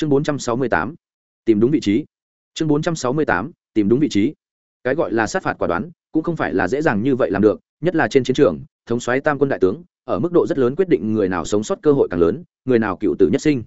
chương bốn trăm sáu mươi tám, tìm đúng vị trí. Chương bốn trăm sáu mươi tám, tìm đúng vị trí. Cái gọi là sát phạt quả đoán, cũng không phải là dễ dàng như vậy làm được, nhất là trên chiến trường, thống xoáy tam quân đại tướng, ở mức độ rất lớn quyết định người nào sống sót cơ hội càng lớn, người nào cựu tử nhất sinh.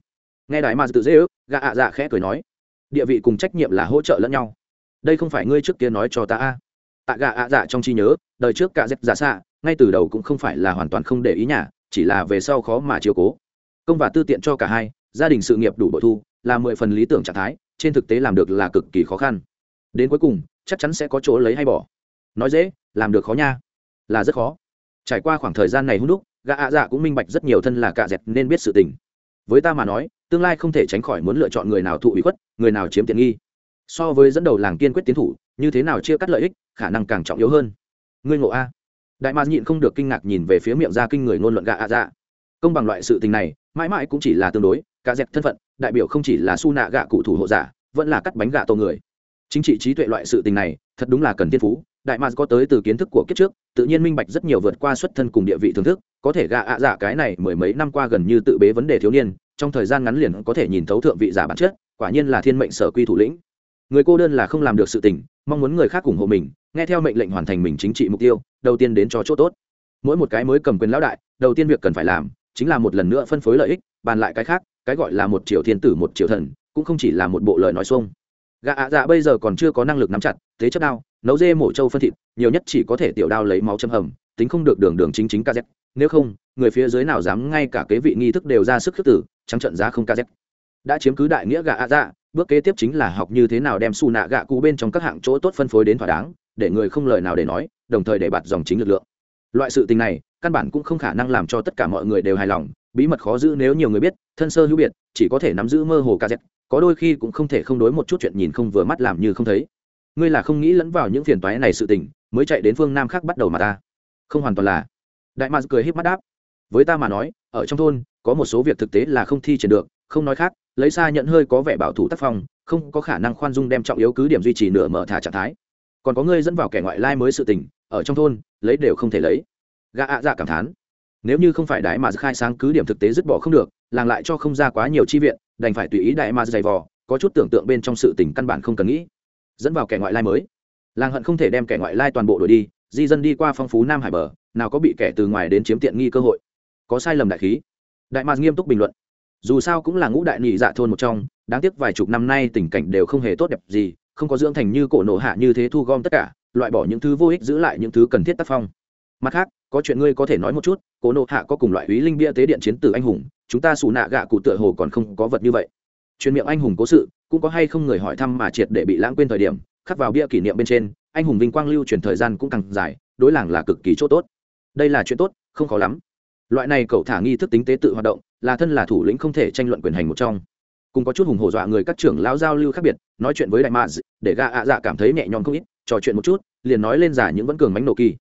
Nghe đại mà tự dễ ước gạ ạ dạ khẽ cười nói, địa vị cùng trách nhiệm là hỗ trợ lẫn nhau. Đây không phải ngươi trước kia nói cho ta a? Tạ gạ ạ dạ trong trí nhớ, đời trước cả dép giả xạ, ngay từ đầu cũng không phải là hoàn toàn không để ý nhà, chỉ là về sau khó mà chiều cố. Công và tư tiện cho cả hai gia đình sự nghiệp đủ bội thu, là mười phần lý tưởng trạng thái, trên thực tế làm được là cực kỳ khó khăn. Đến cuối cùng, chắc chắn sẽ có chỗ lấy hay bỏ. Nói dễ, làm được khó nha. Là rất khó. Trải qua khoảng thời gian này hung đúc, gã ạ dạ cũng minh bạch rất nhiều thân là cạ dẹt nên biết sự tình. Với ta mà nói, tương lai không thể tránh khỏi muốn lựa chọn người nào thụ ủy khuất, người nào chiếm tiện nghi. So với dẫn đầu làng kiên quyết tiến thủ, như thế nào chia cắt lợi ích, khả năng càng trọng yếu hơn. Ngươi ngộ a. Đại mạc nhịn không được kinh ngạc nhìn về phía miệng ra kinh người ngôn luận gạ ạ dạ. Công bằng loại sự tình này, mãi mãi cũng chỉ là tương đối cả dẹp thân phận, đại biểu không chỉ là su nạ gạ cụ thủ hộ giả, vẫn là cắt bánh gạ tổ người. Chính trị trí tuệ loại sự tình này, thật đúng là cần tiên phú. Đại mạc có tới từ kiến thức của kiếp trước, tự nhiên minh bạch rất nhiều vượt qua xuất thân cùng địa vị thưởng thức, có thể gạ ạ giả cái này mười mấy năm qua gần như tự bế vấn đề thiếu niên, trong thời gian ngắn liền có thể nhìn thấu thượng vị giả bản chất, quả nhiên là thiên mệnh sở quy thủ lĩnh. Người cô đơn là không làm được sự tình, mong muốn người khác ủng hộ mình, nghe theo mệnh lệnh hoàn thành mình chính trị mục tiêu, đầu tiên đến cho chỗ tốt. Mỗi một cái mới cầm quyền lão đại, đầu tiên việc cần phải làm, chính là một lần nữa phân phối lợi ích, bàn lại cái khác cái gọi là một triệu thiên tử, một triệu thần, cũng không chỉ là một bộ lời nói xuông. Gà ạ dạ bây giờ còn chưa có năng lực nắm chặt, thế chất đao, nấu dê mổ trâu phân thịt, nhiều nhất chỉ có thể tiểu đao lấy máu châm hầm, tính không được đường đường chính chính kz nếu không, người phía dưới nào dám ngay cả kế vị nghi thức đều ra sức khước tử, trắng trận giá không kz đã chiếm cứ đại nghĩa gà ạ dạ bước kế tiếp chính là học như thế nào đem xù nạ gạ cụ bên trong các hạng chỗ tốt phân phối đến thỏa đáng, để người không lời nào để nói, đồng thời để bạt dòng chính lực lượng. Loại sự tình này, căn bản cũng không khả năng làm cho tất cả mọi người đều hài lòng bí mật khó giữ nếu nhiều người biết, thân sơ hữu biệt, chỉ có thể nắm giữ mơ hồ kz có đôi khi cũng không thể không đối một chút chuyện nhìn không vừa mắt làm như không thấy. Ngươi là không nghĩ lẫn vào những phiền toái này sự tình, mới chạy đến phương nam khác bắt đầu mà ta. Không hoàn toàn là. Đại mạc cười híp mắt đáp. Với ta mà nói, ở trong thôn, có một số việc thực tế là không thi triển được, không nói khác, lấy xa nhận hơi có vẻ bảo thủ tác phong, không có khả năng khoan dung đem trọng yếu cứ điểm duy trì nửa mở thả trạng thái. Còn có ngươi dẫn vào kẻ ngoại lai mới sự tình, ở trong thôn, lấy đều không thể lấy. Gã ạ dạ cảm thán nếu như không phải đại mà khai sáng cứ điểm thực tế dứt bỏ không được, làng lại cho không ra quá nhiều chi viện, đành phải tùy ý đại mà dày vò, có chút tưởng tượng bên trong sự tình căn bản không cần nghĩ. Dẫn vào kẻ ngoại lai mới. Làng hận không thể đem kẻ ngoại lai toàn bộ đổi đi, di dân đi qua phong phú nam hải bờ, nào có bị kẻ từ ngoài đến chiếm tiện nghi cơ hội. Có sai lầm đại khí. Đại mà nghiêm túc bình luận. Dù sao cũng là ngũ đại nhị dạ thôn một trong, đáng tiếc vài chục năm nay tình cảnh đều không hề tốt đẹp gì, không có dưỡng thành như cổ nổ hạ như thế thu gom tất cả, loại bỏ những thứ vô ích giữ lại những thứ cần thiết tác phong mặt khác, có chuyện ngươi có thể nói một chút, cố nộ hạ có cùng loại ý linh bia tế điện chiến tử anh hùng, chúng ta xù nạ gạ cụ tựa hồ còn không có vật như vậy. Truyền miệng anh hùng cố sự, cũng có hay không người hỏi thăm mà triệt để bị lãng quên thời điểm, khắc vào bia kỷ niệm bên trên, anh hùng vinh quang lưu truyền thời gian cũng càng dài, đối làng là cực kỳ chỗ tốt. Đây là chuyện tốt, không khó lắm. Loại này cậu thả nghi thức tính tế tự hoạt động, là thân là thủ lĩnh không thể tranh luận quyền hành một trong. Cùng có chút hùng hổ dọa người các trưởng lão giao lưu khác biệt, nói chuyện với đại mạ để gạ ạ dạ cảm thấy nhẹ nhõm không ít, trò chuyện một chút, liền nói lên giả những vẫn cường mánh nổ kỳ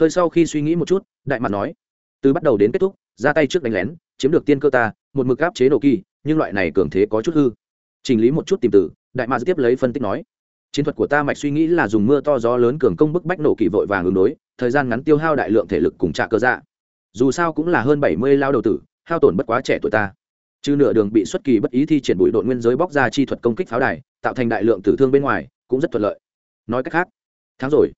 hơi sau khi suy nghĩ một chút, đại mặt nói, từ bắt đầu đến kết thúc, ra tay trước đánh lén, chiếm được tiên cơ ta, một mực áp chế nổ kỳ, nhưng loại này cường thế có chút hư. Chỉnh lý một chút tìm từ, đại mạc tiếp lấy phân tích nói, chiến thuật của ta mạch suy nghĩ là dùng mưa to gió lớn cường công bức bách nổ kỳ vội vàng ứng đối, thời gian ngắn tiêu hao đại lượng thể lực cùng trạ cơ dạ. Dù sao cũng là hơn bảy mươi lao đầu tử, hao tổn bất quá trẻ tuổi ta. Chứ nửa đường bị xuất kỳ bất ý thi triển bụi đội nguyên giới bóc ra chi thuật công kích pháo đài, tạo thành đại lượng tử thương bên ngoài, cũng rất thuận lợi. Nói cách khác tháng rồi.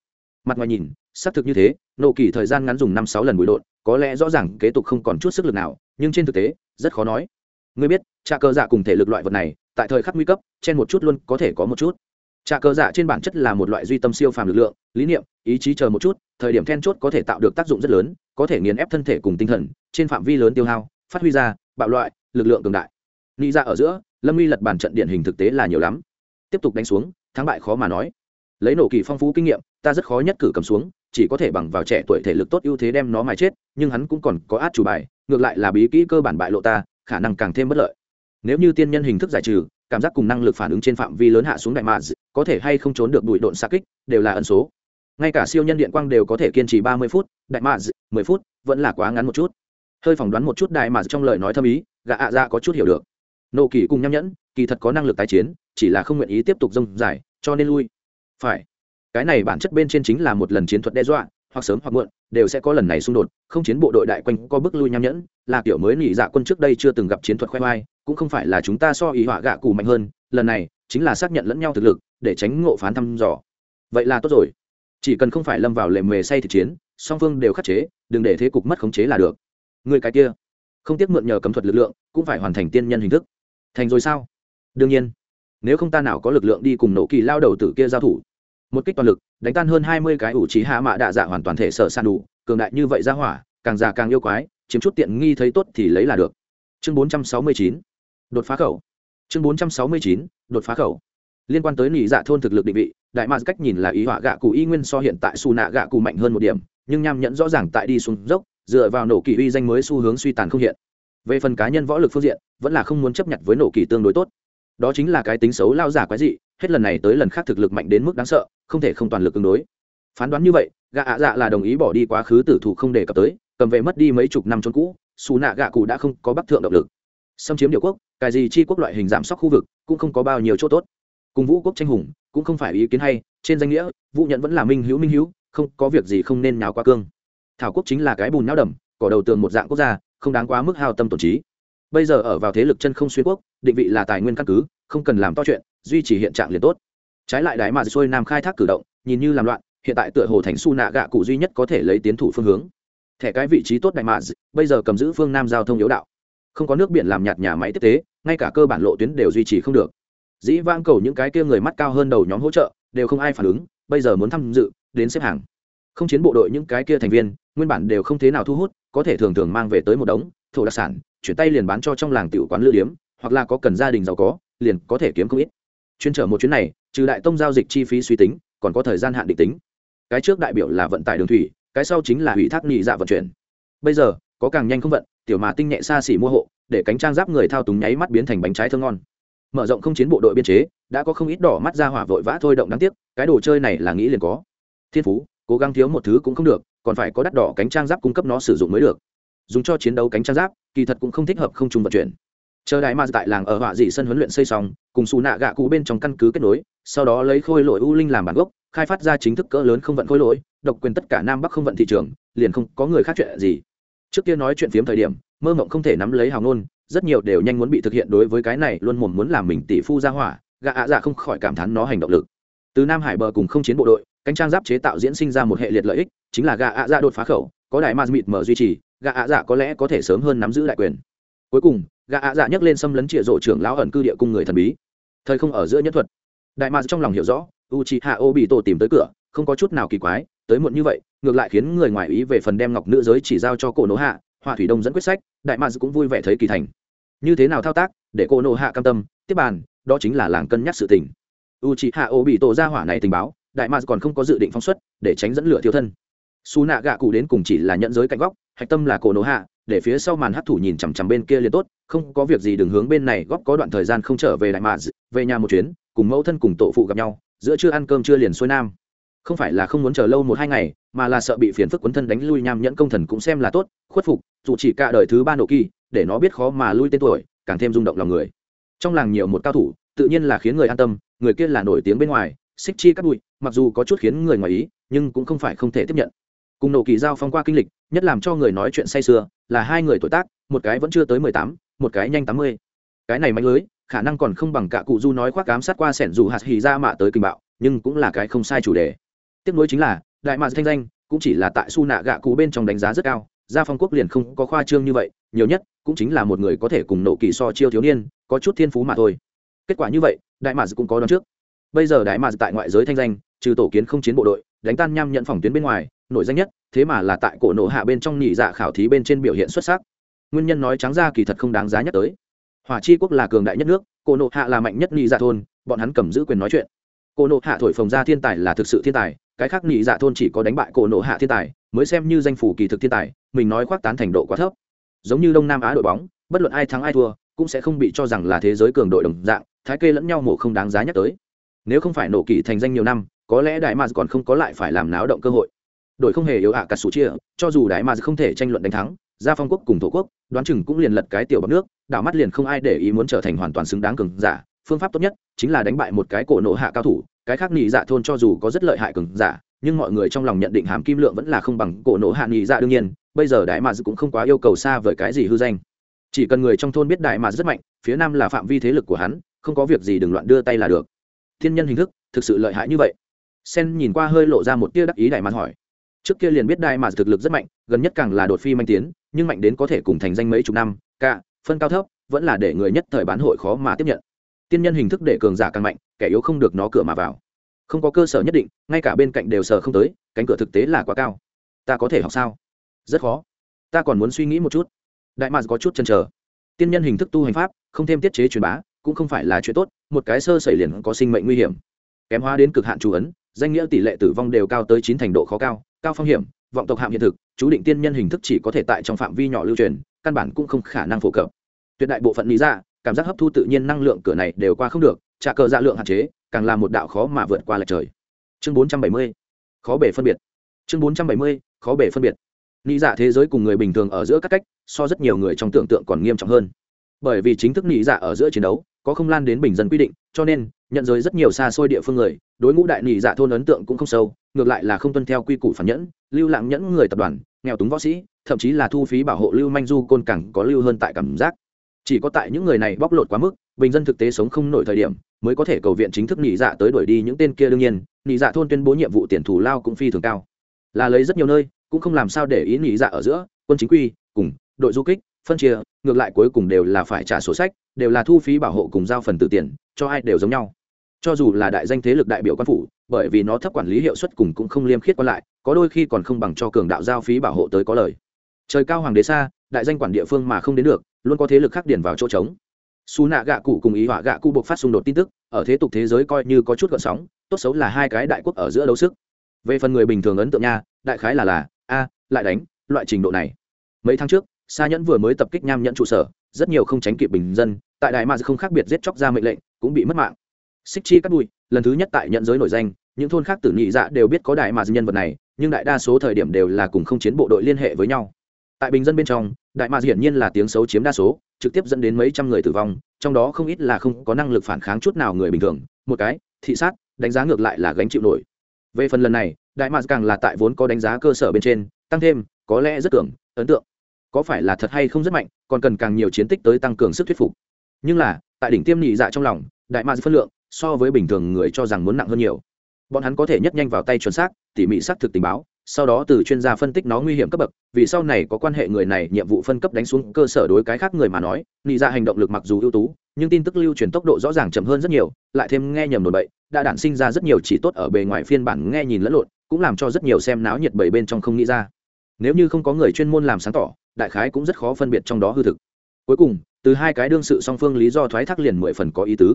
Mặt ngoài nhìn xác thực như thế nộ kỳ thời gian ngắn dùng năm sáu lần bụi đột có lẽ rõ ràng kế tục không còn chút sức lực nào, nhưng trên thực tế, rất khó nói. Ngươi biết trà cơ dạ cùng thể lực loại vật này, tại thời khắc nguy cấp trên một chút luôn có thể có một chút. Trà cơ dạ trên bản chất là một loại duy tâm siêu phàm lực lượng, lý niệm, ý chí chờ một chút, thời điểm then chốt có thể tạo được tác dụng rất lớn, có thể nghiền ép thân thể cùng tinh thần, trên phạm vi lớn tiêu hao, phát huy ra, bạo loại, lực lượng cường đại. Nghĩ ra dạ ở giữa, lâm uy lật bản trận điển hình thực tế là nhiều lắm. Tiếp tục đánh xuống, thắng bại khó mà nói. Lấy nổ kỳ phong phú kinh nghiệm, ta rất khó nhất cử cầm xuống chỉ có thể bằng vào trẻ tuổi thể lực tốt ưu thế đem nó mà chết, nhưng hắn cũng còn có át chủ bài, ngược lại là bí kỹ cơ bản bại lộ ta, khả năng càng thêm bất lợi. Nếu như tiên nhân hình thức giải trừ, cảm giác cùng năng lực phản ứng trên phạm vi lớn hạ xuống đại mạ có thể hay không trốn được bụi độn xa kích, đều là ẩn số. Ngay cả siêu nhân điện quang đều có thể kiên trì ba mươi phút, đại mạ mười phút, vẫn là quá ngắn một chút. Hơi phỏng đoán một chút đại mạ trong lời nói thâm ý, gã ạ à ra có chút hiểu được. Nộ kỳ cùng nhăm nhẫn, kỳ thật có năng lực tái chiến, chỉ là không nguyện ý tiếp tục dông dài, cho nên lui. Phải cái này bản chất bên trên chính là một lần chiến thuật đe dọa, hoặc sớm hoặc muộn, đều sẽ có lần này xung đột, không chiến bộ đội đại quanh có bước lui nham nhẫn, là kiểu mới nghỉ dạ quân trước đây chưa từng gặp chiến thuật khoe khoai cũng không phải là chúng ta so ý họa gạ cù mạnh hơn, lần này chính là xác nhận lẫn nhau thực lực, để tránh ngộ phán thăm dò. Vậy là tốt rồi. Chỉ cần không phải lâm vào lề mề say thực chiến, song phương đều khắc chế, đừng để thế cục mất khống chế là được. Người cái kia, không tiếc mượn nhờ cấm thuật lực lượng, cũng phải hoàn thành tiên nhân hình thức. Thành rồi sao? Đương nhiên. Nếu không ta nào có lực lượng đi cùng nổ kỳ lao đầu tử kia giao thủ một kích toàn lực, đánh tan hơn hai mươi cái ủ trí hạ mạ đạ dạ hoàn toàn thể sở san đủ, cường đại như vậy ra hỏa, càng già càng yêu quái, chiếm chút tiện nghi thấy tốt thì lấy là được. Chương bốn trăm sáu mươi chín, đột phá khẩu. Chương bốn trăm sáu mươi chín, đột phá khẩu. Liên quan tới nỉ dạ thôn thực lực định vị, đại mạc cách nhìn là ý họa gạ cụ y nguyên so hiện tại xù nạ gạ cụ mạnh hơn một điểm, nhưng nham nhẫn rõ ràng tại đi xuống dốc, dựa vào nổ kỳ uy danh mới xu hướng suy tàn không hiện. Về phần cá nhân võ lực phương diện, vẫn là không muốn chấp nhận với nổ kỳ tương đối tốt. Đó chính là cái tính xấu lao giả quái dị hết lần này tới lần khác thực lực mạnh đến mức đáng sợ, không thể không toàn lực ứng đối. Phán đoán như vậy gạ ạ dạ là đồng ý bỏ đi quá khứ tử thủ không đề cập tới, cầm về mất đi mấy chục năm trốn cũ, xù nạ gạ cụ đã không có bắc thượng động lực. Xâm chiếm điệu quốc, cái gì chi quốc loại hình giảm sóc khu vực, cũng không có bao nhiêu chỗ tốt. Cùng vũ quốc tranh hùng, cũng không phải ý kiến hay, trên danh nghĩa, vũ nhận vẫn là minh hữu minh hữu, không có việc gì không nên nào qua cương. Thảo quốc chính là cái bùn não đầm, cỏ đầu tường một dạng quốc gia, không đáng quá mức hao tâm tổn trí. Bây giờ ở vào thế lực chân không xuyên quốc, định vị là tài nguyên căn cứ, không cần làm to chuyện duy trì hiện trạng liền tốt. Trái lại đại mà xuôi nam khai thác cử động, nhìn như làm loạn, hiện tại tựa hồ thành su nạ gạ cụ duy nhất có thể lấy tiến thủ phương hướng. Thẻ cái vị trí tốt đại mà, bây giờ cầm giữ phương nam giao thông yếu đạo. Không có nước biển làm nhạt nhà máy tiếp tế, ngay cả cơ bản lộ tuyến đều duy trì không được. Dĩ vang cầu những cái kia người mắt cao hơn đầu nhóm hỗ trợ, đều không ai phản ứng, bây giờ muốn tham dự, đến xếp hàng. Không chiến bộ đội những cái kia thành viên, nguyên bản đều không thế nào thu hút, có thể thường thường mang về tới một đống, thổ đặc sản, chuyển tay liền bán cho trong làng tiểu quán lữ điếm, hoặc là có cần gia đình giàu có, liền có thể kiếm không ít chuyên trở một chuyến này, trừ đại tông giao dịch chi phí suy tính, còn có thời gian hạn định tính. Cái trước đại biểu là vận tải đường thủy, cái sau chính là ủy thác nhị dạ vận chuyển. Bây giờ, có càng nhanh không vận, tiểu mà tinh nhẹ xa xỉ mua hộ, để cánh trang giáp người thao túng nháy mắt biến thành bánh trái thơ ngon. Mở rộng không chiến bộ đội biên chế, đã có không ít đỏ mắt ra hỏa vội vã thôi động đáng tiếc, cái đồ chơi này là nghĩ liền có. Thiên phú, cố gắng thiếu một thứ cũng không được, còn phải có đắt đỏ cánh trang giáp cung cấp nó sử dụng mới được. Dùng cho chiến đấu cánh trang giáp, kỳ thật cũng không thích hợp không trùng vận chuyển chờ đại ma tại làng ở họa dị sân huấn luyện xây xong, cùng xù nạ gạ cụ bên trong căn cứ kết nối, sau đó lấy khôi lỗi u linh làm bản gốc, khai phát ra chính thức cỡ lớn không vận khôi lỗi, độc quyền tất cả nam bắc không vận thị trường, liền không có người khác chuyện gì. Trước kia nói chuyện phiếm thời điểm, mơ mộng không thể nắm lấy hào ngôn, rất nhiều đều nhanh muốn bị thực hiện đối với cái này luôn mồm muốn làm mình tỷ phu ra hỏa gạ ạ dạ không khỏi cảm thán nó hành động lực. Từ nam hải bờ cùng không chiến bộ đội, cánh trang giáp chế tạo diễn sinh ra một hệ liệt lợi ích, chính là gạ ạ dạ đột phá khẩu, có đại ma mịt mở duy trì gạ ạ dạ có lẽ có thể sớm hơn nắm giữ đại quyền. Cuối cùng gạ ạ dạ nhấc lên xâm lấn trịa rộ trưởng lão ẩn cư địa cung người thần bí. Thời không ở giữa nhất thuật. Đại ma trong lòng hiểu rõ u c hạ ô bị tổ tìm tới cửa, không có chút nào kỳ quái, tới muộn như vậy, ngược lại khiến người ngoài ý về phần đem ngọc nữ giới chỉ giao cho cổ nỗ hạ hòa thủy đông dẫn quyết sách, đại ma cũng vui vẻ thấy kỳ thành. Như thế nào thao tác, để cổ nộ hạ cam tâm, tiếp bàn, đó chính là làng cân nhắc sự tình. U c hạ ô bị tổ ra hỏa này tình báo, đại ma còn không có dự định phóng xuất, để tránh dẫn lửa thiếu thân. Su nạ gạ cụ đến cùng chỉ là nhận giới cạnh góc, hạch tâm là cổ nổ hạ để phía sau màn hấp thủ nhìn chằm chằm bên kia liền tốt, không có việc gì đừng hướng bên này, góp có đoạn thời gian không trở về đại mà về nhà một chuyến, cùng mẫu thân cùng tổ phụ gặp nhau, giữa chưa ăn cơm chưa liền xuôi nam. Không phải là không muốn chờ lâu một hai ngày, mà là sợ bị phiền phức quấn thân đánh lui nham nhẫn công thần cũng xem là tốt, khuất phục, dù chỉ cả đời thứ ba nổ kỳ, để nó biết khó mà lui tên tuổi, càng thêm rung động lòng người. Trong làng nhiều một cao thủ, tự nhiên là khiến người an tâm, người kia là nổi tiếng bên ngoài, xích chi cắt bụi, mặc dù có chút khiến người ngoài ý, nhưng cũng không phải không thể tiếp nhận. Cùng nổ kỳ giao phong qua kinh lịch nhất làm cho người nói chuyện say sưa, là hai người tuổi tác, một cái vẫn chưa tới mười tám, một cái nhanh tám mươi. Cái này mạnh lưới, khả năng còn không bằng cả cụ du nói khoác cám sát qua sẻn dù hạt hì ra mạ tới kinh bạo, nhưng cũng là cái không sai chủ đề. Tiếp nối chính là, đại mạc thanh danh, cũng chỉ là tại su nạ gạ cụ bên trong đánh giá rất cao, gia phong quốc liền không có khoa trương như vậy, nhiều nhất, cũng chính là một người có thể cùng nổ kỳ so chiêu thiếu niên, có chút thiên phú mà thôi. Kết quả như vậy, đại mạc cũng có đón trước. Bây giờ đại mạc tại ngoại giới thanh danh, trừ tổ kiến không chiến bộ đội, đánh tan nham nhận phòng tuyến bên ngoài, nổi danh nhất thế mà là tại cổ nộ hạ bên trong nhị dạ khảo thí bên trên biểu hiện xuất sắc. Nguyên nhân nói trắng ra kỳ thật không đáng giá nhắc tới. Hỏa chi quốc là cường đại nhất nước, cổ nộ hạ là mạnh nhất nhị dạ thôn, bọn hắn cầm giữ quyền nói chuyện. Cổ nộ hạ thổi phồng ra thiên tài là thực sự thiên tài, cái khác nhị dạ thôn chỉ có đánh bại cổ nộ hạ thiên tài, mới xem như danh phủ kỳ thực thiên tài, mình nói khoác tán thành độ quá thấp. Giống như đông nam á đội bóng, bất luận ai thắng ai thua, cũng sẽ không bị cho rằng là thế giới cường đội đồng dạng, thái kê lẫn nhau mổ không đáng giá nhắc tới. Nếu không phải nổ kỳ thành danh nhiều năm, có lẽ đại mà còn không có lại phải làm náo động cơ hội đội không hề yếu ạ cả sủ chia, cho dù đại mà không thể tranh luận đánh thắng ra phong quốc cùng thổ quốc, đoán chừng cũng liền lật cái tiểu bằng nước, đảo mắt liền không ai để ý muốn trở thành hoàn toàn xứng đáng cường giả. Phương pháp tốt nhất chính là đánh bại một cái cổ nộ hạ cao thủ, cái khác nhị dạ thôn cho dù có rất lợi hại cường giả, nhưng mọi người trong lòng nhận định hàm kim lượng vẫn là không bằng cổ nổ hạ nhị dạ đương nhiên, bây giờ đại mà cũng không quá yêu cầu xa vời cái gì hư danh. Chỉ cần người trong thôn biết đại mà rất mạnh, phía nam là phạm vi thế lực của hắn, không có việc gì đừng loạn đưa tay là được. Thiên nhân hình thức thực sự lợi hại như vậy. Sen nhìn qua hơi lộ ra một tia đắc ý đại mà hỏi trước kia liền biết đại mà thực lực rất mạnh, gần nhất càng là đột phi manh tiến, nhưng mạnh đến có thể cùng thành danh mấy chục năm, cả phân cao thấp, vẫn là để người nhất thời bán hội khó mà tiếp nhận. Tiên nhân hình thức để cường giả càng mạnh, kẻ yếu không được nó cửa mà vào. Không có cơ sở nhất định, ngay cả bên cạnh đều sờ không tới, cánh cửa thực tế là quá cao. Ta có thể học sao? Rất khó. Ta còn muốn suy nghĩ một chút. Đại mạc có chút chăn trở tiên nhân hình thức tu hành pháp, không thêm tiết chế truyền bá, cũng không phải là chuyện tốt, một cái sơ xảy liền có sinh mệnh nguy hiểm. Kém hóa đến cực hạn chủ ấn, danh nghĩa tỷ lệ tử vong đều cao tới chín thành độ khó cao cao phong hiểm, vọng tộc hạm hiện thực, chú định tiên nhân hình thức chỉ có thể tại trong phạm vi nhỏ lưu truyền, căn bản cũng không khả năng phổ cập. Tuyệt đại bộ phận lý ra cảm giác hấp thu tự nhiên năng lượng cửa này đều qua không được, trả cờ dạ lượng hạn chế, càng là một đạo khó mà vượt qua lệch trời. Chương bốn trăm bảy mươi, khó bể phân biệt. Chương bốn trăm bảy mươi, khó bể phân biệt. Lý giả thế giới cùng người bình thường ở giữa các cách, so rất nhiều người trong tưởng tượng còn nghiêm trọng hơn. Bởi vì chính thức lý giả ở giữa chiến đấu, có không lan đến bình dân quy định, cho nên, nhận giới rất nhiều xa xôi địa phương người, đối ngũ đại lý dạ thôn ấn tượng cũng không sâu ngược lại là không tuân theo quy củ phản nhẫn, lưu lãng nhẫn người tập đoàn, nghèo túng võ sĩ, thậm chí là thu phí bảo hộ lưu manh du côn cẳng có lưu hơn tại cảm giác. Chỉ có tại những người này bóc lột quá mức, bình dân thực tế sống không nổi thời điểm, mới có thể cầu viện chính thức nhị dạ tới đuổi đi những tên kia đương nhiên nhị dạ thôn tuyên bố nhiệm vụ tiền thù lao cũng phi thường cao. Là lấy rất nhiều nơi, cũng không làm sao để ý nhị dạ ở giữa, quân chính quy, cùng đội du kích, phân chia, ngược lại cuối cùng đều là phải trả sổ sách, đều là thu phí bảo hộ cùng giao phần từ tiền, cho ai đều giống nhau. Cho dù là đại danh thế lực đại biểu quan phủ bởi vì nó thấp quản lý hiệu suất cùng cũng không liêm khiết còn lại, có đôi khi còn không bằng cho cường đạo giao phí bảo hộ tới có lời. Trời cao hoàng đế xa, đại danh quản địa phương mà không đến được, luôn có thế lực khác điển vào chỗ trống. Xù nạ gạ cụ cùng ý họa gạ cụ buộc phát xung đột tin tức, ở thế tục thế giới coi như có chút gợn sóng, tốt xấu là hai cái đại quốc ở giữa đấu sức. Về phần người bình thường ấn tượng nha, đại khái là là, a, lại đánh, loại trình độ này. Mấy tháng trước, sa nhẫn vừa mới tập kích nham nhẫn trụ sở, rất nhiều không tránh kịp bình dân, tại đại ma không khác biệt giết chóc ra mệnh lệnh, cũng bị mất mạng. Xích chi cắt bụi lần thứ nhất tại nhận giới nổi danh, những thôn khác tử nhị dạ đều biết có đại ma nhân vật này, nhưng đại đa số thời điểm đều là cùng không chiến bộ đội liên hệ với nhau. Tại bình dân bên trong, đại ma hiển nhiên là tiếng xấu chiếm đa số, trực tiếp dẫn đến mấy trăm người tử vong, trong đó không ít là không có năng lực phản kháng chút nào người bình thường, một cái, thị sát, đánh giá ngược lại là gánh chịu nổi. Về phần lần này, đại mạc càng là tại vốn có đánh giá cơ sở bên trên, tăng thêm, có lẽ rất tưởng, ấn tượng. Có phải là thật hay không rất mạnh, còn cần càng nhiều chiến tích tới tăng cường sức thuyết phục. Nhưng là, tại đỉnh tiêm nhị dạ trong lòng, đại mạc phân lượng so với bình thường người cho rằng muốn nặng hơn nhiều. Bọn hắn có thể nhất nhanh vào tay chuẩn xác, tỉ mỉ xác thực tình báo, sau đó từ chuyên gia phân tích nó nguy hiểm cấp bậc, vì sau này có quan hệ người này, nhiệm vụ phân cấp đánh xuống cơ sở đối cái khác người mà nói nghĩ ra dạ hành động lực mặc dù ưu tú, nhưng tin tức lưu truyền tốc độ rõ ràng chậm hơn rất nhiều, lại thêm nghe nhầm đồn bậy, đã đản sinh ra rất nhiều chỉ tốt ở bề ngoài phiên bản nghe nhìn lẫn lộn, cũng làm cho rất nhiều xem náo nhiệt bầy bên trong không nghĩ ra. Nếu như không có người chuyên môn làm sáng tỏ, đại khái cũng rất khó phân biệt trong đó hư thực. Cuối cùng, từ hai cái đương sự song phương lý do thoái thác liền mười phần có ý tứ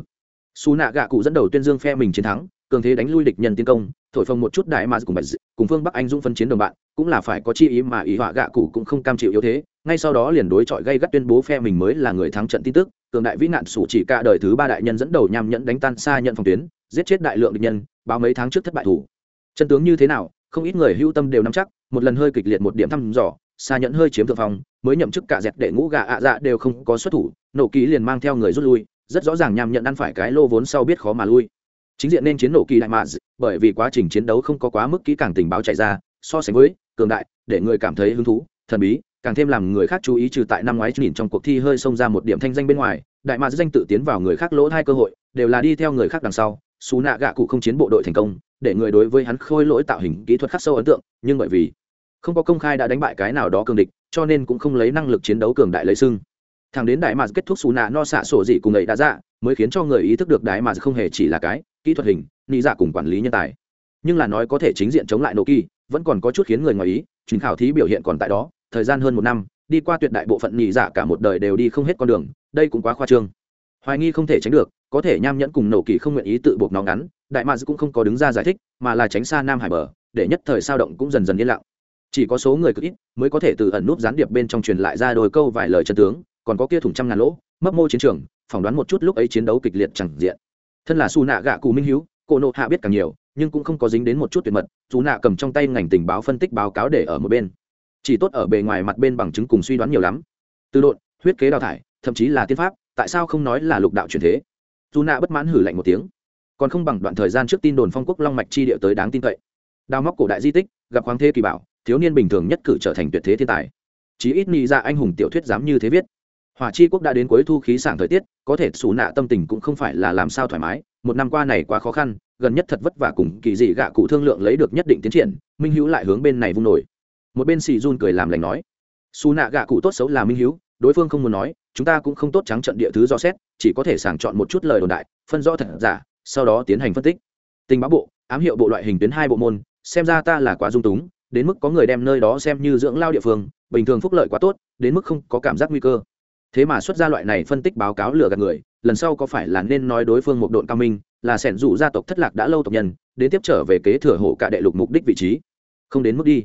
xù nạ gạ cụ dẫn đầu tuyên dương phe mình chiến thắng, cường thế đánh lui địch nhân tiến công, thổi phồng một chút đại mà cùng bạch cùng phương bắc anh dũng phân chiến đồng bạn, cũng là phải có chi ý mà ý họa gạ cụ cũng không cam chịu yếu thế. Ngay sau đó liền đối chọi gây gắt tuyên bố phe mình mới là người thắng trận tin tức, cường đại vĩ nạn sủ chỉ cả đời thứ ba đại nhân dẫn đầu nham nhẫn đánh tan xa nhận phòng tuyến, giết chết đại lượng địch nhân, báo mấy tháng trước thất bại thủ. Chân tướng như thế nào, không ít người hưu tâm đều nắm chắc, một lần hơi kịch liệt một điểm thăm dò, xa nhẫn hơi chiếm thượng phòng mới nhậm chức cả dẹt để ngũ gà ạ dạ đều không có xuất thủ, nổ ký liền mang theo người rút lui rất rõ ràng nham nhận ăn phải cái lô vốn sau biết khó mà lui. Chính diện nên chiến nổ kỳ đại mạ bởi vì quá trình chiến đấu không có quá mức kỹ càng tình báo chạy ra, so sánh với cường đại, để người cảm thấy hứng thú, thần bí, càng thêm làm người khác chú ý trừ tại năm ngoái nhìn trong cuộc thi hơi xông ra một điểm thanh danh bên ngoài, đại mạ danh tự tiến vào người khác lỗ hai cơ hội, đều là đi theo người khác đằng sau. Xú nạ gạ cụ không chiến bộ đội thành công, để người đối với hắn khôi lỗi tạo hình kỹ thuật khắc sâu ấn tượng, nhưng bởi vì không có công khai đã đánh bại cái nào đó cường địch, cho nên cũng không lấy năng lực chiến đấu cường đại lấy sưng thằng đến đại mạc kết thúc xù nạ no xạ sổ dị cùng ấy đã dạ mới khiến cho người ý thức được đại mạc không hề chỉ là cái, kỹ thuật hình nghĩ dạ cùng quản lý nhân tài. Nhưng là nói có thể chính diện chống lại nô kỳ vẫn còn có chút khiến người ngoài ý chính khảo thí biểu hiện còn tại đó, thời gian hơn một năm, đi qua tuyệt đại bộ phận nhị dạ cả một đời đều đi không hết con đường, đây cũng quá khoa trương. Hoài nghi không thể tránh được, có thể nham nhẫn cùng nổ kỳ không nguyện ý tự buộc nó ngắn, đại mads cũng không có đứng ra giải thích, mà là tránh xa nam hải bờ, để nhất thời sao động cũng dần dần yên lặng. Chỉ có số người cực ít, mới có thể từ ẩn núp gián điệp bên trong truyền lại ra đôi câu vài lời chân tướng còn có kia thủng trăm ngàn lỗ, mấp mô chiến trường, phỏng đoán một chút lúc ấy chiến đấu kịch liệt chẳng diện. Thân là su nạ gạ cụ minh hiếu, cô nộ hạ biết càng nhiều, nhưng cũng không có dính đến một chút tuyệt mật dù nạ cầm trong tay ngành tình báo phân tích báo cáo để ở một bên. Chỉ tốt ở bề ngoài mặt bên bằng chứng cùng suy đoán nhiều lắm. Từ độn, huyết kế đào thải, thậm chí là tiên pháp, tại sao không nói là lục đạo truyền thế? Dù nạ bất mãn hử lạnh một tiếng. Còn không bằng đoạn thời gian trước tin đồn phong quốc long mạch chi địa tới đáng tin cậy. Đào móc cổ đại di tích, gặp khoáng thế kỳ bảo, thiếu niên bình thường nhất cử trở thành tuyệt thế thiên tài. Chí ít nghĩ ra dạ anh hùng tiểu thuyết dám như thế viết hỏa chi quốc đã đến cuối thu khí sảng thời tiết, có thể xù nạ tâm tình cũng không phải là làm sao thoải mái. Một năm qua này quá khó khăn, gần nhất thật vất vả cùng kỳ dị gạ cụ thương lượng lấy được nhất định tiến triển, minh hữu lại hướng bên này vung nổi. Một bên xì run cười làm lành nói, xù nạ gạ cụ tốt xấu là minh hữu đối phương không muốn nói, chúng ta cũng không tốt trắng trận địa thứ do xét, chỉ có thể sàng chọn một chút lời đồn đại, phân rõ thật giả, sau đó tiến hành phân tích. Tình báo bộ, ám hiệu bộ loại hình tuyến hai bộ môn, xem ra ta là quá dung túng, đến mức có người đem nơi đó xem như dưỡng lao địa phương, bình thường phúc lợi quá tốt, đến mức không có cảm giác nguy cơ thế mà xuất ra loại này phân tích báo cáo lừa gạt người, lần sau có phải là nên nói đối phương một độn cao minh, là sẻn rủ gia tộc thất lạc đã lâu tộc nhân, đến tiếp trở về kế thừa hộ cả đệ lục mục đích vị trí. Không đến mức đi.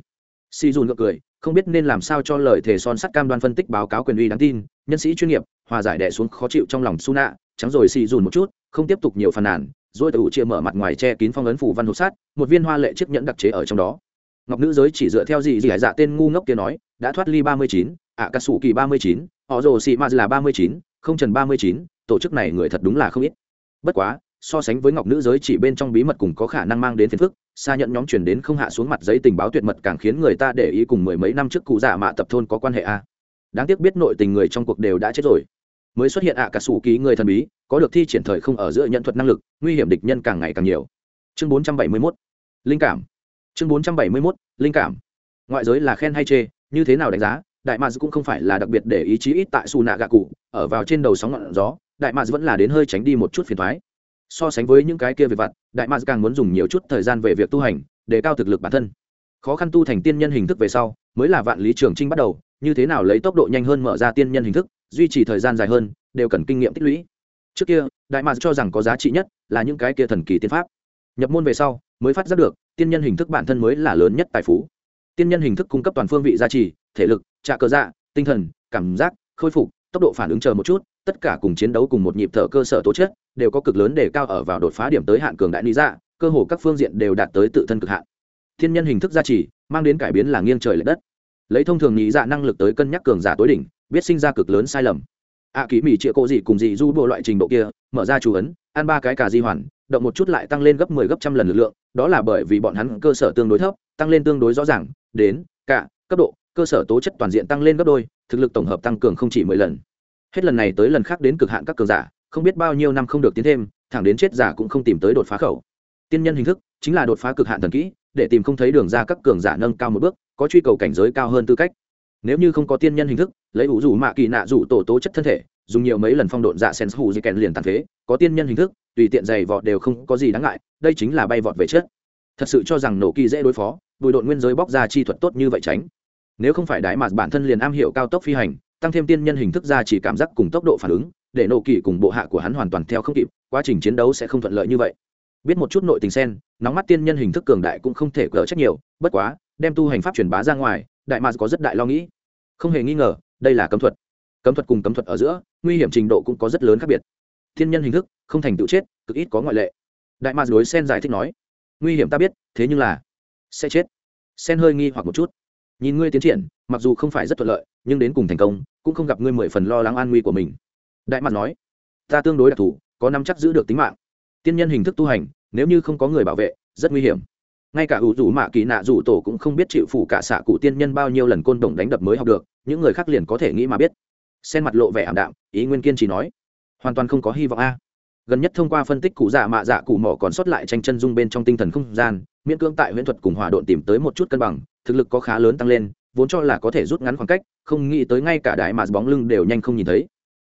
Si dùn ngược cười, không biết nên làm sao cho lời thề son sắt cam đoan phân tích báo cáo quyền uy đáng tin, nhân sĩ chuyên nghiệp, hòa giải đẻ xuống khó chịu trong lòng su nạ trắng rồi si dùn một chút, không tiếp tục nhiều phàn nàn, rồi tự chia mở mặt ngoài che kín phong ấn phủ văn hộp sát, một viên hoa lệ chiếc nhẫn đặc chế ở trong đó. Ngọc nữ giới chỉ dựa theo gì gì hải dạ tên ngu ngốc kia nói, đã thoát ly ba mươi chín, ạ cà sủ kỳ ba mươi chín họ rồ xị ma là ba mươi chín, không trần ba mươi chín, tổ chức này người thật đúng là không ít. Bất quá, so sánh với ngọc nữ giới chỉ bên trong bí mật cùng có khả năng mang đến phiền phức, xa nhận nhóm chuyển đến không hạ xuống mặt giấy tình báo tuyệt mật càng khiến người ta để ý cùng mười mấy năm trước cụ giả mạ tập thôn có quan hệ a. Đáng tiếc biết nội tình người trong cuộc đều đã chết rồi. Mới xuất hiện ạ cả sủ ký người thần bí, có được thi triển thời không ở giữa nhận thuật năng lực, nguy hiểm địch nhân càng ngày càng nhiều. Chương bốn trăm bảy mươi 471 linh cảm. Chương bốn trăm bảy mươi 471 linh cảm. Ngoại giới là khen hay chê, như thế nào đánh giá? Đại mads cũng không phải là đặc biệt để ý chí ít tại su nạ gạ cụ ở vào trên đầu sóng ngọn gió, đại mads vẫn là đến hơi tránh đi một chút phiền thoái so sánh với những cái kia về vặt, đại mads càng muốn dùng nhiều chút thời gian về việc tu hành, để cao thực lực bản thân. Khó khăn tu thành tiên nhân hình thức về sau, mới là vạn lý trường trinh bắt đầu, như thế nào lấy tốc độ nhanh hơn mở ra tiên nhân hình thức, duy trì thời gian dài hơn, đều cần kinh nghiệm tích lũy. Trước kia, đại mads cho rằng có giá trị nhất là những cái kia thần kỳ tiên pháp. Nhập môn về sau, mới phát giác được, tiên nhân hình thức bản thân mới là lớn nhất tài phú. Tiên nhân hình thức cung cấp toàn phương vị giá trị thể lực trạ cơ dạ tinh thần cảm giác khôi phục tốc độ phản ứng chờ một chút tất cả cùng chiến đấu cùng một nhịp thở cơ sở tố chất đều có cực lớn để cao ở vào đột phá điểm tới hạn cường đại lý dạ cơ hồ các phương diện đều đạt tới tự thân cực hạn. Thiên nhân hình thức gia trì mang đến cải biến là nghiêng trời l ệ đất. Lấy thông thường nghĩ dạ năng lực tới cân nhắc cường giả tối đỉnh biết sinh ra cực lớn sai lầm. Ạ à, kỹ mỹ chĩa cộ gì cùng gì du bộ loại trình độ kia mở ra chú ấn ăn ba cái cà di hoàn động một chút lại tăng lên gấp mười 10 gấp trăm lần lực lượng đó là bởi vì bọn hắn cơ sở tương đối thấp tăng lên tương đối rõ ràng đến cả cấp độ cơ sở tố chất toàn diện tăng lên gấp đôi, thực lực tổng hợp tăng cường không chỉ mười lần. Hết lần này tới lần khác đến cực hạn các cường giả, không biết bao nhiêu năm không được tiến thêm, thẳng đến chết giả cũng không tìm tới đột phá khẩu. Tiên nhân hình thức chính là đột phá cực hạn thần kỹ, để tìm không thấy đường ra các cường giả nâng cao một bước, có truy cầu cảnh giới cao hơn tư cách. Nếu như không có tiên nhân hình thức, lấy ủ rủ mạ kỳ nạ rủ tổ tố chất thân thể, dùng nhiều mấy lần phong độn dạ sen hù di kèn liền tàn phế, có tiên nhân hình thức, tùy tiện giày vọt đều không có gì đáng ngại, đây chính là bay vọt về chết thật sự cho rằng nổ kỳ dễ đối phó, bùi độn nguyên giới bóc ra chi thuật tốt như vậy tránh nếu không phải đại mạt bản thân liền am hiểu cao tốc phi hành, tăng thêm tiên nhân hình thức ra chỉ cảm giác cùng tốc độ phản ứng, để nổ kỳ cùng bộ hạ của hắn hoàn toàn theo không kịp, quá trình chiến đấu sẽ không thuận lợi như vậy. Biết một chút nội tình sen, nóng mắt tiên nhân hình thức cường đại cũng không thể cỡ trách nhiều, bất quá, đem tu hành pháp truyền bá ra ngoài, đại mạt có rất đại lo nghĩ. Không hề nghi ngờ, đây là cấm thuật. Cấm thuật cùng cấm thuật ở giữa, nguy hiểm trình độ cũng có rất lớn khác biệt. Thiên nhân hình thức, không thành tựu chết, cực ít có ngoại lệ. Đại mạc đối sen giải thích nói, nguy hiểm ta biết, thế nhưng là sẽ chết. Sen hơi nghi hoặc một chút nhìn ngươi tiến triển, mặc dù không phải rất thuận lợi, nhưng đến cùng thành công, cũng không gặp ngươi mười phần lo lắng an nguy của mình. Đại mặt nói. Ta tương đối đặc thù, có năm chắc giữ được tính mạng. Tiên nhân hình thức tu hành, nếu như không có người bảo vệ, rất nguy hiểm. Ngay cả ủ rủ mạ kỳ nạ rủ tổ cũng không biết chịu phủ cả xạ cụ tiên nhân bao nhiêu lần côn đồng đánh đập mới học được, những người khác liền có thể nghĩ mà biết. Xen mặt lộ vẻ ảm đạm, ý nguyên kiên chỉ nói. Hoàn toàn không có hy vọng a. Gần nhất thông qua phân tích cụ dạ mạ dạ cụ mỏ còn sót lại tranh chân dung bên trong tinh thần không gian, miễn cưỡng tại huyễn thuật cùng hòa độn tìm tới một chút cân bằng thực lực có khá lớn tăng lên, vốn cho là có thể rút ngắn khoảng cách, không nghĩ tới ngay cả đại mà bóng lưng đều nhanh không nhìn thấy.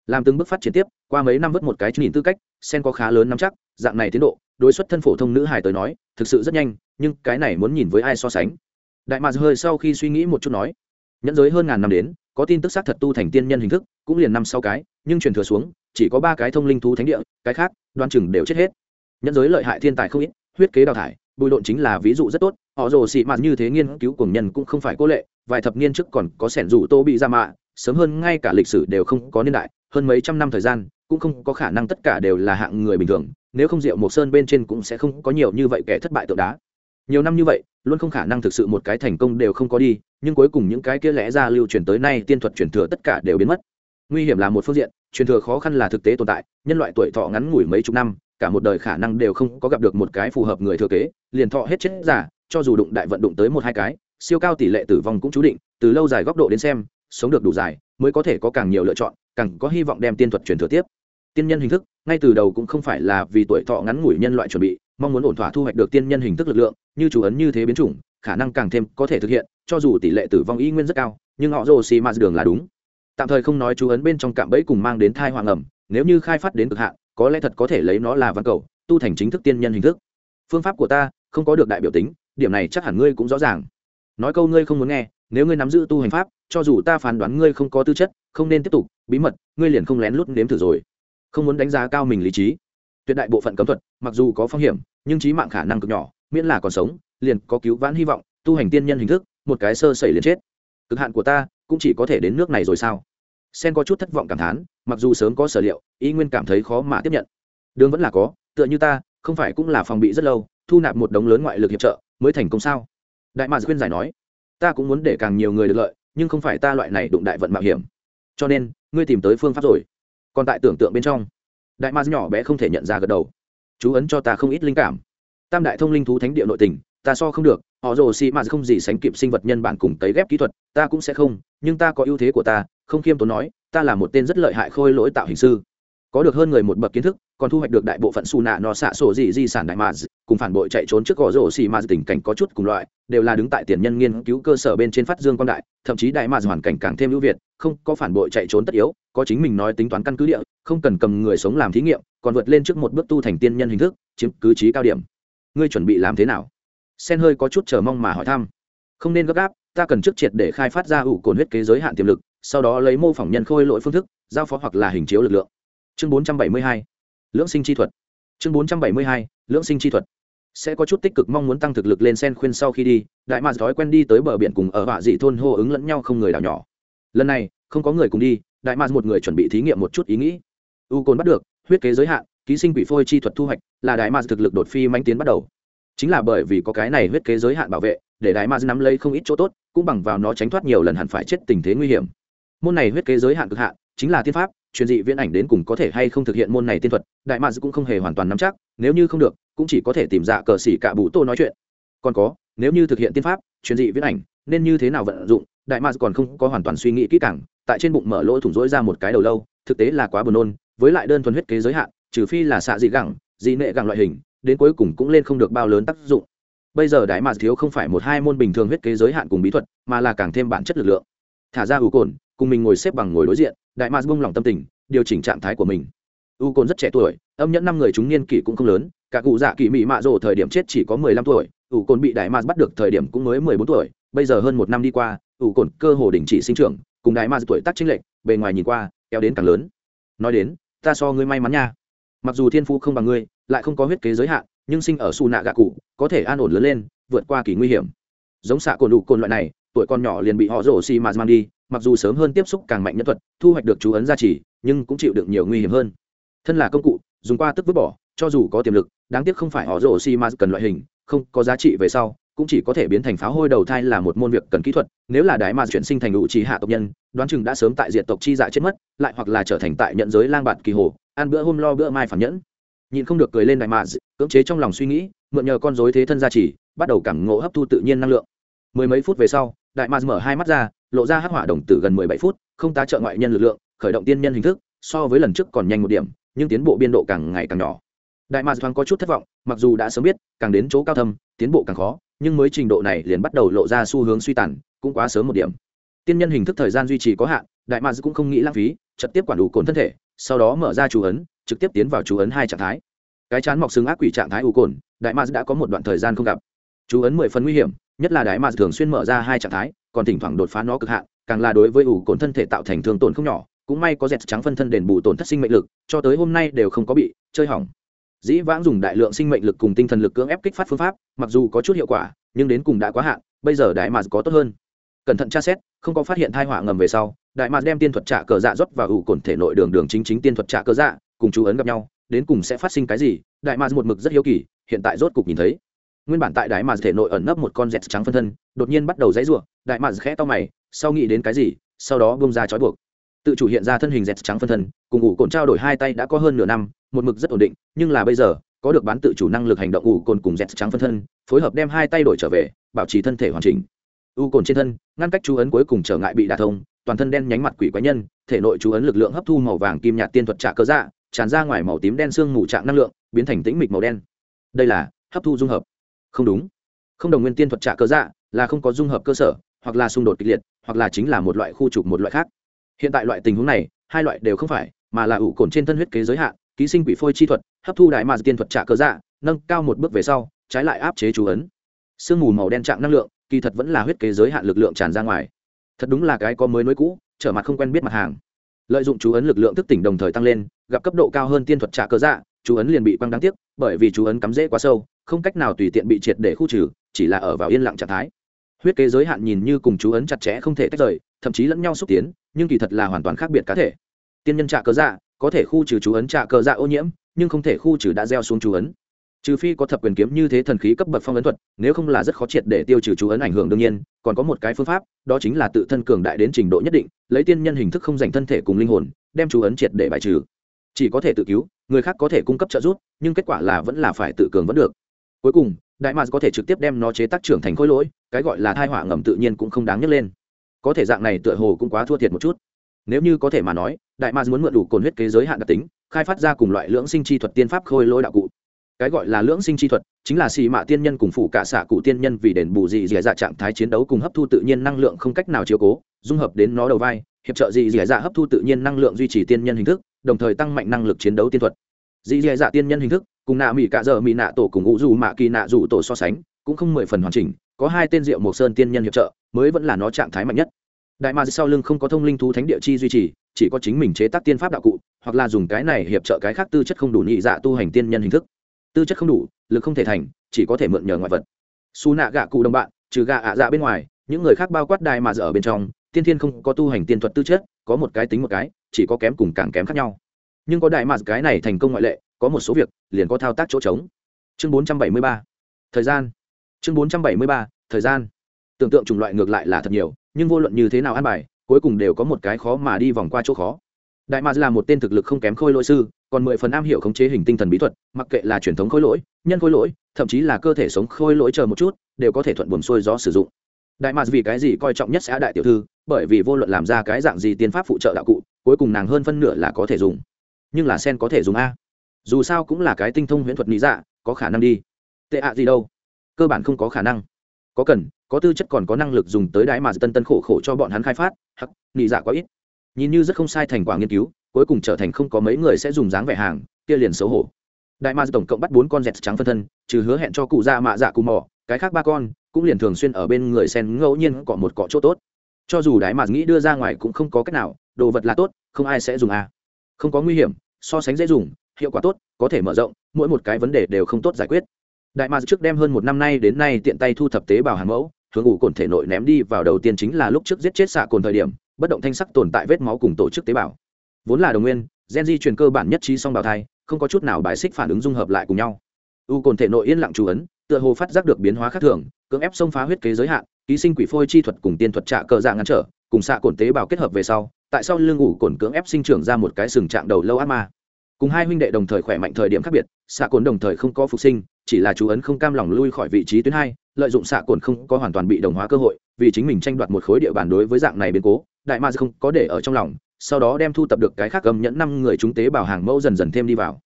Làm từng bước phát triển tiếp, qua mấy năm vớt một cái nhìn tư cách, sen có khá lớn nắm chắc, dạng này tiến độ, đối xuất thân phổ thông nữ hải tới nói, thực sự rất nhanh, nhưng cái này muốn nhìn với ai so sánh. Đại mà hơi sau khi suy nghĩ một chút nói, nhẫn giới hơn ngàn năm đến, có tin tức xác thật tu thành tiên nhân hình thức, cũng liền năm sau cái, nhưng truyền thừa xuống, chỉ có ba cái thông linh thú thánh địa, cái khác, đoan chừng đều chết hết. Nhẫn giới lợi hại thiên tài không ít, huyết kế đào thải bùi độn chính là ví dụ rất tốt, họ rồ xị mạt như thế nghiên cứu cùng nhân cũng không phải cô lệ, vài thập niên trước còn có sẻn rủ tô bị ra mạ, sớm hơn ngay cả lịch sử đều không có niên đại, hơn mấy trăm năm thời gian, cũng không có khả năng tất cả đều là hạng người bình thường, nếu không rượu một sơn bên trên cũng sẽ không có nhiều như vậy kẻ thất bại tượng đá. Nhiều năm như vậy, luôn không khả năng thực sự một cái thành công đều không có đi, nhưng cuối cùng những cái kia lẽ ra lưu truyền tới nay tiên thuật truyền thừa tất cả đều biến mất. Nguy hiểm là một phương diện, truyền thừa khó khăn là thực tế tồn tại, nhân loại tuổi thọ ngắn ngủi mấy chục năm cả một đời khả năng đều không có gặp được một cái phù hợp người thừa kế, liền thọ hết chết giả, cho dù đụng đại vận đụng tới một hai cái, siêu cao tỷ lệ tử vong cũng chú định, từ lâu dài góc độ đến xem, sống được đủ dài, mới có thể có càng nhiều lựa chọn, càng có hy vọng đem tiên thuật truyền thừa tiếp. Tiên nhân hình thức, ngay từ đầu cũng không phải là vì tuổi thọ ngắn ngủi nhân loại chuẩn bị, mong muốn ổn thỏa thu hoạch được tiên nhân hình thức lực lượng, như chủ ấn như thế biến chủng, khả năng càng thêm có thể thực hiện, cho dù tỷ lệ tử vong y nguyên rất cao, nhưng họ rồ xì mạt đường là đúng. Tạm thời không nói chú ấn bên trong cạm bẫy cùng mang đến thai hoàng ẩm nếu như khai phát đến cực hạn có lẽ thật có thể lấy nó là văn cầu, tu thành chính thức tiên nhân hình thức. Phương pháp của ta không có được đại biểu tính, điểm này chắc hẳn ngươi cũng rõ ràng. Nói câu ngươi không muốn nghe, nếu ngươi nắm giữ tu hành pháp, cho dù ta phán đoán ngươi không có tư chất, không nên tiếp tục, bí mật, ngươi liền không lén lút nếm thử rồi. Không muốn đánh giá cao mình lý trí. Tuyệt đại bộ phận cấm thuật, mặc dù có phong hiểm, nhưng trí mạng khả năng cực nhỏ, miễn là còn sống, liền có cứu vãn hy vọng, tu hành tiên nhân hình thức, một cái sơ sẩy liền chết. Cực hạn của ta cũng chỉ có thể đến nước này rồi sao? Sen có chút thất vọng cảm thán, mặc dù sớm có sở liệu, Y nguyên cảm thấy khó mà tiếp nhận. Đường vẫn là có, tựa như ta, không phải cũng là phòng bị rất lâu, thu nạp một đống lớn ngoại lực hiệp trợ, mới thành công sao? Đại mạc khuyên giải nói, ta cũng muốn để càng nhiều người được lợi, nhưng không phải ta loại này đụng đại vận mạo hiểm. Cho nên, ngươi tìm tới phương pháp rồi. Còn tại tưởng tượng bên trong. Đại mạc nhỏ bé không thể nhận ra gật đầu. Chú ấn cho ta không ít linh cảm. Tam đại thông linh thú thánh địa nội tình, ta so không được, họ rồ xì mà không gì sánh kịp sinh vật nhân bản cùng tấy ghép kỹ thuật, ta cũng sẽ không, nhưng ta có ưu thế của ta không khiêm tốn nói, ta là một tên rất lợi hại khôi lỗi tạo hình sư. Có được hơn người một bậc kiến thức, còn thu hoạch được đại bộ phận xù nạ nọ xạ sổ gì di sản đại mà cùng phản bội chạy trốn trước gò rổ xì mà tình cảnh có chút cùng loại, đều là đứng tại tiền nhân nghiên cứu cơ sở bên trên phát dương quan đại, thậm chí đại mà hoàn cảnh càng thêm ưu việt, không có phản bội chạy trốn tất yếu, có chính mình nói tính toán căn cứ địa, không cần cầm người sống làm thí nghiệm, còn vượt lên trước một bước tu thành tiên nhân hình thức, chiếm cứ trí cao điểm. Ngươi chuẩn bị làm thế nào? Sen hơi có chút chờ mong mà hỏi thăm. Không nên gấp gáp, ta cần trước triệt để khai phát ra ủ cồn huyết kế giới hạn tiềm lực sau đó lấy mô phỏng nhân khôi lỗi phương thức, giao phó hoặc là hình chiếu lực lượng. Chương 472 lưỡng sinh chi thuật. Chương 472 lưỡng sinh chi thuật. Sẽ có chút tích cực mong muốn tăng thực lực lên sen khuyên sau khi đi, đại mạc thói quen đi tới bờ biển cùng ở họa dị thôn hô ứng lẫn nhau không người đảo nhỏ. Lần này, không có người cùng đi, đại mạc một người chuẩn bị thí nghiệm một chút ý nghĩ. U cồn bắt được, huyết kế giới hạn, ký sinh quỷ phôi chi thuật thu hoạch, là đại mạc thực lực đột phi manh tiến bắt đầu. Chính là bởi vì có cái này huyết kế giới hạn bảo vệ, để đại mạc nắm lấy không ít chỗ tốt, cũng bằng vào nó tránh thoát nhiều lần hẳn phải chết tình thế nguy hiểm môn này huyết kế giới hạn cực hạn, chính là tiên pháp, truyền dị viễn ảnh đến cùng có thể hay không thực hiện môn này tiên thuật, đại mads cũng không hề hoàn toàn nắm chắc, nếu như không được, cũng chỉ có thể tìm dạ cờ xỉ cả bụ tô nói chuyện. Còn có, nếu như thực hiện tiên pháp, truyền dị viễn ảnh, nên như thế nào vận dụng, đại mads còn không có hoàn toàn suy nghĩ kỹ càng, tại trên bụng mở lỗ thủng rỗi ra một cái đầu lâu, thực tế là quá buồn nôn, với lại đơn thuần huyết kế giới hạn, trừ phi là xạ dị gẳng, dị nệ gẳng loại hình, đến cuối cùng cũng lên không được bao lớn tác dụng. Bây giờ đại mads thiếu không phải một hai môn bình thường huyết kế giới hạn cùng bí thuật, mà là càng thêm bản chất lực lượng. Thả ra ủ cồn cùng mình ngồi xếp bằng ngồi đối diện, đại mạc bung lòng tâm tình, điều chỉnh trạng thái của mình. U cồn rất trẻ tuổi, âm nhẫn năm người chúng niên kỷ cũng không lớn, cả cụ dạ kỳ mỹ mạ rồ thời điểm chết chỉ có mười lăm tuổi, u cồn bị đại mạc bắt được thời điểm cũng mới mười bốn tuổi, bây giờ hơn một năm đi qua, u cồn cơ hồ đình chỉ sinh trưởng, cùng đại mạc tuổi tác chính lệch, bề ngoài nhìn qua, kéo đến càng lớn. Nói đến, ta so ngươi may mắn nha. Mặc dù thiên phú không bằng ngươi, lại không có huyết kế giới hạn, nhưng sinh ở su nạ gạ cụ, có thể an ổn lớn lên, vượt qua kỳ nguy hiểm. Giống xạ cồn đủ cồn loại này, tuổi con nhỏ liền bị họ rổ xi mạt mang đi mặc dù sớm hơn tiếp xúc càng mạnh nhân thuật, thu hoạch được chú ấn gia trì, nhưng cũng chịu được nhiều nguy hiểm hơn. Thân là công cụ, dùng qua tức vứt bỏ, cho dù có tiềm lực, đáng tiếc không phải họ rổ xi ma cần loại hình, không có giá trị về sau, cũng chỉ có thể biến thành pháo hôi đầu thai là một môn việc cần kỹ thuật, nếu là đái ma chuyển sinh thành đủ trí hạ tộc nhân, đoán chừng đã sớm tại diện tộc chi dạ chết mất, lại hoặc là trở thành tại nhận giới lang bạt kỳ hồ, ăn bữa hôm lo bữa mai phản nhẫn. Nhìn không được cười lên đại mà cưỡng chế trong lòng suy nghĩ, mượn nhờ con dối thế thân gia trì, bắt đầu cảm ngộ hấp thu tự nhiên năng lượng. Mười mấy phút về sau, đại ma mở hai mắt ra lộ ra hắc hỏa đồng tử gần mười bảy phút, không tá trợ ngoại nhân lực lượng, khởi động tiên nhân hình thức, so với lần trước còn nhanh một điểm, nhưng tiến bộ biên độ càng ngày càng nhỏ. Đại mars thoáng có chút thất vọng, mặc dù đã sớm biết, càng đến chỗ cao thâm, tiến bộ càng khó, nhưng mới trình độ này liền bắt đầu lộ ra xu hướng suy tàn, cũng quá sớm một điểm. Tiên nhân hình thức thời gian duy trì có hạn, đại mars cũng không nghĩ lãng phí, trực tiếp quản đủ cồn thân thể, sau đó mở ra chú ấn, trực tiếp tiến vào chú ấn hai trạng thái. Cái chán mọc xương ác quỷ trạng thái u cồn, đại mars đã có một đoạn thời gian không gặp. Chú ấn mười phần nguy hiểm, nhất là đại mà thường xuyên mở ra hai trạng thái còn thỉnh thoảng đột phá nó cực hạn, càng là đối với ủ cồn thân thể tạo thành thương tổn không nhỏ, cũng may có dẹt trắng phân thân đền bù tổn thất sinh mệnh lực, cho tới hôm nay đều không có bị chơi hỏng. Dĩ vãng dùng đại lượng sinh mệnh lực cùng tinh thần lực cưỡng ép kích phát phương pháp, mặc dù có chút hiệu quả, nhưng đến cùng đã quá hạn, bây giờ đại mà có tốt hơn. Cẩn thận tra xét, không có phát hiện thai họa ngầm về sau, đại mà đem tiên thuật trả cờ dạ rót vào ủ cồn thể nội đường đường chính chính tiên thuật trả cờ dạ cùng chú ấn gặp nhau, đến cùng sẽ phát sinh cái gì, đại mà một mực rất hiếu kỳ, hiện tại rốt cục nhìn thấy nguyên bản tại đại mà thể nội ẩn nấp một con dẹt trắng phân thân, đột nhiên bắt đầu dãy rủa, đại mà khẽ to mày, sau nghĩ đến cái gì, sau đó bông ra trói buộc. Tự chủ hiện ra thân hình dẹt trắng phân thân, cùng ủ cồn trao đổi hai tay đã có hơn nửa năm, một mực rất ổn định, nhưng là bây giờ, có được bán tự chủ năng lực hành động ủ cồn cùng dẹt trắng phân thân, phối hợp đem hai tay đổi trở về, bảo trì thân thể hoàn chỉnh. U cồn trên thân, ngăn cách chú ấn cuối cùng trở ngại bị đả thông, toàn thân đen nhánh mặt quỷ quái nhân, thể nội chú ấn lực lượng hấp thu màu vàng kim nhạt tiên thuật trả cơ dạ tràn ra ngoài màu tím đen xương mù trạng năng lượng, biến thành tĩnh mịch màu đen. Đây là hấp thu dung hợp không đúng. Không đồng nguyên tiên thuật trả cơ dạ là không có dung hợp cơ sở, hoặc là xung đột kịch liệt, hoặc là chính là một loại khu trục một loại khác. Hiện tại loại tình huống này, hai loại đều không phải, mà là ủ cồn trên thân huyết kế giới hạn, ký sinh quỷ phôi chi thuật, hấp thu đại mà tiên thuật trả cơ dạ nâng cao một bước về sau, trái lại áp chế chú ấn. Sương mù màu đen trạng năng lượng, kỳ thật vẫn là huyết kế giới hạn lực lượng tràn ra ngoài. Thật đúng là cái có mới nối cũ, trở mặt không quen biết mặt hàng. Lợi dụng chú ấn lực lượng thức tỉnh đồng thời tăng lên, gặp cấp độ cao hơn tiên thuật trả cơ dạ chú ấn liền bị quăng đáng tiếc, bởi vì chú ấn cắm rễ quá sâu, không cách nào tùy tiện bị triệt để khu trừ, chỉ là ở vào yên lặng trạng thái. Huyết kế giới hạn nhìn như cùng chú ấn chặt chẽ không thể tách rời, thậm chí lẫn nhau xúc tiến, nhưng kỳ thật là hoàn toàn khác biệt cá thể. Tiên nhân trạ cơ dạ có thể khu trừ chú ấn trạ cơ dạ ô nhiễm, nhưng không thể khu trừ đã gieo xuống chú ấn. Trừ phi có thập quyền kiếm như thế thần khí cấp bậc phong ấn thuật, nếu không là rất khó triệt để tiêu trừ chú ấn ảnh hưởng đương nhiên, còn có một cái phương pháp, đó chính là tự thân cường đại đến trình độ nhất định, lấy tiên nhân hình thức không dành thân thể cùng linh hồn, đem chú ấn triệt để bài trừ chỉ có thể tự cứu, người khác có thể cung cấp trợ giúp, nhưng kết quả là vẫn là phải tự cường vẫn được. Cuối cùng, đại mạc có thể trực tiếp đem nó chế tác trưởng thành khối lỗi, cái gọi là thai họa ngầm tự nhiên cũng không đáng nhắc lên. Có thể dạng này tựa hồ cũng quá thua thiệt một chút. Nếu như có thể mà nói, đại mạc muốn mượn đủ cồn huyết kế giới hạn đặc tính, khai phát ra cùng loại lưỡng sinh chi thuật tiên pháp khôi lỗi đạo cụ. Cái gọi là lưỡng sinh chi thuật chính là xì mạ tiên nhân cùng phụ cả xạ cụ tiên nhân vì đền bù dị dì dạ trạng thái chiến đấu cùng hấp thu tự nhiên năng lượng không cách nào chiếu cố, dung hợp đến nó đầu vai, hiệp trợ dị dì dạ hấp thu tự nhiên năng lượng duy trì tiên nhân hình thức đồng thời tăng mạnh năng lực chiến đấu tiên thuật. Dị dì dạ tiên nhân hình thức, cùng nạ mỹ cạ dợ mỹ nạ tổ cùng ngũ dù mạ kỳ nạ dù tổ so sánh, cũng không mười phần hoàn chỉnh, có hai tên diệu mộc sơn tiên nhân hiệp trợ, mới vẫn là nó trạng thái mạnh nhất. Đại ma sau lưng không có thông linh thú thánh địa chi duy trì, chỉ có chính mình chế tác tiên pháp đạo cụ, hoặc là dùng cái này hiệp trợ cái khác tư chất không đủ nhị dạ tu hành tiên nhân hình thức. Tư chất không đủ, lực không thể thành, chỉ có thể mượn nhờ ngoại vật. Xù nạ gạ cụ đồng bạn, trừ gạ ạ dạ bên ngoài, những người khác bao quát đại mà dở ở bên trong tiên thiên không có tu hành tiên thuật tư chất, có một cái tính một cái, chỉ có kém cùng càng kém khác nhau. Nhưng có đại mà cái này thành công ngoại lệ, có một số việc liền có thao tác chỗ trống. Chương 473. thời gian. Chương 473. thời gian. Tưởng tượng chủng loại ngược lại là thật nhiều, nhưng vô luận như thế nào an bài, cuối cùng đều có một cái khó mà đi vòng qua chỗ khó. Đại mạt là một tên thực lực không kém khôi lỗi sư, còn mười phần am hiểu khống chế hình tinh thần bí thuật, mặc kệ là truyền thống khôi lỗi, nhân khôi lỗi, thậm chí là cơ thể sống khôi lỗi chờ một chút, đều có thể thuận buồm xuôi gió sử dụng. Đại mạc vì cái gì coi trọng nhất sẽ đại tiểu thư bởi vì vô luận làm ra cái dạng gì tiên pháp phụ trợ đạo cụ, cuối cùng nàng hơn phân nửa là có thể dùng. Nhưng là sen có thể dùng a. Dù sao cũng là cái tinh thông huyễn thuật lý dạ có khả năng đi. Tệ ạ gì đâu? Cơ bản không có khả năng. Có cần, có tư chất còn có năng lực dùng tới đái mà tân tân khổ khổ cho bọn hắn khai phát, hắc, lý dạ quá ít. Nhìn như rất không sai thành quả nghiên cứu, cuối cùng trở thành không có mấy người sẽ dùng dáng vẻ hàng, kia liền xấu hổ. Đại ma tổng cộng bắt bốn con dẹt trắng phân thân, trừ hứa hẹn cho cụ già mạ dạ cụ mò cái khác ba con cũng liền thường xuyên ở bên người sen ngẫu nhiên cọ một cọ chỗ tốt cho dù đái mà nghĩ đưa ra ngoài cũng không có cách nào, đồ vật là tốt, không ai sẽ dùng à. không có nguy hiểm, so sánh dễ dùng, hiệu quả tốt, có thể mở rộng, mỗi một cái vấn đề đều không tốt giải quyết. Đại ma trước đem hơn một năm nay đến nay tiện tay thu thập tế bào hàng mẫu, hướng ủ cồn thể nội ném đi vào đầu tiên chính là lúc trước giết chết xạ cồn thời điểm, bất động thanh sắc tồn tại vết máu cùng tổ chức tế bào. Vốn là đồng nguyên, gen di truyền cơ bản nhất trí song bào thai, không có chút nào bài xích phản ứng dung hợp lại cùng nhau. U cồn thể nội yên lặng chú ấn, tựa hồ phát giác được biến hóa khác thường, cưỡng ép xông phá huyết kế giới hạn ký sinh quỷ phôi chi thuật cùng tiên thuật trạ cờ dạng ngăn trở, cùng xạ cồn tế bào kết hợp về sau, tại sao lương ủ cồn cưỡng ép sinh trưởng ra một cái sừng trạng đầu lâu ác ma. Cùng hai huynh đệ đồng thời khỏe mạnh thời điểm khác biệt, xạ cồn đồng thời không có phục sinh, chỉ là chú ấn không cam lòng lui khỏi vị trí tuyến hai, lợi dụng xạ cồn không có hoàn toàn bị đồng hóa cơ hội, vì chính mình tranh đoạt một khối địa bàn đối với dạng này biến cố, đại ma không có để ở trong lòng, sau đó đem thu tập được cái khác cầm nhẫn năm người chúng tế bào hàng mẫu dần dần thêm đi vào.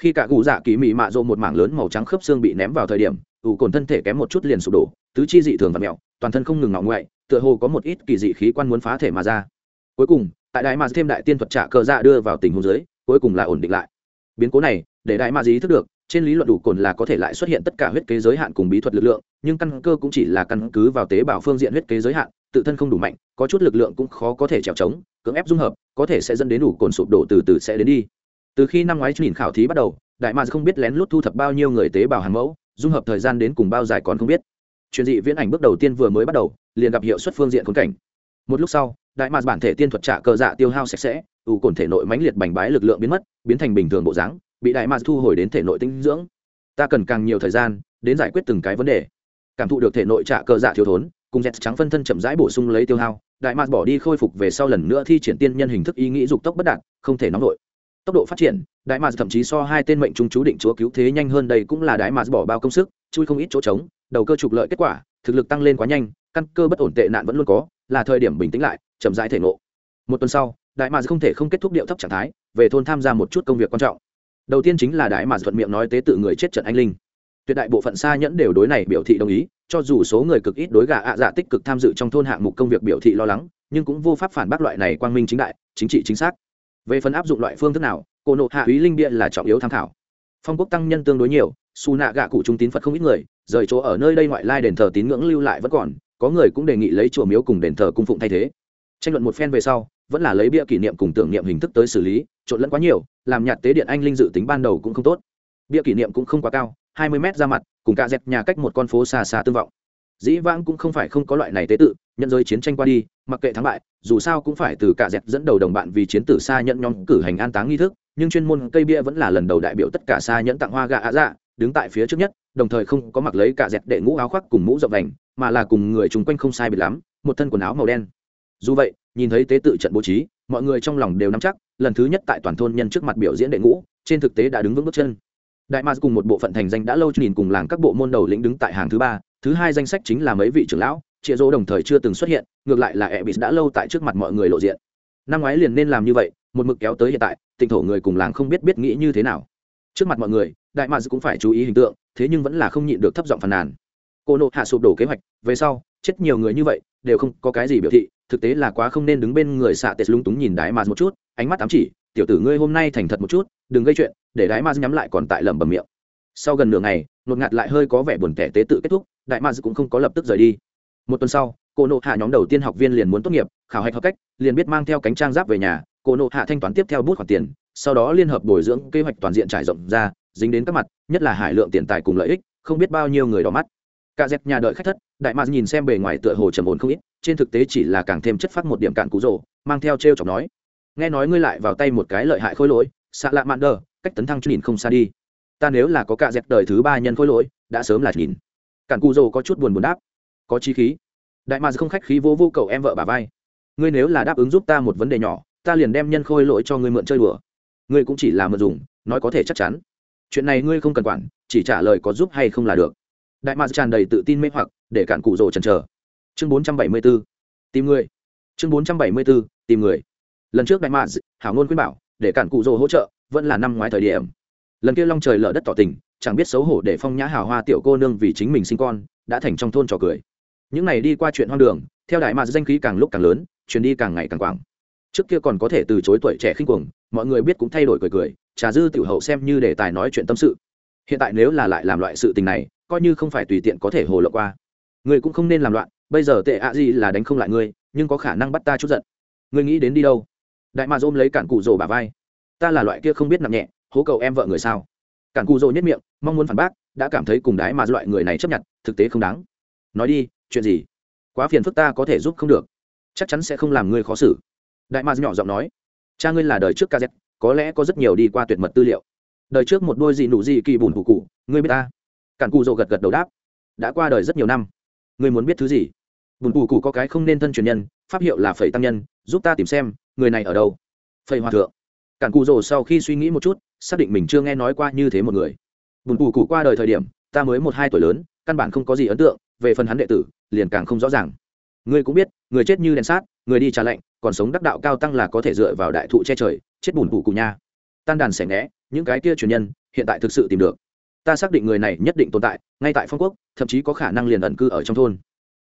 Khi cả cụ dạ kỳ mị mạ rộ một mảng lớn màu trắng khớp xương bị ném vào thời điểm, ủ cồn thân thể kém một chút liền sụp đổ, tứ chi dị thường và mẹo toàn thân không ngừng ngọ ngoại tựa hồ có một ít kỳ dị khí quan muốn phá thể mà ra. Cuối cùng, tại đại ma thêm đại tiên thuật trả cờ dạ đưa vào tình huống dưới, cuối cùng là ổn định lại. Biến cố này, để đại ma ý thức được, trên lý luận đủ cồn là có thể lại xuất hiện tất cả huyết kế giới hạn cùng bí thuật lực lượng, nhưng căn cơ cũng chỉ là căn cứ vào tế bào phương diện huyết kế giới hạn, tự thân không đủ mạnh, có chút lực lượng cũng khó có thể trèo trống, cưỡng ép dung hợp, có thể sẽ dẫn đến đủ cồn sụp đổ từ từ sẽ đến đi. Từ khi năm ngoái nhìn khảo thí bắt đầu, đại ma không biết lén lút thu thập bao nhiêu người tế bào hàng mẫu, dung hợp thời gian đến cùng bao dài còn không biết chuyện dị viễn ảnh bước đầu tiên vừa mới bắt đầu, liền gặp hiệu suất phương diện khốn cảnh. Một lúc sau, đại mạt bản thể tiên thuật trả cờ dạ tiêu hao sạch sẽ, ủ cồn thể nội mãnh liệt bành bái lực lượng biến mất, biến thành bình thường bộ dáng, bị đại mạt thu hồi đến thể nội tinh dưỡng. Ta cần càng nhiều thời gian, đến giải quyết từng cái vấn đề. Cảm thụ được thể nội trả cờ dạ thiếu thốn, cùng dẹt trắng phân thân chậm rãi bổ sung lấy tiêu hao, đại mạt bỏ đi khôi phục về sau lần nữa thi triển tiên nhân hình thức ý nghĩ dục tốc bất đạt, không thể nóng nổi. Tốc độ phát triển, đại mạt thậm chí so hai tên mệnh trung chú định chúa cứu thế nhanh hơn đây cũng là đại mạt bỏ bao công sức, chui không ít chỗ trống đầu cơ trục lợi kết quả, thực lực tăng lên quá nhanh, căn cơ bất ổn tệ nạn vẫn luôn có, là thời điểm bình tĩnh lại, chậm rãi thể ngộ. Một tuần sau, đại mạc không thể không kết thúc điệu thấp trạng thái, về thôn tham gia một chút công việc quan trọng. Đầu tiên chính là đại mạc thuận miệng nói tế tự người chết trận anh linh. Tuyệt đại bộ phận xa nhẫn đều đối này biểu thị đồng ý, cho dù số người cực ít đối gà ạ dạ tích cực tham dự trong thôn hạng mục công việc biểu thị lo lắng, nhưng cũng vô pháp phản bác loại này quang minh chính đại, chính trị chính xác. Về phần áp dụng loại phương thức nào, cô nộ hạ úy linh bia là trọng yếu tham khảo. Phong quốc tăng nhân tương đối nhiều, su nạ gạ cụ trung tín phật không ít người rời chỗ ở nơi đây ngoại lai đền thờ tín ngưỡng lưu lại vẫn còn, có người cũng đề nghị lấy chùa miếu cùng đền thờ cung phụng thay thế. Tranh luận một phen về sau, vẫn là lấy bia kỷ niệm cùng tưởng niệm hình thức tới xử lý, trộn lẫn quá nhiều, làm nhạt tế điện anh linh dự tính ban đầu cũng không tốt. Bia kỷ niệm cũng không quá cao, hai mươi mét ra mặt, cùng cả dẹp nhà cách một con phố xa xa tương vọng. Dĩ vãng cũng không phải không có loại này tế tự nhận giới chiến tranh qua đi, mặc kệ thắng bại, dù sao cũng phải từ cả dẹp dẫn đầu đồng bạn vì chiến tử xa nhận nhóm cử hành an táng nghi thức, nhưng chuyên môn cây bia vẫn là lần đầu đại biểu tất cả xa nhẫn tặng hoa gạ ạ dạ đứng tại phía trước nhất, đồng thời không có mặc lấy cả dẹp đệ ngũ áo khoác cùng mũ rộng vành, mà là cùng người chung quanh không sai biệt lắm, một thân quần áo màu đen. Dù vậy, nhìn thấy tế tự trận bố trí, mọi người trong lòng đều nắm chắc, lần thứ nhất tại toàn thôn nhân trước mặt biểu diễn đệ ngũ, trên thực tế đã đứng vững bước chân. Đại mars cùng một bộ phận thành danh đã lâu nhìn cùng làng các bộ môn đầu lĩnh đứng tại hàng thứ ba, thứ hai danh sách chính là mấy vị trưởng lão chịa dỗ đồng thời chưa từng xuất hiện, ngược lại là e bị đã lâu tại trước mặt mọi người lộ diện. Năm ngoái liền nên làm như vậy, một mực kéo tới hiện tại tỉnh thổ người cùng làng không biết biết nghĩ như thế nào. Trước mặt mọi người đại mars cũng phải chú ý hình tượng, thế nhưng vẫn là không nhịn được thấp giọng phàn nàn. Cô nộ hạ sụp đổ kế hoạch, về sau, chết nhiều người như vậy, đều không có cái gì biểu thị, thực tế là quá không nên đứng bên người xạ tết lung túng nhìn đại mars một chút, ánh mắt ám chỉ, tiểu tử ngươi hôm nay thành thật một chút, đừng gây chuyện, để đại mars nhắm lại còn tại lẩm bẩm miệng. Sau gần nửa ngày, nột ngạt lại hơi có vẻ buồn tẻ tế tự kết thúc, đại mars cũng không có lập tức rời đi. Một tuần sau, cô nộ hạ nhóm đầu tiên học viên liền muốn tốt nghiệp, khảo hạch hợp cách, liền biết mang theo cánh trang giáp về nhà, cô nộ hạ thanh toán tiếp theo bút khoản tiền, sau đó liên hợp bồi dưỡng kế hoạch toàn diện trải rộng ra dính đến các mặt, nhất là hải lượng tiền tài cùng lợi ích, không biết bao nhiêu người đỏ mắt. Cả dẹp nhà đợi khách thất, đại mạc nhìn xem bề ngoài tựa hồ trầm ổn không ít, trên thực tế chỉ là càng thêm chất phát một điểm cạn cú rồ, mang theo t chọc nói. Nghe nói ngươi lại vào tay một cái lợi hại khôi lỗi xạ lạ mạn đờ, cách tấn thăng nhìn không xa đi. Ta nếu là có cả dẹp đời thứ ba nhân khôi lỗi, đã sớm là nhìn. Cạn cú rồ có chút buồn buồn đáp. Có chi khí. Đại mạc không khách khí vô vô cầu em vợ bà vai. Ngươi nếu là đáp ứng giúp ta một vấn đề nhỏ, ta liền đem nhân khôi lỗi cho ngươi mượn chơi đùa. Ngươi cũng chỉ là mượn dùng, nói có thể chắc chắn chuyện này ngươi không cần quản, chỉ trả lời có giúp hay không là được. Đại mạc tràn đầy tự tin mê hoặc, để cản cụ rồ chần chờ. Chương bốn trăm bảy mươi b ố tìm người. Chương bốn trăm bảy mươi b ố tìm người. Lần trước đại mạc hảo ngôn khuyên bảo, để cản cụ rồ hỗ trợ, vẫn là năm ngoái thời điểm. Lần kia long trời lở đất tỏ tình, chẳng biết xấu hổ để phong nhã hào hoa tiểu cô nương vì chính mình sinh con, đã thành trong thôn trò cười. Những này đi qua chuyện hoang đường, theo đại mạc danh khí càng lúc càng lớn chuyến đi càng ngày càng quảng. Trước kia còn có thể từ chối tuổi trẻ khinh cuồng, mọi người biết cũng thay đổi cười cười trà dư tiểu hậu xem như đề tài nói chuyện tâm sự. Hiện tại nếu là lại làm loại sự tình này, coi như không phải tùy tiện có thể hồ lộ qua. Ngươi cũng không nên làm loạn, bây giờ tệ ạ gì là đánh không lại ngươi, nhưng có khả năng bắt ta chút giận. Ngươi nghĩ đến đi đâu? Đại mà ôm lấy cản cụ rồ bà vai. Ta là loại kia không biết nặng nhẹ, hố cầu em vợ người sao? Cản cụ rồ nhất miệng, mong muốn phản bác, đã cảm thấy cùng đái mà loại người này chấp nhận, thực tế không đáng. Nói đi, chuyện gì? Quá phiền phức ta có thể giúp không được. Chắc chắn sẽ không làm ngươi khó xử. Đại mà nhỏ giọng nói. Cha ngươi là đời trước kz có lẽ có rất nhiều đi qua tuyệt mật tư liệu. Đời trước một đôi gì nụ gì kỳ bùn cụ cụ, ngươi biết ta? Cản cụ rồ gật gật đầu đáp. Đã qua đời rất nhiều năm. Ngươi muốn biết thứ gì? Bùn cụ cụ có cái không nên thân truyền nhân, pháp hiệu là phẩy tăng nhân, giúp ta tìm xem, người này ở đâu? Phẩy hòa thượng. Cản cụ rồ sau khi suy nghĩ một chút, xác định mình chưa nghe nói qua như thế một người. Bùn cụ cụ qua đời thời điểm, ta mới một hai tuổi lớn, căn bản không có gì ấn tượng, về phần hắn đệ tử, liền càng không rõ ràng ngươi cũng biết, người chết như đèn sát người đi trả lệnh còn sống đắc đạo cao tăng là có thể dựa vào đại thụ che trời, chết bùn bù cụ nha. Tan đàn xẻ nghẽ, những cái kia truyền nhân, hiện tại thực sự tìm được. Ta xác định người này nhất định tồn tại, ngay tại phong quốc, thậm chí có khả năng liền ẩn cư ở trong thôn.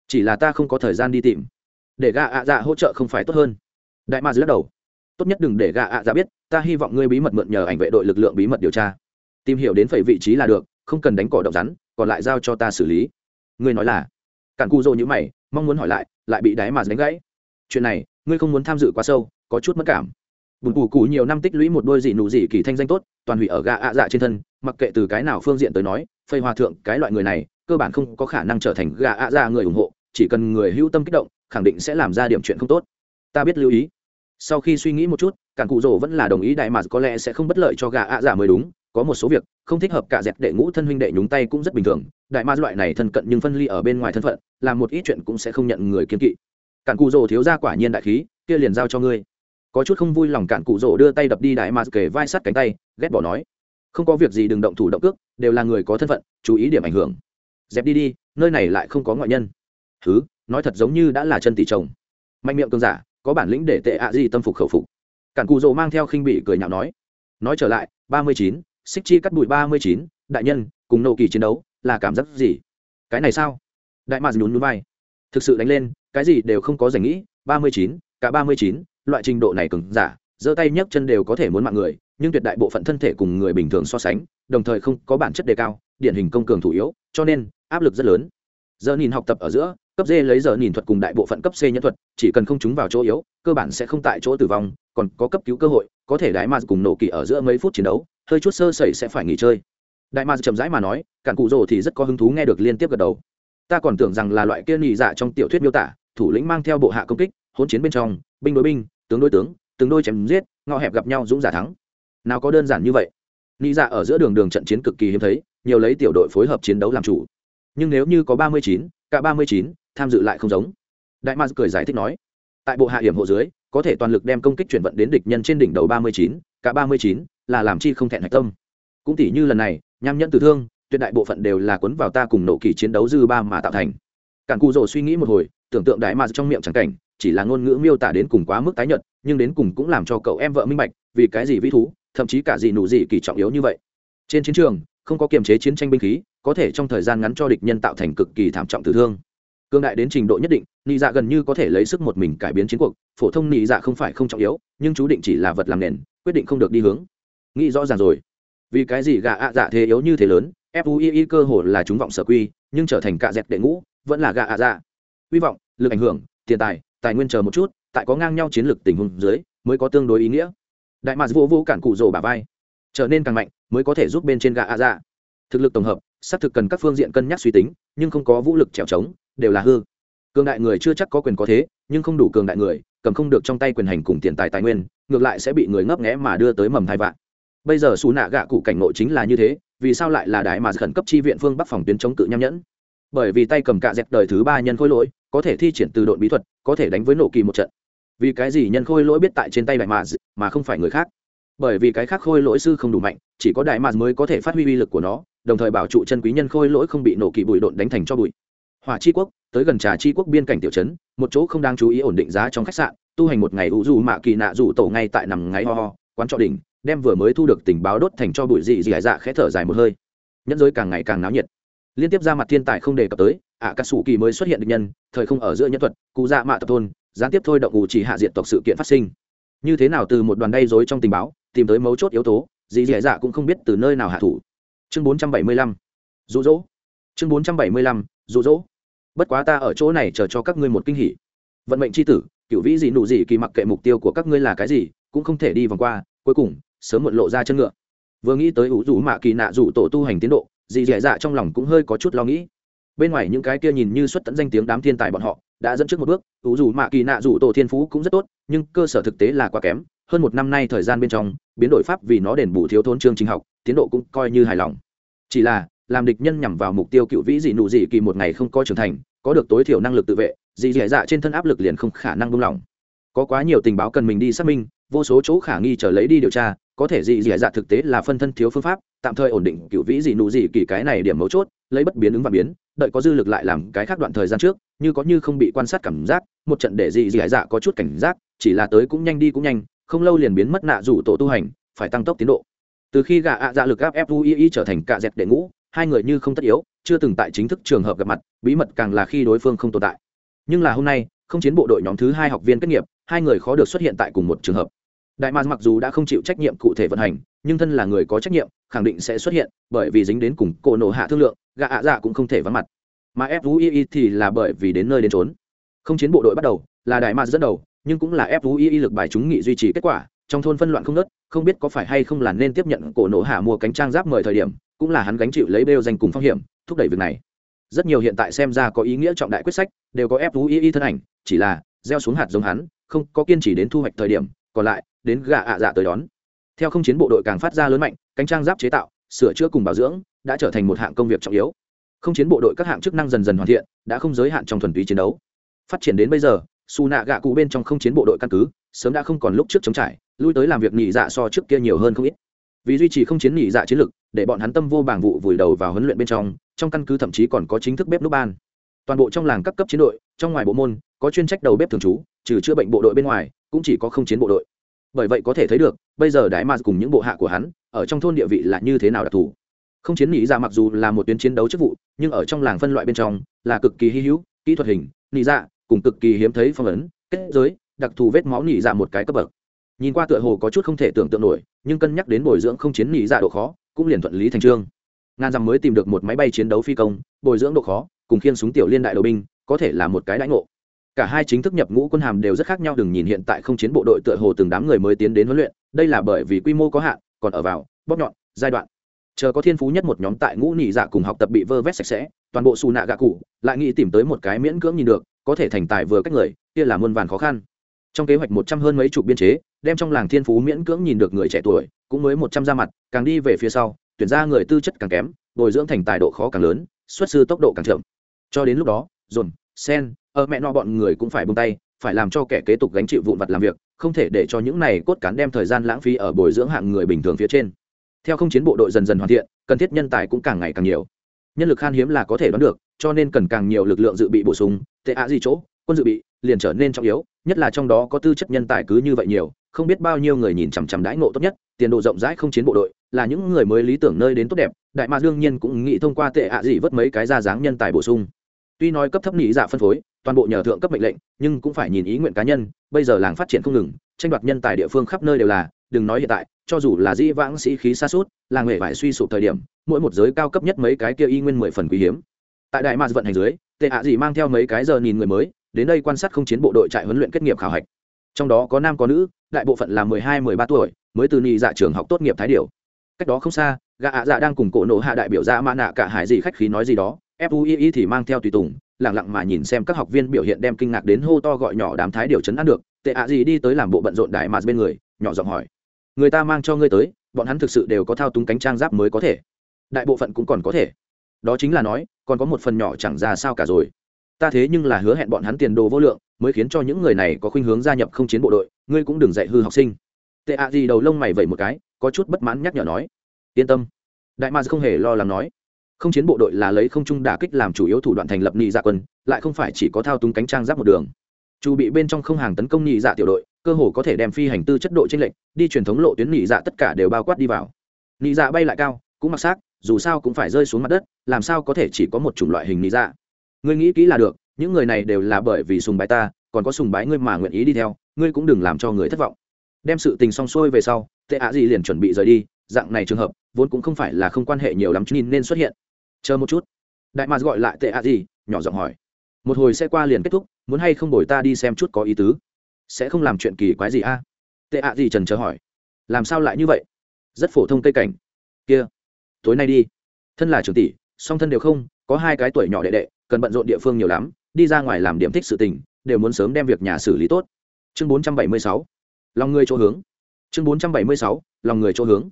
Chỉ là ta không có thời gian đi tìm. Để gạ ạ dạ hỗ trợ không phải tốt hơn. Đại ma lắc đầu. Tốt nhất đừng để gạ ạ dạ biết, ta hy vọng ngươi bí mật mượn nhờ ảnh vệ đội lực lượng bí mật điều tra. Tìm hiểu đến phẩy vị trí là được, không cần đánh cỏ động rắn, còn lại giao cho ta xử lý. Ngươi nói là cản cu dô như mày, mong muốn hỏi lại lại bị đáy mà đánh gãy. Chuyện này, ngươi không muốn tham dự quá sâu, có chút mất cảm. Bùn cù cù nhiều năm tích lũy một đôi dị nụ dị kỳ thanh danh tốt, toàn hủy ở gà ạ dạ trên thân, mặc kệ từ cái nào phương diện tới nói phây hòa thượng, cái loại người này, cơ bản không có khả năng trở thành gà ạ dạ người ủng hộ, chỉ cần người hữu tâm kích động, khẳng định sẽ làm ra điểm chuyện không tốt. Ta biết lưu ý. Sau khi suy nghĩ một chút, cản cụ rồ vẫn là đồng ý đại mà, có lẽ sẽ không bất lợi cho gà ạ dạ mới đúng có một số việc, không thích hợp cả dẹp đệ ngũ thân huynh đệ nhúng tay cũng rất bình thường. Đại ma loại này thân cận nhưng phân ly ở bên ngoài thân phận, làm một ít chuyện cũng sẽ không nhận người kiên kỵ. Cản cụ rồ thiếu ra quả nhiên đại khí, kia liền giao cho ngươi. Có chút không vui lòng cản cụ rồ đưa tay đập đi đại ma kề vai sát cánh tay, ghét bỏ nói. Không có việc gì đừng động thủ động cước, đều là người có thân phận, chú ý điểm ảnh hưởng. Dẹp đi đi, nơi này lại không có ngoại nhân. Thứ nói thật giống như đã là chân tỷ chồng. Mạnh miệng cường giả, có bản lĩnh để tệ ạ gì tâm phục khẩu phục. Cản cụ rồ mang theo khinh bị cười nhạo nói. Nói trở lại, ba mươi chín xích chi cắt bụi ba mươi chín, đại nhân, cùng nộ kỳ chiến đấu là cảm giác gì? Cái này sao? Đại mạc nhún núi vai. Thực sự đánh lên, cái gì đều không có giành nghĩ, ba mươi chín, cả ba mươi chín, loại trình độ này cứng giả, giơ tay nhấc chân đều có thể muốn mạng người, nhưng tuyệt đại bộ phận thân thể cùng người bình thường so sánh, đồng thời không có bản chất đề cao, điển hình công cường thủ yếu, cho nên áp lực rất lớn. Giờ nhìn học tập ở giữa cấp d lấy giờ nhìn thuật cùng đại bộ phận cấp c nhân thuật, chỉ cần không chúng vào chỗ yếu, cơ bản sẽ không tại chỗ tử vong, còn có cấp cứu cơ hội, có thể đại ma cùng nổ kỳ ở giữa mấy phút chiến đấu, hơi chút sơ sẩy sẽ phải nghỉ chơi. Đại ma chậm rãi mà nói, cản cụ rồ thì rất có hứng thú nghe được liên tiếp gật đầu. Ta còn tưởng rằng là loại kia nhị dạ trong tiểu thuyết miêu tả, thủ lĩnh mang theo bộ hạ công kích, hỗn chiến bên trong, binh đối binh, tướng đối tướng tướng đôi chém giết, ngọ hẹp gặp nhau dũng giả thắng. Nào có đơn giản như vậy. Nhị dạ ở giữa đường đường trận chiến cực kỳ hiếm thấy, nhiều lấy tiểu đội phối hợp chiến đấu làm chủ. Nhưng nếu như có ba mươi chín, cả ba mươi chín tham dự lại không giống. Đại mars cười giải thích nói, tại bộ hạ hiểm hộ dưới, có thể toàn lực đem công kích chuyển vận đến địch nhân trên đỉnh đầu ba mươi chín, cả ba mươi chín là làm chi không thẹn hạch tâm. Cũng tỷ như lần này, nham nhẫn tử thương, tuyệt đại bộ phận đều là cuốn vào ta cùng nổ kỳ chiến đấu dư ba mà tạo thành. Cản cụ rồ suy nghĩ một hồi, tưởng tượng đại mars trong miệng chẳng cảnh, chỉ là ngôn ngữ miêu tả đến cùng quá mức tái nhợt, nhưng đến cùng cũng làm cho cậu em vợ minh bạch, vì cái gì vĩ thú, thậm chí cả gì nụ gì kỳ trọng yếu như vậy. Trên chiến trường, không có kiềm chế chiến tranh binh khí, có thể trong thời gian ngắn cho địch nhân tạo thành cực kỳ thảm trọng tử thương cương đại đến trình độ nhất định, nị dạ gần như có thể lấy sức một mình cải biến chiến cuộc, phổ thông nị dạ không phải không trọng yếu, nhưng chú định chỉ là vật làm nền, quyết định không được đi hướng. Nghĩ rõ ràng rồi. Vì cái gì gạ ạ dạ thế yếu như thế lớn fui cơ hồ là chúng vọng sở quy, nhưng trở thành cạ dẹp đệ ngũ, vẫn là gạ ạ dạ. Hy vọng, lực ảnh hưởng, tiền tài tài nguyên chờ một chút, tại có ngang nhau chiến lược tình huống dưới, mới có tương đối ý nghĩa. Đại mạc vô vô cản cụ rồ bà vai. Trở nên càng mạnh, mới có thể giúp bên trên gạ ạ dạ. Thực lực tổng hợp, xác thực cần các phương diện cân nhắc suy tính, nhưng không có vũ lực trèo trống đều là hư. Cường đại người chưa chắc có quyền có thế, nhưng không đủ cường đại người, cầm không được trong tay quyền hành cùng tiền tài tài nguyên, ngược lại sẽ bị người ngấp nghẽ mà đưa tới mầm thai vạn. Bây giờ xù nạ gạ cụ cảnh nội chính là như thế, vì sao lại là đại mà khẩn cấp chi viện phương bắc phòng tuyến chống cự nham nhẫn? Bởi vì tay cầm cạ dẹp đời thứ ba nhân khôi lỗi, có thể thi triển từ đội bí thuật, có thể đánh với nổ kỳ một trận. Vì cái gì nhân khôi lỗi biết tại trên tay đại mà mà không phải người khác? Bởi vì cái khác khôi lỗi sư không đủ mạnh, chỉ có đại mà mới có thể phát huy uy lực của nó, đồng thời bảo trụ chân quý nhân khôi lỗi không bị nổ kỳ bụi độn đánh thành cho bụi hỏa chi quốc, tới gần trà chi quốc biên cảnh tiểu trấn, một chỗ không đang chú ý ổn định giá trong khách sạn, tu hành một ngày ủ dù mạ kỳ nạ rủ tổ ngay tại nằm ngáy ho ho, quán trọ đỉnh, đem vừa mới thu được tình báo đốt thành cho bụi dị dị dạ khẽ thở dài một hơi. Nhẫn giới càng ngày càng náo nhiệt. Liên tiếp ra mặt thiên tài không đề cập tới ạ cà sủ kỳ mới xuất hiện được nhân, thời không ở giữa nhân thuật, cụ dạ mạ tập thôn, gián tiếp thôi động ủ chỉ hạ diện tộc sự kiện phát sinh. Như thế nào từ một đoàn gây dối trong tình báo, tìm tới mấu chốt yếu tố, dị dị dạ cũng không biết từ nơi nào hạ thủ. Chương bốn trăm bảy mươi lăm. Rụ rỗ chương bốn trăm bảy mươi lăm. Rụ rỗ bất quá ta ở chỗ này chờ cho các ngươi một kinh hỉ. Vận mệnh c h i tử, cựu vĩ gì nụ gì kỳ mặc kệ mục tiêu của các ngươi là cái gì, cũng không thể đi vòng qua, cuối cùng, sớm muộn lộ ra chân ngựa. Vừa nghĩ tới ủ rủ mạ kỳ nạ rủ tổ tu hành tiến độ, dị dẻ dạ trong lòng cũng hơi có chút lo nghĩ. Bên ngoài những cái kia nhìn như xuất tận danh tiếng đám thiên tài bọn họ, đã dẫn trước một bước, ủ rủ mạ kỳ nạ rủ tổ thiên phú cũng rất tốt, nhưng cơ sở thực tế là quá kém. Hơn một năm nay thời gian bên trong, biến đổi pháp vì nó đền bù thiếu thốn chương trình học, tiến độ cũng coi như hài lòng. Chỉ là làm địch nhân nhằm vào mục tiêu cựu vĩ dị nụ dị kỳ một ngày không có trưởng thành, có được tối thiểu năng lực tự vệ, dị dị dạ trên thân áp lực liền không khả năng buông lỏng. Có quá nhiều tình báo cần mình đi xác minh, vô số chỗ khả nghi trở lấy đi điều tra, có thể dị dị dạ thực tế là phân thân thiếu phương pháp, tạm thời ổn định cựu vĩ dị nụ dị kỳ cái này điểm mấu chốt, lấy bất biến ứng và biến, đợi có dư lực lại làm cái khác đoạn thời gian trước, như có như không bị quan sát cảm giác, một trận để dị dị dạ có chút cảnh giác, chỉ là tới cũng nhanh đi cũng nhanh, không lâu liền biến mất nạ rủ tổ tu hành, phải tăng tốc tiến độ. Từ khi gạ ạ dạ lực áp fui trở thành cạ dẹt đệ ngũ hai người như không tất yếu, chưa từng tại chính thức trường hợp gặp mặt, bí mật càng là khi đối phương không tồn tại. Nhưng là hôm nay, không chiến bộ đội nhóm thứ hai học viên kết nghiệp, hai người khó được xuất hiện tại cùng một trường hợp. Đại mars mặc dù đã không chịu trách nhiệm cụ thể vận hành, nhưng thân là người có trách nhiệm, khẳng định sẽ xuất hiện, bởi vì dính đến cùng cổ nổ hạ thương lượng, gạ ạ dạ cũng không thể vắng mặt. Mà fui thì là bởi vì đến nơi đến trốn không chiến bộ đội bắt đầu, là đại mars dẫn đầu, nhưng cũng là fui lực bài chúng nghị duy trì kết quả trong thôn phân loạn không nớt, không biết có phải hay không là nên tiếp nhận cổ nổ hạ mua cánh trang giáp mời thời điểm, cũng là hắn gánh chịu lấy bêu danh cùng phong hiểm, thúc đẩy việc này. Rất nhiều hiện tại xem ra có ý nghĩa trọng đại quyết sách, đều có ép túy y thân ảnh, chỉ là, gieo xuống hạt giống hắn, không có kiên trì đến thu hoạch thời điểm, còn lại, đến gạ ạ dạ tới đón. Theo không chiến bộ đội càng phát ra lớn mạnh, cánh trang giáp chế tạo, sửa chữa cùng bảo dưỡng, đã trở thành một hạng công việc trọng yếu. Không chiến bộ đội các hạng chức năng dần dần hoàn thiện, đã không giới hạn trong thuần túy chiến đấu. Phát triển đến bây giờ xù nạ gạ cụ bên trong không chiến bộ đội căn cứ, sớm đã không còn lúc trước chống trải lui tới làm việc nhị dạ so trước kia nhiều hơn không ít. Vì duy trì không chiến nhị dạ chiến lực, để bọn hắn tâm vô bảng vụ vùi đầu vào huấn luyện bên trong trong căn cứ thậm chí còn có chính thức bếp núc ban. Toàn bộ trong làng các cấp chiến đội, trong ngoài bộ môn, có chuyên trách đầu bếp thường trú, trừ chữa bệnh bộ đội bên ngoài, cũng chỉ có không chiến bộ đội. Bởi vậy có thể thấy được, bây giờ đại mạc cùng những bộ hạ của hắn, ở trong thôn địa vị là như thế nào đặc thù. Không chiến nhị dạ mặc dù là một tuyến chiến đấu chức vụ, nhưng ở trong làng phân loại bên trong, là cực kỳ hy hữu, kỹ thuật hình, nhị dạ cùng cực kỳ hiếm thấy phong ấn, kết giới, đặc thù vết máu nhị dạ một cái cấp bậc nhìn qua tựa hồ có chút không thể tưởng tượng nổi, nhưng cân nhắc đến bồi dưỡng không chiến nhị dạ độ khó, cũng liền thuận lý thành trương. Ngàn dặm mới tìm được một máy bay chiến đấu phi công, bồi dưỡng độ khó, cùng khiên súng tiểu liên đại đầu binh, có thể là một cái đãi ngộ. Cả hai chính thức nhập ngũ quân hàm đều rất khác nhau, đừng nhìn hiện tại không chiến bộ đội tựa hồ từng đám người mới tiến đến huấn luyện, đây là bởi vì quy mô có hạn, còn ở vào, bóp nhọn, giai đoạn. Chờ có thiên phú nhất một nhóm tại ngũ nhị dạ cùng học tập bị vơ vét sạch sẽ, toàn bộ xù nạ gạ cụ, lại nghĩ tìm tới một cái miễn cưỡng nhìn được, có thể thành tài vừa cách người, kia là muôn vàn khó khăn. Trong kế hoạch một trăm hơn mấy chục biên chế đem trong làng thiên phú miễn cưỡng nhìn được người trẻ tuổi, cũng mới một trăm ra mặt, càng đi về phía sau, tuyển ra người tư chất càng kém, bồi dưỡng thành tài độ khó càng lớn, xuất sư tốc độ càng chậm. Cho đến lúc đó dồn sen, ở mẹ no bọn người cũng phải bung tay, phải làm cho kẻ kế tục gánh chịu vụn vặt làm việc, không thể để cho những này cốt cán đem thời gian lãng phí ở bồi dưỡng hạng người bình thường phía trên. Theo không chiến bộ đội dần dần hoàn thiện, cần thiết nhân tài cũng càng ngày càng nhiều. Nhân lực khan hiếm là có thể đoán được, cho nên cần càng nhiều lực lượng dự bị bổ sung, tệ ạ gì chỗ, quân dự bị liền trở nên trọng yếu, nhất là trong đó có tư chất nhân tài cứ như vậy nhiều không biết bao nhiêu người nhìn chằm chằm đãi ngộ tốt nhất, tiền độ rộng rãi không chiến bộ đội, là những người mới lý tưởng nơi đến tốt đẹp, đại mạc đương nhiên cũng nghĩ thông qua tệ ạ gì vớt mấy cái ra dáng nhân tài bổ sung. Tuy nói cấp thấp nghĩ dạ phân phối, toàn bộ nhờ thượng cấp mệnh lệnh, nhưng cũng phải nhìn ý nguyện cá nhân, bây giờ làng phát triển không ngừng, tranh đoạt nhân tài địa phương khắp nơi đều là, đừng nói hiện tại, cho dù là dĩ vãng sĩ khí xa suốt, làng nghề phải suy sụp thời điểm, mỗi một giới cao cấp nhất mấy cái kia y nguyên mười phần quý hiếm. Tại đại mạc vận hành dưới, tệ ạ gì mang theo mấy cái giờ nhìn người mới, đến đây quan sát không chiến bộ đội trại huấn luyện kết nghiệp khảo hạch trong đó có nam có nữ, đại bộ phận là mười hai, mười ba tuổi, mới từ nhị dạ trường học tốt nghiệp thái điều. Cách đó không xa, gã ạ dạ đang cùng cổ nộ hạ đại biểu dạ ra mã nạ cả hải gì khách khí nói gì đó fui thì mang theo tùy tùng lẳng lặng mà nhìn xem các học viên biểu hiện đem kinh ngạc đến hô to gọi nhỏ đám thái điều chấn ăn được. Tệ ạ gì đi tới làm bộ bận rộn đại mà bên người, nhỏ giọng hỏi, người ta mang cho ngươi tới, bọn hắn thực sự đều có thao túng cánh trang giáp mới có thể. Đại bộ phận cũng còn có thể. Đó chính là nói, còn có một phần nhỏ chẳng ra sao cả rồi. Ta thế nhưng là hứa hẹn bọn hắn tiền đồ vô lượng mới khiến cho những người này có khuynh hướng gia nhập không chiến bộ đội, ngươi cũng đừng dạy hư học sinh. Tệ ạ gì đầu lông mày vẩy một cái, có chút bất mãn nhắc nhở nói. Yên tâm. Đại ma không hề lo lắng nói. Không chiến bộ đội là lấy không trung đả kích làm chủ yếu thủ đoạn thành lập nhị dạ quân, lại không phải chỉ có thao túng cánh trang giáp một đường. Chu bị bên trong không hàng tấn công nhị dạ tiểu đội, cơ hồ có thể đem phi hành tư chất độ trên lệnh đi truyền thống lộ tuyến nhị dạ tất cả đều bao quát đi vào. Nhị dạ bay lại cao, cũng mặc xác, dù sao cũng phải rơi xuống mặt đất, làm sao có thể chỉ có một chủng loại hình nhị dạ? Ngươi nghĩ kỹ là được những người này đều là bởi vì sùng bái ta, còn có sùng bái ngươi mà nguyện ý đi theo, ngươi cũng đừng làm cho người thất vọng. Đem sự tình xong xuôi về sau, tệ ạ gì liền chuẩn bị rời đi, dạng này trường hợp, vốn cũng không phải là không quan hệ nhiều lắm nhìn nên xuất hiện. Chờ một chút. Đại mạc gọi lại tệ ạ gì nhỏ giọng hỏi. Một hồi sẽ qua liền kết thúc, muốn hay không đổi ta đi xem chút có ý tứ? Sẽ không làm chuyện kỳ quái gì a? Tệ ạ gì trần chờ hỏi. Làm sao lại như vậy? Rất phổ thông cây cảnh. Kia. Tối nay đi. Thân là trưởng tỷ, song thân đều không, có hai cái tuổi nhỏ đệ đệ, cần bận rộn địa phương nhiều lắm đi ra ngoài làm điểm thích sự tình, đều muốn sớm đem việc nhà xử lý tốt. Chương bốn trăm bảy mươi sáu, lòng người chỗ hướng. Chương bốn trăm bảy mươi sáu, lòng người chỗ hướng.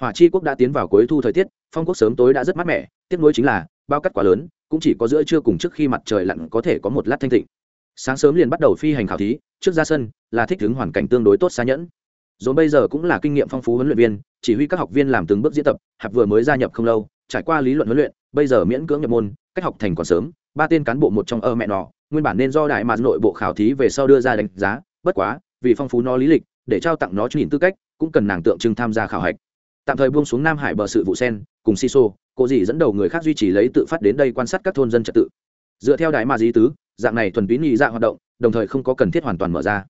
Hỏa chi quốc đã tiến vào cuối thu thời tiết, phong quốc sớm tối đã rất mát mẻ, tiếc nối chính là, bao cắt quá lớn, cũng chỉ có giữa trưa cùng trước khi mặt trời lặn có thể có một lát thanh tịnh. Sáng sớm liền bắt đầu phi hành khảo thí, trước ra sân là thích ứng hoàn cảnh tương đối tốt xa nhẫn. Dồn bây giờ cũng là kinh nghiệm phong phú huấn luyện viên, chỉ huy các học viên làm từng bước diễn tập, hạp vừa mới gia nhập không lâu, trải qua lý luận huấn luyện, bây giờ miễn cưỡng nhập môn, cách học thành còn sớm ba tên cán bộ một trong ơ mẹ nọ, nguyên bản nên do đại mạc nội bộ khảo thí về sau đưa ra đánh giá, bất quá, vì phong phú nó lý lịch, để trao tặng nó nhìn tư cách, cũng cần nàng tượng trưng tham gia khảo hạch. Tạm thời buông xuống nam hải bờ sự vụ sen, cùng si sô cô dì dẫn đầu người khác duy trì lấy tự phát đến đây quan sát các thôn dân trật tự. Dựa theo đại ma di tứ, dạng này thuần túy nhị dạ hoạt động, đồng thời không có cần thiết hoàn toàn mở ra.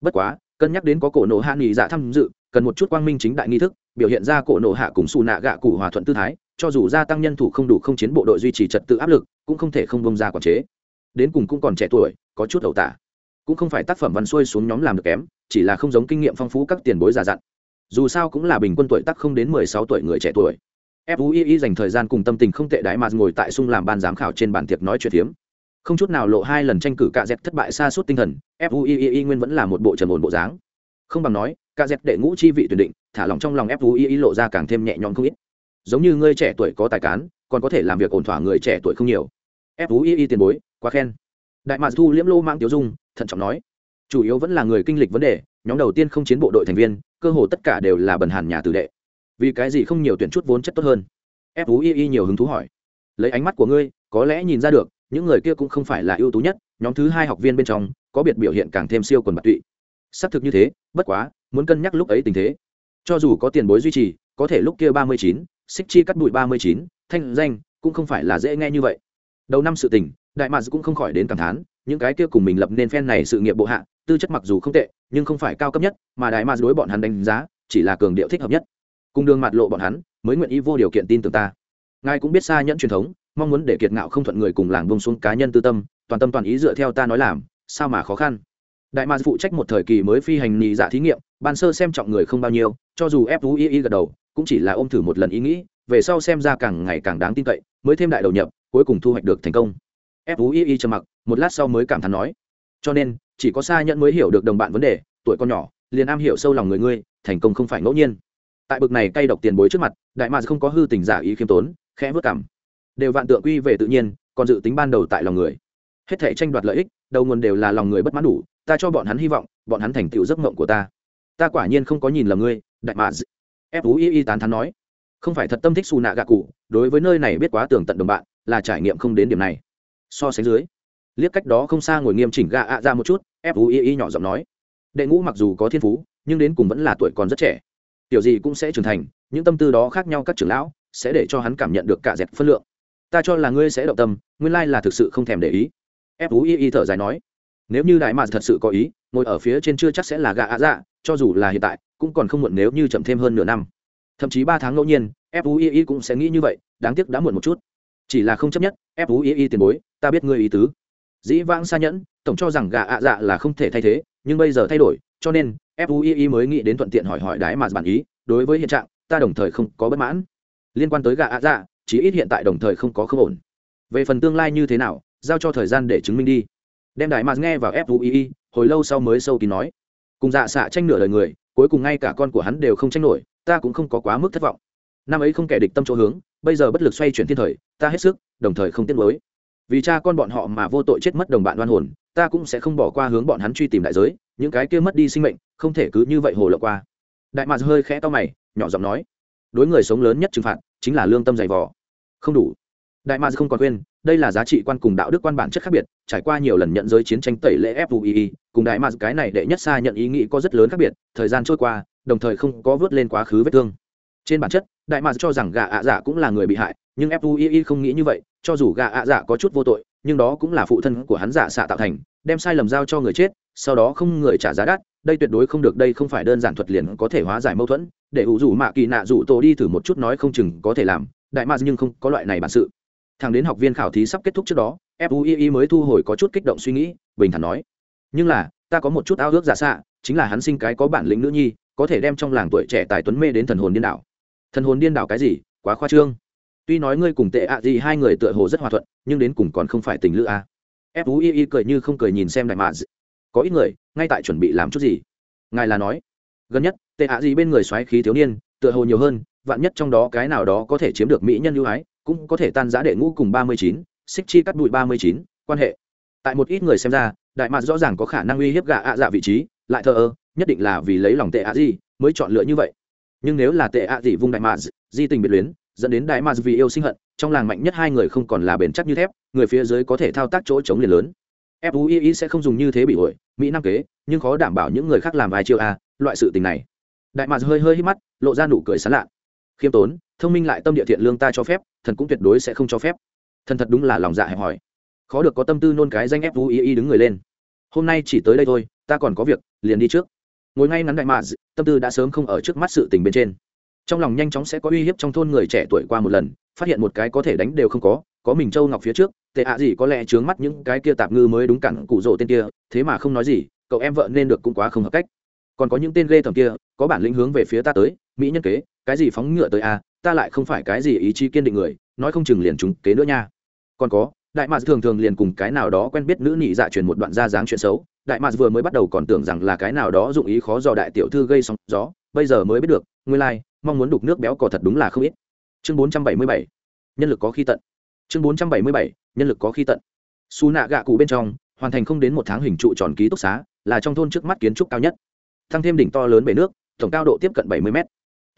Bất quá, cân nhắc đến có cổ nổ hạ nhị dạ tham dự, cần một chút quang minh chính đại nghi thức, biểu hiện ra cổ nổ hạ cùng xù nạ gạ cụ hòa thuận tư thái cho dù gia tăng nhân thủ không đủ không chiến bộ đội duy trì trật tự áp lực, cũng không thể không bông ra quản chế. Đến cùng cũng còn trẻ tuổi, có chút ẩu tả. Cũng không phải tác phẩm văn xuôi xuống nhóm làm được kém, chỉ là không giống kinh nghiệm phong phú các tiền bối già dặn. Dù sao cũng là bình quân tuổi tác không đến mười sáu tuổi người trẻ tuổi. Fui dành thời gian cùng tâm tình không tệ đái mà ngồi tại sung làm ban giám khảo trên bàn tiệc nói chuyện phiếm. Không chút nào lộ hai lần tranh cử cạ dẹp thất bại xa suốt tinh thần fui nguyên vẫn là một bộ trần ổn bộ dáng. Không bằng nói cạ dẹp đệ ngũ chi vị tuyển định, thả lòng trong lòng fui lộ ra càng thêm nhẹ nhõm không ít giống như ngươi trẻ tuổi có tài cán, còn có thể làm việc ổn thỏa người trẻ tuổi không nhiều. Ép úy y tiền bối, quá khen. Đại mạc thu liễm lô mang tiêu dung, thận trọng nói. Chủ yếu vẫn là người kinh lịch vấn đề, nhóm đầu tiên không chiến bộ đội thành viên, cơ hồ tất cả đều là bần hàn nhà tử đệ. Vì cái gì không nhiều tuyển chút vốn chất tốt hơn? Ép úy y nhiều hứng thú hỏi. Lấy ánh mắt của ngươi, có lẽ nhìn ra được, những người kia cũng không phải là ưu tú nhất, nhóm thứ hai học viên bên trong, có biệt biểu hiện càng thêm siêu quần bạc tụy. Xác thực như thế, bất quá, muốn cân nhắc lúc ấy tình thế. Cho dù có tiền bối duy trì, có thể lúc kia ba mươi chín xích chi cắt bụi ba mươi chín, thanh danh cũng không phải là dễ nghe như vậy. Đầu năm sự tình, đại mads cũng không khỏi đến cảm thán, những cái kia cùng mình lập nên phen này sự nghiệp bộ hạ, tư chất mặc dù không tệ, nhưng không phải cao cấp nhất, mà đại mads đối bọn hắn đánh giá chỉ là cường điệu thích hợp nhất. Cùng đường mặt lộ bọn hắn, mới nguyện ý vô điều kiện tin tưởng ta. Ngài cũng biết xa nhẫn truyền thống, mong muốn để kiệt ngạo không thuận người cùng làng bông xuống cá nhân tư tâm, toàn tâm toàn ý dựa theo ta nói làm, sao mà khó khăn? Đại mạc phụ trách một thời kỳ mới phi hành nhì dạ thí nghiệm, ban sơ xem trọng người không bao nhiêu, cho dù fui gật đầu, cũng chỉ là ôm thử một lần ý nghĩ, về sau xem ra càng ngày càng đáng tin cậy, mới thêm đại đầu nhập, cuối cùng thu hoạch được thành công. Fui trầm mặc, một lát sau mới cảm thán nói, cho nên, chỉ có xa nhận mới hiểu được đồng bạn vấn đề, tuổi con nhỏ, liền am hiểu sâu lòng người ngươi, thành công không phải ngẫu nhiên. Tại bực này cay độc tiền bối trước mặt, đại mạc không có hư tình giả ý khiêm tốn, khẽ vất cảm. Đều vạn tượng quy về tự nhiên, còn dự tính ban đầu tại lòng người. Hết thể tranh đoạt lợi ích, đầu nguồn đều là lòng người bất mãn đủ ta cho bọn hắn hy vọng, bọn hắn thành tựu giấc mộng của ta. Ta quả nhiên không có nhìn lầm ngươi, đại mạc fui tán thắn nói. Không phải thật tâm thích xù nạ gạ cụ, đối với nơi này biết quá tường tận đồng bạn, là trải nghiệm không đến điểm này. So sánh dưới, liếc cách đó không xa ngồi nghiêm chỉnh gạ ạ ra một chút fui nhỏ giọng nói. Đệ ngũ mặc dù có thiên phú, nhưng đến cùng vẫn là tuổi còn rất trẻ. Tiểu gì cũng sẽ trưởng thành, những tâm tư đó khác nhau các trưởng lão sẽ để cho hắn cảm nhận được cả dẹp phân lượng. Ta cho là ngươi sẽ động tâm, nguyên lai là thực sự không thèm để ý. Fui thở dài nói nếu như đại mạc thật sự có ý, ngồi ở phía trên chưa chắc sẽ là gạ ạ dạ cho dù là hiện tại, cũng còn không muộn nếu như chậm thêm hơn nửa năm. Thậm chí ba tháng ngẫu nhiên fui cũng sẽ nghĩ như vậy, đáng tiếc đã muộn một chút. Chỉ là không chấp nhất fui tiền bối, ta biết ngươi ý tứ. Dĩ vãng xa nhẫn, tổng cho rằng gà ạ dạ là không thể thay thế, nhưng bây giờ thay đổi, cho nên fui mới nghĩ đến thuận tiện hỏi hỏi đái mà bản ý, đối với hiện trạng, ta đồng thời không có bất mãn. Liên quan tới gà ạ dạ chỉ ít hiện tại đồng thời không có không ổn. Về phần tương lai như thế nào, giao cho thời gian để chứng minh đi đem đại mạt nghe vào fui hồi lâu sau mới sâu kín nói. Cùng dạ xạ tranh nửa đời người, cuối cùng ngay cả con của hắn đều không tranh nổi, ta cũng không có quá mức thất vọng. Năm ấy không kẻ địch tâm chỗ hướng, bây giờ bất lực xoay chuyển thiên thời, ta hết sức, đồng thời không tiếc nuối. Vì cha con bọn họ mà vô tội chết mất đồng bạn oan hồn, ta cũng sẽ không bỏ qua hướng bọn hắn truy tìm đại giới, những cái kia mất đi sinh mệnh, không thể cứ như vậy hồ lộ qua. Đại mạc hơi khẽ to mày, nhỏ giọng nói, đối người sống lớn nhất trừng phạt chính là lương tâm dày vò. Không đủ. Đại mạc không còn quên đây là giá trị quan cùng đạo đức quan bản chất khác biệt, trải qua nhiều lần nhận giới chiến tranh tẩy lễ fui cùng đại mạc cái này đệ nhất xa nhận ý nghĩ có rất lớn khác biệt, thời gian trôi qua, đồng thời không có vớt lên quá khứ vết thương. Trên bản chất, đại mạc cho rằng gà ạ dạ cũng là người bị hại, nhưng fui không nghĩ như vậy, cho dù gà ạ dạ có chút vô tội, nhưng đó cũng là phụ thân của hắn giả xạ tạo thành, đem sai lầm giao cho người chết, sau đó không người trả giá đắt, đây tuyệt đối không được, đây không phải đơn giản thuật liền có thể hóa giải mâu thuẫn, để ủ rủ mạ kỳ nạ rủ tổ đi thử một chút nói không chừng có thể làm, đại mạc nhưng không có loại này bản sự thằng đến học viên khảo thí sắp kết thúc trước đó fui mới thu hồi có chút kích động suy nghĩ, bình thản nói. Nhưng là, ta có một chút ao ước giả xạ, chính là hắn sinh cái có bản lĩnh nữ nhi, có thể đem trong làng tuổi trẻ tài tuấn mê đến thần hồn điên đảo. Thần hồn điên đảo cái gì? Quá khoa trương. Tuy nói ngươi cùng tệ ạ gì hai người tựa hồ rất hòa thuận, nhưng đến cùng còn không phải tình lữ a. À. fui cười như không cười nhìn xem đại mạ có ít người, ngay tại chuẩn bị làm chút gì? Ngài là nói. Gần nhất, tệ ạ gì bên người xoáy khí thiếu niên, tựa hồ nhiều hơn, vạn nhất trong đó cái nào đó có thể chiếm được mỹ nhân ưu ái cũng có thể tan giã đệ ngũ cùng ba mươi chín, xích chi cắt bụi ba mươi chín, quan hệ. Tại một ít người xem ra, đại mạc rõ ràng có khả năng uy hiếp gạ ạ dạ vị trí, lại thờ ơ, nhất định là vì lấy lòng tệ ạ gì mới chọn lựa như vậy. Nhưng nếu là tệ ạ gì vung đại mạc di tình biệt luyến, dẫn đến đại mạc vì yêu sinh hận, trong làng mạnh nhất hai người không còn là bền chắc như thép, người phía dưới có thể thao tác chỗ chống liền lớn. Fui sẽ không dùng như thế bị ổi mỹ năng kế, nhưng khó đảm bảo những người khác làm vài chiêu a, loại sự tình này. Đại mạc hơi hơi hít mắt, lộ ra nụ cười sán lạ khiêm tốn, thông minh lại tâm địa thiện lương ta cho phép, thần cũng tuyệt đối sẽ không cho phép. Thần thật đúng là lòng dạ hẹp hòi. Khó được có tâm tư nôn cái danh ép vũ ý ý đứng người lên. Hôm nay chỉ tới đây thôi, ta còn có việc, liền đi trước. Ngồi ngay ngắn đại mạ tâm tư đã sớm không ở trước mắt sự tình bên trên. Trong lòng nhanh chóng sẽ có uy hiếp trong thôn người trẻ tuổi qua một lần, phát hiện một cái có thể đánh đều không có có mình châu ngọc phía trước tệ ạ gì có lẽ trướng mắt những cái kia tạp ngư mới đúng cẳng cụ rỗ tên kia, thế mà không nói gì, cậu em vợ nên được cũng quá không hợp cách. Còn có những tên ghê tầm kia, có bản lĩnh hướng về phía ta tới, mỹ nhân kế cái gì phóng ngựa tới a ta lại không phải cái gì ý chí kiên định người nói không chừng liền chúng kế nữa nha. Còn có đại mạc thường thường liền cùng cái nào đó quen biết nữ nhị dạ truyền một đoạn ra dáng chuyện xấu đại mạc vừa mới bắt đầu còn tưởng rằng là cái nào đó dụng ý khó dò đại tiểu thư gây sóng gió bây giờ mới biết được nguyên lai、like, mong muốn đục nước béo cò thật đúng là không ít. Chương bốn trăm bảy mươi bảy nhân lực có khi tận. Chương bốn trăm bảy mươi bảy nhân lực có khi tận. Xù nạ gạ cụ bên trong hoàn thành không đến một tháng hình trụ tròn ký túc xá là trong thôn trước mắt kiến trúc cao nhất. Thăng thêm đỉnh to lớn bể nước tổng cao độ tiếp cận bảy mươi mét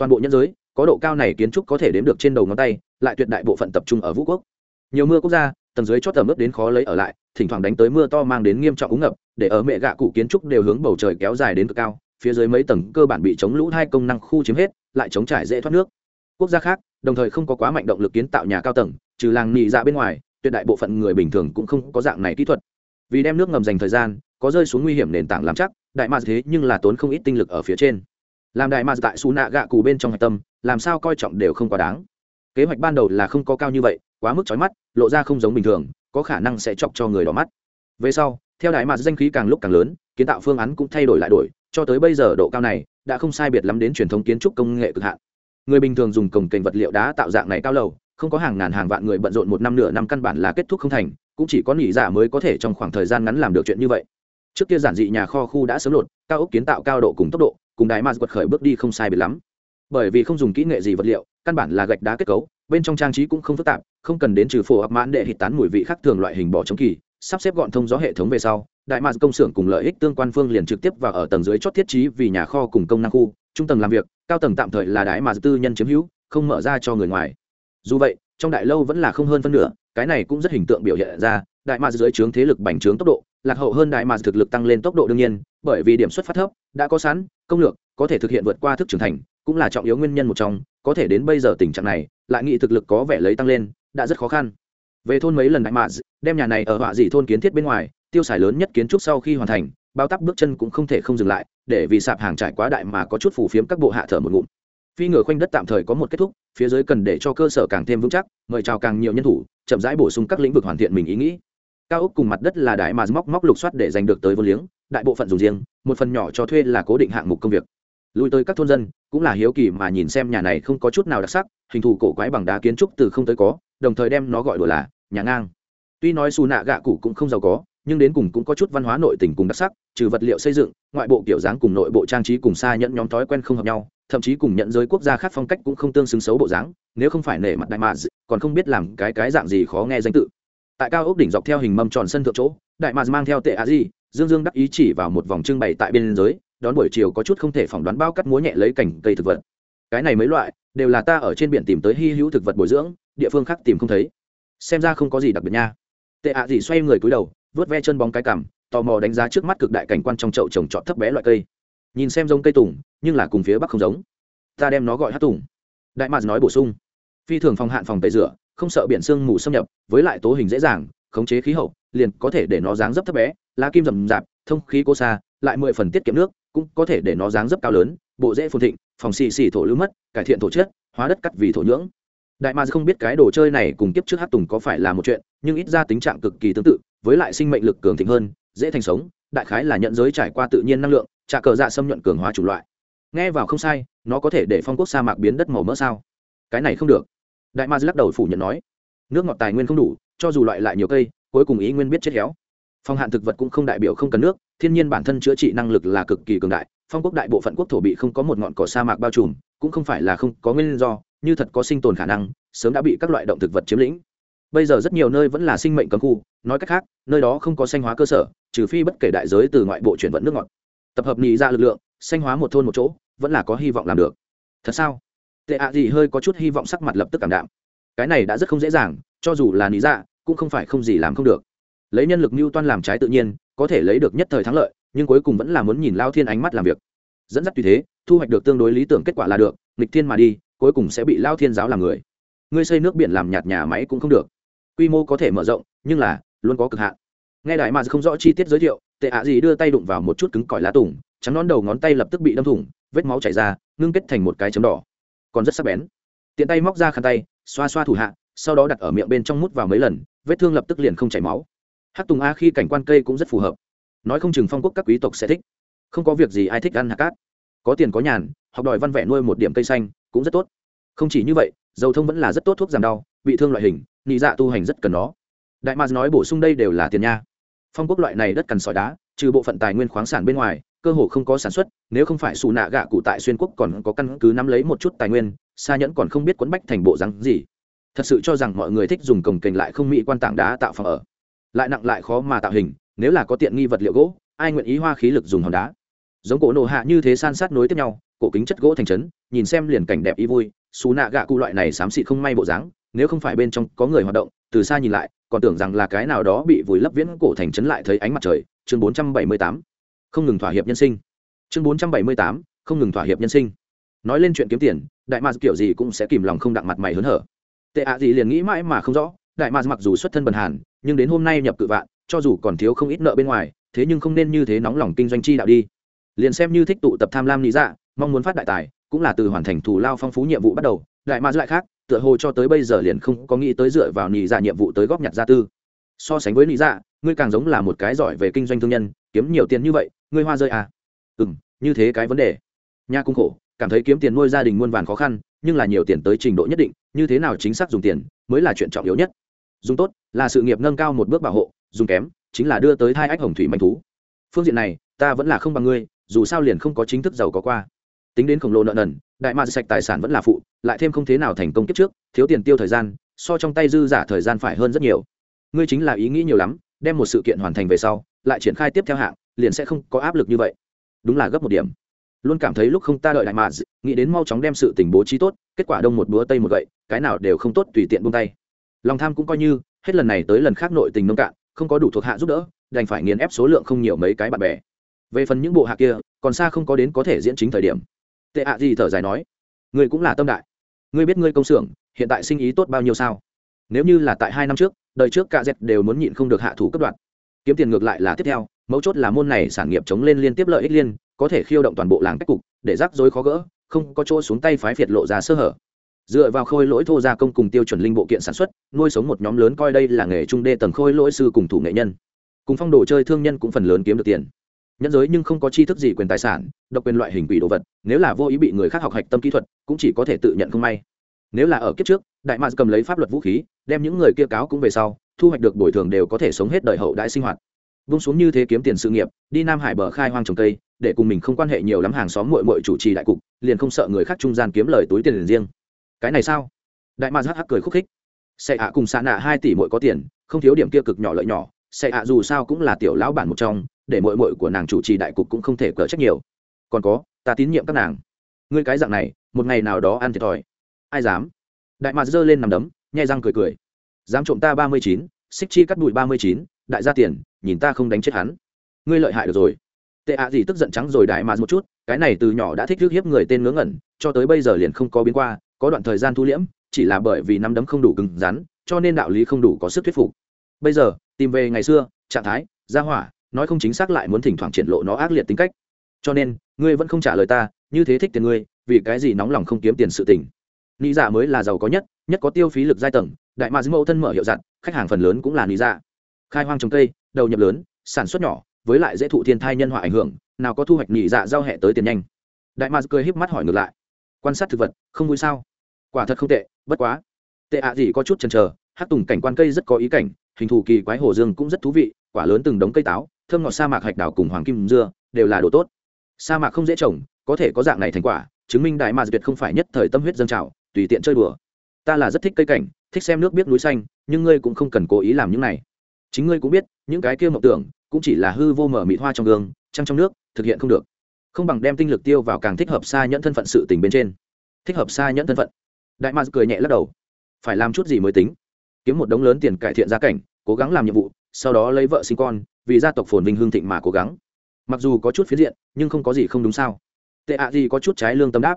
toàn bộ nhân giới, có độ cao này kiến trúc có thể đếm được trên đầu ngón tay, lại tuyệt đại bộ phận tập trung ở vũ quốc. Nhiều mưa quốc gia, tầng dưới chót tầm ướp đến khó lấy ở lại, thỉnh thoảng đánh tới mưa to mang đến nghiêm trọng úng ngập, để ở mẹ gạ cụ kiến trúc đều hướng bầu trời kéo dài đến cực cao, phía dưới mấy tầng cơ bản bị chống lũ hai công năng khu chiếm hết, lại chống trải dễ thoát nước. Quốc gia khác, đồng thời không có quá mạnh động lực kiến tạo nhà cao tầng, trừ làng nị dạ bên ngoài, tuyệt đại bộ phận người bình thường cũng không có dạng này kỹ thuật. Vì đem nước ngầm dành thời gian, có rơi xuống nguy hiểm nền tảng làm chắc, đại mạc thế nhưng là tốn không ít tinh lực ở phía trên làm đại mà tại xù nạ gạ cù bên trong hạch tâm, làm sao coi trọng đều không quá đáng. Kế hoạch ban đầu là không có cao như vậy, quá mức trói mắt, lộ ra không giống bình thường, có khả năng sẽ chọc cho người đỏ mắt. Về sau, theo đại mà danh khí càng lúc càng lớn, kiến tạo phương án cũng thay đổi lại đổi, cho tới bây giờ độ cao này đã không sai biệt lắm đến truyền thống kiến trúc công nghệ cực hạn. Người bình thường dùng cồng kềnh vật liệu đá tạo dạng này cao lầu, không có hàng ngàn hàng vạn người bận rộn một năm nửa năm căn bản là kết thúc không thành, cũng chỉ có nghỉ giả dạ mới có thể trong khoảng thời gian ngắn làm được chuyện như vậy. Trước kia giản dị nhà kho khu đã sớm lột, cao ốc kiến tạo cao độ cùng tốc độ cùng đài mars quật khởi bước đi không sai biệt lắm. Bởi vì không dùng kỹ nghệ gì vật liệu, căn bản là gạch đá kết cấu, bên trong trang trí cũng không phức tạp, không cần đến trừ phổ ập mãn để hít tán mùi vị khác thường loại hình bỏ chống kỳ, sắp xếp gọn thông gió hệ thống về sau, đại mars công xưởng cùng lợi ích tương quan phương liền trực tiếp vào ở tầng dưới chót thiết trí vì nhà kho cùng công năng khu, trung tầng làm việc, cao tầng tạm thời là đại mars tư nhân chiếm hữu, không mở ra cho người ngoài. Dù vậy, trong đại lâu vẫn là không hơn phân nửa, cái này cũng rất hình tượng biểu hiện ra, đại mars dưới trướng thế lực bành trướng tốc độ, lạc hậu hơn đại mars thực lực tăng lên tốc độ đương nhiên, bởi vì điểm xuất phát thấp đã có sẵn, công lược, có thể thực hiện vượt qua thức trưởng thành, cũng là trọng yếu nguyên nhân một trong, có thể đến bây giờ tình trạng này, lại nghĩ thực lực có vẻ lấy tăng lên, đã rất khó khăn. Về thôn mấy lần đại mạ đem nhà này ở họa dị thôn kiến thiết bên ngoài, tiêu xài lớn nhất kiến trúc sau khi hoàn thành, bao tắp bước chân cũng không thể không dừng lại, để vì sạp hàng trải quá đại mà có chút phủ phiếm các bộ hạ thở một ngụm. Phi ngựa khoanh đất tạm thời có một kết thúc, phía dưới cần để cho cơ sở càng thêm vững chắc, mời chào càng nhiều nhân thủ, chậm rãi bổ sung các lĩnh vực hoàn thiện mình ý nghĩ cao ốc cùng mặt đất là đại mà móc móc lục soát để giành được tới vô liếng đại bộ phận dùng riêng một phần nhỏ cho thuê là cố định hạng mục công việc. Lui tới các thôn dân cũng là hiếu kỳ mà nhìn xem nhà này không có chút nào đặc sắc hình thù cổ quái bằng đá kiến trúc từ không tới có đồng thời đem nó gọi đùa là nhà ngang. Tuy nói xù nạ gạ cụ cũng không giàu có nhưng đến cùng cũng có chút văn hóa nội tình cùng đặc sắc trừ vật liệu xây dựng ngoại bộ kiểu dáng cùng nội bộ trang trí cùng xa nhẫn nhóm thói quen không hợp nhau thậm chí cùng nhận giới quốc gia khác phong cách cũng không tương xứng xấu bộ dáng nếu không phải nể mặt đại mà, còn không biết làm cái cái dạng gì khó nghe danh tự tại cao ốc đỉnh dọc theo hình mâm tròn sân thượng chỗ, đại mạc mang theo tệ a di, dương dương đắc ý chỉ vào một vòng trưng bày tại biên giới, đón buổi chiều có chút không thể phỏng đoán bao cắt múa nhẹ lấy cảnh cây thực vật. Cái này mấy loại, đều là ta ở trên biển tìm tới hy hữu thực vật bồi dưỡng, địa phương khác tìm không thấy. Xem ra không có gì đặc biệt nha. Tệ ạ gì xoay người cúi đầu, vớt ve chân bóng cái cằm, tò mò đánh giá trước mắt cực đại cảnh quan trong chậu trồng trọt thấp bé loại cây. Nhìn xem giống cây tùng, nhưng là cùng phía bắc không giống. Ta đem nó gọi hát tùng. Đại mạc nói bổ sung. Phi thường phòng hạn phòng tẩy rửa không sợ biển sương mù xâm nhập, với lại tố hình dễ dàng, khống chế khí hậu, liền có thể để nó dáng dấp thấp bé, lá kim rậm rạp, thông khí cô xa, lại mười phần tiết kiệm nước, cũng có thể để nó dáng dấp cao lớn, bộ dễ phồn thịnh, phòng xì xì thổ lưu mất, cải thiện thổ chất, hóa đất cắt vì thổ nhưỡng. Đại ma không biết cái đồ chơi này cùng kiếp trước hát tùng có phải là một chuyện, nhưng ít ra tính trạng cực kỳ tương tự, với lại sinh mệnh lực cường thịnh hơn, dễ thành sống, đại khái là nhận giới trải qua tự nhiên năng lượng trả cờ dạ xâm nhuận cường hóa chủng loại. Nghe vào không sai, nó có thể để phong quốc sa mạc biến đất màu mỡ sao? Cái này không được đại ma lắc đầu phủ nhận nói, nước ngọt tài nguyên không đủ, cho dù loại lại nhiều cây, cuối cùng ý nguyên biết chết héo. Phong hạn thực vật cũng không đại biểu không cần nước, thiên nhiên bản thân chữa trị năng lực là cực kỳ cường đại, phong quốc đại bộ phận quốc thổ bị không có một ngọn cỏ sa mạc bao trùm, cũng không phải là không có nguyên do, như thật có sinh tồn khả năng, sớm đã bị các loại động thực vật chiếm lĩnh. Bây giờ rất nhiều nơi vẫn là sinh mệnh cấm khu, nói cách khác, nơi đó không có sanh hóa cơ sở, trừ phi bất kể đại giới từ ngoại bộ chuyển vận nước ngọt. Tập hợp nhị ra lực lượng, sanh hóa một thôn một chỗ, vẫn là có hy vọng làm được. Thật sao? Tệ ạ gì hơi có chút hy vọng sắc mặt lập tức cảm đạm. Cái này đã rất không dễ dàng, cho dù là lý dạ cũng không phải không gì làm không được. Lấy nhân lực mưu toan làm trái tự nhiên, có thể lấy được nhất thời thắng lợi, nhưng cuối cùng vẫn là muốn nhìn lao thiên ánh mắt làm việc. Dẫn dắt tùy thế, thu hoạch được tương đối lý tưởng kết quả là được, nghịch thiên mà đi, cuối cùng sẽ bị lao thiên giáo làm người. Ngươi xây nước biển làm nhạt nhà máy cũng không được. Quy mô có thể mở rộng, nhưng là, luôn có cực hạn. Nghe đại mà không rõ chi tiết giới thiệu, tệ ạ gì đưa tay đụng vào một chút cứng cỏi lá tùng, trắng nón đầu ngón tay lập tức bị đâm thủng, vết máu chảy ra, ngưng kết thành một cái chấm đỏ còn rất sắc bén. Tiện tay móc ra khăn tay, xoa xoa thủ hạ, sau đó đặt ở miệng bên trong mút vào mấy lần, vết thương lập tức liền không chảy máu. Hát tùng a khi cảnh quan cây cũng rất phù hợp. Nói không chừng phong quốc các quý tộc sẽ thích. Không có việc gì ai thích ăn hạt cát. Có tiền có nhàn, học đòi văn vẽ nuôi một điểm cây xanh, cũng rất tốt. Không chỉ như vậy, dầu thông vẫn là rất tốt thuốc giảm đau bị thương loại hình, nị dạ tu hành rất cần nó. Đại mars nói bổ sung đây đều là tiền nha. Phong quốc loại này đất cần sỏi đá, trừ bộ phận tài nguyên khoáng sản bên ngoài cơ hồ không có sản xuất, nếu không phải xù nạ gạ cụ tại xuyên quốc còn có căn cứ nắm lấy một chút tài nguyên xa nhẫn còn không biết quấn bách thành bộ rắn gì. Thật sự cho rằng mọi người thích dùng cồng kềnh lại không mỹ quan tảng đá tạo phòng ở. Lại nặng lại khó mà tạo hình, nếu là có tiện nghi vật liệu gỗ, ai nguyện ý hoa khí lực dùng hòn đá? Giống cổ nổ hạ như thế san sát nối tiếp nhau, cổ kính chất gỗ thành trấn, nhìn xem liền cảnh đẹp ý vui, xù nạ gạ cụ loại này xám xịt không may bộ dáng, nếu không phải bên trong có người hoạt động, từ xa nhìn lại, còn tưởng rằng là cái nào đó bị vùi lấp viễn cổ thành trấn lại thấy ánh mặt trời. Chương 478 không ngừng thỏa hiệp nhân sinh. Chương 478 không ngừng thỏa hiệp nhân sinh. Nói lên chuyện kiếm tiền, đại mạc kiểu gì cũng sẽ kìm lòng không đặng mặt mày hớn hở. Tệ ạ gì liền nghĩ mãi mà không rõ, đại mạc mặc dù xuất thân bần hàn, nhưng đến hôm nay nhập cự vạn, cho dù còn thiếu không ít nợ bên ngoài, thế nhưng không nên như thế nóng lòng kinh doanh chi đạo đi. Liền xem như thích tụ tập tham lam lý dạ mong muốn phát đại tài, cũng là từ hoàn thành thủ lao phong phú nhiệm vụ bắt đầu, đại mạc lại khác, tựa hồ cho tới bây giờ liền không có nghĩ tới dựa vào nhị dạ nhiệm vụ tới góp nhặt gia tư. So sánh với Nị dạ ngươi càng giống là một cái giỏi về kinh doanh thương nhân, kiếm nhiều tiền như vậy ngươi hoa rơi à? Ừ m như thế cái vấn đề. Nha cung khổ, cảm thấy kiếm tiền nuôi gia đình muôn vàn khó khăn, nhưng là nhiều tiền tới trình độ nhất định, như thế nào chính xác dùng tiền mới là chuyện trọng yếu nhất. Dùng tốt là sự nghiệp nâng cao một bước bảo hộ, dùng kém chính là đưa tới thai ách hồng thủy manh thú. Phương diện này, ta vẫn là không bằng ngươi, dù sao liền không có chính thức giàu có qua. Tính đến khổng lồ nợ nần, đại ma sạch tài sản vẫn là phụ, lại thêm không thế nào thành công kiếp trước, thiếu tiền tiêu thời gian, so trong tay dư giả thời gian phải hơn rất nhiều. Ngươi chính là ý nghĩ nhiều lắm, đem một sự kiện hoàn thành về sau, lại triển khai tiếp theo hạng liền sẽ không có áp lực như vậy. Đúng là gấp một điểm. Luôn cảm thấy lúc không ta đợi đại mà, nghĩ đến mau chóng đem sự tình bố trí tốt, kết quả đông một búa tây một gậy, cái nào đều không tốt tùy tiện buông tay. Lòng tham cũng coi như, hết lần này tới lần khác nội tình nông cạn, không có đủ thuộc hạ giúp đỡ, đành phải nghiền ép số lượng không nhiều mấy cái bạn bè. Về phần những bộ hạ kia, còn xa không có đến có thể diễn chính thời điểm. Tệ ạ gì thở dài nói, ngươi cũng là tâm đại. Ngươi biết ngươi công xưởng, hiện tại sinh ý tốt bao nhiêu sao? Nếu như là tại hai năm trước, đời trước cả dẹt đều muốn nhịn không được hạ thủ cấp đoạn kiếm tiền ngược lại là tiếp theo mấu chốt là môn này sản nghiệp chống lên liên tiếp lợi ích liên, có thể khiêu động toàn bộ làng cách cục, để rắc rối khó gỡ, không có chỗ xuống tay phái phiệt lộ ra sơ hở. Dựa vào khôi lỗi thô gia công cùng tiêu chuẩn linh bộ kiện sản xuất, nuôi sống một nhóm lớn coi đây là nghề trung đê tầng khôi lỗi sư cùng thủ nghệ nhân. Cùng phong đồ chơi thương nhân cũng phần lớn kiếm được tiền. Nhân giới nhưng không có tri thức gì quyền tài sản, độc quyền loại hình quỷ đồ vật, nếu là vô ý bị người khác học hạch tâm kỹ thuật, cũng chỉ có thể tự nhận không may. Nếu là ở kiếp trước, đại mạc cầm lấy pháp luật vũ khí, đem những người kia cáo cũng về sau, thu hoạch được bồi thường đều có thể sống hết đời hậu đại sinh hoạt vung xuống như thế kiếm tiền sự nghiệp, đi nam hải bờ khai hoang trồng cây, để cùng mình không quan hệ nhiều lắm hàng xóm mội mội chủ trì đại cục, liền không sợ người khác trung gian kiếm lời túi tiền liền riêng. Cái này sao? Đại mạc hắc cười khúc khích. Sẽ ạ cùng xạ nạ hai tỷ muội có tiền, không thiếu điểm kia cực nhỏ lợi nhỏ sẽ ạ dù sao cũng là tiểu lão bản một trong, để mội mội của nàng chủ trì đại cục cũng không thể cỡ trách nhiều. Còn có, ta tín nhiệm các nàng. Ngươi cái dạng này, một ngày nào đó ăn thiệt thòi. Ai dám? Đại mạc giơ lên nằm đấm, nhai răng cười cười. Dám trộm ta ba mươi chín, xích chi cắt bụi ba mươi chín đại gia tiền, nhìn ta không đánh chết hắn. Ngươi lợi hại được rồi. Tệ ạ gì tức giận trắng rồi đại mà một chút, cái này từ nhỏ đã thích rước hiếp người tên ngớ ngẩn, cho tới bây giờ liền không có biến qua, có đoạn thời gian thu liễm, chỉ là bởi vì nắm đấm không đủ cứng rắn, cho nên đạo lý không đủ có sức thuyết phục. Bây giờ, tìm về ngày xưa, trạng thái, gia hỏa, nói không chính xác lại muốn thỉnh thoảng triển lộ nó ác liệt tính cách. Cho nên, ngươi vẫn không trả lời ta, như thế thích tiền ngươi, vì cái gì nóng lòng không kiếm tiền sự tình. Lý giả dạ mới là giàu có nhất nhất có tiêu phí lực giai tầng, đại mạc mẫu thân mở hiệu dặn khách hàng phần lớn cũng là lý giả dạ khai hoang trồng cây, đầu nhập lớn, sản xuất nhỏ, với lại dễ thụ thiên thai nhân họa ảnh hưởng, nào có thu hoạch nhị dạ giao hẹ tới tiền nhanh. Đại mạc cười híp mắt hỏi ngược lại. Quan sát thực vật, không vui sao? Quả thật không tệ, bất quá. Tệ ạ gì có chút chần chờ, hát tùng cảnh quan cây rất có ý cảnh, hình thù kỳ quái hồ dương cũng rất thú vị, quả lớn từng đống cây táo, thơm ngọt sa mạc hạch đào cùng hoàng kim dưa, đều là đồ tốt. Sa mạc không dễ trồng, có thể có dạng này thành quả, chứng minh đại mạc việt không phải nhất thời tâm huyết dân trào, tùy tiện chơi đùa. Ta là rất thích cây cảnh, thích xem nước biết núi xanh, nhưng ngươi cũng không cần cố ý làm những này chính ngươi cũng biết, những cái kia mộng tưởng, cũng chỉ là hư vô mở mịt hoa trong gương, trăng trong nước, thực hiện không được. Không bằng đem tinh lực tiêu vào càng thích hợp xa nhẫn thân phận sự tình bên trên. Thích hợp xa nhẫn thân phận. Đại mạc cười nhẹ lắc đầu. Phải làm chút gì mới tính. Kiếm một đống lớn tiền cải thiện gia cảnh, cố gắng làm nhiệm vụ, sau đó lấy vợ sinh con, vì gia tộc phồn vinh hương thịnh mà cố gắng. Mặc dù có chút phiến diện, nhưng không có gì không đúng sao. Tệ ạ gì có chút trái lương tâm đáp.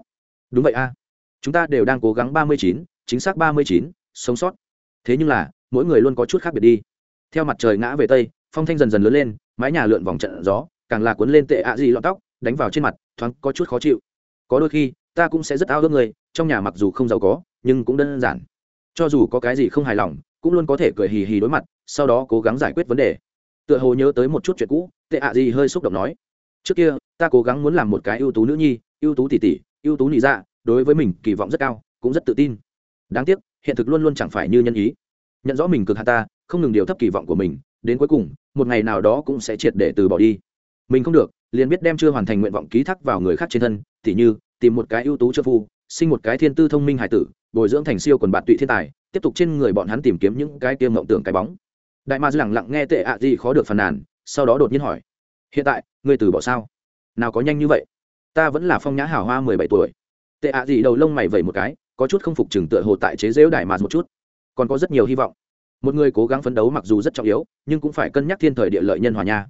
Đúng vậy a. Chúng ta đều đang cố gắng ba mươi chín, chính xác ba mươi chín, sống sót. Thế nhưng là, mỗi người luôn có chút khác biệt đi theo mặt trời ngã về tây, phong thanh dần dần lớn lên, mái nhà lượn vòng trận gió, càng là cuốn lên tệ ạ gì lọn tóc, đánh vào trên mặt, thoáng có chút khó chịu. Có đôi khi, ta cũng sẽ rất ao ước người, trong nhà mặc dù không giàu có, nhưng cũng đơn giản. Cho dù có cái gì không hài lòng, cũng luôn có thể cười hì hì đối mặt, sau đó cố gắng giải quyết vấn đề. Tựa hồ nhớ tới một chút chuyện cũ, tệ ạ gì hơi xúc động nói, trước kia, ta cố gắng muốn làm một cái ưu tú nữ nhi, ưu tú tỷ tỷ ưu tú nị dạ đối với mình kỳ vọng rất cao, cũng rất tự tin. Đáng tiếc, hiện thực luôn luôn chẳng phải như nhân ý. Nhận rõ mình cực hạ ta không ngừng điều thấp kỳ vọng của mình, đến cuối cùng, một ngày nào đó cũng sẽ triệt để từ bỏ đi. Mình không được, liền biết đem chưa hoàn thành nguyện vọng ký thác vào người khác trên thân t h như, tìm một cái ưu tú trợ phu, sinh một cái thiên tư thông minh hải tử, bồi dưỡng thành siêu quần bạn tụy thiên tài, tiếp tục trên người bọn hắn tìm kiếm những cái tiêm mộng tưởng cái bóng. Đại ma lẳng lặng nghe tệ ạ gì khó được phàn nàn, sau đó đột nhiên hỏi, hiện tại, ngươi từ bỏ sao? Nào có nhanh như vậy? Ta vẫn là phong nhã hảo hoa mười bảy tuổi. Tệ ạ gì đầu lông mày vẩy một cái, có chút không phục chừng tựa hồ tại chế dễu đại mà một chút. Còn có rất nhiều hy vọng một người cố gắng phấn đấu mặc dù rất trọng yếu, nhưng cũng phải cân nhắc thiên thời địa lợi nhân hòa nha.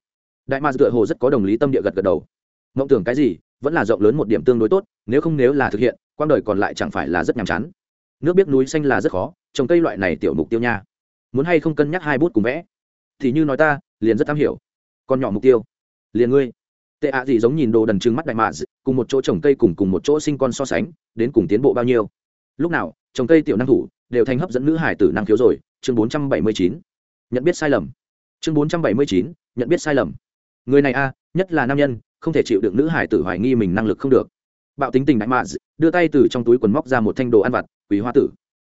Đại ma tựa hồ rất có đồng lý tâm địa gật gật đầu. Mộng tưởng cái gì, vẫn là rộng lớn một điểm tương đối tốt, nếu không nếu là thực hiện quang đời còn lại chẳng phải là rất nhàm chán. Nước biết núi xanh là rất khó, trồng cây loại này tiểu mục tiêu nha. Muốn hay không cân nhắc hai bút cùng vẽ? Thì như nói ta, liền rất am hiểu. Còn nhỏ mục tiêu. Liền ngươi. Tệ ạ gì giống nhìn đồ đần trừng mắt đại mạ cùng một chỗ trồng cây cùng cùng một chỗ sinh con so sánh, đến cùng tiến bộ bao nhiêu? Lúc nào, trồng cây tiểu năng thủ, đều thành hấp dẫn nữ hải tử năng khiếu rồi chương bốn trăm bảy mươi chín. Nhận biết sai lầm. Chương bốn trăm bảy mươi chín, nhận biết sai lầm. Người này a, nhất là nam nhân, không thể chịu được nữ hải tử hoài nghi mình năng lực không được. Bạo tính tình đại mạ đưa tay từ trong túi quần móc ra một thanh đồ ăn vặt, quý hoa tử,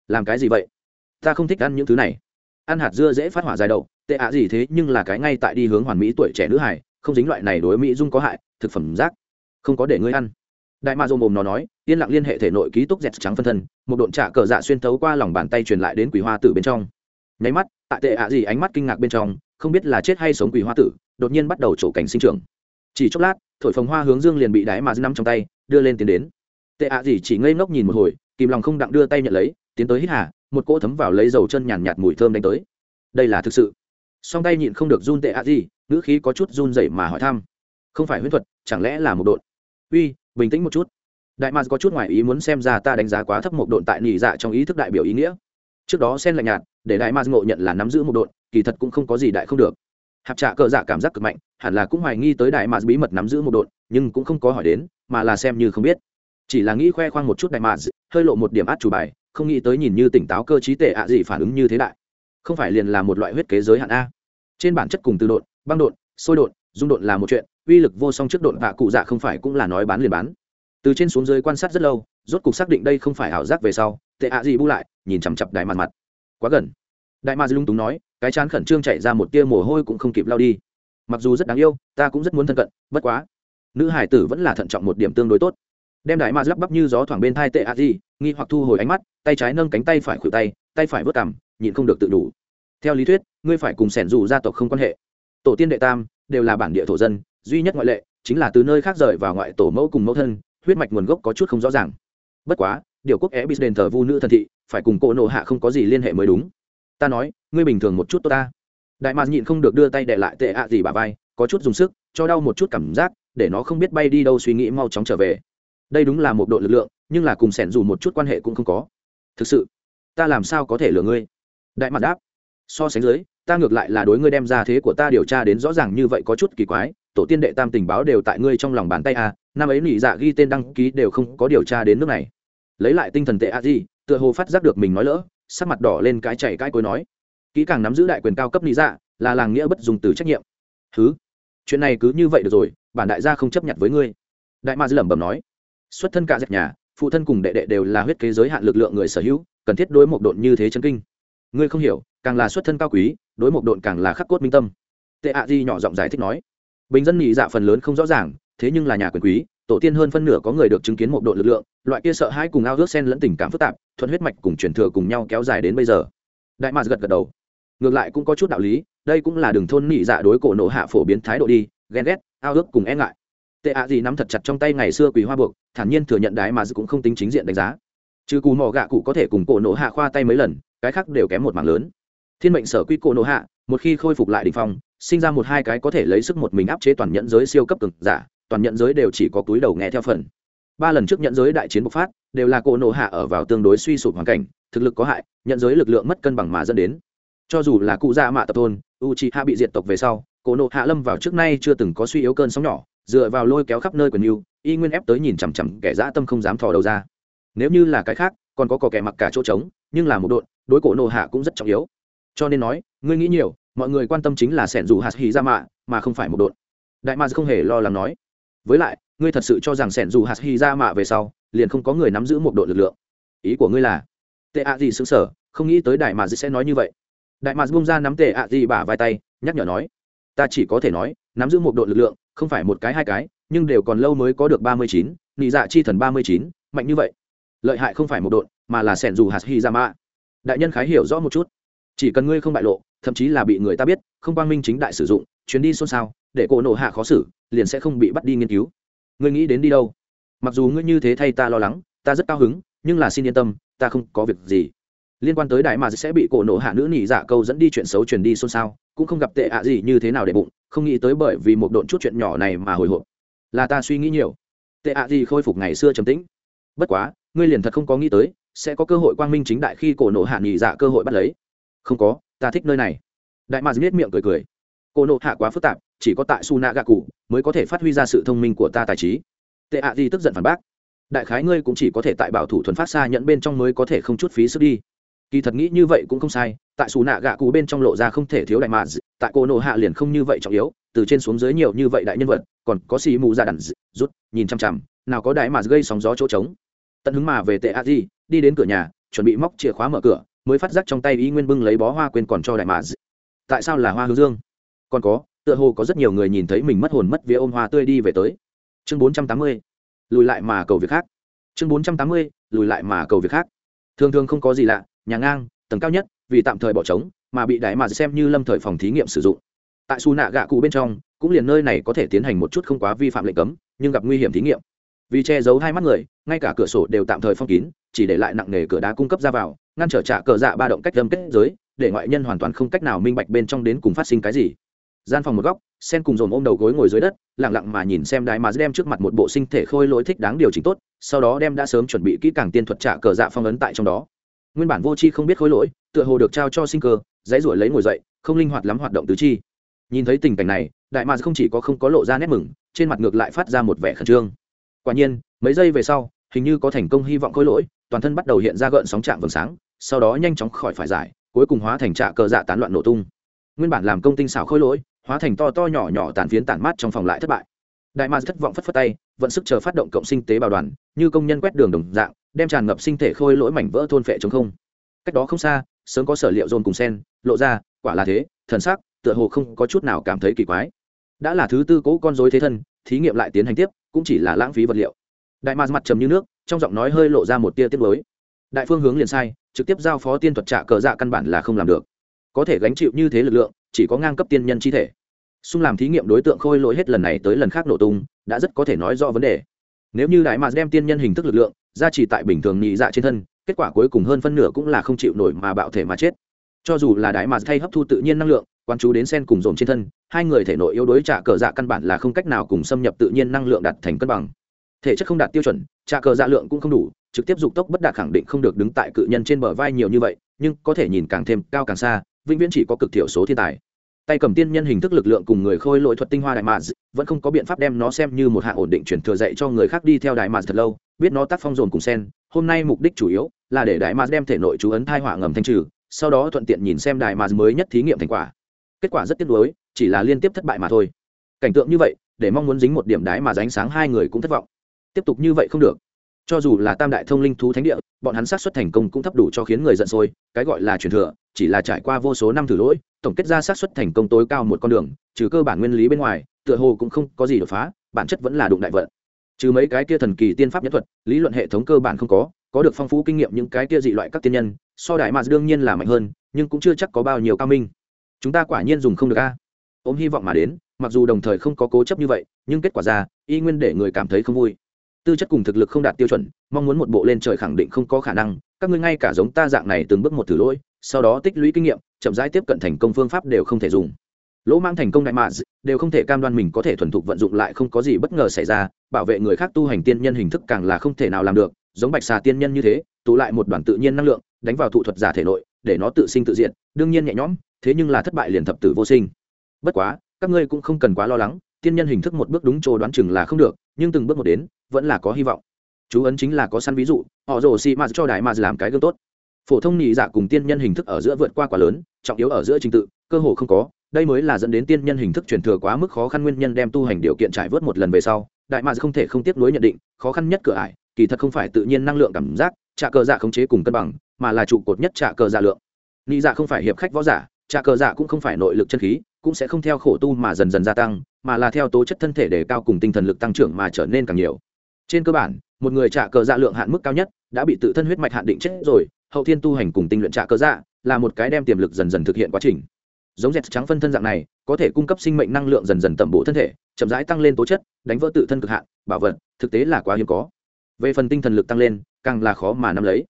làm cái gì vậy? Ta không thích ăn những thứ này. Ăn hạt dưa dễ phát hỏa dài đầu, tệ ạ gì thế, nhưng là cái ngay tại đi hướng hoàn mỹ tuổi trẻ nữ hải, không dính loại này đối mỹ dung có hại, thực phẩm rác, không có để ngươi ăn. Đại ma dô mồm nó nói, yên lặng liên hệ thể nội ký túc dẹt trắng phân thân, một độn trạ cờ dạ xuyên thấu qua lòng bàn tay truyền lại đến quỷ hoa tử bên trong nháy mắt, tại tệ ạ gì ánh mắt kinh ngạc bên trong, không biết là chết hay sống quỷ hoa tử, đột nhiên bắt đầu trổ cảnh sinh trưởng. Chỉ chốc lát, thổi phồng hoa hướng dương liền bị đái mà nắm trong tay, đưa lên tiến đến. Tệ ạ gì chỉ ngây ngốc nhìn một hồi, kìm lòng không đặng đưa tay nhận lấy, tiến tới hít hà, một cỗ thấm vào lấy dầu chân nhàn nhạt mùi thơm đánh tới. Đây là thực sự. Song tay nhịn không được run tệ ạ gì, ngữ khí có chút run dậy mà hỏi thăm. Không phải huyễn thuật, chẳng lẽ là một độn? Uy, bình tĩnh một chút. Đại mars có chút ngoài ý muốn xem ra ta đánh giá quá thấp một độn tại nhị dạ trong ý thức đại biểu ý nghĩa. Trước đó xen lạnh nhạt để đại ma ngộ nhận là nắm giữ một độn kỳ thật cũng không có gì đại không được. Hạp trạ cờ dạ cảm giác cực mạnh hẳn là cũng hoài nghi tới đại ma bí mật nắm giữ một độn nhưng cũng không có hỏi đến mà là xem như không biết. Chỉ là nghĩ khoe khoang một chút đại ma, hơi lộ một điểm át chủ bài không nghĩ tới nhìn như tỉnh táo cơ trí tệ ạ gì phản ứng như thế đại. Không phải liền là một loại huyết kế giới hạn a. Trên bản chất cùng từ độn băng độn sôi độn dung độn là một chuyện uy lực vô song trước độn và cụ dạ không phải cũng là nói bán liền bán. Từ trên xuống dưới quan sát rất lâu rốt cục xác định đây không phải ảo giác về sau tệ ạ gì bu lại nhìn chằm chặp đại mặt mặt quá gần. Đại ma lung túng nói, cái chán khẩn trương chạy ra một tia mồ hôi cũng không kịp lao đi. Mặc dù rất đáng yêu, ta cũng rất muốn thân cận, bất quá, nữ hải tử vẫn là thận trọng một điểm tương đối tốt. Đem đại ma lắp bắp như gió thoảng bên thai tệ a gì, nghi hoặc thu hồi ánh mắt, tay trái nâng cánh tay phải khuỷu tay tay phải vớt cằm, nhịn không được tự đủ. Theo lý thuyết, ngươi phải cùng sẻn dù gia tộc không quan hệ. Tổ tiên đệ tam, đều là bản địa thổ dân, duy nhất ngoại lệ, chính là từ nơi khác rời vào ngoại tổ mẫu cùng mẫu thân, huyết mạch nguồn gốc có chút không rõ ràng. Bất quá điều quốc é bị đền thờ vu nữ thần thị, phải cùng cô nộ hạ không có gì liên hệ mới đúng. Ta nói, ngươi bình thường một chút tốt ta. Đại mạc nhịn không được đưa tay đệ lại tệ ạ gì bà vai, có chút dùng sức, cho đau một chút cảm giác, để nó không biết bay đi đâu suy nghĩ mau chóng trở về. Đây đúng là một đội lực lượng, nhưng là cùng sẻn dù một chút quan hệ cũng không có. Thực sự, ta làm sao có thể lừa ngươi? Đại mạc đáp, so sánh dưới, ta ngược lại là đối ngươi đem ra thế của ta điều tra đến rõ ràng như vậy có chút kỳ quái, tổ tiên đệ tam tình báo đều tại ngươi trong lòng bàn tay à năm ấy nỉ dạ ghi tên đăng ký đều không có điều tra đến nước này lấy lại tinh thần tệ a di, tựa hồ phát giác được mình nói lỡ, sắc mặt đỏ lên cái chảy cái cối nói. Kỹ càng nắm giữ đại quyền cao cấp lý dạ là làng nghĩa bất dùng từ trách nhiệm. Thứ chuyện này cứ như vậy được rồi, bản đại gia không chấp nhận với ngươi. Đại ma dư lẩm bẩm nói. Xuất thân cả dẹp nhà, phụ thân cùng đệ đệ đều là huyết kế giới hạn lực lượng người sở hữu, cần thiết đối một độn như thế chân kinh. Ngươi không hiểu, càng là xuất thân cao quý, đối một độn càng là khắc cốt minh tâm. Tệ ạ di nhỏ giọng giải thích nói. Bình dân nhị dạ phần lớn không rõ ràng, thế nhưng là nhà quyền quý, tổ tiên hơn phân nửa có người được chứng kiến một độn lực lượng loại kia sợ hãi cùng ao ước sen lẫn tình cảm phức tạp thuận huyết mạch cùng truyền thừa cùng nhau kéo dài đến bây giờ. Đại mạc gật gật đầu. Ngược lại cũng có chút đạo lý, đây cũng là đường thôn nhị dạ đối cổ nộ hạ phổ biến thái độ đi, ghen ghét, ao ước cùng e ngại. Tệ ạ gì nắm thật chặt trong tay ngày xưa quý hoa buộc, thản nhiên thừa nhận đái mà cũng không tính chính diện đánh giá. Trừ cù mỏ gạ cụ có thể cùng cổ nộ hạ khoa tay mấy lần, cái khác đều kém một mảng lớn. Thiên mệnh sở quy cổ nộ hạ, một khi khôi phục lại đ ỉ n h phong, sinh ra một hai cái có thể lấy sức một mình áp chế toàn nhận giới siêu cấp cực giả, toàn nhận giới đều chỉ có túi đầu nghe theo phần ba lần trước nhận giới đại chiến bộc phát, đều là cổ nộ hạ ở vào tương đối suy sụp hoàn cảnh, thực lực có hại, nhận giới lực lượng mất cân bằng mà dẫn đến. Cho dù là cụ già mạ tập thôn u c hạ bị diệt tộc về sau, cổ nộ hạ lâm vào trước nay chưa từng có suy yếu cơn sóng nhỏ, dựa vào lôi kéo khắp nơi quần yêu y nguyên ép tới nhìn chằm chằm kẻ dã tâm không dám thò đầu ra. Nếu như là cái khác, còn có cỏ kẻ mặc cả chỗ trống, nhưng là một đội đối cổ nộ hạ cũng rất trọng yếu. Cho nên nói, ngươi nghĩ nhiều, mọi người quan tâm chính là sẻn dù hạt hì ra mạ mà không phải một đội đại ma không hề lo lắng nói. Với lại ngươi thật sự cho rằng sẻn dù hạt hy ra mạ về sau, liền không có người nắm giữ một đội lực lượng. Ý của ngươi là, tệ ạ gì xứng sở không nghĩ tới đại ma sẽ nói như vậy. Đại ma bung ra nắm tệ ạ gì bả vai tay, nhắc nhở nói, ta chỉ có thể nói, nắm giữ một đội lực lượng, không phải một cái hai cái, nhưng đều còn lâu mới có được ba mươi chín, nị dạ chi thần ba mươi chín, mạnh như vậy. Lợi hại không phải một đội, mà là sẻn dù hạt hy ra mạ. Đại nhân khái hiểu rõ một chút. Chỉ cần ngươi không bại lộ, thậm chí là bị người ta biết, không quang minh chính đại sử dụng, chuyến đi xôn xao, để cổ nộ hạ khó xử, liền sẽ không bị bắt đi nghiên cứu ngươi nghĩ đến đi đâu? Mặc dù ngươi như thế thay ta lo lắng, ta rất cao hứng, nhưng là xin yên tâm, ta không có việc gì. Liên quan tới đại mà sẽ bị cổ nộ hạ nữ nỉ dạ câu dẫn đi chuyện xấu truyền đi xôn xao, cũng không gặp tệ ạ gì như thế nào để bụng, không nghĩ tới bởi vì một độn chút chuyện nhỏ này mà hồi hộp. Là ta suy nghĩ nhiều. Tệ ạ gì khôi phục ngày xưa trầm tĩnh. Bất quá, ngươi liền thật không có nghĩ tới, sẽ có cơ hội quang minh chính đại khi cổ nộ hạ nỉ dạ cơ hội bắt lấy. Không có, ta thích nơi này. Đại mà biết miệng cười cười. Cổ nộ hạ quá phức tạp chỉ có tại su nạ gạ cụ mới có thể phát huy ra sự thông minh của ta tài trí. Tệ ạ di tức giận phản bác. Đại khái ngươi cũng chỉ có thể tại bảo thủ thuần phát xa nhận bên trong mới có thể không chút phí sức đi. Kỳ thật nghĩ như vậy cũng không sai, tại xù nạ gạ cụ bên trong lộ ra không thể thiếu đại mạ tại cô nộ hạ liền không như vậy trọng yếu, từ trên xuống dưới nhiều như vậy đại nhân vật, còn có xì mù ra đàn rút, nhìn chằm chằm, nào có đại mạ gây sóng gió chỗ trống. Tận hứng mà về tệ a di đi đến cửa nhà, chuẩn bị móc chìa khóa mở cửa, mới phát giác trong tay y nguyên bưng lấy bó hoa quên còn cho đại mạ tại sao là hoa hướng dương? Còn có tựa hồ có rất nhiều người nhìn thấy mình mất hồn mất vía ôm hoa tươi đi về tới. Chương bốn trăm tám mươi, lùi lại mà cầu việc khác. Chương bốn trăm tám mươi, lùi lại mà cầu việc khác. Thường thường không có gì lạ, nhà ngang, tầng cao nhất, vì tạm thời bỏ trống, mà bị đại mà xem như lâm thời phòng thí nghiệm sử dụng. Tại su nạ gạ cụ bên trong, cũng liền nơi này có thể tiến hành một chút không quá vi phạm lệnh cấm, nhưng gặp nguy hiểm thí nghiệm. Vì che giấu hai mắt người, ngay cả cửa sổ đều tạm thời phong kín, chỉ để lại nặng nề cửa đá cung cấp ra vào, ngăn trở trả cờ dạ ba động cách lâm kết giới, để ngoại nhân hoàn toàn không cách nào minh bạch bên trong đến cùng phát sinh cái gì gian phòng một góc, sen cùng dồn ôm đầu gối ngồi dưới đất lẳng lặng mà nhìn xem đại mà đem trước mặt một bộ sinh thể khôi lỗi thích đáng điều chỉnh tốt, sau đó đem đã sớm chuẩn bị kỹ càng tiên thuật trả cờ dạ phong ấn tại trong đó. Nguyên bản vô c h i không biết khối lỗi, tựa hồ được trao cho sinh cơ, dãy ruổi lấy ngồi dậy, không linh hoạt lắm hoạt động tứ chi. Nhìn thấy tình cảnh này đại mà không chỉ có không có lộ ra nét mừng, trên mặt ngược lại phát ra một vẻ khẩn trương. Quả nhiên, mấy giây về sau, hình như có thành công hy vọng khối lỗi, toàn thân bắt đầu hiện ra gợn sóng chạm vầng sáng, sau đó nhanh chóng khỏi phải giải, cuối cùng hóa thành trạ cờ dạ tán loạn nổ tung. Nguyên bản làm công tinh xảo khối lỗi hóa thành to to nhỏ nhỏ tàn phiến tản mát trong phòng lại thất bại. Đại mars thất vọng phất phất tay, vận sức chờ phát động cộng sinh tế bào đoàn, như công nhân quét đường đồng dạng, đem tràn ngập sinh thể khôi lỗi mảnh vỡ thôn phệ chống không. Cách đó không xa, sớm có sở liệu dồn cùng sen, lộ ra, quả là thế, thần sắc, tựa hồ không có chút nào cảm thấy kỳ quái. Đã là thứ tư cố con dối thế thân, thí nghiệm lại tiến hành tiếp, cũng chỉ là lãng phí vật liệu. Đại mars mặt trầm như nước, trong giọng nói hơi lộ ra một tia tiết mới đại phương hướng liền sai, trực tiếp giao phó tiên thuật trả cờ dạ căn bản là không làm được. Có thể gánh chịu như thế lực lượng chỉ có ngang cấp tiên nhân chi thể. Xung làm thí nghiệm đối tượng khôi lỗi hết lần này tới lần khác nổ tung, đã rất có thể nói rõ vấn đề. Nếu như đại mạc đem tiên nhân hình thức lực lượng ra chỉ tại bình thường nhị dạ trên thân, kết quả cuối cùng hơn phân nửa cũng là không chịu nổi mà bạo thể mà chết. Cho dù là đại mạc thay hấp thu tự nhiên năng lượng, quan chú đến sen cùng dồn trên thân, hai người thể nội yếu đối trả cờ dạ căn bản là không cách nào cùng xâm nhập tự nhiên năng lượng đạt thành cân bằng. Thể chất không đạt tiêu chuẩn, trả cờ dạ lượng cũng không đủ, trực tiếp dục tốc bất đạt khẳng định không được đứng tại cự nhân trên bờ vai nhiều như vậy, nhưng có thể nhìn càng thêm cao càng xa vĩnh viễn chỉ có cực thiểu số thiên tài. Tay cầm tiên nhân hình thức lực lượng cùng người khôi lỗi thuật tinh hoa đại mạc vẫn không có biện pháp đem nó xem như một hạng ổn định chuyển thừa dạy cho người khác đi theo đại mạc thật lâu, biết nó tác phong dồn cùng sen, hôm nay mục đích chủ yếu là để đại mạc đem thể nội chú ấn thai hỏa ngầm thanh trừ, sau đó thuận tiện nhìn xem đại mạc mới nhất thí nghiệm thành quả. Kết quả rất tiếc nuối, chỉ là liên tiếp thất bại mà thôi. Cảnh tượng như vậy, để mong muốn dính một điểm đái mà ránh sáng hai người cũng thất vọng. Tiếp tục như vậy không được cho dù là tam đại thông linh thú thánh địa, bọn hắn sát xuất thành công cũng thấp đủ cho khiến người giận sôi, cái gọi là truyền thừa, chỉ là trải qua vô số năm thử lỗi, tổng kết ra sát xuất thành công tối cao một con đường, trừ cơ bản nguyên lý bên ngoài, tựa hồ cũng không có gì đột phá, bản chất vẫn là đụng đại vận. Trừ mấy cái kia thần kỳ tiên pháp nhất thuật, lý luận hệ thống cơ bản không có có được phong phú kinh nghiệm những cái kia dị loại các tiên nhân, so đại mà đương nhiên là mạnh hơn, nhưng cũng chưa chắc có bao nhiêu cao minh. Chúng ta quả nhiên dùng không được a. Ôm hy vọng mà đến, mặc dù đồng thời không có cố chấp như vậy, nhưng kết quả ra, y nguyên để người cảm thấy không vui tư chất cùng thực lực không đạt tiêu chuẩn, mong muốn một bộ lên trời khẳng định không có khả năng, các ngươi ngay cả giống ta dạng này từng bước một thử lỗi, sau đó tích lũy kinh nghiệm, chậm rãi tiếp cận thành công phương pháp đều không thể dùng. Lỗ mang thành công đại mạ đều không thể cam đoan mình có thể thuần thục vận dụng lại không có gì bất ngờ xảy ra, bảo vệ người khác tu hành tiên nhân hình thức càng là không thể nào làm được, giống bạch xà tiên nhân như thế, tụ lại một đoàn tự nhiên năng lượng, đánh vào thụ thuật giả thể nội, để nó tự sinh tự diện đương nhiên nhẹ nhõm, thế nhưng là thất bại liền thập tử vô sinh. Bất quá, các ngươi cũng không cần quá lo lắng tiên nhân hình thức một bước đúng chỗ đoán chừng là không được, nhưng từng bước một đến, vẫn là có hy vọng. Chú ấn chính là có săn ví dụ, họ rồ xì mà cho đại mà làm cái gương tốt. Phổ thông nhị dạ cùng tiên nhân hình thức ở giữa vượt qua quá lớn, trọng yếu ở giữa trình tự, cơ hồ không có, đây mới là dẫn đến tiên nhân hình thức truyền thừa quá mức khó khăn nguyên nhân đem tu hành điều kiện trải vớt một lần về sau, đại mà không thể không tiếp nối nhận định, khó khăn nhất cửa ải, kỳ thật không phải tự nhiên năng lượng cảm giác trả cờ dạ khống chế cùng cân bằng, mà là trụ cột nhất trả cờ dạ lượng. Nhị dạ không phải hiệp khách võ giả trả cờ dạ cũng không phải nội lực chân khí cũng sẽ không theo khổ tu mà dần dần gia tăng, mà là theo tố chất thân thể để cao cùng tinh thần lực tăng trưởng mà trở nên càng nhiều. Trên cơ bản, một người trả cờ dạ lượng hạn mức cao nhất đã bị tự thân huyết mạch hạn định chết rồi, hậu thiên tu hành cùng tinh luyện trả cờ dạ là một cái đem tiềm lực dần dần thực hiện quá trình. Giống dẹt trắng phân thân dạng này, có thể cung cấp sinh mệnh năng lượng dần dần tẩm bổ thân thể, chậm rãi tăng lên tố chất, đánh vỡ tự thân cực hạn, bảo vật, thực tế là quá hiếm có. Về phần tinh thần lực tăng lên, càng là khó mà nắm lấy.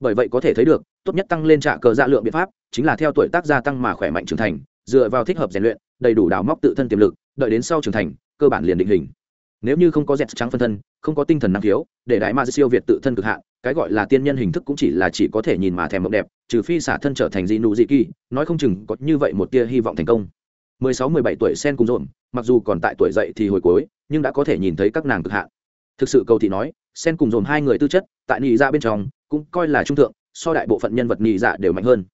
Bởi vậy có thể thấy được, tốt nhất tăng lên trạ cờ dạ lượng biện pháp chính là theo tuổi tác gia tăng mà khỏe mạnh trưởng thành dựa vào thích hợp rèn luyện, đầy đủ đào móc tự thân tiềm lực, đợi đến sau trưởng thành, cơ bản liền định hình. Nếu như không có dẹt trắng phân thân, không có tinh thần năng khiếu, để đại ma siêu việt tự thân cực hạn, cái gọi là tiên nhân hình thức cũng chỉ là chỉ có thể nhìn mà thèm mộng đẹp, trừ phi xả thân trở thành dị nụ dị kỳ nói không chừng có như vậy một tia hy vọng thành công. 16-17 tuổi sen cùng rộn, mặc dù còn tại tuổi dậy thì hồi cuối, nhưng đã có thể nhìn thấy các nàng cực hạn. Thực sự cầu thị nói, sen cùng dồn hai người tư chất, tại nhị dạ bên trong, cũng coi là trung thượng, so đại bộ phận nhân vật nhị dạ đều mạnh hơn.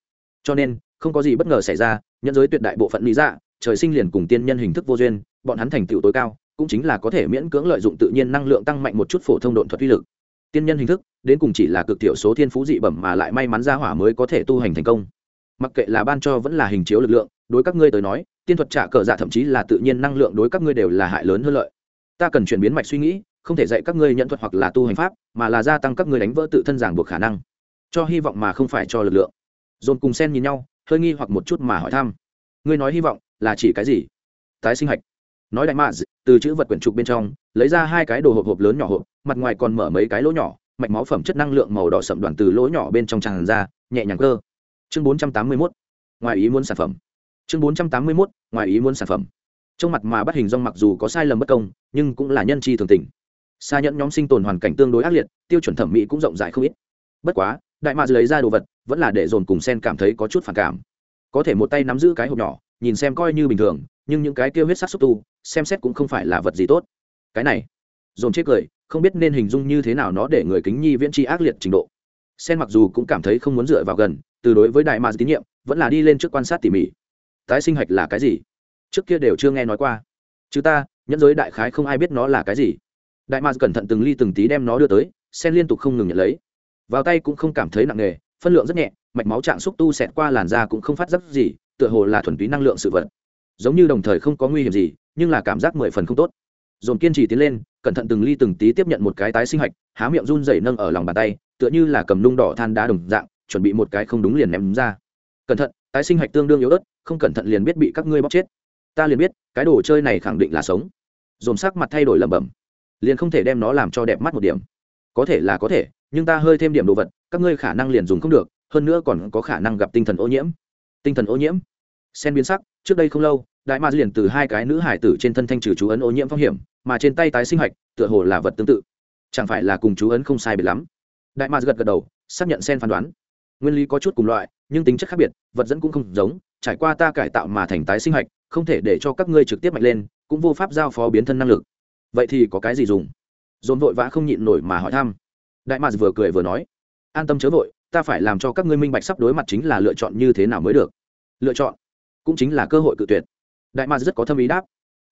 Cho nên không có gì bất ngờ xảy ra, nhân giới tuyệt đại bộ phận lý dạ trời sinh liền cùng tiên nhân hình thức vô duyên, bọn hắn thành tựu tối cao, cũng chính là có thể miễn cưỡng lợi dụng tự nhiên năng lượng tăng mạnh một chút phổ thông độn thuật uy lực. Tiên nhân hình thức, đến cùng chỉ là cực thiểu số thiên phú dị bẩm mà lại may mắn ra hỏa mới có thể tu hành thành công. Mặc kệ là ban cho vẫn là hình chiếu lực lượng, đối các ngươi tới nói, tiên thuật trả cờ dạ thậm chí là tự nhiên năng lượng đối các ngươi đều là hại lớn hơn lợi. Ta cần chuyển biến mạch suy nghĩ, không thể dạy các ngươi nhận thuật hoặc là tu hành pháp, mà là gia tăng các ngươi đánh vỡ tự thân giảng buộc khả năng. Cho hy vọng mà không phải cho lực lượng. Dồn cùng sen nhìn nhau hơi nghi hoặc một chút mà hỏi thăm. Ngươi nói hy vọng là chỉ cái gì? Tái sinh hạch. Nói đại mạ từ chữ vật quyển trục bên trong, lấy ra hai cái đồ hộp hộp lớn nhỏ hộp, mặt ngoài còn mở mấy cái lỗ nhỏ, mạch máu phẩm chất năng lượng màu đỏ sậm đoàn từ lỗ nhỏ bên trong tràn ra, nhẹ nhàng cơ. Chương bốn trăm tám mươi mốt, ngoài ý muốn sản phẩm. Chương bốn trăm tám mươi mốt, ngoài ý muốn sản phẩm. Trong mặt mà bắt hình rong mặc dù có sai lầm bất công, nhưng cũng là nhân chi thường tình. Xa nhẫn nhóm sinh tồn hoàn cảnh tương đối ác liệt, tiêu chuẩn thẩm mỹ cũng rộng rãi không ít. Bất quá đại mạ lấy ra đồ vật, vẫn là để dồn cùng sen cảm thấy có chút phản cảm. Có thể một tay nắm giữ cái hộp nhỏ, nhìn xem coi như bình thường, nhưng những cái kêu huyết sắc xúc tu, xem xét cũng không phải là vật gì tốt. Cái này, dồn chết cười, không biết nên hình dung như thế nào nó để người kính nhi viễn tri ác liệt trình độ. Sen mặc dù cũng cảm thấy không muốn dựa vào gần, từ đối với đại mạc tín nhiệm, vẫn là đi lên trước quan sát tỉ mỉ. Tái sinh hạch là cái gì? Trước kia đều chưa nghe nói qua. Chứ ta, nhẫn giới đại khái không ai biết nó là cái gì. Đại mạc cẩn thận từng ly từng tí đem nó đưa tới, sen liên tục không ngừng nhận lấy vào tay cũng không cảm thấy nặng nề, phân lượng rất nhẹ, mạch máu trạng xúc tu xẹt qua làn da cũng không phát giác gì, tựa hồ là thuần túy năng lượng sự vật. Giống như đồng thời không có nguy hiểm gì, nhưng là cảm giác mười phần không tốt. Dồn kiên trì tiến lên, cẩn thận từng ly từng tí tiếp nhận một cái tái sinh hạch, há miệng run dày nâng ở lòng bàn tay, tựa như là cầm nung đỏ than đá đồng dạng, chuẩn bị một cái không đúng liền ném ra. Cẩn thận, tái sinh hạch tương đương yếu ớt, không cẩn thận liền biết bị các ngươi bóc chết. Ta liền biết, cái đồ chơi này khẳng định là sống. Dồn sắc mặt thay đổi lẩm bẩm, liền không thể đem nó làm cho đẹp mắt một điểm. Có thể là có thể nhưng ta hơi thêm điểm đồ vật, các ngươi khả năng liền dùng không được, hơn nữa còn có khả năng gặp tinh thần ô nhiễm. Tinh thần ô nhiễm? Sen biến sắc, trước đây không lâu, đại ma liền từ hai cái nữ hải tử trên thân thanh trừ chú ấn ô nhiễm phong hiểm, mà trên tay tái sinh hạch, tựa hồ là vật tương tự. Chẳng phải là cùng chú ấn không sai biệt lắm. Đại ma gật gật đầu, xác nhận sen phán đoán. Nguyên lý có chút cùng loại, nhưng tính chất khác biệt, vật dẫn cũng không giống, trải qua ta cải tạo mà thành tái sinh hạch, không thể để cho các ngươi trực tiếp mạnh lên, cũng vô pháp giao phó biến thân năng lực. Vậy thì có cái gì dùng? Dồn vội vã không nhịn nổi mà hỏi thăm đại mạc vừa cười vừa nói, an tâm chớ vội, ta phải làm cho các ngươi minh bạch sắp đối mặt chính là lựa chọn như thế nào mới được. Lựa chọn cũng chính là cơ hội cự tuyệt. Đại mạc rất có thâm ý đáp,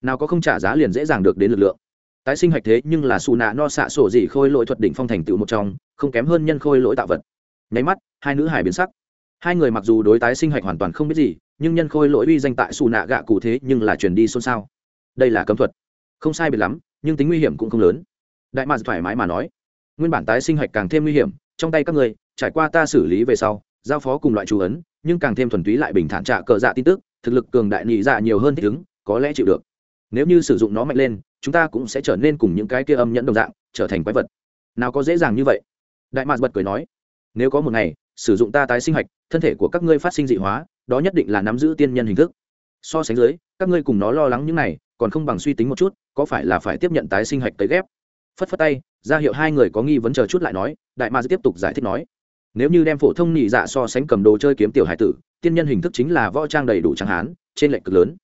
nào có không trả giá liền dễ dàng được đến lực lượng. Tái sinh hạch thế nhưng là xù nạ no xạ sổ dị khôi lỗi thuật đỉnh phong thành tựu một trong, không kém hơn nhân khôi lỗi tạo vật. Nháy mắt, hai nữ hải biến sắc. Hai người mặc dù đối tái sinh hạch hoàn toàn không biết gì, nhưng nhân khôi lỗi uy danh tại xù nạ gạ cụ thế nhưng là truyền đi xôn xao. Đây là cấm thuật. Không sai biệt lắm, nhưng tính nguy hiểm cũng không lớn. Đại mạc thoải mái mà nói nguyên bản tái sinh hạch càng thêm nguy hiểm, trong tay các người trải qua ta xử lý về sau, giao phó cùng loại chú ấn, nhưng càng thêm thuần túy lại bình thản trạ cờ dạ tin tức, thực lực cường đại nhị dạ nhiều hơn thích ứng, có lẽ chịu được. Nếu như sử dụng nó mạnh lên, chúng ta cũng sẽ trở nên cùng những cái kia âm nhẫn đồng dạng, trở thành quái vật. Nào có dễ dàng như vậy? Đại mạc bật cười nói, nếu có một ngày, sử dụng ta tái sinh hạch, thân thể của các ngươi phát sinh dị hóa, đó nhất định là nắm giữ tiên nhân hình thức. So sánh dưới, các ngươi cùng nó lo lắng những này, còn không bằng suy tính một chút, có phải là phải tiếp nhận tái sinh hạch tới ghép? Phất phất tay ra hiệu hai người có nghi vấn chờ chút lại nói, đại ma tiếp tục giải thích nói, nếu như đem phổ thông nhị dạ so sánh cầm đồ chơi kiếm tiểu hải tử, tiên nhân hình thức chính là võ trang đầy đủ trắng hán, trên lệnh cực lớn.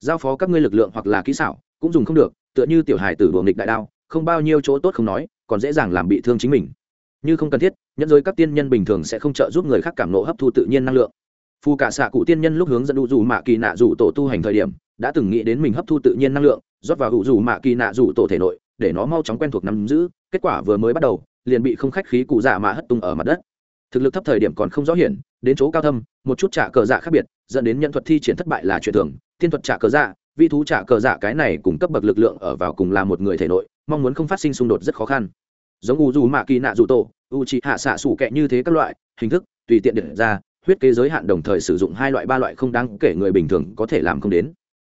Giao phó các ngươi lực lượng hoặc là kỹ xảo, cũng dùng không được, tựa như tiểu hải tử đuồng nghịch đại đao, không bao nhiêu chỗ tốt không nói, còn dễ dàng làm bị thương chính mình. Như không cần thiết, nhẫn giới các tiên nhân bình thường sẽ không trợ giúp người khác cảm nộ hấp thu tự nhiên năng lượng. Phù cả xạ cụ tiên nhân lúc hướng dẫn đủ dù mạ kỳ nạ dù tổ tu hành thời điểm, đã từng nghĩ đến mình hấp thu tự nhiên năng lượng rót vào hữu dù mạ kỳ nạ dù tổ thể nội, để nó mau chóng quen thuộc nắm giữ, kết quả vừa mới bắt đầu, liền bị không khách khí cụ dạ mà hất tung ở mặt đất. Thực lực thấp thời điểm còn không rõ hiển, đến chỗ cao thâm, một chút trả cờ dạ khác biệt, dẫn đến nhận thuật thi triển thất bại là chuyện thường. Thiên thuật trả cờ dạ vi thú trả cờ dạ cái này cùng cấp bậc lực lượng ở vào cùng là một người thể nội, mong muốn không phát sinh xung đột rất khó khăn. Giống u dù mạ kỳ nạ dù tổ u chỉ hạ xạ sủ kẹ như thế các loại, hình thức, tùy tiện điện ra, huyết kế giới hạn đồng thời sử dụng hai loại, ba loại không đáng kể người bình thường có thể làm không đến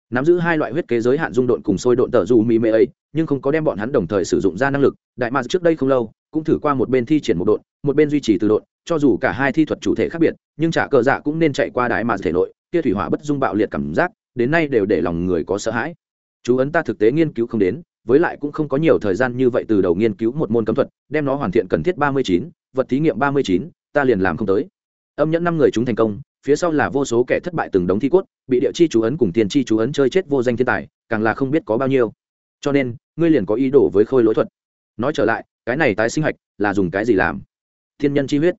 nắm giữ hai loại huyết kế giới hạn dung độn cùng sôi độn tờ dù mì mê ấy, nhưng không có đem bọn hắn đồng thời sử dụng ra năng lực. Đại mạc trước đây không lâu, cũng thử qua một bên thi triển một độn, một bên duy trì từ độn, cho dù cả hai thi thuật chủ thể khác biệt, nhưng trả cờ dạ cũng nên chạy qua đại mạc thể nội, kia thủy hỏa bất dung bạo liệt cảm giác, đến nay đều để lòng người có sợ hãi. Chú ấn ta thực tế nghiên cứu không đến, với lại cũng không có nhiều thời gian như vậy từ đầu nghiên cứu một môn cấm thuật, đem nó hoàn thiện cần thiết ba mươi chín, vật thí nghiệm ba mươi chín, ta liền làm không tới. Âm nhẫn năm người chúng thành công phía sau là vô số kẻ thất bại từng đống thi cốt, bị địa chi chú ấn cùng tiền chi chú ấn chơi chết vô danh thiên tài, càng là không biết có bao nhiêu. Cho nên, ngươi liền có ý đồ với khôi lỗi thuật. Nói trở lại, cái này tái sinh hạch là dùng cái gì làm? Thiên nhân chi huyết.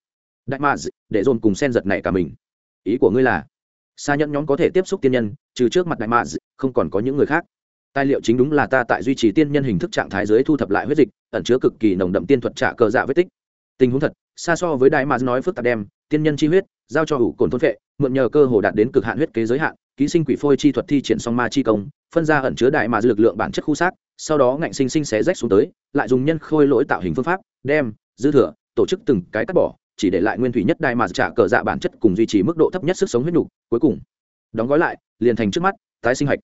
Đại ma để dồn cùng sen giật này cả mình. Ý của ngươi là xa nhẫn nhóm có thể tiếp xúc tiên nhân, trừ trước mặt đại ma không còn có những người khác. Tài liệu chính đúng là ta tại duy trì tiên nhân hình thức trạng thái dưới thu thập lại huyết dịch, ẩn chứa cực kỳ nồng đậm tiên thuật trả cờ dạ vết tích tình huống thật xa so với đại mà nói phức tạp đem tiên nhân chi huyết giao cho ủ cồn thôn vệ mượn nhờ cơ hồ đạt đến cực hạn huyết kế giới hạn ký sinh quỷ phôi chi thuật thi triển song ma chi công phân ra ẩn chứa đại mà lực lượng bản chất khu xác sau đó ngạnh sinh sinh xé rách xuống tới lại dùng nhân khôi lỗi tạo hình phương pháp đem dư thừa tổ chức từng cái cắt bỏ chỉ để lại nguyên thủy nhất đại mà trả cờ dạ bản chất cùng duy trì mức độ thấp nhất sức sống huyết đủ, cuối cùng đóng gói lại liền thành trước mắt tái sinh hạch.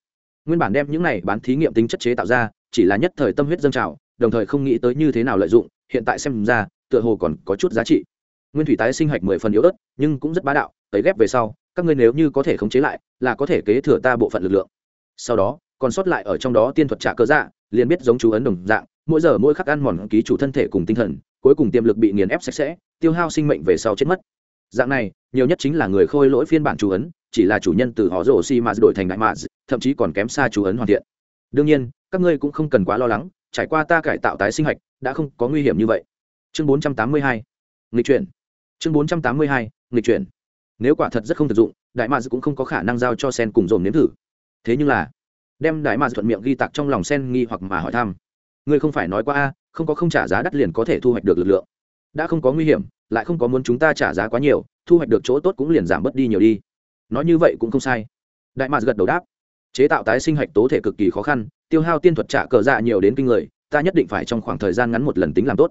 Nguyên bản đem những này bán thí nghiệm tính chất chế tạo ra chỉ là nhất thời tâm huyết dâng trào đồng thời không nghĩ tới như thế nào lợi dụng hiện tại xem ra tựa hồ còn có chút giá trị. Nguyên thủy tái sinh hạch mười phần yếu ớt, nhưng cũng rất bá đạo, tấy ghép về sau, các ngươi nếu như có thể khống chế lại, là có thể kế thừa ta bộ phận lực lượng. Sau đó, còn sót lại ở trong đó tiên thuật trả cơ dạ liền biết giống chú ấn đồng dạng, mỗi giờ mỗi khắc ăn mòn ký chủ thân thể cùng tinh thần, cuối cùng tiềm lực bị nghiền ép sạch sẽ, tiêu hao sinh mệnh về sau chết mất. Dạng này, nhiều nhất chính là người khôi lỗi phiên bản chú ấn, chỉ là chủ nhân từ họ rổ xi mà đổi thành đại mạ thậm chí còn kém xa chú ấn hoàn thiện. Đương nhiên, các ngươi cũng không cần quá lo lắng, trải qua ta cải tạo tái sinh hạch, đã không có nguy hiểm như vậy chương 482 nghịch chuyển. Chương 482 nghịch chuyển. Nếu quả thật rất không thực dụng, đại mạ cũng không có khả năng giao cho sen cùng dồn nếm thử. Thế nhưng là, đem đại mạ thuận miệng ghi tặc trong lòng sen nghi hoặc mà hỏi thăm. Ngươi không phải nói qua a, không có không trả giá đắt liền có thể thu hoạch được lực lượng. Đã không có nguy hiểm, lại không có muốn chúng ta trả giá quá nhiều, thu hoạch được chỗ tốt cũng liền giảm bớt đi nhiều đi. Nói như vậy cũng không sai. Đại mạc gật đầu đáp. Chế tạo tái sinh hạch tố thể cực kỳ khó khăn, tiêu hao tiên thuật trả cờ dạ nhiều đến kinh người, ta nhất định phải trong khoảng thời gian ngắn một lần tính làm tốt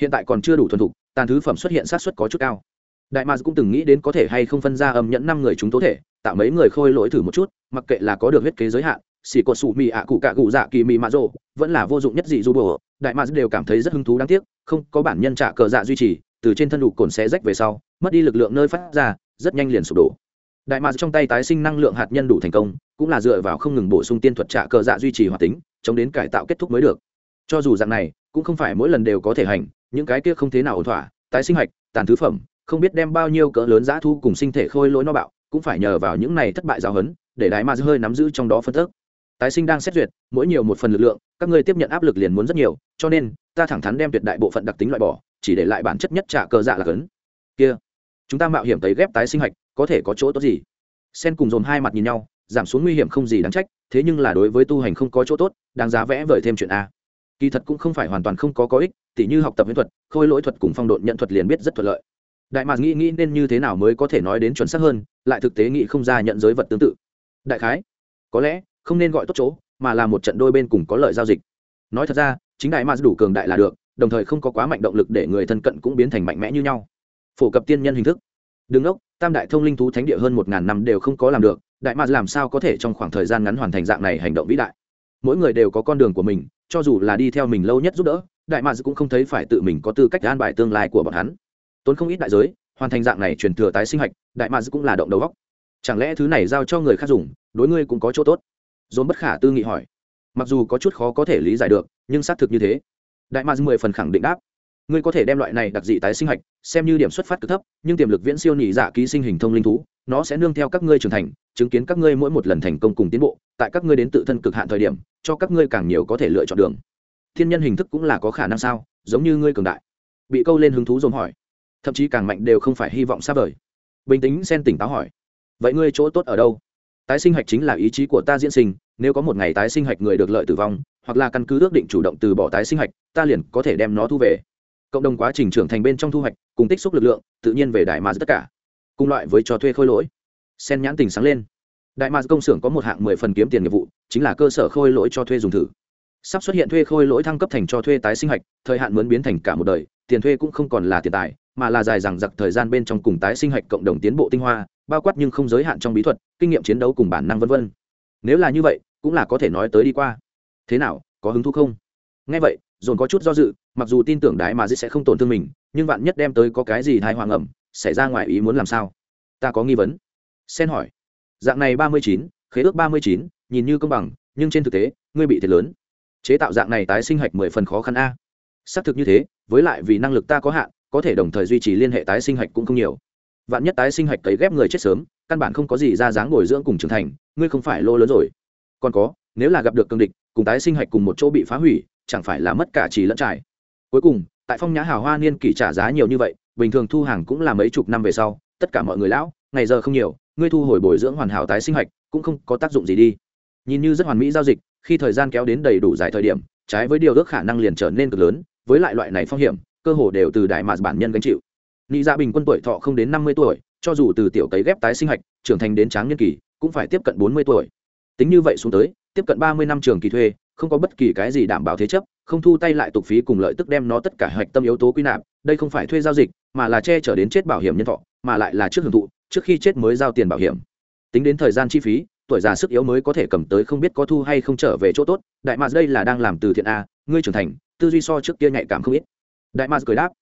hiện tại còn chưa đủ thuần thục, tàn thứ phẩm xuất hiện sát xuất có chút cao. Đại mads cũng từng nghĩ đến có thể hay không phân ra âm nhẫn năm người chúng tố thể, tạo mấy người khôi lỗi thử một chút, mặc kệ là có được huyết kế giới hạn xỉ cột sụ mì ạ cụ cạ cụ dạ kỳ mì mạ rộ vẫn là vô dụng nhất dị du bồ đại mads đều cảm thấy rất hứng thú đáng tiếc, không có bản nhân trả cờ dạ duy trì, từ trên thân đủ cồn xé rách về sau, mất đi lực lượng nơi phát ra, rất nhanh liền sụp đổ. Đại mads trong tay tái sinh năng lượng hạt nhân đủ thành công, cũng là dựa vào không ngừng bổ sung tiên thuật trả cờ dạ duy trì hoạt tính, chống đến cải tạo kết thúc mới được. Cho dù dạng này, cũng không phải mỗi lần đều có thể hành những cái kia không thế nào ổn thỏa, tái sinh hạch, tàn thứ phẩm, không biết đem bao nhiêu cỡ lớn giã thu cùng sinh thể khôi lỗi no bạo, cũng phải nhờ vào những này thất bại giáo hấn để đại ma hơi nắm giữ trong đó phân tức. Tái sinh đang xét duyệt, mỗi nhiều một phần lực lượng, các ngươi tiếp nhận áp lực liền muốn rất nhiều, cho nên, ta thẳng thắn đem tuyệt đại bộ phận đặc tính loại bỏ, chỉ để lại bản chất nhất trả cờ dạ là cấn. Kia, chúng ta mạo hiểm tới ghép tái sinh hạch, có thể có chỗ tốt gì? Sen cùng dồn hai mặt nhìn nhau, giảm xuống nguy hiểm không gì đáng trách, thế nhưng là đối với tu hành không có chỗ tốt, đáng giá vẽ vời thêm chuyện a. Kỳ thật cũng không phải hoàn toàn không có có ích tỉ như học tập huyễn thuật, khôi lỗi thuật cùng phong độn nhận thuật liền biết rất thuận lợi. Đại mạc nghĩ nghĩ nên như thế nào mới có thể nói đến chuẩn xác hơn, lại thực tế nghĩ không ra nhận giới vật tương tự. Đại khái, có lẽ không nên gọi tốt chỗ, mà là một trận đôi bên cùng có lợi giao dịch. Nói thật ra, chính đại mạc đủ cường đại là được, đồng thời không có quá mạnh động lực để người thân cận cũng biến thành mạnh mẽ như nhau. Phổ cập tiên nhân hình thức. Đứng ốc tam đại thông linh thú thánh địa hơn một ngàn năm đều không có làm được, đại mạc làm sao có thể trong khoảng thời gian ngắn hoàn thành dạng này hành động vĩ đại? Mỗi người đều có con đường của mình, cho dù là đi theo mình lâu nhất giúp đỡ đại mạc cũng không thấy phải tự mình có tư cách an bài tương lai của bọn hắn. Tốn không ít đại giới, hoàn thành dạng này truyền thừa tái sinh hạch, đại mạc cũng là động đầu góc chẳng lẽ thứ này giao cho người khác dùng, đối ngươi cũng có chỗ tốt? Dồn bất khả tư nghị hỏi. Mặc dù có chút khó có thể lý giải được, nhưng xác thực như thế. Đại mạc mười phần khẳng định đáp. Ngươi có thể đem loại này đặc dị tái sinh hạch, xem như điểm xuất phát cực thấp, nhưng tiềm lực viễn siêu nhị giả ký sinh hình thông linh thú, nó sẽ nương theo các ngươi trưởng thành, chứng kiến các ngươi mỗi một lần thành công cùng tiến bộ, tại các ngươi đến tự thân cực hạn thời điểm, cho các ngươi càng nhiều có thể lựa chọn đường thiên nhân hình thức cũng là có khả năng sao? Giống như ngươi cường đại. Bị câu lên hứng thú dồn hỏi. Thậm chí càng mạnh đều không phải hy vọng xa vời. Bình tĩnh xen tỉnh táo hỏi. Vậy ngươi chỗ tốt ở đâu? Tái sinh hạch chính là ý chí của ta diễn sinh, nếu có một ngày tái sinh hạch người được lợi tử vong, hoặc là căn cứ ước định chủ động từ bỏ tái sinh hạch, ta liền có thể đem nó thu về. Cộng đồng quá trình trưởng thành bên trong thu hoạch, cùng tích xúc lực lượng, tự nhiên về đại ma tất cả. Cùng loại với cho thuê khôi lỗi. Sen nhãn tình sáng lên. Đại ma công xưởng có một hạng mười phần kiếm tiền nghiệp vụ, chính là cơ sở khôi lỗi cho thuê dùng thử sắp xuất hiện thuê khôi lỗi thăng cấp thành cho thuê tái sinh hạch, thời hạn mướn biến thành cả một đời, tiền thuê cũng không còn là tiền tài, mà là dài dằng dặc thời gian bên trong cùng tái sinh hạch cộng đồng tiến bộ tinh hoa, bao quát nhưng không giới hạn trong bí thuật, kinh nghiệm chiến đấu cùng bản năng vân vân. Nếu là như vậy, cũng là có thể nói tới đi qua. Thế nào, có hứng thú không? Nghe vậy, dồn có chút do dự, mặc dù tin tưởng đái mà dĩ sẽ không tổn thương mình, nhưng vạn nhất đem tới có cái gì thai hoàng ẩm xảy ra ngoài ý muốn làm sao? Ta có nghi vấn. Sen hỏi. Dạng này ba mươi chín, khế ước ba mươi chín, nhìn như công bằng, nhưng trên thực tế, ngươi bị thiệt lớn chế tạo dạng này tái sinh hạch mười phần khó khăn a. Xác thực như thế, với lại vì năng lực ta có hạn, có thể đồng thời duy trì liên hệ tái sinh hạch cũng không nhiều. Vạn nhất tái sinh hạch cấy ghép người chết sớm, căn bản không có gì ra dáng bồi dưỡng cùng trưởng thành, ngươi không phải lô lớn rồi. Còn có, nếu là gặp được cương địch, cùng tái sinh hạch cùng một chỗ bị phá hủy, chẳng phải là mất cả trì lẫn trải. Cuối cùng, tại phong nhã hào hoa niên kỷ trả giá nhiều như vậy, bình thường thu hàng cũng là mấy chục năm về sau, tất cả mọi người lão, ngày giờ không nhiều, ngươi thu hồi bồi dưỡng hoàn hảo tái sinh hạch, cũng không có tác dụng gì đi nhìn như rất hoàn mỹ giao dịch, khi thời gian kéo đến đầy đủ dài thời điểm, trái với điều ước khả năng liền trở nên cực lớn, với lại loại này phong hiểm, cơ hồ đều từ đại mạt bản nhân gánh chịu. Nị dạ bình quân tuổi thọ không đến năm mươi tuổi, cho dù từ tiểu cấy ghép tái sinh hạch, trưởng thành đến tráng niên kỳ, cũng phải tiếp cận bốn mươi tuổi. Tính như vậy xuống tới, tiếp cận ba mươi năm trường kỳ thuê, không có bất kỳ cái gì đảm bảo thế chấp, không thu tay lại tục phí cùng lợi tức đem nó tất cả hạch tâm yếu tố quy nạp, đây không phải thuê giao dịch, mà là che chở đến chết bảo hiểm nhân thọ, mà lại là trước hưởng thụ, trước khi chết mới giao tiền bảo hiểm. Tính đến thời gian chi phí tuổi già sức yếu mới có thể cầm tới không biết có thu hay không trở về chỗ tốt. Đại mạc đây là đang làm từ thiện a, ngươi trưởng thành, tư duy so trước kia nhạy cảm không ít. Đại mạc cười đáp,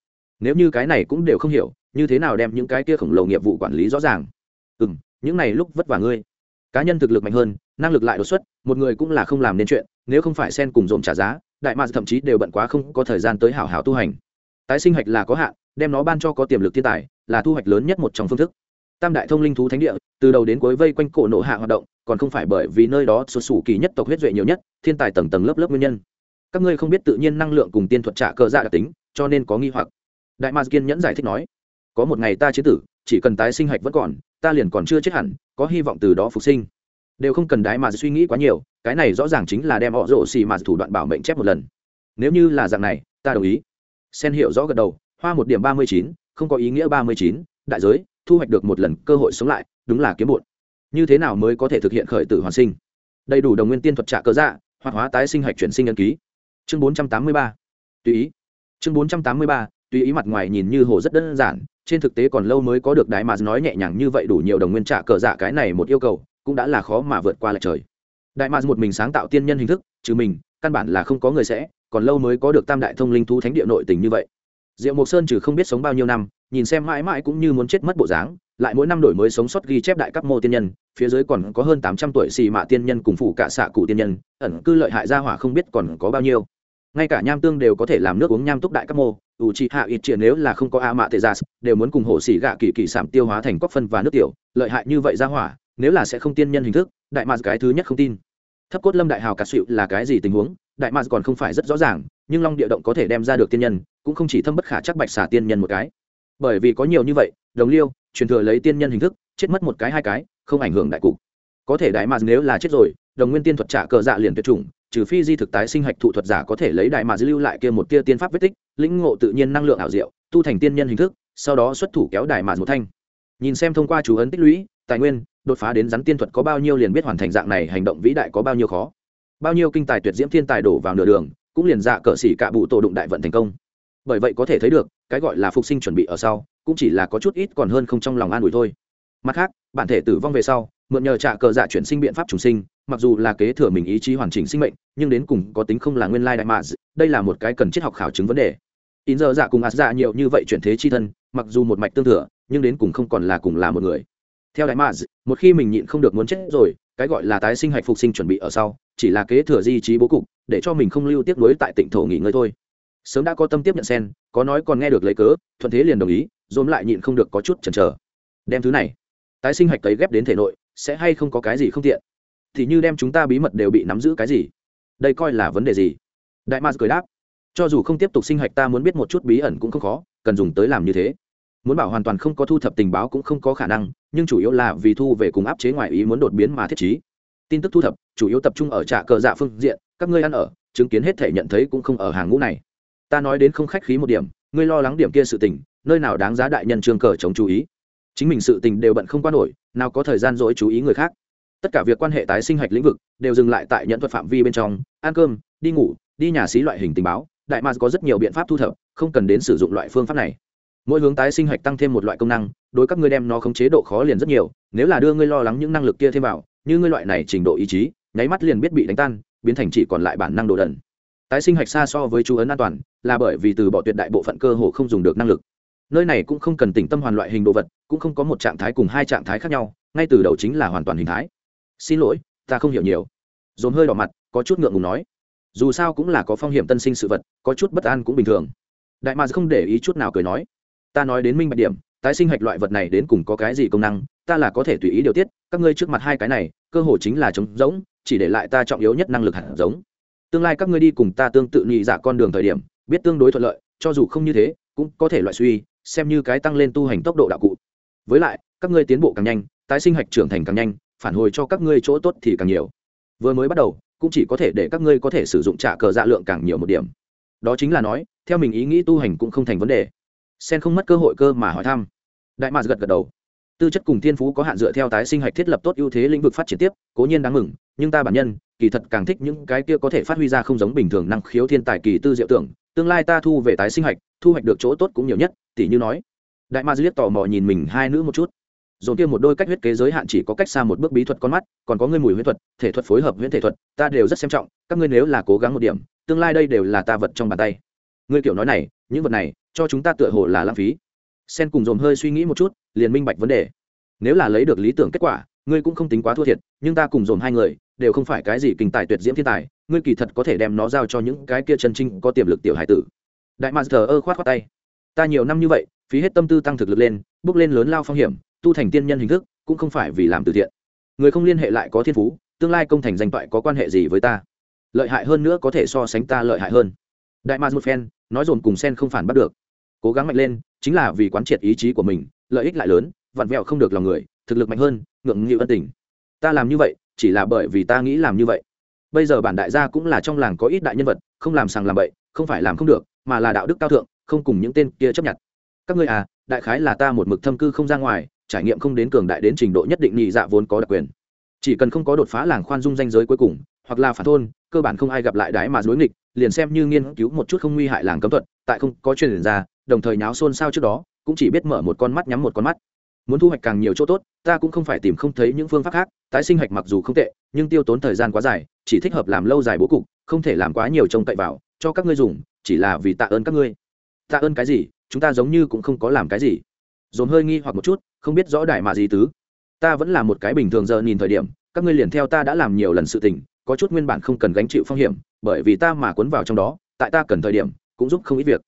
nếu như cái này cũng đều không hiểu, như thế nào đem những cái kia khổng lồ nghiệp vụ quản lý rõ ràng? Ừ m những này lúc vất vả ngươi. Cá nhân thực lực mạnh hơn, năng lực lại đột xuất, một người cũng là không làm nên chuyện, nếu không phải sen cùng dồn trả giá, đại mạc thậm chí đều bận quá không có thời gian tới hảo hảo tu hành. Tái sinh hạch là có hạn, đem nó ban cho có tiềm lực thiên tài, là thu hoạch lớn nhất một trong phương thức. Tam đại thông linh thú thánh địa, từ đầu đến cuối vây quanh cổ nộ hạ hoạt động còn không phải bởi vì nơi đó xuất xù kỳ nhất tộc huyết duệ nhiều nhất, thiên tài tầng tầng lớp lớp nguyên nhân. Các ngươi không biết tự nhiên năng lượng cùng tiên thuật trả cờ dạ đặc tính, cho nên có nghi hoặc. Đại ma kiên nhẫn giải thích nói, có một ngày ta chế tử, chỉ cần tái sinh hạch vẫn còn, ta liền còn chưa chết hẳn, có hy vọng từ đó phục sinh. Đều không cần đái mà suy nghĩ quá nhiều, cái này rõ ràng chính là đem họ rộ xì mà thủ đoạn bảo mệnh chép một lần. Nếu như là dạng này, ta đồng ý. Xen hiểu rõ gật đầu, hoa một điểm ba mươi chín, không có ý nghĩa ba mươi chín, đại giới, thu hoạch được một lần cơ hội sống lại, đúng là kiếm bụn như thế nào mới có thể thực hiện khởi tử hoàn sinh? Đầy đủ đồng nguyên tiên thuật trả cơ dạ hoạt hóa tái sinh hạch chuyển sinh ân ký. Chương bốn trăm tám mươi ba. Tùy ý. Chương bốn trăm tám mươi ba, tùy ý mặt ngoài nhìn như hồ rất đơn giản, trên thực tế còn lâu mới có được đái mà nói nhẹ nhàng như vậy đủ nhiều đồng nguyên trả cờ dạ cái này một yêu cầu, cũng đã là khó mà vượt qua lại trời. Đại mà một mình sáng tạo tiên nhân hình thức, trừ mình, căn bản là không có người sẽ, còn lâu mới có được tam đại thông linh thú thánh địa nội tình như vậy. Diệu mộc sơn trừ không biết sống bao nhiêu năm, nhìn xem mãi mãi cũng như muốn chết mất bộ dáng lại mỗi năm đổi mới sống sót ghi chép đại các mô tiên nhân, phía dưới còn có hơn tám trăm tuổi xì mạ tiên nhân cùng phủ cả xạ cụ tiên nhân, ẩn cư lợi hại gia hỏa không biết còn có bao nhiêu. Ngay cả nham tương đều có thể làm nước uống nham túc đại các mô, ủ trị hạ ít triển nếu là không có a mạ tê gia đều muốn cùng hồ xỉ gạ kỳ kỳ sảm tiêu hóa thành cóc phân và nước tiểu, lợi hại như vậy gia hỏa, nếu là sẽ không tiên nhân hình thức, đại mạc cái thứ nhất không tin. Thấp cốt lâm đại hào cà xịu là cái gì tình huống, đại mạc còn không phải rất rõ ràng, nhưng long địa động có thể đem ra được tiên nhân, cũng không chỉ thâm bất khả chắc bạch xả tiên nhân một cái. Bởi vì có nhiều như vậy đồng liêu, truyền thừa lấy tiên nhân hình thức, chết mất một cái hai cái, không ảnh hưởng đại cục. Có thể đại mạc nếu là chết rồi, đồng nguyên tiên thuật trả cờ dạ liền tuyệt chủng, trừ phi di thực tái sinh hạch thụ thuật giả có thể lấy đại mạc lưu lại kia một tia tiên pháp vết tích, lĩnh ngộ tự nhiên năng lượng ảo diệu, tu thành tiên nhân hình thức, sau đó xuất thủ kéo đại mạc một thanh. Nhìn xem thông qua chú ấn tích lũy, tài nguyên, đột phá đến rắn tiên thuật có bao nhiêu liền biết hoàn thành dạng này hành động vĩ đại có bao nhiêu khó. Bao nhiêu kinh tài tuyệt diễm thiên tài đổ vào nửa đường, cũng liền dạ cờ xỉ cả bụ tổ đụng đại vận thành công. Bởi vậy có thể thấy được, cái gọi là phục sinh chuẩn bị ở sau cũng chỉ là có chút ít còn hơn không trong lòng an ủi thôi. Mặt khác, bản thể tử vong về sau, mượn nhờ trạ cờ dạ chuyển sinh biện pháp trùng sinh, mặc dù là kế thừa mình ý chí hoàn chỉnh sinh mệnh, nhưng đến cùng có tính không là nguyên lai đại mạ đây là một cái cần triết học khảo chứng vấn đề. In giờ dạ cùng ạt dạ nhiều như vậy chuyển thế chi thân, mặc dù một mạch tương thừa, nhưng đến cùng không còn là cùng là một người. Theo đại mạ một khi mình nhịn không được muốn chết rồi, cái gọi là tái sinh hạch phục sinh chuẩn bị ở sau, chỉ là kế thừa di trí bố cục, để cho mình không lưu tiếp nối tại tỉnh thổ nghỉ ngơi thôi. Sớm đã có tâm tiếp nhận sen, có nói còn nghe được lấy cớ, thuận thế liền đồng ý dồn lại nhịn không được có chút chần chờ. Đem thứ này, tái sinh hạch cấy ghép đến thể nội, sẽ hay không có cái gì không tiện? Thì như đem chúng ta bí mật đều bị nắm giữ cái gì? Đây coi là vấn đề gì? Đại ma cười đáp, cho dù không tiếp tục sinh hạch ta muốn biết một chút bí ẩn cũng không khó, cần dùng tới làm như thế. Muốn bảo hoàn toàn không có thu thập tình báo cũng không có khả năng, nhưng chủ yếu là vì thu về cùng áp chế ngoại ý muốn đột biến mà thiết trí. Tin tức thu thập, chủ yếu tập trung ở trạ cờ dạ phương diện, các ngươi ăn ở, chứng kiến hết thể nhận thấy cũng không ở hàng ngũ này. Ta nói đến không khách khí một điểm, ngươi lo lắng điểm kia sự tình nơi nào đáng giá đại nhân trương cờ chống chú ý. Chính mình sự tình đều bận không qua nổi, nào có thời gian dỗi chú ý người khác. Tất cả việc quan hệ tái sinh hạch lĩnh vực đều dừng lại tại nhận thuật phạm vi bên trong, ăn cơm, đi ngủ, đi nhà xí loại hình tình báo, đại mars có rất nhiều biện pháp thu thập, không cần đến sử dụng loại phương pháp này. Mỗi hướng tái sinh hạch tăng thêm một loại công năng, đối các ngươi đem nó khống chế độ khó liền rất nhiều, nếu là đưa ngươi lo lắng những năng lực kia thêm vào, như ngươi loại này trình độ ý chí, nháy mắt liền biết bị đánh tan, biến thành chỉ còn lại bản năng đồ đần. Tái sinh hạch xa so với chú ấn an toàn, là bởi vì từ bỏ tuyệt đại bộ phận cơ hồ không dùng được năng lực nơi này cũng không cần tỉnh tâm hoàn loại hình đồ vật, cũng không có một trạng thái cùng hai trạng thái khác nhau, ngay từ đầu chính là hoàn toàn hình thái. Xin lỗi, ta không hiểu nhiều. Dồn hơi đỏ mặt, có chút ngượng ngùng nói. Dù sao cũng là có phong hiểm tân sinh sự vật, có chút bất an cũng bình thường. Đại mà không để ý chút nào cười nói. Ta nói đến minh bạch điểm, tái sinh hạch loại vật này đến cùng có cái gì công năng, ta là có thể tùy ý điều tiết, các ngươi trước mặt hai cái này, cơ hồ chính là trống giống chỉ để lại ta trọng yếu nhất năng lực hạt giống. Tương lai các ngươi đi cùng ta tương tự nhị dạ con đường thời điểm, biết tương đối thuận lợi, cho dù không như thế, cũng có thể loại suy xem như cái tăng lên tu hành tốc độ đạo cụ. Với lại, các ngươi tiến bộ càng nhanh, tái sinh hạch trưởng thành càng nhanh, phản hồi cho các ngươi chỗ tốt thì càng nhiều. Vừa mới bắt đầu, cũng chỉ có thể để các ngươi có thể sử dụng trả cờ dạ lượng càng nhiều một điểm. Đó chính là nói, theo mình ý nghĩ tu hành cũng không thành vấn đề. Sen không mất cơ hội cơ mà hỏi thăm. Đại mạc gật gật đầu. Tư chất cùng thiên phú có hạn dựa theo tái sinh hạch thiết lập tốt ưu thế lĩnh vực phát triển tiếp, cố nhiên đáng mừng, nhưng ta bản nhân, kỳ thật càng thích những cái kia có thể phát huy ra không giống bình thường năng khiếu thiên tài kỳ tư diệu tưởng tương lai ta thu về tái sinh hạch, thu hoạch được chỗ tốt cũng nhiều nhất tỷ như nói. Đại ma liếc tò mò nhìn mình hai nữ một chút. Dồn kia một đôi cách huyết kế giới hạn chỉ có cách xa một bước bí thuật con mắt, còn có ngươi mùi huyết thuật, thể thuật phối hợp huyễn thể thuật, ta đều rất xem trọng, các ngươi nếu là cố gắng một điểm, tương lai đây đều là ta vật trong bàn tay. Ngươi kiểu nói này, những vật này, cho chúng ta tựa hồ là lãng phí. Sen cùng dồn hơi suy nghĩ một chút, liền minh bạch vấn đề. Nếu là lấy được lý tưởng kết quả, ngươi cũng không tính quá thua thiệt, nhưng ta cùng dồn hai người, đều không phải cái gì kinh tài tuyệt diễm thiên tài ngươi kỳ thật có thể đem nó giao cho những cái kia chân trinh có tiềm lực tiểu hải tử. Đại mạc thờ ơ khoát khoát tay. Ta nhiều năm như vậy, phí hết tâm tư tăng thực lực lên, bước lên lớn lao phong hiểm, tu thành tiên nhân hình thức, cũng không phải vì làm từ thiện. Người không liên hệ lại có thiên phú, tương lai công thành danh toại có quan hệ gì với ta? Lợi hại hơn nữa có thể so sánh ta lợi hại hơn. Đại mạc một phen, nói dồn cùng sen không phản bắt được. Cố gắng mạnh lên, chính là vì quán triệt ý chí của mình, lợi ích lại lớn, vặn vẹo không được lòng người, thực lực mạnh hơn, ngượng nghịu ân tình. Ta làm như vậy, chỉ là bởi vì ta nghĩ làm như vậy bây giờ bản đại gia cũng là trong làng có ít đại nhân vật, không làm sàng làm bậy, không phải làm không được, mà là đạo đức cao thượng, không cùng những tên kia chấp nhận. Các ngươi à đại khái là ta một mực thâm cư không ra ngoài, trải nghiệm không đến cường đại đến trình độ nhất định nhị dạ vốn có đặc quyền. Chỉ cần không có đột phá làng khoan dung danh giới cuối cùng, hoặc là phản thôn, cơ bản không ai gặp lại đái mà đối nghịch, liền xem như nghiên cứu một chút không nguy hại làng cấm thuật, tại không có truyền ra, đồng thời nháo xôn xao trước đó, cũng chỉ biết mở một con mắt nhắm một con mắt. Muốn thu hoạch càng nhiều chỗ tốt, ta cũng không phải tìm không thấy những phương pháp khác, tái sinh hạch mặc dù không tệ, nhưng tiêu tốn thời gian quá dài chỉ thích hợp làm lâu dài bố cục, không thể làm quá nhiều trông cậy vào, cho các ngươi dùng, chỉ là vì tạ ơn các ngươi. Tạ ơn cái gì? Chúng ta giống như cũng không có làm cái gì. Dồn hơi nghi hoặc một chút, không biết rõ đại mà gì tứ. Ta vẫn là một cái bình thường giờ nhìn thời điểm, các ngươi liền theo ta đã làm nhiều lần sự tình, có chút nguyên bản không cần gánh chịu phong hiểm, bởi vì ta mà cuốn vào trong đó, tại ta cần thời điểm, cũng giúp không ít việc.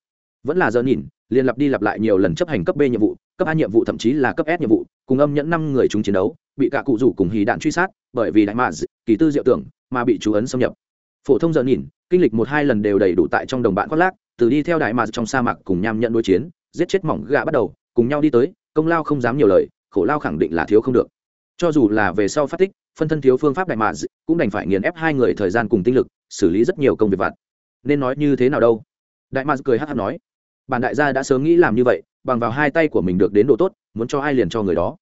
Vẫn là giờ nhìn, liền lặp đi lặp lại nhiều lần chấp hành cấp b nhiệm vụ, cấp a nhiệm vụ thậm chí là cấp s nhiệm vụ, cùng âm nhẫn năm người chúng chiến đấu, bị cả cụ rủ cùng hì đạn truy sát, bởi vì đại mạ kỳ tư diệu tưởng mà bị chú ấn xâm nhập. Phổ thông giờ nhìn kinh lịch một hai lần đều đầy đủ tại trong đồng bạn khoác lác từ đi theo đại mạc trong sa mạc cùng nham nhận đối chiến giết chết mỏng gà bắt đầu cùng nhau đi tới công lao không dám nhiều lời khổ lao khẳng định là thiếu không được. Cho dù là về sau phát tích phân thân thiếu phương pháp đại mạc cũng đành phải nghiền ép hai người thời gian cùng tinh lực xử lý rất nhiều công việc vặt. Nên nói như thế nào đâu? Đại mạc cười hát hát nói. Bản đại gia đã sớm nghĩ làm như vậy bằng vào hai tay của mình được đến độ tốt muốn cho ai liền cho người đó.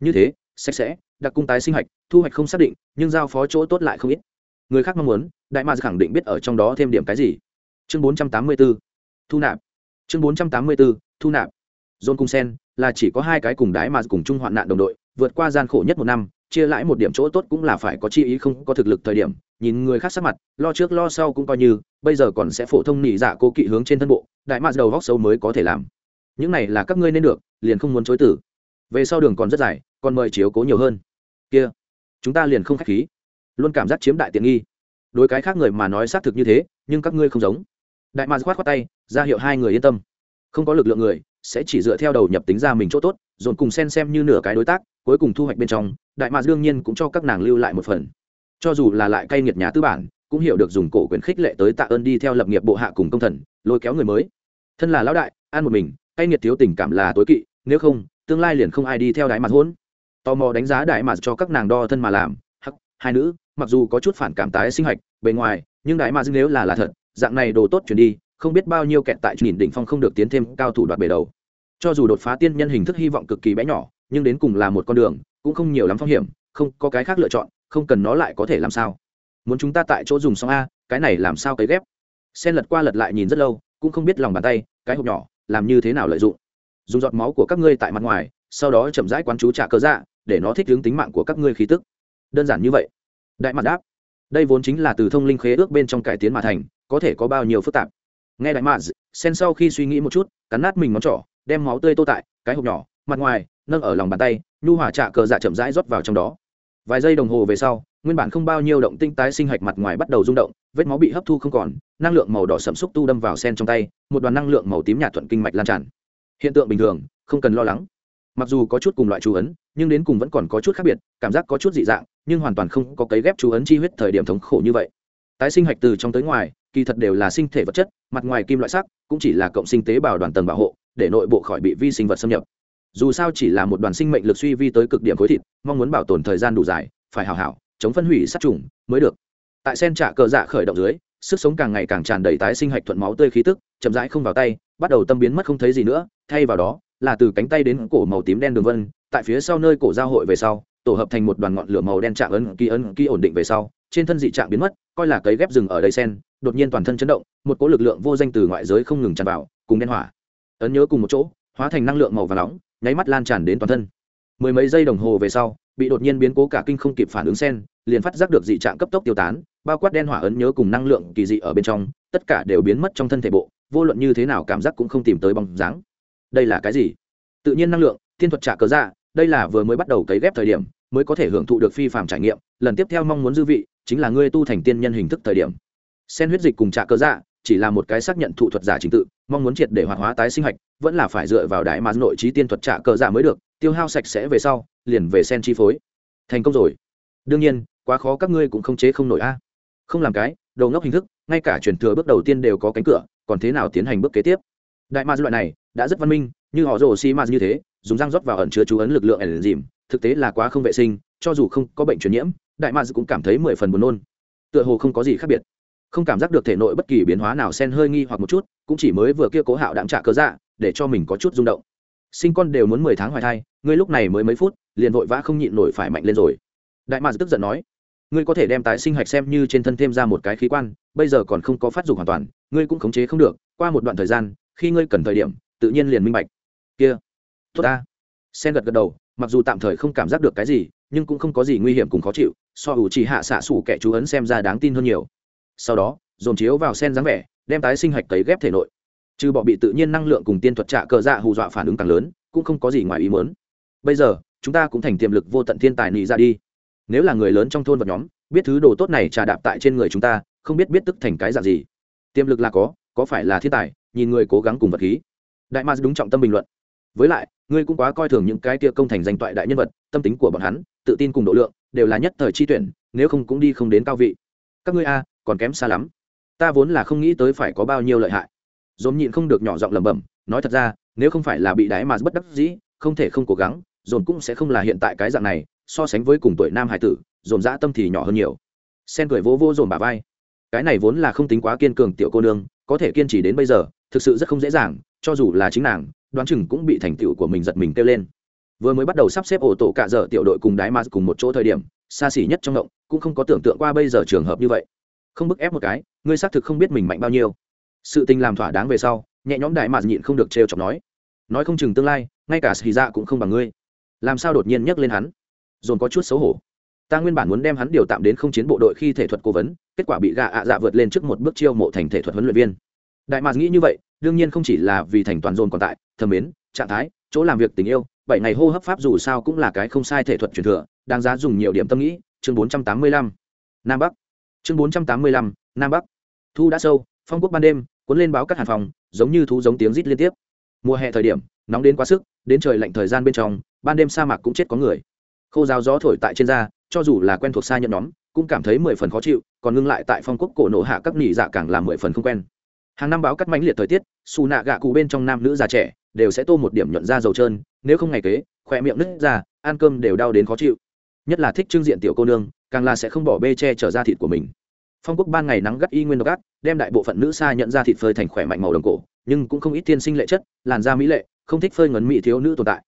Như thế sạch sẽ đặc cung tái sinh hoạch, thu hoạch không xác định nhưng giao phó chỗ tốt lại không ít người khác mong muốn đại mạc khẳng định biết ở trong đó thêm điểm cái gì. Chương 484, thu nạp. Chương 484, thu nạp. John cung sen là chỉ có hai cái cùng đái mà cùng chung hoạn nạn đồng đội vượt qua gian khổ nhất một năm chia lãi một điểm chỗ tốt cũng là phải có chi ý không có thực lực thời điểm nhìn người khác sắc mặt lo trước lo sau cũng coi như bây giờ còn sẽ phổ thông nỉ dạ cô kỵ hướng trên thân bộ đại mạc đầu góc xấu mới có thể làm. Những này là các ngươi nên được liền không muốn chối tử. Về sau đường còn rất dài còn mời chiếu cố nhiều hơn. Kia chúng ta liền không k h á c h khí luôn cảm giác chiếm đại tiện nghi. Đối cái khác người mà nói xác thực như thế, nhưng các ngươi không giống. Đại mạc khoát khoát tay, ra hiệu hai người yên tâm. Không có lực lượng người, sẽ chỉ dựa theo đầu nhập tính ra mình chỗ tốt, dồn cùng sen xem như nửa cái đối tác, cuối cùng thu hoạch bên trong, đại mạc đương nhiên cũng cho các nàng lưu lại một phần. Cho dù là lại cay nghiệt nhà tư bản, cũng hiểu được dùng cổ quyền khích lệ tới tạ ơn đi theo lập nghiệp bộ hạ cùng công thần, lôi kéo người mới. Thân là lão đại an một mình, cay nghiệt thiếu tình cảm là tối kỵ, nếu không, tương lai liền không ai đi theo đại mạc hôn. Tò mò đánh giá đại mạc cho các nàng đo thân mà làm, hắc, hai nữ mặc dù có chút phản cảm tái sinh hạch bề ngoài, nhưng đại dưng nếu là là thật, dạng này đồ tốt chuyển đi, không biết bao nhiêu kẹt tại nhìn đỉnh phong không được tiến thêm cao thủ đoạt bề đầu. Cho dù đột phá tiên nhân hình thức hy vọng cực kỳ bé nhỏ, nhưng đến cùng là một con đường, cũng không nhiều lắm phong hiểm, không có cái khác lựa chọn, không cần nó lại có thể làm sao. Muốn chúng ta tại chỗ dùng xong a, cái này làm sao cấy ghép? Sen lật qua lật lại nhìn rất lâu, cũng không biết lòng bàn tay, cái hộp nhỏ, làm như thế nào lợi dụng. Dùng giọt máu của các ngươi tại mặt ngoài, sau đó chậm rãi quán chú trả cơ dạ để nó thích hướng tính mạng của các ngươi khí tức. Đơn giản như vậy đại mặt đáp đây vốn chính là từ thông linh khế ước bên trong cải tiến mà thành có thể có bao nhiêu phức tạp? Nghe đại Mạt, sen sau khi suy nghĩ một chút cắn nát mình ngón trỏ đem máu tươi tô tại cái hộp nhỏ mặt ngoài nâng ở lòng bàn tay nhu hỏa trạ cờ dạ chậm rãi rót vào trong đó. Vài giây đồng hồ về sau nguyên bản không bao nhiêu động tinh tái sinh hạch mặt ngoài bắt đầu rung động vết máu bị hấp thu không còn năng lượng màu đỏ sậm xúc tu đâm vào sen trong tay một đoàn năng lượng màu tím nhạt thuận kinh mạch lan tràn. Hiện tượng bình thường không cần lo lắng mặc dù có chút cùng loại chú ấn, nhưng đến cùng vẫn còn có chút khác biệt, cảm giác có chút dị dạng, nhưng hoàn toàn không có cấy ghép chú ấn chi huyết thời điểm thống khổ như vậy. Tái sinh hạch từ trong tới ngoài, kỳ thật đều là sinh thể vật chất, mặt ngoài kim loại sắc, cũng chỉ là cộng sinh tế bào đoàn tầng bảo hộ, để nội bộ khỏi bị vi sinh vật xâm nhập. Dù sao chỉ là một đoàn sinh mệnh lực suy vi tới cực điểm khối thịt, mong muốn bảo tồn thời gian đủ dài, phải hào hảo, chống phân hủy sát trùng mới được. Tại sen trả cờ dạ khởi động dưới, sức sống càng ngày càng tràn đầy tái sinh hạch thuận máu tươi khí tức, chậm rãi không vào tay, bắt đầu tâm biến mất không thấy gì nữa, thay vào đó là từ cánh tay đến cổ màu tím đen đường vân, tại phía sau nơi cổ giao hội về sau, tổ hợp thành một đoàn ngọn lửa màu đen chạm ấn ký ấn ký ổn định về sau, trên thân dị trạng biến mất, coi là cấy ghép rừng ở đây sen, đột nhiên toàn thân chấn động, một cỗ lực lượng vô danh từ ngoại giới không ngừng tràn vào, cùng đen hỏa. Ấn nhớ cùng một chỗ, hóa thành năng lượng màu và nóng, nháy mắt lan tràn đến toàn thân. Mười mấy giây đồng hồ về sau, bị đột nhiên biến cố cả kinh không kịp phản ứng sen, liền phát giác được dị trạng cấp tốc tiêu tán, bao quát đen hỏa ấn nhớ cùng năng lượng kỳ dị ở bên trong, tất cả đều biến mất trong thân thể bộ, vô luận như thế nào cảm giác cũng không tìm tới bóng dáng đây là cái gì? Tự nhiên năng lượng, thiên thuật trả cờ ra đây là vừa mới bắt đầu cấy ghép thời điểm, mới có thể hưởng thụ được phi phạm trải nghiệm, lần tiếp theo mong muốn dư vị, chính là ngươi tu thành tiên nhân hình thức thời điểm. Sen huyết dịch cùng trả cờ dạ chỉ là một cái xác nhận thụ thuật giả trình tự, mong muốn triệt để hoạt hóa tái sinh hạch, vẫn là phải dựa vào đại mà nội trí tiên thuật trả cờ dạ mới được, tiêu hao sạch sẽ về sau, liền về sen chi phối. Thành công rồi. Đương nhiên, quá khó các ngươi cũng không chế không nổi a. Không làm cái đầu ngốc hình thức, ngay cả truyền thừa bước đầu tiên đều có cánh cửa, còn thế nào tiến hành bước kế tiếp? Đại ma loại này đã rất văn minh, như họ rồ xi ma như thế, dùng răng rót vào ẩn chứa chú ấn lực lượng ẩn dìm thực tế là quá không vệ sinh, cho dù không có bệnh truyền nhiễm, đại ma cũng cảm thấy mười phần buồn nôn. Tựa hồ không có gì khác biệt. Không cảm giác được thể nội bất kỳ biến hóa nào sen hơi nghi hoặc một chút, cũng chỉ mới vừa kia cố hạo đạm trả cơ dạ để cho mình có chút rung động. Sinh con đều muốn mười tháng hoài thai, ngươi lúc này mới mấy phút, liền vội vã không nhịn nổi phải mạnh lên rồi. Đại mạc tức giận nói, ngươi có thể đem tái sinh hạch xem như trên thân thêm ra một cái khí quan, bây giờ còn không có phát dục hoàn toàn, ngươi cũng khống chế không được, qua một đoạn thời gian, khi ngươi cần thời điểm tự nhiên liền minh bạch. Kia, tốt ta. Sen gật gật đầu, mặc dù tạm thời không cảm giác được cái gì, nhưng cũng không có gì nguy hiểm cùng khó chịu, so ủ chỉ hạ xạ xủ kẻ chú ấn xem ra đáng tin hơn nhiều. Sau đó, dồn chiếu vào sen dáng vẻ, đem tái sinh hạch cấy ghép thể nội. Trừ bọ bị tự nhiên năng lượng cùng tiên thuật trạ cờ dạ hù dọa phản ứng càng lớn, cũng không có gì ngoài ý mớn bây giờ, chúng ta cũng thành tiềm lực vô tận thiên tài nị ra đi. Nếu là người lớn trong thôn vật nhóm, biết thứ đồ tốt này trà đạp tại trên người chúng ta, không biết biết tức thành cái dạng gì. Tiềm lực là có có phải là thiên tài, nhìn người cố gắng cùng vật khí đại mars đúng trọng tâm bình luận. Với lại, ngươi cũng quá coi thường những cái tia công thành danh toại đại nhân vật, tâm tính của bọn hắn, tự tin cùng độ lượng, đều là nhất thời chi tuyển, nếu không cũng đi không đến cao vị. Các ngươi a, còn kém xa lắm. Ta vốn là không nghĩ tới phải có bao nhiêu lợi hại. Dồn nhịn không được nhỏ giọng lẩm bẩm, nói thật ra, nếu không phải là bị đái mà bất đắc dĩ, không thể không cố gắng, dồn cũng sẽ không là hiện tại cái dạng này, so sánh với cùng tuổi nam hải tử, dồn dã tâm thì nhỏ hơn nhiều. Sen cười vỗ vỗ dồn bà vai. Cái này vốn là không tính quá kiên cường tiểu cô nương, có thể kiên trì đến bây giờ, thực sự rất không dễ dàng cho dù là chính nàng, đoán chừng cũng bị thành tựu của mình giật mình kêu lên. Vừa mới bắt đầu sắp xếp ổ tổ cả dở tiểu đội cùng đái ma cùng một chỗ thời điểm, xa xỉ nhất trong động, cũng không có tưởng tượng qua bây giờ trường hợp như vậy. Không bức ép một cái, ngươi xác thực không biết mình mạnh bao nhiêu. Sự tình làm thỏa đáng về sau, nhẹ nhõm đại mạt nhịn không được trêu chọc nói. Nói không chừng tương lai, ngay cả xì dạ cũng không bằng ngươi. Làm sao đột nhiên nhắc lên hắn? Dồn có chút xấu hổ. Ta nguyên bản muốn đem hắn điều tạm đến không chiến bộ đội khi thể thuật cố vấn, kết quả bị gạ ạ dạ vượt lên trước một bước chiêu mộ thành thể thuật huấn luyện viên đại mạc nghĩ như vậy, đương nhiên không chỉ là vì thành toàn dồn còn tại, thầm mến, trạng thái, chỗ làm việc tình yêu, bảy ngày hô hấp pháp dù sao cũng là cái không sai thể thuật truyền thừa, đáng giá dùng nhiều điểm tâm nghĩ, chương bốn trăm tám mươi lăm, nam bắc. Chương bốn trăm tám mươi lăm, nam bắc. Thu đã sâu, phong quốc ban đêm, cuốn lên báo cắt hàn phòng, giống như thú giống tiếng rít liên tiếp. Mùa hè thời điểm, nóng đến quá sức, đến trời lạnh thời gian bên trong, ban đêm sa mạc cũng chết có người. Khô rào gió thổi tại trên da, cho dù là quen thuộc xa nhận nhóm, cũng cảm thấy mười phần khó chịu, còn ngưng lại tại phong quốc cổ nổ hạ các nỉ dạ càng làm mười phần không quen hàng năm báo cắt mãnh liệt thời tiết, xù nạ gạ cụ bên trong nam nữ già trẻ đều sẽ tô một điểm nhuận da dầu trơn, nếu không ngày kế, khỏe miệng nứt ra, ăn cơm đều đau đến khó chịu. Nhất là thích trưng diện tiểu cô nương, càng là sẽ không bỏ bê che trở ra thịt của mình. Phong quốc ban ngày nắng gắt y nguyên độc ác, đem đại bộ phận nữ xa nhận ra thịt phơi thành khỏe mạnh màu đồng cổ, nhưng cũng không ít tiên sinh lệ chất, làn da mỹ lệ, không thích phơi ngấn mỹ thiếu nữ tồn tại.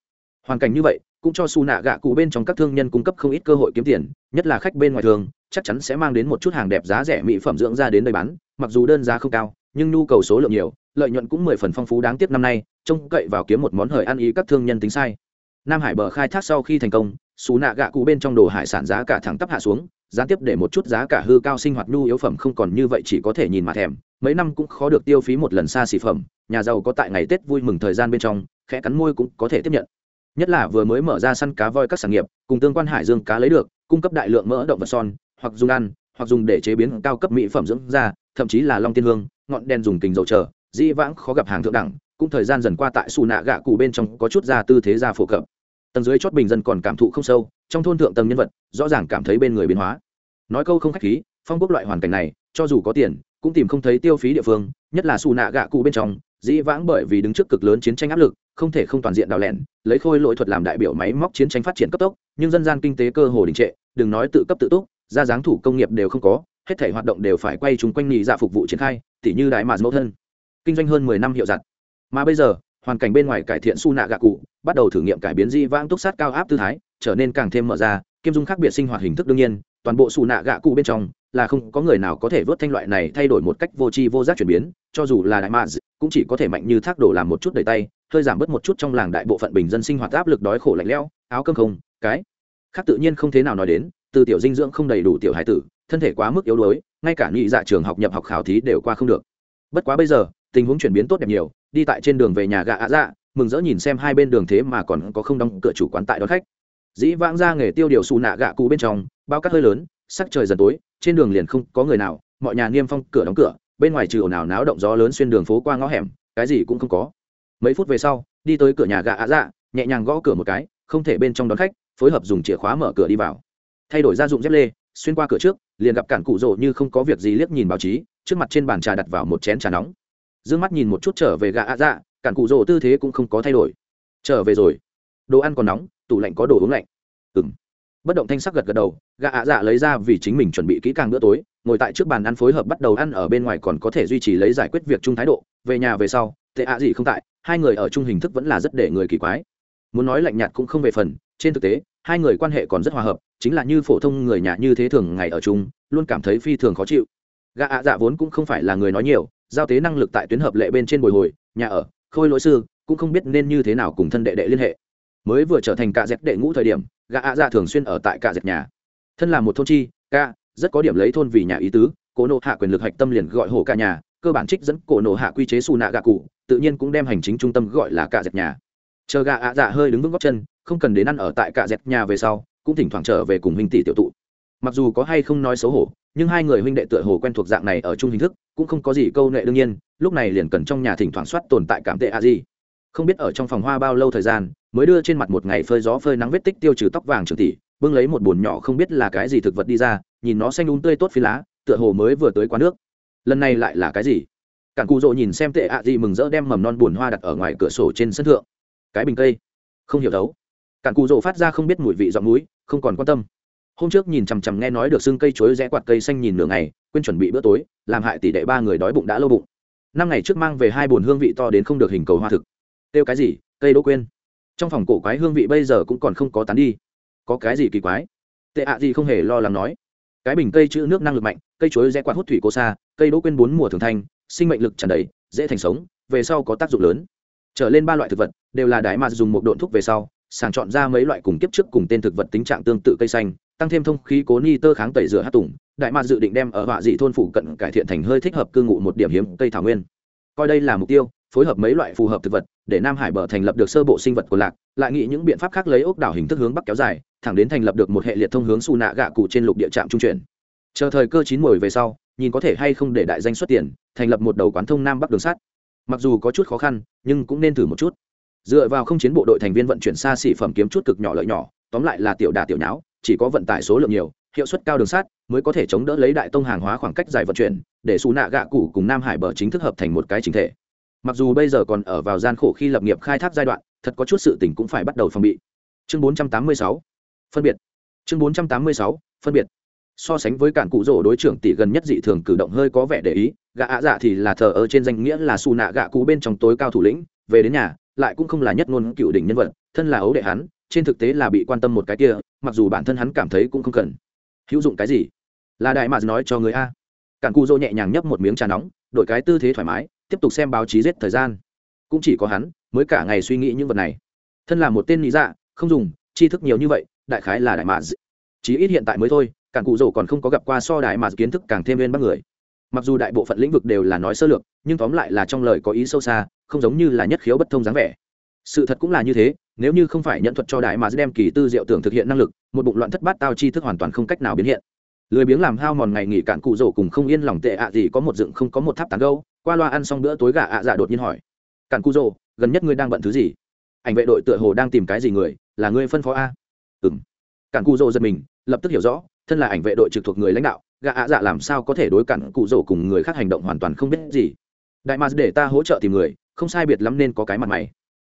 Hoàn cảnh như vậy, cũng cho xù nạ gạ cụ bên trong các thương nhân cung cấp không ít cơ hội kiếm tiền, nhất là khách bên ngoài thường, chắc chắn sẽ mang đến một chút hàng đẹp giá rẻ mỹ phẩm dưỡng ra đến nơi bán, mặc dù đơn giá không cao nhưng nhu cầu số lượng nhiều, lợi nhuận cũng mười phần phong phú đáng tiếc năm nay, trông cậy vào kiếm một món hời ăn ý các thương nhân tính sai. Nam hải bờ khai thác sau khi thành công, xú nạ gạ cụ bên trong đồ hải sản giá cả thẳng tắp hạ xuống, gián tiếp để một chút giá cả hư cao sinh hoạt nhu yếu phẩm không còn như vậy chỉ có thể nhìn mà thèm, mấy năm cũng khó được tiêu phí một lần xa xỉ phẩm, nhà giàu có tại ngày tết vui mừng thời gian bên trong, khẽ cắn môi cũng có thể tiếp nhận. Nhất là vừa mới mở ra săn cá voi các sản nghiệp, cùng tương quan hải dương cá lấy được, cung cấp đại lượng mỡ, động vật son, hoặc dùng ăn, hoặc dùng để chế biến cao cấp mỹ phẩm dưỡng da, thậm chí là long tiên hương ngọn đèn dùng tình dầu chờ, dĩ vãng khó gặp hàng thượng đẳng, cũng thời gian dần qua tại xù nạ gạ cụ bên trong có chút ra tư thế ra phổ cập. Tầng dưới chót bình dân còn cảm thụ không sâu, trong thôn thượng tầng nhân vật, rõ ràng cảm thấy bên người biến hóa. Nói câu không khách khí, phong quốc loại hoàn cảnh này, cho dù có tiền, cũng tìm không thấy tiêu phí địa phương, nhất là xù nạ gạ cụ bên trong, dĩ vãng bởi vì đứng trước cực lớn chiến tranh áp lực, không thể không toàn diện đào lẻn, lấy khôi lỗi thuật làm đại biểu máy móc chiến tranh phát triển cấp tốc, nhưng dân gian kinh tế cơ hồ đình trệ, đừng nói tự cấp tự túc, ra dáng thủ công nghiệp đều không có, hết thể hoạt động đều phải quay chung quanh nhị dạ phục vụ triển khai tỉ như đại mạt mẫu thân. Kinh doanh hơn mười năm hiệu giặt. Mà bây giờ, hoàn cảnh bên ngoài cải thiện su nạ gạ cụ, bắt đầu thử nghiệm cải biến di vãng túc sát cao áp tư thái, trở nên càng thêm mở ra, kiêm dung khác biệt sinh hoạt hình thức đương nhiên, toàn bộ su nạ gạ cụ bên trong là không có người nào có thể vớt thanh loại này thay đổi một cách vô tri vô giác chuyển biến, cho dù là đại mạc cũng chỉ có thể mạnh như thác đổ làm một chút đầy tay, hơi giảm bớt một chút trong làng đại bộ phận bình dân sinh hoạt áp lực đói khổ lạnh lẽo, áo cơm không, cái. Khác tự nhiên không thế nào nói đến, từ tiểu dinh dưỡng không đầy đủ tiểu hải tử thân thể quá mức yếu đuối, ngay cả nhị dạ trường học nhập học khảo thí đều qua không được. Bất quá bây giờ, tình huống chuyển biến tốt đẹp nhiều, đi tại trên đường về nhà gạ ạ dạ mừng rỡ nhìn xem hai bên đường thế mà còn có không đóng cửa chủ quán tại đón khách. Dĩ vãng ra nghề tiêu điều xù nạ gạ cụ bên trong, bao cát hơi lớn, sắc trời dần tối, trên đường liền không có người nào, mọi nhà niêm phong cửa đóng cửa, bên ngoài trừ ồn ào náo động gió lớn xuyên đường phố qua ngõ hẻm, cái gì cũng không có. Mấy phút về sau, đi tới cửa nhà gạ ạ dạ nhẹ nhàng gõ cửa một cái, không thể bên trong đón khách, phối hợp dùng chìa khóa mở cửa đi vào. Thay đổi gia dụng dép lê xuyên qua cửa trước, liền gặp cản cụ rỗ như không có việc gì liếc nhìn báo chí, trước mặt trên bàn trà đặt vào một chén trà nóng. D ư ơ n g mắt nhìn một chút trở về gà ạ dạ cản cụ rỗ tư thế cũng không có thay đổi. Trở về rồi. Đồ ăn còn nóng, tủ lạnh có đồ uống lạnh. Ừng bất động thanh sắc gật gật đầu gà ạ dạ lấy ra vì chính mình chuẩn bị kỹ càng bữa tối, ngồi tại trước bàn ăn phối hợp bắt đầu ăn ở bên ngoài còn có thể duy trì lấy giải quyết việc chung thái độ. Về nhà về sau, tệ ạ gì không tại, hai người ở chung hình thức vẫn là rất để người kỳ quái. Muốn nói lạnh nhạt cũng không về phần, trên thực tế hai người quan hệ còn rất hòa hợp, chính là như phổ thông người nhà như thế thường ngày ở chung, luôn cảm thấy phi thường khó chịu. Gã ạ dạ vốn cũng không phải là người nói nhiều, giao tế năng lực tại tuyến hợp lệ bên trên bồi hồi, nhà ở, khôi lỗi sư, cũng không biết nên như thế nào cùng thân đệ đệ liên hệ. Mới vừa trở thành cạ dẹp đệ ngũ thời điểm, gã ạ dạ thường xuyên ở tại cạ dẹp nhà. Thân là một thôn chi, ca, rất có điểm lấy thôn vì nhà ý tứ cố nộ hạ quyền lực hạch tâm liền gọi hổ cả nhà, cơ bản trích dẫn cổ nộ hạ quy chế xù nạ gạ cụ, tự nhiên cũng đem hành chính trung tâm gọi là cạ dẹp nhà. Chờ gạ ạ dạ hơi đứng vững góc chân không cần đến ăn ở tại cạ dẹt nhà về sau, cũng thỉnh thoảng trở về cùng huynh tỷ tiểu tụ. Mặc dù có hay không nói xấu hổ, nhưng hai người huynh đệ tựa hồ quen thuộc dạng này ở chung hình thức, cũng không có gì câu nệ đương nhiên, lúc này liền cần trong nhà thỉnh thoảng soát tồn tại cảm tệ a gì không biết ở trong phòng hoa bao lâu thời gian, mới đưa trên mặt một ngày phơi gió phơi nắng vết tích tiêu trừ tóc vàng trường tỷ, bưng lấy một bồn nhỏ không biết là cái gì thực vật đi ra, nhìn nó xanh đúng tươi tốt phi lá, tựa hồ mới vừa tới quán nước. Lần này lại là cái gì? Cản cụ rộ nhìn xem tệ ạ gì mừng rỡ đem mầm non bùn hoa đặt ở ngoài cửa sổ trên sân thượng. Cái bình cây. Không hiểu đấu cạn cụ rộ phát ra không biết mùi vị giọng núi, không còn quan tâm. Hôm trước nhìn chằm chằm nghe nói được xương cây chuối rẽ quạt cây xanh nhìn nửa ngày, quên chuẩn bị bữa tối, làm hại tỷ đệ ba người đói bụng đã lâu bụng. Năm ngày trước mang về hai bồn hương vị to đến không được hình cầu hoa thực. Kêu cái gì? Cây đỗ quên. Trong phòng cổ quái hương vị bây giờ cũng còn không có tán đi. Có cái gì kỳ quái? Tệ ạ gì không hề lo lắng nói. Cái bình cây chữ nước năng lực mạnh, cây chuối rẽ quạt hút thủy cô xa cây đỗ quên bốn mùa thường thanh sinh mệnh lực tràn đầy, dễ thành sống, về sau có tác dụng lớn. Trở lên ba loại thực vật, đều là đái mà dùng một độn thuốc về sau sàng chọn ra mấy loại cùng kiếp trước cùng tên thực vật tính trạng tương tự cây xanh, tăng thêm thông khí cố ni tơ kháng tẩy rửa hát tùng, đại mạc dự định đem ở họa dị thôn phủ cận cải thiện thành hơi thích hợp cư ngụ một điểm hiếm cây thảo nguyên. Coi đây là mục tiêu, phối hợp mấy loại phù hợp thực vật, để nam hải bờ thành lập được sơ bộ sinh vật của lạc, lại nghĩ những biện pháp khác lấy ốc đảo hình thức hướng bắc kéo dài, thẳng đến thành lập được một hệ liệt thông hướng xù nạ gạ cụ trên lục địa trạm trung chuyển. Chờ thời cơ chín mồi về sau, nhìn có thể hay không để đại danh xuất tiền, thành lập một đầu quán thông nam bắc đường sắt. Mặc dù có chút khó khăn, nhưng cũng nên thử một chút dựa vào không chiến bộ đội thành viên vận chuyển xa xỉ phẩm kiếm chút cực nhỏ lợi nhỏ, tóm lại là tiểu đà tiểu nháo, chỉ có vận tải số lượng nhiều, hiệu suất cao đường sắt mới có thể chống đỡ lấy đại tông hàng hóa khoảng cách dài vận chuyển, để xù nạ gạ cụ cùng nam hải bờ chính thức hợp thành một cái chính thể. Mặc dù bây giờ còn ở vào gian khổ khi lập nghiệp khai thác giai đoạn, thật có chút sự tỉnh cũng phải bắt đầu phòng bị. Chương 486 phân biệt. Chương 486 phân biệt. So sánh với cản cụ rỗ đối trưởng tỷ gần nhất dị thường cử động hơi có vẻ để ý gạ ạ dạ thì là thờ ở trên danh nghĩa là xù nạ gạ cụ bên trong tối cao thủ lĩnh, về đến nhà lại cũng không là nhất ngôn cựu đỉnh nhân vật, thân là ấu đệ hắn, trên thực tế là bị quan tâm một cái kia, mặc dù bản thân hắn cảm thấy cũng không cần. Hữu dụng cái gì? Là đại mạc nói cho người a. Cản cu dô nhẹ nhàng nhấp một miếng trà nóng, đổi cái tư thế thoải mái, tiếp tục xem báo chí giết thời gian. Cũng chỉ có hắn mới cả ngày suy nghĩ những vật này. Thân là một tên lý dạ không dùng, tri thức nhiều như vậy, đại khái là đại mạc chí ít hiện tại mới thôi, cản cụ dô còn không có gặp qua so đại mạc kiến thức càng thêm bên bắt người mặc dù đại bộ phận lĩnh vực đều là nói sơ lược, nhưng tóm lại là trong lời có ý sâu xa, không giống như là nhất khiếu bất thông dáng vẻ. Sự thật cũng là như thế, nếu như không phải nhận thuật cho đại mà đem kỳ tư diệu tưởng thực hiện năng lực, một bụng loạn thất bát tao chi thức hoàn toàn không cách nào biến hiện. Lười biếng làm hao mòn ngày nghỉ cạn cụ rổ cùng không yên lòng tệ ạ à gì có một dựng không có một tháp tán gâu, qua loa ăn xong bữa tối gà ạ dạ đột nhiên hỏi. Cạn cụ rổ, gần nhất ngươi đang bận thứ gì? Ảnh vệ đội tựa hồ đang tìm cái gì người, là ngươi phân phó a? Ừ m cạn cụ rổ giật mình, lập tức hiểu rõ, thân là ảnh vệ đội trực thuộc người lãnh đạo gã ạ dạ làm sao có thể đối cản cụ rổ cùng người khác hành động hoàn toàn không biết gì. Đại mars để ta hỗ trợ tìm người, không sai biệt lắm nên có cái mặt mày.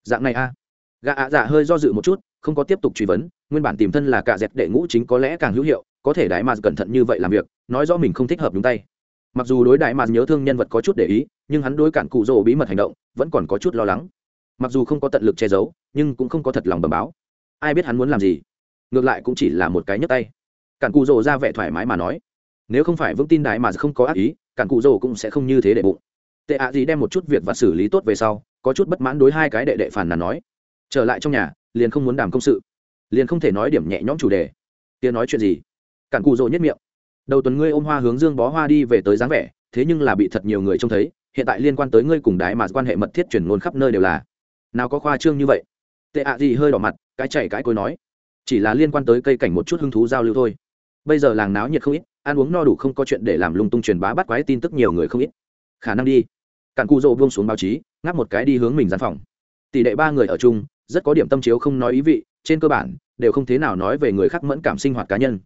Dạng này a. Gã ạ dạ hơi do dự một chút, không có tiếp tục truy vấn, nguyên bản tìm thân là cả dẹp đệ ngũ chính có lẽ càng hữu hiệu, có thể đại mars cẩn thận như vậy làm việc, nói rõ mình không thích hợp đúng tay. Mặc dù đối đại mars nhớ thương nhân vật có chút để ý, nhưng hắn đối cản cụ rổ bí mật hành động, vẫn còn có chút lo lắng. Mặc dù không có tận lực che giấu, nhưng cũng không có thật lòng bầm báo. Ai biết hắn muốn làm gì? Ngược lại cũng chỉ là một cái nhấp tay. Cản cụ rổ ra vẻ thoải mái mà nói nếu không phải vững tin đại mà không có ác ý, cản cụ rồ cũng sẽ không như thế để bụng. Tệ ạ gì đem một chút việc và xử lý tốt về sau, có chút bất mãn đối hai cái đệ đệ phản là nói. Trở lại trong nhà, liền không muốn đàm công sự. Liền không thể nói điểm nhẹ nhõm chủ đề. Kia nói chuyện gì? Cản cụ rồ nhất miệng. Đầu tuần ngươi ôm hoa hướng dương bó hoa đi về tới dáng vẻ, thế nhưng là bị thật nhiều người trông thấy, hiện tại liên quan tới ngươi cùng đái mà quan hệ mật thiết chuyển ngôn khắp nơi đều là. Nào có khoa trương như vậy. Tệ ạ gì hơi đỏ mặt, cái chảy cái cối nói. Chỉ là liên quan tới cây cảnh một chút hứng thú giao lưu thôi. Bây giờ làng náo nhiệt không ít ăn uống no đủ không có chuyện để làm lung tung truyền bá bắt quái tin tức nhiều người không ít. Khả năng đi. Cản cụ rộ buông xuống báo chí, ngáp một cái đi hướng mình gian phòng. Tỷ đệ ba người ở chung, rất có điểm tâm chiếu không nói ý vị, trên cơ bản, đều không thế nào nói về người khác mẫn cảm sinh hoạt cá nhân.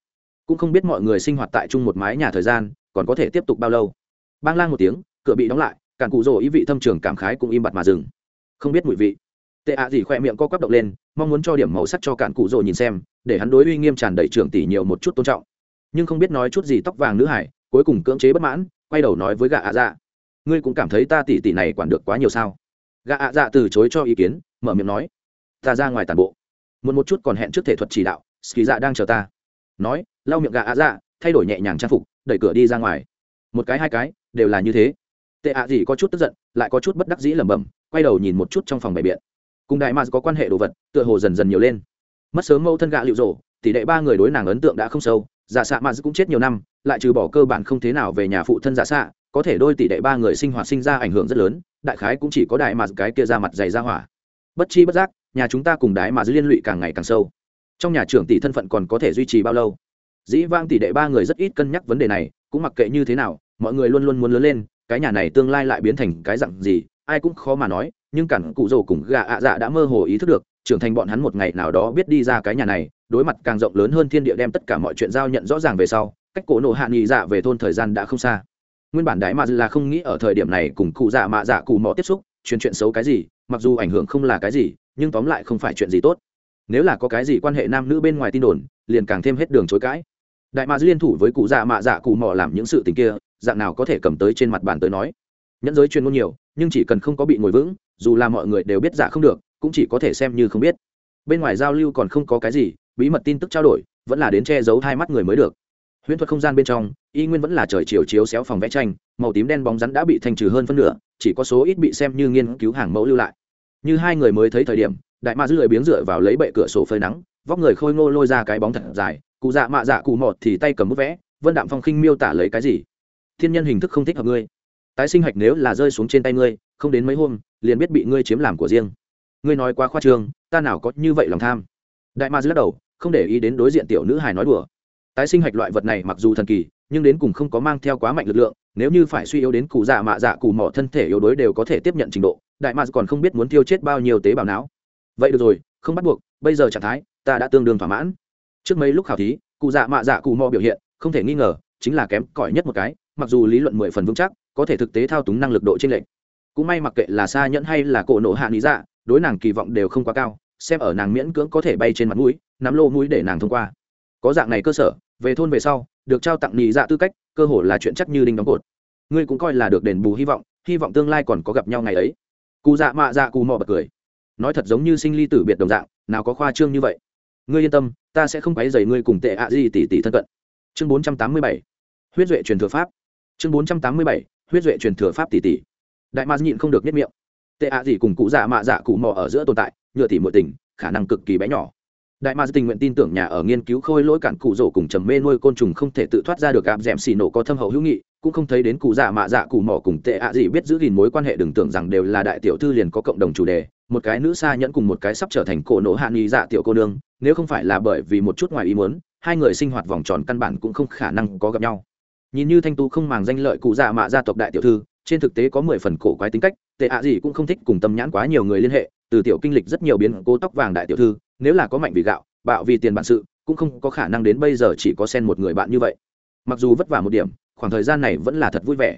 Cũng không biết mọi người sinh hoạt tại chung một mái nhà thời gian, còn có thể tiếp tục bao lâu. Bang lang một tiếng, cửa bị đóng lại, cản cụ rồ ý vị thâm trường cảm khái cũng im bặt mà dừng. Không biết mùi vị. Tệ ạ gì khoe miệng co quắp động lên, mong muốn cho điểm màu sắc cho cản cụ rồ nhìn xem, để hắn đối uy nghiêm tràn đầy trưởng tỷ nhiều một chút tôn trọng nhưng không biết nói chút gì tóc vàng nữ hải, cuối cùng cưỡng chế bất mãn, quay đầu nói với gã ạ dạ. Ngươi cũng cảm thấy ta tỷ tỷ này quản được quá nhiều sao? Gã ạ dạ từ chối cho ý kiến, mở miệng nói. Ta ra ngoài tàn bộ. Muốn một chút còn hẹn trước thể thuật chỉ đạo ski dạ đang chờ ta. Nói, lau miệng gà ạ dạ thay đổi nhẹ nhàng trang phục, đẩy cửa đi ra ngoài. Một cái hai cái, đều là như thế. Tệ ạ gì có chút tức giận, lại có chút bất đắc dĩ lẩm bẩm, quay đầu nhìn một chút trong phòng bày biện. Cùng đại mars có quan hệ đồ vật, tựa hồ dần dần nhiều lên. Mất sớm mâu thân gạ liệu rổ, tỷ đệ ba người đối nàng ấn tượng đã không sâu giả xạ mà cũng chết nhiều năm, lại trừ bỏ cơ bản không thế nào về nhà phụ thân dạ giả xạ có thể đôi tỷ đệ ba người sinh hoạt sinh ra ảnh hưởng rất lớn, đại khái cũng chỉ có đại mà cái kia ra mặt dày ra hỏa. Bất chi bất giác, nhà chúng ta cùng đái mà liên lụy càng ngày càng sâu. Trong nhà trưởng tỷ thân phận còn có thể duy trì bao lâu? Dĩ vang tỷ đệ ba người rất ít cân nhắc vấn đề này, cũng mặc kệ như thế nào, mọi người luôn luôn muốn lớn lên, cái nhà này tương lai lại biến thành cái dặn gì, ai cũng khó mà nói, nhưng cản cụ rồ cùng gà ạ dạ đã mơ hồ ý thức được trưởng thành bọn hắn một ngày nào đó biết đi ra cái nhà này, đối mặt càng rộng lớn hơn thiên địa đem tất cả mọi chuyện giao nhận rõ ràng về sau, cách cổ nộ hạ nghị dạ về thôn thời gian đã không xa. Nguyên bản đại mà là không nghĩ ở thời điểm này cùng cụ dạ mạ dạ cụ mò tiếp xúc, truyền chuyện xấu cái gì, mặc dù ảnh hưởng không là cái gì, nhưng tóm lại không phải chuyện gì tốt. Nếu là có cái gì quan hệ nam nữ bên ngoài tin đồn, liền càng thêm hết đường chối cãi. Đại mà liên thủ với cụ dạ mạ dạ cụ mò làm những sự tình kia, dạng nào có thể cầm tới trên mặt bàn tới nói. Nhẫn giới chuyên môn nhiều, nhưng chỉ cần không có bị ngồi vững, dù là mọi người đều biết dạ không được cũng chỉ có thể xem như không biết. Bên ngoài giao lưu còn không có cái gì, bí mật tin tức trao đổi, vẫn là đến che giấu hai mắt người mới được. Huyễn thuật không gian bên trong, y nguyên vẫn là trời chiều chiếu xéo phòng vẽ tranh, màu tím đen bóng rắn đã bị thanh trừ hơn phân nửa, chỉ có số ít bị xem như nghiên cứu hàng mẫu lưu lại. Như hai người mới thấy thời điểm, đại ma dư lười biếng dựa vào lấy bệ cửa sổ phơi nắng, vóc người khôi ngô lôi ra cái bóng thật dài, cụ dạ mạ dạ cụ mọt thì tay cầm bút vẽ, vân đạm phong khinh miêu tả lấy cái gì? Thiên nhân hình thức không thích hợp ngươi. Tái sinh hạch nếu là rơi xuống trên tay ngươi, không đến mấy hôm, liền biết bị ngươi chiếm làm của riêng ngươi nói quá khoa trương, ta nào có như vậy lòng tham. Đại ma dư lắc đầu, không để ý đến đối diện tiểu nữ hài nói đùa. Tái sinh hạch loại vật này mặc dù thần kỳ, nhưng đến cùng không có mang theo quá mạnh lực lượng, nếu như phải suy yếu đến cụ dạ mạ dạ cụ mỏ thân thể yếu đuối đều có thể tiếp nhận trình độ, đại mạc còn không biết muốn tiêu chết bao nhiêu tế bào não. Vậy được rồi, không bắt buộc, bây giờ trạng thái, ta đã tương đương thỏa mãn. Trước mấy lúc khảo thí, cụ dạ mạ dạ cụ mò biểu hiện, không thể nghi ngờ, chính là kém cỏi nhất một cái, mặc dù lý luận mười phần vững chắc, có thể thực tế thao túng năng lực độ trên lệnh cũng may mặc kệ là xa nhẫn hay là cổ nổ hạ lý dạ đối nàng kỳ vọng đều không quá cao, xem ở nàng miễn cưỡng có thể bay trên mặt mũi, nắm lô mũi để nàng thông qua. Có dạng này cơ sở, về thôn về sau, được trao tặng nhị dạ tư cách, cơ hồ là chuyện chắc như đinh đóng cột. Ngươi cũng coi là được đền bù hy vọng hy vọng tương lai còn có gặp nhau ngày ấy. Cụ dạ mạ dạ cù mò bật cười. Nói thật giống như sinh ly tử biệt đồng dạng, nào có khoa trương như vậy. Ngươi yên tâm, ta sẽ không quấy dày ngươi cùng tệ ạ gì tỷ tỷ thân cận. Chương bốn trăm tám mươi bảy. Huyết duệ truyền thừa pháp. Chương bốn trăm tám mươi bảy. Huyết duệ truyền thừa pháp tỷ tỷ đại ma nhịn không được nhất miệng. Tệ ạ gì cùng cụ dạ mạ dạ cụ mò ở giữa tồn tại, nhựa tỷ muội tình, khả năng cực kỳ bé nhỏ. Đại ma tình nguyện tin tưởng nhà ở nghiên cứu khôi lỗi cản cụ rổ cùng trầm mê nuôi côn trùng không thể tự thoát ra được gạp d ẻ m xì nổ có thâm hậu hữu nghị, cũng không thấy đến cụ dạ mạ dạ cụ mỏ cùng tệ ạ gì biết giữ gìn mối quan hệ đừng tưởng rằng đều là đại tiểu thư liền có cộng đồng chủ đề, một cái nữ xa nhẫn cùng một cái sắp trở thành cổ nổ hạ nghi dạ tiểu cô nương, nếu không phải là bởi vì một chút ngoài ý muốn, hai người sinh hoạt vòng tròn căn bản cũng không khả năng có gặp nhau. Nhìn như thanh tú không màng danh lợi cụ dạ mạ gia tộc đại tiểu thư trên thực tế có mười phần cổ quái tính cách, tệ ạ gì cũng không thích cùng tâm nhãn quá nhiều người liên hệ, từ tiểu kinh lịch rất nhiều biến cố tóc vàng đại tiểu thư, nếu là có mạnh vì gạo, bạo vì tiền bản sự, cũng không có khả năng đến bây giờ chỉ có xen một người bạn như vậy. Mặc dù vất vả một điểm, khoảng thời gian này vẫn là thật vui vẻ.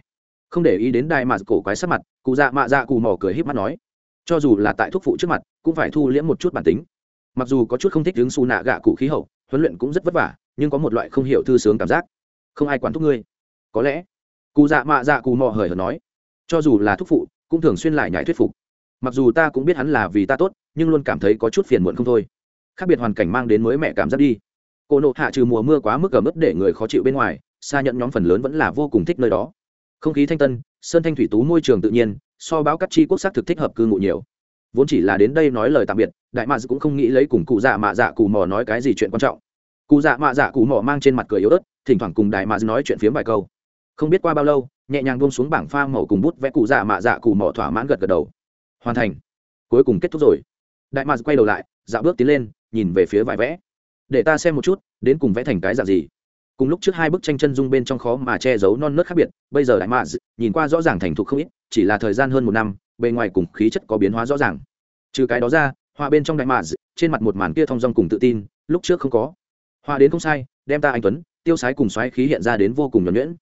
Không để ý đến đai mà cổ quái sắc mặt, cụ dạ mạ dạ cù mò cười híp mắt nói, cho dù là tại thuốc phụ trước mặt, cũng phải thu liễm một chút bản tính. Mặc dù có chút không thích đứng su nạ gạ cụ khí hậu, huấn luyện cũng rất vất vả, nhưng có một loại không hiểu thư sướng cảm giác. Không ai quản thúc ngươi. Có lẽ cụ dạ mạ dạ cụ mò hời hợt nói, cho dù là thúc phụ, cũng thường xuyên lại nhảy thuyết phục. Mặc dù ta cũng biết hắn là vì ta tốt, nhưng luôn cảm thấy có chút phiền muộn không thôi. Khác biệt hoàn cảnh mang đến mới mẹ cảm giác đi. Cô nộ hạ trừ mùa mưa quá mức ở mức để người khó chịu bên ngoài, xa nhận nhóm phần lớn vẫn là vô cùng thích nơi đó. Không khí thanh tân, sơn thanh thủy tú môi trường tự nhiên, so báo cắt chi quốc sắc thực thích hợp cư ngụ nhiều. Vốn chỉ là đến đây nói lời tạm biệt, đại mạ cũng không nghĩ lấy cùng cụ dạ mạ dạ cụ mò nói cái gì chuyện quan trọng. Cụ dạ mạ dạ cụ mò mang trên mặt cười yếu ớt, thỉnh thoảng cùng đại mạ nói chuyện phiếm vài câu không biết qua bao lâu, nhẹ nhàng buông xuống bảng pha màu cùng bút vẽ cụ dạ mạ dạ cụ mỏ thỏa mãn gật gật đầu. Hoàn thành. Cuối cùng kết thúc rồi. Đại mạc quay đầu lại, dạo bước tiến lên, nhìn về phía vải vẽ. Để ta xem một chút, đến cùng vẽ thành cái dạng gì. Cùng lúc trước hai bức tranh chân dung bên trong khó mà che giấu non nớt khác biệt, bây giờ đại mạc nhìn qua rõ ràng thành thục không ít, chỉ là thời gian hơn một năm, bề ngoài cùng khí chất có biến hóa rõ ràng. Trừ cái đó ra hoa bên trong đại mạc trên mặt một màn kia thong dong cùng tự tin, lúc trước không có. Hoa đến không sai, đem ta anh tuấn, tiêu sái cùng xoáy khí hiện ra đến vô cùng nhuẩn nhuyễn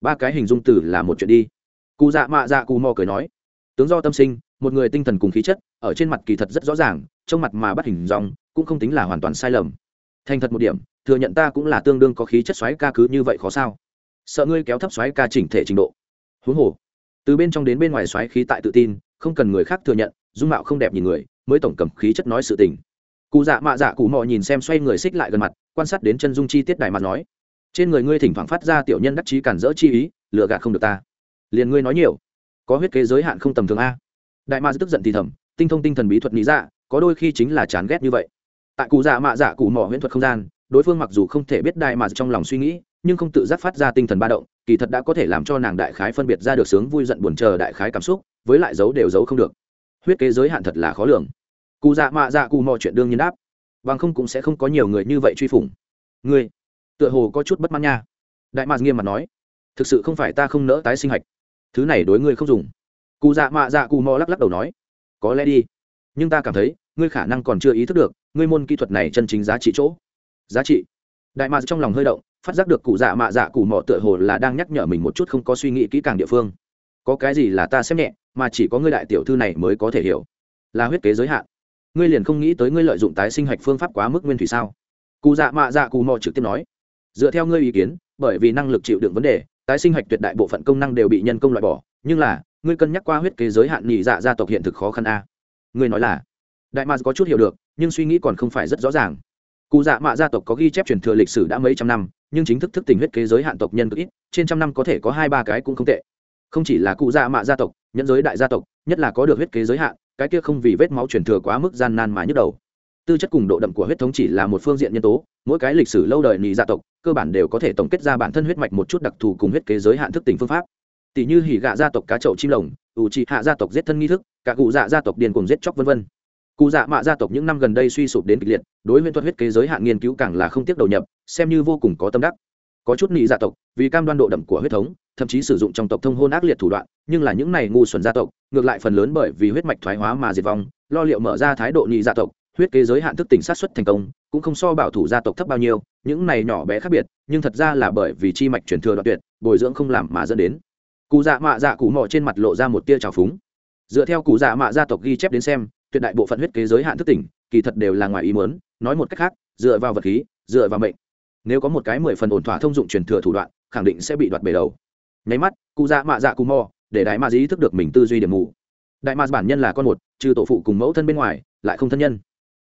ba cái hình dung từ là một chuyện đi. Cụ dạ mạ dạ cù mò cười nói, tướng do tâm sinh, một người tinh thần cùng khí chất, ở trên mặt kỳ thật rất rõ ràng, trong mặt mà bắt hình dòng cũng không tính là hoàn toàn sai lầm. Thành thật một điểm, thừa nhận ta cũng là tương đương có khí chất xoáy ca cứ như vậy khó sao? Sợ ngươi kéo thấp xoáy ca chỉnh thể trình độ. Huống hồ, từ bên trong đến bên ngoài xoáy khí tại tự tin, không cần người khác thừa nhận, dung mạo không đẹp nhìn người, mới tổng cầm khí chất nói sự tình. Cụ dạ mạ dạ cụ mò nhìn xem xoay người xích lại gần mặt, quan sát đến chân dung chi tiết đài mặt nói trên người ngươi thỉnh thoảng phát ra tiểu nhân đắc chí cản rỡ chi ý lựa gạt không được ta. Liền ngươi nói nhiều, có huyết kế giới hạn không tầm thường a. Đại ma tức giận thì thầm, tinh thông tinh thần bí thuật lý dạ có đôi khi chính là chán ghét như vậy. Tại cụ dạ mạ dạ cụ mỏ huyễn thuật không gian, đối phương mặc dù không thể biết đại mà trong lòng suy nghĩ, nhưng không tự giác phát ra tinh thần ba động, kỳ thật đã có thể làm cho nàng đại khái phân biệt ra được sướng vui giận buồn chờ đại khái cảm xúc, với lại giấu đều giấu không được. Huyết kế giới hạn thật là khó lường. Cụ dạ mạ dạ cụ mò chuyện đương nhiên đáp, bằng không cũng sẽ không có nhiều người như vậy truy phủng. Ngươi tựa hồ có chút bất mãn nha. Đại mạc nghiêm mặt nói, thực sự không phải ta không nỡ tái sinh hạch. Thứ này đối ngươi không dùng. Cụ dạ mạ dạ cụ mò lắc lắc đầu nói, có lẽ đi. Nhưng ta cảm thấy, ngươi khả năng còn chưa ý thức được, ngươi môn kỹ thuật này chân chính giá trị chỗ. Giá trị? Đại mạc trong lòng hơi động, phát giác được cụ dạ mạ dạ cụ mò tựa hồ là đang nhắc nhở mình một chút không có suy nghĩ kỹ càng địa phương. Có cái gì là ta xem nhẹ, mà chỉ có ngươi đại tiểu thư này mới có thể hiểu. Là huyết kế giới hạn. Ngươi liền không nghĩ tới ngươi lợi dụng tái sinh hạch phương pháp quá mức nguyên thủy sao? Cụ dạ mạ dạ cụ mò trực tiếp nói dựa theo ngươi ý kiến, bởi vì năng lực chịu đựng vấn đề, tái sinh hạch tuyệt đại bộ phận công năng đều bị nhân công loại bỏ, nhưng là, ngươi cân nhắc qua huyết kế giới hạn nhị dạ gia tộc hiện thực khó khăn a. Ngươi nói là, đại ma có chút hiểu được, nhưng suy nghĩ còn không phải rất rõ ràng. Cụ dạ mạ gia tộc có ghi chép truyền thừa lịch sử đã mấy trăm năm, nhưng chính thức thức tình huyết kế giới hạn tộc nhân cực ít, trên trăm năm có thể có hai ba cái cũng không tệ. Không chỉ là cụ dạ mạ gia tộc, nhẫn giới đại gia tộc, nhất là có được huyết kế giới hạn, cái kia không vì vết máu truyền thừa quá mức gian nan mà nhức đầu. Tư chất cùng độ đậm của huyết thống chỉ là một phương diện nhân tố, mỗi cái lịch sử lâu đời nhị gia tộc cơ bản đều có thể tổng kết ra bản thân huyết mạch một chút đặc thù cùng huyết kế giới hạn thức tỉnh phương pháp. Tỷ như hỉ gạ gia tộc cá chậu chim lồng, ủ trị hạ gia tộc giết thân nghi thức, cả cụ dạ gia tộc điền cùng giết chóc vân vân. Cụ dạ mạ gia tộc những năm gần đây suy sụp đến kịch liệt, đối huyễn thuật huyết kế giới hạn nghiên cứu càng là không tiếc đầu nhập, xem như vô cùng có tâm đắc. Có chút nhị gia dạ tộc, vì cam đoan độ đậm của huyết thống, thậm chí sử dụng trong tộc thông hôn ác liệt thủ đoạn, nhưng là những này ngu xuẩn gia tộc, ngược lại phần lớn bởi vì huyết mạch thoái hóa mà diệt vong, lo liệu mở ra thái độ nhị gia dạ tộc huyết kế giới hạn thức tỉnh sát xuất thành công, cũng không so bảo thủ gia tộc thấp bao nhiêu, những này nhỏ bé khác biệt, nhưng thật ra là bởi vì chi mạch truyền thừa đoạn tuyệt, bồi dưỡng không làm mà dẫn đến. Cụ dạ mạ dạ cụ mò trên mặt lộ ra một tia trào phúng. Dựa theo cụ dạ mạ gia tộc ghi chép đến xem, tuyệt đại bộ phận huyết kế giới hạn thức tỉnh, kỳ thật đều là ngoài ý muốn, nói một cách khác, dựa vào vật khí, dựa vào mệnh. Nếu có một cái mười phần ổn thỏa thông dụng truyền thừa thủ đoạn, khẳng định sẽ bị đoạt bể đầu. Nháy mắt cụ dạ mạ dạ cụ mò để đại ma dĩ thức được mình tư duy điểm mù. Đại ma bản nhân là con một, trừ tổ phụ cùng mẫu thân bên ngoài, lại không thân nhân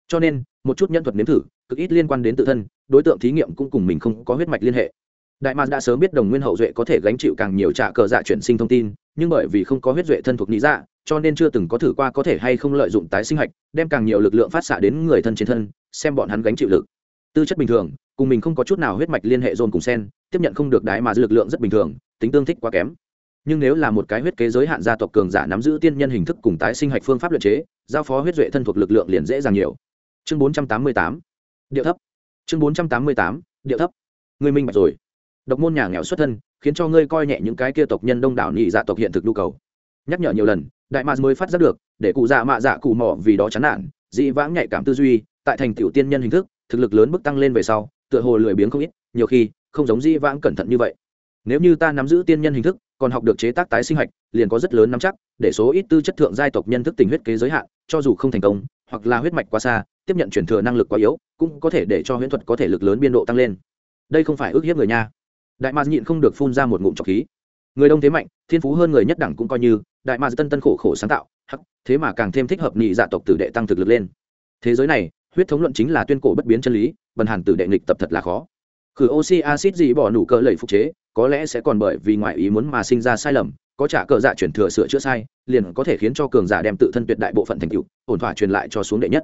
cho nên, một chút nhân thuật nếm thử, cực ít liên quan đến tự thân, đối tượng thí nghiệm cũng cùng mình không có huyết mạch liên hệ. Đại mạc đã sớm biết đồng nguyên hậu duệ có thể gánh chịu càng nhiều trạ cờ dạ chuyển sinh thông tin, nhưng bởi vì không có huyết duệ thân thuộc lý dạ cho nên chưa từng có thử qua có thể hay không lợi dụng tái sinh hạch, đem càng nhiều lực lượng phát xạ đến người thân trên thân, xem bọn hắn gánh chịu lực. Tư chất bình thường, cùng mình không có chút nào huyết mạch liên hệ dồn cùng sen, tiếp nhận không được đái mà lực lượng rất bình thường, tính tương thích quá kém. Nhưng nếu là một cái huyết kế giới hạn gia tộc cường giả nắm giữ tiên nhân hình thức cùng tái sinh hạch phương pháp luyện chế, giao phó huyết duệ thân thuộc lực lượng liền dễ dàng nhiều chương bốn trăm tám mươi tám. Điệu thấp. Chương bốn trăm tám mươi tám, điệu thấp. Người minh bạch rồi. Độc môn nhà nghèo xuất thân, khiến cho ngươi coi nhẹ những cái kia tộc nhân đông đảo nhị dạ tộc hiện thực nhu cầu. Nhắc nhở nhiều lần, đại mạc mới phát giác được, để cụ dạ mạ dạ cụ mỏ vì đó chán nản, dị vãng nhạy cảm tư duy, tại thành tiểu tiên nhân hình thức, thực lực lớn bước tăng lên về sau, tựa hồ lười biếng không ít, nhiều khi, không giống dị vãng cẩn thận như vậy. Nếu như ta nắm giữ tiên nhân hình thức, còn học được chế tác tái sinh hạch, liền có rất lớn nắm chắc, để số ít tư chất thượng giai tộc nhân thức tình huyết kế giới hạn, cho dù không thành công, hoặc là huyết mạch quá xa tiếp nhận chuyển thừa năng lực quá yếu, cũng có thể để cho huyễn thuật có thể lực lớn biên độ tăng lên. Đây không phải ước hiếp người nha. Đại Ma nhịn không được phun ra một ngụm trọc khí. Người đông thế mạnh, thiên phú hơn người nhất đẳng cũng coi như, đại Ma tân tân khổ khổ sáng tạo, hắc, thế mà càng thêm thích hợp nhị dạ tộc tử đệ tăng thực lực lên. Thế giới này, huyết thống luận chính là tuyên cổ bất biến chân lý, bần hàn tử đệ nghịch tập thật là khó. Khử oxy acid gì bỏ nụ cơ lầy phục chế, có lẽ sẽ còn bởi vì ngoại ý muốn mà sinh ra sai lầm, có trả cờ dạ chuyển thừa sửa chữa sai, liền có thể khiến cho cường giả đem tự thân tuyệt đại bộ phận thành tựu, ổn thỏa truyền lại cho xuống đệ nhất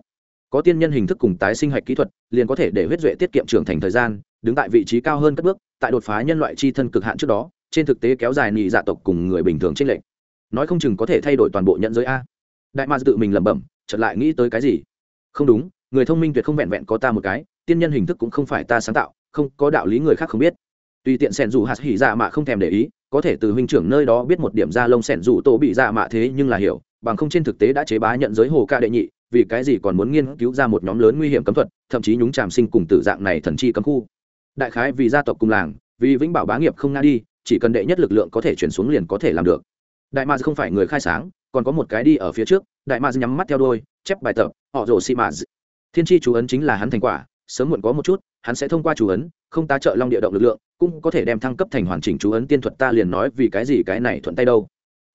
có tiên nhân hình thức cùng tái sinh hạch kỹ thuật, liền có thể để huyết duệ tiết kiệm trưởng thành thời gian, đứng tại vị trí cao hơn các bước, tại đột phá nhân loại chi thân cực hạn trước đó, trên thực tế kéo dài nhị dạ tộc cùng người bình thường trên lệnh nói không chừng có thể thay đổi toàn bộ nhận giới a. Đại ma tự mình lẩm bẩm, chợt lại nghĩ tới cái gì? Không đúng, người thông minh tuyệt không vẹn vẹn có ta một cái, tiên nhân hình thức cũng không phải ta sáng tạo, không, có đạo lý người khác không biết. Tùy tiện sẻn dù hạt hỉ dạ mạ không thèm để ý, có thể từ huynh trưởng nơi đó biết một điểm da lông sẻn dù tổ bị dạ mạ thế nhưng là hiểu, bằng không trên thực tế đã chế bá nhận giới hồ ca đệ nhị vì cái gì còn muốn nghiên cứu ra một nhóm lớn nguy hiểm cấm thuật, thậm chí nhúng tràm sinh cùng tử dạng này thần chi cấm khu. Đại khái vì gia tộc cùng làng, vì vĩnh bảo bá nghiệp không nga đi, chỉ cần đệ nhất lực lượng có thể chuyển xuống liền có thể làm được. Đại ma không phải người khai sáng, còn có một cái đi ở phía trước, đại ma nhắm mắt theo đôi chép bài tập, họ rồ xi mà thiên tri chú ấn chính là hắn thành quả, sớm muộn có một chút, hắn sẽ thông qua chú ấn, không tá trợ long địa động lực lượng, cũng có thể đem thăng cấp thành hoàn chỉnh chú ấn tiên thuật ta liền nói vì cái gì cái này thuận tay đâu.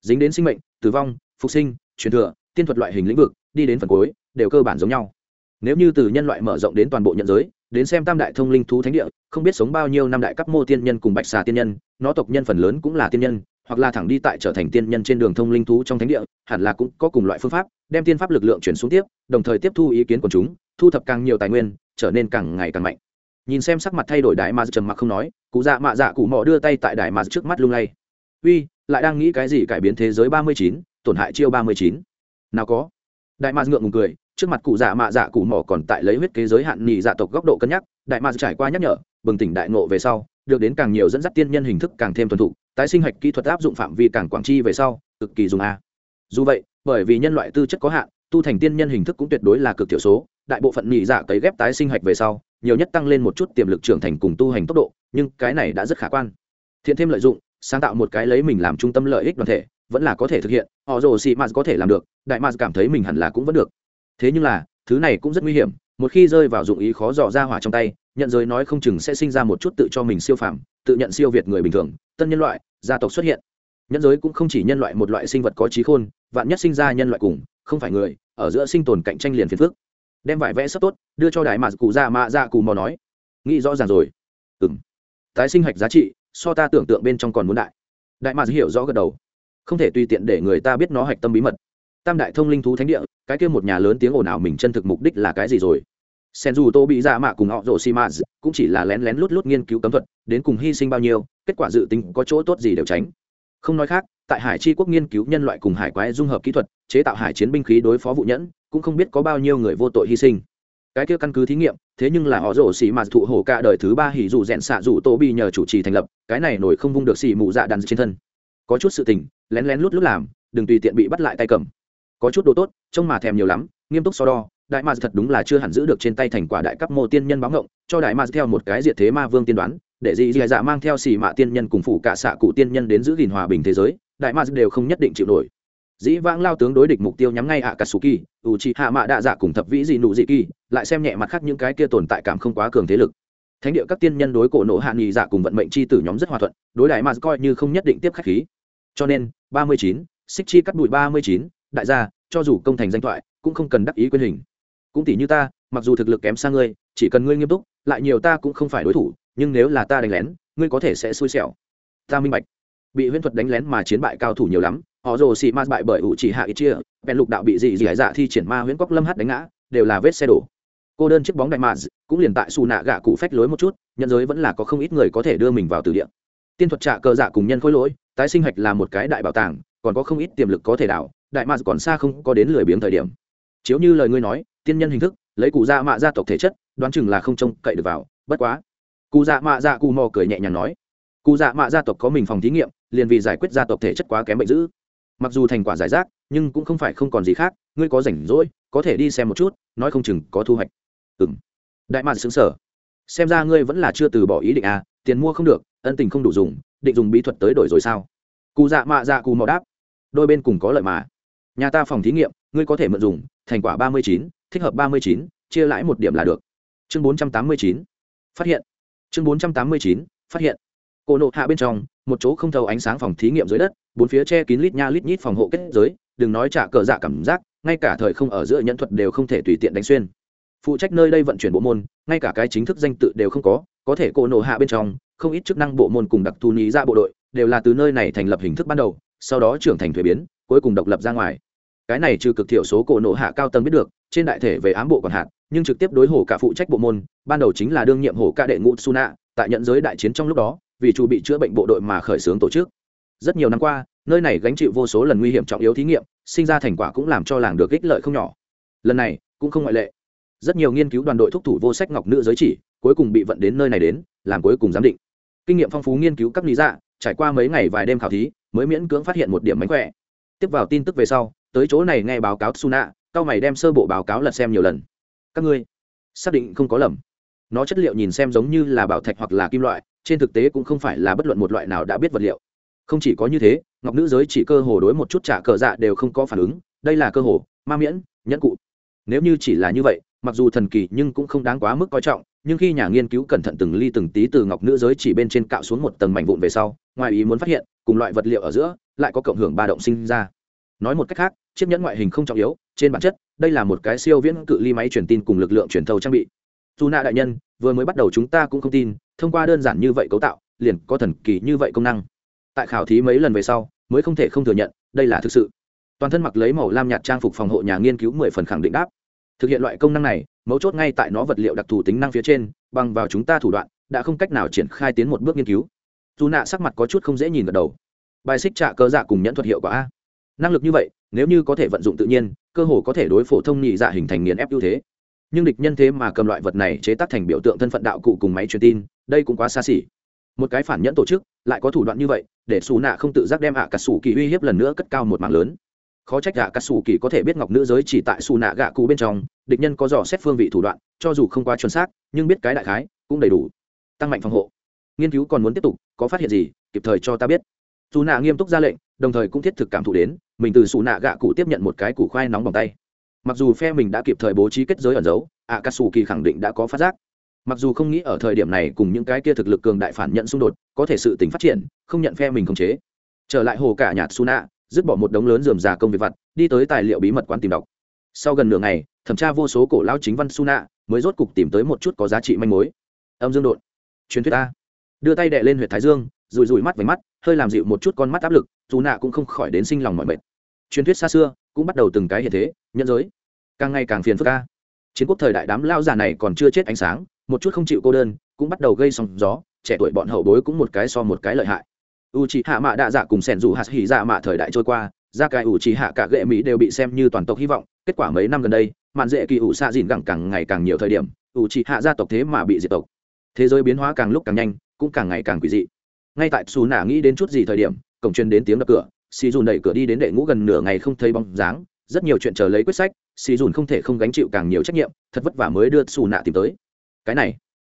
Dính đến sinh mệnh, tử vong, phục sinh, truyền thừa, tiên thuật loại hình lĩnh vực đi đến phần cuối, đều cơ bản giống nhau. Nếu như từ nhân loại mở rộng đến toàn bộ nhận giới, đến xem tam đại thông linh thú thánh địa, không biết sống bao nhiêu năm đại cấp mô tiên nhân cùng bạch xà tiên nhân, nó tộc nhân phần lớn cũng là tiên nhân, hoặc là thẳng đi tại trở thành tiên nhân trên đường thông linh thú trong thánh địa, hẳn là cũng có cùng loại phương pháp, đem tiên pháp lực lượng chuyển xuống tiếp, đồng thời tiếp thu ý kiến của chúng, thu thập càng nhiều tài nguyên, trở nên càng ngày càng mạnh. Nhìn xem sắc mặt thay đổi đại mà trầm mặc không nói, cụ dạ mạ dạ cụ mò đưa tay tại đại mà trước mắt lung lay. Uy, lại đang nghĩ cái gì cải biến thế giới ba mươi chín, tổn hại chiêu ba mươi chín? Nào có đại mạc ngượng ngùng cười, trước mặt cụ dạ mạ dạ cụ mỏ còn tại lấy huyết kế giới hạn nhị dạ tộc góc độ cân nhắc, đại mạc trải qua nhắc nhở, bừng tỉnh đại ngộ về sau, được đến càng nhiều dẫn dắt tiên nhân hình thức càng thêm thuần thục, tái sinh hạch kỹ thuật áp dụng phạm vi càng quảng chi về sau, cực kỳ dùng a. Dù vậy, bởi vì nhân loại tư chất có hạn, tu thành tiên nhân hình thức cũng tuyệt đối là cực thiểu số, đại bộ phận nhị dạ cấy ghép tái sinh hạch về sau, nhiều nhất tăng lên một chút tiềm lực trưởng thành cùng tu hành tốc độ, nhưng cái này đã rất khả quan. Thiện thêm lợi dụng, sáng tạo một cái lấy mình làm trung tâm lợi ích đoàn thể vẫn là có thể thực hiện, họ rồ xị mạt có thể làm được, đại mạt cảm thấy mình hẳn là cũng vẫn được. Thế nhưng là, thứ này cũng rất nguy hiểm, một khi rơi vào dụng ý khó dò ra hỏa trong tay, nhận giới nói không chừng sẽ sinh ra một chút tự cho mình siêu phàm, tự nhận siêu việt người bình thường, tân nhân loại, gia tộc xuất hiện. Nhân giới cũng không chỉ nhân loại một loại sinh vật có trí khôn, vạn nhất sinh ra nhân loại cùng, không phải người, ở giữa sinh tồn cạnh tranh liền phiền phức. Đem vải vẽ sắp tốt, đưa cho đại mạt cụ ra mạ dạ ra cù mò nói. Nghĩ rõ ràng rồi. Ừng tái sinh hạch giá trị, so ta tưởng tượng bên trong còn muốn đại. Đại mạt hiểu rõ gật đầu không thể tùy tiện để người ta biết nó hạch tâm bí mật. Tam đại thông linh thú thánh địa, cái kia một nhà lớn tiếng ồn ào mình chân thực mục đích là cái gì rồi? Sen dù tô bị dạ mạ cùng họ rổ xi mã cũng chỉ là lén lén lút lút nghiên cứu cấm thuật, đến cùng hy sinh bao nhiêu, kết quả dự tính có chỗ tốt gì đều tránh. Không nói khác, tại hải chi quốc nghiên cứu nhân loại cùng hải quái dung hợp kỹ thuật, chế tạo hải chiến binh khí đối phó vụ nhẫn, cũng không biết có bao nhiêu người vô tội hy sinh. Cái kia căn cứ thí nghiệm, thế nhưng là họ rổ xì mà thụ hổ cả đời thứ ba hỉ dù rèn xạ dù tô bị nhờ chủ trì thành lập, cái này nổi không vung được xì mù dạ đàn trên thân có chút sự tình, lén lén lút lút làm, đừng tùy tiện bị bắt lại tay cầm. Có chút đồ tốt, trông mà thèm nhiều lắm, nghiêm túc so đo, đại ma thật đúng là chưa hẳn giữ được trên tay thành quả đại cấp mô tiên nhân báo ngộng, cho đại ma theo một cái diệt thế ma vương tiên đoán, để gì dì dạ mang theo xì mạ tiên nhân cùng phủ cả xạ cụ tiên nhân đến giữ gìn hòa bình thế giới, đại ma đều không nhất định chịu nổi. Dĩ vãng lao tướng đối địch mục tiêu nhắm ngay ạ cà sù kỳ ủ chi hạ mạ đạ dạ cùng thập vĩ dị nụ dị kỳ, lại xem nhẹ mặt khác những cái kia tồn tại cảm không quá cường thế lực. Thánh địa các tiên nhân đối cổ nộ hạ nghị dạ cùng vận mệnh chi tử nhóm rất hòa thuận, đối đại ma coi như không nhất định tiếp khách khí cho nên, ba mươi chín, xích chi cắt bụi ba mươi chín, đại gia, cho dù công thành danh thoại, cũng không cần đắc ý quyền hình. Cũng tỷ như ta, mặc dù thực lực kém xa ngươi, chỉ cần ngươi nghiêm túc, lại nhiều ta cũng không phải đối thủ, nhưng nếu là ta đánh lén, ngươi có thể sẽ xui xẻo. Ta minh bạch. Bị huyễn thuật đánh lén mà chiến bại cao thủ nhiều lắm, họ rồ xì ma bại bởi ủ chỉ hạ ít chia, bèn lục đạo bị dị dị dạ thi triển ma huyễn cóc lâm hát đánh ngã, đều là vết xe đổ. Cô đơn chiếc bóng đại mạ cũng liền tại xù nạ gạ cụ phách lối một chút nhân giới vẫn là có không ít người có thể đưa mình vào từ địa. Tiên thuật trạ cờ dạ cùng nhân khối lỗi tái sinh hạch là một cái đại bảo tàng, còn có không ít tiềm lực có thể đảo, đại mạc còn xa không có đến lười biếng thời điểm. Chiếu như lời ngươi nói, tiên nhân hình thức, lấy cụ dạ mạ gia tộc thể chất, đoán chừng là không trông cậy được vào, bất quá. Cụ dạ mạ dạ cụ mò cười nhẹ nhàng nói, cụ dạ mạ gia tộc có mình phòng thí nghiệm, liền vì giải quyết gia tộc thể chất quá kém bệnh dữ. Mặc dù thành quả giải rác, nhưng cũng không phải không còn gì khác, ngươi có rảnh rỗi, có thể đi xem một chút, nói không chừng có thu hoạch. Ừ m đại mạc xứng sở xem ra ngươi vẫn là chưa từ bỏ ý định à tiền mua không được, ân tình không đủ dùng định dùng bí thuật tới đổi rồi sao? Cụ dạ mạ dạ cù mò đáp. Đôi bên cùng có lợi mà. Nhà ta phòng thí nghiệm, ngươi có thể mượn dùng, thành quả ba mươi chín, thích hợp ba mươi chín, chia lãi một điểm là được. Chương bốn trăm tám mươi chín. Phát hiện. Chương bốn trăm tám mươi chín, phát hiện. Cổ nộ hạ bên trong, một chỗ không thầu ánh sáng phòng thí nghiệm dưới đất, bốn phía che kín lít nha lít nhít phòng hộ kết giới, đừng nói trả cờ dạ cảm giác, ngay cả thời không ở giữa nhận thuật đều không thể tùy tiện đánh xuyên. Phụ trách nơi đây vận chuyển bộ môn, ngay cả cái chính thức danh tự đều không có có thể cổ nộ hạ bên trong không ít chức năng bộ môn cùng đặc thù lý ra dạ bộ đội đều là từ nơi này thành lập hình thức ban đầu, sau đó trưởng thành thuế biến, cuối cùng độc lập ra ngoài. Cái này trừ cực thiểu số cổ nộ hạ cao tầng biết được, trên đại thể về ám bộ còn hạn, nhưng trực tiếp đối hổ cả phụ trách bộ môn, ban đầu chính là đương nhiệm hổ ca đệ ngũ suna tại nhận giới đại chiến trong lúc đó, vì chủ bị chữa bệnh bộ đội mà khởi xướng tổ chức. Rất nhiều năm qua, nơi này gánh chịu vô số lần nguy hiểm trọng yếu thí nghiệm, sinh ra thành quả cũng làm cho làng được ích lợi không nhỏ. Lần này, cũng không ngoại lệ. Rất nhiều nghiên cứu đoàn đội thúc thủ vô sách ngọc nữ giới chỉ, cuối cùng bị vận đến nơi này đến, làm cuối cùng giám định kinh nghiệm phong phú nghiên cứu các lý dạ trải qua mấy ngày vài đêm khảo thí, mới miễn cưỡng phát hiện một điểm mánh khỏe. Tiếp vào tin tức về sau, tới chỗ này nghe báo cáo suna, cao mày đem sơ bộ báo cáo lật xem nhiều lần. Các ngươi, xác định không có lầm. Nó chất liệu nhìn xem giống như là bảo thạch hoặc là kim loại, trên thực tế cũng không phải là bất luận một loại nào đã biết vật liệu. Không chỉ có như thế, ngọc nữ giới chỉ cơ hồ đối một chút trả cờ dạ đều không có phản ứng, đây là cơ hồ, ma miễn, nhẫn cụ. Nếu như chỉ là như vậy, mặc dù thần kỳ nhưng cũng không đáng quá mức coi trọng nhưng khi nhà nghiên cứu cẩn thận từng ly từng tí từ ngọc nữ giới chỉ bên trên cạo xuống một tầng mảnh vụn về sau, ngoài ý muốn phát hiện, cùng loại vật liệu ở giữa lại có cộng hưởng ba động sinh ra. Nói một cách khác, chiếc nhẫn ngoại hình không trọng yếu, trên bản chất, đây là một cái siêu viễn cự ly máy truyền tin cùng lực lượng truyền thâu trang bị. Dù nạ đại nhân, vừa mới bắt đầu chúng ta cũng không tin, thông qua đơn giản như vậy cấu tạo, liền có thần kỳ như vậy công năng. Tại khảo thí mấy lần về sau, mới không thể không thừa nhận, đây là thực sự. Toàn thân mặc lấy màu lam nhạt trang phục phòng hộ nhà nghiên cứu mười phần khẳng định đáp thực hiện loại công năng này, mấu chốt ngay tại nó vật liệu đặc thù tính năng phía trên, bằng vào chúng ta thủ đoạn, đã không cách nào triển khai tiến một bước nghiên cứu. Dù nạ sắc mặt có chút không dễ nhìn gật đầu. Bài xích trạ cơ dạ cùng nhẫn thuật hiệu quả a. Năng lực như vậy, nếu như có thể vận dụng tự nhiên, cơ hồ có thể đối phổ thông nhị dạ hình thành nghiền ép ưu thế. Nhưng địch nhân thế mà cầm loại vật này chế tác thành biểu tượng thân phận đạo cụ cùng máy truyền tin, đây cũng quá xa xỉ. Một cái phản nhẫn tổ chức, lại có thủ đoạn như vậy, để xù nạ không tự giác đem ạ à cà sủ kỳ uy hiếp lần nữa cất cao một mạng lớn khó trách gạ cắt xù kỳ có thể biết ngọc nữ giới chỉ tại xù nạ gạ cụ bên trong, địch nhân có dò xét phương vị thủ đoạn, cho dù không quá chuẩn xác, nhưng biết cái đại khái, cũng đầy đủ. Tăng mạnh phòng hộ. Nghiên cứu còn muốn tiếp tục, có phát hiện gì, kịp thời cho ta biết. Dù nạ nghiêm túc ra lệnh, đồng thời cũng thiết thực cảm thụ đến, mình từ xù nạ gạ cụ tiếp nhận một cái củ khoai nóng bằng tay. Mặc dù phe mình đã kịp thời bố trí kết giới ẩn giấu, ạ cà sủ kỳ khẳng định đã có phát giác. Mặc dù không nghĩ ở thời điểm này cùng những cái kia thực lực cường đại phản nhận xung đột, có thể sự tình phát triển, không nhận phe mình khống chế. Trở lại hồ cả nhạt su nạ dứt bỏ một đống lớn dườm già công việc vặt, đi tới tài liệu bí mật quán tìm đọc. Sau gần nửa ngày, thẩm tra vô số cổ lao chính văn suna mới rốt cục tìm tới một chút có giá trị manh mối. Âm dương đột truyền thuyết a. Đưa tay đệ lên huyệt thái dương rùi rùi mắt với mắt, hơi làm dịu một chút con mắt áp lực dù nạ cũng không khỏi đến sinh lòng mọi mệt. Truyền thuyết xa xưa, cũng bắt đầu từng cái hiện thế, nhân giới. Càng ngày càng phiền phức ca chiến quốc thời đại đám lao già này còn chưa chết ánh sáng, một chút không chịu cô đơn, cũng bắt đầu gây sóng gió, trẻ tuổi bọn hậu bối cũng một cái so một cái lợi hại u c hạ mạ đạ dạ cùng sẻn dù hạt hỉ dạ mạ thời đại trôi qua ra cái u c hạ cả gệ mỹ đều bị xem như toàn tộc hy vọng. Kết quả mấy năm gần đây, mạn dễ kỳ ủ xạ dìn gẳng càng ngày càng nhiều thời điểm u c hạ gia tộc thế mà bị diệt tộc. Thế giới biến hóa càng lúc càng nhanh, cũng càng ngày càng quỷ dị. Ngay tại xù nả nghĩ đến chút gì thời điểm, cổng chuyên đến tiếng đập cửa. Xì dùn đẩy cửa đi đến đệ ngũ gần nửa ngày không thấy bóng dáng. Rất nhiều chuyện chờ lấy quyết sách xì dùn không thể không gánh chịu càng nhiều trách nhiệm, thật vất vả mới đưa xù nạ tìm tới. Cái này,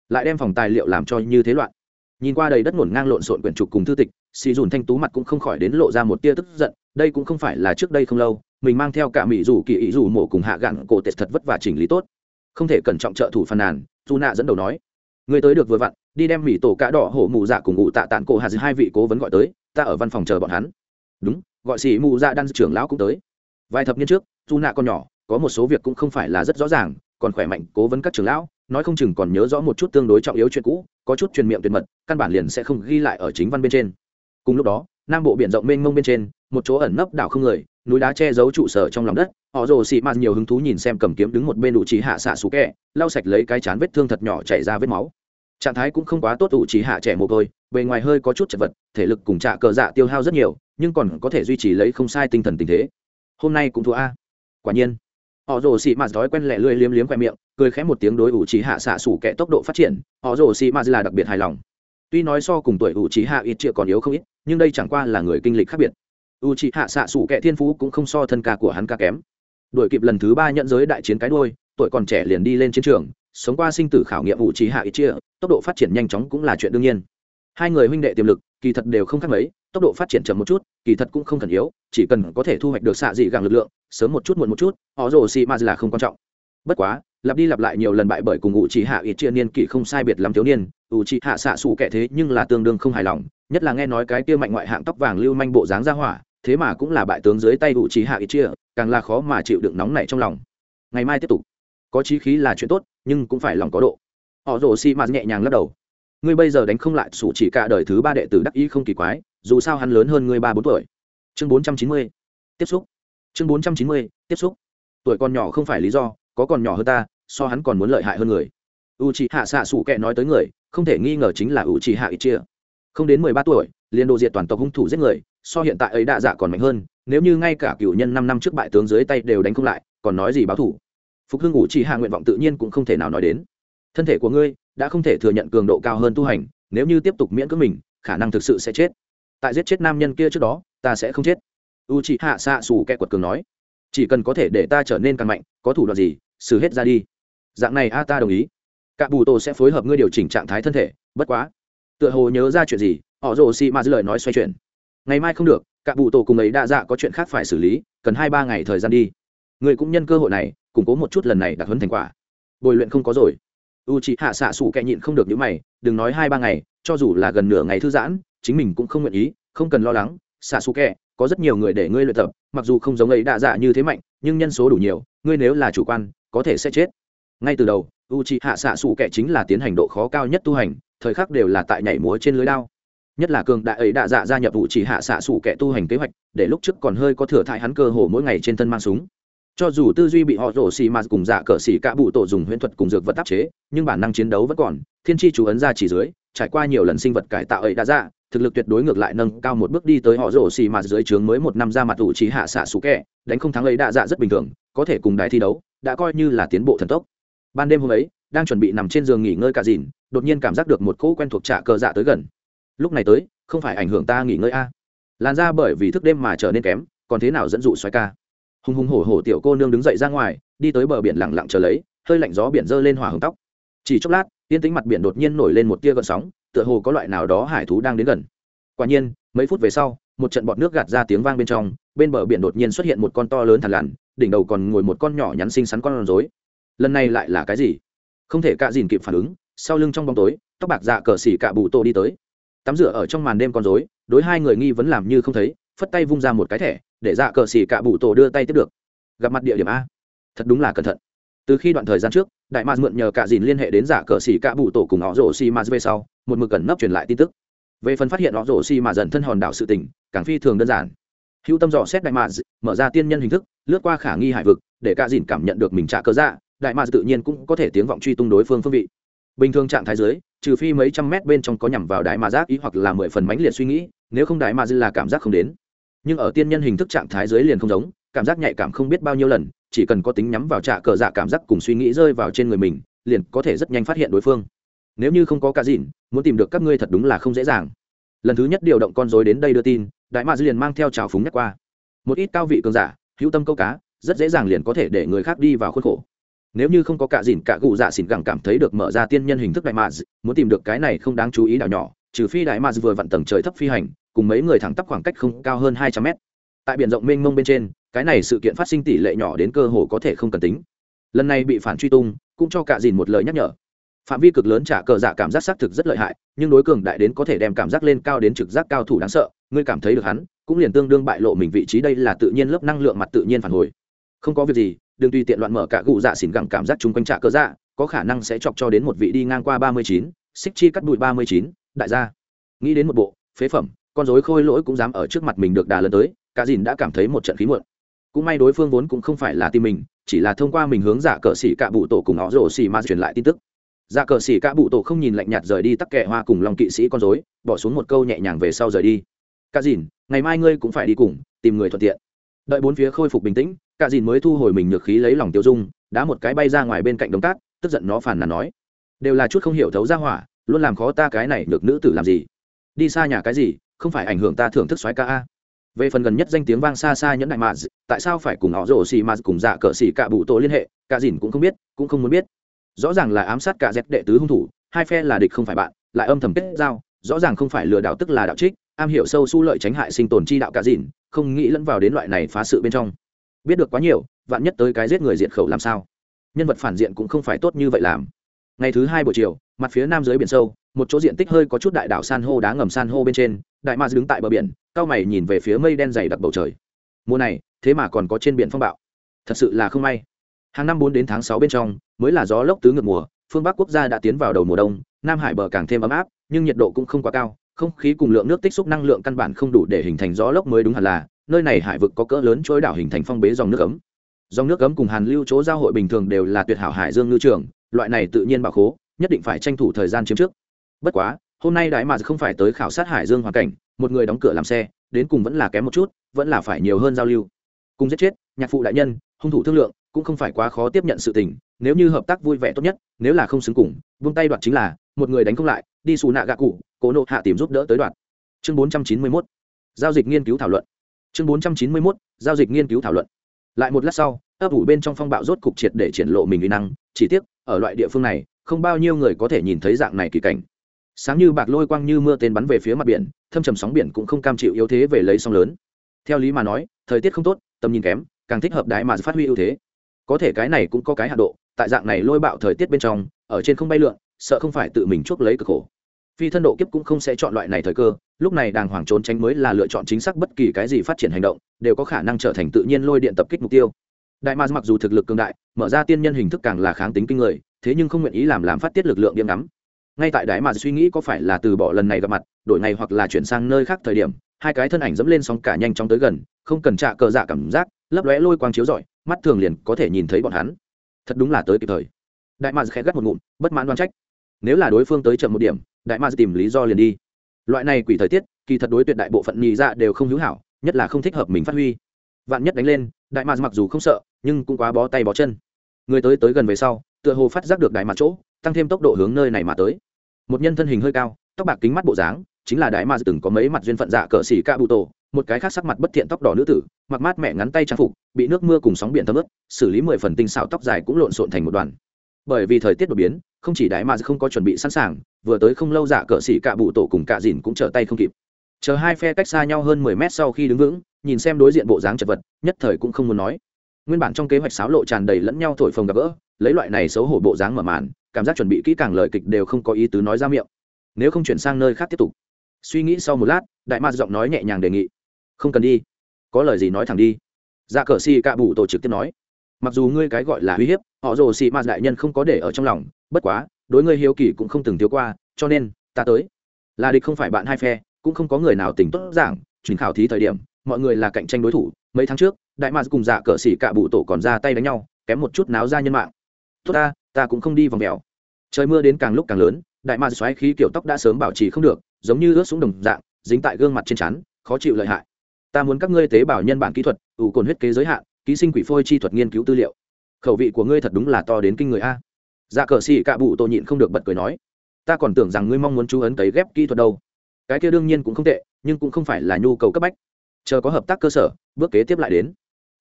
lại đem phòng tài liệu làm cho như thế loạn. Nhìn qua đầy đất ngổn ngang lộn xộn quyển trục cùng thư tịch xì dùn thanh tú mặt cũng không khỏi đến lộ ra một tia tức giận, đây cũng không phải là trước đây không lâu, mình mang theo cả mỹ rủ kỳ ý rủ mổ cùng hạ gạn cổ tệ thật vất vả chỉnh lý tốt. Không thể cẩn trọng trợ thủ phàn nàn, dù nạ dẫn đầu nói. Người tới được vừa vặn, đi đem mỹ tổ cá đỏ hổ mù dạ cùng ngụ tạ tản cổ hà dư hai vị cố vấn gọi tới, ta ở văn phòng chờ bọn hắn. Đúng, gọi xì mù dạ đan trưởng lão cũng tới. Vài thập niên trước, dù nạ còn nhỏ, có một số việc cũng không phải là rất rõ ràng, còn khỏe mạnh cố vấn các trưởng lão, nói không chừng còn nhớ rõ một chút tương đối trọng yếu chuyện cũ, có chút truyền miệng tuyệt mật, căn bản liền sẽ không ghi lại ở chính văn bên trên cùng lúc đó, nam bộ biển rộng mênh mông bên trên, một chỗ ẩn nấp đảo không người, núi đá che giấu trụ sở trong lòng đất, họ rồ xị mạt nhiều hứng thú nhìn xem cầm kiếm đứng một bên ủ trí hạ xạ xú kẹ, lau sạch lấy cái chán vết thương thật nhỏ chảy ra vết máu. Trạng thái cũng không quá tốt ủ trí hạ trẻ mồ côi, bề ngoài hơi có chút chật vật, thể lực cùng trạ cờ dạ tiêu hao rất nhiều, nhưng còn có thể duy trì lấy không sai tinh thần tình thế. Hôm nay cũng thua a. Quả nhiên, họ rồ xị mạt đói quen lẹ lưỡi liếm liếm khoe miệng, cười khẽ một tiếng đối ủ trí hạ xạ sủ kẹ tốc độ phát triển, họ rồ xị mạt là đặc biệt hài lòng. Tuy nói so cùng tuổi ủ trí hạ ít chưa còn yếu không ít nhưng đây chẳng qua là người kinh lịch khác biệt. U trí hạ xạ sủ kệ thiên phú cũng không so thân ca của hắn ca kém. Đội kịp lần thứ ba nhận giới đại chiến cái đôi tuổi còn trẻ liền đi lên chiến trường, sống qua sinh tử khảo nghiệm ủ trí hạ ít chia tốc độ phát triển nhanh chóng cũng là chuyện đương nhiên. Hai người huynh đệ tiềm lực, kỳ thật đều không khác mấy, tốc độ phát triển chậm một chút, kỳ thật cũng không cần yếu, chỉ cần có thể thu hoạch được xạ dị gàng lực lượng, sớm một chút muộn một chút họ rồ xị ma là không quan trọng. Bất quá, lặp đi lặp lại nhiều lần bại bởi cùng ngụ trì hạ ít chia niên kỷ không sai biệt lắm thiếu niên ủ trì hạ xạ xù kẻ thế nhưng là tương đương không hài lòng nhất là nghe nói cái kia mạnh ngoại hạng tóc vàng lưu manh bộ dáng ra hỏa, thế mà cũng là bại tướng dưới tay ủ trí hạ ít chia, càng là khó mà chịu đựng nóng này trong lòng. Ngày mai tiếp tục. Có trí khí là chuyện tốt, nhưng cũng phải lòng có độ. Họ rồ xi mạt nhẹ nhàng lắc đầu. Ngươi bây giờ đánh không lại sủ chỉ cả đời thứ ba đệ tử đắc ý không kỳ quái, dù sao hắn lớn hơn ngươi ba bốn tuổi. Chương bốn trăm chín mươi. Tiếp xúc. Chương bốn trăm chín mươi. Tiếp xúc. Tuổi còn nhỏ không phải lý do, có còn nhỏ hơn ta, so hắn còn muốn lợi hại hơn người. U c hạ xạ sủ kệ nói tới người, không thể nghi ngờ chính là u c hạ ít chia không đến mười ba tuổi, liền đồ diệt toàn tộc hung thủ giết người, so hiện tại ấy đa dạ còn mạnh hơn, nếu như ngay cả cựu nhân năm năm trước bại tướng dưới tay đều đánh không lại, còn nói gì báo thủ. Phục hưng u chỉ hạ nguyện vọng tự nhiên cũng không thể nào nói đến. Thân thể của ngươi đã không thể thừa nhận cường độ cao hơn tu hành, nếu như tiếp tục miễn cưỡng mình, khả năng thực sự sẽ chết. Tại giết chết nam nhân kia trước đó, ta sẽ không chết. U chị hạ xạ xù kẹ quật cường nói. Chỉ cần có thể để ta trở nên càng mạnh, có thủ đoạn gì, xử hết ra đi. Dạng này a, ta đồng ý. Cả bù tô sẽ phối hợp ngươi điều chỉnh trạng thái thân thể, bất quá tựa hồ nhớ ra chuyện gì, họ rồ xì ma dư lời nói xoay chuyển. Ngày mai không được, cả bụ tổ cùng ấy đa dạ có chuyện khác phải xử lý, cần hai ba ngày thời gian đi. Người cũng nhân cơ hội này, củng cố một chút lần này đặc hấn thành quả. Bồi luyện không có rồi. U chị hạ xạ xủ kẹ nhịn không được những mày, đừng nói hai ba ngày, cho dù là gần nửa ngày thư giãn, chính mình cũng không nguyện ý, không cần lo lắng. Xạ xù kẹ có rất nhiều người để ngươi luyện tập, mặc dù không giống ấy đa dạ như thế mạnh, nhưng nhân số đủ nhiều, ngươi nếu là chủ quan, có thể sẽ chết ngay từ đầu u c hạ xạ xù kệ chính là tiến hành độ khó cao nhất tu hành, thời khắc đều là tại nhảy múa trên lưới đao. Nhất là cường đại ấy đã dạ gia nhập u c hạ xạ xù kệ tu hành kế hoạch, để lúc trước còn hơi có thừa thại hắn cơ hồ mỗi ngày trên thân mang súng. Cho dù tư duy bị họ rổ xì mà cùng dạ cờ xì cả bụ tổ dùng huyễn thuật cùng dược vật áp chế, nhưng bản năng chiến đấu vẫn còn, thiên tri chú ấn ra chỉ dưới, trải qua nhiều lần sinh vật cải tạo ấy đã ra thực lực tuyệt đối ngược lại nâng cao một bước đi tới họ rổ xì mà dưới trướng mới một năm ra mặt ủ trí hạ xạ xú kẻ, đánh không thắng ấy đã dạ rất bình thường, có thể cùng đài thi đấu, đã coi như là tiến bộ thần tốc ban đêm hôm ấy, đang chuẩn bị nằm trên giường nghỉ ngơi cả dìn, đột nhiên cảm giác được một cỗ quen thuộc trả cờ dạ tới gần. Lúc này tới, không phải ảnh hưởng ta nghỉ ngơi a. À. làn ra bởi vì thức đêm mà trở nên kém, còn thế nào dẫn dụ xoay ca? Hùng hùng hổ hổ tiểu cô nương đứng dậy ra ngoài, đi tới bờ biển lặng lặng chờ lấy, hơi lạnh gió biển dơ lên hỏa hồng tóc. Chỉ chốc lát yên tính mặt biển đột nhiên nổi lên một tia gợn sóng, tựa hồ có loại nào đó hải thú đang đến gần. Quả nhiên, mấy phút về sau, một trận bọt nước gạt ra tiếng vang bên trong, bên bờ biển đột nhiên xuất hiện một con to lớn thằn lằn, đỉnh đầu còn ngồi một con nhỏ nhắn xinh xắn con rối lần này lại là cái gì? Không thể cạ dìn kịp phản ứng, sau lưng trong bóng tối, tóc bạc dạ cờ xỉ cạ bụ tô đi tới. Tắm rửa ở trong màn đêm con rối, đối hai người nghi vấn làm như không thấy, phất tay vung ra một cái thẻ, để dạ cờ xỉ cạ bụ tô đưa tay tiếp được. Gặp mặt địa điểm a. Thật đúng là cẩn thận. Từ khi đoạn thời gian trước, đại mạc mượn nhờ cạ dìn liên hệ đến giả cờ xỉ cạ bụ tổ cùng họ rổ xi mà về sau, một mực cẩn nấp truyền lại tin tức. Về phần phát hiện họ rổ xi mà dần thân hòn đảo sự tình, càng phi thường đơn giản. Hữu tâm dò xét đại mạc mở ra tiên nhân hình thức, lướt qua khả nghi hải vực, để cả dìn cảm nhận được mình trả cớ dạ đại mạc tự nhiên cũng có thể tiếng vọng truy tung đối phương phương vị. Bình thường trạng thái dưới, trừ phi mấy trăm mét bên trong có nhằm vào đại mạc giác ý hoặc là mười phần mãnh liệt suy nghĩ, nếu không đại mạc là cảm giác không đến. Nhưng ở tiên nhân hình thức trạng thái dưới liền không giống, cảm giác nhạy cảm không biết bao nhiêu lần, chỉ cần có tính nhắm vào trạ cờ dạ cảm giác cùng suy nghĩ rơi vào trên người mình, liền có thể rất nhanh phát hiện đối phương. Nếu như không có cá dịn, muốn tìm được các ngươi thật đúng là không dễ dàng. Lần thứ nhất điều động con dối đến đây đưa tin, đại mạc liền mang theo trào phúng nhắc qua. Một ít cao vị cường giả, hữu tâm câu cá, rất dễ dàng liền có thể để người khác đi vào khuôn khổ nếu như không có cả dìn cả cụ dạ xỉn gẳng cảm thấy được mở ra tiên nhân hình thức đại mads muốn tìm được cái này không đáng chú ý đảo nhỏ, trừ phi đại mads vừa vặn tầng trời thấp phi hành, cùng mấy người thẳng tắp khoảng cách không cao hơn hai trăm mét. Tại biển rộng mênh mông bên trên, cái này sự kiện phát sinh tỷ lệ nhỏ đến cơ hồ có thể không cần tính. Lần này bị phản truy tung, cũng cho cả dìn một lời nhắc nhở. Phạm vi cực lớn trả cờ dạ cảm giác xác thực rất lợi hại, nhưng đối cường đại đến có thể đem cảm giác lên cao đến trực giác cao thủ đáng sợ, ngươi cảm thấy được hắn, cũng liền tương đương bại lộ mình vị trí đây là tự nhiên lớp năng lượng mặt tự nhiên phản hồi. Không có việc gì đừng tùy tiện loạn mở cả cụ dạ xỉn gẳng cảm giác chung quanh trạ cơ dạ có khả năng sẽ chọc cho đến một vị đi ngang qua ba mươi chín, xích chi cắt bụi ba mươi chín, đại gia. Nghĩ đến một bộ, phế phẩm, con dối khôi lỗi cũng dám ở trước mặt mình được đà lớn tới, cả dìn đã cảm thấy một trận khí muộn. Cũng may đối phương vốn cũng không phải là tim mình, chỉ là thông qua mình hướng giả cờ xỉ cạ bụ tổ cùng họ rổ xỉ ma truyền lại tin tức. Giả cờ xỉ cả bụ tổ không nhìn lạnh nhạt rời đi tắc kẹ hoa cùng lòng kỵ sĩ con dối bỏ xuống một câu nhẹ nhàng về sau rời đi. Cả dìn, ngày mai ngươi cũng phải đi cùng, tìm người thuận tiện. Đợi bốn phía khôi phục bình tĩnh cả dìn mới thu hồi mình nhược khí lấy lòng tiêu dung, đá một cái bay ra ngoài bên cạnh đống cát, tức giận nó phản nàn nói. Đều là chút không hiểu thấu ra hỏa, luôn làm khó ta cái này được nữ tử làm gì? Đi xa nhà cái gì, không phải ảnh hưởng ta thưởng thức xoáy ca a. Về phần gần nhất danh tiếng vang xa xa nhẫn đại mà tại sao phải cùng họ rổ xì mà cùng dạ cờ xì cả bụ tổ liên hệ, cả dìn cũng không biết, cũng không muốn biết. Rõ ràng là ám sát cả dẹp đệ tứ hung thủ, hai phe là địch không phải bạn, lại âm thầm kết giao, rõ ràng không phải lừa đảo tức là đạo trích, am hiểu sâu su lợi tránh hại sinh tồn chi đạo cả dìn, không nghĩ lẫn vào đến loại này phá sự bên trong biết được quá nhiều, vạn nhất tới cái giết người diện khẩu làm sao? Nhân vật phản diện cũng không phải tốt như vậy làm. Ngày thứ hai buổi chiều, mặt phía nam dưới biển sâu, một chỗ diện tích hơi có chút đại đảo san hô đá ngầm san hô bên trên, đại ma đứng tại bờ biển, cao mày nhìn về phía mây đen dày đặc bầu trời. Mùa này, thế mà còn có trên biển phong bạo. Thật sự là không may. Hàng năm bốn đến tháng sáu bên trong, mới là gió lốc tứ ngược mùa, phương bắc quốc gia đã tiến vào đầu mùa đông, nam hải bờ càng thêm ấm áp, nhưng nhiệt độ cũng không quá cao, không khí cùng lượng nước tích xúc năng lượng căn bản không đủ để hình thành gió lốc mới đúng hẳn là nơi này hải vực có cỡ lớn trôi đảo hình thành phong bế dòng nước ấm. Dòng nước ấm cùng hàn lưu chỗ giao hội bình thường đều là tuyệt hảo hải dương ngư trường, loại này tự nhiên bảo khố, nhất định phải tranh thủ thời gian chiếm trước. Bất quá, hôm nay đại mà không phải tới khảo sát hải dương hoàn cảnh, một người đóng cửa làm xe, đến cùng vẫn là kém một chút, vẫn là phải nhiều hơn giao lưu. Cùng giết chết, nhạc phụ đại nhân, hung thủ thương lượng, cũng không phải quá khó tiếp nhận sự tình, nếu như hợp tác vui vẻ tốt nhất, nếu là không xứng cùng, vung tay đoạt chính là, một người đánh không lại, đi xù nạ gạ cụ, cố nộ hạ tìm giúp đỡ tới đoạt. Chương 491 giao dịch nghiên cứu thảo luận chương 491 giao dịch nghiên cứu thảo luận. Lại một lát sau, ấp ủ bên trong phong bạo rốt cục triệt để triển lộ mình uy năng, chỉ tiếc, ở loại địa phương này, không bao nhiêu người có thể nhìn thấy dạng này kỳ cảnh. Sáng như bạc lôi quang như mưa tên bắn về phía mặt biển, thâm trầm sóng biển cũng không cam chịu yếu thế về lấy sóng lớn. Theo lý mà nói, thời tiết không tốt, tầm nhìn kém, càng thích hợp đái mà phát huy ưu thế. Có thể cái này cũng có cái hạ độ, tại dạng này lôi bạo thời tiết bên trong, ở trên không bay lượn, sợ không phải tự mình chuốc lấy cực khổ. Phi thân độ kiếp cũng không sẽ chọn loại này thời cơ lúc này đàng hoàng trốn tránh mới là lựa chọn chính xác bất kỳ cái gì phát triển hành động, đều có khả năng trở thành tự nhiên lôi điện tập kích mục tiêu. Đại ma mặc dù thực lực cường đại, mở ra tiên nhân hình thức càng là kháng tính kinh người, thế nhưng không nguyện ý làm làm phát tiết lực lượng điểm ngắm. Ngay tại đại ma suy nghĩ có phải là từ bỏ lần này gặp mặt, đổi ngày hoặc là chuyển sang nơi khác thời điểm, hai cái thân ảnh dẫm lên sóng cả nhanh chóng tới gần, không cần trạ cờ dạ cảm giác, lấp lóe lôi quang chiếu rọi, mắt thường liền có thể nhìn thấy bọn hắn. Thật đúng là tới kịp thời. Đại ma khẽ gắt một ngụm, bất mãn đoan trách. Nếu là đối phương tới chậm một điểm, đại ma tìm lý do liền đi loại này quỷ thời tiết, kỳ thật đối tuyệt đại bộ phận nhị dạ đều không hữu hảo, nhất là không thích hợp mình phát huy. Vạn nhất đánh lên, đại ma mặc dù không sợ, nhưng cũng quá bó tay bó chân. Người tới tới gần về sau, tựa hồ phát giác được đại ma chỗ, tăng thêm tốc độ hướng nơi này mà tới. Một nhân thân hình hơi cao, tóc bạc kính mắt bộ dáng, chính là đại ma từng có mấy mặt duyên phận dạ cờ xỉ ca bụ tổ một cái khác sắc mặt bất thiện tóc đỏ nữ tử, mặc mát mẹ ngắn tay trang phục, bị nước mưa cùng sóng biển thấm ướt, xử lý mười phần tinh xào tóc dài cũng lộn xộn thành một đoàn. Bởi vì thời tiết đột biến, không chỉ đại mạc không có chuẩn bị sẵn sàng vừa tới không lâu dạ cờ xỉ cả bụ tổ cùng cả dìn cũng trở tay không kịp. Chờ hai phe cách xa nhau hơn mười mét sau khi đứng vững, nhìn xem đối diện bộ dáng chật vật, nhất thời cũng không muốn nói. Nguyên bản trong kế hoạch xáo lộ tràn đầy lẫn nhau thổi phồng gặp gỡ, lấy loại này xấu hổ bộ dáng mở màn, cảm giác chuẩn bị kỹ càng lời kịch đều không có ý tứ nói ra miệng. Nếu không chuyển sang nơi khác tiếp tục. Suy nghĩ sau một lát, đại ma giọng nói nhẹ nhàng đề nghị. Không cần đi. Có lời gì nói thẳng đi. Dạ cờ xì cạ bụ tổ trực tiếp nói. Mặc dù ngươi cái gọi là uy hiếp, họ rồ xì ma đại nhân không có để ở trong lòng, bất quá đối ngươi hiếu kỳ cũng không từng thiếu qua, cho nên, ta tới. Là địch không phải bạn hai phe, cũng không có người nào tỉnh tốt giảng chuyển khảo thí thời điểm, mọi người là cạnh tranh đối thủ. Mấy tháng trước, đại mạc cùng dạ cờ xỉ cả bụ tổ còn ra tay đánh nhau, kém một chút náo ra nhân mạng. Tốt ta ta cũng không đi vòng mèo trời mưa đến càng lúc càng lớn, đại mạc xoáy khí kiểu tóc đã sớm bảo trì không được, giống như ướt xuống đồng dạng, dính tại gương mặt trên chắn khó chịu lợi hại. Ta muốn các ngươi tế bào nhân bản kỹ thuật, ủ cồn huyết kế giới hạn, ký sinh quỷ phôi chi thuật nghiên cứu tư liệu. Khẩu vị của ngươi thật đúng là to đến kinh người a dạ cờ xì cạ bụ tôi nhịn không được bật cười nói, ta còn tưởng rằng ngươi mong muốn chú ấn tấy ghép kỹ thuật đâu. Cái kia đương nhiên cũng không tệ, nhưng cũng không phải là nhu cầu cấp bách. Chờ có hợp tác cơ sở, bước kế tiếp lại đến.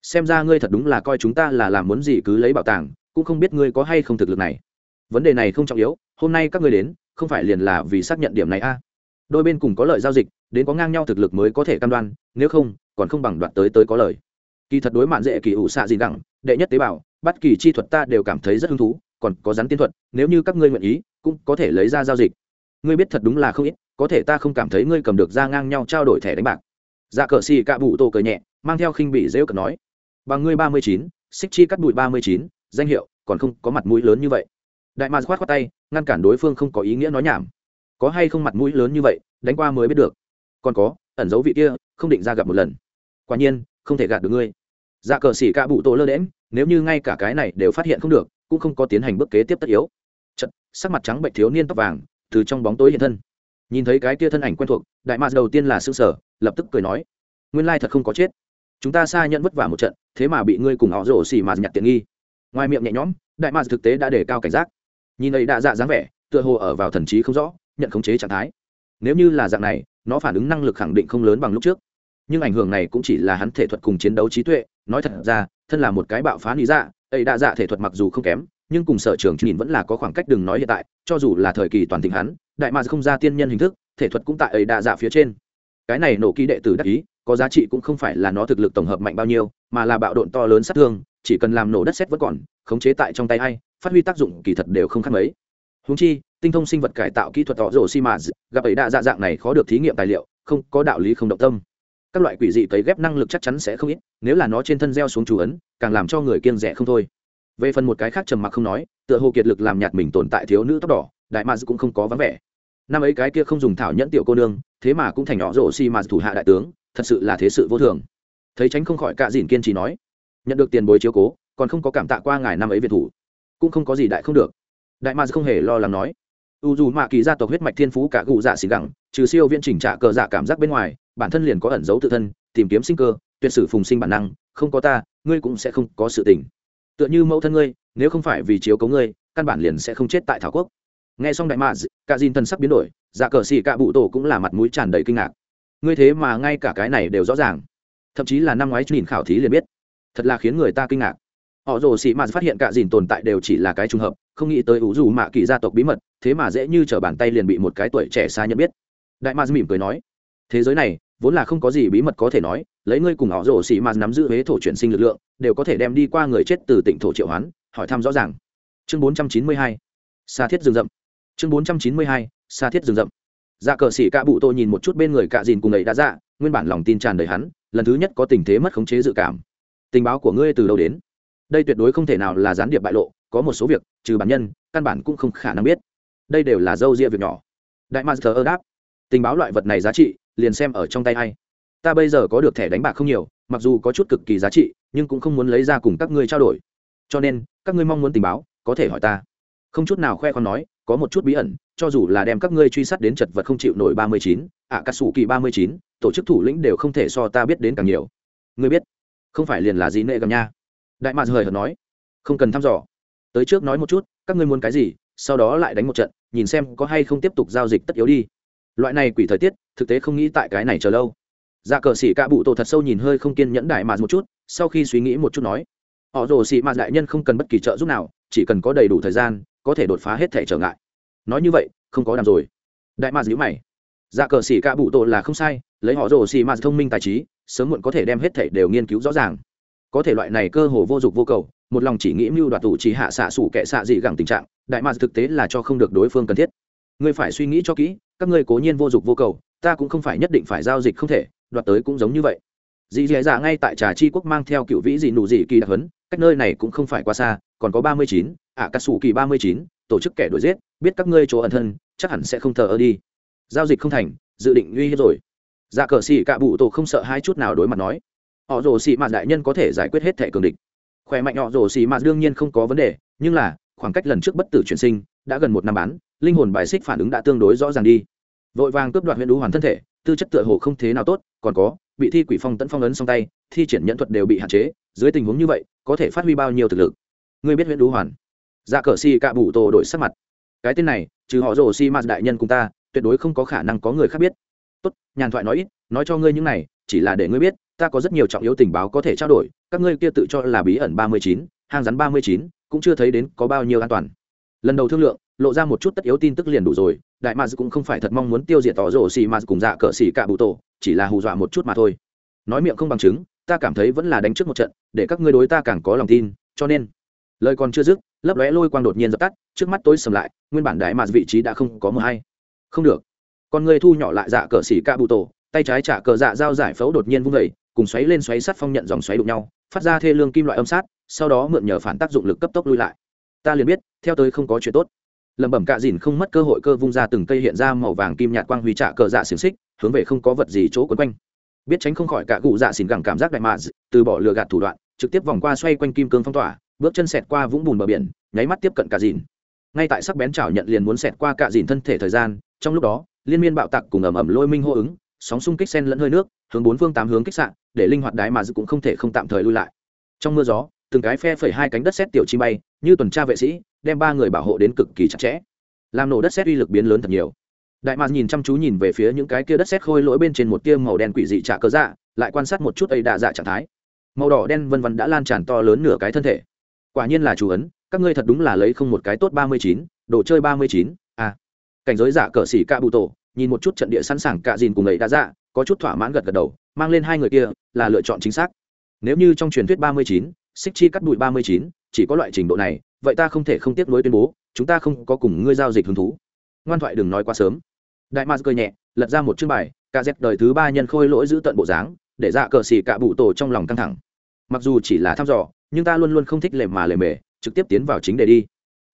Xem ra ngươi thật đúng là coi chúng ta là làm muốn gì cứ lấy bảo tàng, cũng không biết ngươi có hay không thực lực này. Vấn đề này không trọng yếu, hôm nay các ngươi đến, không phải liền là vì xác nhận điểm này a? Đôi bên cùng có lợi giao dịch, đến có ngang nhau thực lực mới có thể cam đoan, nếu không, còn không bằng đoạt tới tới có lời. Kỳ thật đối mạn dễ kỳ ủ xạ gì đẳng, đệ nhất tế bào, bất kỳ chi thuật ta đều cảm thấy rất hứng thú còn có rắn tiên thuật, nếu như các ngươi nguyện ý, cũng có thể lấy ra giao dịch. Ngươi biết thật đúng là không ít, có thể ta không cảm thấy ngươi cầm được ra ngang nhau trao đổi thẻ đánh bạc. Dạ cờ xì cạ bụ tô cờ nhẹ, mang theo khinh bị dễu cờ nói, bằng ngươi ba mươi chín, xích chi cắt bụi ba mươi chín, danh hiệu còn không có mặt mũi lớn như vậy. Đại mạc khoát khoát tay, ngăn cản đối phương không có ý nghĩa nói nhảm. Có hay không mặt mũi lớn như vậy, đánh qua mới biết được. Còn có, ẩn dấu vị kia, không định ra gặp một lần. Quả nhiên, không thể gạt được ngươi. Dạ cờ xỉ cạ bụ tổ lơ đễm nếu như ngay cả cái này đều phát hiện không được cũng không có tiến hành bước kế tiếp tất yếu. Chật, sắc mặt trắng bệnh thiếu niên tóc vàng từ trong bóng tối hiện thân. Nhìn thấy cái kia thân ảnh quen thuộc đại mạc đầu tiên là s ư ơ n g sở lập tức cười nói nguyên lai thật không có chết. Chúng ta xa nhận vất vả một trận thế mà bị ngươi cùng họ rổ xỉ mạt nhặt tiện nghi. Ngoài miệng nhẹ nhõm đại mạc thực tế đã đề cao cảnh giác. Nhìn ấy đã dạ dáng vẻ tựa hồ ở vào thần trí không rõ nhận khống chế trạng thái. Nếu như là dạng này nó phản ứng năng lực khẳng định không lớn bằng lúc trước. Nhưng ảnh hưởng này cũng chỉ là hắn thể thuật cùng chiến đấu trí tuệ nói thật ra thân là một cái bạo phá lý dạ ấy đã dạ thể thuật mặc dù không kém, nhưng cùng sở trường nhìn vẫn là có khoảng cách đừng nói hiện tại, cho dù là thời kỳ toàn thịnh hắn, đại mạc không ra tiên nhân hình thức, thể thuật cũng tại ấy đa dạ phía trên. Cái này nổ ký đệ tử đắc ý, có giá trị cũng không phải là nó thực lực tổng hợp mạnh bao nhiêu, mà là bạo độn to lớn sát thương, chỉ cần làm nổ đất xét vẫn còn, khống chế tại trong tay hay phát huy tác dụng kỳ thật đều không khác mấy. Húng chi, tinh thông sinh vật cải tạo kỹ thuật tỏ rổ xi mã gặp ấy đa dạ dạng này khó được thí nghiệm tài liệu, không có đạo lý không động tâm các loại quỷ dị cấy ghép năng lực chắc chắn sẽ không ít, nếu là nó trên thân gieo xuống chú ấn, càng làm cho người kiêng rẻ không thôi. Về phần một cái khác trầm mặc không nói, tựa hồ kiệt lực làm nhạt mình tồn tại thiếu nữ tóc đỏ, đại mads cũng không có vắng vẻ. Năm ấy cái kia không dùng thảo nhẫn tiểu cô nương, thế mà cũng thành nhỏ rổ xi mà thủ hạ đại tướng, thật sự là thế sự vô thường. Thấy tránh không khỏi cạ dìn kiên trì nói, nhận được tiền bồi chiếu cố, còn không có cảm tạ qua ngài năm ấy việt thủ, cũng không có gì đại không được. Đại mads không hề lo lắng nói. U dù mạ kỳ gia tộc huyết mạch thiên phú cả gù dạ xì gẳng, trừ siêu viên chỉnh trả cờ dạ cảm giác bên ngoài bản thân liền có ẩn dấu tự thân, tìm kiếm sinh cơ, tuyệt sử phùng sinh bản năng, không có ta, ngươi cũng sẽ không có sự tình. Tựa như mẫu thân ngươi, nếu không phải vì chiếu cấu ngươi, căn bản liền sẽ không chết tại thảo quốc. Nghe xong đại mạ cả dìn thần sắc biến đổi dạ cờ xì cả bụ tổ cũng là mặt mũi tràn đầy kinh ngạc. Ngươi thế mà ngay cả cái này đều rõ ràng. Thậm chí là năm ngoái nhìn khảo thí liền biết. Thật là khiến người ta kinh ngạc. Họ rồ xì mà phát hiện cả dìn tồn tại đều chỉ là cái trùng hợp, không nghĩ tới ủ dù mạ kỳ gia tộc bí mật, thế mà dễ như t bàn tay liền bị một cái tuổi trẻ xa nhận biết. Đại ma mỉm cười nói thế giới này vốn là không có gì bí mật có thể nói, lấy ngươi cùng họ rổ xì mà nắm giữ huế thổ chuyển sinh lực lượng, đều có thể đem đi qua người chết từ tỉnh thổ triệu hoán, hỏi thăm rõ ràng. Chương bốn trăm chín mươi hai xa thiết rừng rậm. Chương bốn trăm chín mươi hai xa thiết rừng rậm. Dạ cờ xỉ cạ bụ tô nhìn một chút bên người cạ dìn cùng ấy đã dạ nguyên bản lòng tin tràn đầy hắn, lần thứ nhất có tình thế mất khống chế dự cảm. Tình báo của ngươi từ đâu đến? Đây tuyệt đối không thể nào là gián điệp bại lộ, có một số việc, trừ bản nhân, căn bản cũng không khả năng biết. Đây đều là dâu ria việc nhỏ. Đại master ơ đáp. Tình báo loại vật này giá trị liền xem ở trong tay hay ta bây giờ có được thẻ đánh bạc không nhiều, mặc dù có chút cực kỳ giá trị, nhưng cũng không muốn lấy ra cùng các ngươi trao đổi. Cho nên, các ngươi mong muốn tình báo, có thể hỏi ta. Không chút nào khoe con nói, có một chút bí ẩn, cho dù là đem các ngươi truy sát đến chật vật không chịu nổi ba mươi chín ạ cà sủ kỳ ba mươi chín, tổ chức thủ lĩnh đều không thể so ta biết đến càng nhiều. Ngươi biết, không phải liền là gì nệ gầm nha? Đại mạc hời hợt nói, không cần thăm dò. Tới trước nói một chút, các ngươi muốn cái gì, sau đó lại đánh một trận, nhìn xem có hay không tiếp tục giao dịch tất yếu đi loại này quỷ thời tiết, thực tế không nghĩ tại cái này chờ lâu. Dạ cờ xỉ cạ bụ tổ thật sâu nhìn hơi không kiên nhẫn đại mạc một chút, sau khi suy nghĩ một chút nói, họ rồ xỉ mạt đại nhân không cần bất kỳ trợ giúp nào, chỉ cần có đầy đủ thời gian, có thể đột phá hết thể trở ngại. Nói như vậy, không có đàm rồi. Đại mà nhữ mày. Dạ cờ xỉ cạ bụ tổ là không sai, lấy họ rồ xỉ mạt thông minh tài trí, sớm muộn có thể đem hết thể đều nghiên cứu rõ ràng. Có thể loại này cơ hồ vô dụng vô cầu, một lòng chỉ nghĩ mưu đoạt tủ chỉ hạ xạ sủ kệ xạ dị gẳng tình trạng, đại mạc thực tế là cho không được đối phương cần thiết. Ngươi phải suy nghĩ cho kỹ các ngươi cố nhiên vô dụng vô cầu, ta cũng không phải nhất định phải giao dịch không thể, đoạt tới cũng giống như vậy. Dì dì dạ ngay tại trà chi quốc mang theo cựu vĩ dị nụ dị kỳ đặc hấn cách nơi này cũng không phải quá xa, còn có ba mươi chín, ạ cà sủ kỳ ba mươi chín, tổ chức kẻ đuổi giết, biết các ngươi chỗ ẩn thân, chắc hẳn sẽ không thờ ơ đi. Giao dịch không thành, dự định uy hiếp rồi. Dạ cờ xì cạ bụ tổ không sợ hai chút nào đối mặt nói. Họ rồ xì mạt đại nhân có thể giải quyết hết thẻ cường địch. Khỏe mạnh họ rồ xì mạt đương nhiên không có vấn đề, nhưng là, khoảng cách lần trước bất tử chuyển sinh, đã gần một năm bán linh hồn bài xích phản ứng đã tương đối rõ ràng đi. Vội vàng cướp đoạt huyện đũ hoàn thân thể, tư chất tựa hồ không thế nào tốt, còn có, bị thi quỷ phong tẫn phong ấn song tay, thi triển nhận thuật đều bị hạn chế, dưới tình huống như vậy, có thể phát huy bao nhiêu thực lực? Ngươi biết huyện đũ hoàn? Dạ cờ si cạ bụ tổ đổi sắc mặt. Cái tên này, trừ họ rồ si mạt đại nhân cùng ta, tuyệt đối không có khả năng có người khác biết. Tốt, nhàn thoại nói ít, nói cho ngươi những này, chỉ là để ngươi biết, ta có rất nhiều trọng yếu tình báo có thể trao đổi, các ngươi kia tự cho là bí ẩn ba mươi chín, hang rắn ba mươi chín, cũng chưa thấy đến có bao nhiêu an toàn. Lần đầu thương lượng lộ ra một chút tất yếu tin tức liền đủ rồi, đại mads cũng không phải thật mong muốn tiêu diệt tỏ rổ xì mads cùng dạ cỡ xì cả bụ tổ, chỉ là hù dọa một chút mà thôi. Nói miệng không bằng chứng, ta cảm thấy vẫn là đánh trước một trận, để các ngươi đối ta càng có lòng tin, cho nên, lời còn chưa dứt, lấp lóe lôi quang đột nhiên dập tắt, trước mắt tối sầm lại, nguyên bản đại mads vị trí đã không có mờ hay. Không được. Con người thu nhỏ lại dạ cỡ xì cả bụ tổ, tay trái trả cờ dạ dao giải phẫu đột nhiên vung vẩy cùng xoáy lên xoáy sắt phong nhận dòng xoáy đụng nhau, phát ra thê lương kim loại âm sát, sau đó mượn nhờ phản tác dụng lực cấp tốc lui lại. Ta liền biết, theo tới không có chuyện tốt lẩm bẩm cạ dìn không mất cơ hội cơ vung ra từng cây hiện ra màu vàng kim nhạt quang huy trạ cờ dạ xiềng xích, hướng về không có vật gì chỗ quấn quanh. Biết tránh không khỏi cả cụ dạ xỉn gẳng cảm giác đại mạ từ bỏ lừa gạt thủ đoạn, trực tiếp vòng qua xoay quanh kim cương phong tỏa, bước chân xẹt qua vũng bùn bờ biển, nháy mắt tiếp cận cạ dìn. Ngay tại sắc bén chảo nhận liền muốn xẹt qua cạ dìn thân thể thời gian, trong lúc đó, liên miên bạo tặc cùng ầm ầm lôi minh hô ứng, sóng xung kích sen lẫn hơi nước, hướng bốn phương tám hướng kích sạn để linh hoạt đái mà dự cũng không thể không tạm thời lui lại. Trong mưa gió, từng cái phe phẩy hai cánh đất xét tiểu chi bay, như tuần tra vệ sĩ đem ba người bảo hộ đến cực kỳ chặt chẽ. Làm nổ đất xét uy lực biến lớn thật nhiều. Đại mạc nhìn chăm chú nhìn về phía những cái kia đất xét khôi lỗi bên trên một tia màu đen quỷ dị trả cơ dạ lại quan sát một chút ấy đạ dạ trạng thái. Màu đỏ đen vân vân đã lan tràn to lớn nửa cái thân thể. Quả nhiên là chủ ấn, các ngươi thật đúng là lấy không một cái tốt ba mươi chín, đồ chơi ba mươi chín a cảnh giới giả cờ xỉ ca bụ tổ nhìn một chút trận địa sẵn sàng cạ dìn cùng ấy đã dạ có chút thỏa mãn gật gật đầu, mang lên hai người kia, là lựa chọn chính xác. Nếu như trong truyền thuyết ba mươi chín xích chi cắt bụi ba mươi chín, chỉ có loại trình độ này vậy ta không thể không tiếp nối tuyên bố, chúng ta không có cùng ngươi giao dịch hứng thú. Ngoan thoại đừng nói quá sớm. Đại mars cười nhẹ, lật ra một chương bài ca dép đời thứ ba nhân khôi lỗi giữ tận bộ dáng, để dạ cờ xì cả bụ tổ trong lòng căng thẳng. Mặc dù chỉ là thăm dò, nhưng ta luôn luôn không thích lề mà lề mề, trực tiếp tiến vào chính đề đi.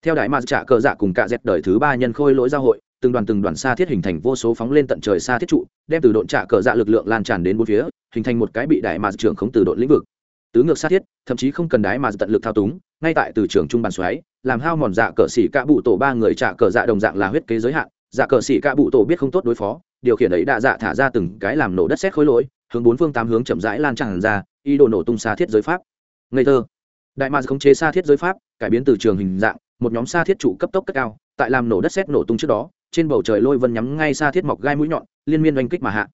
Theo đại mars trả cờ dạ cùng ca dép đời thứ ba nhân khôi lỗi giao hội, từng đoàn từng đoàn xa thiết hình thành vô số phóng lên tận trời xa thiết trụ, đem từ độn trả cờ dạ lực lượng lan tràn đến bốn phía, hình thành một cái bị đại mars trưởng không từ độn lĩnh vực. Tứ ngược xa thiết, thậm chí không cần đái mà tận lực thao túng ngay tại từ trường trung bàn xoáy, làm hao mòn dạ cờ xỉ cạ bụ tổ ba người trả cờ dạ đồng dạng là huyết kế giới hạn. Dạ cờ xỉ cạ bụ tổ biết không tốt đối phó, điều khiển ấy đã dạ thả ra từng cái làm nổ đất xét khối lỗi, hướng bốn phương tám hướng chậm rãi lan tràn ra, ý đồ nổ tung xa thiết giới pháp. Ngây thơ. Đại mạc khống chế xa thiết giới pháp, cải biến từ trường hình dạng, một nhóm xa thiết trụ cấp tốc cất cao, tại làm nổ đất xét nổ tung trước đó, trên bầu trời lôi vân nhắm ngay xa thiết mọc gai mũi nhọn, liên miên oanh kích mà hạ.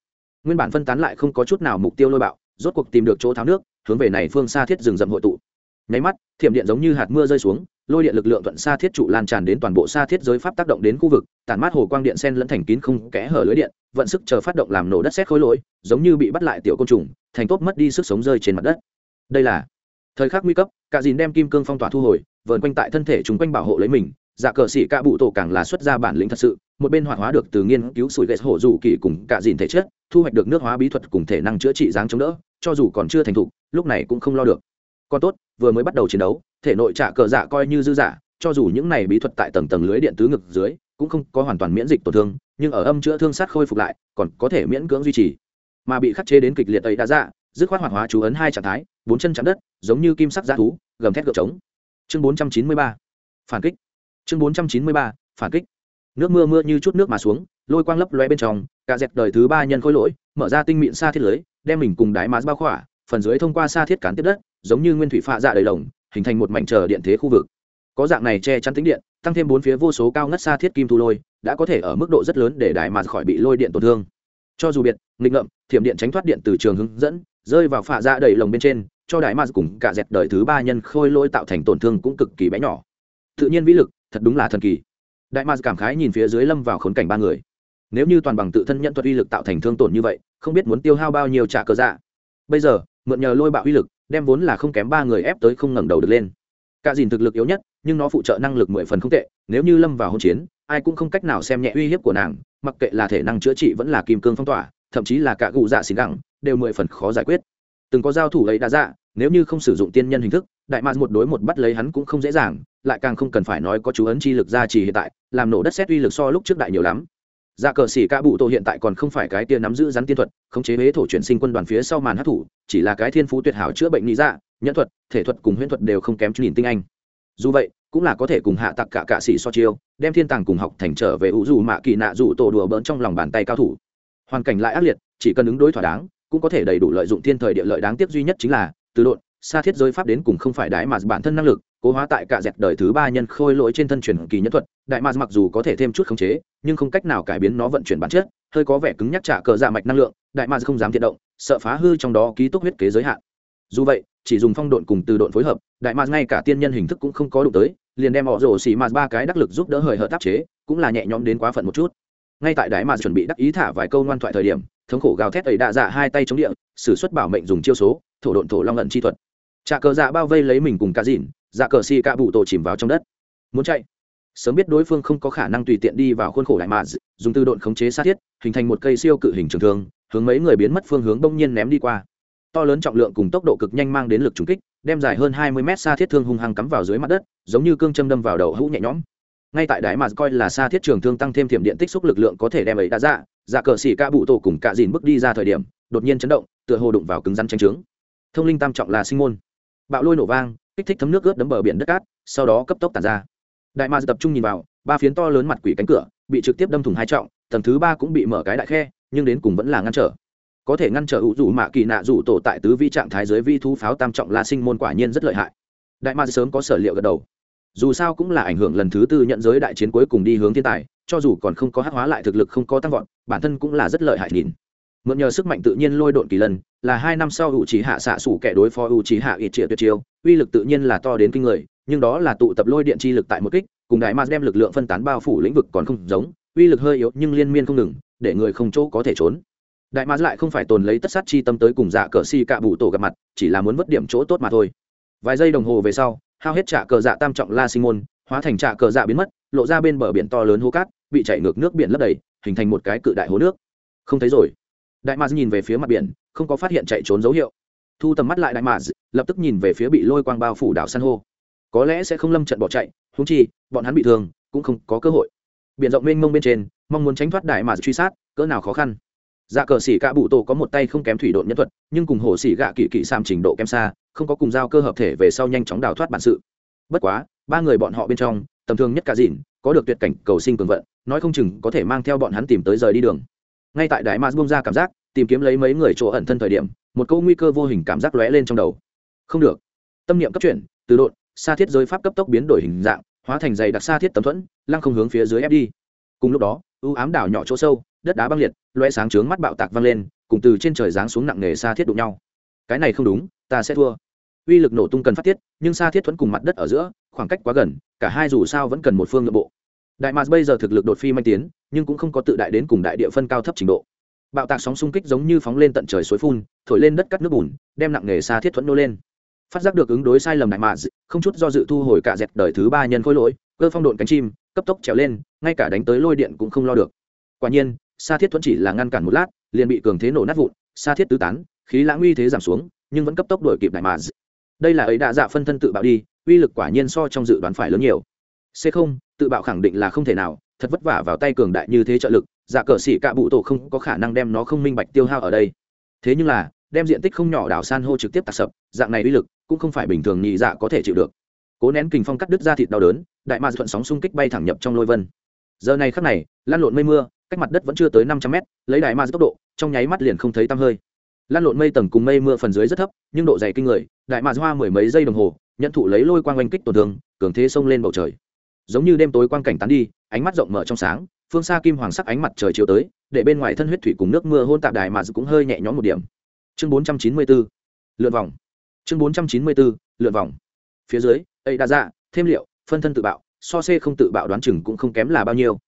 Nguyên bản phân tán lại không có chút nào mục tiêu lôi bạo, rốt cuộc tìm được chỗ tháo nước, hướng về này phương xa thiết rừng rậm hội tụ nháy mắt, thiểm điện giống như hạt mưa rơi xuống, lôi điện lực lượng thuận xa thiết trụ lan tràn đến toàn bộ xa thiết giới pháp tác động đến khu vực, tản mát hồ quang điện sen lẫn thành kín không kẽ hở lưới điện, vận sức chờ phát động làm nổ đất xét khối lỗi, giống như bị bắt lại tiểu côn trùng, thành tốt mất đi sức sống rơi trên mặt đất. Đây là thời khắc nguy cấp, cả dìn đem kim cương phong tỏa thu hồi, vờn quanh tại thân thể chúng quanh bảo hộ lấy mình dạ cờ sĩ ca bụ tổ càng là xuất ra bản lĩnh thật sự, một bên hoạt hóa được từ nghiên cứu sủi ghét hổ dù kỳ cùng cả dìn thể chất, thu hoạch được nước hóa bí thuật cùng thể năng chữa trị dáng chống đỡ, cho dù còn chưa thành thục, lúc này cũng không lo được. Còn tốt vừa mới bắt đầu chiến đấu, thể nội trả cờ dạ coi như dư giả cho dù những này bí thuật tại tầng tầng lưới điện tứ ngực dưới, cũng không có hoàn toàn miễn dịch tổn thương, nhưng ở âm chữa thương sát khôi phục lại, còn có thể miễn cưỡng duy trì. Mà bị khắc chế đến kịch liệt ấy đã dạ dứt khoát hoạt hóa chú ấn hai trạng thái, bốn chân chạm đất, giống như kim sắc g thú, gầm thét gợp trống. Chương bốn trăm chín mươi ba, phản kích. Chương bốn trăm chín mươi ba, phản kích. Nước mưa mưa như chút nước mà xuống, lôi quang lấp loe bên trong, cả dẹp đời thứ ba nhân khối lỗi, mở ra tinh mịn xa thiết lưới, đem mình cùng đái má bao khỏa, phần dưới thông qua xa thiết cán tiếp đất giống như nguyên thủy pha dạ đầy lồng, hình thành một mảnh chờ điện thế khu vực. Có dạng này che chắn tính điện tăng thêm bốn phía vô số cao ngất xa thiết kim thu lôi đã có thể ở mức độ rất lớn để đại mạt khỏi bị lôi điện tổn thương. Cho dù biệt nghịch ngợm thiểm điện tránh thoát điện từ trường hướng dẫn rơi vào pha dạ đầy lồng bên trên cho đại mạt cùng cả dẹp đời thứ ba nhân khôi lôi tạo thành tổn thương cũng cực kỳ bé nhỏ. Tự nhiên vĩ lực thật đúng là thần kỳ. Đại mạt cảm khái nhìn phía dưới lâm vào khốn cảnh ba người. Nếu như toàn bằng tự thân nhận thuật uy lực tạo thành thương tổn như vậy không biết muốn tiêu hao bao nhiêu trả cờ dạ. Bây giờ mượn nhờ lôi bạo uy lực đem vốn là không kém ba người ép tới không ngẩng đầu được lên. Cả dìn thực lực yếu nhất nhưng nó phụ trợ năng lực mười phần không tệ nếu như lâm vào hỗn chiến ai cũng không cách nào xem nhẹ uy hiếp của nàng mặc kệ là thể năng chữa trị vẫn là kim cương phong tỏa thậm chí là cả gù dạ xỉn đẳng, đều mười phần khó giải quyết. Từng có giao thủ ấy đã dạ nếu như không sử dụng tiên nhân hình thức đại mạc một đối một bắt lấy hắn cũng không dễ dàng lại càng không cần phải nói có chú ấn chi lực gia trì hiện tại làm nổ đất xét uy lực so lúc trước đại nhiều lắm dạ cờ xỉ ca bụ tổ hiện tại còn không phải cái tia nắm giữ rắn tiên thuật, khống chế huế thổ chuyển sinh quân đoàn phía sau màn hát thủ chỉ là cái thiên phú tuyệt hảo chữa bệnh lý dạ nhẫn thuật, thể thuật cùng huyễn thuật đều không kém nhìn tinh anh. Dù vậy, cũng là có thể cùng hạ tặc cả cạ xỉ so chiêu, đem thiên tàng cùng học thành trở về ủ dù mạ kỳ nạ dù tổ đùa bỡn trong lòng bàn tay cao thủ. Hoàn cảnh lại ác liệt, chỉ cần ứng đối thỏa đáng, cũng có thể đầy đủ lợi dụng thiên thời địa lợi đáng tiếc duy nhất chính là, từ độn, xa thiết giới pháp đến cùng không phải đái mà bản thân năng lực cố hóa tại cả dẹt đời thứ ba nhân khôi lỗi trên thân truyền kỳ nhất thuật, đại Ma mặc dù có thể thêm chút khống chế, nhưng không cách nào cải biến nó vận chuyển bản chất, hơi có vẻ cứng nhắc trả cờ dạ mạch năng lượng, đại Ma không dám thiện động, sợ phá hư trong đó ký túc huyết kế giới hạn. Dù vậy, chỉ dùng phong độn cùng từ độn phối hợp, đại Ma ngay cả tiên nhân hình thức cũng không có đụng tới, liền đem họ rổ xì Ma ba cái đắc lực giúp đỡ hời hợt tác chế, cũng là nhẹ nhõm đến quá phận một chút. Ngay tại đại Ma chuẩn bị đắc ý thả vài câu ngoan thoại thời điểm, thống khổ gào thét ấy đạ dạ hai tay chống địa, sử xuất bảo mệnh dùng chiêu số, thổ độn thổ long ẩn chi thuật. Trà cờ dạ bao vây lấy mình cùng cá dìn dạ cờ xì cạ bụ tổ chìm vào trong đất. Muốn chạy? Sớm biết đối phương không có khả năng tùy tiện đi vào khuôn khổ đại mạ dùng tư độn khống chế sát thiết, hình thành một cây siêu cự hình trường thương, hướng mấy người biến mất phương hướng bỗng nhiên ném đi qua. To lớn trọng lượng cùng tốc độ cực nhanh mang đến lực trùng kích, đem dài hơn hai mươi mét xa thiết thương hung hăng cắm vào dưới mặt đất, giống như cương châm đâm vào đầu hũ nhẹ nhõm. Ngay tại đại mà coi là xa thiết trường thương tăng thêm thiểm điện tích xúc lực lượng có thể đem ấy đã dạ dạ cờ xỉ ca bụ tổ cùng cạ dìn bước đi ra thời điểm, đột nhiên chấn động, tựa hồ đụng vào cứng rắn tranh trướng. Thông linh tam trọng là sinh môn. Bạo lôi nổ vang kích thích thấm nước ướt đấm bờ biển đất cát, sau đó cấp tốc tàn ra. Đại ma tập trung nhìn vào, ba phiến to lớn mặt quỷ cánh cửa, bị trực tiếp đâm thủng hai trọng, tầng thứ ba cũng bị mở cái đại khe, nhưng đến cùng vẫn là ngăn trở. Có thể ngăn trở ủ rủ mạ kỳ nạ rủ tổ tại tứ vi trạng thái dưới vi thú pháo tam trọng la sinh môn quả nhiên rất lợi hại. Đại ma sớm có sở liệu gật đầu. Dù sao cũng là ảnh hưởng lần thứ tư nhận giới đại chiến cuối cùng đi hướng thiên tài, cho dù còn không có hắc hóa lại thực lực không có tăng vọt, bản thân cũng là rất lợi hại nhìn mượn nhờ sức mạnh tự nhiên lôi độn kỳ lần là hai năm sau u trí hạ xạ sủ kẻ đối phó u trí hạ ít triệu tuyệt chiêu, uy lực tự nhiên là to đến kinh người, nhưng đó là tụ tập lôi điện chi lực tại một kích, cùng đại ma đem lực lượng phân tán bao phủ lĩnh vực còn không giống, uy lực hơi yếu nhưng liên miên không ngừng, để người không chỗ có thể trốn. Đại ma lại không phải tồn lấy tất sát chi tâm tới cùng dạ cờ si cạ bụ tổ gặp mặt, chỉ là muốn vất điểm chỗ tốt mà thôi. Vài giây đồng hồ về sau, hao hết trả cờ dạ tam trọng la sinh môn, hóa thành trạ cờ dạ biến mất, lộ ra bên bờ biển to lớn hố cát, bị chảy ngược nước biển lấp đầy, hình thành một cái cự đại hố nước. Không thấy rồi đại mạc nhìn về phía mặt biển, không có phát hiện chạy trốn dấu hiệu. Thu tầm mắt lại đại mạc lập tức nhìn về phía bị lôi quang bao phủ đảo san hô. Có lẽ sẽ không lâm trận bỏ chạy húng chi, bọn hắn bị thương, cũng không có cơ hội. Biển rộng mênh mông bên trên, mong muốn tránh thoát đại mạc truy sát, cỡ nào khó khăn. Dạ cờ xỉ cạ bụ tổ có một tay không kém thủy độn nhân thuật, nhưng cùng hồ xỉ gạ kỵ kỵ sam trình độ kém xa, không có cùng giao cơ hợp thể về sau nhanh chóng đào thoát bản sự. Bất quá, ba người bọn họ bên trong, tầm thường nhất cả dìn có được tuyệt cảnh cầu sinh cường vận, nói không chừng có thể mang theo bọn hắn tìm tới rời đi đường ngay tại đại mars bông ra cảm giác, tìm kiếm lấy mấy người chỗ ẩn thân thời điểm, một câu nguy cơ vô hình cảm giác lóe lên trong đầu. Không được. Tâm niệm cấp chuyển, từ độn, xa thiết giới pháp cấp tốc biến đổi hình dạng, hóa thành dày đặc xa thiết tấm thuẫn, lăng không hướng phía dưới ép đi. Cùng lúc đó ưu ám đảo nhỏ chỗ sâu, đất đá băng liệt loe sáng trướng mắt bạo tạc văng lên, cùng từ trên trời giáng xuống nặng nề xa thiết đụng nhau. Cái này không đúng, ta sẽ thua. Uy lực nổ tung cần phát tiết, nhưng xa thiết thuẫn cùng mặt đất ở giữa, khoảng cách quá gần, cả hai dù sao vẫn cần một phương nội bộ đại mạc bây giờ thực lực đột phi manh tiến, nhưng cũng không có tự đại đến cùng đại địa phân cao thấp trình độ. Bạo tạc sóng xung kích giống như phóng lên tận trời suối phun, thổi lên đất cắt nước bùn, đem nặng nghề xa thiết thuẫn nô lên. Phát giác được ứng đối sai lầm đại mạc không chút do dự thu hồi cả dẹt đời thứ ba nhân khối lỗi, cơ phong độn cánh chim, cấp tốc trèo lên, ngay cả đánh tới lôi điện cũng không lo được. Quả nhiên, xa thiết thuẫn chỉ là ngăn cản một lát, liền bị cường thế nổ nát vụn, xa thiết tứ tán, khí lãng uy thế giảm xuống, nhưng vẫn cấp tốc đuổi kịp đại mạc đây là ấy đã dạ phân thân tự bạo đi, uy lực quả nhiên so trong dự đoán phải lớn nhiều. C không tự bạo khẳng định là không thể nào, thật vất vả vào tay cường đại như thế trợ lực dạ cờ xỉ cạ bụ tổ không có khả năng đem nó không minh bạch tiêu hao ở đây. Thế nhưng là, đem diện tích không nhỏ đảo san hô trực tiếp tạc sập, dạng này uy lực cũng không phải bình thường nhị dạ có thể chịu được. Cố nén kình phong cắt đứt ra thịt đau đớn, đại ma thuận sóng xung kích bay thẳng nhập trong lôi vân. Giờ này khắc này lan lộn mây mưa, cách mặt đất vẫn chưa tới năm trăm mét, lấy đại ma tốc độ, trong nháy mắt liền không thấy tăm hơi. Lan lộn mây tầng cùng mây mưa phần dưới rất thấp, nhưng độ dày kinh người, đại ma hoa mười mấy giây đồng hồ, nhận thụ lấy lôi quang oanh kích tổn thương, cường thế xông lên bầu trời giống như đêm tối quang cảnh tán đi ánh mắt rộng mở trong sáng phương xa kim hoàng sắc ánh mặt trời chiếu tới để bên ngoài thân huyết thủy cùng nước mưa hôn tạp đài mà cũng hơi nhẹ nhõm một điểm. Chương 494 lượn vòng. Chương 494 lượn vòng. Phía dưới ấy đã ra, thêm liệu phân thân tự bạo so c không tự bạo đoán chừng cũng không kém là bao nhiêu.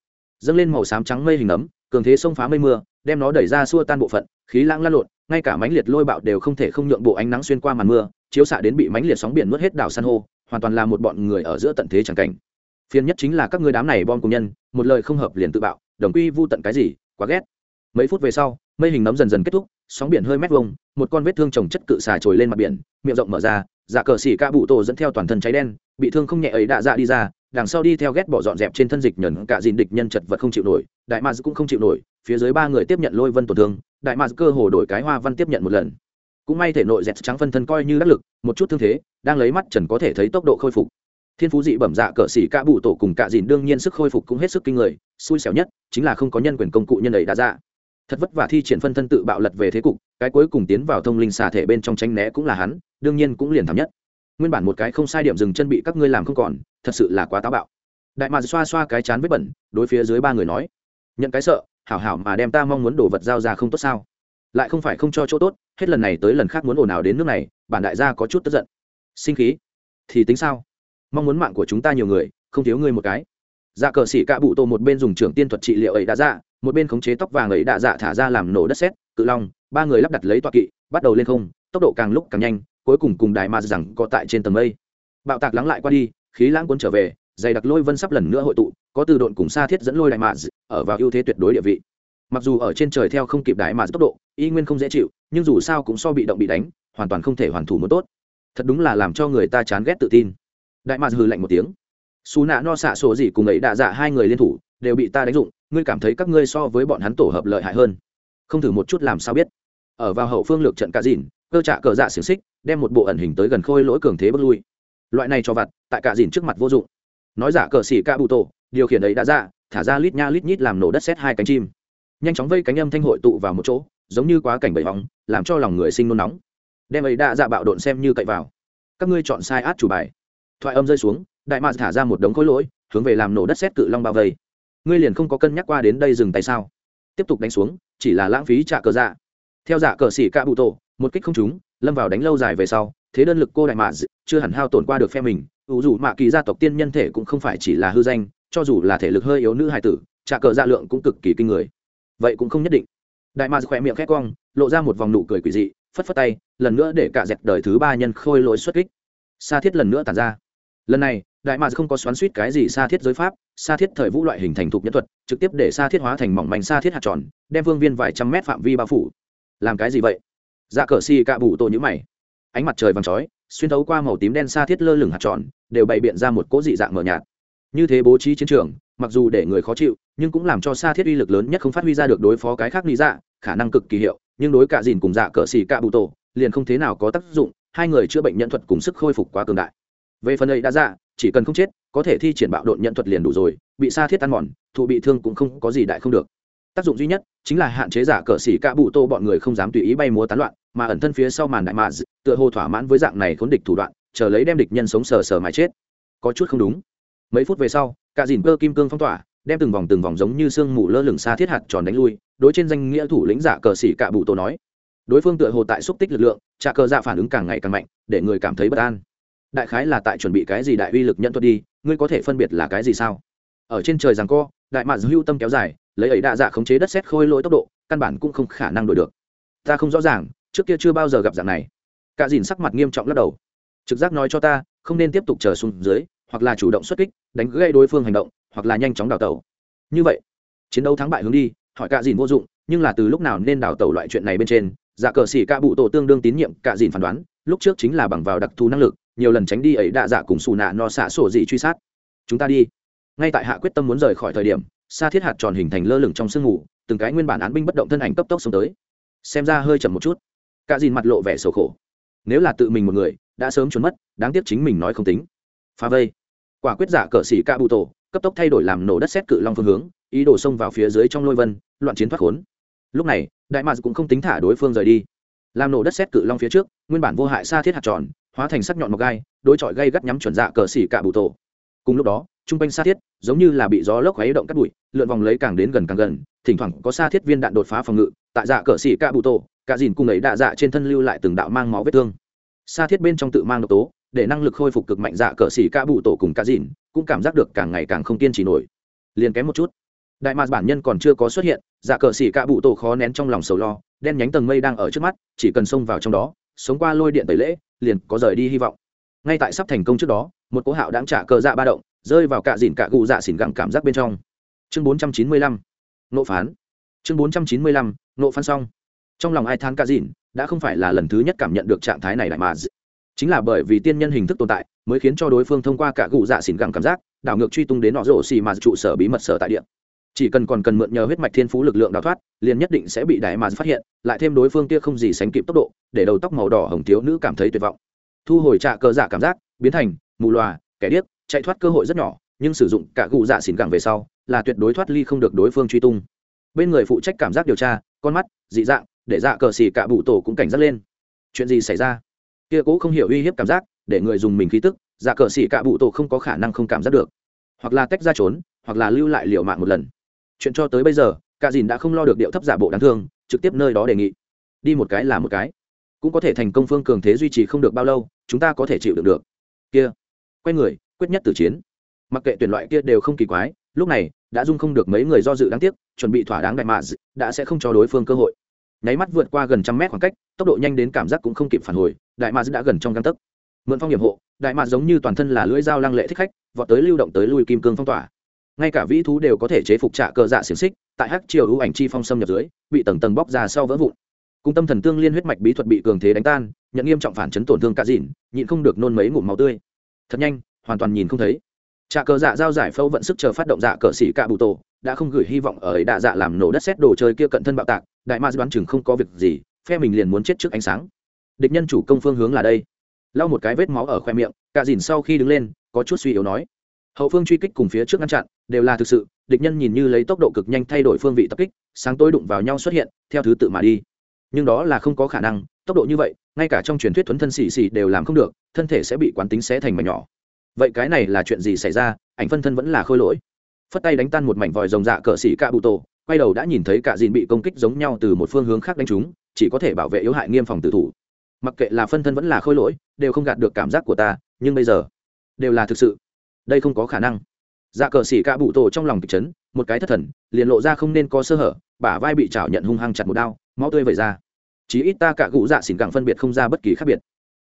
Dâng lên màu xám trắng mây hình ấm cường thế xông phá mây mưa đem nó đẩy ra xua tan bộ phận khí lãng lan lộn ngay cả mánh liệt lôi bạo đều không thể không nhượng bộ ánh nắng xuyên qua màn mưa chiếu xạ đến bị mánh liệt sóng biển nuốt hết đảo san hô hoàn toàn là một bọn người ở giữa tận thế chẳng cảnh phiền nhất chính là các ngươi đám này bom cùng nhân, một lời không hợp liền tự bạo, đồng quy vu tận cái gì, quá ghét. Mấy phút về sau, mây hình nấm dần dần kết thúc, sóng biển hơi mét vông một con vết thương trồng chất cự xà trồi lên mặt biển, miệng rộng mở ra dạ cờ xỉ ca bụ tổ dẫn theo toàn thân cháy đen, bị thương không nhẹ ấy đã dạ đi ra, đằng sau đi theo ghét bỏ dọn dẹp trên thân dịch nhẫn, cả dìn địch nhân chật vật không chịu nổi, đại maz cũng không chịu nổi, phía dưới ba người tiếp nhận lôi vân tổn thương, đại maz cơ hồ đổi cái hoa văn tiếp nhận một lần. Cũng may thể nội dẹt trắng phân thân coi như đắc lực, một chút thương thế, đang lấy mắt trần có thể thấy tốc độ khôi phục thiên phú dị bẩm dạ cỡ xỉ ca bụ tổ cùng cạ dìn đương nhiên sức khôi phục cũng hết sức kinh người, xui xẻo nhất chính là không có nhân quyền công cụ nhân ấy đã ra. Thật vất vả thi triển phân thân tự bạo lật về thế cục, cái cuối cùng tiến vào thông linh xà thể bên trong tranh né cũng là hắn, đương nhiên cũng liền thảm nhất. Nguyên bản một cái không sai điểm dừng chân bị các ngươi làm không còn, thật sự là quá táo bạo. Đại mà xoa xoa cái chán vết bẩn, đối phía dưới ba người nói, nhận cái sợ, hảo hảo mà đem ta mong muốn đổ vật giao ra không tốt sao? Lại không phải không cho chỗ tốt, hết lần này tới lần khác muốn ồn ào đến nước này, bản đại gia có chút tức giận. Sinh khí? Thì tính sao? Mong muốn mạng của chúng ta nhiều người, không thiếu ngươi một cái. Dạ cờ xỉ cạ bụ tô một bên dùng trưởng tiên thuật trị liệu ấy đã dạ một bên khống chế tóc vàng ấy đã dạ thả ra làm nổ đất sét, cự long, ba người lắp đặt lấy toa kỵ, bắt đầu lên không, tốc độ càng lúc càng nhanh, cuối cùng cùng đài ma rằng có tại trên tầng mây. Bạo tạc lắng lại qua đi, khí lãng cuốn trở về, dày đặc lôi vân sắp lần nữa hội tụ, có từ độn cùng xa thiết dẫn lôi đại mạ ở vào ưu thế tuyệt đối địa vị. Mặc dù ở trên trời theo không kịp đại mạ tốc độ, y nguyên không dễ chịu, nhưng dù sao cũng so bị động bị đánh, hoàn toàn không thể hoàn thủ một tốt. Thật đúng là làm cho người ta chán ghét tự tin đại mạc hừ lạnh một tiếng. Xù nạ no xạ sổ gì cùng ấy đạ dạ hai người liên thủ đều bị ta đánh dụng ngươi cảm thấy các ngươi so với bọn hắn tổ hợp lợi hại hơn. Không thử một chút làm sao biết. Ở vào hậu phương lược trận cả dìn cơ trạ cờ dạ xiềng xích đem một bộ ẩn hình tới gần khôi lỗi cường thế bước lui. Loại này cho vặt tại cả dìn trước mặt vô dụng. Nói giả cờ xỉ ca bụ tổ điều khiển ấy đã ra dạ, thả ra lít nha lít nhít làm nổ đất xét hai cánh chim. Nhanh chóng vây cánh âm thanh hội tụ vào một chỗ giống như quá cảnh bầy bóng, làm cho lòng người sinh nôn nóng. Đem ấy đã dạ bạo độn xem như cậy vào. Các ngươi chọn sai át chủ bài thoại âm rơi xuống, đại mạc thả ra một đống khối lỗi, hướng về làm nổ đất xét cự long bao vây. Ngươi liền không có cân nhắc qua đến đây dừng tay sao? Tiếp tục đánh xuống, chỉ là lãng phí trả cờ dạ. Theo giả cờ xỉ ca bụ tổ, một kích không trúng, lâm vào đánh lâu dài về sau, thế đơn lực cô đại mạc chưa hẳn hao tổn qua được phe mình, ủ dù mạ kỳ gia tộc tiên nhân thể cũng không phải chỉ là hư danh, cho dù là thể lực hơi yếu nữ hài tử, trả cờ dạ lượng cũng cực kỳ kinh người. Vậy cũng không nhất định. Đại mạc khỏe miệng khét cong, lộ ra một vòng nụ cười quỷ dị, phất phất tay, lần nữa để cả dẹp đời thứ ba nhân khôi lỗi xuất kích. Sa thiết lần nữa tàn ra lần này, đại mạc không có xoắn suýt cái gì sa thiết giới pháp, sa thiết thời vũ loại hình thành thục nhân thuật, trực tiếp để sa thiết hóa thành mỏng manh sa thiết hạt tròn, đem vương viên vài trăm mét phạm vi bao phủ. Làm cái gì vậy? Dạ cờ xì cạ bủ tổ nhữ mày. Ánh mặt trời vàng chói, xuyên thấu qua màu tím đen sa thiết lơ lửng hạt tròn, đều bày biện ra một cỗ dị dạng mờ nhạt. Như thế bố trí chiến trường, mặc dù để người khó chịu, nhưng cũng làm cho sa thiết uy lực lớn nhất không phát huy ra được đối phó cái khác lý dạ khả năng cực kỳ hiệu, nhưng đối cả dìn cùng dạ cờ xì cạ bụ tổ, liền không thế nào có tác dụng, hai người chữa bệnh nhân thuật cùng sức khôi phục quá cường đại về phần ấy đã dạ chỉ cần không chết, có thể thi triển bạo độn nhận thuật liền đủ rồi, bị sa thiết ăn mòn, thụ bị thương cũng không có gì đại không được. Tác dụng duy nhất chính là hạn chế giả cờ xỉ cả bụ tô bọn người không dám tùy ý bay múa tán loạn, mà ẩn thân phía sau màn đại mạ tựa hồ thỏa mãn với dạng này khốn địch thủ đoạn, chờ lấy đem địch nhân sống sờ sờ mà chết. Có chút không đúng. Mấy phút về sau, cả dìn cơ kim cương phong tỏa, đem từng vòng từng vòng giống như sương mù lơ lửng xa thiết hạt tròn đánh lui, đối trên danh nghĩa thủ lĩnh giả cờ xỉ cả bụ tô nói. Đối phương tựa hồ tại xúc tích lực lượng trả cờ dạ phản ứng càng ngày càng mạnh, để người cảm thấy bất an đại khái là tại chuẩn bị cái gì đại uy lực nhận thuật đi, ngươi có thể phân biệt là cái gì sao? Ở trên trời rằng co, đại mạc hưu tâm kéo dài, lấy ấy đạ dạ khống chế đất xét khôi lỗi tốc độ, căn bản cũng không khả năng đổi được. Ta không rõ ràng, trước kia chưa bao giờ gặp dạng này. Cả dìn sắc mặt nghiêm trọng lắc đầu. Trực giác nói cho ta, không nên tiếp tục chờ xuống dưới, hoặc là chủ động xuất kích, đánh gây đối phương hành động, hoặc là nhanh chóng đào tẩu. Như vậy, chiến đấu thắng bại hướng đi, hỏi cả dìn vô dụng, nhưng là từ lúc nào nên đào tẩu loại chuyện này bên trên dạ cờ xỉ ca bụ tổ tương đương tín nhiệm cả dìn phán đoán, lúc trước chính là bằng vào đặc thù năng lực nhiều lần tránh đi ấy đạ dạ cùng xù nạ no xạ sổ dị truy sát. Chúng ta đi. Ngay tại hạ quyết tâm muốn rời khỏi thời điểm xa thiết hạt tròn hình thành lơ lửng trong sương ngủ từng cái nguyên bản án binh bất động thân ảnh cấp tốc xông tới. Xem ra hơi chậm một chút. Cả dìn mặt lộ vẻ sầu khổ. Nếu là tự mình một người, đã sớm trốn mất, đáng tiếc chính mình nói không tính. Phá vây. Quả quyết giả cờ xỉ ca bụ tổ, cấp tốc thay đổi làm nổ đất xét cự long phương hướng, ý đồ xông vào phía dưới trong lôi vân, loạn chiến thoát khốn. Lúc này, đại mạc cũng không tính thả đối phương rời đi. Làm nổ đất xét cự long phía trước, nguyên bản vô hại xa thiết hạt tròn hóa thành sắc nhọn mọc gai, đối chọi gây gắt nhắm chuẩn dạ cờ xỉ cả bụ tổ. Cùng lúc đó t r u n g quanh xa thiết giống như là bị gió lốc khuấy động cắt bụi, lượn vòng lấy càng đến gần càng gần, thỉnh thoảng có xa thiết viên đạn đột phá phòng ngự, tại dạ cờ xỉ cả bụ tổ, cả dìn cùng ấy đạ dạ trên thân lưu lại từng đạo mang máu vết thương. Xa thiết bên trong tự mang độc tố, để năng lực khôi phục cực mạnh dạ cờ xỉ cả bụ tổ cùng cả dìn, cũng cảm giác được càng ngày càng không kiên trì nổi. Liền kém một chút. Đại mạc bản nhân còn chưa có xuất hiện dạ cờ xỉ cả bụ tổ khó nén trong lòng sầu lo, đen nhánh tầng mây đang ở trước mắt, chỉ cần xông vào trong đó sống qua lôi điện tẩy lễ, liền có rời đi hy vọng. Ngay tại sắp thành công trước đó, một cỗ hạo đáng trả cờ dạ ba động, rơi vào cạ dìn cạ gù dạ xỉn gặng cảm giác bên trong. Chương bốn trăm chín mươi lăm, nộ phán. Chương bốn trăm chín mươi lăm, nộ phán xong. Trong lòng ai than cạ dìn đã không phải là lần thứ nhất cảm nhận được trạng thái này lại mà chính là bởi vì tiên nhân hình thức tồn tại, mới khiến cho đối phương thông qua cả gù dạ xỉn gặng cảm giác, đảo ngược truy tung đến nọ rổ xì mà trụ sở bí mật sở tại địa chỉ cần còn cần mượn nhờ huyết mạch thiên phú lực lượng đào thoát, liền nhất định sẽ bị đại mà phát hiện, lại thêm đối phương kia không gì sánh kịp tốc độ, để đầu tóc màu đỏ hồng thiếu nữ cảm thấy tuyệt vọng. Thu hồi trạ cơ giả cảm giác, biến thành mù loà, kẻ điếc, chạy thoát cơ hội rất nhỏ, nhưng sử dụng cả gù dạ xỉn gẳng về sau, là tuyệt đối thoát ly không được đối phương truy tung. Bên người phụ trách cảm giác điều tra, con mắt, dị dạng, để dạ cờ xỉ cả bụ tổ cũng cảnh giác lên. Chuyện gì xảy ra? Kia cố không hiểu uy hiếp cảm giác, để người dùng mình khí tức dạ cờ xỉ cả bụ tổ không có khả năng không cảm giác được. Hoặc là tách ra trốn, hoặc là lưu lại liệu mạng một lần chuyện cho tới bây giờ, cả dìn đã không lo được điệu thấp giả bộ đáng thương, trực tiếp nơi đó đề nghị. Đi một cái là một cái. Cũng có thể thành công phương cường thế duy trì không được bao lâu, chúng ta có thể chịu được được. Kia. Quay người, quyết nhất từ chiến. Mặc kệ tuyển loại kia đều không kỳ quái, lúc này, đã dung không được mấy người do dự đáng tiếc, chuẩn bị thỏa đáng đại mạ đã sẽ không cho đối phương cơ hội. Nháy mắt vượt qua gần trăm mét khoảng cách, tốc độ nhanh đến cảm giác cũng không kịp phản hồi, đại mạ đã gần trong găng tấc. Mượn phong hiểm hộ, đại mạ giống như toàn thân là lưỡi dao lăng lệ thích khách, vọt tới lưu động tới lui kim cương phong tỏa ngay cả vĩ thú đều có thể chế phục trạ cờ dạ xiềng xích, tại hắc triều ưu ảnh chi phong xâm nhập dưới, bị tầng tầng bóc ra sau vỡ vụn. Cung tâm thần tương liên huyết mạch bí thuật bị cường thế đánh tan, nhận nghiêm trọng phản chấn tổn thương cả dìn nhịn không được nôn mấy ngụm máu tươi. Thật nhanh, hoàn toàn nhìn không thấy. Trà cờ dạ giao giải phẫu vận sức chờ phát động dạ cờ xỉ cạ bụ tổ, đã không gửi hy vọng ở ấy đạ dạ làm nổ đất xét đồ chơi kia cận thân bạo tạc, đại ma đoán chừng không có việc gì, phe mình liền muốn chết trước ánh sáng. Địch nhân chủ công phương hướng là đây. Lau một cái vết máu ở khoe miệng, cả dìn sau khi đứng lên, có chút suy yếu nói hậu phương truy kích cùng phía trước ngăn chặn, đều là thực sự, địch nhân nhìn như lấy tốc độ cực nhanh thay đổi phương vị tập kích, sáng tối đụng vào nhau xuất hiện, theo thứ tự mà đi. Nhưng đó là không có khả năng, tốc độ như vậy, ngay cả trong truyền thuyết thuấn thân xì xì đều làm không được, thân thể sẽ bị quán tính xé thành mảnh nhỏ. Vậy cái này là chuyện gì xảy ra, ảnh phân thân vẫn là khôi lỗi. Phất tay đánh tan một mảnh vòi rồng dạ cờ xỉ cạ bụ tổ, quay đầu đã nhìn thấy cả dìn bị công kích giống nhau từ một phương hướng khác đánh trúng, chỉ có thể bảo vệ yếu hại nghiêm phòng tự thủ. Mặc kệ là phân thân vẫn là khôi lỗi, đều không gạt được cảm giác của ta, nhưng bây giờ, đều là thực sự đây không có khả năng. Dạ cờ xỉ cạ bụ tổ trong lòng kịch chấn, một cái thất thần, liền lộ ra không nên có sơ hở, bả vai bị chảo nhận hung hăng chặt một đao, máu tươi vẩy ra. Chí ít ta cả cụ dạ xỉn càng phân biệt không ra bất kỳ khác biệt.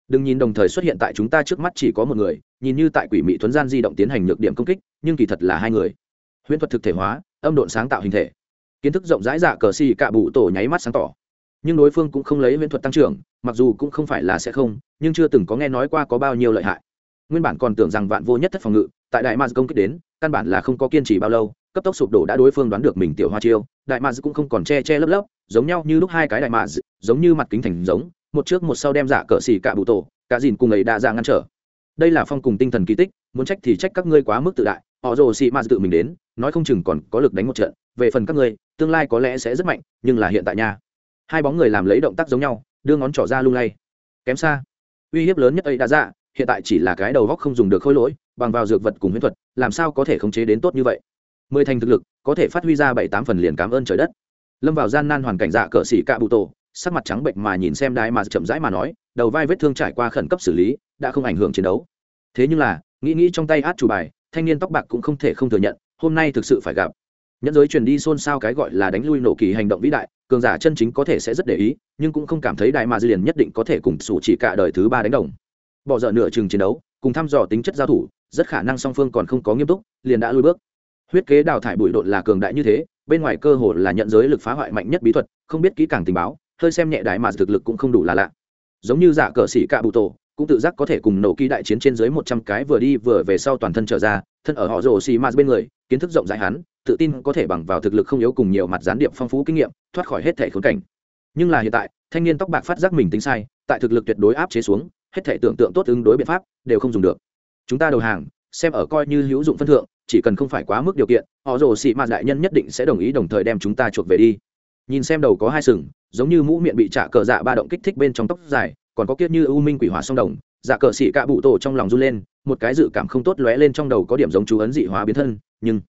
Đừng nhìn đồng thời xuất hiện tại chúng ta trước mắt chỉ có một người, nhìn như tại quỷ mị thuấn gian di động tiến hành nhược điểm công kích, nhưng kỳ thật là hai người. Huyễn thuật thực thể hóa, âm độn sáng tạo hình thể. Kiến thức rộng rãi dạ cờ xì cạ bụ tổ nháy mắt sáng tỏ. Nhưng đối phương cũng không lấy huyễn thuật tăng trưởng, mặc dù cũng không phải là sẽ không, nhưng chưa từng có nghe nói qua có bao nhiêu lợi hại nguyên bản còn tưởng rằng vạn vô nhất thất phòng ngự, tại đại ma công kích đến, căn bản là không có kiên trì bao lâu, cấp tốc sụp đổ đã đối phương đoán được mình tiểu hoa chiêu. Đại ma cũng không còn che che lấp lấp, giống nhau như lúc hai cái đại ma giống như mặt kính thành giống, một trước một sau đem giả cờ xì cả bụ tổ, cả dìn cùng ấy đã ra ngăn trở. Đây là phong cùng tinh thần kỳ tích, muốn trách thì trách các ngươi quá mức tự đại, họ rồ xì ma tự mình đến, nói không chừng còn có lực đánh một trận, về phần các ngươi, tương lai có lẽ sẽ rất mạnh, nhưng là hiện tại nha. Hai bóng người làm lấy động tác giống nhau, đưa ngón trỏ ra lung lay. Kém xa, uy hiếp lớn nhất ấy đã ra hiện tại chỉ là cái đầu góc không dùng được khôi lỗi, bằng vào dược vật cùng huyễn thuật, làm sao có thể khống chế đến tốt như vậy? Mười thành thực lực, có thể phát huy ra bảy tám phần liền cảm ơn trời đất. Lâm vào gian nan hoàn cảnh dạ cờ xỉ cạ bụ tổ, sắc mặt trắng bệnh mà nhìn xem đai mà chậm rãi mà nói, đầu vai vết thương trải qua khẩn cấp xử lý, đã không ảnh hưởng chiến đấu. Thế nhưng là, nghĩ nghĩ trong tay át chủ bài, thanh niên tóc bạc cũng không thể không thừa nhận, hôm nay thực sự phải gặp. Nhẫn giới truyền đi xôn xao cái gọi là đánh lui nổ kỳ hành động vĩ đại, cường giả chân chính có thể sẽ rất để ý, nhưng cũng không cảm thấy đại mà dư liền nhất định có thể cùng sủ chỉ cả đời thứ ba đánh đồng bỏ dở nửa chừng chiến đấu, cùng thăm dò tính chất giao thủ, rất khả năng song phương còn không có nghiêm túc, liền đã lui bước. Huyết kế đào thải bụi độn là cường đại như thế, bên ngoài cơ hồ là nhận giới lực phá hoại mạnh nhất bí thuật, không biết kỹ càng tình báo, hơi xem nhẹ đại mà thực lực cũng không đủ là lạ. Giống như giả cờ sĩ cạ bụ tổ, cũng tự giác có thể cùng nổ ký đại chiến trên dưới một trăm cái vừa đi vừa về sau toàn thân trở ra, thân ở họ rồ xì ma bên người, kiến thức rộng rãi hắn, tự tin có thể bằng vào thực lực không yếu cùng nhiều mặt gián điệp phong phú kinh nghiệm, thoát khỏi hết thể khốn cảnh. Nhưng là hiện tại, thanh niên tóc bạc phát giác mình tính sai, tại thực lực tuyệt đối áp chế xuống hết thể tưởng tượng tốt ứng đối biện pháp, đều không dùng được. Chúng ta đầu hàng, xem ở coi như hữu dụng phân thượng, chỉ cần không phải quá mức điều kiện, họ rồ xị mạt đại nhân nhất định sẽ đồng ý đồng thời đem chúng ta chuộc về đi. Nhìn xem đầu có hai sừng, giống như mũ miệng bị trả cờ dạ ba động kích thích bên trong tóc dài, còn có kiếp như ưu minh quỷ hỏa song đồng dạ cờ xị cạ bụ tổ trong lòng run lên, một cái dự cảm không tốt lóe lên trong đầu có điểm giống chú ấn dị hóa biến thân, nhưng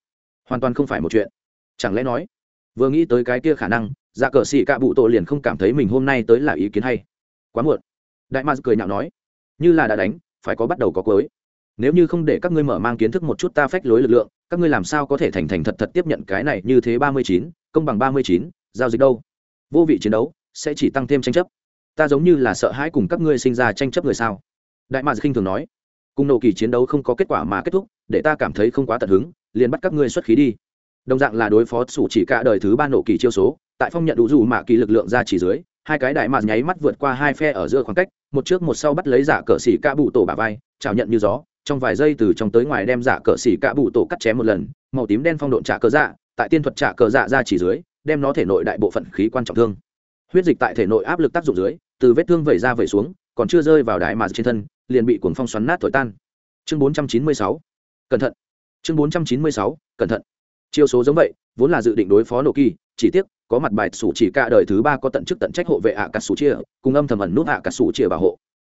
hoàn toàn không phải một chuyện. Chẳng lẽ nói, vừa nghĩ tới cái kia khả năng dạ cờ xị cạ bụ tổ liền không cảm thấy mình hôm nay tới là ý kiến hay? Quá muộn đại mars cười nhạo nói, như là đã đánh, phải có bắt đầu có cuối. Nếu như không để các ngươi mở mang kiến thức một chút ta phách lối lực lượng, các ngươi làm sao có thể thành thành thật thật tiếp nhận cái này như thế ba mươi chín, công bằng ba mươi chín, giao dịch đâu? Vô vị chiến đấu sẽ chỉ tăng thêm tranh chấp. Ta giống như là sợ hãi cùng các ngươi sinh ra tranh chấp người sao? Đại mạc khinh thường nói, cùng nổ kỳ chiến đấu không có kết quả mà kết thúc, để ta cảm thấy không quá tận hứng, liền bắt các ngươi xuất khí đi. Đồng dạng là đối phó sủ chỉ cả đời thứ ba nổ kỳ chiêu số, tại phong nhận đủ dù mạ kỳ lực lượng ra chỉ dưới hai cái đại mạc nháy mắt vượt qua hai phe ở giữa khoảng cách, một trước một sau bắt lấy giả cờ xỉ ca bụ tổ bà vai chào nhận như gió, trong vài giây từ trong tới ngoài đem giả cờ xỉ ca bụ tổ cắt chém một lần, màu tím đen phong độn trả cờ dạ tại tiên thuật trả cờ dạ ra chỉ dưới, đem nó thể nội đại bộ phận khí quan trọng thương. Huyết dịch tại thể nội áp lực tác dụng dưới, từ vết thương vẩy ra vẩy xuống, còn chưa rơi vào đại mạc trên thân, liền bị cuồng phong xoắn nát thổi tan. Chương 496 cẩn thận. Chương 496 cẩn thận. Chiêu số giống vậy, vốn là dự định đối phó nổ kỳ, chỉ tiếc có mặt bài sủ chỉ cả đời thứ ba có tận chức tận trách hộ vệ ạ cà sủ chia, cùng âm thầm ẩn nút ạ cà sủ chia bảo hộ.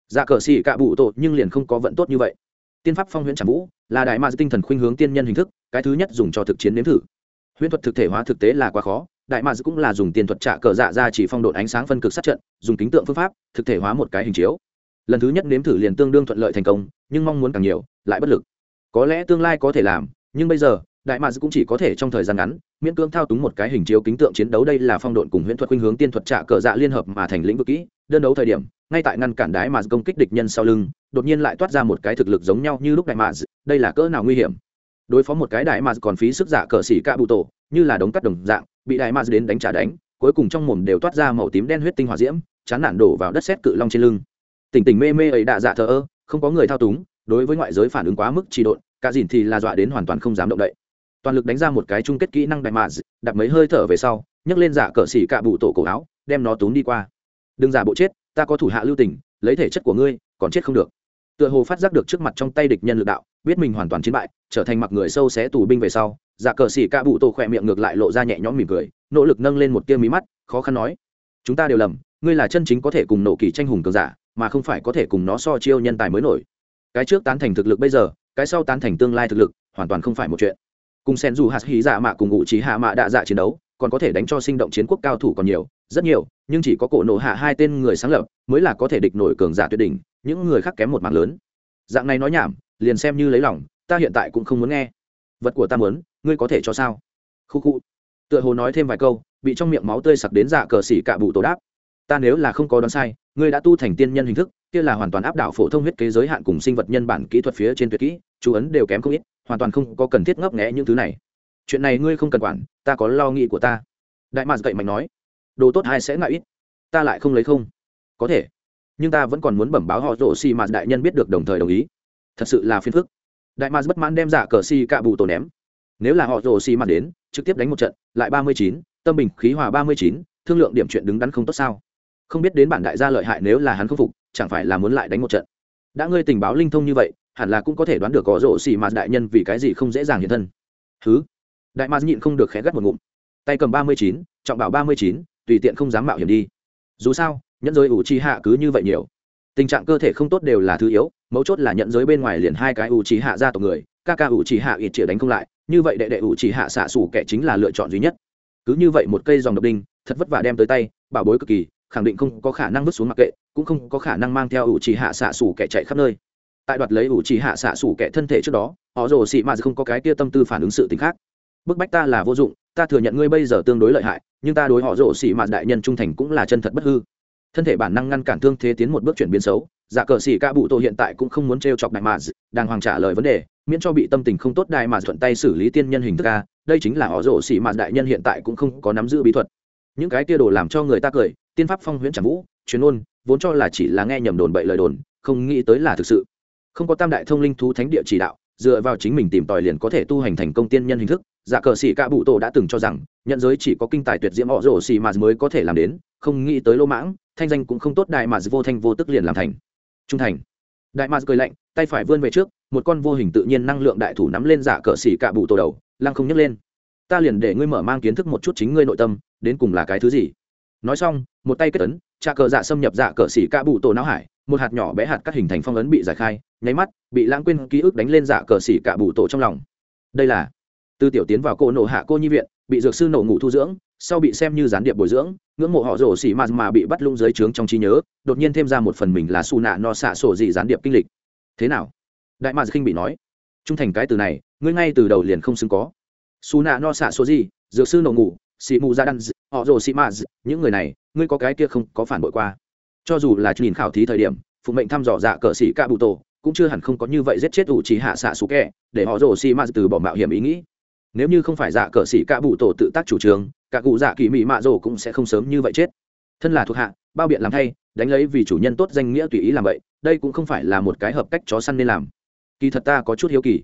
Dạ cờ xì cạ bụ tội nhưng liền không có vận tốt như vậy. Tiên pháp phong huyễn trảm vũ, là đại ma tinh thần khuynh hướng tiên nhân hình thức, cái thứ nhất dùng cho thực chiến nếm thử. Huyễn thuật thực thể hóa thực tế là quá khó, đại ma cũng là dùng tiền thuật trả cờ dạ ra chỉ phong độn ánh sáng phân cực sát trận, dùng kính tượng phương pháp, thực thể hóa một cái hình chiếu. Lần thứ nhất nếm thử liền tương đương thuận lợi thành công, nhưng mong muốn càng nhiều, lại bất lực. Có lẽ tương lai có thể làm, nhưng bây giờ đại mads cũng chỉ có thể trong thời gian ngắn, miễn cưỡng thao túng một cái hình chiếu kính tượng chiến đấu đây là phong độn cùng huyễn thuật khuynh hướng tiên thuật trạ cờ dạ liên hợp mà thành lĩnh vực kỹ. Đơn đấu thời điểm, ngay tại ngăn cản đái mads công kích địch nhân sau lưng, đột nhiên lại toát ra một cái thực lực giống nhau như lúc đại mads đây là cỡ nào nguy hiểm? Đối phó một cái đại mads còn phí sức giả cờ xỉ ca bụ tổ, như là đống cắt đồng dạng, bị đại mads đến đánh trả đánh, cuối cùng trong mồm đều toát ra màu tím đen huyết tinh hỏa diễm, chán nản đổ vào đất sét cự long trên lưng. Tỉnh tỉnh mê mê ấy đạ dạ thờ ơ, không có người thao túng, đối với ngoại giới phản ứng quá mức trì độn, cả dìn thì là dọa đến hoàn toàn không dám động đậy toàn lực đánh ra một cái chung kết kỹ năng đại mạ đặt mấy hơi thở về sau, nhấc lên giả cờ xỉ cạ bụ tổ cổ áo, đem nó tốn đi qua. Đừng giả bộ chết, ta có thủ hạ lưu tình, lấy thể chất của ngươi, còn chết không được. Tựa hồ phát giác được trước mặt trong tay địch nhân lực đạo, biết mình hoàn toàn chiến bại, trở thành mặc người sâu xé tù binh về sau, giả cờ xỉ cạ bụ tổ khỏe miệng ngược lại lộ ra nhẹ nhõm mỉm cười, nỗ lực nâng lên một tia mí mắt, khó khăn nói, chúng ta đều lầm, ngươi là chân chính có thể cùng nổ kỳ tranh hùng cường giả, mà không phải có thể cùng nó so chiêu nhân tài mới nổi. Cái trước tán thành thực lực bây giờ, cái sau tán thành tương lai thực lực, hoàn toàn không phải một chuyện cùng sen dù hạt hí dạ mạ cùng ngụ trí hạ mạ đạ dạ chiến đấu, còn có thể đánh cho sinh động chiến quốc cao thủ còn nhiều, rất nhiều, nhưng chỉ có cổ nộ hạ hai tên người sáng lập mới là có thể địch nổi cường giả tuyệt đỉnh, những người khác kém một mạng lớn. Dạng này nói nhảm, liền xem như lấy lòng, ta hiện tại cũng không muốn nghe. Vật của ta muốn, ngươi có thể cho sao? Khu khu. Tựa hồ nói thêm vài câu, bị trong miệng máu tươi sặc đến dạ cờ xỉ cạ bụ tổ đáp. Ta nếu là không có đoán sai, ngươi đã tu thành tiên nhân hình thức, kia là hoàn toàn áp đảo phổ thông huyết kế giới hạn cùng sinh vật nhân bản kỹ thuật phía trên tuyệt kỹ, chú ấn đều kém không ít hoàn toàn không có cần thiết ngấp nghẽ những thứ này. Chuyện này ngươi không cần quản, ta có lo nghĩ của ta. Đại mạc gậy mạnh nói, đồ tốt hai sẽ ngại ít, ta lại không lấy không. Có thể, nhưng ta vẫn còn muốn bẩm báo họ rổ xì mà đại nhân biết được đồng thời đồng ý. Thật sự là phiền phức. Đại mạc bất mãn đem giả cờ xì cạ bù tổ ném. Nếu là họ rổ xì mà đến, trực tiếp đánh một trận, lại ba mươi chín, tâm bình khí hòa ba mươi chín, thương lượng điểm chuyện đứng đắn không tốt sao? Không biết đến bản đại gia lợi hại nếu là hắn không phục, chẳng phải là muốn lại đánh một trận. Đã ngươi tình báo linh thông như vậy hẳn là cũng có thể đoán được có rổ xì mà đại nhân vì cái gì không dễ dàng hiện thân. Thứ đại mạt nhịn không được khẽ gắt một ngụm. Tay cầm ba mươi chín, trọng bảo ba mươi chín, tùy tiện không dám mạo hiểm đi. Dù sao, nhẫn giới ủ trì hạ cứ như vậy nhiều. Tình trạng cơ thể không tốt đều là thứ yếu, mấu chốt là nhận giới bên ngoài liền hai cái ủ trì hạ ra tộc người ca ca ủ trì hạ ít chĩa đánh không lại, như vậy đệ đệ ủ trì hạ xạ xủ kẻ chính là lựa chọn duy nhất. Cứ như vậy một cây dòng độc đinh, thật vất vả đem tới tay, bảo bối cực kỳ, khẳng định không có khả năng vứt xuống mặc kệ, cũng không có khả năng mang theo ủ trì hạ xạ xủ kẻ chạy khắp nơi tại đoạt lấy ủ trì hạ xạ xủ kẻ thân thể trước đó, họ rồ xị mà không có cái kia tâm tư phản ứng sự t khác. Bức bách ta là vô dụng, ta thừa nhận ngươi bây giờ tương đối lợi hại, nhưng ta đối họ rồ xị mạt đại nhân trung thành cũng là chân thật bất hư. Thân thể bản năng ngăn cản thương thế tiến một bước chuyển biến xấu giả cờ xỉ ca bụ tổ hiện tại cũng không muốn t r e o chọc đại mà đang hoàng trả lời vấn đề, miễn cho bị tâm tình không tốt đại mà thuận tay xử lý tiên nhân hình thức ca đây chính là họ rồ xỉ mạt đại nhân hiện tại cũng không có nắm giữ bí thuật. Những cái tia đồ làm cho người ta cười, tiên pháp phong huyễn trả vũ chuyên ôn, vốn cho là chỉ là nghe nhầm đồn bậy lời đồn, không nghĩ tới là thực sự không có tam đại thông linh thú thánh địa chỉ đạo, dựa vào chính mình tìm tòi liền có thể tu hành thành công tiên nhân hình thức, giả cờ sĩ cạ bụ tổ đã từng cho rằng, nhận giới chỉ có kinh tài tuyệt diễm họ rổ xì mà mới có thể làm đến, không nghĩ tới lô mãng, thanh danh cũng không tốt, đại mà vô thanh vô tức liền làm thành. Trung thành. Đại mà cười lạnh, tay phải vươn về trước, một con vô hình tự nhiên năng lượng đại thủ nắm lên giả cờ xỉ cạ bụ tổ đầu, lăng không nhấc lên. Ta liền để ngươi mở mang kiến thức một chút chính ngươi nội tâm, đến cùng là cái thứ gì? Nói xong, một tay kết ấn, trà cờ dạ xâm nhập dạ cờ xỉ cạ bụ tổ não hải, một hạt nhỏ bé hạt cắt hình thành phong ấn bị giải khai nháy mắt, bị lãng quên ký ức đánh lên dạ cờ xỉ cạ bụ tổ trong lòng. Đây là, từ tiểu tiến vào cô nổ hạ cô nhi viện, bị dược sư nổ ngủ thu dưỡng, sau bị xem như gián điệp bồi dưỡng, ngưỡng mộ họ rổ xỉ mà mà bị bắt lung dưới trướng trong trí nhớ, đột nhiên thêm ra một phần mình là xù nạ no xạ sổ gì gián điệp kinh lịch. Thế nào? Đại mà khinh bị nói. Trung thành cái từ này, ngươi ngay từ đầu liền không xứng có. Xù nạ no xạ sổ gì, dược sư nổ ngủ xì mù ra đan, họ rổ xỉ mà, những người này, ngươi có cái kia không có phản bội qua. Cho dù là nhìn khảo thí thời điểm, phụ mệnh thăm dò dạ cờ xỉ ca bụ tổ cũng chưa hẳn không có như vậy giết chết ủ trí hạ xạ xú kẹ, để họ rổ xì mạ từ bỏ mạo hiểm ý nghĩ. Nếu như không phải dạ cờ xỉ ca bụ tổ tự tác chủ trương, cả cụ dạ kỳ mị mạ rổ cũng sẽ không sớm như vậy chết. Thân là thuộc hạ, bao biện làm thay, đánh lấy vì chủ nhân tốt danh nghĩa tùy ý làm vậy, đây cũng không phải là một cái hợp cách chó săn nên làm. Kỳ thật ta có chút hiếu kỳ.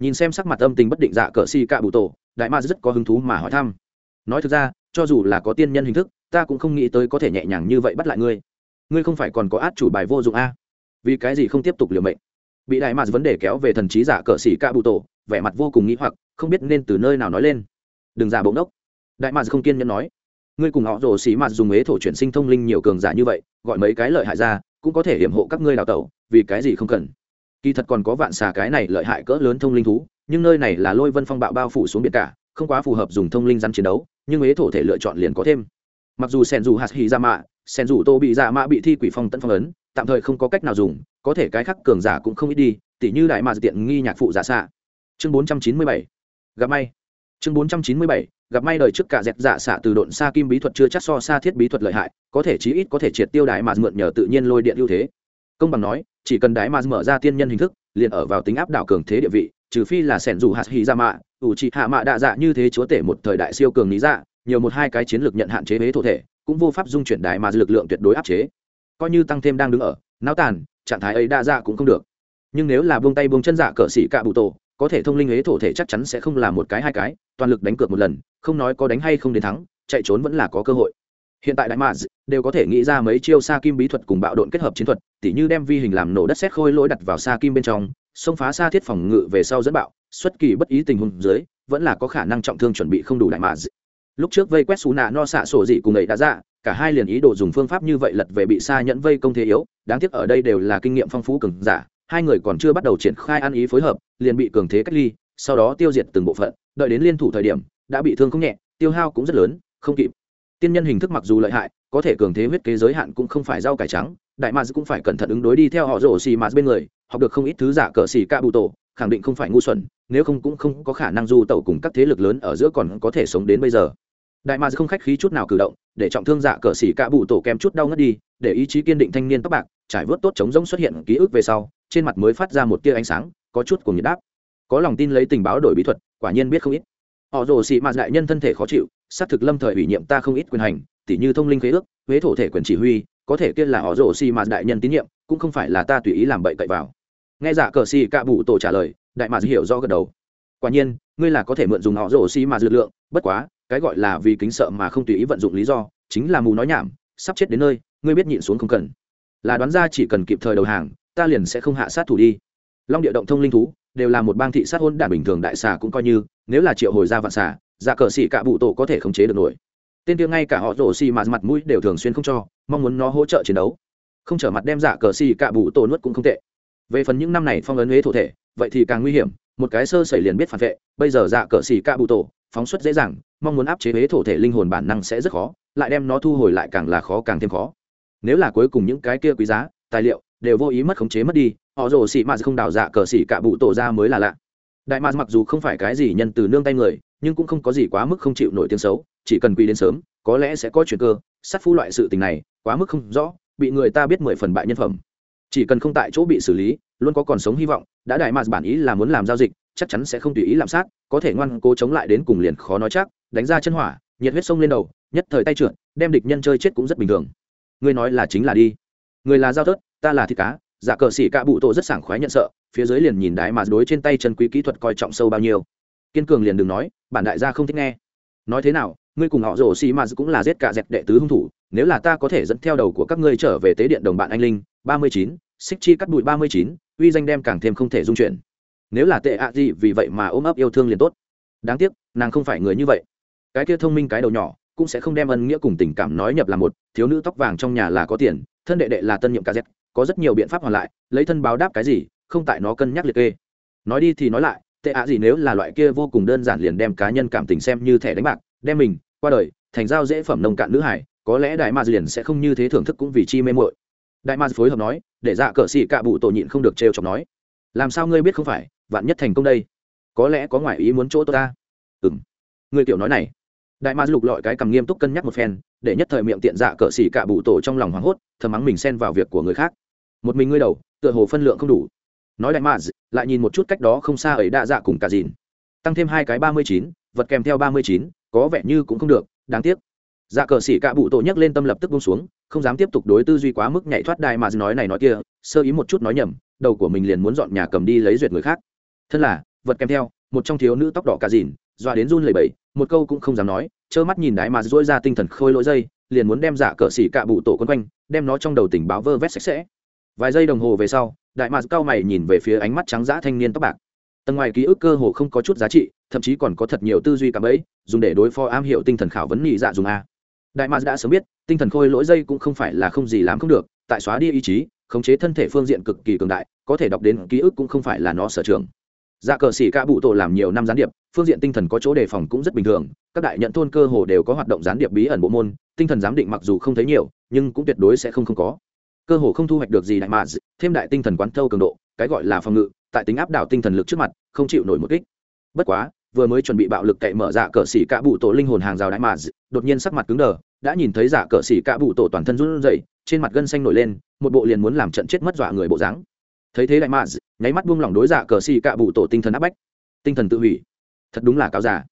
Nhìn xem sắc mặt âm tình bất định dạ cờ xì cạ bụ tổ, đại ma rất có hứng thú mà hỏi thăm. Nói thực ra, cho dù là có tiên nhân hình thức, ta cũng không nghĩ tới có thể nhẹ nhàng như vậy bắt lại ngươi. Ngươi không phải còn có át chủ bài vô dụng a vì cái gì không tiếp tục liều mệnh? Bị đại mạt vấn đề kéo về thần trí giả cờ xỉ ca bụ tổ, vẻ mặt vô cùng nghĩ hoặc, không biết nên từ nơi nào nói lên. Đừng giả bỗng đốc đại mạt không kiên nhẫn nói. Ngươi cùng họ rồ xỉ mạt dùng ế thổ chuyển sinh thông linh nhiều cường giả như vậy, gọi mấy cái lợi hại ra, cũng có thể hiểm hộ các ngươi đào tẩu, vì cái gì không cần? Kỳ thật còn có vạn xà cái này lợi hại cỡ lớn thông linh thú, nhưng nơi này là lôi vân phong bạo bao phủ xuống biệt cả, không quá phù hợp dùng thông linh răn chiến đấu, nhưng ế thổ thể lựa chọn liền có thêm. Mặc dù sen dù hạt hì ra mạ sen dù tô bị dạ mạ bị thi quỷ phong tận phong ấn, tạm thời không có cách nào dùng, có thể cái khắc cường giả cũng không ít đi, tỉ như đại mà tiện nghi nhạc phụ dạ giả xạ chương bốn trăm chín mươi bảy. Gặp may. Chương bốn trăm chín mươi bảy. Gặp may đời trước cả dẹp dạ xạ từ độn xa kim bí thuật chưa chắc so xa thiết bí thuật lợi hại, có thể chí ít có thể triệt tiêu đại mà mượn nhờ tự nhiên lôi điện ưu thế. Công bằng nói, chỉ cần đại mà mở ra tiên nhân hình thức, liền ở vào tính áp đảo cường thế địa vị, trừ phi là sẻn dù hạt hy ra mạ ủ trị hạ mạ đạ dạ như thế chúa tể một thời đại siêu cường lý dạ nhiều một hai cái chiến lược nhận hạn chế huế thổ thể cũng vô pháp dung chuyển đại mà lực lượng tuyệt đối áp chế. Coi như tăng thêm đang đứng ở, náo tàn, trạng thái ấy đa dạ cũng không được. Nhưng nếu là buông tay buông chân giả cỡ xỉ cạ bụ tổ, có thể thông linh ấy thổ thể chắc chắn sẽ không là một cái hai cái, toàn lực đánh cược một lần, không nói có đánh hay không đến thắng, chạy trốn vẫn là có cơ hội. Hiện tại đại mạc đều có thể nghĩ ra mấy chiêu sa kim bí thuật cùng bạo độn kết hợp chiến thuật, tỉ như đem vi hình làm nổ đất xét khôi lỗi đặt vào sa kim bên trong, xông phá sa thiết phòng ngự về sau dẫn bạo, xuất kỳ bất ý tình huống dưới, vẫn là có khả năng trọng thương chuẩn bị không đủ đại mạc lúc trước vây quét xú nạ no xạ sổ dị cùng ấy đã ra, cả hai liền ý đồ dùng phương pháp như vậy lật về bị xa nhẫn vây công thế yếu, đáng tiếc ở đây đều là kinh nghiệm phong phú cường giả, hai người còn chưa bắt đầu triển khai ăn ý phối hợp, liền bị cường thế cách ly, sau đó tiêu diệt từng bộ phận, đợi đến liên thủ thời điểm, đã bị thương không nhẹ, tiêu hao cũng rất lớn, không kịp. Tiên nhân hình thức mặc dù lợi hại, có thể cường thế huyết kế giới hạn cũng không phải rau cải trắng, đại mads cũng phải cẩn thận ứng đối đi theo họ rổ xì mads bên người, học được không ít thứ giả cờ xì ca bụ tổ, khẳng định không phải ngu xuẩn nếu không cũng không có khả năng du tẩu cùng các thế lực lớn ở giữa còn có thể sống đến bây giờ. Đại mads không khách khí chút nào cử động, để trọng thương dạ cờ xì cả bụ tổ kèm chút đau ngất đi, để ý chí kiên định thanh niên tóc bạc, trải vớt tốt chống rỗng xuất hiện ký ức về sau, trên mặt mới phát ra một tia ánh sáng, có chút của nhiệt đáp. Có lòng tin lấy tình báo đổi bí thuật, quả nhiên biết không ít. Họ rồ xị mạt đại nhân thân thể khó chịu, xác thực lâm thời ủy nhiệm ta không ít quyền hành, tỉ như thông linh khế ước, huế thổ thể quyền chỉ huy, có thể kia là họ rồ xị mạt đại nhân tín nhiệm, cũng không phải là ta tùy ý làm bậy cậy vào. Nghe giả dạ cờ xì cạ bụ tổ trả lời đại mạt hiểu do gật đầu. Quả nhiên, ngươi là có thể mượn dùng họ rổ xi mà dư lượng, bất quá, cái gọi là vì kính sợ mà không tùy ý vận dụng lý do, chính là mù nói nhảm, sắp chết đến nơi, ngươi biết nhịn xuống không cần. Là đoán ra chỉ cần kịp thời đầu hàng, ta liền sẽ không hạ sát thủ đi. Long địa động thông linh thú, đều là một bang thị sát hôn đản bình thường đại xà cũng coi như, nếu là triệu hồi ra vạn xà giả cờ xỉ cả bụ tổ có thể khống chế được nổi. Tên kia ngay cả họ rổ xì mà mặt mũi đều thường xuyên không cho, mong muốn nó hỗ trợ chiến đấu. Không trở mặt đem giả cờ xì cả bụ tổ nuốt cũng không tệ. Về phần những năm này phong ấn huế thổ thể vậy thì càng nguy hiểm, một cái sơ sẩy liền biết phản vệ, bây giờ dạ cờ xì cạ bụ tổ, phóng xuất dễ dàng, mong muốn áp chế huế thổ thể linh hồn bản năng sẽ rất khó, lại đem nó thu hồi lại càng là khó càng thêm khó. Nếu là cuối cùng những cái kia quý giá, tài liệu, đều vô ý mất khống chế mất đi, họ rồ xì mạt không đào dạ cờ xì cả bụ tổ ra mới là lạ. Đại mạt mặc dù không phải cái gì nhân từ nương tay người, nhưng cũng không có gì quá mức không chịu nổi tiếng xấu, chỉ cần quy đến sớm, có lẽ sẽ có chuyện cơ, sát phu loại sự tình này, quá mức không rõ, bị người ta biết mười phần bại nhân phẩm. Chỉ cần không tại chỗ bị xử lý luôn có còn sống hy vọng, đã đại mạt bản ý là muốn làm giao dịch, chắc chắn sẽ không tùy ý làm sát, có thể ngoan cố chống lại đến cùng liền khó nói chắc, đánh ra chân hỏa, nhiệt huyết sông lên đầu, nhất thời tay trượt, đem địch nhân chơi chết cũng rất bình thường. Ngươi nói là chính là đi. Người là giao thớt, ta là thịt cá, giả cờ xỉ cạ bụ tổ rất sảng khoái nhận sợ, phía dưới liền nhìn đại mà đối trên tay chân quý kỹ thuật coi trọng sâu bao nhiêu. Kiên cường liền đừng nói, bản đại gia không thích nghe. Nói thế nào, ngươi cùng họ rổ xì mà cũng là giết cả dẹp đệ tứ hung thủ, nếu là ta có thể dẫn theo đầu của các ngươi trở về tế điện đồng bạn anh linh, ba mươi chín xích chi cắt bụi ba mươi chín uy danh đem càng thêm không thể dung chuyển. Nếu là tệ ạ gì, vì vậy mà ôm ấp yêu thương liền tốt. Đáng tiếc, nàng không phải người như vậy. Cái kia thông minh cái đầu nhỏ, cũng sẽ không đem ân nghĩa cùng tình cảm nói nhập là một, thiếu nữ tóc vàng trong nhà là có tiền, thân đệ đệ là tân nhiệm kz có rất nhiều biện pháp hoàn lại, lấy thân báo đáp cái gì, không tại nó cân nhắc liệt kê. Nói đi thì nói lại, tệ ạ gì nếu là loại kia vô cùng đơn giản liền đem cá nhân cảm tình xem như thẻ đánh bạc, đem mình, qua đời, thành giao dễ phẩm nông cạn nữ hải, có lẽ đại ma liền sẽ không như thế thưởng thức cũng vì chi mê mội đại ma phối hợp nói, để dạ cờ xì cạ bụ tổ nhịn không được trêu chọc nói. Làm sao ngươi biết không phải, vạn nhất thành công đây? Có lẽ có ngoại ý muốn chỗ tôi ta. Ừ m ngươi kiểu nói này. Đại ma lục lọi cái cầm nghiêm túc cân nhắc một phen, để nhất thời miệng tiện dạ cờ xỉ cạ bụ tổ trong lòng hoảng hốt, thầm mắng mình xen vào việc của người khác. Một mình ngươi đầu, tựa hồ phân lượng không đủ. Nói đại ma, lại nhìn một chút cách đó không xa ấy đa dạ cùng cả dìn. Tăng thêm hai cái ba mươi chín, vật kèm theo ba mươi chín, có vẻ như cũng không được, đáng tiếc dạ cờ xỉ cạ bụ tổ nhấc lên tâm lập tức bung xuống, không dám tiếp tục đối tư duy quá mức nhảy thoát đai mà nói này nói kia, sơ ý một chút nói nhầm, đầu của mình liền muốn dọn nhà cầm đi lấy duyệt người khác. Thân là, vật kèm theo, một trong thiếu nữ tóc đỏ cả dìn dọa đến run lẩy bẩy, một câu cũng không dám nói, trơ mắt nhìn đái mà dỗi ra tinh thần khôi lỗi dây, liền muốn đem giả cờ xỉ cạ bụ tổ quân quanh, đem nó trong đầu tình báo vơ vét sạch sẽ. Vài giây đồng hồ về sau đại mà cao mày nhìn về phía ánh mắt trắng dã thanh niên tóc bạc. Tầng ngoài ký ức cơ hồ không có chút giá trị, thậm chí còn có thật nhiều tư duy cảm ấy dùng để đối phó am hiểu tinh thần khảo vấn nhị dạ dùng a đại mads đã sớm biết, tinh thần khôi lỗi dây cũng không phải là không gì làm không được, tại xóa đi ý chí, khống chế thân thể phương diện cực kỳ cường đại, có thể đọc đến ký ức cũng không phải là nó sở trường. Dạ cờ xỉ ca bụ tổ làm nhiều năm gián điệp, phương diện tinh thần có chỗ đề phòng cũng rất bình thường, các đại nhận thôn cơ hồ đều có hoạt động gián điệp bí ẩn bộ môn, tinh thần giám định mặc dù không thấy nhiều, nhưng cũng tuyệt đối sẽ không không có. Cơ hồ không thu hoạch được gì đại mads thêm đại tinh thần quán thâu cường độ, cái gọi là phòng ngự, tại tính áp đảo tinh thần lực trước mặt, không chịu nổi một kích. Bất quá vừa mới chuẩn bị bạo lực cậy mở dạ cờ xỉ cả bụ tổ linh hồn hàng rào đại mà đột nhiên sắc mặt cứng đờ, đã nhìn thấy dạ cờ xỉ cả bụ tổ toàn thân run rẩy, trên mặt gân xanh nổi lên, một bộ liền muốn làm trận chết mất dọa người bộ dáng. Thấy thế đại mà nháy mắt buông lỏng đối dạ cờ xỉ cả bụ tổ tinh thần áp bách, tinh thần tự hủy. Thật đúng là cáo giả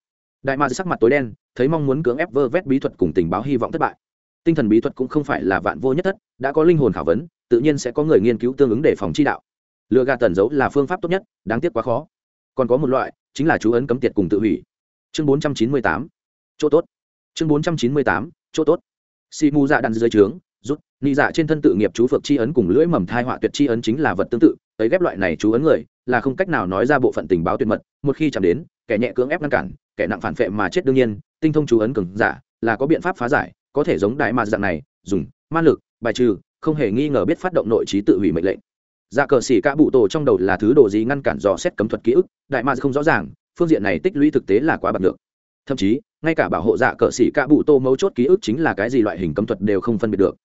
đại ma sắc mặt tối đen, thấy mong muốn cưỡng ép vơ vét bí thuật cùng tình báo hy vọng thất bại. Tinh thần bí thuật cũng không phải là vạn vô nhất thất, đã có linh hồn khảo vấn, tự nhiên sẽ có người nghiên cứu tương ứng để phòng chi đạo. Lừa gạt tẩn giấu là phương pháp tốt nhất, đáng tiếc quá khó. Còn có một loại chính là chú ấn cấm tiệt cùng tự hủy. Chương bốn trăm chín mươi tám, chỗ tốt. Chương bốn trăm chín mươi tám, chỗ tốt. Xì mù dạ đàn dưới trướng, rút ni dạ trên thân tự nghiệp chú phược chi ấn cùng lưỡi mầm thai họa tuyệt chi ấn chính là vật tương tự, ấy ghép loại này chú ấn người là không cách nào nói ra bộ phận tình báo tuyệt mật, một khi chạm đến, kẻ nhẹ cưỡng ép ngăn cản, kẻ nặng phản phệ mà chết đương nhiên, tinh thông chú ấn cường giả là có biện pháp phá giải, có thể giống đại ma dạng này, dùng, ma lực, bài trừ, không hề nghi ngờ biết phát động nội trí tự hủy mệnh lệnh dạ cờ xỉ cả bụ tổ trong đầu là thứ đồ gì ngăn cản dò xét cấm thuật ký ức, đại ma không rõ ràng, phương diện này tích lũy thực tế là quá bật được thậm chí, ngay cả bảo hộ dạ cờ xỉ cả bụ tô mấu chốt ký ức chính là cái gì loại hình cấm thuật đều không phân biệt được.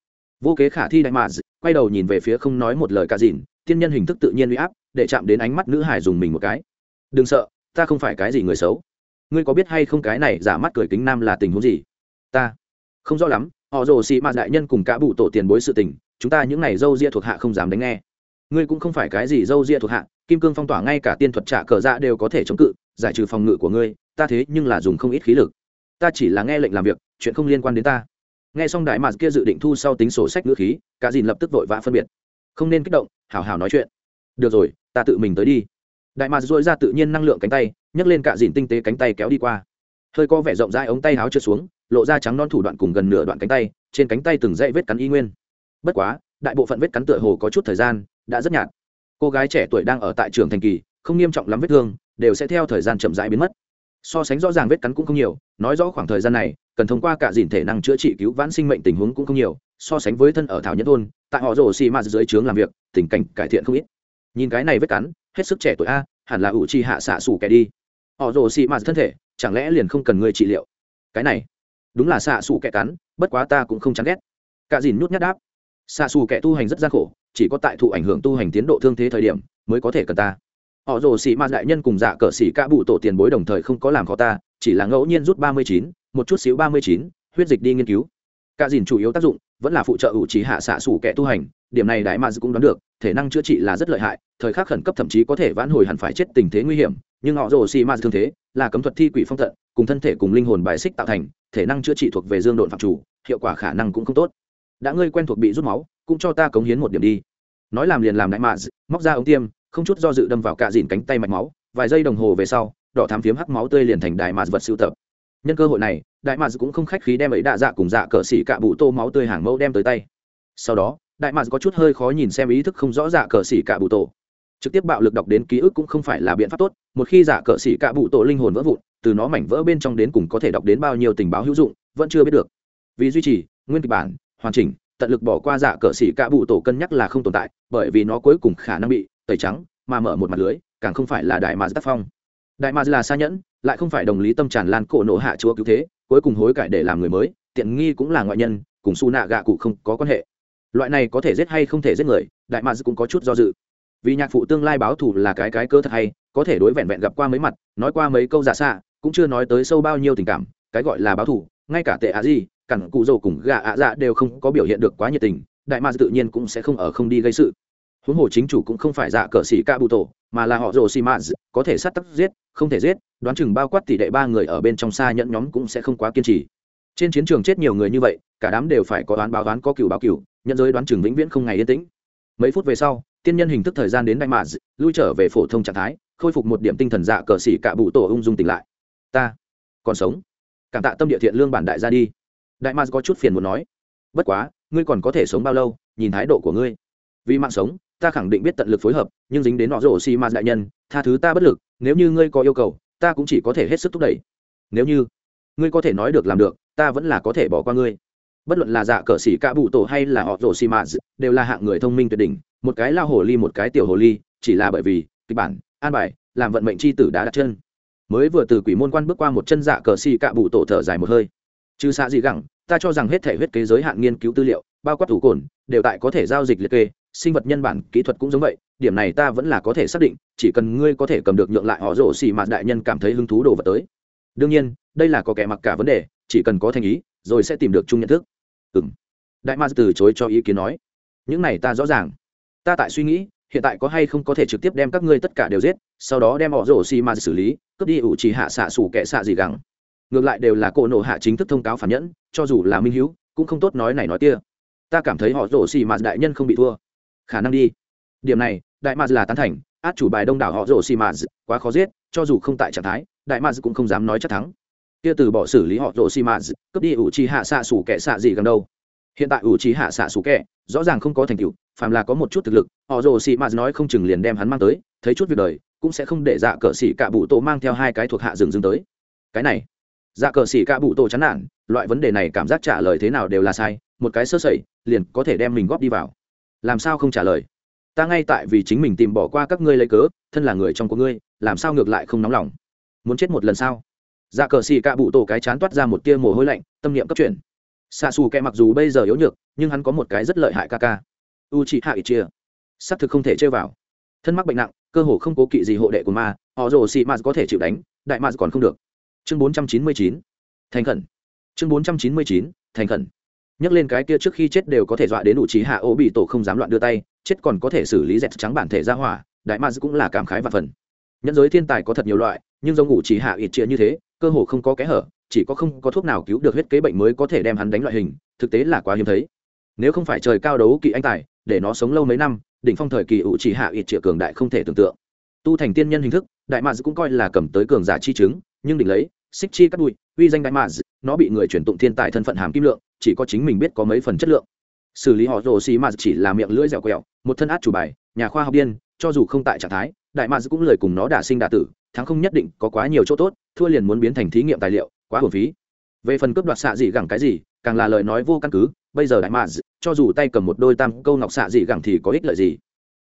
Vô kế khả thi đại ma quay đầu nhìn về phía không nói một lời cả dìn, tiên nhân hình thức tự nhiên uy áp, để chạm đến ánh mắt nữ hải dùng mình một cái. Đừng sợ, ta không phải cái gì người xấu. Ngươi có biết hay không cái này giả mắt cười kính nam là tình huống gì? Ta? Không rõ lắm, họ rồ xị mạt đại nhân cùng cả bụ tổ tiền bối sự tình, chúng ta những này dâu ria thuộc hạ không dám đánh nghe ngươi cũng không phải cái gì dâu ria thuộc hạ, kim cương phong tỏa ngay cả tiên thuật trả cờ dạ đều có thể chống cự, giải trừ phòng ngự của ngươi, ta thế nhưng là dùng không ít khí lực. Ta chỉ là nghe lệnh làm việc, chuyện không liên quan đến ta. Nghe xong đại mạt kia dự định thu sau tính sổ sách ngữ khí, cả dìn lập tức vội vã phân biệt. Không nên kích động hào hào nói chuyện. Được rồi, ta tự mình tới đi. Đại mạt dội ra tự nhiên năng lượng cánh tay, nhấc lên cả dìn tinh tế cánh tay kéo đi qua. Hơi có vẻ rộng rãi ống tay háo trượt xuống, lộ ra trắng non thủ đoạn cùng gần nửa đoạn cánh tay, trên cánh tay từng dãy vết cắn y nguyên. Bất quá, đại bộ phận vết cắn tựa hồ có chút thời gian đã rất nhạt. Cô gái trẻ tuổi đang ở tại trường thành kỳ, không nghiêm trọng lắm vết thương, đều sẽ theo thời gian chậm rãi biến mất. So sánh rõ ràng vết cắn cũng không nhiều, nói rõ khoảng thời gian này, cần thông qua cả dìn thể năng chữa trị cứu vãn sinh mệnh tình huống cũng không nhiều, so sánh với thân ở thảo nhất thôn, tại họ rồ xì ma dưới trướng làm việc, tình cảnh cải thiện không ít. Nhìn cái này vết cắn, hết sức trẻ tuổi a, hẳn là ủ chi hạ xạ xù kẻ đi. Họ rồ xì ma thân thể, chẳng lẽ liền không cần người trị liệu? Cái này, đúng là xạ xù kẻ cắn, bất quá ta cũng không chán ghét. Cả dìn nhút nhát đáp xa xù kẻ tu hành rất gian khổ, chỉ có tại thụ ảnh hưởng tu hành tiến độ thương thế thời điểm mới có thể cần ta. Họ rồ xì ma đại nhân cùng dạ cờ xì ca bụ tổ tiền bối đồng thời không có làm khó ta, chỉ là ngẫu nhiên rút ba mươi chín, một chút xíu ba mươi chín, huyết dịch đi nghiên cứu. Cả dìn chủ yếu tác dụng vẫn là phụ trợ ủ trí hạ xạ xủ kẻ tu hành, điểm này đại mads cũng đoán được, thể năng chữa trị là rất lợi hại, thời khắc khẩn cấp thậm chí có thể vãn hồi hẳn phải chết tình thế nguy hiểm, nhưng họ rồ xì ma thương thế là cấm thuật thi quỷ phong tận cùng thân thể cùng linh hồn bài xích tạo thành, thể năng chữa trị thuộc về dương độn phạm chủ, hiệu quả khả năng cũng không tốt đã ngươi quen thuộc bị rút máu, cũng cho ta cống hiến một điểm đi. Nói làm liền làm đại mads móc ra ống tiêm, không chút do dự đâm vào cạ dìn cánh tay mạch máu, vài giây đồng hồ về sau, đỏ thám phiếm hắc máu tươi liền thành đại mads vật sưu tập. Nhân cơ hội này, đại mads cũng không khách khí đem ấy đạ dạ cùng dạ cờ xỉ cạ bụ tô máu tươi hàng mẫu đem tới tay. Sau đó, đại mads có chút hơi khó nhìn xem ý thức không rõ dạ cờ xỉ cạ bụ tổ trực tiếp bạo lực đọc đến ký ức cũng không phải là biện pháp tốt, một khi dạ cờ xỉ cạ bụ tổ linh hồn vỡ vụn, từ nó mảnh vỡ bên trong đến cùng có thể đọc đến bao nhiêu tình báo hữu dụng, vẫn chưa biết được. Vì duy trì, nguyên kịch bản hoàn chỉnh, tận lực bỏ qua dạ cờ xỉ cả bụ tổ cân nhắc là không tồn tại, bởi vì nó cuối cùng khả năng bị tẩy trắng, mà mở một mặt lưới, càng không phải là đại mads tác phong. Đại mads là xa nhẫn, lại không phải đồng lý tâm tràn lan cổ nộ hạ chúa cứu thế, cuối cùng hối cải để làm người mới, tiện nghi cũng là ngoại nhân, cùng su nạ gạ cụ không có quan hệ. Loại này có thể giết hay không thể giết người, đại mads cũng có chút do dự. Vì nhạc phụ tương lai báo thù là cái cái cơ thật hay, có thể đối vẹn vẹn gặp qua mấy mặt, nói qua mấy câu giả xạ, cũng chưa nói tới sâu bao nhiêu tình cảm, cái gọi là báo thù ngay cả tệ ạ gì cẳng cụ dầu cùng gà ạ dạ đều không có biểu hiện được quá nhiệt tình, đại ma tự nhiên cũng sẽ không ở không đi gây sự. Huống hồ chính chủ cũng không phải dạ cờ xỉ ca bụ tổ, mà là họ rồ xì mạt có thể sát tắc giết, không thể giết, đoán chừng bao quát tỷ đệ ba người ở bên trong xa nhẫn nhóm cũng sẽ không quá kiên trì. Trên chiến trường chết nhiều người như vậy, cả đám đều phải có đoán báo đoán có cựu báo cựu nhận giới đoán chừng vĩnh viễn không ngày yên tĩnh. Mấy phút về sau, tiên nhân hình thức thời gian đến đại mạt lui trở về phổ thông trạng thái, khôi phục một điểm tinh thần dạ cờ xỉ cả bụ tổ ung dung tỉnh lại. Ta còn sống cảm tạ tâm địa thiện lương bản đại ra đi. Đại mạt có chút phiền muốn nói. Bất quá, ngươi còn có thể sống bao lâu, nhìn thái độ của ngươi. Vì mạng sống, ta khẳng định biết tận lực phối hợp, nhưng dính đến nọ rổ xi ma đại nhân, tha thứ ta bất lực, nếu như ngươi có yêu cầu, ta cũng chỉ có thể hết sức thúc đẩy. Nếu như ngươi có thể nói được làm được, ta vẫn là có thể bỏ qua ngươi. Bất luận là dạ cờ xỉ ca bụ tổ hay là họ rổ xi ma đều là hạng người thông minh tuyệt đỉnh, một cái lao hồ ly một cái tiểu hồ ly, chỉ là bởi vì kịch bản, an bài, làm vận mệnh c h i tử đã đặt chân mới vừa từ quỷ môn quan bước qua một chân dạ cờ xì cạ bụ tổ thở dài một hơi. Trừ xạ gì gẳng, ta cho rằng hết thể huyết kế giới hạn nghiên cứu tư liệu, bao quát thủ cồn, đều tại có thể giao dịch liệt kê, sinh vật nhân bản, kỹ thuật cũng giống vậy, điểm này ta vẫn là có thể xác định, chỉ cần ngươi có thể cầm được nhượng lại họ rổ xì mạt đại nhân cảm thấy hứng thú đồ vật tới. Đương nhiên, đây là có kẻ mặc cả vấn đề, chỉ cần có thành ý, rồi sẽ tìm được chung nhận thức. Ừ m đại ma từ chối cho ý kiến nói. Những này ta rõ ràng. Ta tại suy nghĩ, hiện tại có hay không có thể trực tiếp đem các ngươi tất cả đều giết, sau đó đem họ rổ xì mạt xử lý cướp đi ủ trì hạ xạ xủ kẻ xạ gì gẳng. Ngược lại đều là cỗ nộ hạ chính thức thông cáo phản nhẫn, cho dù là minh hữu cũng không tốt nói này nói kia. Ta cảm thấy họ rổ xì mà đại nhân không bị thua. Khả năng đi. Điểm này, đại mạt là tán thành, át chủ bài đông đảo họ rổ xì mạt, quá khó giết, cho dù không tại trạng thái, đại mạt cũng không dám nói chắc thắng. Kia từ bỏ xử lý họ rổ xì mạt, cướp đi ủ trì hạ xạ sủ kẻ xạ gì gần đâu. Hiện tại ủ trì hạ xạ xù kẻ, rõ ràng không có thành tựu, phàm là có một chút thực lực, họ rổ xì mạt nói không chừng liền đem hắn mang tới, thấy chút việc đời cũng sẽ không để dạ cờ xỉ cả bụ tổ mang theo hai cái thuộc hạ rừng rừng tới. Cái này dạ cờ xỉ cả bụ tổ chán nản, loại vấn đề này cảm giác trả lời thế nào đều là sai, một cái sơ sẩy, liền có thể đem mình góp đi vào. Làm sao không trả lời? Ta ngay tại vì chính mình tìm bỏ qua các ngươi lấy cớ, thân là người trong của ngươi, làm sao ngược lại không nóng lòng? Muốn chết một lần sao? Dạ cờ xì cạ bụ tổ cái chán toát ra một tia mồ hôi lạnh, tâm niệm cấp chuyển. Xạ xù kẹ mặc dù bây giờ yếu nhược, nhưng hắn có một cái rất lợi hại ca ca. U chị hạ ít chia xác thực không thể chơi vào. Thân mắc bệnh nặng cơ hồ không cố kỵ gì hộ đệ của ma, họ rồ xì ma có thể chịu đánh, đại ma còn không được. Chương bốn trăm chín mươi chín, thành khẩn. Chương bốn trăm chín mươi chín, thành khẩn. Nhắc lên cái kia trước khi chết đều có thể dọa đến đủ trí hạ ô bị tổ không dám loạn đưa tay, chết còn có thể xử lý dẹt trắng bản thể ra hỏa, đại ma cũng là cảm khái và phần. Nhẫn giới thiên tài có thật nhiều loại, nhưng do ngủ trí hạ ít chia như thế, cơ hồ không có kẽ hở, chỉ có không có thuốc nào cứu được huyết kế bệnh mới có thể đem hắn đánh loại hình, thực tế là quá hiếm thấy. Nếu không phải trời cao đấu kỵ anh tài, để nó sống lâu mấy năm đỉnh phong thời kỳ ủ chỉ hạ ít triệu cường đại không thể tưởng tượng. Tu thành tiên nhân hình thức, đại mads cũng coi là cầm tới cường giả chi chứng, nhưng đỉnh lấy, xích chi cắt bụi, uy danh đại mads nó bị người chuyển tụng thiên tài thân phận hàm kim lượng, chỉ có chính mình biết có mấy phần chất lượng. Xử lý họ rồ xì mads chỉ là miệng lưỡi dẻo quẹo, một thân át chủ bài, nhà khoa học điên, cho dù không tại trạng thái, đại mads cũng lời cùng nó đả sinh đả tử, thắng không nhất định có quá nhiều chỗ tốt, thua liền muốn biến thành thí nghiệm tài liệu, quá hồn phí. Về phần cướp đoạt xạ gì gẳng cái gì càng là lời nói vô căn cứ, bây giờ đại mads cho dù tay cầm một đôi tam câu ngọc xạ dị gẳng thì có ích lợi gì?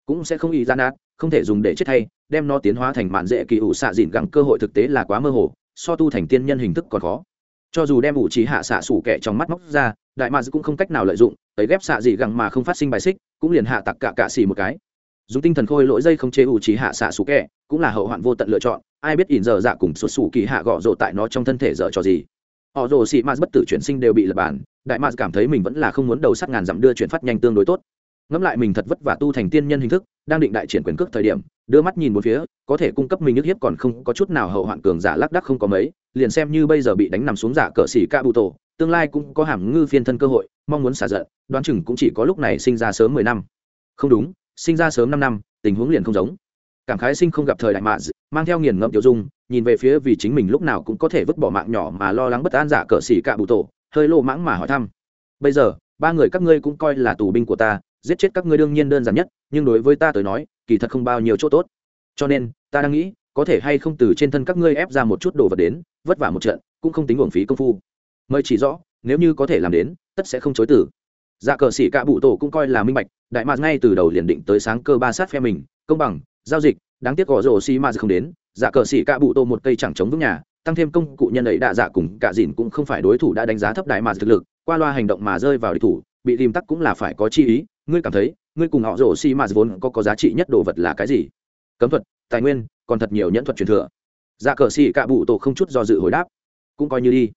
Cũng sẽ không ý gian ác không thể dùng để chết thay, đem nó tiến hóa thành mạn dễ kỳ ủ xạ dịn gẳng, cơ hội thực tế là quá mơ hồ, so tu thành tiên nhân hình thức còn khó. Cho dù đem ủ trí hạ xạ sủ kẻ trong mắt móc ra, đại mads cũng không cách nào lợi dụng ấy ghép xạ dị gẳng mà không phát sinh bài xích, cũng liền hạ tặc cả cạ xì một cái. Dùng tinh thần khôi lỗi dây không chế ủ trí hạ xạ sủ kẻ, cũng là hậu hoạn vô tận lựa chọn, ai biết ỉn giờ dạ cùng sụt sủ kỳ hạ gọ rộ tại nó trong thân thể dở trò gì họ rồ xị mạt bất tử chuyển sinh đều bị lập bản, đại mạt cảm thấy mình vẫn là không muốn đầu sắt ngàn dặm đưa chuyển phát nhanh tương đối tốt. Ngẫm lại mình thật vất vả tu thành tiên nhân hình thức, đang định đại triển quyền cước thời điểm, đưa mắt nhìn một phía, có thể cung cấp mình nhất hiếp còn không có chút nào hậu hoạn cường giả lác đắc không có mấy, liền xem như bây giờ bị đánh nằm xuống giả cỡ xỉ ca bụ tổ tương lai cũng có hàm ngư phiên thân cơ hội, mong muốn xả giận, đoán chừng cũng chỉ có lúc này sinh ra sớm mười năm. Không đúng, sinh ra sớm năm năm, tình huống liền không giống cảm khái sinh không gặp thời đại mạ mang theo nghiền ngẫm tiểu dung, nhìn về phía vì chính mình lúc nào cũng có thể vứt bỏ mạng nhỏ mà lo lắng bất an giả cờ xỉ cạ bụ tổ, hơi lô mãng mà hỏi thăm. Bây giờ, ba người các ngươi cũng coi là tù binh của ta, giết chết các ngươi đương nhiên đơn giản nhất, nhưng đối với ta tới nói, kỳ thật không bao nhiêu chỗ tốt. Cho nên, ta đang nghĩ, có thể hay không từ trên thân các ngươi ép ra một chút đồ vật đến, vất vả một trận, cũng không tính uổng phí công phu. Mời chỉ rõ, nếu như có thể làm đến, tất sẽ không chối tử dạ cờ sĩ cạ bụ tổ cũng coi là minh bạch, đại mạc ngay từ đầu liền định tới sáng cơ ba sát phe mình, công bằng giao dịch, đáng tiếc gõ rổ xi ma không đến dạ cờ sĩ cạ bụ tô một cây chẳng chống vững nhà, tăng thêm công cụ nhân ấy đạ dạ cùng cả dìn cũng không phải đối thủ đã đánh giá thấp đại mạc thực lực, qua loa hành động mà rơi vào địch thủ, bị tìm tắc cũng là phải có chi ý, ngươi cảm thấy, ngươi cùng họ rổ xi ma vốn có có giá trị nhất đồ vật là cái gì? Cấm thuật, tài nguyên, còn thật nhiều nhẫn thuật truyền thừa. Dạ cờ sĩ cạ bụ tổ không chút do dự hồi đáp. Cũng coi như đi.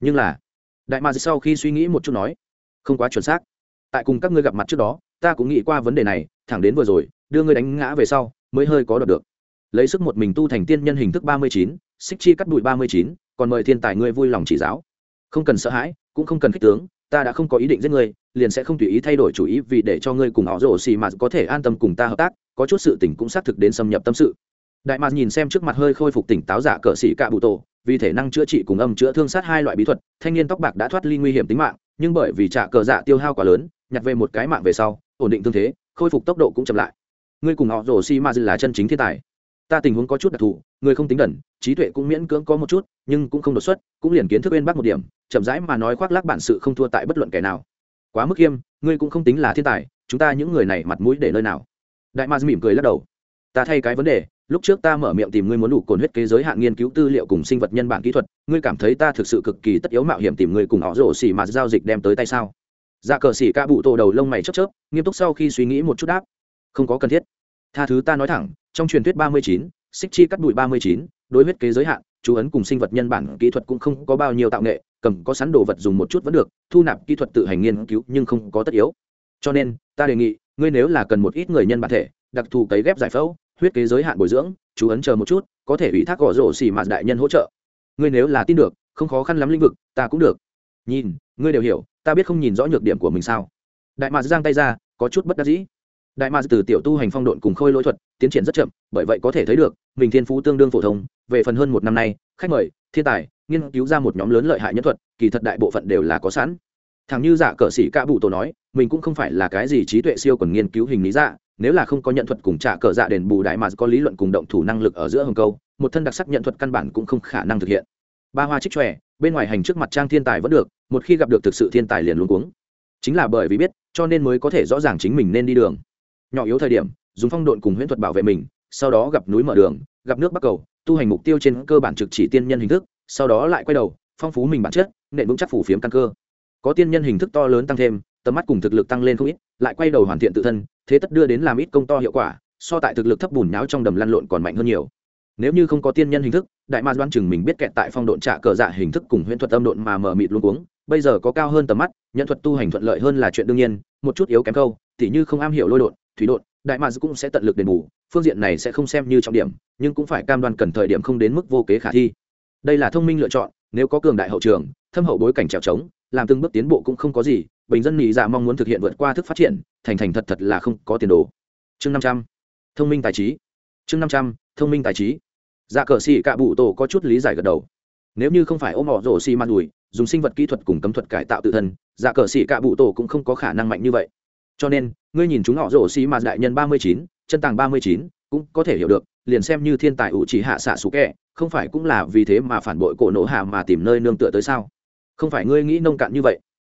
Nhưng là, đại mạc sau khi suy nghĩ một chút nói, không quá chuẩn xác. Tại cùng các ngươi gặp mặt trước đó, ta cũng nghĩ qua vấn đề này, thẳng đến vừa rồi, đưa ngươi đánh ngã về sau mới hơi có đọc được. Lấy sức một mình tu thành tiên nhân hình thức ba mươi chín, xích chi cắt bụi ba mươi chín, còn mời thiên tài ngươi vui lòng chỉ giáo. Không cần sợ hãi, cũng không cần khích tướng, ta đã không có ý định giết ngươi, liền sẽ không tùy ý thay đổi chủ ý vì để cho ngươi cùng họ rổ xì mà có thể an tâm cùng ta hợp tác, có chút sự tình cũng xác thực đến xâm nhập tâm sự. Đại mạc nhìn xem trước mặt hơi khôi phục tỉnh táo giả cờ xỉ cạ bụ tổ, vì thể năng chữa trị cùng âm chữa thương sát hai loại bí thuật, thanh niên tóc bạc đã thoát ly nguy hiểm tính mạng, nhưng bởi vì trả cờ dạ tiêu hao quá lớn, nhặt về một cái mạng về sau, ổn định thương thế, khôi phục tốc độ cũng chậm lại ngươi cùng họ rổ xi ma là chân chính thiên tài. Ta tình huống có chút đặc thù, người không tính đẩn trí tuệ cũng miễn cưỡng có một chút, nhưng cũng không đột xuất, cũng liền kiến thức bên bác một điểm, chậm rãi mà nói khoác lác bản sự không thua tại bất luận kẻ nào. Quá mức khiêm ngươi cũng không tính là thiên tài, chúng ta những người này mặt mũi để nơi nào? Đại ma mỉm cười lắc đầu. Ta thay cái vấn đề, lúc trước ta mở miệng tìm ngươi muốn đủ cồn huyết kế giới hạn nghiên cứu tư liệu cùng sinh vật nhân bản kỹ thuật, ngươi cảm thấy ta thực sự cực kỳ tất yếu mạo hiểm tìm ngươi cùng họ rổ xỉ mà giao dịch đem tới tay sao? Ra cờ xỉ ca bụ tổ đầu lông mày chớp chớp, nghiêm túc sau khi suy nghĩ một chút đáp không có cần thiết. Tha thứ ta nói thẳng, trong truyền thuyết ba mươi chín, xích chi cắt bụi ba mươi chín, đối huyết kế giới hạn, chú ấn cùng sinh vật nhân bản kỹ thuật cũng không có bao nhiêu tạo nghệ, cầm có sẵn đồ vật dùng một chút vẫn được, thu nạp kỹ thuật tự hành nghiên cứu nhưng không có tất yếu. Cho nên, ta đề nghị, ngươi nếu là cần một ít người nhân bản thể, đặc thù cấy ghép giải phẫu, huyết kế giới hạn bồi dưỡng, chú ấn chờ một chút, có thể ủy thác gõ rổ xỉ mạt đại nhân hỗ trợ. Ngươi nếu là tin được, không khó khăn lắm lĩnh vực, ta cũng được. Nhìn, ngươi đều hiểu, ta biết không nhìn rõ nhược điểm của mình sao. Đại mạt giang tay ra, có chút bất đắc dĩ đại ma từ tiểu tu hành phong độn cùng khôi lỗi thuật, tiến triển rất chậm, bởi vậy có thể thấy được, mình thiên phú tương đương phổ thông. Về phần hơn một năm nay, khách mời, thiên tài, nghiên cứu ra một nhóm lớn lợi hại nhân thuật, kỳ thật đại bộ phận đều là có sẵn. Thằng như giả cờ sĩ ca bụ tổ nói, mình cũng không phải là cái gì trí tuệ siêu còn nghiên cứu hình lý dạ nếu là không có nhận thuật cùng trả cờ dạ đền bù đại mà có lý luận cùng động thủ năng lực ở giữa hồng câu, một thân đặc sắc nhận thuật căn bản cũng không khả năng thực hiện. Ba hoa trích tròe bên ngoài hành trước mặt trang thiên tài vẫn được, một khi gặp được thực sự thiên tài liền luôn cuống. Chính là bởi vì biết, cho nên mới có thể rõ ràng chính mình nên đi đường nhỏ yếu thời điểm dùng phong độn cùng huyễn thuật bảo vệ mình sau đó gặp núi mở đường gặp nước bắc cầu tu hành mục tiêu trên cơ bản trực chỉ tiên nhân hình thức sau đó lại quay đầu phong phú mình bản chất nện vững chắc phủ phiếm căn cơ. Có tiên nhân hình thức to lớn tăng thêm tầm mắt cùng thực lực tăng lên không ít lại quay đầu hoàn thiện tự thân thế tất đưa đến làm ít công to hiệu quả so tại thực lực thấp bùn nháo trong đầm lăn lộn còn mạnh hơn nhiều. Nếu như không có tiên nhân hình thức đại ma đoán chừng mình biết kẹt tại phong độn trạ cờ dạ hình thức cùng huyễn thuật âm độn mà mở mịt luôn cuống, bây giờ có cao hơn tầm mắt nhận thuật tu hành thuận lợi hơn là chuyện đương nhiên một chút yếu kém câu tỉ như không am hiểu lôi độn thủy độn, đại mads cũng sẽ tận lực đền bù, phương diện này sẽ không xem như trọng điểm, nhưng cũng phải cam đoan cần thời điểm không đến mức vô kế khả thi. Đây là thông minh lựa chọn, nếu có cường đại hậu trường, thâm hậu bối cảnh trèo trống, làm từng bước tiến bộ cũng không có gì, bình dân nhị dạ mong muốn thực hiện vượt qua thức phát triển, thành thành thật thật là không có tiền đồ. Chương năm trăm, thông minh tài trí. Chương năm trăm, thông minh tài trí. Dạ cờ xì cạ bụ tổ có chút lý giải gật đầu. Nếu như không phải ôm họ rổ xi man đùi, dùng sinh vật kỹ thuật cùng cấm thuật cải tạo tự thân dạ cờ xì cạ bụ tổ cũng không có khả năng mạnh như vậy cho nên, ngươi nhìn chúng họ rổ xì man đại nhân ba mươi chín, chân tàng ba mươi chín, cũng có thể hiểu được, liền xem như thiên tài ủ chỉ hạ xạ xú kẹ, không phải cũng là vì thế mà phản bội cổ nổ hạ mà tìm nơi nương tựa tới sao? Không phải ngươi nghĩ nông cạn như vậy?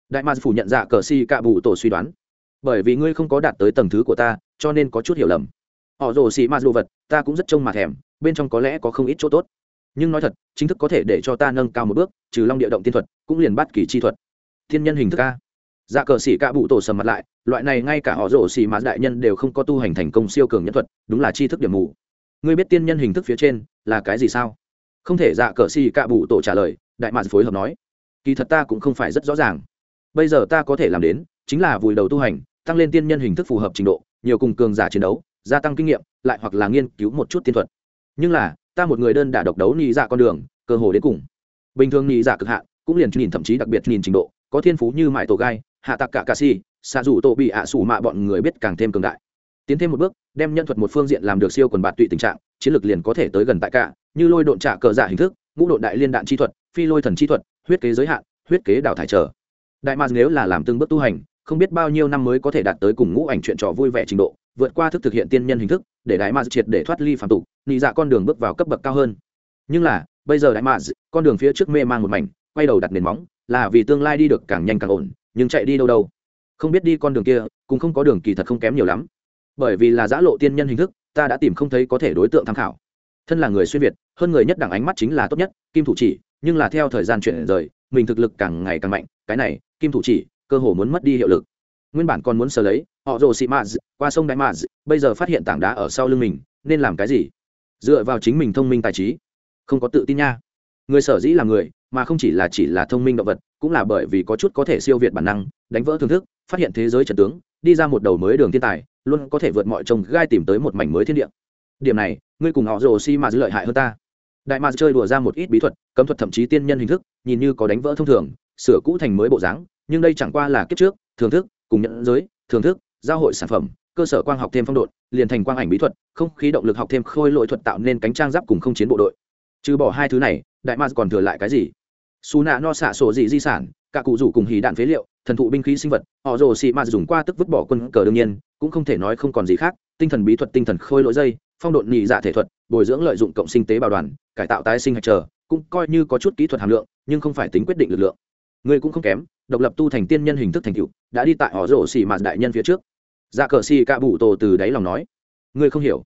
Đại mars phủ nhận dạ cờ si cạ bù tổ suy đoán. Bởi vì ngươi không có đạt tới tầng thứ của ta, cho nên có chút hiểu lầm. Họ rồ xì ma đồ vật, ta cũng rất trông mà thèm, bên trong có lẽ có không ít chỗ tốt. Nhưng nói thật, chính thức có thể để cho ta nâng cao một bước, trừ long địa động tiên thuật, cũng liền bắt kỳ chi thuật. Thiên nhân hình thức a dạ cờ xỉ cạ bụ tổ sầm mặt lại, loại này ngay cả họ rổ xì mà đại nhân đều không có tu hành thành công siêu cường nhân thuật, đúng là chi thức điểm mù. Ngươi biết tiên nhân hình thức phía trên là cái gì sao? Không thể dạ cờ xì cạ bụ tổ trả lời, đại mạn phối hợp nói. Kỳ thật ta cũng không phải rất rõ ràng. Bây giờ ta có thể làm đến, chính là vùi đầu tu hành, tăng lên tiên nhân hình thức phù hợp trình độ, nhiều cùng cường giả chiến đấu, gia tăng kinh nghiệm, lại hoặc là nghiên cứu một chút tiên thuật. Nhưng là, ta một người đơn đả độc đấu nhị dạ con đường, cơ hồ đến cùng. Bình thường nhị dạ cực hạn, cũng liền nhìn thậm chí đặc biệt nhìn trình độ, có thiên phú như mại tổ gai hạ tặc cả cà si, xạ dù tổ bị ạ sủ mạ bọn người biết càng thêm cường đại. Tiến thêm một bước, đem nhân thuật một phương diện làm được siêu quần bạt tụy tình trạng, chiến lược liền có thể tới gần tại cả, như lôi độn trả cờ giả hình thức, ngũ độn đại liên đạn chi thuật, phi lôi thần chi thuật, huyết kế giới hạn, huyết kế đào thải trở. Đại mạc nếu là làm từng bước tu hành, không biết bao nhiêu năm mới có thể đạt tới cùng ngũ ảnh chuyện trò vui vẻ trình độ, vượt qua thức thực hiện tiên nhân hình thức, để đại mạc triệt để thoát ly phạm tục nhị dạ con đường bước vào cấp bậc cao hơn. Nhưng là, bây giờ đại mạc con đường phía trước mê mang một mảnh, quay đầu đặt nền móng, là vì tương lai đi được càng nhanh càng ổn nhưng chạy đi đâu đâu. Không biết đi con đường kia, cũng không có đường kỳ thật không kém nhiều lắm. Bởi vì là giã lộ tiên nhân hình thức, ta đã tìm không thấy có thể đối tượng tham khảo. Thân là người xuyên việt, hơn người nhất đẳng ánh mắt chính là tốt nhất, kim thủ chỉ, nhưng là theo thời gian chuyển rời, mình thực lực càng ngày càng mạnh, cái này, kim thủ chỉ, cơ hồ muốn mất đi hiệu lực. Nguyên bản còn muốn sờ lấy, họ rồ xị maz qua sông đại maz bây giờ phát hiện tảng đá ở sau lưng mình, nên làm cái gì? Dựa vào chính mình thông minh tài trí. Không có tự tin nha. Người sở dĩ là người mà không chỉ là chỉ là thông minh động vật, cũng là bởi vì có chút có thể siêu việt bản năng, đánh vỡ thưởng thức, phát hiện thế giới trần tướng, đi ra một đầu mới đường thiên tài, luôn có thể vượt mọi trông gai tìm tới một mảnh mới thiên địa. Điểm này, ngươi cùng họ rồ xi mà dư lợi hại hơn ta. Đại ma chơi đùa ra một ít bí thuật, cấm thuật thậm chí tiên nhân hình thức, nhìn như có đánh vỡ thông thường, sửa cũ thành mới bộ dáng, nhưng đây chẳng qua là kiếp trước, thưởng thức, cùng nhận giới, thưởng thức, giao hội sản phẩm, cơ sở quang học thêm phong độ, liền thành quang ảnh bí thuật, không khí động lực học thêm khôi lỗi thuật tạo nên cánh trang giáp cùng không chiến bộ đội. Trừ bỏ hai thứ này, đại ma còn thừa lại cái gì? Xù nạ no xạ sổ dị di sản, cả cụ rủ cùng hì đạn phế liệu, thần thụ binh khí sinh vật, họ rồ xị ma dùng qua tức vứt bỏ quân cờ đương nhiên, cũng không thể nói không còn gì khác, tinh thần bí thuật, tinh thần khôi lỗi dây, phong độn nhị dạ thể thuật, bồi dưỡng lợi dụng cộng sinh tế bào đoàn, cải tạo tái sinh hạch chờ cũng coi như có chút kỹ thuật hàm lượng, nhưng không phải tính quyết định lực lượng. Người cũng không kém, độc lập tu thành tiên nhân hình thức thành cựu đã đi tại họ rổ xì mạt đại nhân phía trước. Dạ cờ xì cạ bụ tổ từ đáy lòng nói, người không hiểu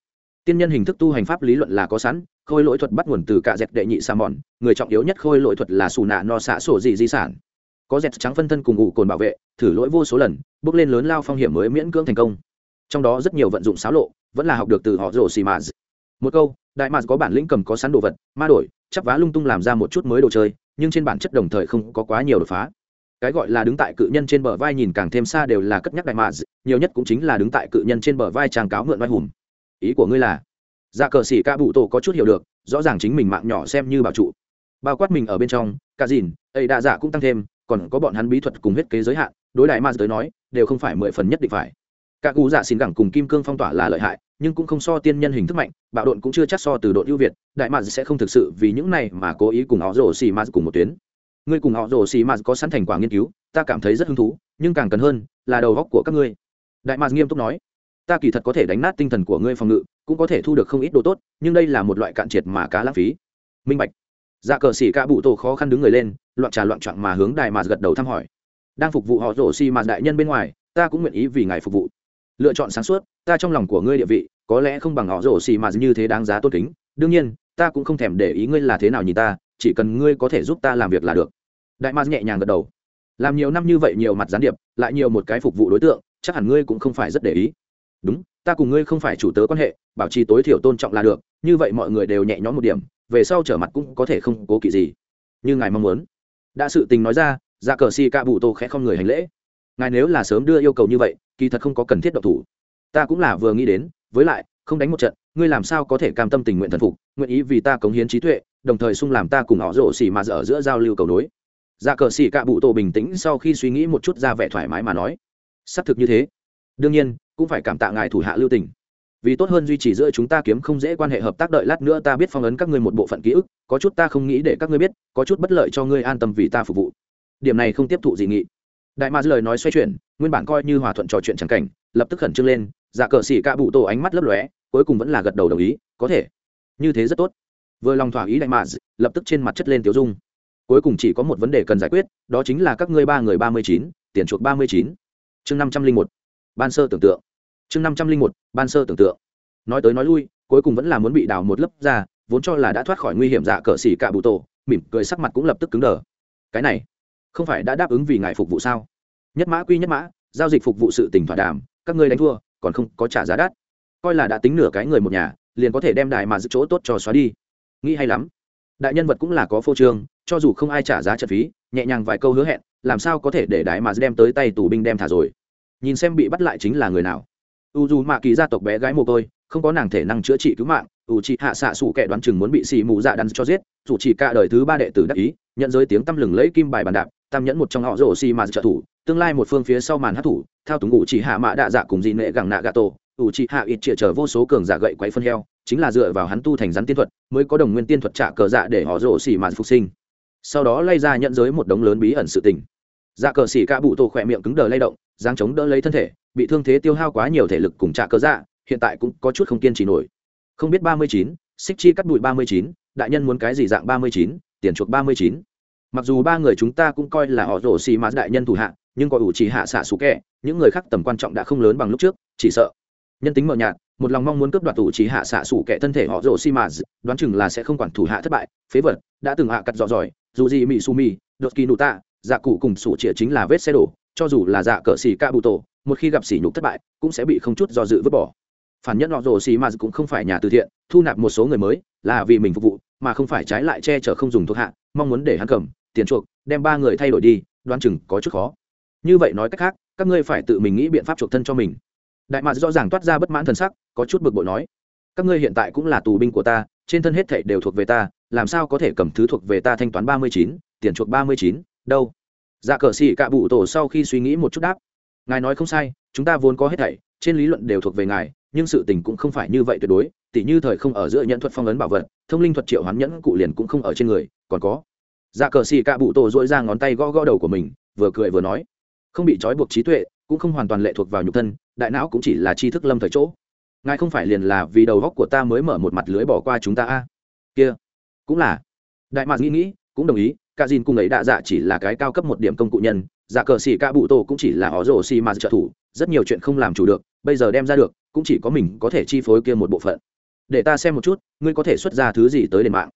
tiên nhân hình thức tu hành pháp lý luận là có sẵn, khôi lỗi thuật bắt nguồn từ cả dẹp đệ nhị sa mòn, người trọng yếu nhất khôi lỗi thuật là xù nạ no xạ sổ dị di sản. Có dẹp trắng phân thân cùng ngủ cồn bảo vệ, thử lỗi vô số lần, bước lên lớn lao phong hiểm mới miễn cưỡng thành công. Trong đó rất nhiều vận dụng xáo lộ, vẫn là học được từ họ rổ xì mạt. Một câu, đại mạt có bản lĩnh cầm có sẵn đồ vật, ma đổi, chắp vá lung tung làm ra một chút mới đồ chơi, nhưng trên bản chất đồng thời không có quá nhiều đột phá. Cái gọi là đứng tại cự nhân trên bờ vai nhìn càng thêm xa đều là cất nhắc đại mạt, nhiều nhất cũng chính là đứng tại cự nhân trên bờ vai trang cáo mượn vai hùm ý của ngươi là dạ cờ xỉ ca bụ tổ có chút hiểu được, rõ ràng chính mình mạng nhỏ xem như bảo trụ. Bao quát mình ở bên trong ca dìn, ấy đa dạ cũng tăng thêm, còn có bọn hắn bí thuật cùng huyết kế giới hạn, đối đại ma tới nói, đều không phải mười phần nhất định phải. Các cú dạ xin gẳng cùng kim cương phong tỏa là lợi hại, nhưng cũng không so tiên nhân hình thức mạnh, bạo độn cũng chưa chắc so từ độn ưu việt, đại ma sẽ không thực sự vì những này mà cố ý cùng họ rồ xì ma cùng một tuyến. Ngươi cùng họ rồ xì ma có sẵn thành quả nghiên cứu, ta cảm thấy rất hứng thú, nhưng càng cần hơn là đầu góc của các ngươi. Đại ma nghiêm túc nói ta kỳ thật có thể đánh nát tinh thần của ngươi phòng ngự, cũng có thể thu được không ít đồ tốt, nhưng đây là một loại cạn triệt mà cá lãng phí. Minh bạch. Dạ cờ xỉ ca bụ tổ khó khăn đứng người lên, loạn trà loạn trọn mà hướng đài mà gật đầu thăm hỏi. Đang phục vụ họ rổ xi mà đại nhân bên ngoài, ta cũng nguyện ý vì ngài phục vụ. Lựa chọn sáng suốt, ta trong lòng của ngươi địa vị, có lẽ không bằng họ rổ xì mà như thế đáng giá tôn kính. Đương nhiên, ta cũng không thèm để ý ngươi là thế nào nhìn ta, chỉ cần ngươi có thể giúp ta làm việc là được. Đại mars nhẹ nhàng gật đầu. Làm nhiều năm như vậy nhiều mặt gián điệp, lại nhiều một cái phục vụ đối tượng, chắc hẳn ngươi cũng không phải rất để ý đúng, ta cùng ngươi không phải chủ tớ quan hệ, bảo trì tối thiểu tôn trọng là được, như vậy mọi người đều nhẹ nhõm một điểm, về sau trở mặt cũng có thể không cố kỵ gì. Như ngài mong muốn. Đã sự tình nói ra ra dạ cờ si ca bụ tô khẽ không người hành lễ. Ngài nếu là sớm đưa yêu cầu như vậy, kỳ thật không có cần thiết độc thủ. Ta cũng là vừa nghĩ đến, với lại, không đánh một trận, ngươi làm sao có thể cam tâm tình nguyện thần phục, nguyện ý vì ta cống hiến trí tuệ, đồng thời xung làm ta cùng họ rổ xỉ mà dở giữa giao lưu cầu nối. Dạ cờ xỉ cạ bụ tổ bình tĩnh sau khi suy nghĩ một chút ra vẻ thoải mái mà nói. Xác thực như thế đương nhiên, cũng phải cảm tạ ngài thủ hạ lưu tình. Vì tốt hơn duy trì giữa chúng ta kiếm không dễ quan hệ hợp tác đợi lát nữa ta biết phong ấn các ngươi một bộ phận ký ức, có chút ta không nghĩ để các ngươi biết, có chút bất lợi cho ngươi an tâm vì ta phục vụ. Điểm này không tiếp thụ dị nghị. Đại ma lời nói xoay chuyển, nguyên bản coi như hòa thuận trò chuyện chẳng cảnh, lập tức khẩn trương lên, giả cờ xỉ cạ bụ tổ ánh mắt lấp lóe, cuối cùng vẫn là gật đầu đồng ý, có thể. Như thế rất tốt. Vừa lòng thỏa ý đại ma lập tức trên mặt chất lên tiểu dung. Cuối cùng chỉ có một vấn đề cần giải quyết, đó chính là các ngươi ba người ba mươi chín, tiền chuộc ba mươi chín. Chương năm trăm linh một ban sơ tưởng tượng. Chương năm trăm linh một, ban sơ tưởng tượng. Nói tới nói lui, cuối cùng vẫn là muốn bị đào một lớp ra, vốn cho là đã thoát khỏi nguy hiểm dạ cờ xỉ cả bụ tổ, mỉm cười sắc mặt cũng lập tức cứng đờ. Cái này, không phải đã đáp ứng vì ngài phục vụ sao? Nhất mã quy nhất mã, giao dịch phục vụ sự tỉnh thỏa đàm, các ngươi đánh thua, còn không có trả giá đắt. Coi là đã tính nửa cái người một nhà, liền có thể đem đài mà giữ chỗ tốt cho xóa đi. Nghĩ hay lắm. Đại nhân vật cũng là có phô trương, cho dù không ai trả giá trận phí, nhẹ nhàng vài câu hứa hẹn, làm sao có thể để đại mà đem tới tay tù binh đem thả rồi? Nhìn xem bị bắt lại chính là người nào. U dù mạ kỳ gia tộc bé gái mồ côi, không có nàng thể năng chữa trị cứu mạng, u chị hạ xạ sủ kẻ đoán chừng muốn bị xì mù dạ đắn cho giết, dù chỉ cả đời thứ ba đệ tử đắc ý, nhận giới tiếng tăm lừng lấy kim bài bàn đạp, tam nhẫn một trong họ rổ xì mà trợ thủ, tương lai một phương phía sau màn hát thủ theo túng u chỉ hạ mã đạ dạ cùng dị nệ gẳng nạ gà tổ, u chị hạ ít chĩa chờ vô số cường giả gậy quấy phân heo, chính là dựa vào hắn tu thành rắn tiên thuật, mới có đồng nguyên tiên thuật trả cờ dạ để họ rổ xì mà phục sinh. Sau đó lay ra nhận giới một đống lớn bí ẩn sự tình. Dạ cờ xì ca bụ tổ khỏe miệng cứng đờ lay động dáng chống đỡ lấy thân thể bị thương thế tiêu hao quá nhiều thể lực cùng trả cơ dạ hiện tại cũng có chút không kiên trì nổi. Không biết ba mươi chín xích chi cắt bụi ba mươi chín đại nhân muốn cái gì dạng ba mươi chín tiền chuộc ba mươi chín. Mặc dù ba người chúng ta cũng coi là họ rổ xì mã đại nhân thủ hạ nhưng có ủ trì hạ xạ xú kẹ những người khác tầm quan trọng đã không lớn bằng lúc trước chỉ sợ. Nhân tính mờ nhạt một lòng mong muốn cướp đoạt ủ trì hạ xạ xủ kẹ thân thể họ rổ xì mã, đoán chừng là sẽ không quản thủ hạ thất bại phế vật đã từng hạ cắt rõ dòi dù gì mỹ su mi đột kỳ nụ tạ dạ cụ cùng sủ chĩa chính là vết xe đổ cho dù là dạ cỡ xì ca bụ tổ, một khi gặp xỉ nhục thất bại, cũng sẽ bị không chút do dự vứt bỏ. Phản nhất nọ rồ xì mà cũng không phải nhà từ thiện, thu nạp một số người mới, là vì mình phục vụ, mà không phải trái lại che chở không dùng thuốc hạ, mong muốn để hắn cầm, tiền chuộc, đem ba người thay đổi đi, đoán chừng có chút khó. Như vậy nói cách khác, các ngươi phải tự mình nghĩ biện pháp chuộc thân cho mình. Đại mạc rõ ràng toát ra bất mãn thần sắc, có chút bực bội nói, các ngươi hiện tại cũng là tù binh của ta, trên thân hết thảy đều thuộc về ta, làm sao có thể cầm thứ thuộc về ta thanh toán ba mươi chín, tiền chuộc ba mươi chín, đâu? Dạ cờ xì cạ bụ tổ sau khi suy nghĩ một chút đáp. Ngài nói không sai, chúng ta vốn có hết thảy, trên lý luận đều thuộc về ngài, nhưng sự tình cũng không phải như vậy tuyệt đối, tỉ như thời không ở giữa nhận thuật phong ấn bảo vật, thông linh thuật triệu hoán nhẫn cụ liền cũng không ở trên người, còn có. Dạ cờ xì cạ bụ tổ dỗi ra ngón tay gõ gõ đầu của mình, vừa cười vừa nói. Không bị trói buộc trí tuệ, cũng không hoàn toàn lệ thuộc vào nhục thân, đại não cũng chỉ là tri thức lâm thời chỗ. Ngài không phải liền là vì đầu góc của ta mới mở một mặt lưới bỏ qua chúng ta a? Kia, cũng là. Đại mạc nghĩ nghĩ, cũng đồng ý cả dìn cùng ấy đạ dạ chỉ là cái cao cấp một điểm công cụ nhân dạ cờ xì ca bụ tổ cũng chỉ là ó rổ xì mà trợ thủ, rất nhiều chuyện không làm chủ được, bây giờ đem ra được, cũng chỉ có mình có thể chi phối kia một bộ phận. Để ta xem một chút, ngươi có thể xuất ra thứ gì tới đền mạng?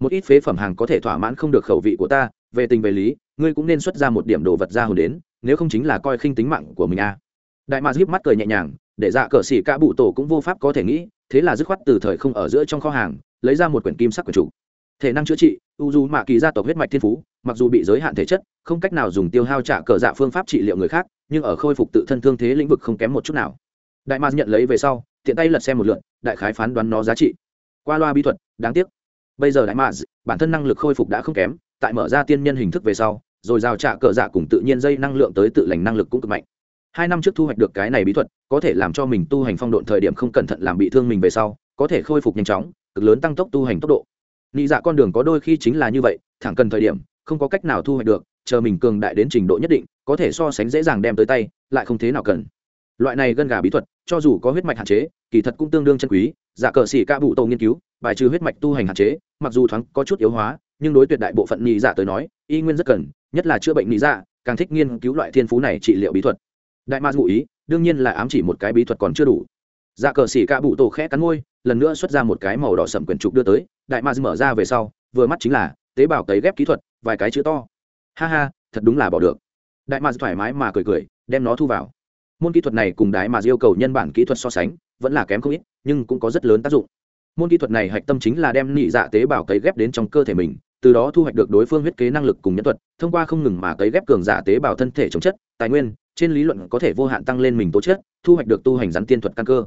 Một ít phế phẩm hàng có thể thỏa mãn không được khẩu vị của ta, về tình về lý, ngươi cũng nên xuất ra một điểm đồ vật ra hồn đến, nếu không chính là coi khinh tính mạng của mình a à. đại mạc híp mắt cười nhẹ nhàng, để dạ cờ xỉ ca bụ tổ cũng vô pháp có thể nghĩ, thế là dứt khoát từ thời không ở giữa trong kho hàng, lấy ra một quyển kim sắc quyển chủ thể năng chữa trị, u dù mạ kỳ gia tộc huyết mạch thiên phú, mặc dù bị giới hạn thể chất, không cách nào dùng tiêu hao trả cờ dạ phương pháp trị liệu người khác, nhưng ở khôi phục tự thân thương thế lĩnh vực không kém một chút nào. Đại mạc nhận lấy về sau, tiện tay lật xem một lượn đại khái phán đoán nó giá trị. Qua loa bí thuật, đáng tiếc. Bây giờ đại mạc bản thân năng lực khôi phục đã không kém, tại mở ra tiên nhân hình thức về sau, rồi giao trả cờ dạ cùng tự nhiên dây năng lượng tới tự lành năng lực cũng cực mạnh. Hai năm trước thu hoạch được cái này bí thuật, có thể làm cho mình tu hành phong độn thời điểm không cẩn thận làm bị thương mình về sau, có thể khôi phục nhanh chóng, cực lớn tăng tốc tu hành tốc độ nị dạ con đường có đôi khi chính là như vậy, thẳng cần thời điểm, không có cách nào thu hoạch được, chờ mình cường đại đến trình độ nhất định, có thể so sánh dễ dàng đem tới tay, lại không thế nào cần. Loại này gân gà bí thuật, cho dù có huyết mạch hạn chế, kỳ thật cũng tương đương chân quý giả cờ xỉ ca bụ tổ nghiên cứu, bài trừ huyết mạch tu hành hạn chế, mặc dù thoáng có chút yếu hóa, nhưng đối tuyệt đại bộ phận nị dạ tới nói, y nguyên rất cần, nhất là chữa bệnh nị dạ càng thích nghiên cứu loại thiên phú này trị liệu bí thuật. Đại ma ngụ ý, đương nhiên là ám chỉ một cái bí thuật còn chưa đủ dạ cờ xỉ ca bụ tổ khẽ cắn môi, lần nữa xuất ra một cái màu đỏ sậm quyển trục đưa tới, đại ma mở ra về sau, vừa mắt chính là, tế bào cấy ghép kỹ thuật, vài cái chữ to. Ha ha, thật đúng là bỏ được. Đại ma thoải mái mà cười cười, đem nó thu vào. Môn kỹ thuật này cùng đại ma yêu cầu nhân bản kỹ thuật so sánh, vẫn là kém không ít, nhưng cũng có rất lớn tác dụng. Môn kỹ thuật này hạch tâm chính là đem nị dạ tế bào cấy ghép đến trong cơ thể mình, từ đó thu hoạch được đối phương huyết kế năng lực cùng nhân thuật, thông qua không ngừng mà cấy ghép cường giả tế bào thân thể chống chất, tài nguyên, trên lý luận có thể vô hạn tăng lên mình tố chất, thu hoạch được tu hành rắn tiên thuật căn cơ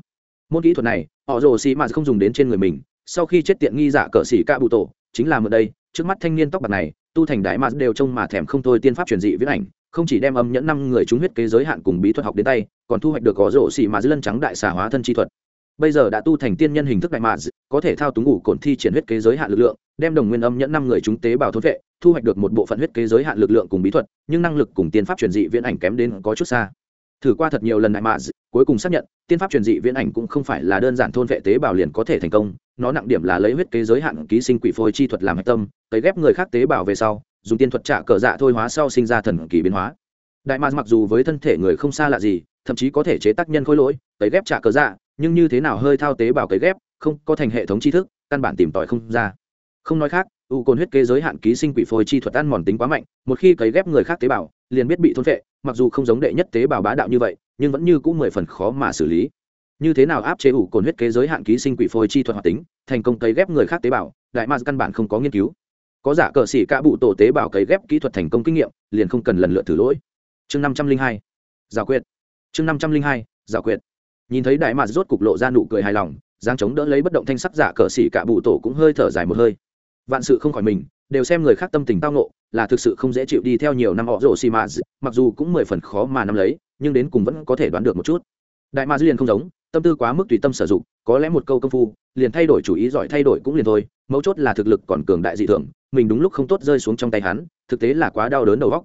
môn kỹ thuật này, họ rồ xì mà không dùng đến trên người mình. Sau khi chết tiện nghi giả cờ xỉ ca bụ tổ, chính là mượn đây. Trước mắt thanh niên tóc bạc này, tu thành đại mà đều trông mà thèm không thôi tiên pháp truyền dị viễn ảnh, không chỉ đem âm nhẫn năm người trúng huyết kế giới hạn cùng bí thuật học đến tay, còn thu hoạch được có rổ xỉ mà lân trắng đại xà hóa thân chi thuật. Bây giờ đã tu thành tiên nhân hình thức đại mà có thể thao túng ngủ cồn thi triển huyết kế giới hạn lực lượng, đem đồng nguyên âm nhẫn năm người chúng tế bào thôn vệ, thu hoạch được một bộ phận huyết kế giới hạn lực lượng cùng bí thuật, nhưng năng lực cùng tiên pháp truyền dị viễn ảnh kém đến có chút xa. Thử qua thật nhiều lần đại mà cuối cùng xác nhận, tiên pháp truyền dị viễn ảnh cũng không phải là đơn giản thôn vệ tế bào liền có thể thành công, nó nặng điểm là lấy huyết kế giới hạn ký sinh quỷ phôi chi thuật làm hạch tâm, cấy ghép người khác tế bào về sau, dùng tiên thuật trả cờ dạ thôi hóa sau sinh ra thần kỳ biến hóa. Đại mạc mặc dù với thân thể người không xa lạ gì, thậm chí có thể chế tác nhân khối lỗi, cấy ghép trả cờ dạ nhưng như thế nào hơi thao tế bào cấy ghép, không có thành hệ thống tri thức, căn bản tìm tòi không ra. Không nói khác, u cồn huyết kế giới hạn ký sinh quỷ phôi chi thuật ăn mòn tính quá mạnh, một khi cấy ghép người khác tế bào, liền biết bị thôn vệ, mặc dù không giống đệ nhất tế bào bá đạo như vậy nhưng vẫn như cũng mười phần khó mà xử lý. Như thế nào áp chế ủ cồn huyết kế giới hạn ký sinh quỷ phôi chi thuật hoạt tính, thành công cấy ghép người khác tế bào đại ma căn bản không có nghiên cứu. Có giả cờ xỉ cả bụ tổ tế bào cấy ghép kỹ thuật thành công kinh nghiệm, liền không cần lần lượt thử lỗi. Chương năm trăm linh hai giả quyết chương năm trăm linh hai giả quyết nhìn thấy đại ma rốt cục lộ ra nụ cười hài lòng, giang chống đỡ lấy bất động thanh sắc giả cờ xỉ cả bụ tổ cũng hơi thở dài một hơi. Vạn sự không khỏi mình, đều xem người khác tâm tình tao nộ là thực sự không dễ chịu đi theo nhiều năm họ rổ xì mà mặc dù cũng mười phần khó mà nắm lấy nhưng đến cùng vẫn có thể đoán được một chút. Đại ma dư liền không giống, tâm tư quá mức tùy tâm sử dụng, có lẽ một câu công phu, liền thay đổi chủ ý giỏi thay đổi cũng liền thôi, mấu chốt là thực lực còn cường đại dị thường, mình đúng lúc không tốt rơi xuống trong tay hắn, thực tế là quá đau đớn đầu góc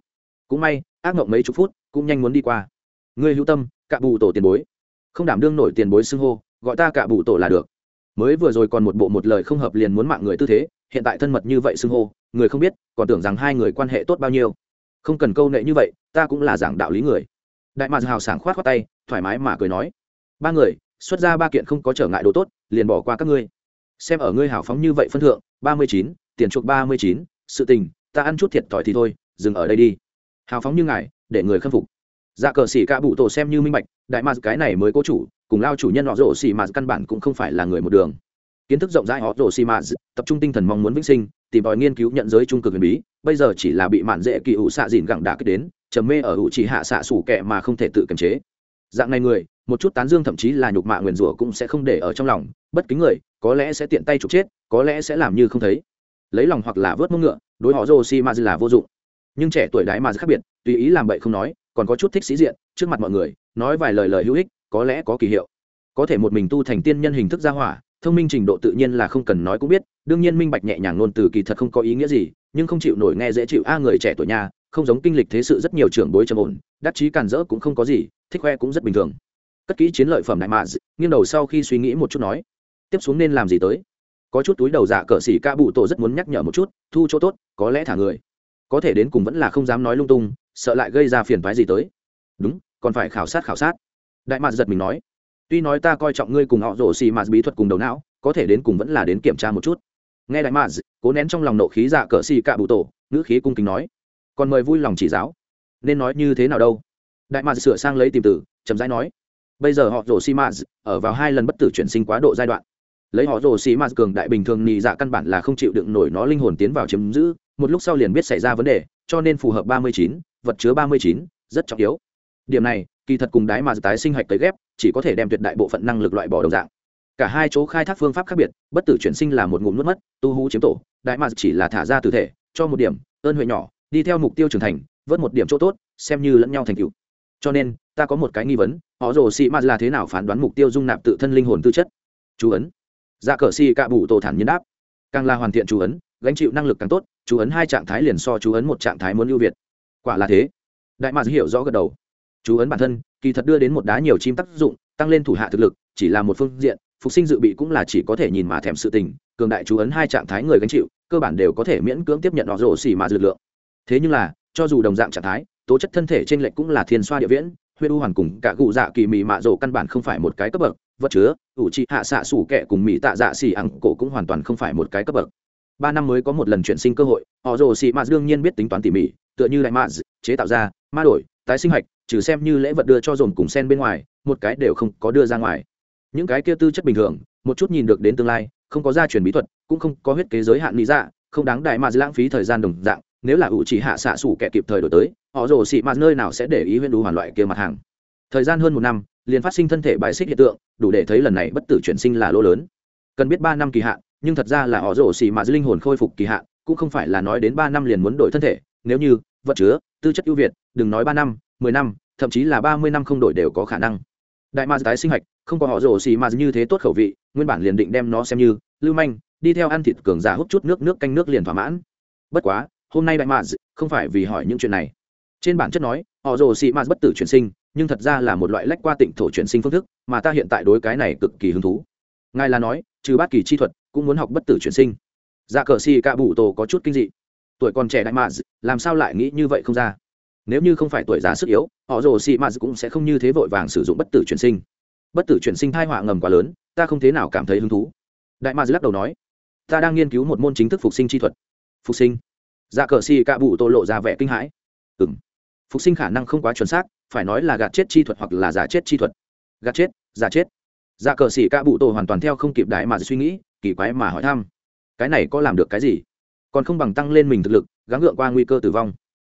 cũng may, ác mộng mấy chục phút, cũng nhanh muốn đi qua. Ngươi hữu tâm, cạ bù tổ tiền bối. Không đảm đương nổi tiền bối xưng hô, gọi ta cạ bù tổ là được. Mới vừa rồi còn một bộ một lời không hợp liền muốn mạng người tư thế, hiện tại thân mật như vậy xưng hô, người không biết, còn tưởng rằng hai người quan hệ tốt bao nhiêu. Không cần câu nệ như vậy, ta cũng là giảng đạo lý người đại mạc hào sảng khoát khoát tay, thoải mái mà cười nói, ba người, xuất ra ba kiện không có trở ngại đồ tốt, liền bỏ qua các ngươi. Xem ở ngươi hào phóng như vậy phân thượng, ba mươi chín, tiền chuộc ba mươi chín, sự tình, ta ăn chút thiệt thòi thì thôi, dừng ở đây đi. Hào phóng như ngài, để người khâm phục. Dạ cờ xỉ ca bụ tổ xem như minh bạch, đại mạc cái này mới cố chủ, cùng lao chủ nhân họ rổ xỉ mà căn bản cũng không phải là người một đường. Kiến thức rộng rãi họ rổ xỉ mà tập trung tinh thần mong muốn vĩnh sinh, tìm tòi nghiên cứu nhận giới trung cực huyền bí, bây giờ chỉ là bị mạn dễ kỳ ủ xạ dìn gẳng đà kích đến trầm mê ở ủ chỉ hạ xạ sủ kẹ mà không thể tự kiềm chế. Dạng này người, một chút tán dương thậm chí là nhục mạ nguyền rủa cũng sẽ không để ở trong lòng, bất kính người, có lẽ sẽ tiện tay trục chết, có lẽ sẽ làm như không thấy. Lấy lòng hoặc là vớt mông ngựa, đối họ rổ là vô dụng. Nhưng trẻ tuổi đái mà khác biệt, tùy ý làm bậy không nói, còn có chút thích sĩ diện, trước mặt mọi người, nói vài lời lời hữu ích, có lẽ có kỳ hiệu. Có thể một mình tu thành tiên nhân hình thức gia hỏa, thông minh trình độ tự nhiên là không cần nói cũng biết, đương nhiên minh bạch nhẹ nhàng luôn từ kỳ thật không có ý nghĩa gì, nhưng không chịu nổi nghe dễ chịu a người trẻ tuổi nhà không giống kinh lịch thế sự rất nhiều trưởng bối trầm ổn, đắc chí càn rỡ cũng không có gì, thích khoe cũng rất bình thường. Cất kỹ chiến lợi phẩm đại mạ nghiêng đầu sau khi suy nghĩ một chút nói, tiếp xuống nên làm gì tới? Có chút túi đầu dạ cờ xỉ ca bụ tổ rất muốn nhắc nhở một chút, thu chỗ tốt, có lẽ thả người. Có thể đến cùng vẫn là không dám nói lung tung, sợ lại gây ra phiền phái gì tới. Đúng, còn phải khảo sát khảo sát. Đại mã giật mình nói, tuy nói ta coi trọng ngươi cùng họ rổ xì mạt bí thuật cùng đầu não, có thể đến cùng vẫn là đến kiểm tra một chút. Nghe đại mã cố nén trong lòng nộ khí dạ cỡ xì cạ bụ tổ, ngữ khí cung kính nói còn mời vui lòng chỉ giáo. Nên nói như thế nào đâu? Đại mạc sửa sang lấy tìm từ, chậm rãi nói. Bây giờ họ rổ xì mạt ở vào hai lần bất tử chuyển sinh quá độ giai đoạn. Lấy họ rồ xì mạt cường đại bình thường nhì dạ căn bản là không chịu đựng nổi nó linh hồn tiến vào chiếm giữ, một lúc sau liền biết xảy ra vấn đề, cho nên phù hợp ba mươi chín, vật chứa ba mươi chín, rất trọng yếu. Điểm này, kỳ thật cùng đái mà tái sinh hạch tới ghép, chỉ có thể đem tuyệt đại bộ phận năng lực loại bỏ đồng dạng. Cả hai chỗ khai thác phương pháp khác biệt, bất tử chuyển sinh là một ngụm nuốt mất, tu hú chiếm tổ, đại mà chỉ là thả ra từ thể, cho một điểm, ơn huệ nhỏ đi theo mục tiêu trưởng thành, vớt một điểm chỗ tốt, xem như lẫn nhau thành cựu cho nên, ta có một cái nghi vấn, họ rồ xì ma là thế nào phán đoán mục tiêu dung nạp tự thân linh hồn tư chất? Chú ấn. Dạ cờ xì cạ bụ tổ thản nhiên đáp. Càng là hoàn thiện chú ấn, gánh chịu năng lực càng tốt, chú ấn hai trạng thái liền so chú ấn một trạng thái muốn ưu việt. Quả là thế. Đại mạc hiểu rõ gật đầu. Chú ấn bản thân, kỳ thật đưa đến một đá nhiều chim tác dụng, tăng lên thủ hạ thực lực, chỉ là một phương diện, phục sinh dự bị cũng là chỉ có thể nhìn mà thèm sự tình, cường đại chú ấn hai trạng thái người gánh chịu, cơ bản đều có thể miễn cưỡng tiếp nhận họ rổ xỉ mà lực lượng thế nhưng là, cho dù đồng dạng trạng thái, tố chất thân thể trên lệch cũng là thiên xoa địa viễn, huyết u hoàn cùng cả cụ dạ kỳ mị mạ rổ căn bản không phải một cái cấp bậc, vật chứa, ủ trị hạ xạ sủ kẹ cùng mỹ tạ dạ xỉ ẳng cổ cũng hoàn toàn không phải một cái cấp bậc. Ba năm mới có một lần chuyển sinh cơ hội, họ rồ xỉ mạ đương nhiên biết tính toán tỉ mỉ, tựa như đại mạ chế tạo ra, ma đổi, tái sinh hạch, trừ xem như lễ vật đưa cho dồn cùng sen bên ngoài, một cái đều không có đưa ra ngoài. Những cái kia tư chất bình thường, một chút nhìn được đến tương lai, không có gia truyền bí thuật, cũng không có huyết kế giới hạn lý dạ không đáng đại mà lãng phí thời gian đồng dạng nếu là ủ chỉ hạ xạ sủ kẻ kịp thời đổi tới, họ rồ xị mạt nơi nào sẽ để ý huyên đủ hoàn loại kia mặt hàng. Thời gian hơn một năm, liền phát sinh thân thể bài xích hiện tượng, đủ để thấy lần này bất tử chuyển sinh là lỗ lớn. Cần biết ba năm kỳ hạn, nhưng thật ra là họ rồ xị mạt linh hồn khôi phục kỳ hạn, cũng không phải là nói đến ba năm liền muốn đổi thân thể, nếu như, vật chứa, tư chất ưu việt, đừng nói ba năm, mười năm, thậm chí là ba mươi năm không đổi đều có khả năng. Đại ma tái sinh hạch, không có họ rồ xì ma như thế tốt khẩu vị, nguyên bản liền định đem nó xem như lưu manh, đi theo ăn thịt cường giả hút chút nước nước canh nước liền thỏa mãn. Bất quá hôm nay đại ma không phải vì hỏi những chuyện này. Trên bản chất nói, họ rồ sĩ ma bất tử chuyển sinh, nhưng thật ra là một loại lách qua tịnh thổ chuyển sinh phương thức, mà ta hiện tại đối cái này cực kỳ hứng thú. Ngài là nói, trừ bát kỳ chi thuật, cũng muốn học bất tử chuyển sinh. Dạ cờ xì cạ bụ tổ có chút kinh dị. Tuổi còn trẻ đại ma làm sao lại nghĩ như vậy không ra? Nếu như không phải tuổi già sức yếu, họ rồ sĩ ma cũng sẽ không như thế vội vàng sử dụng bất tử chuyển sinh. Bất tử chuyển sinh thai họa ngầm quá lớn, ta không thế nào cảm thấy hứng thú. Đại ma lắc đầu nói, ta đang nghiên cứu một môn chính thức phục sinh chi thuật. Phục sinh? Dạ cờ xì cạ bụ tô lộ ra vẻ kinh hãi. Ừ m phục sinh khả năng không quá chuẩn xác, phải nói là gạt chết chi thuật hoặc là giả chết chi thuật. Gạt chết, giả chết. Dạ cờ xì cạ bụ tô hoàn toàn theo không kịp đại mà suy nghĩ, kỳ quái mà hỏi thăm. Cái này có làm được cái gì? Còn không bằng tăng lên mình thực lực, gắng gượng qua nguy cơ tử vong.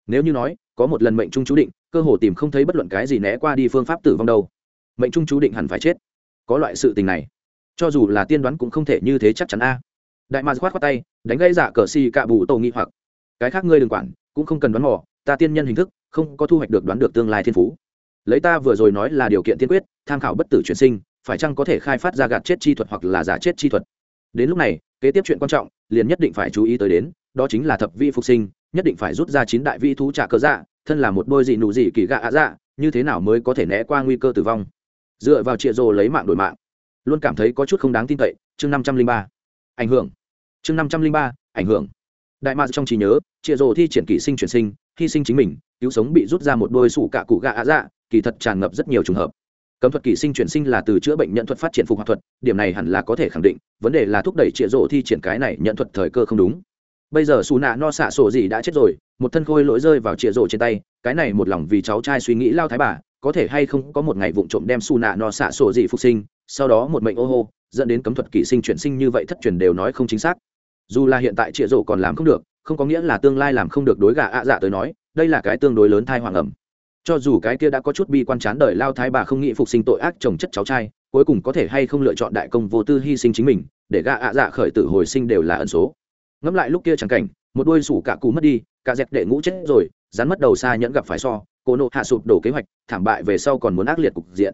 Nếu như nói, có một lần mệnh trung chú định, cơ hồ tìm không thấy bất luận cái gì né qua đi phương pháp tử vong đâu. Mệnh trung chú định hẳn phải chết. Có loại sự tình này. Cho dù là tiên đoán cũng không thể như thế chắc chắn a. Đại mạc khoát khoát tay, đánh gây giả dạ cờ xì cạ bù tô nghi hoặc cái khác ngươi đừng quản, cũng không cần đoán mò, ta tiên nhân hình thức, không có thu hoạch được đoán được tương lai thiên phú. Lấy ta vừa rồi nói là điều kiện tiên quyết, tham khảo bất tử chuyển sinh, phải chăng có thể khai phát ra gạt chết chi thuật hoặc là giả chết chi thuật? Đến lúc này, kế tiếp chuyện quan trọng, liền nhất định phải chú ý tới đến, đó chính là thập vi phục sinh, nhất định phải rút ra chín đại vi thú trả cơ dạ thân là một đôi dị nụ dị kỳ gạ ạ dạ như thế nào mới có thể né qua nguy cơ tử vong? Dựa vào trịa rồ lấy mạng đổi mạng. Luôn cảm thấy có chút không đáng tin cậy, chương năm trăm linh ba. Ảnh hưởng. Chương năm trăm linh ba, ảnh hưởng đại mạc trong trí nhớ, chịa rồ thi triển kỷ sinh chuyển sinh, hy sinh chính mình, cứu sống bị rút ra một đôi sủ cạ cụ gạ ạ dạ kỳ thật tràn ngập rất nhiều trường hợp. Cấm thuật kỷ sinh chuyển sinh là từ chữa bệnh nhận thuật phát triển phục hoạt thuật, điểm này hẳn là có thể khẳng định, vấn đề là thúc đẩy chịa rộ thi triển cái này nhận thuật thời cơ không đúng. Bây giờ xù nạ no xạ sổ gì đã chết rồi, một thân khôi lỗi rơi vào chịa rộ trên tay, cái này một lòng vì cháu trai suy nghĩ lao thái bà, có thể hay không có một ngày vụng trộm đem xù nạ no xạ sổ gì phục sinh, sau đó một mệnh ô hô, dẫn đến cấm thuật kỷ sinh chuyển sinh như vậy thất truyền đều nói không chính xác dù là hiện tại trịa rổ còn làm không được, không có nghĩa là tương lai làm không được đối gà ạ dạ tới nói, đây là cái tương đối lớn thai hoàng ẩm. Cho dù cái kia đã có chút bi quan chán đời lao thái bà không nghĩ phục sinh tội ác chồng chất cháu trai, cuối cùng có thể hay không lựa chọn đại công vô tư hy sinh chính mình, để gạ ạ dạ khởi tử hồi sinh đều là ẩn số. Ngẫm lại lúc kia chẳng cảnh, một đôi sủ cả cú mất đi, cả dẹp đệ ngũ chết rồi, rắn mất đầu xa nhẫn gặp phải so, cổ nộ hạ sụp đổ kế hoạch, thảm bại về sau còn muốn ác liệt cục diện.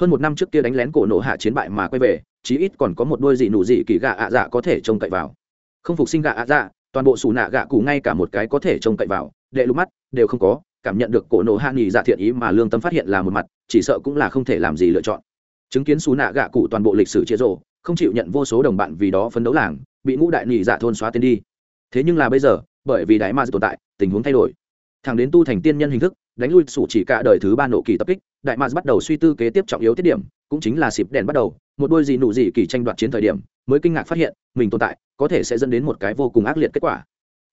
Hơn một năm trước kia đánh lén cổ nộ hạ chiến bại mà quay về, chí ít còn có một đôi dị nụ dị kỳ gạ ạ dạ có thể trông cậy vào không phục sinh gạ ạ dạ toàn bộ xù nạ gạ cụ ngay cả một cái có thể trông cậy vào, đệ lúc mắt, đều không có, cảm nhận được cổ nộ hạ nghỉ dạ thiện ý mà lương tâm phát hiện là một mặt, chỉ sợ cũng là không thể làm gì lựa chọn. Chứng kiến xú nạ gạ cụ toàn bộ lịch sử chia rộ không chịu nhận vô số đồng bạn vì đó phấn đấu làng, bị ngũ đại nghỉ dạ thôn xóa tên đi. Thế nhưng là bây giờ, bởi vì đại ma tồn tại, tình huống thay đổi. Thằng đến tu thành tiên nhân hình thức, đánh lui sủ chỉ cả đời thứ ba nộ kỳ tập kích, đại ma bắt đầu suy tư kế tiếp trọng yếu tiết điểm, cũng chính là xịp đèn bắt đầu, một đôi gì nụ gì kỳ tranh đoạt chiến thời điểm mới kinh ngạc phát hiện, mình tồn tại có thể sẽ dẫn đến một cái vô cùng ác liệt kết quả.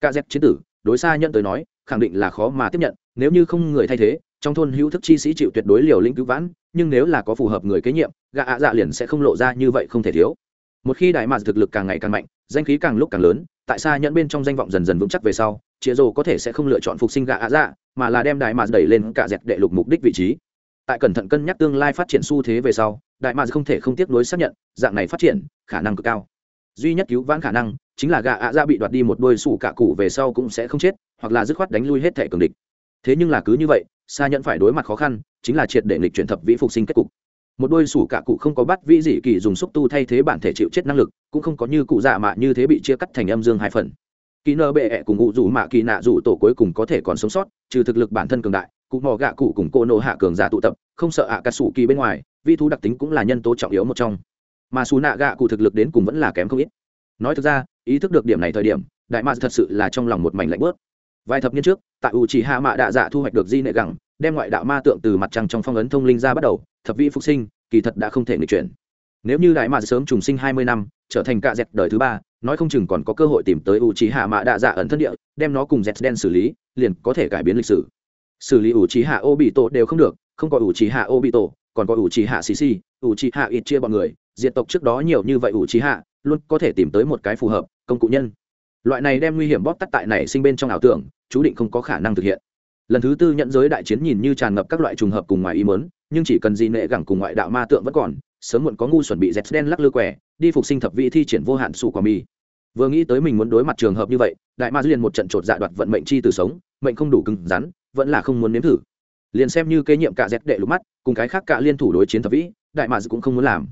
Ca dép chiến tử, đối xa nhận tới nói, khẳng định là khó mà tiếp nhận, nếu như không người thay thế, trong thôn hữu thức chi sĩ chịu tuyệt đối liều lĩnh cứu vãn, nhưng nếu là có phù hợp người kế nhiệm gạ ạ dạ liền sẽ không lộ ra như vậy không thể thiếu. Một khi đại mạc thực lực càng ngày càng mạnh, danh khí càng lúc càng lớn, tại sao nhận bên trong danh vọng dần dần vững chắc về sau chĩa rồ có thể sẽ không lựa chọn phục sinh gạ ạ dạ mà là đem đại mạc đẩy lên cả dẹp đệ lục mục đích vị trí tại cẩn thận cân nhắc tương lai phát triển xu thế về sau, đại mạc không thể không tiếp nối xác nhận, dạng này phát triển, khả năng cực cao. Duy nhất cứu vãn khả năng, chính là gạ ạ ra bị đoạt đi một đôi sủ cả cụ về sau cũng sẽ không chết, hoặc là dứt khoát đánh lui hết thể cường địch. Thế nhưng là cứ như vậy xa nhận phải đối mặt khó khăn, chính là triệt để nghịch chuyển thập vĩ phục sinh kết cục. Một đôi sủ cả cụ không có bắt vĩ dị kỳ dùng xúc tu thay thế bản thể chịu chết năng lực, cũng không có như cụ dạ mạ như thế bị chia cắt thành âm dương hai phần. Kỳ nơ bệ ẹ cùng ngụ rủ mạ kỳ nạ rủ tổ cuối cùng có thể còn sống sót, trừ thực lực bản thân cường đại cụ mò gạ cụ cùng cô nộ hạ cường giả tụ tập, không sợ ạ à cà sủ kỳ bên ngoài, vi thú đặc tính cũng là nhân tố trọng yếu một trong. Mà xù nạ gạ cụ thực lực đến cùng vẫn là kém không ít. Nói thực ra, ý thức được điểm này thời điểm, đại mạc thật sự là trong lòng một mảnh lạnh bớt vài thập niên trước, tại u chỉ hạ mạ đạ dạ thu hoạch được di nệ gẳng, đem ngoại đạo ma tượng từ mặt trăng trong phong ấn thông linh ra bắt đầu, thập vị phục sinh, kỳ thật đã không thể nghịch chuyển. Nếu như đại mạc sớm trùng sinh hai mươi năm, trở thành cạ dẹt đời thứ ba, nói không chừng còn có cơ hội tìm tới u trí hạ mạ đạ dạ ẩn thân địa, đem nó cùng dẹt đen xử lý, liền có thể cải biến lịch sử xử lý ủ trí hạ ô bị tổ đều không được, không có ủ trí hạ ô bị tổ còn có ủ trí hạ xì xì ủ trí hạ ít chia bọn người diện tộc trước đó nhiều như vậy ủ trí hạ luôn có thể tìm tới một cái phù hợp, công cụ nhân. Loại này đem nguy hiểm bóp tắt tại này sinh bên trong ảo tưởng, chú định không có khả năng thực hiện. Lần thứ tư nhận giới đại chiến nhìn như tràn ngập các loại trùng hợp cùng ngoài ý mớn nhưng chỉ cần gì nệ gẳng cùng ngoại đạo ma tượng vẫn còn, sớm muộn có ngu chuẩn bị dẹt đen lắc lư quẻ, đi phục sinh thập vị thi triển vô hạn sủ quả mì. Vừa nghĩ tới mình muốn đối mặt trường hợp như vậy, đại ma liền một trận trột dạ đoạt vận mệnh chi từ sống, mệnh không đủ cứng rắn vẫn là không muốn nếm thử. Liền xem như kế nhiệm cả dẹt đệ lục mắt, cùng cái khác cả liên thủ đối chiến thập vĩ, đại ma cũng không muốn làm.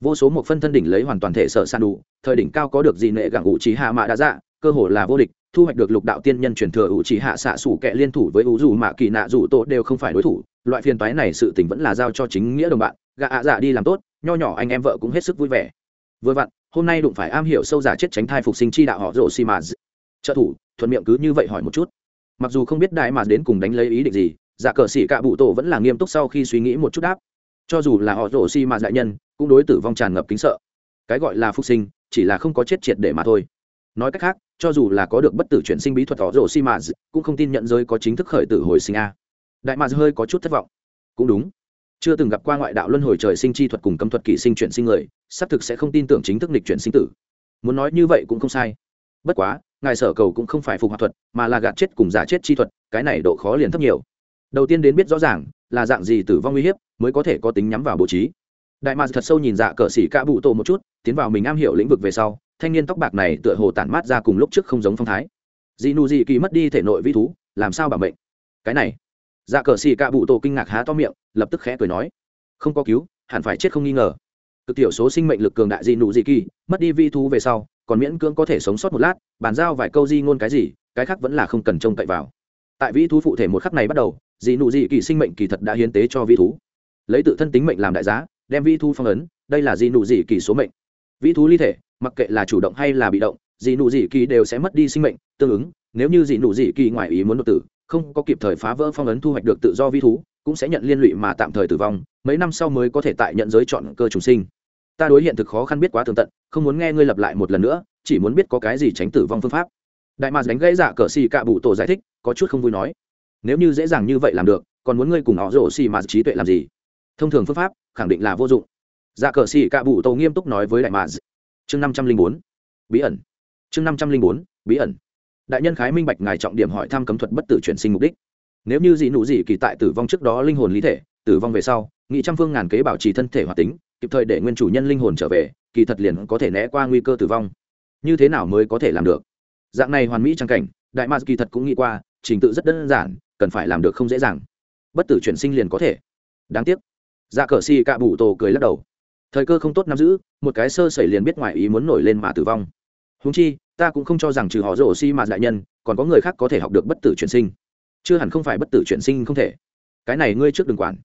Vô số một phân thân đỉnh lấy hoàn toàn thể sở san đủ, thời đỉnh cao có được gì nệ gẳng ủ trí hạ mạ đã dạ cơ hồ là vô địch, thu hoạch được lục đạo tiên nhân truyền thừa ủ trí hạ xạ sủ kệ liên thủ với ủ dù mạ kỳ nạ dù tổ đều không phải đối thủ, loại phiền toái này sự tình vẫn là giao cho chính nghĩa đồng bạn gạ ạ dạ đi làm tốt, nho nhỏ anh em vợ cũng hết sức vui vẻ. Vừa vặn, hôm nay đụng phải am hiểu sâu giả chết tránh thai phục sinh chi đạo họ rổ xi mà trợ thủ, thuận miệng cứ như vậy hỏi một chút mặc dù không biết đại mà đến cùng đánh lấy ý định gì, giả cờ sĩ cạ bụ tổ vẫn là nghiêm túc sau khi suy nghĩ một chút đáp. Cho dù là họ rổ xi mà đại nhân, cũng đối tử vong tràn ngập kính sợ. Cái gọi là phục sinh, chỉ là không có chết triệt để mà thôi. Nói cách khác, cho dù là có được bất tử chuyển sinh bí thuật họ rổ xi mà cũng không tin nhận giới có chính thức khởi tử hồi sinh a. Đại mà hơi có chút thất vọng. Cũng đúng. Chưa từng gặp qua ngoại đạo luân hồi trời sinh chi thuật cùng cấm thuật kỷ sinh chuyển sinh người, xác thực sẽ không tin tưởng chính thức nịch chuyển sinh tử. Muốn nói như vậy cũng không sai. Bất quá ngài sở cầu cũng không phải phục hoạt thuật, mà là gạt chết cùng giả chết chi thuật, cái này độ khó liền thấp nhiều. Đầu tiên đến biết rõ ràng, là dạng gì tử vong uy hiếp, mới có thể có tính nhắm vào bố trí. Đại mạc thật sâu nhìn dạ cờ xỉ cạ bụ tổ một chút, tiến vào mình am hiểu lĩnh vực về sau, thanh niên tóc bạc này tựa hồ tản mát ra cùng lúc trước không giống phong thái. Dị nụ dị kỳ mất đi thể nội vi thú, làm sao bảo mệnh? Cái này dạ cờ xì cạ bụ tổ kinh ngạc há to miệng, lập tức khẽ cười nói, không có cứu, hẳn phải chết không nghi ngờ. Cực tiểu số sinh mệnh lực cường đại dị nụ dị kỳ, mất đi vi thú về sau còn miễn cưỡng có thể sống sót một lát, bàn giao vài câu di ngôn cái gì, cái khác vẫn là không cần trông cậy vào. Tại vĩ thú phụ thể một khắc này bắt đầu dị nụ dị kỳ sinh mệnh kỳ thật đã hiến tế cho vĩ thú. Lấy tự thân tính mệnh làm đại giá, đem vĩ thú phong ấn, đây là dị nụ dị kỳ số mệnh. Vĩ thú ly thể, mặc kệ là chủ động hay là bị động dị nụ dị kỳ đều sẽ mất đi sinh mệnh, tương ứng, nếu như dị nụ dị kỳ ngoài ý muốn đột tử, không có kịp thời phá vỡ phong ấn thu hoạch được tự do vĩ thú, cũng sẽ nhận liên lụy mà tạm thời tử vong, mấy năm sau mới có thể tại nhận giới chọn cơ trùng sinh ta đối hiện thực khó khăn biết quá tường tận, không muốn nghe ngươi lặp lại một lần nữa, chỉ muốn biết có cái gì tránh tử vong phương pháp. Đại mạc đánh gãy giả cờ xì cạ bụ tổ giải thích, có chút không vui nói, nếu như dễ dàng như vậy làm được, còn muốn ngươi cùng họ rổ xì mà trí tuệ làm gì? Thông thường phương pháp, khẳng định là vô dụng. Giả cờ xì cạ bụ tổ nghiêm túc nói với đại mạc chương năm trăm linh bốn, bí ẩn. Chương năm trăm linh bốn, bí ẩn. Đại nhân khái minh bạch ngài trọng điểm hỏi thăm cấm thuật bất tử chuyển sinh mục đích. Nếu như dị nụ dị kỳ tại tử vong trước đó linh hồn lý thể, tử vong về sau, nghị trăm phương ngàn kế bảo trì thân thể hoạt tính kịp thời để nguyên chủ nhân linh hồn trở về, kỳ thật liền có thể né qua nguy cơ tử vong. Như thế nào mới có thể làm được? Dạng này hoàn mỹ trang cảnh, đại ma kỳ thật cũng nghĩ qua, trình tự rất đơn giản, cần phải làm được không dễ dàng. Bất tử chuyển sinh liền có thể. Đáng tiếc. Dạ cờ si cạ bụ tổ cười lắc đầu. Thời cơ không tốt nắm giữ, một cái sơ sẩy liền biết ngoài ý muốn nổi lên mà tử vong. Húng chi, ta cũng không cho rằng trừ họ rổ xi mà đại nhân, còn có người khác có thể học được bất tử chuyển sinh. Chưa hẳn không phải bất tử chuyển sinh không thể. Cái này ngươi trước đừng quản.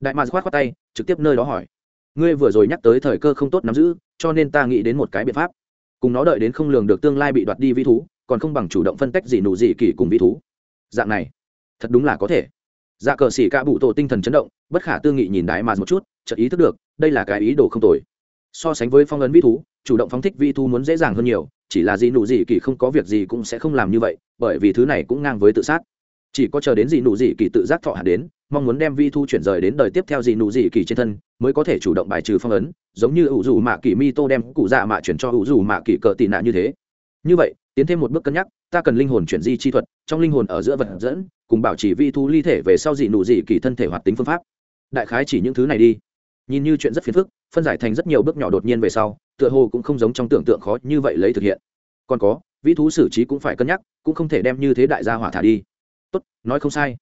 Đại mạc khoát khoát tay, trực tiếp nơi đó hỏi ngươi vừa rồi nhắc tới thời cơ không tốt nắm giữ, cho nên ta nghĩ đến một cái biện pháp. Cùng nó đợi đến không lường được tương lai bị đoạt đi vi thú, còn không bằng chủ động phân tách gì nụ gì kỳ cùng vi thú. Dạng này, thật đúng là có thể. Dạ cờ xỉ ca bụ tổ tinh thần chấn động, bất khả tư nghị nhìn đại mà một chút, chợt ý thức được, đây là cái ý đồ không tồi. So sánh với phong ấn vi thú, chủ động phóng thích vi thú muốn dễ dàng hơn nhiều, chỉ là gì nụ gì kỳ không có việc gì cũng sẽ không làm như vậy, bởi vì thứ này cũng ngang với tự sát. Chỉ có chờ đến gì nụ gì kỳ tự giác thọ hạt đến mong muốn đem vi thu chuyển rời đến đời tiếp theo gì nụ gì kỳ trên thân, mới có thể chủ động bài trừ phong ấn, giống như ủ dù mạ kỳ mi tô đem cụ dạ mạ chuyển cho ủ dù mạ kỳ cờ tị nạ như thế. Như vậy, tiến thêm một bước cân nhắc, ta cần linh hồn chuyển di chi thuật, trong linh hồn ở giữa vật dẫn, cùng bảo trì vi thu ly thể về sau dị nụ dị kỳ thân thể hoạt tính phương pháp. Đại khái chỉ những thứ này đi. Nhìn như chuyện rất phiền phức, phân giải thành rất nhiều bước nhỏ đột nhiên về sau, tựa hồ cũng không giống trong tưởng tượng khó như vậy lấy thực hiện. Còn có vĩ thú xử trí cũng phải cân nhắc, cũng không thể đem như thế đại gia hỏa thả đi. Tốt, nói không sai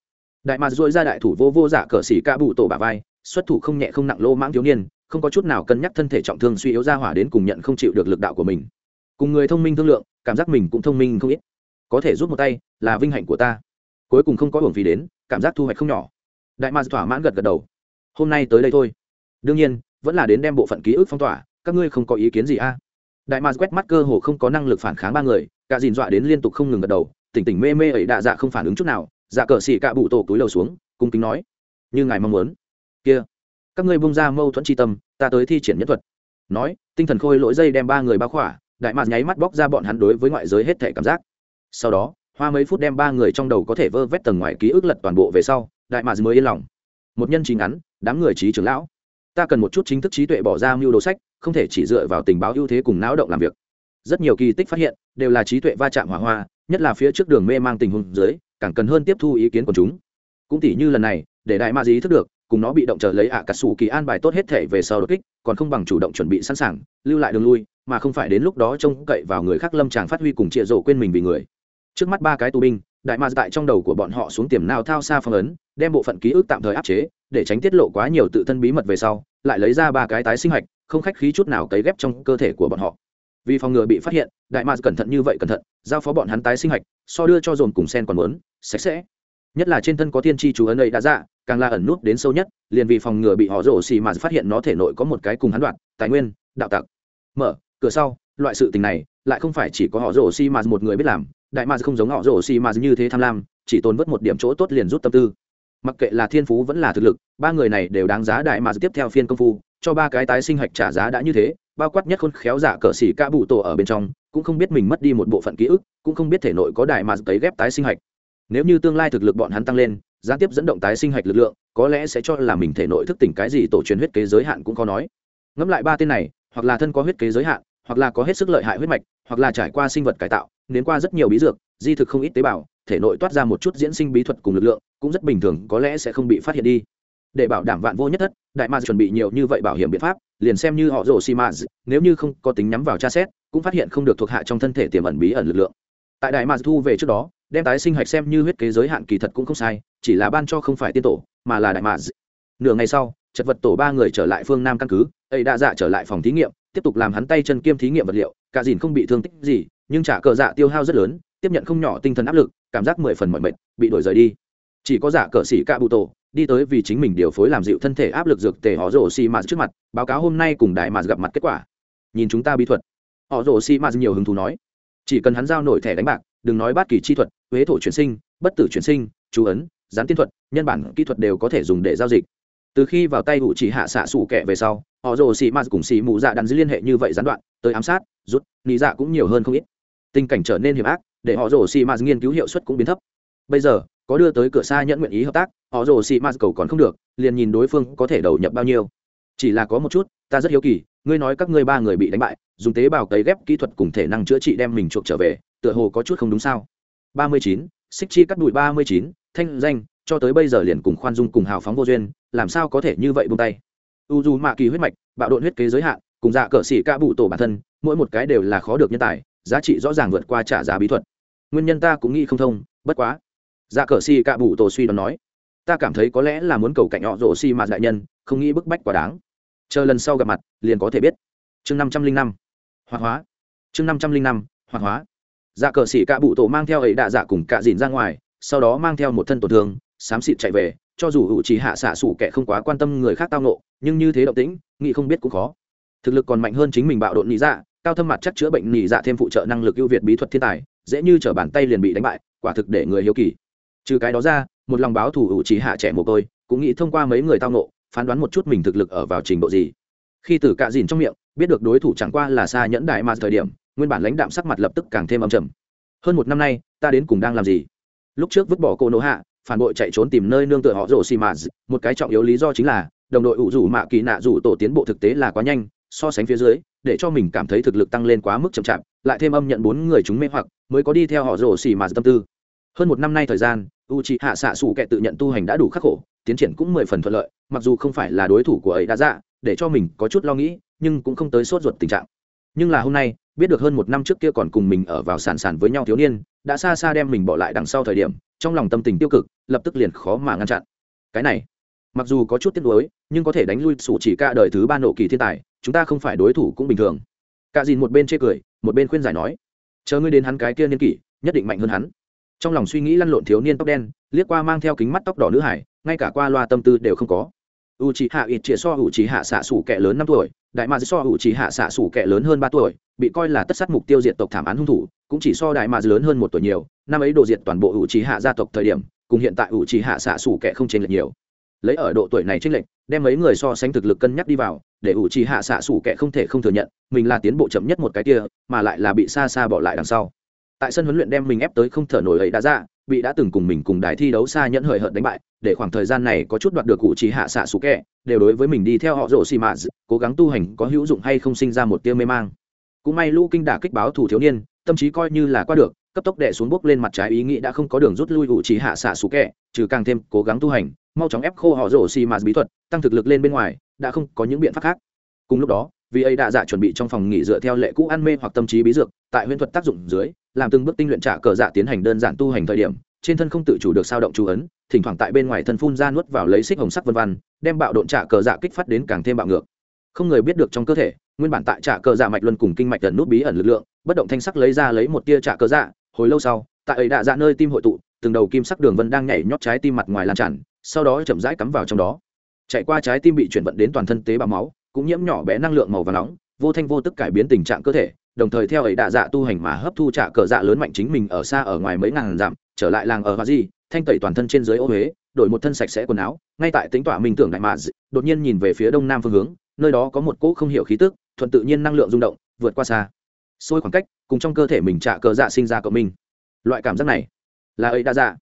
đại mạc dội ra đại thủ vô vô giả cờ xỉ ca bụ tổ bà vai, xuất thủ không nhẹ không nặng lô mãng thiếu niên, không có chút nào cân nhắc thân thể trọng thương suy yếu ra hỏa đến cùng nhận không chịu được lực đạo của mình. Cùng người thông minh thương lượng, cảm giác mình cũng thông minh không ít. Có thể giúp một tay là vinh hạnh của ta. Cuối cùng không có hưởng phí đến, cảm giác thu hoạch không nhỏ. Đại mars thỏa mãn gật gật đầu. Hôm nay tới đây thôi. Đương nhiên, vẫn là đến đem bộ phận ký ức phong tỏa, các ngươi không có ý kiến gì a? Đại mars quét mắt cơ hồ không có năng lực phản kháng ba người, cả dìn dọa đến liên tục không ngừng gật đầu, tỉnh tỉnh mê mê ấy đạ dạ không phản ứng chút nào dạ cờ xỉ cạ bụ tổ túi lầu xuống, cung kính nói, như ngài mong muốn. Kia, các ngươi bung ra mâu thuẫn tri tâm, ta tới thi triển nhất thuật. Nói, tinh thần khôi lỗi dây đem ba người bao khỏa, đại mạc nháy mắt bóc ra bọn hắn đối với ngoại giới hết thể cảm giác. Sau đó, hoa mấy phút đem ba người trong đầu có thể vơ vét tầng ngoài ký ức lật toàn bộ về sau, đại mạc mới yên lòng. Một nhân trí ngắn, đám người trí trưởng lão. Ta cần một chút chính thức trí tuệ bỏ ra mưu đồ sách, không thể chỉ dựa vào tình báo ưu thế cùng não động làm việc. Rất nhiều kỳ tích phát hiện, đều là trí tuệ va chạm hỏa hoa, nhất là phía trước đường mê mang tình huống dưới càng cần hơn tiếp thu ý kiến của chúng. Cũng tỷ như lần này, để đại ma dí thức được, cùng nó bị động chờ lấy ạ à cà sủ kỳ an bài tốt hết thể về sau đột kích, còn không bằng chủ động chuẩn bị sẵn sàng, lưu lại đường lui, mà không phải đến lúc đó trông cậy vào người khác lâm tràng phát huy cùng trịa rổ quên mình vì người. Trước mắt ba cái tù binh, đại ma tại trong đầu của bọn họ xuống tiềm nào thao xa phong ấn, đem bộ phận ký ức tạm thời áp chế, để tránh tiết lộ quá nhiều tự thân bí mật về sau, lại lấy ra ba cái tái sinh hạch, không khách khí chút nào cấy ghép trong cơ thể của bọn họ. Vì phòng ngừa bị phát hiện, đại ma cẩn thận như vậy cẩn thận, giao phó bọn hắn tái sinh hạch, so đưa cho dồn cùng sen còn muốn sạch sẽ. Nhất là trên thân có thiên tri chú ấn ấy đã dạ càng là ẩn nút đến sâu nhất, liền vì phòng ngừa bị họ rổ xì mà phát hiện nó thể nội có một cái cùng hắn đoạn, tài nguyên, đạo tặc. Mở, cửa sau, loại sự tình này, lại không phải chỉ có họ rổ xì mà một người biết làm, đại ma không giống họ rổ xì mà như thế tham lam, chỉ tồn vớt một điểm chỗ tốt liền rút tâm tư. Mặc kệ là thiên phú vẫn là thực lực, ba người này đều đáng giá đại ma tiếp theo phiên công phu, cho ba cái tái sinh hạch trả giá đã như thế, bao quát nhất khôn khéo giả cờ xỉ ca bụ tổ ở bên trong, cũng không biết mình mất đi một bộ phận ký ức, cũng không biết thể nội có đại mà cấy ghép tái sinh hạch nếu như tương lai thực lực bọn hắn tăng lên, gián tiếp dẫn động tái sinh hạch lực lượng, có lẽ sẽ cho là mình thể nội thức tỉnh cái gì tổ truyền huyết kế giới hạn cũng có nói. Ngẫm lại ba tên này, hoặc là thân có huyết kế giới hạn, hoặc là có hết sức lợi hại huyết mạch, hoặc là trải qua sinh vật cải tạo nến qua rất nhiều bí dược, di thực không ít tế bào, thể nội toát ra một chút diễn sinh bí thuật cùng lực lượng, cũng rất bình thường, có lẽ sẽ không bị phát hiện đi. Để bảo đảm vạn vô nhất thất, đại ma chuẩn bị nhiều như vậy bảo hiểm biện pháp, liền xem như họ rồ xi ma nếu như không có tính nhắm vào tra xét, cũng phát hiện không được thuộc hạ trong thân thể tiềm ẩn bí ẩn lực lượng. Tại đại ma thu về trước đó đem tái sinh hạch xem như huyết kế giới hạn kỳ thật cũng không sai, chỉ là ban cho không phải tiên tổ, mà là đại ma nửa ngày sau, chật vật tổ ba người trở lại phương nam căn cứ, ấy đã dạ trở lại phòng thí nghiệm, tiếp tục làm hắn tay chân kiêm thí nghiệm vật liệu, cả dìn không bị thương tích gì, nhưng trả cờ dạ tiêu hao rất lớn, tiếp nhận không nhỏ tinh thần áp lực, cảm giác mười phần mọi mệt, bị đổi rời đi. Chỉ có giả cờ sĩ cạ bụ tổ, đi tới vì chính mình điều phối làm dịu thân thể áp lực dược tề họ rổ xì mạt trước mặt, báo cáo hôm nay cùng đại mạt gặp mặt kết quả. Nhìn chúng ta bí thuật. Họ rổ xì mạt nhiều hứng thú nói. Chỉ cần hắn giao nổi thẻ đánh bạc đừng nói bát kỳ chi thuật, huế thổ chuyển sinh, bất tử chuyển sinh, chú ấn, gián tiên thuật, nhân bản kỹ thuật đều có thể dùng để giao dịch. Từ khi vào tay hụ chỉ hạ xạ sủ kẹ về sau, họ rồ xì mạt cùng xì mù dạ đắn dư liên hệ như vậy gián đoạn, tới ám sát, rút, nị dạ cũng nhiều hơn không ít. Tình cảnh trở nên hiểm ác, để họ rồ xì mạt nghiên cứu hiệu suất cũng biến thấp. Bây giờ, có đưa tới cửa xa nhận nguyện ý hợp tác, họ rồ xì mạt cầu còn không được, liền nhìn đối phương có thể đầu nhập bao nhiêu. Chỉ là có một chút, ta rất hiếu kỳ, ngươi nói các ngươi ba người bị đánh bại, dùng tế bào cấy ghép kỹ thuật cùng thể năng chữa trị đem mình chuộc trở về tựa hồ có chút không đúng sao. Ba mươi chín, xích chi cắt đùi ba mươi chín, thanh danh, cho tới bây giờ liền cùng khoan dung cùng hào phóng vô duyên, làm sao có thể như vậy buông tay? U dù mạ kỳ huyết mạch, bạo độn huyết kế giới hạn, cùng dạ cờ xỉ ca bụ tổ bản thân, mỗi một cái đều là khó được nhân tài, giá trị rõ ràng vượt qua trả giá bí thuật. Nguyên nhân ta cũng nghĩ không thông, bất quá. Dạ cờ xỉ ca bụ tổ suy đoán nói, ta cảm thấy có lẽ là muốn cầu cạnh họ rổ xi mạt đại nhân, không nghĩ bức bách quá đáng. Chờ lần sau gặp mặt, liền có thể biết. Chương năm trăm linh năm. Hoạt hóa. Chương năm trăm linh năm. Hoạt hóa dạ cờ xỉ cạ bụ tổ mang theo ấy đạ dạ cùng cạ dìn ra ngoài, sau đó mang theo một thân tổn thương, xám xịt chạy về, cho dù hữu trí hạ xạ xủ kẻ không quá quan tâm người khác tao nộ nhưng như thế động tĩnh, nghĩ không biết cũng khó. Thực lực còn mạnh hơn chính mình bạo độn nhị dạ cao thâm mặt chắc chữa bệnh nhị dạ thêm phụ trợ năng lực ưu việt bí thuật thiên tài, dễ như t bàn tay liền bị đánh bại, quả thực để người hiếu kỳ. Trừ cái đó ra, một lòng báo thủ hữu trí hạ trẻ mồ côi, cũng nghĩ thông qua mấy người tao nộ phán đoán một chút mình thực lực ở vào trình độ gì. Khi từ cạ dìn trong miệng, biết được đối thủ chẳng qua là xa nhẫn đại mà thời điểm nguyên bản lãnh đạm sắc mặt lập tức càng thêm âm trầm. Hơn một năm nay, ta đến cùng đang làm gì? Lúc trước vứt bỏ cô nỗ hạ, phản bội chạy trốn tìm nơi nương tựa họ rổ xì mà. một cái trọng yếu lý do chính là, đồng đội ủ rủ mạ kỳ nạ rủ tổ tiến bộ thực tế là quá nhanh, so sánh phía dưới, để cho mình cảm thấy thực lực tăng lên quá mức chậm chạp, lại thêm âm nhận bốn người chúng mê hoặc, mới có đi theo họ rổ xì mà tâm tư. Hơn một năm nay thời gian u c hạ xạ xù kệ tự nhận tu hành đã đủ khắc khổ, tiến triển cũng mười phần thuận lợi, mặc dù không phải là đối thủ của ấy đã dạ để cho mình có chút lo nghĩ, nhưng cũng không tới sốt ruột tình trạng. Nhưng là hôm nay biết được hơn một năm trước kia còn cùng mình ở vào sàn sàn với nhau thiếu niên, đã xa xa đem mình bỏ lại đằng sau thời điểm, trong lòng tâm tình tiêu cực, lập tức liền khó mà ngăn chặn. Cái này, mặc dù có chút tiếc nuối, nhưng có thể đánh lui sủ chỉ ca đời thứ ba nộ kỳ thiên tài, chúng ta không phải đối thủ cũng bình thường. Cả dìn một bên chê cười, một bên khuyên giải nói, chờ ngươi đến hắn cái kia niên kỷ, nhất định mạnh hơn hắn. Trong lòng suy nghĩ lăn lộn thiếu niên tóc đen, liếc qua mang theo kính mắt tóc đỏ nữ hải, ngay cả qua loa tâm tư đều không có. U c hạ ít chĩa so u c hạ xạ xủ kẻ lớn năm tuổi đại ma so hữu chỉ hạ xạ Sủ kẻ lớn hơn ba tuổi, bị coi là tất sát mục tiêu diệt tộc thảm án hung thủ, cũng chỉ so đại ma lớn hơn một tuổi nhiều. Năm ấy đổ diệt toàn bộ hữu chỉ hạ gia tộc thời điểm, cùng hiện tại hữu chỉ hạ xạ Sủ kẻ không chênh lệch nhiều. Lấy ở độ tuổi này chênh lệch, đem mấy người so sánh thực lực cân nhắc đi vào, để hữu chỉ hạ xạ Sủ kẻ không thể không thừa nhận, mình là tiến bộ chậm nhất một cái kia, mà lại là bị xa xa bỏ lại đằng sau. Tại sân huấn luyện đem mình ép tới không thở nổi ấy đã ra, bị đã từng cùng mình cùng đài thi đấu xa nhẫn hời hợt đánh bại để khoảng thời gian này có chút đoạt được cụ chỉ hạ xạ sủ kẹ, đều đối với mình đi theo họ rổ xì mạ cố gắng tu hành có hữu dụng hay không sinh ra một tia mê mang. Cũng may lũ kinh đả kích báo thủ thiếu niên, tâm trí coi như là qua được, cấp tốc đệ xuống bốc lên mặt trái ý nghĩ đã không có đường rút lui cụ chỉ hạ xạ sủ kẹ, trừ càng thêm cố gắng tu hành, mau chóng ép khô họ rổ xì mạ bí thuật, tăng thực lực lên bên ngoài, đã không có những biện pháp khác. Cùng lúc đó, vì ấy đã dạ chuẩn bị trong phòng nghỉ dựa theo lệ cũ ăn mê hoặc tâm trí bí dược, tại huyễn thuật tác dụng dưới, làm từng bước tinh luyện trả cờ dạ tiến hành đơn giản tu hành thời điểm trên thân không tự chủ được sao động chú ấn, thỉnh thoảng tại bên ngoài thân phun ra nuốt vào lấy xích hồng sắc vân văn, đem bạo độn trả cờ dạ kích phát đến càng thêm bạo ngược. Không người biết được trong cơ thể, nguyên bản tại trả cờ dạ mạch luân cùng kinh mạch gần nút bí ẩn lực lượng, bất động thanh sắc lấy ra lấy một tia trả cờ dạ hồi lâu sau, tại ấy đạ dạ nơi tim hội tụ, từng đầu kim sắc đường vân đang nhảy nhót trái tim mặt ngoài lan tràn, sau đó chậm rãi cắm vào trong đó. Chạy qua trái tim bị chuyển vận đến toàn thân tế bào máu, cũng nhiễm nhỏ bé năng lượng màu và nóng, vô thanh vô tức cải biến tình trạng cơ thể, đồng thời theo ấy đạ dạ tu hành mà hấp thu trả cờ dạ lớn mạnh chính mình ở xa ở ngoài mấy ngàn dặm trở lại làng ở hoa di thanh tẩy toàn thân trên dưới ô huế đổi một thân sạch sẽ quần áo ngay tại tính tọa minh tưởng đại mạ đột nhiên nhìn về phía đông nam phương hướng nơi đó có một cỗ không hiểu khí tức thuận tự nhiên năng lượng rung động vượt qua xa. Xôi khoảng cách cùng trong cơ thể mình trả cờ dạ sinh ra cộng minh. Loại cảm giác này là ấy đã dạ.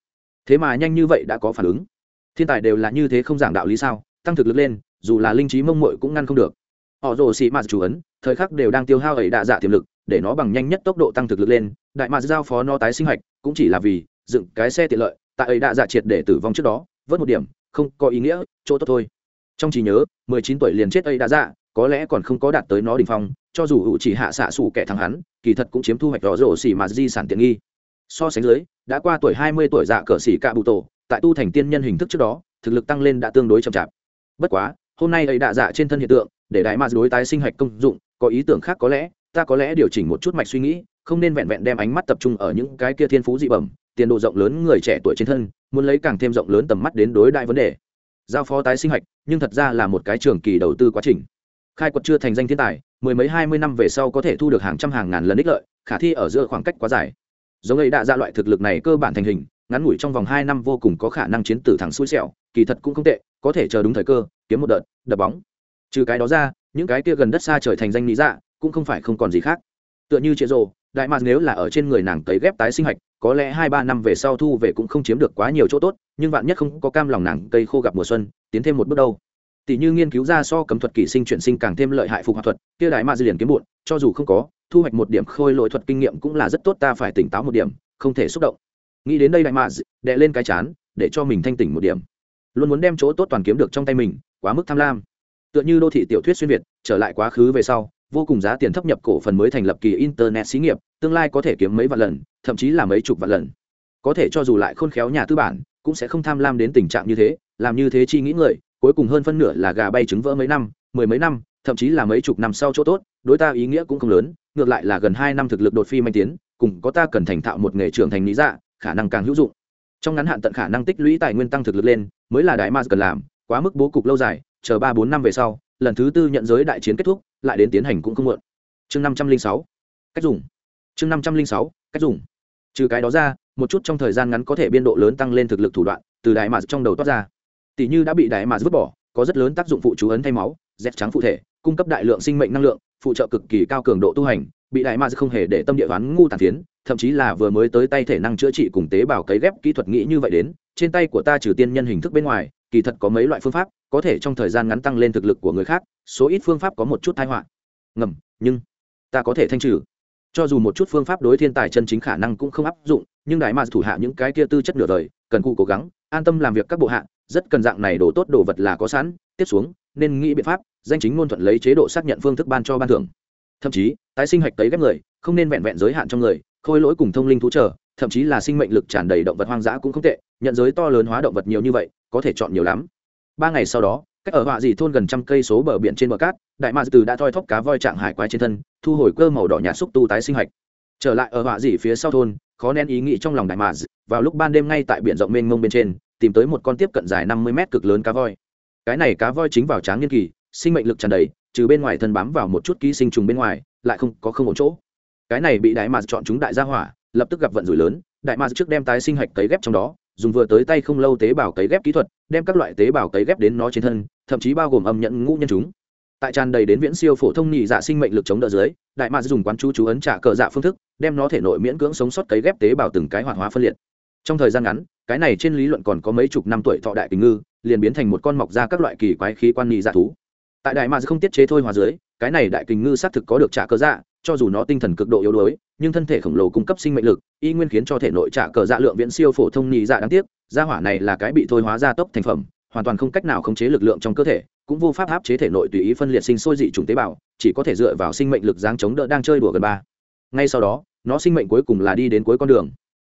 Thế mà nhanh như vậy đã có phản ứng. Thiên tài đều là như thế không giảng đạo lý sao tăng thực lực lên dù là linh trí mông muội cũng ngăn không được. Họ rồ xị mạt chủ ấn thời khắc đều đang tiêu hao ấy đạ dạ tiềm lực để nó bằng nhanh nhất tốc độ tăng thực lực lên đại mạt giao phó nó tái sinh hoạch, cũng chỉ là vì dựng cái xe tiện lợi, tại ấy đã giả triệt để tử vong trước đó, vớt một điểm, không có ý nghĩa, chỗ tốt thôi. Trong trí nhớ, mười chín tuổi liền chết ấy đã dạ có lẽ còn không có đạt tới nó đỉnh phong, cho dù hữu chỉ hạ xạ xù kẻ thắng hắn, kỳ thật cũng chiếm thu hoạch rõ rổ xỉ mà di sản tiện nghi. So sánh dưới, đã qua tuổi hai mươi tuổi dạ cờ xỉ cạ bụ tổ, tại tu thành tiên nhân hình thức trước đó, thực lực tăng lên đã tương đối chậm chạp. Bất quá, hôm nay ấy đạ dạ trên thân hiện tượng, để đại mạt đối tái sinh hạch công dụng, có ý tưởng khác có lẽ, ta có lẽ điều chỉnh một chút mạch suy nghĩ, không nên vẹn vẹn đem ánh mắt tập trung ở những cái kia thiên phú dị bẩm tiền độ rộng lớn người trẻ tuổi trên thân, muốn lấy càng thêm rộng lớn tầm mắt đến đối đại vấn đề. Giao phó tái sinh hạch, nhưng thật ra là một cái trường kỳ đầu tư quá trình. Khai quật chưa thành danh thiên tài, mười mấy hai mươi năm về sau có thể thu được hàng trăm hàng ngàn lần ích lợi, khả thi ở giữa khoảng cách quá dài. Giống ấy đã ra loại thực lực này cơ bản thành hình, ngắn ngủi trong vòng hai năm vô cùng có khả năng chiến tử thẳng xui xẻo, kỳ thật cũng không tệ, có thể chờ đúng thời cơ, kiếm một đợt, đập bóng. Trừ cái đó ra, những cái kia gần đất xa trời thành danh lý dạ cũng không phải không còn gì khác. Tựa như chế rồ đại mạc nếu là ở trên người nàng cấy ghép tái sinh hạch, có lẽ hai ba năm về sau thu về cũng không chiếm được quá nhiều chỗ tốt, nhưng vạn nhất không có cam lòng nàng cây khô gặp mùa xuân, tiến thêm một bước đâu. Tỷ như nghiên cứu ra so cấm thuật kỷ sinh chuyển sinh càng thêm lợi hại phục hoạt thuật, kia đại mạc liền kiếm bụn, cho dù không có, thu hoạch một điểm khôi lỗi thuật kinh nghiệm cũng là rất tốt, ta phải tỉnh táo một điểm, không thể xúc động. Nghĩ đến đây đại mạc đệ lên cái chán, để cho mình thanh tỉnh một điểm. Luôn muốn đem chỗ tốt toàn kiếm được trong tay mình, quá mức tham lam. Tựa như đô thị tiểu thuyết xuyên việt, trở lại quá khứ về sau vô cùng giá tiền thấp nhập cổ phần mới thành lập kỳ internet xí nghiệp, tương lai có thể kiếm mấy vạn lần, thậm chí là mấy chục vạn lần. Có thể cho dù lại khôn khéo nhà tư bản, cũng sẽ không tham lam đến tình trạng như thế, làm như thế chi nghĩ người, cuối cùng hơn phân nửa là gà bay trứng vỡ mấy năm, mười mấy năm, thậm chí là mấy chục năm sau chỗ tốt, đối ta ý nghĩa cũng không lớn, ngược lại là gần hai năm thực lực đột phi manh tiến, cùng có ta cần thành thạo một nghề trưởng thành lý dạ khả năng càng hữu dụng. Trong ngắn hạn tận khả năng tích lũy tài nguyên tăng thực lực lên, mới là đại ma cần làm, quá mức bố cục lâu dài chờ ba bốn năm về sau, lần thứ tư nhận giới đại chiến kết thúc, lại đến tiến hành cũng không muộn. Chương năm trăm linh sáu, cách dùng. Chương năm trăm linh sáu, cách dùng. Trừ cái đó ra, một chút trong thời gian ngắn có thể biên độ lớn tăng lên thực lực thủ đoạn, từ đại mã trong đầu toát ra. Tỷ như đã bị đại mã vứt bỏ, có rất lớn tác dụng phụ chú ấn thay máu dép trắng phụ thể, cung cấp đại lượng sinh mệnh năng lượng, phụ trợ cực kỳ cao cường độ tu hành, bị đại mã không hề để tâm địa toán ngu tàn tiến thậm chí là vừa mới tới tay thể năng chữa trị cùng tế bào cấy ghép kỹ thuật nghĩ như vậy đến, trên tay của ta trừ tiên nhân hình thức bên ngoài kỳ thật có mấy loại phương pháp, có thể trong thời gian ngắn tăng lên thực lực của người khác, số ít phương pháp có một chút thái họa. Ngầm, nhưng, ta có thể thanh trừ. Cho dù một chút phương pháp đối thiên tài chân chính khả năng cũng không áp dụng, nhưng đại mà thủ hạ những cái kia tư chất nửa đời, cần cụ cố gắng, an tâm làm việc các bộ hạ, rất cần dạng này đồ tốt đồ vật là có sẵn, tiếp xuống, nên nghĩ biện pháp, danh chính ngôn thuận lấy chế độ xác nhận phương thức ban cho ban thưởng. Thậm chí, tái sinh hạch tấy ghép người, không nên vẹn vẹn giới hạn trong người, khôi lỗi cùng thông linh thú trở, thậm chí là sinh mệnh lực tràn đầy động vật hoang dã cũng không tệ, nhận giới to lớn hóa động vật nhiều như vậy có thể chọn nhiều lắm. Ba ngày sau đó, cách ở họa dị thôn gần trăm cây số bờ biển trên bờ cát, đại mạc từ đã thoi thóp cá voi trạng hải quái trên thân, thu hồi cơ màu đỏ nhạt xúc tu tái sinh hạch. Trở lại ở họa dị phía sau thôn, khó nén ý nghĩ trong lòng đại ma vào lúc ban đêm ngay tại biển rộng mênh mông bên trên, tìm tới một con tiếp cận dài năm mươi mét cực lớn cá voi. Cái này cá voi chính vào tráng niên kỳ, sinh mệnh lực tràn đầy, trừ bên ngoài thân bám vào một chút ký sinh trùng bên ngoài, lại không có không ổn chỗ. Cái này bị đại ma chọn chúng đại gia hỏa, lập tức gặp vận rủi lớn, đại ma trước đem tái sinh hạch cấy ghép trong đó dùng vừa tới tay không lâu tế bào cấy ghép kỹ thuật, đem các loại tế bào cấy ghép đến nó trên thân, thậm chí bao gồm âm nhận ngũ nhân chúng. Tại tràn đầy đến viễn siêu phổ thông nhị dạ sinh mệnh lực chống đỡ dưới, đại mạc dùng quán chú chú ấn trả cờ dạ phương thức, đem nó thể nội miễn cưỡng sống sót cấy ghép tế bào từng cái hoạt hóa phân liệt. Trong thời gian ngắn, cái này trên lý luận còn có mấy chục năm tuổi thọ đại tình ngư, liền biến thành một con mọc ra các loại kỳ quái khí quan nhị dạ thú tại đại mạc không tiết chế thôi hòa dưới, cái này đại kình ngư xác thực có được trả cờ dạ cho dù nó tinh thần cực độ yếu đuối, nhưng thân thể khổng lồ cung cấp sinh mệnh lực, y nguyên khiến cho thể nội trả cờ dạ lượng viễn siêu phổ thông nhị dạ đáng tiếc, gia hỏa này là cái bị thôi hóa gia tốc thành phẩm, hoàn toàn không cách nào khống chế lực lượng trong cơ thể, cũng vô pháp áp chế thể nội tùy ý phân liệt sinh sôi dị chủng tế bào, chỉ có thể dựa vào sinh mệnh lực giáng chống đỡ đang chơi đùa gần ba. Ngay sau đó, nó sinh mệnh cuối cùng là đi đến cuối con đường.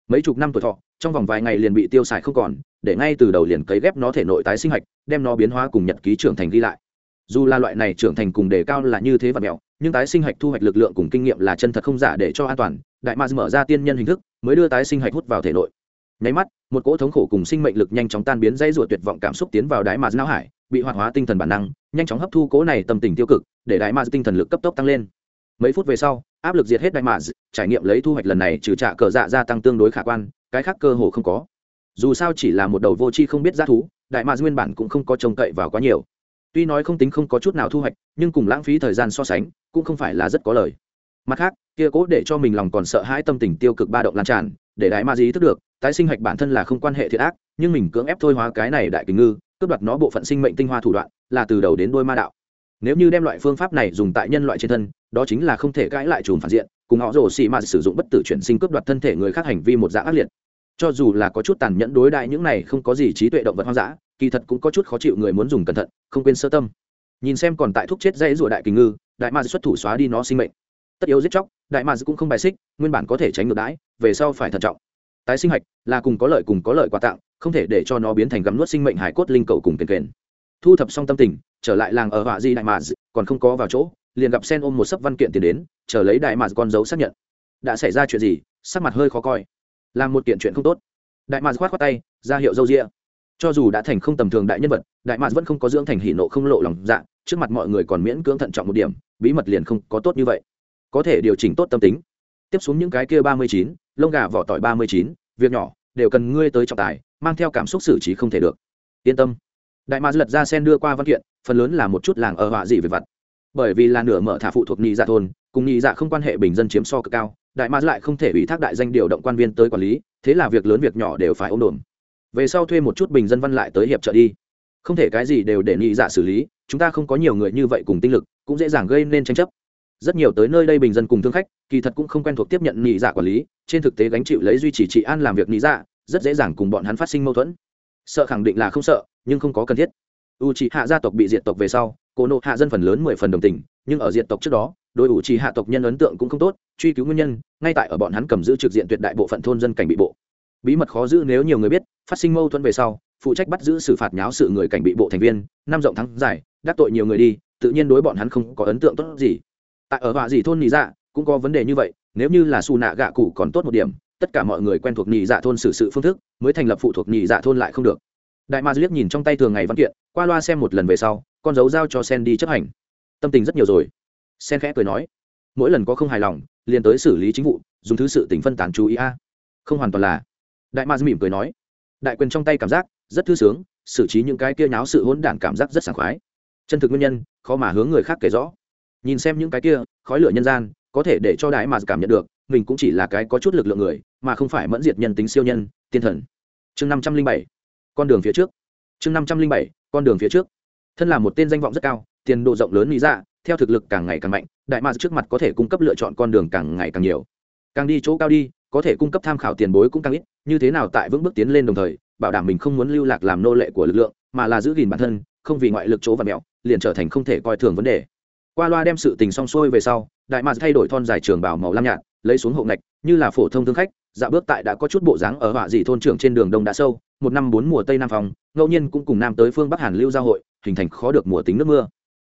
Mấy chục năm tuổi thọ, trong vòng vài ngày liền bị tiêu xài không còn, để ngay từ đầu liền cấy ghép nó thể nội tái sinh hạch, đem nó biến hóa cùng nhật ký trưởng thành ghi lại dù là loại này trưởng thành cùng đề cao là như thế và mẹo, nhưng tái sinh hạch thu hoạch lực lượng cùng kinh nghiệm là chân thật không giả để cho an toàn, đại mars mở ra tiên nhân hình thức, mới đưa tái sinh hạch hút vào thể nội. Nháy mắt, một cỗ thống khổ cùng sinh mệnh lực nhanh chóng tan biến dây ruột tuyệt vọng cảm xúc tiến vào đại mars não hải, bị hoạt hóa tinh thần bản năng, nhanh chóng hấp thu cỗ này tâm tình tiêu cực, để đại mars tinh thần lực cấp tốc tăng lên. Mấy phút về sau, áp lực diệt hết đại mars trải nghiệm lấy thu hoạch lần này trừ trả cờ dạ gia tăng tương đối khả quan, cái khác cơ hồ không có. Dù sao chỉ là một đầu vô tri không biết giá thú, đại mars nguyên bản cũng không có trông cậy vào quá nhiều tuy nói không tính không có chút nào thu hoạch, nhưng cùng lãng phí thời gian so sánh, cũng không phải là rất có lời. Mặt khác, kia cố để cho mình lòng còn sợ hãi tâm tình tiêu cực ba động lan tràn, để đại ma dí thức được, tái sinh hạch bản thân là không quan hệ thiệt ác, nhưng mình cưỡng ép thôi hóa cái này đại kính ngư, cướp đoạt nó bộ phận sinh mệnh tinh hoa thủ đoạn, là từ đầu đến đôi ma đạo. Nếu như đem loại phương pháp này dùng tại nhân loại trên thân, đó chính là không thể cãi lại chùm phản diện, cùng họ rồ xì ma sử dụng bất tử chuyển sinh cướp đoạt thân thể người khác hành vi một dạng ác liệt cho dù là có chút tàn nhẫn đối đại những này không có gì trí tuệ động vật hoang dã, kỳ thật cũng có chút khó chịu người muốn dùng cẩn thận, không quên sơ tâm. Nhìn xem còn tại thúc chết dây rủa đại kình ngư, đại ma xuất thủ xóa đi nó sinh mệnh. Tất yếu giết chóc, đại ma cũng không bài xích, nguyên bản có thể tránh ngược đãi, về sau phải thận trọng. Tái sinh hạch là cùng có lợi cùng có lợi quà tặng, không thể để cho nó biến thành gắm nuốt sinh mệnh hải cốt linh cầu cùng kền kền. Thu thập xong tâm tình, trở lại làng ở họa di đại mà còn không có vào chỗ, liền gặp sen ôm một sấp văn kiện tiền đến, chờ lấy đại mà con dấu xác nhận. Đã xảy ra chuyện gì, sắc mặt hơi khó coi làm một kiện chuyện không tốt. Đại mạc khoát khoát tay, ra hiệu dâu rịa cho dù đã thành không tầm thường đại nhân vật, đại mạc vẫn không có dưỡng thành hỉ nộ không lộ lòng dạ trước mặt mọi người còn miễn cưỡng thận trọng một điểm, bí mật liền không có tốt như vậy. Có thể điều chỉnh tốt tâm tính. Tiếp xuống những cái kia ba mươi chín, lông gà vỏ tỏi ba mươi chín, việc nhỏ, đều cần ngươi tới trọng tài, mang theo cảm xúc xử trí không thể được. Yên tâm. Đại mạc lật ra sen đưa qua văn kiện, phần lớn là một chút làng ở họa gì về vặt. Bởi vì là nửa mở thả phụ thuộc nhị dạ thôn, cùng nhị dạ không quan hệ bình dân chiếm so cực cao đại mạc lại không thể ủy thác đại danh điều động quan viên tới quản lý, thế là việc lớn việc nhỏ đều phải ôm đồn về sau thuê một chút bình dân văn lại tới hiệp trợ đi. Không thể cái gì đều để nghị dạ xử lý, chúng ta không có nhiều người như vậy cùng tinh lực, cũng dễ dàng gây nên tranh chấp. Rất nhiều tới nơi đây bình dân cùng thương khách, kỳ thật cũng không quen thuộc tiếp nhận nghị dạ quản lý, trên thực tế gánh chịu lấy duy trì trị an làm việc nghị dạ rất dễ dàng cùng bọn hắn phát sinh mâu thuẫn. Sợ khẳng định là không sợ, nhưng không có cần thiết. U trị hạ gia tộc bị diệt tộc về sau cô nộ hạ dân phần lớn mười phần đồng tình, nhưng ở diệt tộc trước đó đội ủ trì hạ tộc nhân ấn tượng cũng không tốt, truy cứu nguyên nhân, ngay tại ở bọn hắn cầm giữ trực diện tuyệt đại bộ phận thôn dân cảnh bị bộ. Bí mật khó giữ nếu nhiều người biết, phát sinh mâu thuẫn về sau, phụ trách bắt giữ xử phạt nháo sự người cảnh bị bộ thành viên, năm rộng thắng giải, đắc tội nhiều người đi, tự nhiên đối bọn hắn không có ấn tượng tốt gì. Tại ở họa gì thôn nị dạ cũng có vấn đề như vậy, nếu như là xù nạ gạ cụ còn tốt một điểm, tất cả mọi người quen thuộc nhị dạ thôn xử sự phương thức, mới thành lập phụ thuộc nhị dạ thôn lại không được. Đại ma liếc nhìn trong tay thường ngày văn kiện, qua loa xem một lần về sau, con dấu giao cho sen đi chấp hành. Tâm tình rất nhiều rồi sen khẽ cười nói, mỗi lần có không hài lòng, liền tới xử lý chính vụ, dùng thứ sự tỉnh phân tán chú ý a. Không hoàn toàn là. Đại ma mỉm cười nói, đại quyền trong tay cảm giác rất thư sướng, xử trí những cái kia nháo sự hỗn đản cảm giác rất sảng khoái. Chân thực nguyên nhân, khó mà hướng người khác kể rõ. Nhìn xem những cái kia khói lửa nhân gian, có thể để cho đại maz cảm nhận được, mình cũng chỉ là cái có chút lực lượng người, mà không phải mẫn diệt nhân tính siêu nhân, tiên thần. Chương năm trăm linh bảy, con đường phía trước. Chương năm trăm linh bảy, con đường phía trước. Thân là một tên danh vọng rất cao, tiền độ rộng lớn lý dạ theo thực lực càng ngày càng mạnh, đại mà trước mặt có thể cung cấp lựa chọn con đường càng ngày càng nhiều. Càng đi chỗ cao đi, có thể cung cấp tham khảo tiền bối cũng càng ít, như thế nào tại vững bước tiến lên đồng thời, bảo đảm mình không muốn lưu lạc làm nô lệ của lực lượng, mà là giữ gìn bản thân, không vì ngoại lực chỗ và mẹo, liền trở thành không thể coi thường vấn đề. Qua loa đem sự tình xong xuôi về sau, đại mạc thay đổi thon dài trường bảo màu lam nhạt, lấy xuống hậu ngạch, như là phổ thông thương khách, dạo bước tại đã có chút bộ dáng ở họa dị thôn trưởng trên đường đông đã sâu, một năm bốn mùa tây nam phòng ngẫu nhiên cũng cùng nam tới phương bắc hàn lưu giao hội, hình thành khó được mùa tính nước mưa.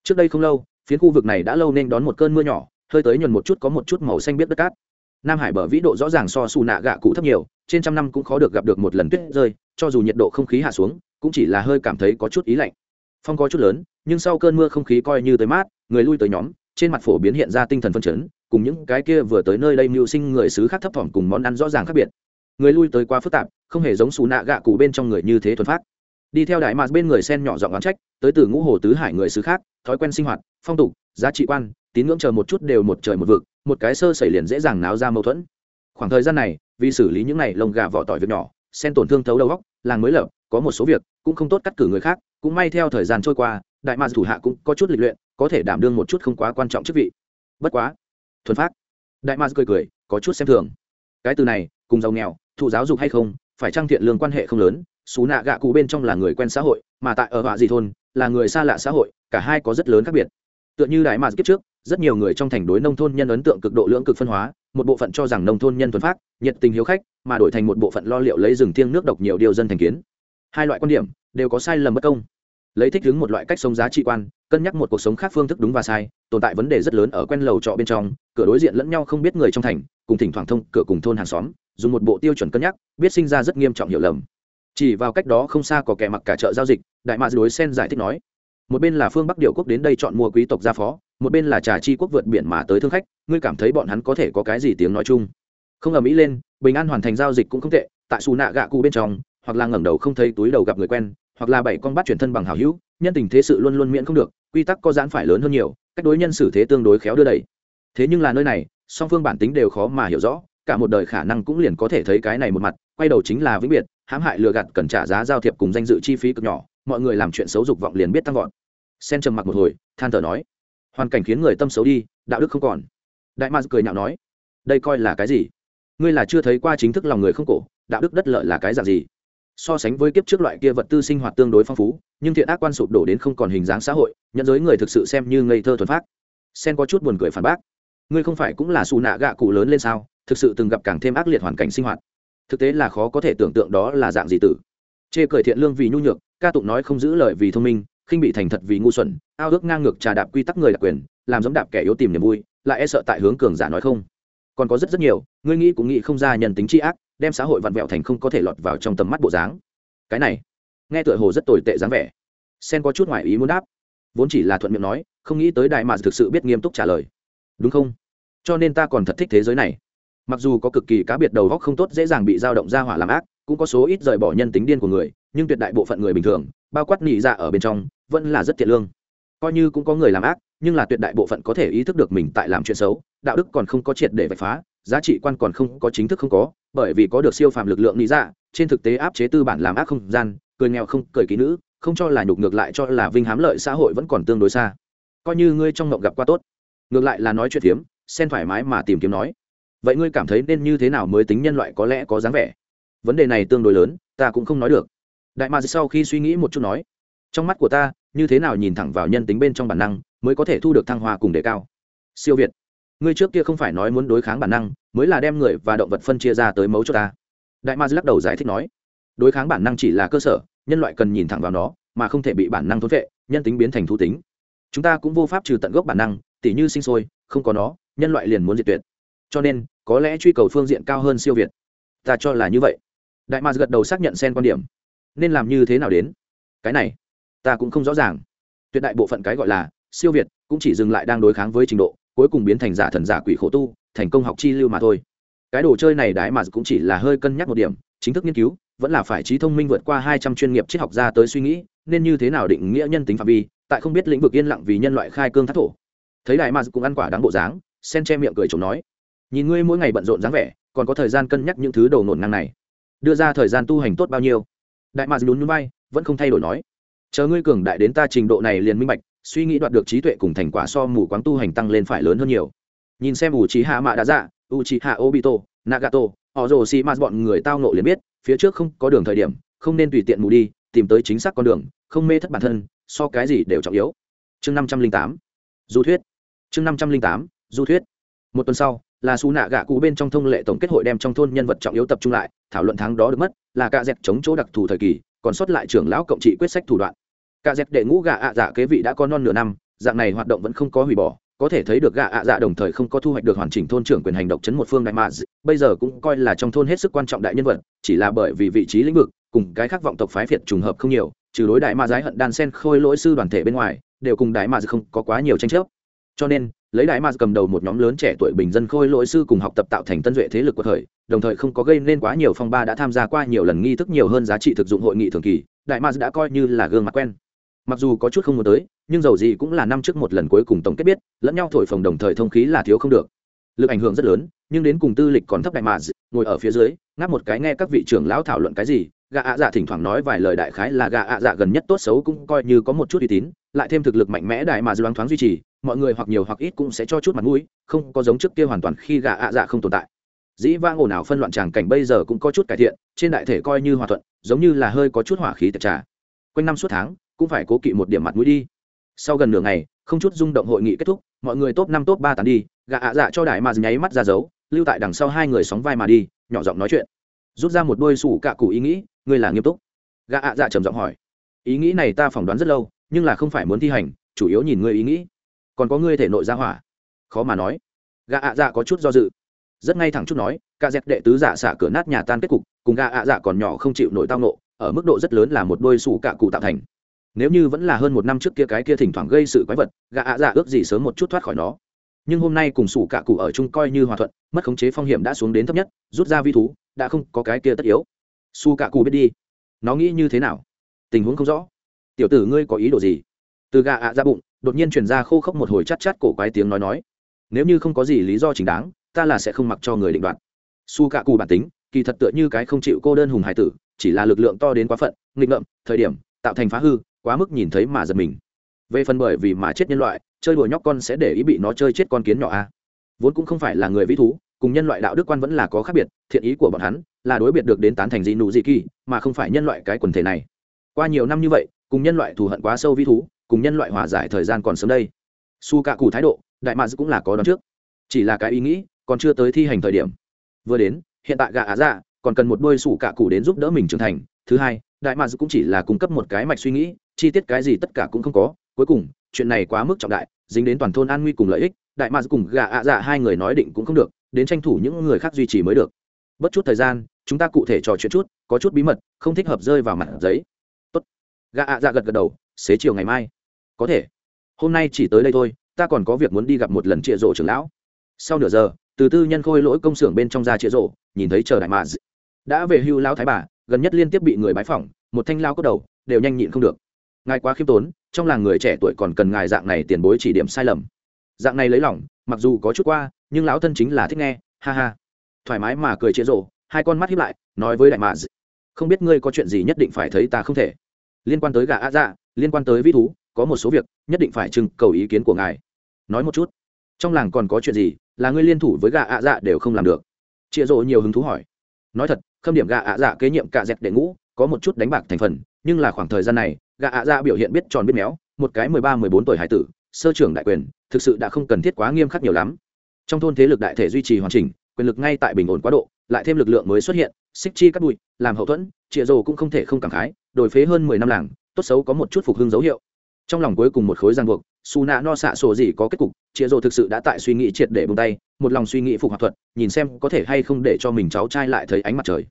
Trước đây không lâu phiến khu vực này đã lâu nên đón một cơn mưa nhỏ, hơi tới nhuần một chút có một chút màu xanh biết đất cát. Nam hải bờ vĩ độ rõ ràng so xù nạ gạ cụ thấp nhiều, trên trăm năm cũng khó được gặp được một lần tuyết rơi, cho dù nhiệt độ không khí hạ xuống, cũng chỉ là hơi cảm thấy có chút ý lạnh. Phong có chút lớn, nhưng sau cơn mưa không khí coi như tới mát, người lui tới nhóm, trên mặt phổ biến hiện ra tinh thần phân chấn, cùng những cái kia vừa tới nơi đây mưu sinh người xứ khác thấp thỏm cùng món ăn rõ ràng khác biệt. Người lui tới quá phức tạp, không hề giống xù nạ gạ cụ bên trong người như thế thuần phát đi theo đại mạc bên người sen nhỏ giọng oán trách, tới từ ngũ hồ tứ hải người xứ khác, thói quen sinh hoạt, phong tục, giá trị quan, tín ngưỡng chờ một chút đều một trời một vực, một cái sơ xảy liền dễ dàng náo ra mâu thuẫn. Khoảng thời gian này, vì xử lý những này lông gà vỏ tỏi việc nhỏ, sen tổn thương thấu đầu góc làng mới lập, có một số việc cũng không tốt cắt cử người khác, cũng may theo thời gian trôi qua, đại mạc thủ hạ cũng có chút lịch luyện, có thể đảm đương một chút không quá quan trọng chức vị. Bất quá, thuần phát, đại mạc cười cười, có chút xem thường. Cái từ này, cùng giàu nghèo, thụ giáo dục hay không, phải trang thiện lương quan hệ không lớn xú nạ gạ cụ bên trong là người quen xã hội, mà tại ở họa gì thôn là người xa lạ xã hội, cả hai có rất lớn khác biệt. Tựa như đại mạc kiếp trước, rất nhiều người trong thành đối nông thôn nhân ấn tượng cực độ lưỡng cực phân hóa, một bộ phận cho rằng nông thôn nhân thuần phát nhiệt tình hiếu khách, mà đổi thành một bộ phận lo liệu lấy rừng thiêng nước độc nhiều điều dân thành kiến. Hai loại quan điểm đều có sai lầm bất công. Lấy thích ứng một loại cách sống giá trị quan, cân nhắc một cuộc sống khác phương thức đúng và sai, tồn tại vấn đề rất lớn ở quen lầu trọ bên trong, cửa đối diện lẫn nhau không biết người trong thành, cùng thỉnh thoảng thông cửa cùng thôn hàng xóm, dùng một bộ tiêu chuẩn cân nhắc, biết sinh ra rất nghiêm trọng hiểu lầm chỉ vào cách đó không xa có kẻ mặc cả chợ giao dịch, đại mạc đối sen giải thích nói, một bên là phương bắc điệu quốc đến đây chọn mua quý tộc gia phó, một bên là trà chi quốc vượt biển mà tới thương khách, ngươi cảm thấy bọn hắn có thể có cái gì tiếng nói chung? Không ở mỹ lên, bình an hoàn thành giao dịch cũng không tệ, tại xù nạ gạ cụ bên trong, hoặc là ngẩng đầu không thấy túi đầu gặp người quen, hoặc là bảy con bắt chuyển thân bằng hảo hữu, nhân tình thế sự luôn luôn miễn không được, quy tắc có giãn phải lớn hơn nhiều, cách đối nhân xử thế tương đối khéo đưa đẩy. Thế nhưng là nơi này, song phương bản tính đều khó mà hiểu rõ, cả một đời khả năng cũng liền có thể thấy cái này một mặt, quay đầu chính là vĩnh biệt hãm hại lừa gạt cần trả giá giao thiệp cùng danh dự chi phí cực nhỏ, mọi người làm chuyện xấu dục vọng liền biết tăng vọt. Sen trầm mặc một hồi, than thở nói, hoàn cảnh khiến người tâm xấu đi, đạo đức không còn. Đại ma cười nhạo nói, đây coi là cái gì? Ngươi là chưa thấy qua chính thức lòng người không cổ, đạo đức đất lợi là cái dạng gì? So sánh với kiếp trước loại kia vật tư sinh hoạt tương đối phong phú, nhưng thiện ác quan sụp đổ đến không còn hình dáng xã hội, nhận giới người thực sự xem như ngây thơ thuần phát sen có chút buồn cười phản bác, ngươi không phải cũng là xù nạ gạ cụ lớn lên sao? Thực sự từng gặp càng thêm ác liệt hoàn cảnh sinh hoạt thực tế là khó có thể tưởng tượng đó là dạng gì tử. Chê cười thiện lương vì nhu nhược, ca tụng nói không giữ lời vì thông minh, khinh bị thành thật vì ngu xuẩn, ao ước ngang ngược trà đạp quy tắc người đặc quyền, làm giống đạp kẻ yếu tìm niềm vui, lại e sợ tại hướng cường giả nói không. Còn có rất rất nhiều, ngươi nghĩ cũng nghĩ không ra nhân tính tri ác, đem xã hội vặn vẹo thành không có thể lọt vào trong tầm mắt bộ dáng. Cái này, nghe tựa hồ rất tồi tệ dáng vẻ. Sen có chút ngoại ý muốn đáp. Vốn chỉ là thuận miệng nói, không nghĩ tới đại mà thực sự biết nghiêm túc trả lời. Đúng không? Cho nên ta còn thật thích thế giới này mặc dù có cực kỳ cá biệt đầu góc không tốt dễ dàng bị dao động ra hỏa làm ác, cũng có số ít rời bỏ nhân tính điên của người, nhưng tuyệt đại bộ phận người bình thường, bao quát nị ra dạ ở bên trong, vẫn là rất thiện lương. Coi như cũng có người làm ác, nhưng là tuyệt đại bộ phận có thể ý thức được mình tại làm chuyện xấu, đạo đức còn không có triệt để vạch phá, giá trị quan còn không có chính thức không có, bởi vì có được siêu phàm lực lượng nị dạ trên thực tế áp chế tư bản làm ác không gian, cười nghèo không cười kỹ nữ, không cho là nhục ngược lại cho là vinh hám lợi xã hội vẫn còn tương đối xa. Coi như ngươi trong ngộng gặp qua tốt. Ngược lại là nói chuyện phiếm, xen thoải mái mà tìm kiếm nói vậy ngươi cảm thấy nên như thế nào mới tính nhân loại có lẽ có dáng vẻ? Vấn đề này tương đối lớn, ta cũng không nói được. Đại ma sau khi suy nghĩ một chút nói, trong mắt của ta, như thế nào nhìn thẳng vào nhân tính bên trong bản năng mới có thể thu được thăng hoa cùng đề cao? Siêu việt, ngươi trước kia không phải nói muốn đối kháng bản năng, mới là đem người và động vật phân chia ra tới mấu cho ta. Đại ma lắc đầu giải thích nói, đối kháng bản năng chỉ là cơ sở, nhân loại cần nhìn thẳng vào nó, mà không thể bị bản năng thốn vệ nhân tính biến thành thú tính. Chúng ta cũng vô pháp trừ tận gốc bản năng, tỉ như sinh sôi, không có nó, nhân loại liền muốn diệt tuyệt cho nên, có lẽ truy cầu phương diện cao hơn siêu việt. Ta cho là như vậy. Đại ma gật đầu xác nhận xen quan điểm. Nên làm như thế nào đến? Cái này, ta cũng không rõ ràng. Tuyệt đại bộ phận cái gọi là siêu việt cũng chỉ dừng lại đang đối kháng với trình độ, cuối cùng biến thành giả thần giả quỷ khổ tu, thành công học chi lưu mà thôi. Cái đồ chơi này đại mà cũng chỉ là hơi cân nhắc một điểm, chính thức nghiên cứu, vẫn là phải trí thông minh vượt qua hai trăm chuyên nghiệp triết học ra tới suy nghĩ, nên như thế nào định nghĩa nhân tính phạm vi, tại không biết lĩnh vực yên lặng vì nhân loại khai cương thác thổ. Thấy đại mà cũng ăn quả đáng bộ dáng sen che miệng cười chồng nói nhìn ngươi mỗi ngày bận rộn dáng vẻ, còn có thời gian cân nhắc những thứ đầu nổn ngang này. Đưa ra thời gian tu hành tốt bao nhiêu? Đại mà lún núi bay vẫn không thay đổi nói. Chờ ngươi cường đại đến ta trình độ này liền minh bạch, suy nghĩ đoạt được trí tuệ cùng thành quả so mù quáng tu hành tăng lên phải lớn hơn nhiều. Nhìn xem ủ trí hạ mạ đã dạ u trí hạ obito, nagato họ rồ xì mạt bọn người tao nộ liền biết, phía trước không có đường thời điểm, không nên tùy tiện mù đi, tìm tới chính xác con đường, không mê thất bản thân, so cái gì đều trọng yếu. Chương năm trăm linh tám, du thuyết. Chương năm trăm linh tám, du thuyết. Một tuần sau là xù nạ gạ cụ bên trong thông lệ tổng kết hội đem trong thôn nhân vật trọng yếu tập trung lại, thảo luận tháng đó được mất, là cạ dẹt chống chỗ đặc thù thời kỳ, còn sót lại trưởng lão cộng trị quyết sách thủ đoạn. Cạ dẹt đệ ngũ gạ ạ dạ kế vị đã có non nửa năm, dạng này hoạt động vẫn không có hủy bỏ, có thể thấy được gạ ạ dạ đồng thời không có thu hoạch được hoàn chỉnh thôn trưởng quyền hành động chấn một phương đại mạ bây giờ cũng coi là trong thôn hết sức quan trọng đại nhân vật, chỉ là bởi vì vị trí lĩnh vực, cùng cái khác vọng tộc phái việt trùng hợp không nhiều, trừ đối đại mạ giái hận đan sen khôi lỗi sư đoàn thể bên ngoài, đều cùng đại mạ không có quá nhiều tranh chấp. Cho nên lấy đại mars cầm đầu một nhóm lớn trẻ tuổi bình dân khôi lỗi sư cùng học tập tạo thành tân duệ thế lực của thời, đồng thời không có gây nên quá nhiều phong ba đã tham gia qua nhiều lần nghi thức nhiều hơn giá trị thực dụng hội nghị thường kỳ, đại mars đã coi như là gương mặt quen. Mặc dù có chút không muốn tới, nhưng dầu gì cũng là năm trước một lần cuối cùng tổng kết biết, lẫn nhau thổi phồng đồng thời thông khí là thiếu không được. Lực ảnh hưởng rất lớn, nhưng đến cùng tư lịch còn thấp đại mars ngồi ở phía dưới, ngáp một cái nghe các vị trưởng lão thảo luận cái gì gà ạ dạ thỉnh thoảng nói vài lời đại khái là gà ạ dạ gần nhất tốt xấu cũng coi như có một chút uy tín, lại thêm thực lực mạnh mẽ đại mà loáng thoáng duy trì mọi người hoặc nhiều hoặc ít cũng sẽ cho chút mặt mũi, không có giống trước kia hoàn toàn khi gà ạ dạ không tồn tại. Dĩ vang ồn ào phân loạn tràng cảnh bây giờ cũng có chút cải thiện, trên đại thể coi như hòa thuận, giống như là hơi có chút hỏa khí tật trà. Quanh năm suốt tháng, cũng phải cố kỵ một điểm mặt mũi đi. Sau gần nửa ngày, không chút rung động hội nghị kết thúc, mọi người top năm top ba tàn đi gạ ạ dạ cho đại mà nháy mắt ra dấu, lưu tại đằng sau hai người sóng vai mà đi, nhỏ giọng nói chuyện. Rút ra một đôi sủ cạ cụ ý nghĩ, ngươi là nghiêm túc. Gạ ạ dạ trầm giọng hỏi. Ý nghĩ này ta phỏng đoán rất lâu, nhưng là không phải muốn thi hành, chủ yếu nhìn ngươi ý nghĩ còn có ngươi thể nội ra hỏa. Khó mà nói. Gạ ạ dạ có chút do dự. Rất ngay thẳng chút nói ca dẹp đệ tứ giả xả cửa nát nhà tan kết cục, cùng gạ ạ dạ còn nhỏ không chịu nổi tao nộ ở mức độ rất lớn là một đôi sủ cạ cụ tạo thành. Nếu như vẫn là hơn một năm trước kia cái kia thỉnh thoảng gây sự quái vật gạ ạ dạ ước gì sớm một chút thoát khỏi nó. Nhưng hôm nay cùng sủ cạ cụ ở chung coi như hòa thuận, mất khống chế phong hiểm đã xuống đến thấp nhất, rút ra vi thú, đã không có cái kia tất yếu. Su cạ cụ biết đi. Nó nghĩ như thế nào? Tình huống không rõ. Tiểu tử ngươi có ý đồ gì? Từ gạ ạ ra bụng đột nhiên truyền ra khô khốc một hồi chát chát cổ quái tiếng nói nói. Nếu như không có gì lý do chính đáng, ta là sẽ không mặc cho người định đoạt. Su cạ cù bản tính, kỳ thật tựa như cái không chịu cô đơn hùng hải tử, chỉ là lực lượng to đến quá phận, nghịch ngợm, thời điểm, tạo thành phá hư, quá mức nhìn thấy mà giật mình. Về phần bởi vì mà chết nhân loại, chơi đùa nhóc con sẽ để ý bị nó chơi chết con kiến nhỏ a. À. vốn cũng không phải là người vĩ thú, cùng nhân loại đạo đức quan vẫn là có khác biệt, thiện ý của bọn hắn là đối biệt được đến tán thành dị nụ dị kỳ mà không phải nhân loại cái quần thể này. Qua nhiều năm như vậy, cùng nhân loại thù hận quá sâu vĩ thú cùng nhân loại hòa giải thời gian còn sớm đây. Su cạ cụ thái độ, đại mads cũng là có đón trước. Chỉ là cái ý nghĩ, còn chưa tới thi hành thời điểm. Vừa đến, hiện tại gạ á dạ còn cần một đôi sủ cạ cụ đến giúp đỡ mình trưởng thành. Thứ hai, đại mads cũng chỉ là cung cấp một cái mạch suy nghĩ, chi tiết cái gì tất cả cũng không có. Cuối cùng, chuyện này quá mức trọng đại, dính đến toàn thôn an nguy cùng lợi ích. Đại mads cùng gạ ạ dạ hai người nói định cũng không được, đến tranh thủ những người khác duy trì mới được. Bất chút thời gian, chúng ta cụ thể trò chuyện chút, có chút bí mật, không thích hợp rơi vào mặt giấy. Tốt. Gạ ạ dạ gật gật đầu, xế chiều ngày mai có thể. Hôm nay chỉ tới đây thôi, ta còn có việc muốn đi gặp một lần trịa rộ trưởng lão. Sau nửa giờ, từ tư nhân khôi lỗi công xưởng bên trong ra trịa rộ nhìn thấy chờ đại mà đã về hưu lão thái bà, gần nhất liên tiếp bị người bái phỏng, một thanh lao cốt đầu, đều nhanh nhịn không được. Ngài quá khiêm tốn, trong làng người trẻ tuổi còn cần ngài dạng này tiền bối chỉ điểm sai lầm. Dạng này lấy lỏng mặc dù có chút qua, nhưng lão thân chính là thích nghe, ha ha. Thoải mái mà cười chế rộ hai con mắt hiếp lại, nói với đại mạ không biết ngươi có chuyện gì nhất định phải thấy ta không thể. Liên quan tới gà á dạ liên quan tới vĩ thú có một số việc, nhất định phải trưng cầu ý kiến của ngài. Nói một chút, trong làng còn có chuyện gì là ngươi liên thủ với gà ạ dạ đều không làm được? Chịa rộ nhiều hứng thú hỏi. Nói thật, khâm điểm gà ạ dạ kế nhiệm cả dẹt đệ ngũ, có một chút đánh bạc thành phần, nhưng là khoảng thời gian này, gà ạ dạ biểu hiện biết tròn biết méo, một cái mười ba, mười bốn tuổi hải tử, sơ trưởng đại quyền, thực sự đã không cần thiết quá nghiêm khắc nhiều lắm. Trong thôn thế lực đại thể duy trì hoàn chỉnh, quyền lực ngay tại bình ổn quá độ, lại thêm lực lượng mới xuất hiện, xích chi cắt bụi, làm hậu thuẫn, chịa rồ cũng không thể không cảm khái, đổi phế hơn mười năm làng, tốt xấu có một chút phục hưng dấu hiệu trong lòng cuối cùng một khối giang buộc, su nạ no xạ sổ gì có kết cục, chịa rồ thực sự đã tại suy nghĩ triệt để bông tay, một lòng suy nghĩ phục hòa thuật, nhìn xem có thể hay không để cho mình cháu trai lại thấy ánh mặt trời.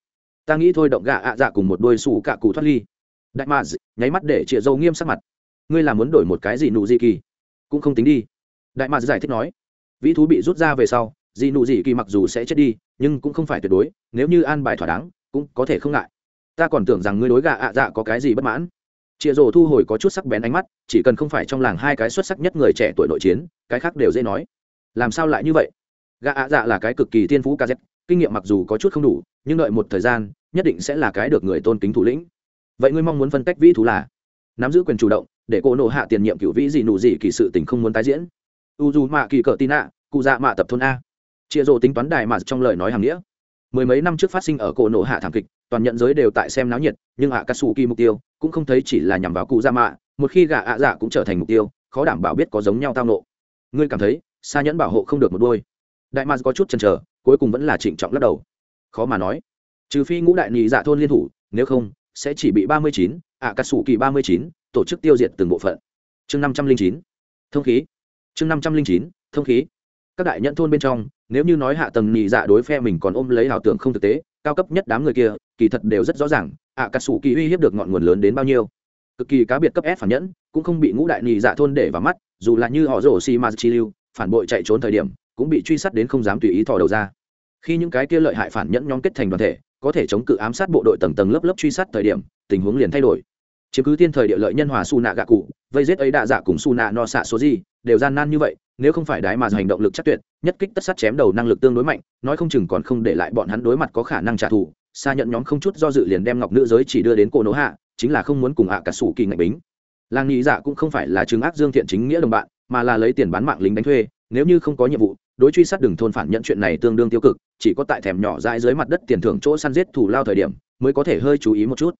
Ta nghĩ thôi động gạ ạ dạ cùng một đôi sủ cạ cụ thoát ly. Đại ma nháy mắt để chịa dâu nghiêm sắc mặt. Ngươi là muốn đổi một cái gì nụ gì kỳ? Cũng không tính đi. Đại ma giải thích nói. Vĩ thú bị rút ra về sau, dị nụ dị kỳ mặc dù sẽ chết đi, nhưng cũng không phải tuyệt đối, nếu như an bài thỏa đáng, cũng có thể không ngại. Ta còn tưởng rằng ngươi đối gạ ạ dạ có cái gì bất mãn chịa rồ thu hồi có chút sắc bén ánh mắt, chỉ cần không phải trong làng hai cái xuất sắc nhất người trẻ tuổi nội chiến, cái khác đều dễ nói. Làm sao lại như vậy? Gạ ạ dạ là cái cực kỳ tiên phú ca kinh nghiệm mặc dù có chút không đủ, nhưng đợi một thời gian, nhất định sẽ là cái được người tôn kính thủ lĩnh. Vậy ngươi mong muốn phân tách vĩ thú là? Nắm giữ quyền chủ động, để cô nộ hạ tiền nhiệm cựu vĩ gì nụ gì kỳ sự tình không muốn tái diễn. U dù mạ kỳ cờ tin ạ, cụ dạ mạ tập thôn a. Chia rổ tính toán đài mà trong lời nói hàng nghĩa. Mười mấy năm trước phát sinh ở cổ nộ hạ thảm kịch toàn nhận giới đều tại xem náo nhiệt, nhưng ạ cà sù kỳ mục tiêu cũng không thấy chỉ là nhằm vào cụ dạ mạ một khi gà ạ dạ cũng trở thành mục tiêu, khó đảm bảo biết có giống nhau tao nộ. Ngươi cảm thấy xa nhẫn bảo hộ không được một đôi. Đại ma có chút chần chờ, cuối cùng vẫn là trịnh trọng lắc đầu. Khó mà nói. Trừ phi ngũ đại nhị dạ thôn liên thủ, nếu không, sẽ chỉ bị ba mươi chín ạ cà sủ kỳ ba mươi chín, tổ chức tiêu diệt từng bộ phận. Chương năm trăm linh chín. Thông khí. Chương năm trăm linh chín, thông khí. Các đại nhẫn thôn bên trong, nếu như nói hạ tầng nhị dạ đối phe mình còn ôm lấy ảo tưởng không thực tế, cao cấp nhất đám người kia kỳ thật đều rất rõ ràng ạ cà sủ kỳ uy hiếp được ngọn nguồn lớn đến bao nhiêu. Cực kỳ cá biệt cấp s phản nhẫn, cũng không bị ngũ đại nhị dạ thôn để vào mắt, dù là như họ rổ xi ma chi lưu, phản bội chạy trốn thời điểm, cũng bị truy sát đến không dám tùy ý thò đầu ra. Khi những cái kia lợi hại phản nhẫn nhóm kết thành đoàn thể, có thể chống cự ám sát bộ đội tầng tầng lớp lớp truy sát thời điểm, tình huống liền thay đổi chiếm cứ tiên thời địa lợi nhân hòa su nạ gạ cụ, vây giết ấy đạ dạ cùng su nạ no xạ số gì, đều gian nan như vậy, nếu không phải đái mà hành động lực chắc tuyệt, nhất kích tất sát chém đầu năng lực tương đối mạnh, nói không chừng còn không để lại bọn hắn đối mặt có khả năng trả thù. Xa nhận nhóm không chút do dự liền đem ngọc nữ giới chỉ đưa đến cô nỗ hạ, chính là không muốn cùng hạ cả sủ kỳ ngạch bính. Làng nghĩ dạ cũng không phải là chứng ác dương thiện chính nghĩa đồng bạn, mà là lấy tiền bán mạng lính đánh thuê, nếu như không có nhiệm vụ, đối truy sát đường thôn phản nhận chuyện này tương đương tiêu cực, chỉ có tại thèm nhỏ dãi dưới mặt đất tiền thưởng chỗ săn giết thủ lao thời điểm, mới có thể hơi chú ý một chút.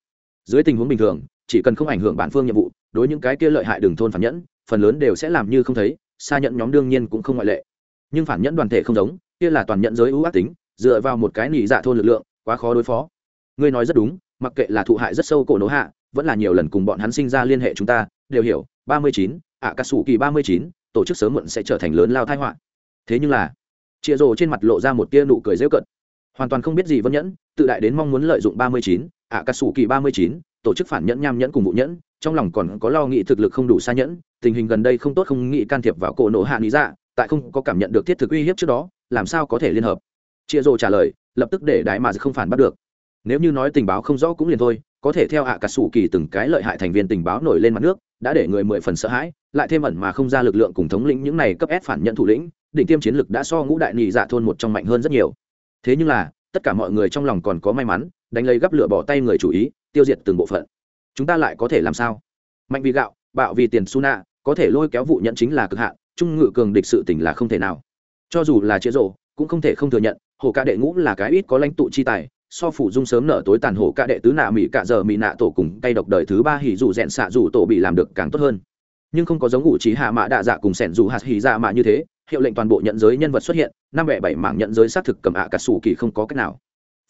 Dưới tình huống bình thường chỉ cần không ảnh hưởng bản phương nhiệm vụ, đối những cái kia lợi hại đường thôn phản nhẫn, phần lớn đều sẽ làm như không thấy xa nhận nhóm đương nhiên cũng không ngoại lệ. Nhưng phản nhẫn đoàn thể không giống, kia là toàn nhận giới ưu ác tính, dựa vào một cái nỉ dạ thôn lực lượng, quá khó đối phó. Ngươi nói rất đúng, mặc kệ là thụ hại rất sâu cổ nỗ hạ, vẫn là nhiều lần cùng bọn hắn sinh ra liên hệ chúng ta, đều hiểu, ba mươi chín ạ cà sủ kỳ ba mươi chín, tổ chức sớm muộn sẽ trở thành lớn lao thái họa. Thế nhưng là, chịa rồ trên mặt lộ ra một tia nụ cười dễu cận hoàn toàn không biết gì vân nhẫn, tự đại đến mong muốn lợi dụng ba mươi chín ạ cà sủ kỳ ba mươi chín tổ chức phản nhẫn nham nhẫn cùng vụ nhẫn, trong lòng còn có lo nghĩ thực lực không đủ xa nhẫn, tình hình gần đây không tốt không nghĩ can thiệp vào cổ nộ hạ lý dạ tại không có cảm nhận được thiết thực uy hiếp trước đó, làm sao có thể liên hợp? Chia rồ trả lời, lập tức để đại mà không phản bắt được. Nếu như nói tình báo không rõ cũng liền thôi, có thể theo ạ cả sủ kỳ từng cái lợi hại thành viên tình báo nổi lên mặt nước, đã để người mười phần sợ hãi, lại thêm ẩn mà không ra lực lượng cùng thống lĩnh những này cấp ép phản nhận thủ lĩnh, đỉnh tiêm chiến lực đã so ngũ đại nhị dạ thôn một trong mạnh hơn rất nhiều. Thế nhưng là, tất cả mọi người trong lòng còn có may mắn, đánh lấy gấp lửa bỏ tay người chủ ý tiêu diệt từng bộ phận. Chúng ta lại có thể làm sao? Mạnh vì gạo, bạo vì tiền su nạ có thể lôi kéo vụ nhận chính là cực hạn, trung ngự cường địch sự tỉnh là không thể nào. Cho dù là chế rộ cũng không thể không thừa nhận, hồ ca đệ ngũ là cái ít có lãnh tụ chi tài, so phủ dung sớm nở tối tàn hồ ca đệ tứ nạ mỹ cạ giờ mỹ nạ tổ cùng tay độc đời thứ ba hỉ dù rẽn xạ dù tổ bị làm được càng tốt hơn. Nhưng không có giống ngụ trí hạ mã đạ dạ cùng sẻn dù hạt hỉ dạ mạ như thế, hiệu lệnh toàn bộ nhận giới nhân vật xuất hiện, năm bẻ bảy mảng nhận giới xác thực cầm ạ cả sủ kỳ không có cách nào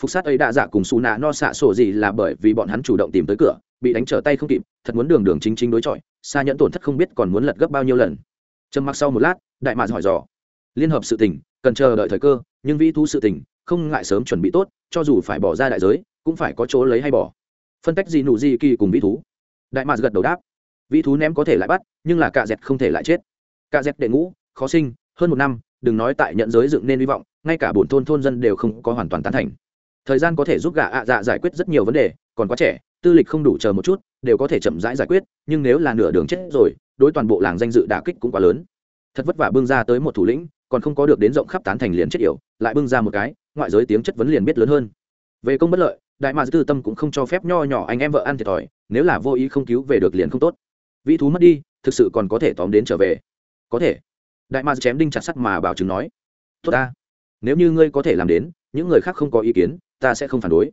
phục sát ấy đã dạ cùng xù nạ no xạ sổ gì là bởi vì bọn hắn chủ động tìm tới cửa, bị đánh trở tay không kịp, thật muốn đường đường chính chính đối chọi xa nhẫn tổn thất không biết còn muốn lật gấp bao nhiêu lần. Trầm mặc sau một lát, đại mạc hỏi dò, liên hợp sự tình, cần chờ đợi thời cơ, nhưng vĩ thu sự tình, không ngại sớm chuẩn bị tốt, cho dù phải bỏ ra đại giới, cũng phải có chỗ lấy hay bỏ. Phân tách gì nụ gì kỳ cùng vĩ thú. Đại mạc gật đầu đáp, vĩ thú ném có thể lại bắt, nhưng là cạ dẹt không thể lại chết. Cạ dẹt đệ ngũ, khó sinh, hơn một năm, đừng nói tại nhận giới dựng nên hy vọng, ngay cả bổn thôn thôn dân đều không có hoàn toàn tán thành thời gian có thể giúp gạ ạ dạ giải quyết rất nhiều vấn đề, còn quá trẻ, tư lịch không đủ chờ một chút, đều có thể chậm rãi giải quyết, nhưng nếu là nửa đường chết rồi, đối toàn bộ làng danh dự đả kích cũng quá lớn. Thật vất vả bưng ra tới một thủ lĩnh, còn không có được đến rộng khắp tán thành liền chết yểu, lại bưng ra một cái, ngoại giới tiếng chất vấn liền biết lớn hơn. Về công bất lợi, đại mạc tư tâm cũng không cho phép nho nhỏ anh em vợ ăn thiệt thòi, nếu là vô ý không cứu về được liền không tốt. Vĩ thú mất đi, thực sự còn có thể tóm đến trở về. Có thể. Đại mạc chém đinh chặt sắt mà bảo chứng nói. Tốt ta. Nếu như ngươi có thể làm đến, những người khác không có ý kiến ta sẽ không phản đối.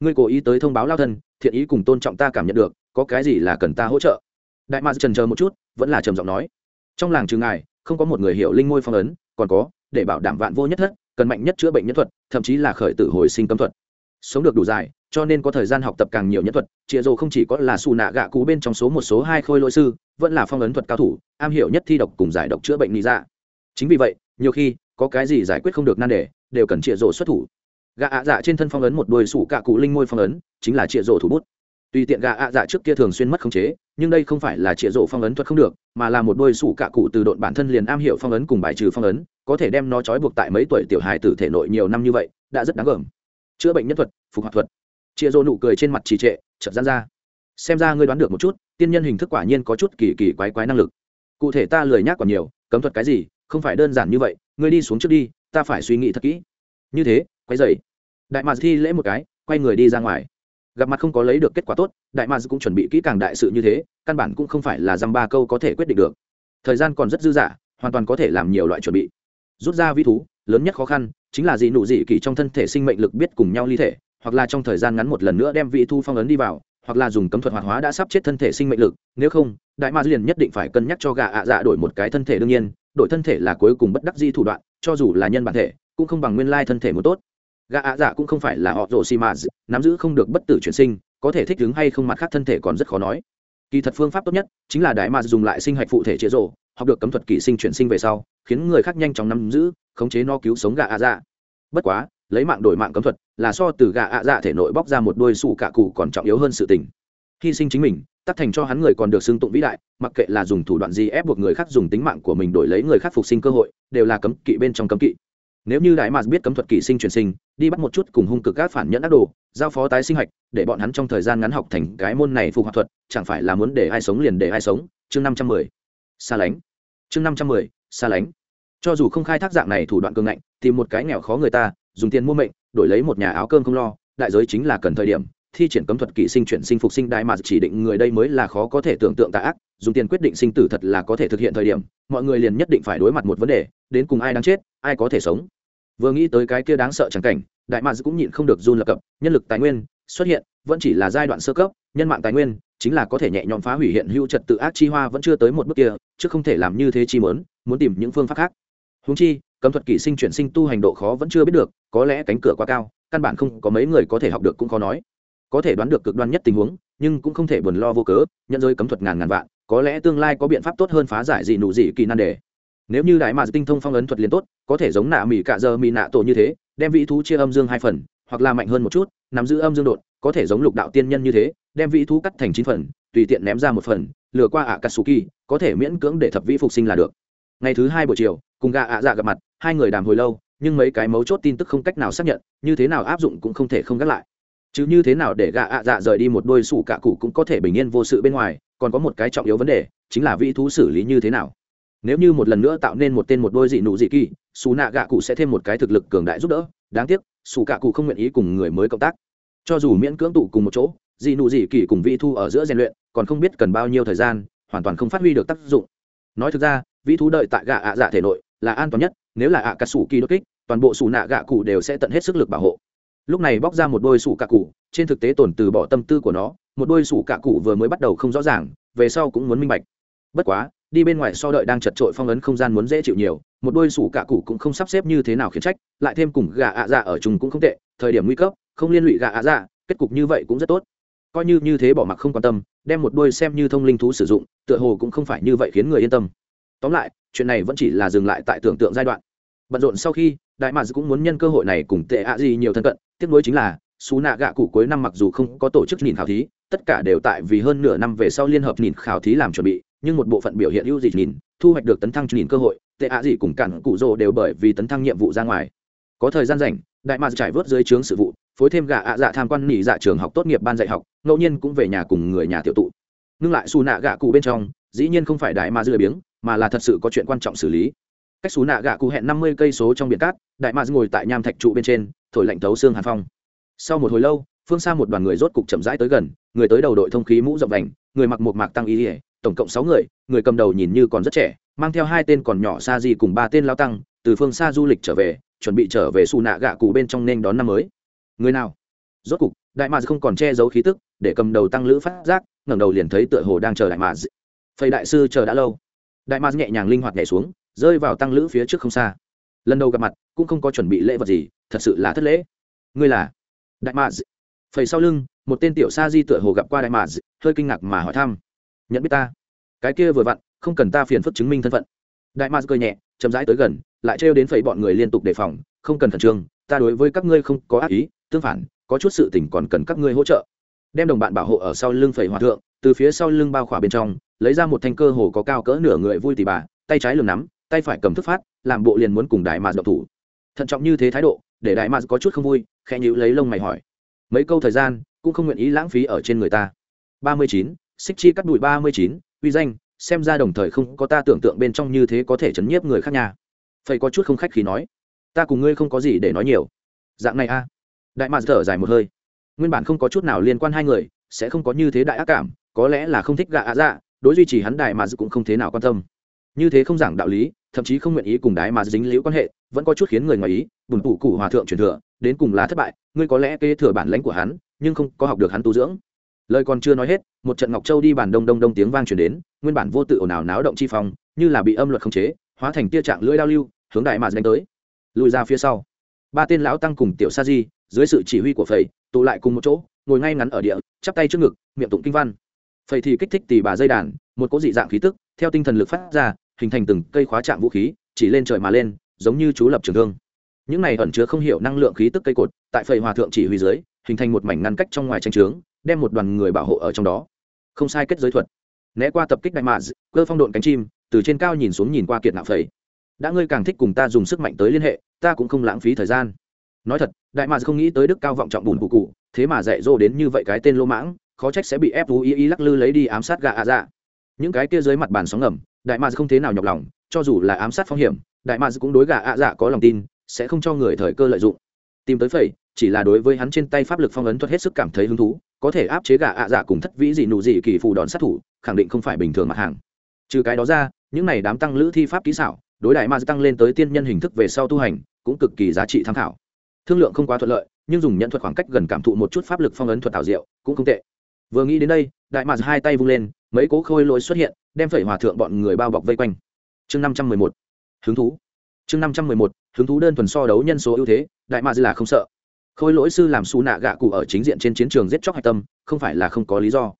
Ngươi cố ý tới thông báo lao thân, thiện ý cùng tôn trọng ta cảm nhận được, có cái gì là cần ta hỗ trợ? Đại mạc trần chờ một chút, vẫn là trầm giọng nói. Trong làng trừ ngài, không có một người hiểu linh ngôi phong ấn, còn có, để bảo đảm vạn vô nhất thất, cần mạnh nhất chữa bệnh nhân thuật, thậm chí là khởi tử hồi sinh cấm thuật. Sống được đủ dài, cho nên có thời gian học tập càng nhiều nhân thuật, chịa rồ không chỉ có là xù nạ gạ cú bên trong số một số hai khôi lỗi sư, vẫn là phong ấn thuật cao thủ, am hiểu nhất thi độc cùng giải độc chữa bệnh lý dạ. Chính vì vậy, nhiều khi, có cái gì giải quyết không được nan đề, đều cần chịa rồ xuất thủ gạ ạ dạ trên thân phong ấn một đôi sủ cạ cụ linh môi phong ấn, chính là trịa rổ thủ bút. Tùy tiện gạ ạ dạ trước kia thường xuyên mất khống chế, nhưng đây không phải là trịa rổ phong ấn thuật không được, mà là một đôi sủ cạ cụ từ độn bản thân liền am hiểu phong ấn cùng bài trừ phong ấn, có thể đem nó trói buộc tại mấy tuổi tiểu hài tử thể nội nhiều năm như vậy, đã rất đáng gờm. Chữa bệnh nhân thuật, phục hoạt thuật. Trịa rổ nụ cười trên mặt trì trệ, chợt gian ra. Xem ra ngươi đoán được một chút, tiên nhân hình thức quả nhiên có chút kỳ kỳ quái quái năng lực. Cụ thể ta lười nhác còn nhiều, cấm thuật cái gì, không phải đơn giản như vậy, ngươi đi xuống trước đi, ta phải suy nghĩ thật kỹ. Như thế quay dậy đại mạc thi lễ một cái, quay người đi ra ngoài. Gặp mặt không có lấy được kết quả tốt, đại mạc cũng chuẩn bị kỹ càng đại sự như thế, căn bản cũng không phải là dăm ba câu có thể quyết định được. Thời gian còn rất dư dả, hoàn toàn có thể làm nhiều loại chuẩn bị. Rút ra vi thú, lớn nhất khó khăn chính là dị nụ dị kỳ trong thân thể sinh mệnh lực biết cùng nhau ly thể, hoặc là trong thời gian ngắn một lần nữa đem vị thu phong ấn đi vào, hoặc là dùng cấm thuật hoạt hóa đã sắp chết thân thể sinh mệnh lực, nếu không, đại ma liền nhất định phải cân nhắc cho gà ạ dạ đổi một cái thân thể đương nhiên, đổi thân thể là cuối cùng bất đắc di thủ đoạn, cho dù là nhân bản thể, cũng không bằng nguyên lai thân thể một tốt gã ạ dạ cũng không phải là họ rồ xi mà nắm giữ không được bất tử chuyển sinh, có thể thích ứng hay không mặt khác thân thể còn rất khó nói. Kỳ thật phương pháp tốt nhất chính là đại mà dùng lại sinh hạch phụ thể chế rộ học được cấm thuật kỳ sinh chuyển sinh về sau, khiến người khác nhanh chóng nắm giữ, khống chế nó cứu sống gà ạ dạ bất quá, lấy mạng đổi mạng cấm thuật là so từ gà ạ dạ thể nội bóc ra một đôi sủ cạ cụ còn trọng yếu hơn sự tình. Hy sinh chính mình, tắt thành cho hắn người còn được xưng tụng vĩ đại, mặc kệ là dùng thủ đoạn gì ép buộc người khác dùng tính mạng của mình đổi lấy người khác phục sinh cơ hội, đều là cấm kỵ bên trong cấm kỵ nếu như đại mạc biết cấm thuật kỵ sinh truyền sinh, đi bắt một chút cùng hung cực các phản nhẫn ác đồ, giao phó tái sinh hạch, để bọn hắn trong thời gian ngắn học thành cái môn này phục hoạt thuật, chẳng phải là muốn để ai sống liền để ai sống. Chương năm trăm mười. Xa lánh. Chương năm trăm mười, xa lánh. Cho dù không khai thác dạng này thủ đoạn cường ngạnh, tìm một cái nghèo khó người ta, dùng tiền mua mệnh, đổi lấy một nhà áo cơm không lo, đại giới chính là cần thời điểm, thi triển cấm thuật kỵ sinh chuyển sinh phục sinh đại mà chỉ định người đây mới là khó có thể tưởng tượng tạ ác, dùng tiền quyết định sinh tử thật là có thể thực hiện thời điểm mọi người liền nhất định phải đối mặt một vấn đề, đến cùng ai đang chết, ai có thể sống. Vừa nghĩ tới cái kia đáng sợ chẳng cảnh, đại mads cũng nhịn không được run lập cập, nhân lực tài nguyên xuất hiện, vẫn chỉ là giai đoạn sơ cấp, nhân mạng tài nguyên chính là có thể nhẹ nhõm phá hủy hiện hữu trật tự ác chi hoa vẫn chưa tới một bước kia, chứ không thể làm như thế chi mớn muốn tìm những phương pháp khác. Húng chi, cấm thuật kỵ sinh chuyển sinh tu hành độ khó vẫn chưa biết được, có lẽ cánh cửa quá cao, căn bản không có mấy người có thể học được cũng khó nói. Có thể đoán được cực đoan nhất tình huống, nhưng cũng không thể buồn lo vô cớ, nhận rơi cấm thuật ngàn ngàn vạn có lẽ tương lai có biện pháp tốt hơn phá giải gì nụ gì kỳ nan đề. Nếu như đại mà tinh thông phong ấn thuật liền tốt, có thể giống nạ mỹ cạ giờ mỹ nạ tổ như thế, đem vị thú chia âm dương hai phần, hoặc là mạnh hơn một chút, nắm giữ âm dương đột, có thể giống lục đạo tiên nhân như thế, đem vị thú cắt thành chín phần, tùy tiện ném ra một phần, lừa qua ạ katsuki có thể miễn cưỡng để thập vĩ phục sinh là được. Ngày thứ hai buổi chiều, cùng gà ạ dạ gặp mặt, hai người đàm hồi lâu, nhưng mấy cái mấu chốt tin tức không cách nào xác nhận, như thế nào áp dụng cũng không thể không gác lại. Chứ như thế nào để gạ ạ dạ rời đi một đôi sủ cạ cụ cũng có thể bình yên vô sự bên ngoài còn có một cái trọng yếu vấn đề, chính là vị thú xử lý như thế nào. Nếu như một lần nữa tạo nên một tên một đôi dị nụ dị kỳ xù nạ gạ cụ sẽ thêm một cái thực lực cường đại giúp đỡ. Đáng tiếc xù gạ cụ không nguyện ý cùng người mới cộng tác. Cho dù miễn cưỡng tụ cùng một chỗ, dị nụ dị kỳ cùng vị thu ở giữa rèn luyện, còn không biết cần bao nhiêu thời gian, hoàn toàn không phát huy được tác dụng. Nói thực ra, vị thú đợi tại gạ ạ dạ thể nội là an toàn nhất, nếu là ạ cà sủ kỳ đột kích, toàn bộ xù nạ gạ cụ đều sẽ tận hết sức lực bảo hộ. Lúc này bóc ra một đôi sủ cạ cụ, trên thực tế tổn từ bỏ tâm tư của nó một đôi sủ cạ cụ vừa mới bắt đầu không rõ ràng, về sau cũng muốn minh bạch. Bất quá, đi bên ngoài so đợi đang chật trội phong ấn không gian muốn dễ chịu nhiều, một đôi sủ cạ cụ cũng không sắp xếp như thế nào khiến trách, lại thêm cùng gà ạ dạ ở chung cũng không tệ, thời điểm nguy cấp, không liên lụy gà ạ dạ kết cục như vậy cũng rất tốt. Coi như như thế bỏ mặc không quan tâm, đem một đôi xem như thông linh thú sử dụng, tựa hồ cũng không phải như vậy khiến người yên tâm. Tóm lại, chuyện này vẫn chỉ là dừng lại tại tưởng tượng giai đoạn. Bận rộn sau khi, đại mads cũng muốn nhân cơ hội này cùng tệ ạ gì nhiều thân cận, tiếc nuối chính là xú nạ gạ cụ cuối năm mặc dù không có tổ chức nhìn khảo thí, tất cả đều tại vì hơn nửa năm về sau liên hợp nhìn khảo thí làm chuẩn bị, nhưng một bộ phận biểu hiện ưu dịch nhìn, thu hoạch được tấn thăng nhìn cơ hội, tệ ạ gì cùng cản cụ rồ đều bởi vì tấn thăng nhiệm vụ ra ngoài. Có thời gian rảnh, đại mạc trải vớt dưới trướng sự vụ, phối thêm gạ ạ dạ tham quan nghỉ dạ trường học tốt nghiệp ban dạy học, ngẫu nhiên cũng về nhà cùng người nhà tiểu tụ. Ngưng lại xù nạ gạ cụ bên trong, dĩ nhiên không phải đại mạc lười biếng, mà là thật sự có chuyện quan trọng xử lý. Cách xù nạ gạ cụ hẹn năm mươi cây số trong biển cát, đại mạc ngồi tại nham thạch trụ bên trên, thổi lạnh thấu xương hàn phong sau một hồi lâu phương xa một đoàn người rốt cục chậm rãi tới gần người tới đầu đội thông khí mũ rộng ảnh, người mặc một mạc tăng y, ỉa tổng cộng sáu người người cầm đầu nhìn như còn rất trẻ mang theo hai tên còn nhỏ xa di cùng ba tên lao tăng từ phương xa du lịch trở về chuẩn bị trở về xù nạ gạ cụ bên trong nên đón năm mới. Người nào? Rốt cục đại mạc không còn che giấu khí tức để cầm đầu tăng lữ phát giác ngẩng đầu liền thấy tựa hồ đang chờ đại mạc phầy đại sư chờ đã lâu. Đại mạc nhẹ nhàng linh hoạt nhảy xuống rơi vào tăng lữ phía trước không xa. Lần đầu gặp mặt cũng không có chuẩn bị lễ vật gì thật sự là thất lễ. Ngươi là? Đại mạc phẩy sau lưng, một tên tiểu sa di tựa hồ gặp qua đại mạc hơi kinh ngạc mà hỏi thăm. Nhận biết ta? Cái kia vừa vặn, không cần ta phiền phức chứng minh thân phận. Đại mạc cười nhẹ, chậm rãi tới gần, lại trêu đến phẩy bọn người liên tục đề phòng, không cần khẩn trương, ta đối với các ngươi không có ác ý, tương phản, có chút sự tình còn cần các ngươi hỗ trợ. Đem đồng bạn bảo hộ ở sau lưng phẩy hòa thượng, từ phía sau lưng bao khỏa bên trong, lấy ra một thanh cơ hồ có cao cỡ nửa người vui tỉ bà, tay trái lườm nắm, tay phải cầm thức phát, làm bộ liền muốn cùng đại mạc độc thủ. Thận trọng như thế thái độ, để đại mạc có chút không vui khẽ nhữ lấy lông mày hỏi. Mấy câu thời gian, cũng không nguyện ý lãng phí ở trên người ta. Ba mươi chín, xích chi cắt đùi ba mươi chín, uy danh, xem ra đồng thời không có ta tưởng tượng bên trong như thế có thể chấn nhiếp người khác nhà Phải có chút không khách khí nói. Ta cùng ngươi không có gì để nói nhiều. Dạng này a. Đại mạc thở dài một hơi. Nguyên bản không có chút nào liên quan hai người, sẽ không có như thế đại ác cảm, có lẽ là không thích gạ ạ dạ đối duy trì hắn đại mà cũng không thế nào quan tâm. Như thế không giảng đạo lý, thậm chí không nguyện ý cùng đái mà dính liễu quan hệ, vẫn có chút khiến người ngoài ý, bùn tủ cụ hòa thượng truyền thừa đến cùng là thất bại, ngươi có lẽ kế thừa bản lãnh của hắn, nhưng không có học được hắn tu dưỡng. Lời còn chưa nói hết, một trận ngọc châu đi bàn đông đông đông tiếng vang truyền đến, nguyên bản vô tự ồn ào náo động chi phong, như là bị âm luật khống chế, hóa thành tia trạng lưỡi đao lưu, hướng đại mà đánh tới. Lùi ra phía sau, ba tên lão tăng cùng tiểu sa di, dưới sự chỉ huy của phầy, tụ lại cùng một chỗ, ngồi ngay ngắn ở địa, chắp tay trước ngực, miệng tụng kinh văn. Phầy thì kích thích tì bà dây đàn, một cỗ dị dạng khí tức, theo tinh thần lực phát ra, hình thành từng cây khóa trạng vũ khí, chỉ lên trời mà lên, giống như chú lập trường thương những này ẩn chứa không hiểu năng lượng khí tức cây cột, tại phầy hòa thượng chỉ huy dưới, hình thành một mảnh ngăn cách trong ngoài tranh trướng, đem một đoàn người bảo hộ ở trong đó. Không sai kết giới thuật. Né qua tập kích đại mạ cơ phong độn cánh chim, từ trên cao nhìn xuống nhìn qua kiệt nạo phầy. Đã ngươi càng thích cùng ta dùng sức mạnh tới liên hệ, ta cũng không lãng phí thời gian. Nói thật, đại mạ không nghĩ tới đức cao vọng trọng bùn cụ cụ, thế mà dạy dỗ đến như vậy cái tên lô mãng, khó trách sẽ bị ép vũ ý ý lắc lư lấy đi ám sát gà ạ dạ. Những cái kia dưới mặt bàn sóng ngầm, đại mạ không thế nào nhọc lòng, cho dù là ám sát phong hiểm, đại mạ cũng đối gà ạ dạ có lòng tin sẽ không cho người thời cơ lợi dụng. Tìm tới phẩy, chỉ là đối với hắn trên tay pháp lực phong ấn thuật hết sức cảm thấy hứng thú, có thể áp chế gà ạ dạ cùng thất vĩ dị nụ dị kỳ phù đòn sát thủ, khẳng định không phải bình thường mặt hàng. Trừ cái đó ra, những này đám tăng lữ thi pháp kỹ xảo, đối đại ma tăng lên tới tiên nhân hình thức về sau tu hành, cũng cực kỳ giá trị tham khảo. Thương lượng không quá thuận lợi, nhưng dùng nhận thuật khoảng cách gần cảm thụ một chút pháp lực phong ấn thuật tạo diệu, cũng không tệ. Vừa nghĩ đến đây, đại ma hai tay vung lên, mấy cố khôi lỗi xuất hiện, đem phẩy hòa thượng bọn người bao bọc vây quanh. Chương năm trăm mười một. Hứng thú. Chương năm trăm mười một hứng thú đơn thuần so đấu nhân số ưu thế, đại ma là không sợ. Khôi lỗi sư làm xù nạ gạ cụ ở chính diện trên chiến trường giết chóc hạch tâm, không phải là không có lý do.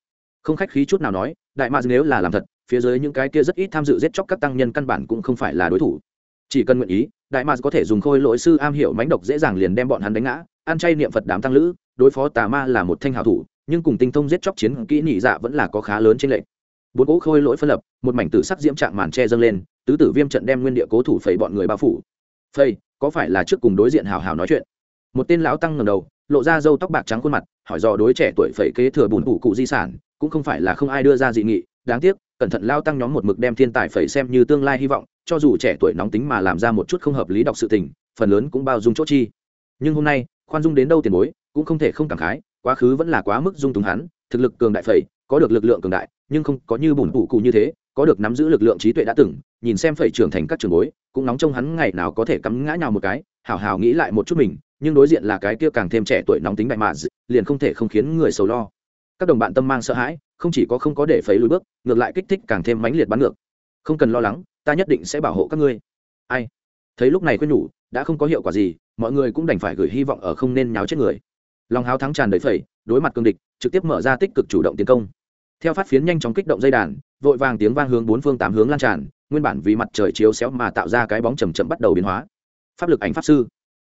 Không khách khí chút nào nói, đại ma nếu là làm thật, phía dưới những cái kia rất ít tham dự giết chóc các tăng nhân căn bản cũng không phải là đối thủ. Chỉ cần nguyện ý, đại ma có thể dùng khôi lỗi sư am hiểu mánh độc dễ dàng liền đem bọn hắn đánh ngã, ăn chay niệm phật đám tăng lữ, đối phó tà ma là một thanh hảo thủ, nhưng cùng tinh thông giết chóc chiến kỹ nhị dạ vẫn là có khá lớn trên lệnh bốn cỗ khôi lỗi phân lập, một mảnh tử sắc diễm trạng màn tre dâng lên, tứ tử viêm trận đem nguyên địa cố thủ phẩy bọn người bao phủ phây, có phải là trước cùng đối diện hào hào nói chuyện? Một tên lão tăng ngầm đầu, lộ ra râu tóc bạc trắng khuôn mặt, hỏi dò đối trẻ tuổi phẩy kế thừa bùn phủ cụ di sản, cũng không phải là không ai đưa ra dị nghị, đáng tiếc, cẩn thận lao tăng nhóm một mực đem thiên tài phẩy xem như tương lai hy vọng, cho dù trẻ tuổi nóng tính mà làm ra một chút không hợp lý đọc sự tình, phần lớn cũng bao dung chỗ chi. Nhưng hôm nay, khoan dung đến đâu tiền bối, cũng không thể không cảm khái, quá khứ vẫn là quá mức dung túng hắn, thực lực cường đại phẩy, có được lực lượng cường đại, nhưng không có như bùn phủ cụ như thế, có được nắm giữ lực lượng trí tuệ đã từng nhìn xem phẩy trưởng thành các trường bối, cũng nóng trong hắn ngày nào có thể cắm ngã nào một cái hào hào nghĩ lại một chút mình, nhưng đối diện là cái kia càng thêm trẻ tuổi nóng tính đại mạ liền không thể không khiến người sầu lo. Các đồng bạn tâm mang sợ hãi, không chỉ có không có để phẩy lùi bước, ngược lại kích thích càng thêm mãnh liệt bắn ngược. Không cần lo lắng, ta nhất định sẽ bảo hộ các ngươi. Ai? Thấy lúc này khuyên nhủ, đã không có hiệu quả gì, mọi người cũng đành phải gửi hy vọng ở không nên nháo chết người. Lòng háo thắng tràn đầy phẩy, đối mặt cương địch, trực tiếp mở ra tích cực chủ động tiến công theo phát phiến nhanh chóng kích động dây đàn, vội vàng tiếng vang hướng bốn phương tám hướng lan tràn, nguyên bản vì mặt trời chiếu xéo mà tạo ra cái bóng chầm chậm bắt đầu biến hóa. Pháp lực ảnh pháp sư.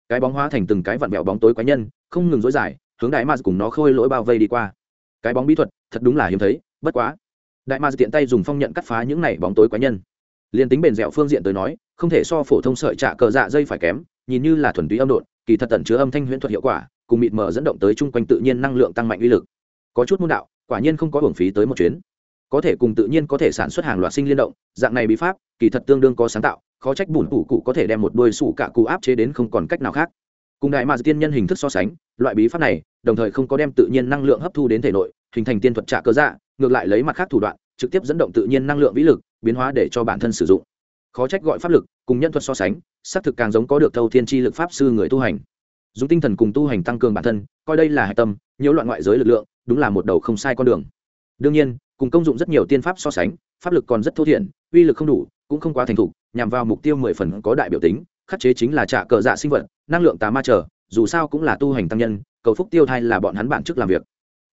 Cái bóng hóa thành từng cái vặn vẹo bóng tối quái nhân, không ngừng dối dài, hướng đại ma cùng nó khôi lỗi bao vây đi qua. Cái bóng bí thuật, thật đúng là hiếm thấy, bất quá. Đại ma tiện tay dùng phong nhận cắt phá những này bóng tối quái nhân. Liền tính bền dẻo phương diện tới nói, không thể so phổ thông sợi trạ cờ dạ dây phải kém, nhìn như là thuần túy âm độn, kỳ thật tận chứa âm thanh huyễn thuật hiệu quả, cùng mịt mờ dẫn động tới chung quanh tự nhiên năng lượng tăng mạnh uy lực. Có chút môn đạo quả nhiên không có hưởng phí tới một chuyến. Có thể cùng tự nhiên có thể sản xuất hàng loạt sinh liên động, dạng này bí pháp, kỳ thật tương đương có sáng tạo, khó trách bùn tủ cụ có thể đem một đôi sủ cả cụ áp chế đến không còn cách nào khác. Cùng đại mà tiên nhân hình thức so sánh, loại bí pháp này, đồng thời không có đem tự nhiên năng lượng hấp thu đến thể nội, hình thành tiên thuật trả cơ dạ ngược lại lấy mặt khác thủ đoạn, trực tiếp dẫn động tự nhiên năng lượng vĩ lực, biến hóa để cho bản thân sử dụng. Khó trách gọi pháp lực, cùng nhân thuật so sánh, xác thực càng giống có được thâu thiên tri lực pháp sư người tu hành. Dùng tinh thần cùng tu hành tăng cường bản thân, coi đây là hạch tâm, nhiễu loạn ngoại giới lực lượng đúng là một đầu không sai con đường. Đương nhiên, cùng công dụng rất nhiều tiên pháp so sánh, pháp lực còn rất thô thiển, uy lực không đủ, cũng không quá thành thục, nhằm vào mục tiêu mười phần có đại biểu tính, khắc chế chính là trả cờ dạ sinh vật, năng lượng tà ma trở, dù sao cũng là tu hành tăng nhân, cầu phúc tiêu thai là bọn hắn bản chức làm việc.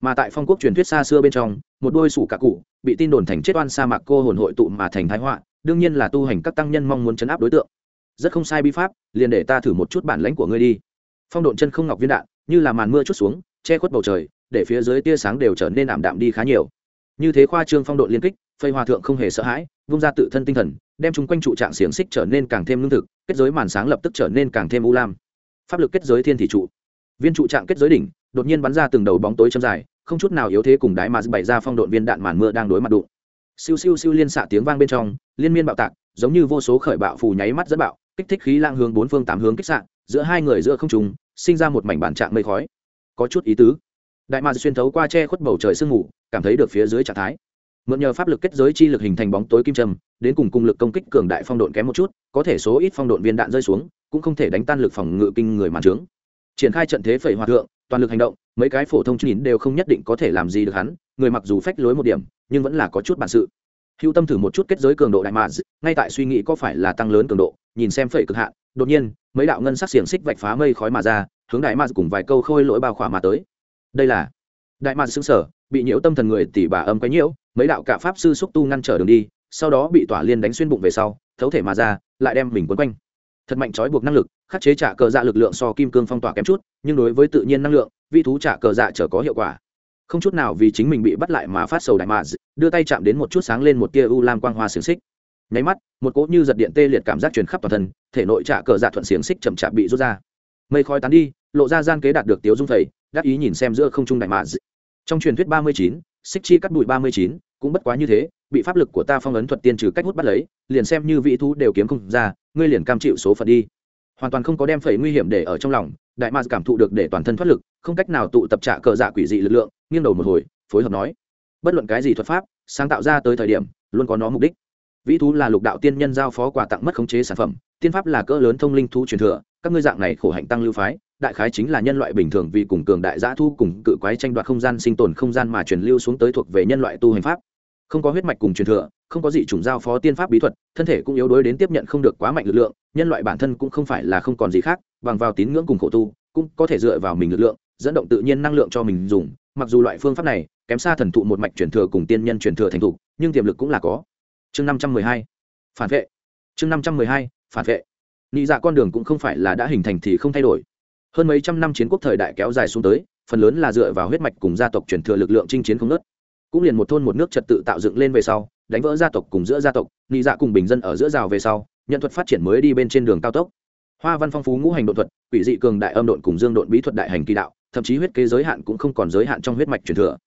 Mà tại phong quốc truyền thuyết xa xưa bên trong, một đôi sủ cả cụ, bị tin đồn thành chết oan sa mạc cô hồn hội tụ mà thành thái họa, đương nhiên là tu hành các tăng nhân mong muốn chấn áp đối tượng. Rất không sai bi pháp, liền để ta thử một chút bản lãnh của ngươi đi. Phong độn chân không ngọc viên đạn, như là màn mưa chút xuống, che khuất bầu trời để phía dưới tia sáng đều trở nên ảm đạm đi khá nhiều. Như thế khoa trương phong độ liên kích, phây hòa thượng không hề sợ hãi, vung ra tự thân tinh thần, đem chung quanh trụ trạng xiềng xích trở nên càng thêm lương thực, kết giới màn sáng lập tức trở nên càng thêm u lam. Pháp lực kết giới thiên thị trụ. Viên trụ trạng kết giới đỉnh, đột nhiên bắn ra từng đầu bóng tối châm dài, không chút nào yếu thế cùng đái mà bày ra phong độn viên đạn màn mưa đang đối mặt đụng. Siêu siêu siêu liên xạ tiếng vang bên trong, liên miên bạo tạc, giống như vô số khởi bạo phù nháy mắt dẫn bạo, kích thích khí lang hướng bốn phương tám hướng kích xạ, giữa hai người giữa không trùng sinh ra một mảnh bản trạng mây khói. Có chút ý tứ đại ma xuyên thấu qua che khuất bầu trời sương mù, cảm thấy được phía dưới trạng thái. Mượn nhờ pháp lực kết giới chi lực hình thành bóng tối kim trầm đến cùng cung lực công kích cường đại phong độn kém một chút, có thể số ít phong độn viên đạn rơi xuống, cũng không thể đánh tan lực phòng ngự kinh người màn trướng. Triển khai trận thế phẩy hòa thượng, toàn lực hành động, mấy cái phổ thông chín đều không nhất định có thể làm gì được hắn, người mặc dù phách lối một điểm, nhưng vẫn là có chút bản sự. Hữu tâm thử một chút kết giới cường độ đại mà ngay tại suy nghĩ có phải là tăng lớn cường độ, nhìn xem phẩy cực hạn, đột nhiên, mấy đạo ngân sắc xiềng xích vạch phá mây khói mà ra, hướng đại ma cùng vài câu khôi lỗi bao khỏa mà tới đây là đại ma xứng sở, bị nhiễu tâm thần người tỷ bà âm quấy nhiễu, mấy đạo cả pháp sư xúc tu ngăn trở đường đi, sau đó bị tỏa liên đánh xuyên bụng về sau, thấu thể mà ra, lại đem mình quấn quanh. Thật mạnh trói buộc năng lực, khắc chế trả cờ dạ lực lượng so kim cương phong tỏa kém chút, nhưng đối với tự nhiên năng lượng, vi thú trả cờ dạ trở có hiệu quả. Không chút nào vì chính mình bị bắt lại mà phát sầu đại mạ đưa tay chạm đến một chút sáng lên một tia u lam quang hoa xiềng xích. Nháy mắt, một cỗ như giật điện tê liệt cảm giác truyền khắp toàn thân, thể nội trả cờ dạ thuận xiềng xích chậm chạp bị rút ra. Mây khói tán đi, lộ ra gian kế đạt được tiếu dung thầy đắc ý nhìn xem giữa không trung đại mã. Trong truyền thuyết ba mươi chín xích chi cắt bụi ba mươi chín, cũng bất quá như thế, bị pháp lực của ta phong ấn thuật tiên trừ cách hút bắt lấy, liền xem như vị thú đều kiếm không ra, ngươi liền cam chịu số phận đi. Hoàn toàn không có đem phẩy nguy hiểm để ở trong lòng, đại mã cảm thụ được để toàn thân thoát lực, không cách nào tụ tập trả cờ dạ quỷ dị lực lượng, nghiêng đầu một hồi, phối hợp nói. Bất luận cái gì thuật pháp, sáng tạo ra tới thời điểm, luôn có nó mục đích. Vĩ thú là lục đạo tiên nhân giao phó quà tặng mất khống chế sản phẩm, tiên pháp là cỡ lớn thông linh thú truyền thừa, các ngươi dạng này khổ hạnh tăng lưu phái đại khái chính là nhân loại bình thường vì cùng cường đại giã thu cùng cự quái tranh đoạt không gian sinh tồn không gian mà truyền lưu xuống tới thuộc về nhân loại tu hành pháp. Không có huyết mạch cùng truyền thừa, không có gì chủng giao phó tiên pháp bí thuật, thân thể cũng yếu đuối đến tiếp nhận không được quá mạnh lực lượng, nhân loại bản thân cũng không phải là không còn gì khác, bằng vào tín ngưỡng cùng khổ tu, cũng có thể dựa vào mình lực lượng, dẫn động tự nhiên năng lượng cho mình dùng. Mặc dù loại phương pháp này kém xa thần thụ một mạch truyền thừa cùng tiên nhân truyền thừa thành thụ, nhưng tiềm lực cũng là có. Chương năm trăm mười hai, phản vệ. Chương năm trăm mười hai, phản vệ. Nghĩ dạ con đường cũng không phải là đã hình thành thì không thay đổi hơn mấy trăm năm chiến quốc thời đại kéo dài xuống tới, phần lớn là dựa vào huyết mạch cùng gia tộc truyền thừa lực lượng chinh chiến không nớt cũng liền một thôn một nước trật tự tạo dựng lên về sau, đánh vỡ gia tộc cùng giữa gia tộc nghĩ dạ cùng bình dân ở giữa rào về sau nhận thuật phát triển mới đi bên trên đường cao tốc. Hoa văn phong phú ngũ hành đột thuật, quỷ dị cường đại âm độn cùng dương độn bí thuật đại hành kỳ đạo, thậm chí huyết kế giới hạn cũng không còn giới hạn trong huyết mạch truyền thừa.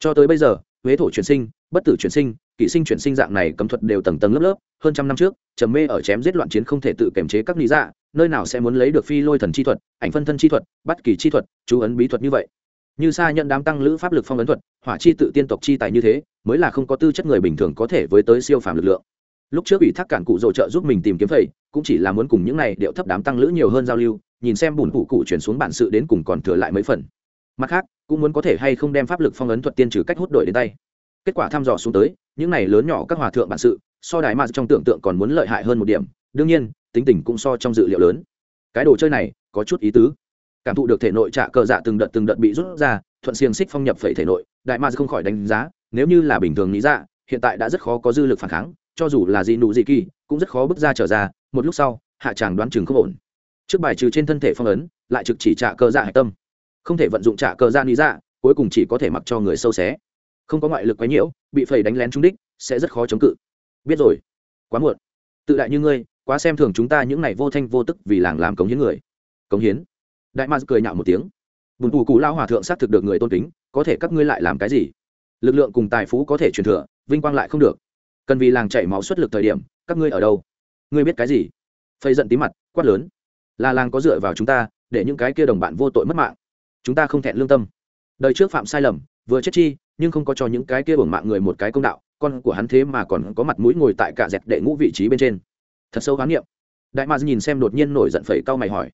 Cho tới bây giờ, huế thổ truyền sinh, bất tử truyền sinh kỵ sinh chuyển sinh dạng này cấm thuật đều tầng tầng lớp lớp, hơn trăm năm trước, trầm mê ở chém giết loạn chiến không thể tự kiềm chế các lý dạ nơi nào sẽ muốn lấy được phi lôi thần chi thuật, ảnh phân thân chi thuật bắt kỳ chi thuật, chú ấn bí thuật như vậy. Như xa nhận đám tăng lữ pháp lực phong ấn thuật, hỏa chi tự tiên tộc chi tài như thế, mới là không có tư chất người bình thường có thể với tới siêu phàm lực lượng. Lúc trước ủy thác cản cụ dỗ trợ giúp mình tìm kiếm thầy cũng chỉ là muốn cùng những này điệu thấp đám tăng lữ nhiều hơn giao lưu, nhìn xem bùn cụ cụ chuyển xuống bản sự đến cùng còn thừa lại mấy phần. Mặt khác, cũng muốn có thể hay không đem pháp lực phong ấn thuật tiên trừ cách hút đổi đến tay. Kết quả thăm dò xuống tới những này lớn nhỏ các hòa thượng bản sự, so đại mà trong tưởng tượng còn muốn lợi hại hơn một điểm, đương nhiên, tính tình cũng so trong dự liệu lớn. Cái đồ chơi này, có chút ý tứ. Cảm thụ được thể nội trạ cờ dạ từng đợt từng đợt bị rút ra, thuận xiềng xích phong nhập phẩy thể nội, đại ma không khỏi đánh giá, nếu như là bình thường nghĩ ra, hiện tại đã rất khó có dư lực phản kháng, cho dù là gì nụ gì kỳ, cũng rất khó bước ra trở ra, một lúc sau, hạ tràng đoán chừng không ổn. Trước bài trừ trên thân thể phong ấn, lại trực chỉ trạ cờ dạ hạch tâm. Không thể vận dụng trạ cờ dạ lý dạ cuối cùng chỉ có thể mặc cho người sâu xé không có ngoại lực quấy nhiễu, bị phẩy đánh lén trúng đích, sẽ rất khó chống cự. Biết rồi. Quá muộn. Tự đại như ngươi, quá xem thường chúng ta những này vô thanh vô tức vì làng làm cống hiến người. Cống hiến. Đại ma cười nhạo một tiếng. Bùn tù cụ lao hòa thượng xác thực được người tôn kính, có thể các ngươi lại làm cái gì? Lực lượng cùng tài phú có thể truyền thừa, vinh quang lại không được. Cần vì làng chảy máu xuất lực thời điểm, các ngươi ở đâu? Ngươi biết cái gì? Phây giận tí mặt, quát lớn. Là làng có dựa vào chúng ta, để những cái kia đồng bạn vô tội mất mạng. Chúng ta không thẹn lương tâm. Đời trước phạm sai lầm, vừa chết chi nhưng không có cho những cái kia bổng mạng người một cái công đạo, con của hắn thế mà còn có mặt mũi ngồi tại cả dẹp đệ ngũ vị trí bên trên. Thật sâu khám nghiệm đại mạc nhìn xem đột nhiên nổi giận phẩy cau mày hỏi,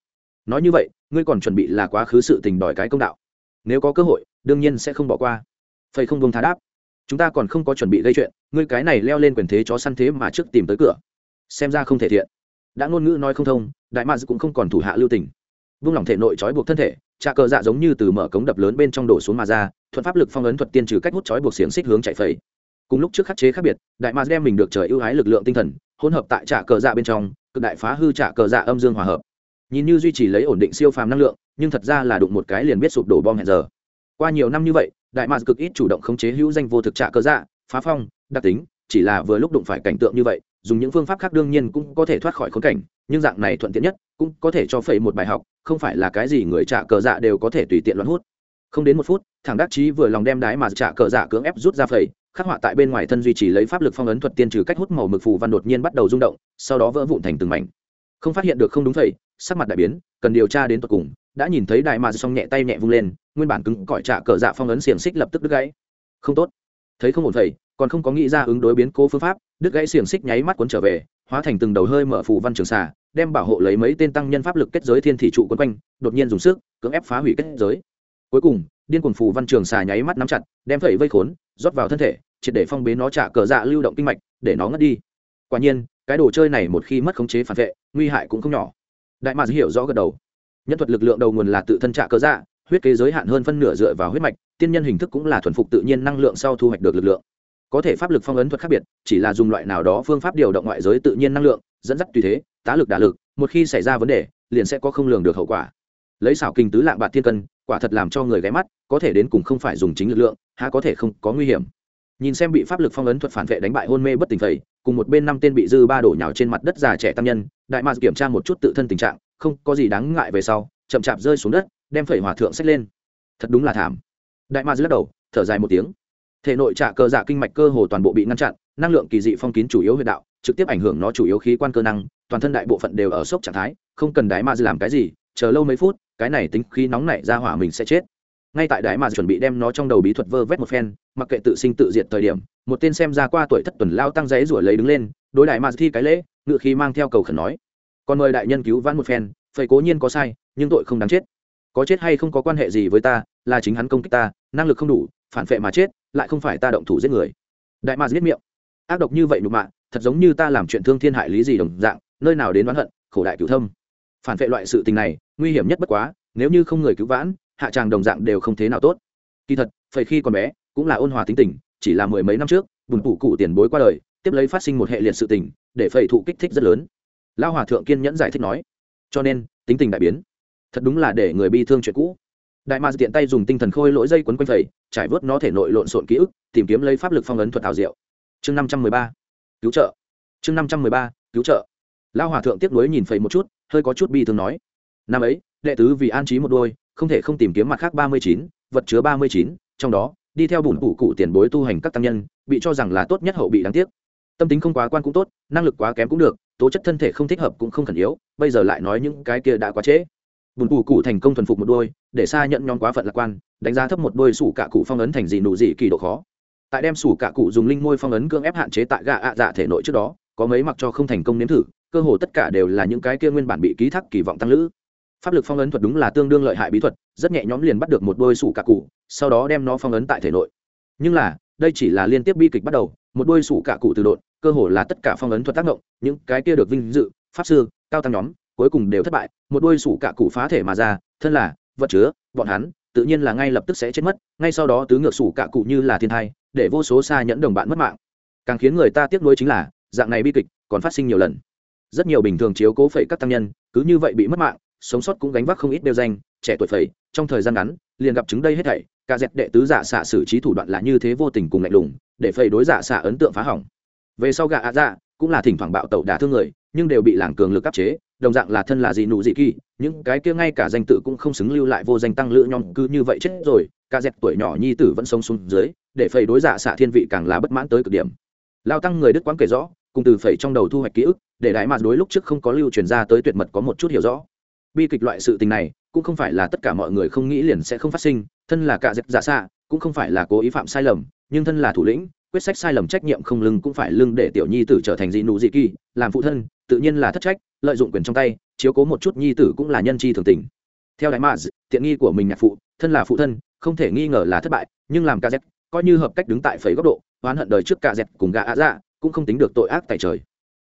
nói như vậy, ngươi còn chuẩn bị là quá khứ sự tình đòi cái công đạo? Nếu có cơ hội, đương nhiên sẽ không bỏ qua. Phẩy không vùng thá đáp, chúng ta còn không có chuẩn bị gây chuyện, ngươi cái này leo lên quyền thế chó săn thế mà trước tìm tới cửa. Xem ra không thể thiện. Đã ngôn ngữ nói không thông, đại mạc cũng không còn thủ hạ lưu tình vung lòng thể nội trói buộc thân thể, trà cờ dạ giống như từ mở cống đập lớn bên trong đổ xuống mà ra, thuận pháp lực phong ấn thuật tiên trừ cách hút trói buộc xiềng xích hướng chạy phẩy. Cùng lúc trước khắc chế khác biệt, đại ma đem mình được trời ưu ái lực lượng tinh thần, hỗn hợp tại trà cờ dạ bên trong, cực đại phá hư trà cờ dạ âm dương hòa hợp. Nhìn như duy trì lấy ổn định siêu phàm năng lượng, nhưng thật ra là đụng một cái liền biết sụp đổ bom hẹn giờ. Qua nhiều năm như vậy, đại ma cực ít chủ động khống chế hữu danh vô thực trà cờ dạ phá phong, đặc tính, chỉ là vừa lúc đụng phải cảnh tượng như vậy dùng những phương pháp khác đương nhiên cũng có thể thoát khỏi khốn cảnh, nhưng dạng này thuận tiện nhất cũng có thể cho phẩy một bài học, không phải là cái gì người trả cờ dạ đều có thể tùy tiện loạn hút. Không đến một phút, thằng đắc chí vừa lòng đem đái mà trả cờ dạ cưỡng ép rút ra phẩy, khắc họa tại bên ngoài thân duy trì lấy pháp lực phong ấn thuật tiên trừ cách hút màu mực phù văn đột nhiên bắt đầu rung động, sau đó vỡ vụn thành từng mảnh. Không phát hiện được không đúng phẩy, sắc mặt đại biến, cần điều tra đến tận cùng, đã nhìn thấy đại mà xong nhẹ tay nhẹ vung lên, nguyên bản cứng cỏi trả cờ dạ phong ấn xiềng xích lập tức đứt gãy. Không tốt. Thấy không ổn phẩy còn không có nghĩ ra ứng đối biến cố phương pháp, đứt gãy xiềng xích nháy mắt cuốn trở về, hóa thành từng đầu hơi mở phù văn trường xà, đem bảo hộ lấy mấy tên tăng nhân pháp lực kết giới thiên thị trụ quấn quanh, đột nhiên dùng sức, cưỡng ép phá hủy kết giới. Cuối cùng, điên cuồng phù văn trường xà nháy mắt nắm chặt, đem phẩy vây khốn, rót vào thân thể, triệt để phong bế nó trả cờ dạ lưu động kinh mạch, để nó ngất đi. Quả nhiên, cái đồ chơi này một khi mất khống chế phản vệ, nguy hại cũng không nhỏ. Đại mạc hiểu rõ gật đầu. Nhân thuật lực lượng đầu nguồn là tự thân trả cờ dạ huyết kế giới hạn hơn phân nửa dựa vào huyết mạch, tiên nhân hình thức cũng là thuần phục tự nhiên năng lượng sau thu hoạch được lực lượng có thể pháp lực phong ấn thuật khác biệt, chỉ là dùng loại nào đó phương pháp điều động ngoại giới tự nhiên năng lượng, dẫn dắt tùy thế, tá lực đả lực, một khi xảy ra vấn đề, liền sẽ có không lường được hậu quả. Lấy xảo kinh tứ lạng bạc thiên cân, quả thật làm cho người ghé mắt, có thể đến cùng không phải dùng chính lực lượng, há có thể không có nguy hiểm. Nhìn xem bị pháp lực phong ấn thuật phản vệ đánh bại hôn mê bất tỉnh phẩy cùng một bên năm tên bị dư ba đổ nhào trên mặt đất già trẻ tam nhân, đại mạc kiểm tra một chút tự thân tình trạng, không có gì đáng ngại về sau, chậm chạp rơi xuống đất, đem phẩy hòa thượng xách lên. Thật đúng là thảm. Đại mạc lắc đầu, thở dài một tiếng thể nội trạ cơ dạ kinh mạch cơ hồ toàn bộ bị ngăn chặn, năng lượng kỳ dị phong kín chủ yếu huyệt đạo, trực tiếp ảnh hưởng nó chủ yếu khí quan cơ năng, toàn thân đại bộ phận đều ở sốc trạng thái, không cần đại ma làm cái gì, chờ lâu mấy phút, cái này tính khí nóng nảy ra hỏa mình sẽ chết. Ngay tại đại ma chuẩn bị đem nó trong đầu bí thuật vơ vét một phen, mặc kệ tự sinh tự diệt thời điểm, một tên xem ra qua tuổi thất tuần lao tăng giấy rủa lấy đứng lên, đối đại ma thi cái lễ, ngự khí mang theo cầu khẩn nói. Còn mời đại nhân cứu vãn một phen phải cố nhiên có sai, nhưng tội không đáng chết. Có chết hay không có quan hệ gì với ta, là chính hắn công kích ta, năng lực không đủ, phản phệ mà chết lại không phải ta động thủ giết người. Đại ma giết miệng. Ác độc như vậy nhục mạ, thật giống như ta làm chuyện thương thiên hại lý gì đồng dạng, nơi nào đến oán hận, khổ đại cứu thâm. Phản vệ loại sự tình này, nguy hiểm nhất bất quá, nếu như không người cứu vãn, hạ tràng đồng dạng đều không thế nào tốt. Kỳ thật, phải khi còn bé, cũng là ôn hòa tính tình, chỉ là mười mấy năm trước, bùn phủ cụ tiền bối qua đời, tiếp lấy phát sinh một hệ liệt sự tình, để phẩy thụ kích thích rất lớn. Lao hòa thượng kiên nhẫn giải thích nói. Cho nên, tính tình đại biến. Thật đúng là để người bi thương chuyện cũ đại ma tiện tay dùng tinh thần khôi lỗi dây quấn quanh phẩy, trải vớt nó thể nội lộn xộn ký ức, tìm kiếm lấy pháp lực phong ấn thuật thảo diệu. Chương năm trăm mười ba. Cứu trợ. Chương năm trăm mười ba. Cứu trợ. Lao hòa thượng tiếp nối nhìn phẩy một chút, hơi có chút bi thương nói. Năm ấy, đệ tứ vì an trí một đôi, không thể không tìm kiếm mặt khác ba mươi chín, vật chứa ba mươi chín, trong đó, đi theo bùn cụ cụ tiền bối tu hành các tăng nhân, bị cho rằng là tốt nhất hậu bị đáng tiếc. Tâm tính không quá quan cũng tốt, năng lực quá kém cũng được, tố chất thân thể không thích hợp cũng không khẩn yếu, bây giờ lại nói những cái kia đã quá trễ bùn cụ cụ thành công thuần phục một đôi, để xa nhận nhon quá phận lạc quan, đánh giá thấp một đôi sủ cả cụ phong ấn thành gì nụ gì kỳ độ khó. Tại đem sủ cả cụ dùng linh môi phong ấn cưỡng ép hạn chế tại gạ ạ dạ thể nội trước đó, có mấy mặc cho không thành công nếm thử, cơ hồ tất cả đều là những cái kia nguyên bản bị ký thác kỳ vọng tăng lữ. Pháp lực phong ấn thuật đúng là tương đương lợi hại bí thuật, rất nhẹ nhõm liền bắt được một đôi sủ cả cụ, sau đó đem nó phong ấn tại thể nội. Nhưng là, đây chỉ là liên tiếp bi kịch bắt đầu, một đôi sủ cả cụ từ đột cơ hồ là tất cả phong ấn thuật tác động, những cái kia được vinh dự, pháp sư, cao tăng nhóm cuối cùng đều thất bại, một đôi sủ cả cụ phá thể mà ra, thân là vật chứa, bọn hắn tự nhiên là ngay lập tức sẽ chết mất, ngay sau đó tứ ngược sủ cả cụ như là thiên thai, để vô số xa nhẫn đồng bạn mất mạng. Càng khiến người ta tiếc nuối chính là, dạng này bi kịch còn phát sinh nhiều lần. Rất nhiều bình thường chiếu cố phẩy các tăng nhân, cứ như vậy bị mất mạng, sống sót cũng gánh vác không ít đeo danh, trẻ tuổi phẩy, trong thời gian ngắn, liền gặp chứng đây hết thảy, cả dẹp đệ tứ giả xạ xử trí thủ đoạn là như thế vô tình cùng lạnh lùng, để phẩy đối giả xạ ấn tượng phá hỏng. Về sau gạ ạ dạ cũng là thỉnh thoảng bạo tẩu đả thương người, nhưng đều bị làng cường lực áp chế, đồng dạng là thân là gì nụ gì kỳ, những cái kia ngay cả danh tự cũng không xứng lưu lại vô danh tăng lữ nhom cứ như vậy chết rồi, cả dẹp tuổi nhỏ nhi tử vẫn sống xuống dưới, để phẩy đối giả xạ thiên vị càng là bất mãn tới cực điểm. Lao tăng người đức quán kể rõ, cùng từ phẩy trong đầu thu hoạch ký ức, để đại mạt đối lúc trước không có lưu truyền ra tới tuyệt mật có một chút hiểu rõ. Bi kịch loại sự tình này, cũng không phải là tất cả mọi người không nghĩ liền sẽ không phát sinh, thân là cả dẹp giả dạ xạ, cũng không phải là cố ý phạm sai lầm, nhưng thân là thủ lĩnh quyết sách sai lầm trách nhiệm không lưng cũng phải lưng để tiểu nhi tử trở thành dị nụ dị kỳ, làm phụ thân, tự nhiên là thất trách, lợi dụng quyền trong tay, chiếu cố một chút nhi tử cũng là nhân chi thường tình. Theo đại maz tiện nghi của mình nhạc phụ, thân là phụ thân, không thể nghi ngờ là thất bại, nhưng làm ca dẹp coi như hợp cách đứng tại phẩy góc độ, oán hận đời trước ca dẹp cùng gà ạ dạ cũng không tính được tội ác tại trời.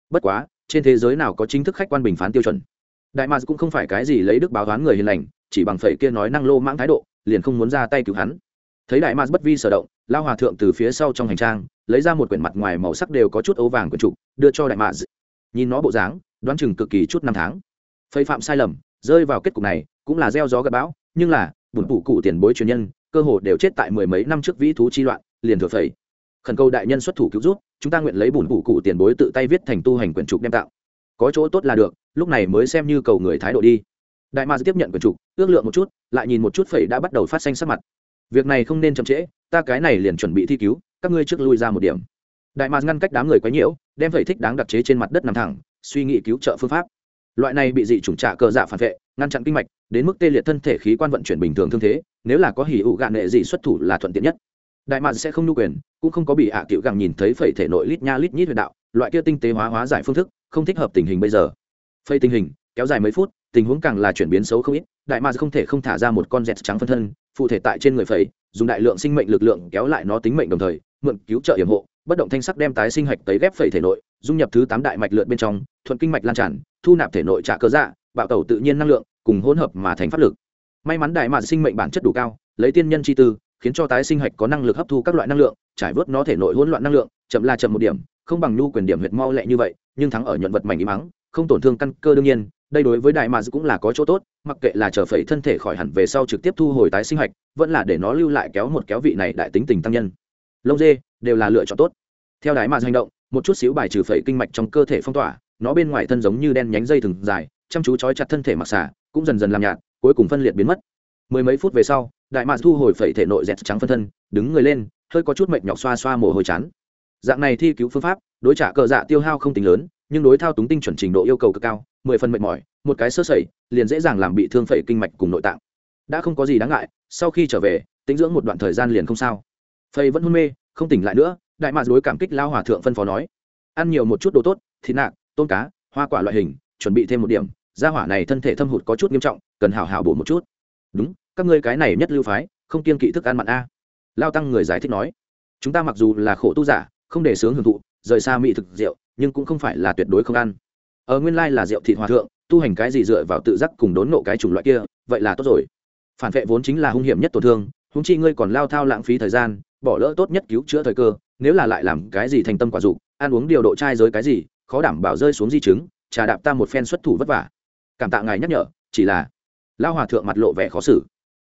Bất quá, trên thế giới nào có chính thức khách quan bình phán tiêu chuẩn? Đại maz cũng không phải cái gì lấy đức báo toán người hiền lành, chỉ bằng phẩy kia nói năng lô mãng thái độ, liền không muốn ra tay cứu hắn. Thấy đại maz bất vi sở động lao hòa thượng từ phía sau trong hành trang, lấy ra một quyển mặt ngoài màu sắc đều có chút ấu vàng quyển trục, đưa cho đại maz nhìn nó bộ dáng, đoán chừng cực kỳ chút năm tháng. Phây phạm sai lầm, rơi vào kết cục này, cũng là gieo gió gặp bão, nhưng là bùn phụ cụ tiền bối truyền nhân, cơ hồ đều chết tại mười mấy năm trước vĩ thú chi loạn, liền thừa phẩy. Khẩn cầu đại nhân xuất thủ cứu giúp, chúng ta nguyện lấy bùn phụ cụ tiền bối tự tay viết thành tu hành quyển trục đem tạo. Có chỗ tốt là được, lúc này mới xem như cầu người thái độ đi. Đại ma tiếp nhận quyển trục, ước lượng một chút, lại nhìn một chút phẩy đã bắt đầu phát xanh sắc mặt. Việc này không nên chậm trễ ta cái này liền chuẩn bị thi cứu, các ngươi trước lui ra một điểm. Đại ma ngăn cách đám người quấy nhiễu, đem vậy thích đáng đặc chế trên mặt đất nằm thẳng, suy nghĩ cứu trợ phương pháp. Loại này bị dị chủng trả cờ dạ phản vệ, ngăn chặn kinh mạch, đến mức tê liệt thân thể khí quan vận chuyển bình thường thương thế, nếu là có hỉ ụ gạn nệ dị xuất thủ là thuận tiện nhất. Đại mạc sẽ không nhu quyền, cũng không có bị ạ à cựu gẳng nhìn thấy phẩy thể nội lít nha lít nhít huyệt đạo, loại kia tinh tế hóa hóa giải phương thức, không thích hợp tình hình bây giờ. Phây tình hình, kéo dài mấy phút, tình huống càng là chuyển biến xấu không ít, đại mạc không thể không thả ra một con dẹt trắng phân thân phụ thể tại trên người phẩy, dùng đại lượng sinh mệnh lực lượng kéo lại nó tính mệnh đồng thời, mượn cứu trợ hiểm hộ, bất động thanh sắc đem tái sinh hạch tấy ghép phẩy thể nội, dung nhập thứ tám đại mạch lượn bên trong, thuận kinh mạch lan tràn, thu nạp thể nội trả cơ dạ bạo tẩu tự nhiên năng lượng, cùng hỗn hợp mà thành pháp lực. May mắn đại mạn sinh mệnh bản chất đủ cao, lấy tiên nhân chi tư, khiến cho tái sinh hạch có năng lực hấp thu các loại năng lượng, trải vớt nó thể nội hỗn loạn năng lượng, chậm là chậm một điểm, không bằng nhu quyền điểm huyệt mau lẹ như vậy, nhưng thắng ở nhuận vật mảnh ý mắng, không tổn thương căn cơ đương nhiên đây đối với đại mads cũng là có chỗ tốt, mặc kệ là trở phẩy thân thể khỏi hẳn về sau trực tiếp thu hồi tái sinh hạch, vẫn là để nó lưu lại kéo một kéo vị này đại tính tình tăng nhân. Lông dê đều là lựa chọn tốt. Theo đại mads hành động, một chút xíu bài trừ phẩy kinh mạch trong cơ thể phong tỏa, nó bên ngoài thân giống như đen nhánh dây thừng dài, chăm chú trói chặt thân thể mặc xả cũng dần dần làm nhạt, cuối cùng phân liệt biến mất. Mười mấy phút về sau, đại mads thu hồi phẩy thể nội dẹt trắng phân thân, đứng người lên, hơi có chút mệt nhọc xoa xoa mồ hôi chán. Dạng này thi cứu phương pháp, đối trả cờ dạ tiêu hao không tính lớn, nhưng đối thao túng tinh chuẩn trình độ yêu cầu cực cao mười phần mệt mỏi, một cái sơ sẩy, liền dễ dàng làm bị thương phẩy kinh mạch cùng nội tạng. Đã không có gì đáng ngại, sau khi trở về, tính dưỡng một đoạn thời gian liền không sao. Phẩy vẫn hôn mê, không tỉnh lại nữa, đại mạc đối cảm kích lao hòa thượng phân phó nói. Ăn nhiều một chút đồ tốt, thịt nạc, tôm cá, hoa quả loại hình, chuẩn bị thêm một điểm. Gia hỏa này thân thể thâm hụt có chút nghiêm trọng, cần hào hào bổ một chút. Đúng, các ngươi cái này nhất lưu phái, không kiên kỵ thức ăn mặn a. Lao tăng người giải thích nói. Chúng ta mặc dù là khổ tu giả, không để sướng hưởng thụ, rời xa mỹ thực rượu, nhưng cũng không phải là tuyệt đối không ăn ở nguyên lai là rượu thịt hòa thượng, tu hành cái gì dựa vào tự giác cùng đốn nộ cái chủng loại kia, vậy là tốt rồi. Phản vệ vốn chính là hung hiểm nhất tổn thương húng chi ngươi còn lao thao lãng phí thời gian, bỏ lỡ tốt nhất cứu chữa thời cơ, nếu là lại làm cái gì thành tâm quả dục, ăn uống điều độ trai giới cái gì, khó đảm bảo rơi xuống di chứng, trà đạp ta một phen xuất thủ vất vả. Cảm tạ ngài nhắc nhở, chỉ là lao hòa thượng mặt lộ vẻ khó xử.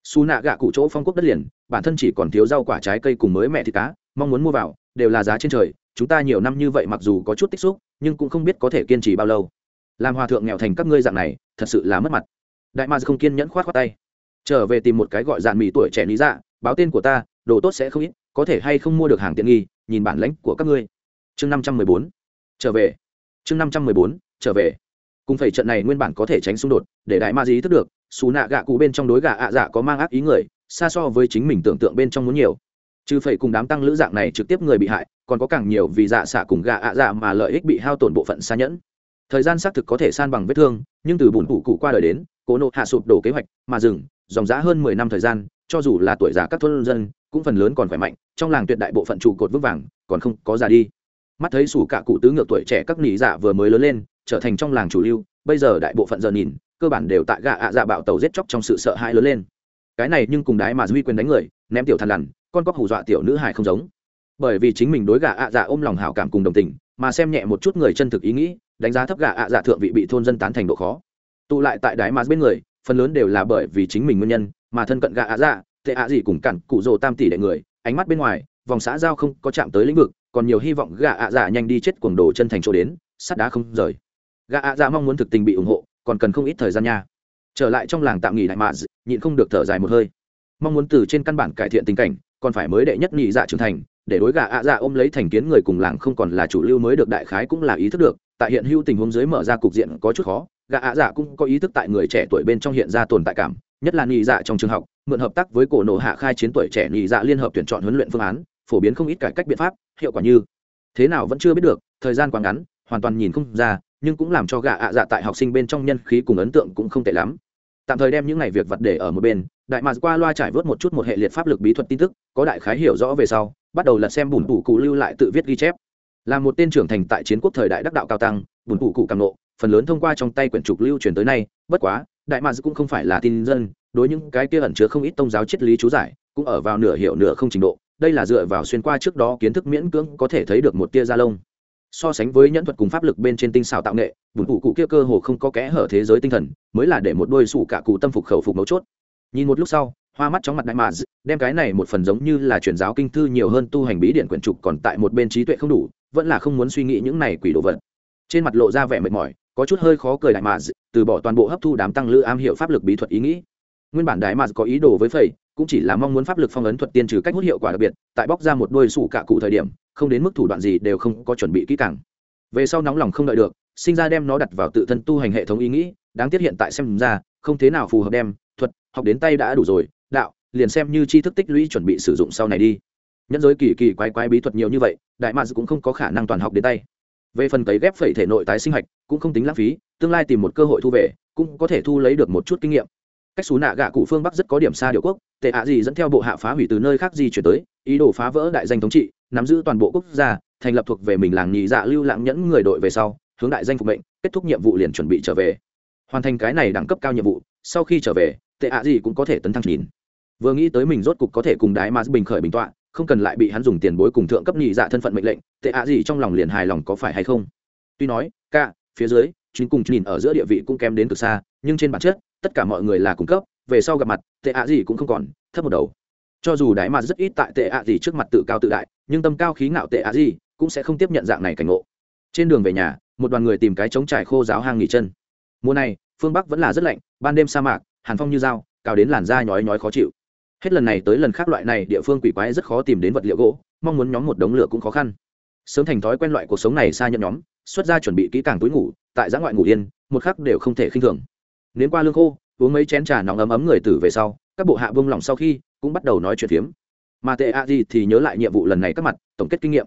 Su nạ gạ cụ chỗ phong quốc đất liền, bản thân chỉ còn thiếu rau quả trái cây cùng mới mẹ thịt cá, mong muốn mua vào, đều là giá trên trời chúng ta nhiều năm như vậy mặc dù có chút tích xúc, nhưng cũng không biết có thể kiên trì bao lâu. Làm hòa thượng nghèo thành các ngươi dạng này, thật sự là mất mặt. Đại ma không kiên nhẫn khoát khoát tay. Trở về tìm một cái gọi dạn mì tuổi trẻ lý dạ báo tên của ta, đồ tốt sẽ không ít, có thể hay không mua được hàng tiện nghi, nhìn bản lãnh của các ngươi. Chương năm trăm mười bốn, trở về. Chương năm trăm mười bốn, trở về. Cùng phải trận này nguyên bản có thể tránh xung đột, để đại ma dí thức được, xù nạ gạ cụ bên trong đối gạ ạ dạ có mang ác ý người, xa so với chính mình tưởng tượng bên trong muốn nhiều trừ phẩy cùng đám tăng lữ dạng này trực tiếp người bị hại, còn có càng nhiều vì dạ xạ cùng gạ ạ dạ mà lợi ích bị hao tổn bộ phận xa nhẫn. Thời gian xác thực có thể san bằng vết thương, nhưng từ bùn cụ cụ qua đời đến, cố nộ hạ sụp đổ kế hoạch mà dừng, dòng giá hơn mười năm thời gian, cho dù là tuổi già các thôn dân, cũng phần lớn còn khỏe mạnh, trong làng tuyệt đại bộ phận trụ cột vững vàng, còn không có già đi. Mắt thấy sủ cả cụ tứ ngược tuổi trẻ các nỉ dạ vừa mới lớn lên, trở thành trong làng chủ lưu, bây giờ đại bộ phận giờ nhìn, cơ bản đều tại gạ ạ dạ bạo tàu giết chóc trong sự sợ hãi lớn lên cái này nhưng cùng đái mà duy quyền đánh người, ném tiểu thằn lằn, con cóc hù dọa tiểu nữ hài không giống. Bởi vì chính mình đối gà ạ dạ ôm lòng hảo cảm cùng đồng tình, mà xem nhẹ một chút người chân thực ý nghĩ, đánh giá thấp gà ạ dạ thượng vị bị thôn dân tán thành độ khó. Tụ lại tại đái mà bên người, phần lớn đều là bởi vì chính mình nguyên nhân, mà thân cận gà ạ dạ tệ ạ gì cùng cặn cụ rồ tam tỷ đệ người, ánh mắt bên ngoài, vòng xã giao không có chạm tới lĩnh vực, còn nhiều hy vọng gà ạ dạ nhanh đi chết cuồng đồ chân thành chỗ đến, sắt đá không rời. Gà ạ dạ mong muốn thực tình bị ủng hộ, còn cần không ít thời gian nha trở lại trong làng tạm nghỉ đại mạ nhịn không được thở dài một hơi. Mong muốn từ trên căn bản cải thiện tình cảnh, còn phải mới đệ nhất nhị dạ trưởng thành, để đối gà ạ dạ ôm lấy thành kiến người cùng làng không còn là chủ lưu mới được đại khái cũng là ý thức được, tại hiện hữu tình huống dưới mở ra cục diện có chút khó, gà ạ dạ cũng có ý thức tại người trẻ tuổi bên trong hiện ra tồn tại cảm, nhất là nhị dạ trong trường học, mượn hợp tác với cổ nổ hạ khai chiến tuổi trẻ nhị dạ liên hợp tuyển chọn huấn luyện phương án, phổ biến không ít cải cách biện pháp, hiệu quả như thế nào vẫn chưa biết được, thời gian quá ngắn, hoàn toàn nhìn không ra nhưng cũng làm cho gạ ạ dạ tại học sinh bên trong nhân khí cùng ấn tượng cũng không tệ lắm. Tạm thời đem những ngày việc vật để ở một bên, đại mạc qua loa trải vớt một chút một hệ liệt pháp lực bí thuật tin tức, có đại khái hiểu rõ về sau, bắt đầu lật xem bùn bù cụ lưu lại tự viết ghi chép. Là một tên trưởng thành tại chiến quốc thời đại đắc đạo cao tăng, bùn bù cụ càng nộ phần lớn thông qua trong tay quyển trục lưu truyền tới nay, bất quá, đại mạc cũng không phải là tin dân, đối những cái kia ẩn chứa không ít tôn giáo triết lý chú giải, cũng ở vào nửa hiểu nửa không trình độ, đây là dựa vào xuyên qua trước đó kiến thức miễn cưỡng có thể thấy được một tia da lông so sánh với nhẫn thuật cùng pháp lực bên trên tinh xảo tạo nghệ, bùn cụ cụ kia cơ hồ không có kẽ hở thế giới tinh thần, mới là để một đôi sủ cả cụ tâm phục khẩu phục mấu chốt. Nhìn một lúc sau, hoa mắt chóng mặt đại mà đem cái này một phần giống như là truyền giáo kinh thư nhiều hơn tu hành bí điện quyển trục còn tại một bên trí tuệ không đủ, vẫn là không muốn suy nghĩ những này quỷ đồ vật. Trên mặt lộ ra vẻ mệt mỏi, có chút hơi khó cười đại mà từ bỏ toàn bộ hấp thu đám tăng lữ am hiệu pháp lực bí thuật ý nghĩ. Nguyên bản đại mà có ý đồ với phẩy cũng chỉ là mong muốn pháp lực phong ấn thuật tiên trừ cách hút hiệu quả đặc biệt, tại bóc ra một đôi sủ cả cụ thời điểm không đến mức thủ đoạn gì đều không có chuẩn bị kỹ càng. Về sau nóng lòng không đợi được, sinh ra đem nó đặt vào tự thân tu hành hệ thống ý nghĩ, đáng tiếc hiện tại xem ra, không thế nào phù hợp đem, thuật, học đến tay đã đủ rồi, đạo, liền xem như tri thức tích lũy chuẩn bị sử dụng sau này đi. Nhẫn giới kỳ kỳ quái quái bí thuật nhiều như vậy, đại mads cũng không có khả năng toàn học đến tay. Về phần cấy ghép phẩy thể nội tái sinh hạch, cũng không tính lãng phí, tương lai tìm một cơ hội thu về, cũng có thể thu lấy được một chút kinh nghiệm. Cách xú nạ gạ cụ phương bắc rất có điểm xa điệu quốc, tệ ạ gì dẫn theo bộ hạ phá hủy từ nơi khác di chuyển tới, ý đồ phá vỡ đại danh thống trị nắm giữ toàn bộ quốc gia, thành lập thuộc về mình làng nhị dạ lưu lãng nhẫn người đội về sau, hướng đại danh phục mệnh, kết thúc nhiệm vụ liền chuẩn bị trở về. Hoàn thành cái này đẳng cấp cao nhiệm vụ, sau khi trở về, tệ ạ gì cũng có thể tấn thăng nhìn vừa nghĩ tới mình rốt cục có thể cùng đái mà bình khởi bình tọa, không cần lại bị hắn dùng tiền bối cùng thượng cấp nhị dạ thân phận mệnh lệnh, tệ ạ gì trong lòng liền hài lòng có phải hay không? Tuy nói, ca, phía dưới chính cùng nhìn ở giữa địa vị cũng kém đến từ xa, nhưng trên bản chất, tất cả mọi người là cung cấp, về sau gặp mặt, tệ ạ gì cũng không còn, thấp một đầu cho dù đái mà rất ít tại tệ ạ gì trước mặt tự cao tự đại, nhưng tâm cao khí ngạo tệ ạ gì cũng sẽ không tiếp nhận dạng này cảnh ngộ. Trên đường về nhà, một đoàn người tìm cái trống trải khô giáo hang nghỉ chân. Mùa này, phương bắc vẫn là rất lạnh, ban đêm sa mạc, hàn phong như dao, cào đến làn da nhói nhói khó chịu. Hết lần này tới lần khác loại này, địa phương quỷ quái rất khó tìm đến vật liệu gỗ, mong muốn nhóm một đống lửa cũng khó khăn. Sớm thành thói quen loại cuộc sống này xa nhận nhóm, xuất ra chuẩn bị kỹ càng túi ngủ, tại giã ngoại ngủ yên, một khắc đều không thể khinh thường. Nến qua lương khô, uống mấy chén trà nóng ấm ấm người tử về sau, các bộ hạ vương lòng sau khi cũng bắt đầu nói chuyện phiếm. Mà tệ a di thì nhớ lại nhiệm vụ lần này các mặt, tổng kết kinh nghiệm.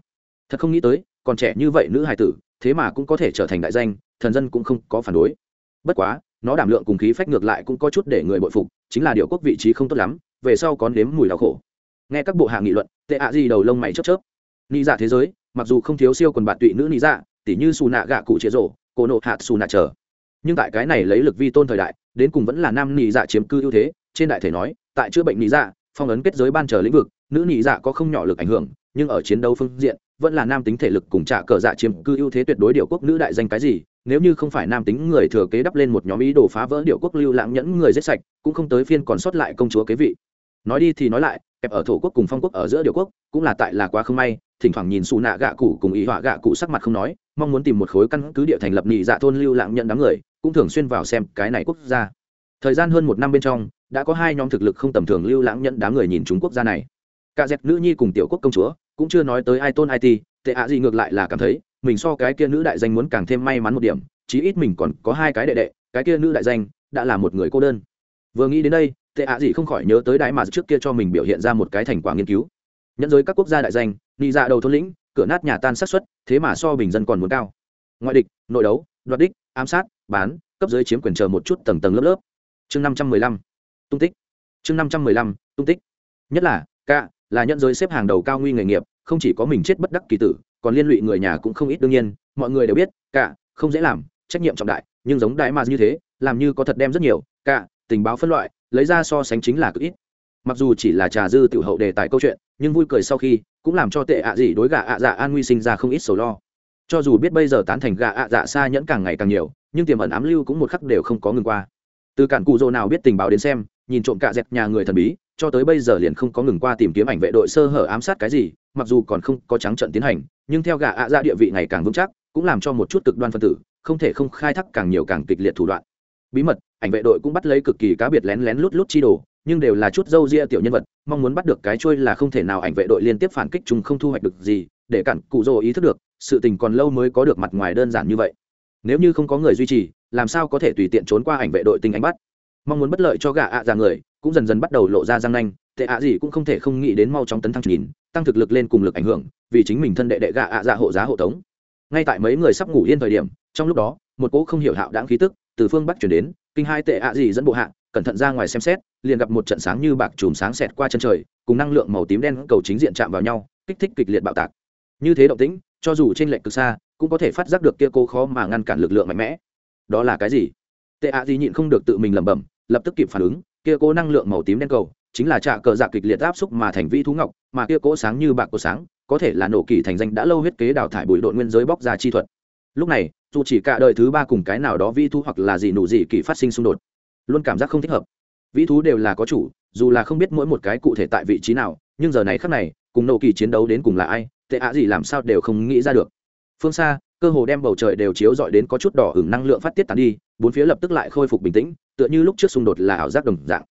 Thật không nghĩ tới, còn trẻ như vậy nữ hài tử, thế mà cũng có thể trở thành đại danh, thần dân cũng không có phản đối. Bất quá, nó đảm lượng cùng khí phách ngược lại cũng có chút để người bội phục, chính là điều quốc vị trí không tốt lắm, về sau có nếm mùi đau khổ. Nghe các bộ hạ nghị luận, tệ ạ gì đầu lông mày chớp chớp. Ni dạ thế giới, mặc dù không thiếu siêu quần bạn tụy nữ ni dạ tỉ như xù nạ gạ cụ chế rổ, cổ nộ hạt xù nạ trở. Nhưng tại cái này lấy lực vi tôn thời đại, đến cùng vẫn là nam ni dạ chiếm cư ưu thế, trên đại thể nói, tại chữa bệnh ni dạ phong ấn kết giới ban trở lĩnh vực, nữ nhị dạ có không nhỏ lực ảnh hưởng, nhưng ở chiến đấu phương diện, vẫn là nam tính thể lực cùng trả cờ dạ chiếm cư ưu thế tuyệt đối điều quốc nữ đại danh cái gì, nếu như không phải nam tính người thừa kế đắp lên một nhóm ý đồ phá vỡ điệu quốc lưu lãng nhẫn người giết sạch, cũng không tới phiên còn sót lại công chúa kế vị. Nói đi thì nói lại, kẹp ở thổ quốc cùng phong quốc ở giữa điệu quốc, cũng là tại là quá không may, thỉnh thoảng nhìn xù nạ gạ cụ cùng ý họa gạ cụ sắc mặt không nói, mong muốn tìm một khối căn cứ địa thành lập nhị dạ thôn lưu lãng nhận đám người, cũng thường xuyên vào xem cái này quốc gia. Thời gian hơn một năm bên trong đã có hai nhóm thực lực không tầm thường lưu lãng nhận đám người nhìn chúng quốc gia này. Cả dẹp nữ nhi cùng tiểu quốc công chúa cũng chưa nói tới ai tôn ai ti, tệ ạ gì ngược lại là cảm thấy, mình so cái kia nữ đại danh muốn càng thêm may mắn một điểm, chí ít mình còn có hai cái đệ đệ, cái kia nữ đại danh đã là một người cô đơn. Vừa nghĩ đến đây, tệ ạ gì không khỏi nhớ tới đại mà trước kia cho mình biểu hiện ra một cái thành quả nghiên cứu. Nhẫn giới các quốc gia đại danh đi ra dạ đầu thôn lĩnh, cửa nát nhà tan sát xuất thế mà so bình dân còn muốn cao. Ngoại địch, nội đấu, đoạt đích, ám sát, bán, cấp dưới chiếm quyền chờ một chút tầng tầng lớp lớp. Chương năm trăm mười lăm tung tích. Chương năm trăm mười lăm, tung tích. Nhất là ca là nhận giới xếp hàng đầu cao nguy nghề nghiệp, không chỉ có mình chết bất đắc kỳ tử, còn liên lụy người nhà cũng không ít đương nhiên, mọi người đều biết cả không dễ làm, trách nhiệm trọng đại, nhưng giống đại mà như thế, làm như có thật đem rất nhiều cả tình báo phân loại, lấy ra so sánh chính là cực ít. Mặc dù chỉ là trà dư tiểu hậu đề tài câu chuyện, nhưng vui cười sau khi, cũng làm cho tệ ạ gì đối gà ạ dạ an nguy sinh ra không ít sầu lo. Cho dù biết bây giờ tán thành gà ạ dạ xa nhẫn càng ngày càng nhiều, nhưng tiềm ẩn ám lưu cũng một khắc đều không có ngừng qua. Từ cản cụ dỗ nào biết tình báo đến xem nhìn trộm cả dẹp nhà người thần bí, cho tới bây giờ liền không có ngừng qua tìm kiếm ảnh vệ đội sơ hở ám sát cái gì, mặc dù còn không có trắng trận tiến hành, nhưng theo gà ạ ra địa vị ngày càng vững chắc, cũng làm cho một chút cực đoan phân tử, không thể không khai thác càng nhiều càng kịch liệt thủ đoạn. Bí mật, ảnh vệ đội cũng bắt lấy cực kỳ cá biệt lén lén lút lút chi đồ, nhưng đều là chút dâu ria tiểu nhân vật, mong muốn bắt được cái trôi là không thể nào ảnh vệ đội liên tiếp phản kích chúng không thu hoạch được gì, để cản cụ rồ ý thức được, sự tình còn lâu mới có được mặt ngoài đơn giản như vậy. Nếu như không có người duy trì, làm sao có thể tùy tiện trốn qua ảnh vệ đội tinh anh bắt? Mong muốn bất lợi cho gã ạ à ra người, cũng dần dần bắt đầu lộ ra răng nanh, tệ ạ gì cũng không thể không nghĩ đến mau chóng tấn thăng nhìn tăng thực lực lên cùng lực ảnh hưởng, vì chính mình thân đệ đệ gã ạ già hộ giá hộ tống. Ngay tại mấy người sắp ngủ yên thời điểm, trong lúc đó, một cỗ không hiểu hạo đáng khí tức từ phương bắc chuyển đến, kinh hai tệ ạ gì dẫn bộ hạ, cẩn thận ra ngoài xem xét, liền gặp một trận sáng như bạc chùm sáng xẹt qua chân trời, cùng năng lượng màu tím đen cầu chính diện chạm vào nhau, kích thích kịch liệt bạo tạc. Như thế động tĩnh, cho dù trên lệnh cực xa, cũng có thể phát giác được kia cô khó mà ngăn cản lực lượng mạnh mẽ. Đó là cái gì? Tệ ạ gì nhịn không được tự mình lẩm bẩm lập tức kịp phản ứng, kia cố năng lượng màu tím đen cầu, chính là trạ cờ dạ kịch liệt áp xúc mà thành vĩ thú ngọc, mà kia cố sáng như bạc cố sáng, có thể là nổ kỳ thành danh đã lâu huyết kế đào thải bụi đội nguyên giới bóc ra chi thuật. Lúc này, dù chỉ cả đời thứ ba cùng cái nào đó vĩ thú hoặc là gì nụ gì kỳ phát sinh xung đột, luôn cảm giác không thích hợp. Vĩ thú đều là có chủ, dù là không biết mỗi một cái cụ thể tại vị trí nào, nhưng giờ này khác này, cùng nổ kỳ chiến đấu đến cùng là ai, tệ ạ gì làm sao đều không nghĩ ra được. Phương xa, cơ hồ đem bầu trời đều chiếu dọi đến có chút đỏ hửng năng lượng phát tiết tán đi, bốn phía lập tức lại khôi phục bình tĩnh tựa như lúc trước xung đột là ảo giác đồng dạng.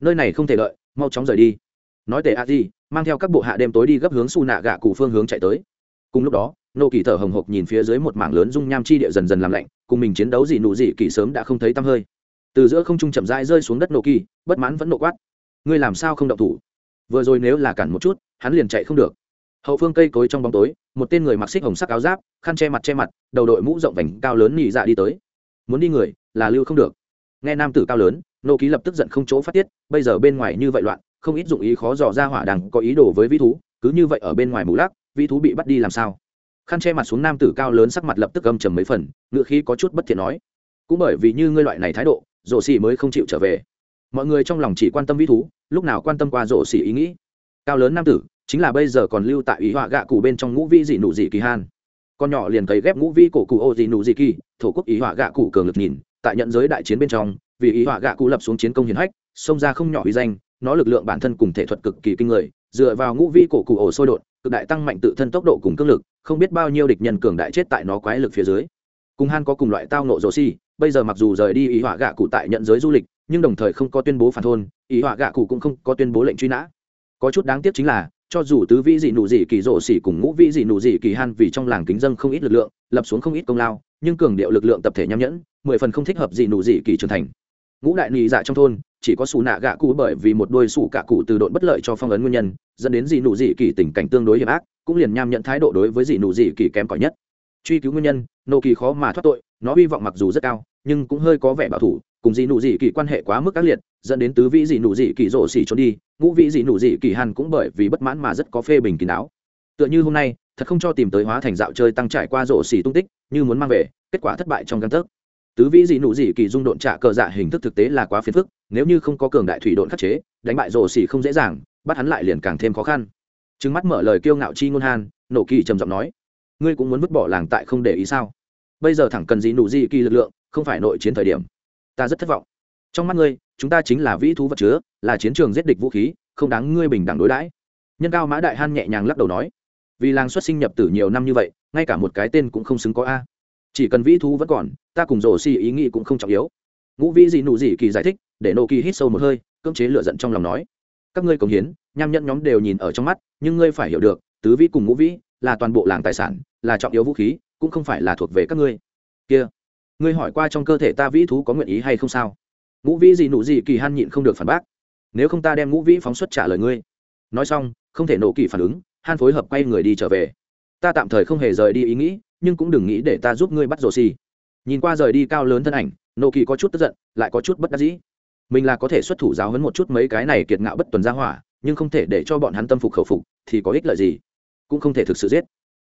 Nơi này không thể lợi mau chóng rời đi. Nói tề a di, mang theo các bộ hạ đêm tối đi gấp hướng su nạ gạ cụ phương hướng chạy tới. Cùng lúc đó, nô kỳ thở hồng hộc nhìn phía dưới một mảng lớn dung nham chi địa dần dần làm lạnh, cùng mình chiến đấu gì nụ gì kỳ sớm đã không thấy tăm hơi. Từ giữa không trung chậm rãi rơi xuống đất nô kỳ, bất mãn vẫn nộ quát. Ngươi làm sao không động thủ? Vừa rồi nếu là cản một chút, hắn liền chạy không được. Hậu phương cây cối trong bóng tối, một tên người mặc xích hồng sắc áo giáp, khăn che mặt che mặt, đầu đội mũ rộng vành cao lớn nhị dạ đi tới. Muốn đi người, là lưu không được nghe nam tử cao lớn, nô ký lập tức giận không chỗ phát tiết, bây giờ bên ngoài như vậy loạn, không ít dụng ý khó dò ra hỏa đằng có ý đồ với vĩ thú, cứ như vậy ở bên ngoài mù lắc, vĩ thú bị bắt đi làm sao? Khăn che mặt xuống nam tử cao lớn sắc mặt lập tức âm trầm mấy phần ngựa khí có chút bất thiện nói. Cũng bởi vì như ngươi loại này thái độ rổ xì mới không chịu trở về. Mọi người trong lòng chỉ quan tâm vĩ thú, lúc nào quan tâm qua rổ xỉ ý nghĩ. Cao lớn nam tử, chính là bây giờ còn lưu tại ý họa gạ cụ bên trong ngũ vi dị nụ dị kỳ han. Con nhỏ liền cấy ghép ngũ vi cổ cụ ô dị nụ dị kỳ, thổ quốc ý họa gạ cụ cường lực nhìn tại nhận giới đại chiến bên trong, vì ý họa gạ cụ lập xuống chiến công hiển hách, xông ra không nhỏ uy danh, nó lực lượng bản thân cùng thể thuật cực kỳ kinh người, dựa vào ngũ vi cổ cụ ổ sôi đột, cực đại tăng mạnh tự thân tốc độ cùng cương lực, không biết bao nhiêu địch nhân cường đại chết tại nó quái lực phía dưới. Cùng han có cùng loại tao nộ rổ xi, bây giờ mặc dù rời đi ý họa gạ cụ tại nhận giới du lịch, nhưng đồng thời không có tuyên bố phản thôn, ý họa gạ cụ cũng không có tuyên bố lệnh truy nã. Có chút đáng tiếc chính là, cho dù tứ vĩ dị nụ dị kỳ rổ xỉ cùng ngũ vĩ dị nụ dị kỳ han vì trong làng kính dân không ít lực lượng, lập xuống không ít công lao, nhưng cường điệu lực lượng tập thể nham nhẫn mười phần không thích hợp gì nụ gì kỳ trưởng thành. Ngũ đại nị dạ trong thôn, chỉ có xù nạ gạ cụ bởi vì một đôi xù cạ cụ từ độn bất lợi cho phong ấn nguyên nhân, dẫn đến dị nụ dị kỳ tình cảnh tương đối hiểm ác, cũng liền nham nhận thái độ đối với dị nụ dị kỳ kém cỏi nhất. Truy cứu nguyên nhân, nô kỳ khó mà thoát tội, nó hy vọng mặc dù rất cao, nhưng cũng hơi có vẻ bảo thủ, cùng dị nụ dị kỳ quan hệ quá mức ác liệt, dẫn đến tứ vĩ dị nụ dị kỳ rổ xỉ trốn đi, ngũ vĩ dị nụ dị kỳ hàn cũng bởi vì bất mãn mà rất có phê bình kín đáo. Tựa như hôm nay, thật không cho tìm tới hóa thành dạo chơi tăng trải qua rổ xỉ tung tích, như muốn mang về, kết quả thất bại trong căn thức tứ vĩ dị nụ dị kỳ dung độn trả cờ dạ hình thức thực tế là quá phiền phức, nếu như không có cường đại thủy độn khắc chế, đánh bại rồ xỉ không dễ dàng, bắt hắn lại liền càng thêm khó khăn. Trứng mắt mở lời kiêu ngạo chi ngôn han nổ kỳ trầm giọng nói, ngươi cũng muốn vứt bỏ làng tại không để ý sao? Bây giờ thẳng cần dị nụ dị kỳ lực lượng, không phải nội chiến thời điểm. Ta rất thất vọng. Trong mắt ngươi, chúng ta chính là vĩ thú vật chứa, là chiến trường giết địch vũ khí, không đáng ngươi bình đẳng đối đãi. Nhân cao mã đại han nhẹ nhàng lắc đầu nói, vì làng xuất sinh nhập tử nhiều năm như vậy, ngay cả một cái tên cũng không xứng có a chỉ cần vĩ thú vẫn còn, ta cùng rổ xì ý nghĩ cũng không trọng yếu. Ngũ vĩ gì nụ gì kỳ giải thích, để nô kỳ hít sâu một hơi, cưỡng chế lựa giận trong lòng nói. Các ngươi cống hiến, nham nhẫn nhóm đều nhìn ở trong mắt, nhưng ngươi phải hiểu được, tứ vĩ cùng ngũ vĩ là toàn bộ làng tài sản, là trọng yếu vũ khí, cũng không phải là thuộc về các ngươi. Kia, ngươi hỏi qua trong cơ thể ta vĩ thú có nguyện ý hay không sao? Ngũ vĩ gì nụ gì kỳ han nhịn không được phản bác. Nếu không ta đem ngũ vĩ phóng xuất trả lời ngươi. Nói xong, không thể nổ kỳ phản ứng, han phối hợp quay người đi trở về. Ta tạm thời không hề rời đi ý nghĩ nhưng cũng đừng nghĩ để ta giúp ngươi bắt rồ xì. Nhìn qua rời đi cao lớn thân ảnh, nô kỳ có chút tức giận, lại có chút bất đắc dĩ. Mình là có thể xuất thủ giáo hấn một chút mấy cái này kiệt ngạo bất tuần ra hỏa, nhưng không thể để cho bọn hắn tâm phục khẩu phục, thì có ích lợi gì? Cũng không thể thực sự giết.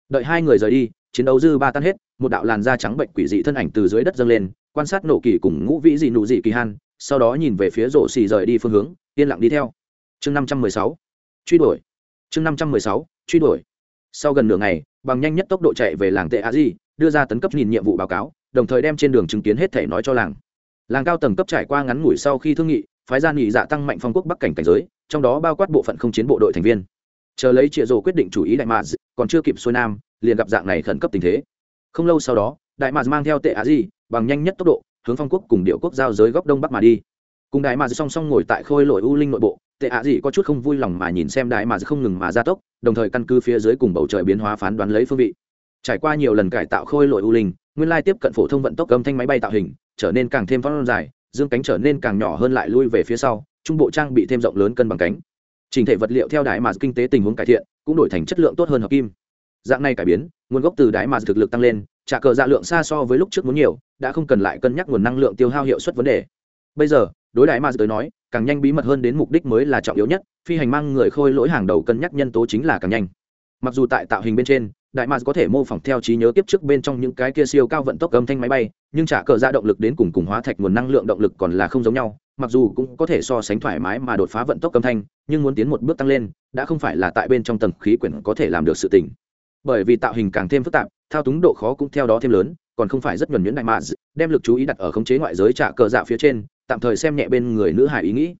Đợi hai người rời đi, chiến đấu dư ba tan hết, một đạo làn da trắng bệnh quỷ dị thân ảnh từ dưới đất dâng lên, quan sát nổ kỳ cùng ngũ vĩ dị nụ dị kỳ han, sau đó nhìn về phía rổ xì rời đi phương hướng, yên lặng đi theo. Chương năm trăm mười sáu, truy đuổi. Chương năm trăm mười sáu, truy đuổi sau gần nửa ngày, bằng nhanh nhất tốc độ chạy về làng tệ a di, đưa ra tấn cấp nhìn nhiệm vụ báo cáo, đồng thời đem trên đường chứng kiến hết thể nói cho làng. Làng cao tầng cấp trải qua ngắn ngủi sau khi thương nghị, phái ra nghị dạ tăng mạnh phong quốc bắc cảnh cảnh giới, trong đó bao quát bộ phận không chiến bộ đội thành viên. Chờ lấy chịa rồ quyết định chủ ý đại mạc còn chưa kịp xuôi nam, liền gặp dạng này khẩn cấp tình thế. Không lâu sau đó, đại mạc mang theo tệ á di, bằng nhanh nhất tốc độ, hướng phong quốc cùng điệu quốc giao giới góc đông bắc mà đi. Cùng đại mạc song song ngồi tại khôi lội u linh nội bộ tệ ạ gì có chút không vui lòng mà nhìn xem đại mà không ngừng mà gia tốc, đồng thời căn cứ phía dưới cùng bầu trời biến hóa phán đoán lấy phương vị. Trải qua nhiều lần cải tạo khôi lội u linh, nguyên lai tiếp cận phổ thông vận tốc âm thanh máy bay tạo hình, trở nên càng thêm phong dài, dương cánh trở nên càng nhỏ hơn lại lui về phía sau, trung bộ trang bị thêm rộng lớn cân bằng cánh. Trình thể vật liệu theo đại mà kinh tế tình huống cải thiện, cũng đổi thành chất lượng tốt hơn hợp kim. Dạng này cải biến, nguồn gốc từ đại mà thực lực tăng lên, trả cờ dạ lượng xa so với lúc trước muốn nhiều, đã không cần lại cân nhắc nguồn năng lượng tiêu hao hiệu suất vấn đề. Bây giờ đối đại ma tới nói, càng nhanh bí mật hơn đến mục đích mới là trọng yếu nhất, phi hành mang người khôi lỗi hàng đầu cân nhắc nhân tố chính là càng nhanh. Mặc dù tại tạo hình bên trên, đại mạc có thể mô phỏng theo trí nhớ tiếp trước bên trong những cái kia siêu cao vận tốc âm thanh máy bay, nhưng trả cờ ra động lực đến cùng cùng hóa thạch nguồn năng lượng động lực còn là không giống nhau, mặc dù cũng có thể so sánh thoải mái mà đột phá vận tốc âm thanh, nhưng muốn tiến một bước tăng lên, đã không phải là tại bên trong tầng khí quyển có thể làm được sự tình. Bởi vì tạo hình càng thêm phức tạp, thao túng độ khó cũng theo đó thêm lớn, còn không phải rất nhuẩn nhuyễn đại mạc đem lực chú ý đặt ở khống chế ngoại giới trả cờ dạ phía trên tạm thời xem nhẹ bên người nữ hải ý nghĩ.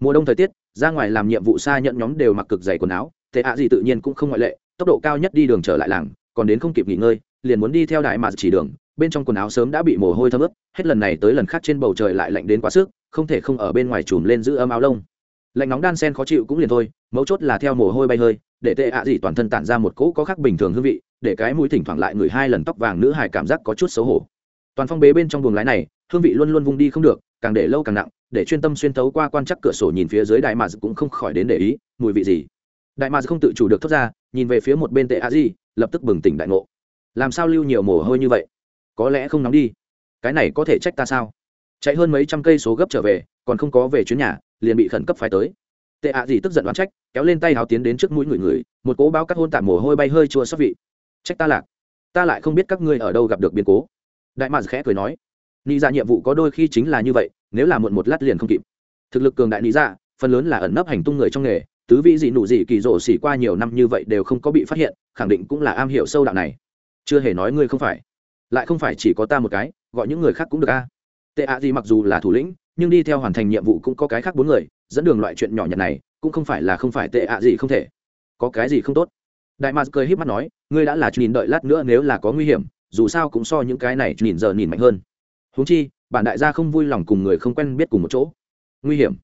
Mùa đông thời tiết, ra ngoài làm nhiệm vụ xa nhận nhóm đều mặc cực dày quần áo, thế ạ gì tự nhiên cũng không ngoại lệ, tốc độ cao nhất đi đường trở lại làng, còn đến không kịp nghỉ ngơi, liền muốn đi theo đại mà chỉ đường, bên trong quần áo sớm đã bị mồ hôi thấm ướt, hết lần này tới lần khác trên bầu trời lại lạnh đến quá sức, không thể không ở bên ngoài chùm lên giữ ấm áo lông. Lạnh nóng đan sen khó chịu cũng liền thôi, mấu chốt là theo mồ hôi bay hơi, để tệ ạ gì toàn thân tản ra một cỗ có khác bình thường hương vị, để cái mũi thỉnh thoảng lại người hai lần tóc vàng nữ hài cảm giác có chút xấu hổ. Toàn phong bế bên trong buồng lái này, hương vị luôn luôn vung đi không được càng để lâu càng nặng, để chuyên tâm xuyên tấu qua quan chắc cửa sổ nhìn phía dưới đại mà cũng không khỏi đến để ý, mùi vị gì. Đại mà không tự chủ được thoát ra, nhìn về phía một bên tệ a di, lập tức bừng tỉnh đại ngộ. Làm sao lưu nhiều mồ hôi như vậy? Có lẽ không nóng đi. Cái này có thể trách ta sao? Chạy hơn mấy trăm cây số gấp trở về, còn không có về chuyến nhà, liền bị khẩn cấp phải tới. Tệ ạ gì tức giận đoán trách, kéo lên tay hào tiến đến trước mũi người người, một cố bao cắt hôn tạm mồ hôi bay hơi chua xót vị. Trách ta lạc. Ta lại không biết các ngươi ở đâu gặp được biến cố. Đại mạc khẽ cười nói nị dạ nhiệm vụ có đôi khi chính là như vậy, nếu là muộn một lát liền không kịp. Thực lực cường đại nị dạ phần lớn là ẩn nấp hành tung người trong nghề, tứ vị dị nụ dị kỳ rộ xỉ qua nhiều năm như vậy đều không có bị phát hiện, khẳng định cũng là am hiểu sâu đạo này. Chưa hề nói ngươi không phải. Lại không phải chỉ có ta một cái, gọi những người khác cũng được a. Tệ ạ gì mặc dù là thủ lĩnh, nhưng đi theo hoàn thành nhiệm vụ cũng có cái khác bốn người, dẫn đường loại chuyện nhỏ nhặt này, cũng không phải là không phải tệ ạ gì không thể. Có cái gì không tốt? Đại mạc cười h í p mắt nói, ngươi đã là nhìn đợi lát nữa nếu là có nguy hiểm, dù sao cũng so những cái này nhìn giờ nhìn mạnh hơn huống chi, bản đại gia không vui lòng cùng người không quen biết cùng một chỗ. Nguy hiểm.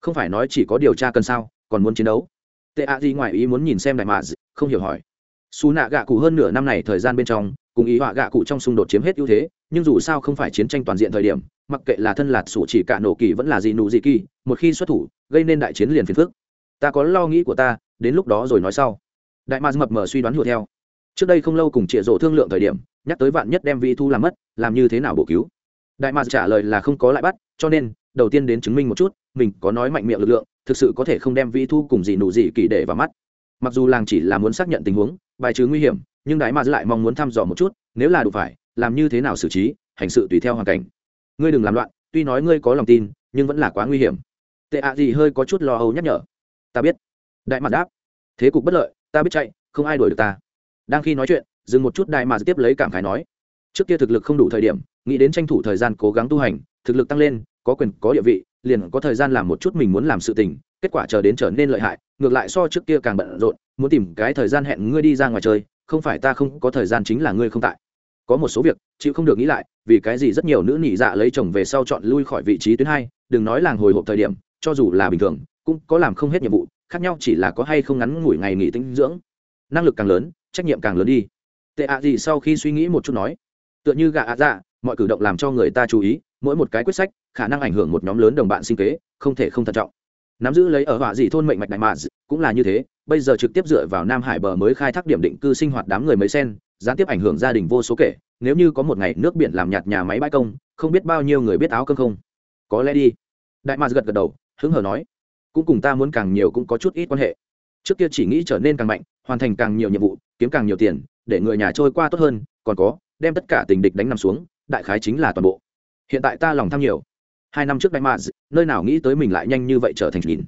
Không phải nói chỉ có điều tra cần sao, còn muốn chiến đấu. Tệ ạ gì ngoài ý muốn nhìn xem đại mạ không hiểu hỏi. Xù nạ gạ cụ hơn nửa năm này thời gian bên trong, cùng ý họa gạ cụ trong xung đột chiếm hết ưu thế, nhưng dù sao không phải chiến tranh toàn diện thời điểm, mặc kệ là thân lạt sủ chỉ cả nổ kỳ vẫn là gì nụ gì kỳ, một khi xuất thủ, gây nên đại chiến liền phiền phức. Ta có lo nghĩ của ta, đến lúc đó rồi nói sau. Đại ma mập mờ suy đoán hùa theo. Trước đây không lâu cùng trịa rổ thương lượng thời điểm, nhắc tới vạn nhất đem vi thu làm mất, làm như thế nào bổ cứu? Đại ma trả lời là không có lại bắt, cho nên, đầu tiên đến chứng minh một chút, mình có nói mạnh miệng lực lượng, thực sự có thể không đem vĩ thu cùng gì nụ gì kỳ để vào mắt. Mặc dù làng chỉ là muốn xác nhận tình huống, bài trừ nguy hiểm, nhưng đại ma lại mong muốn thăm dò một chút, nếu là đủ phải, làm như thế nào xử trí, hành sự tùy theo hoàn cảnh. Ngươi đừng làm loạn, tuy nói ngươi có lòng tin, nhưng vẫn là quá nguy hiểm. Tệ ạ gì hơi có chút lo âu nhắc nhở. Ta biết. Đại mạc đáp. Thế cục bất lợi, ta biết chạy, không ai đuổi được ta. Đang khi nói chuyện, dừng một chút đại mạc tiếp lấy cảm khái nói. Trước kia thực lực không đủ thời điểm nghĩ đến tranh thủ thời gian cố gắng tu hành, thực lực tăng lên, có quyền, có địa vị, liền có thời gian làm một chút mình muốn làm sự tình, kết quả chờ đến trở nên lợi hại, ngược lại so trước kia càng bận rộn, muốn tìm cái thời gian hẹn ngươi đi ra ngoài chơi, không phải ta không có thời gian chính là ngươi không tại. Có một số việc, chịu không được nghĩ lại, vì cái gì rất nhiều nữ nhị dạ lấy chồng về sau chọn lui khỏi vị trí tuyến hai, đừng nói làng hồi hộp thời điểm, cho dù là bình thường, cũng có làm không hết nhiệm vụ, khác nhau chỉ là có hay không ngắn ngủi ngày nghỉ tinh dưỡng. Năng lực càng lớn, trách nhiệm càng lớn đi. Tệ ạ gì sau khi suy nghĩ một chút nói, tựa như gạ ạ dạ mọi cử động làm cho người ta chú ý, mỗi một cái quyết sách khả năng ảnh hưởng một nhóm lớn đồng bạn sinh kế, không thể không thận trọng. Nắm giữ lấy ở họa dị thôn mệnh mạch đại mạ cũng là như thế, bây giờ trực tiếp dựa vào nam hải bờ mới khai thác điểm định cư sinh hoạt đám người mấy sen, gián tiếp ảnh hưởng gia đình vô số kể, nếu như có một ngày nước biển làm nhạt nhà máy bãi công, không biết bao nhiêu người biết áo cơm không? Có lẽ đi. Đại mạc gật gật đầu, hứng hờ nói, cũng cùng ta muốn càng nhiều cũng có chút ít quan hệ. Trước kia chỉ nghĩ trở nên càng mạnh, hoàn thành càng nhiều nhiệm vụ, kiếm càng nhiều tiền, để người nhà trôi qua tốt hơn, còn có, đem tất cả tình địch đánh nằm xuống đại khái chính là toàn bộ. Hiện tại ta lòng tham nhiều. Hai năm trước đại mạc nơi nào nghĩ tới mình lại nhanh như vậy trở thành nhìn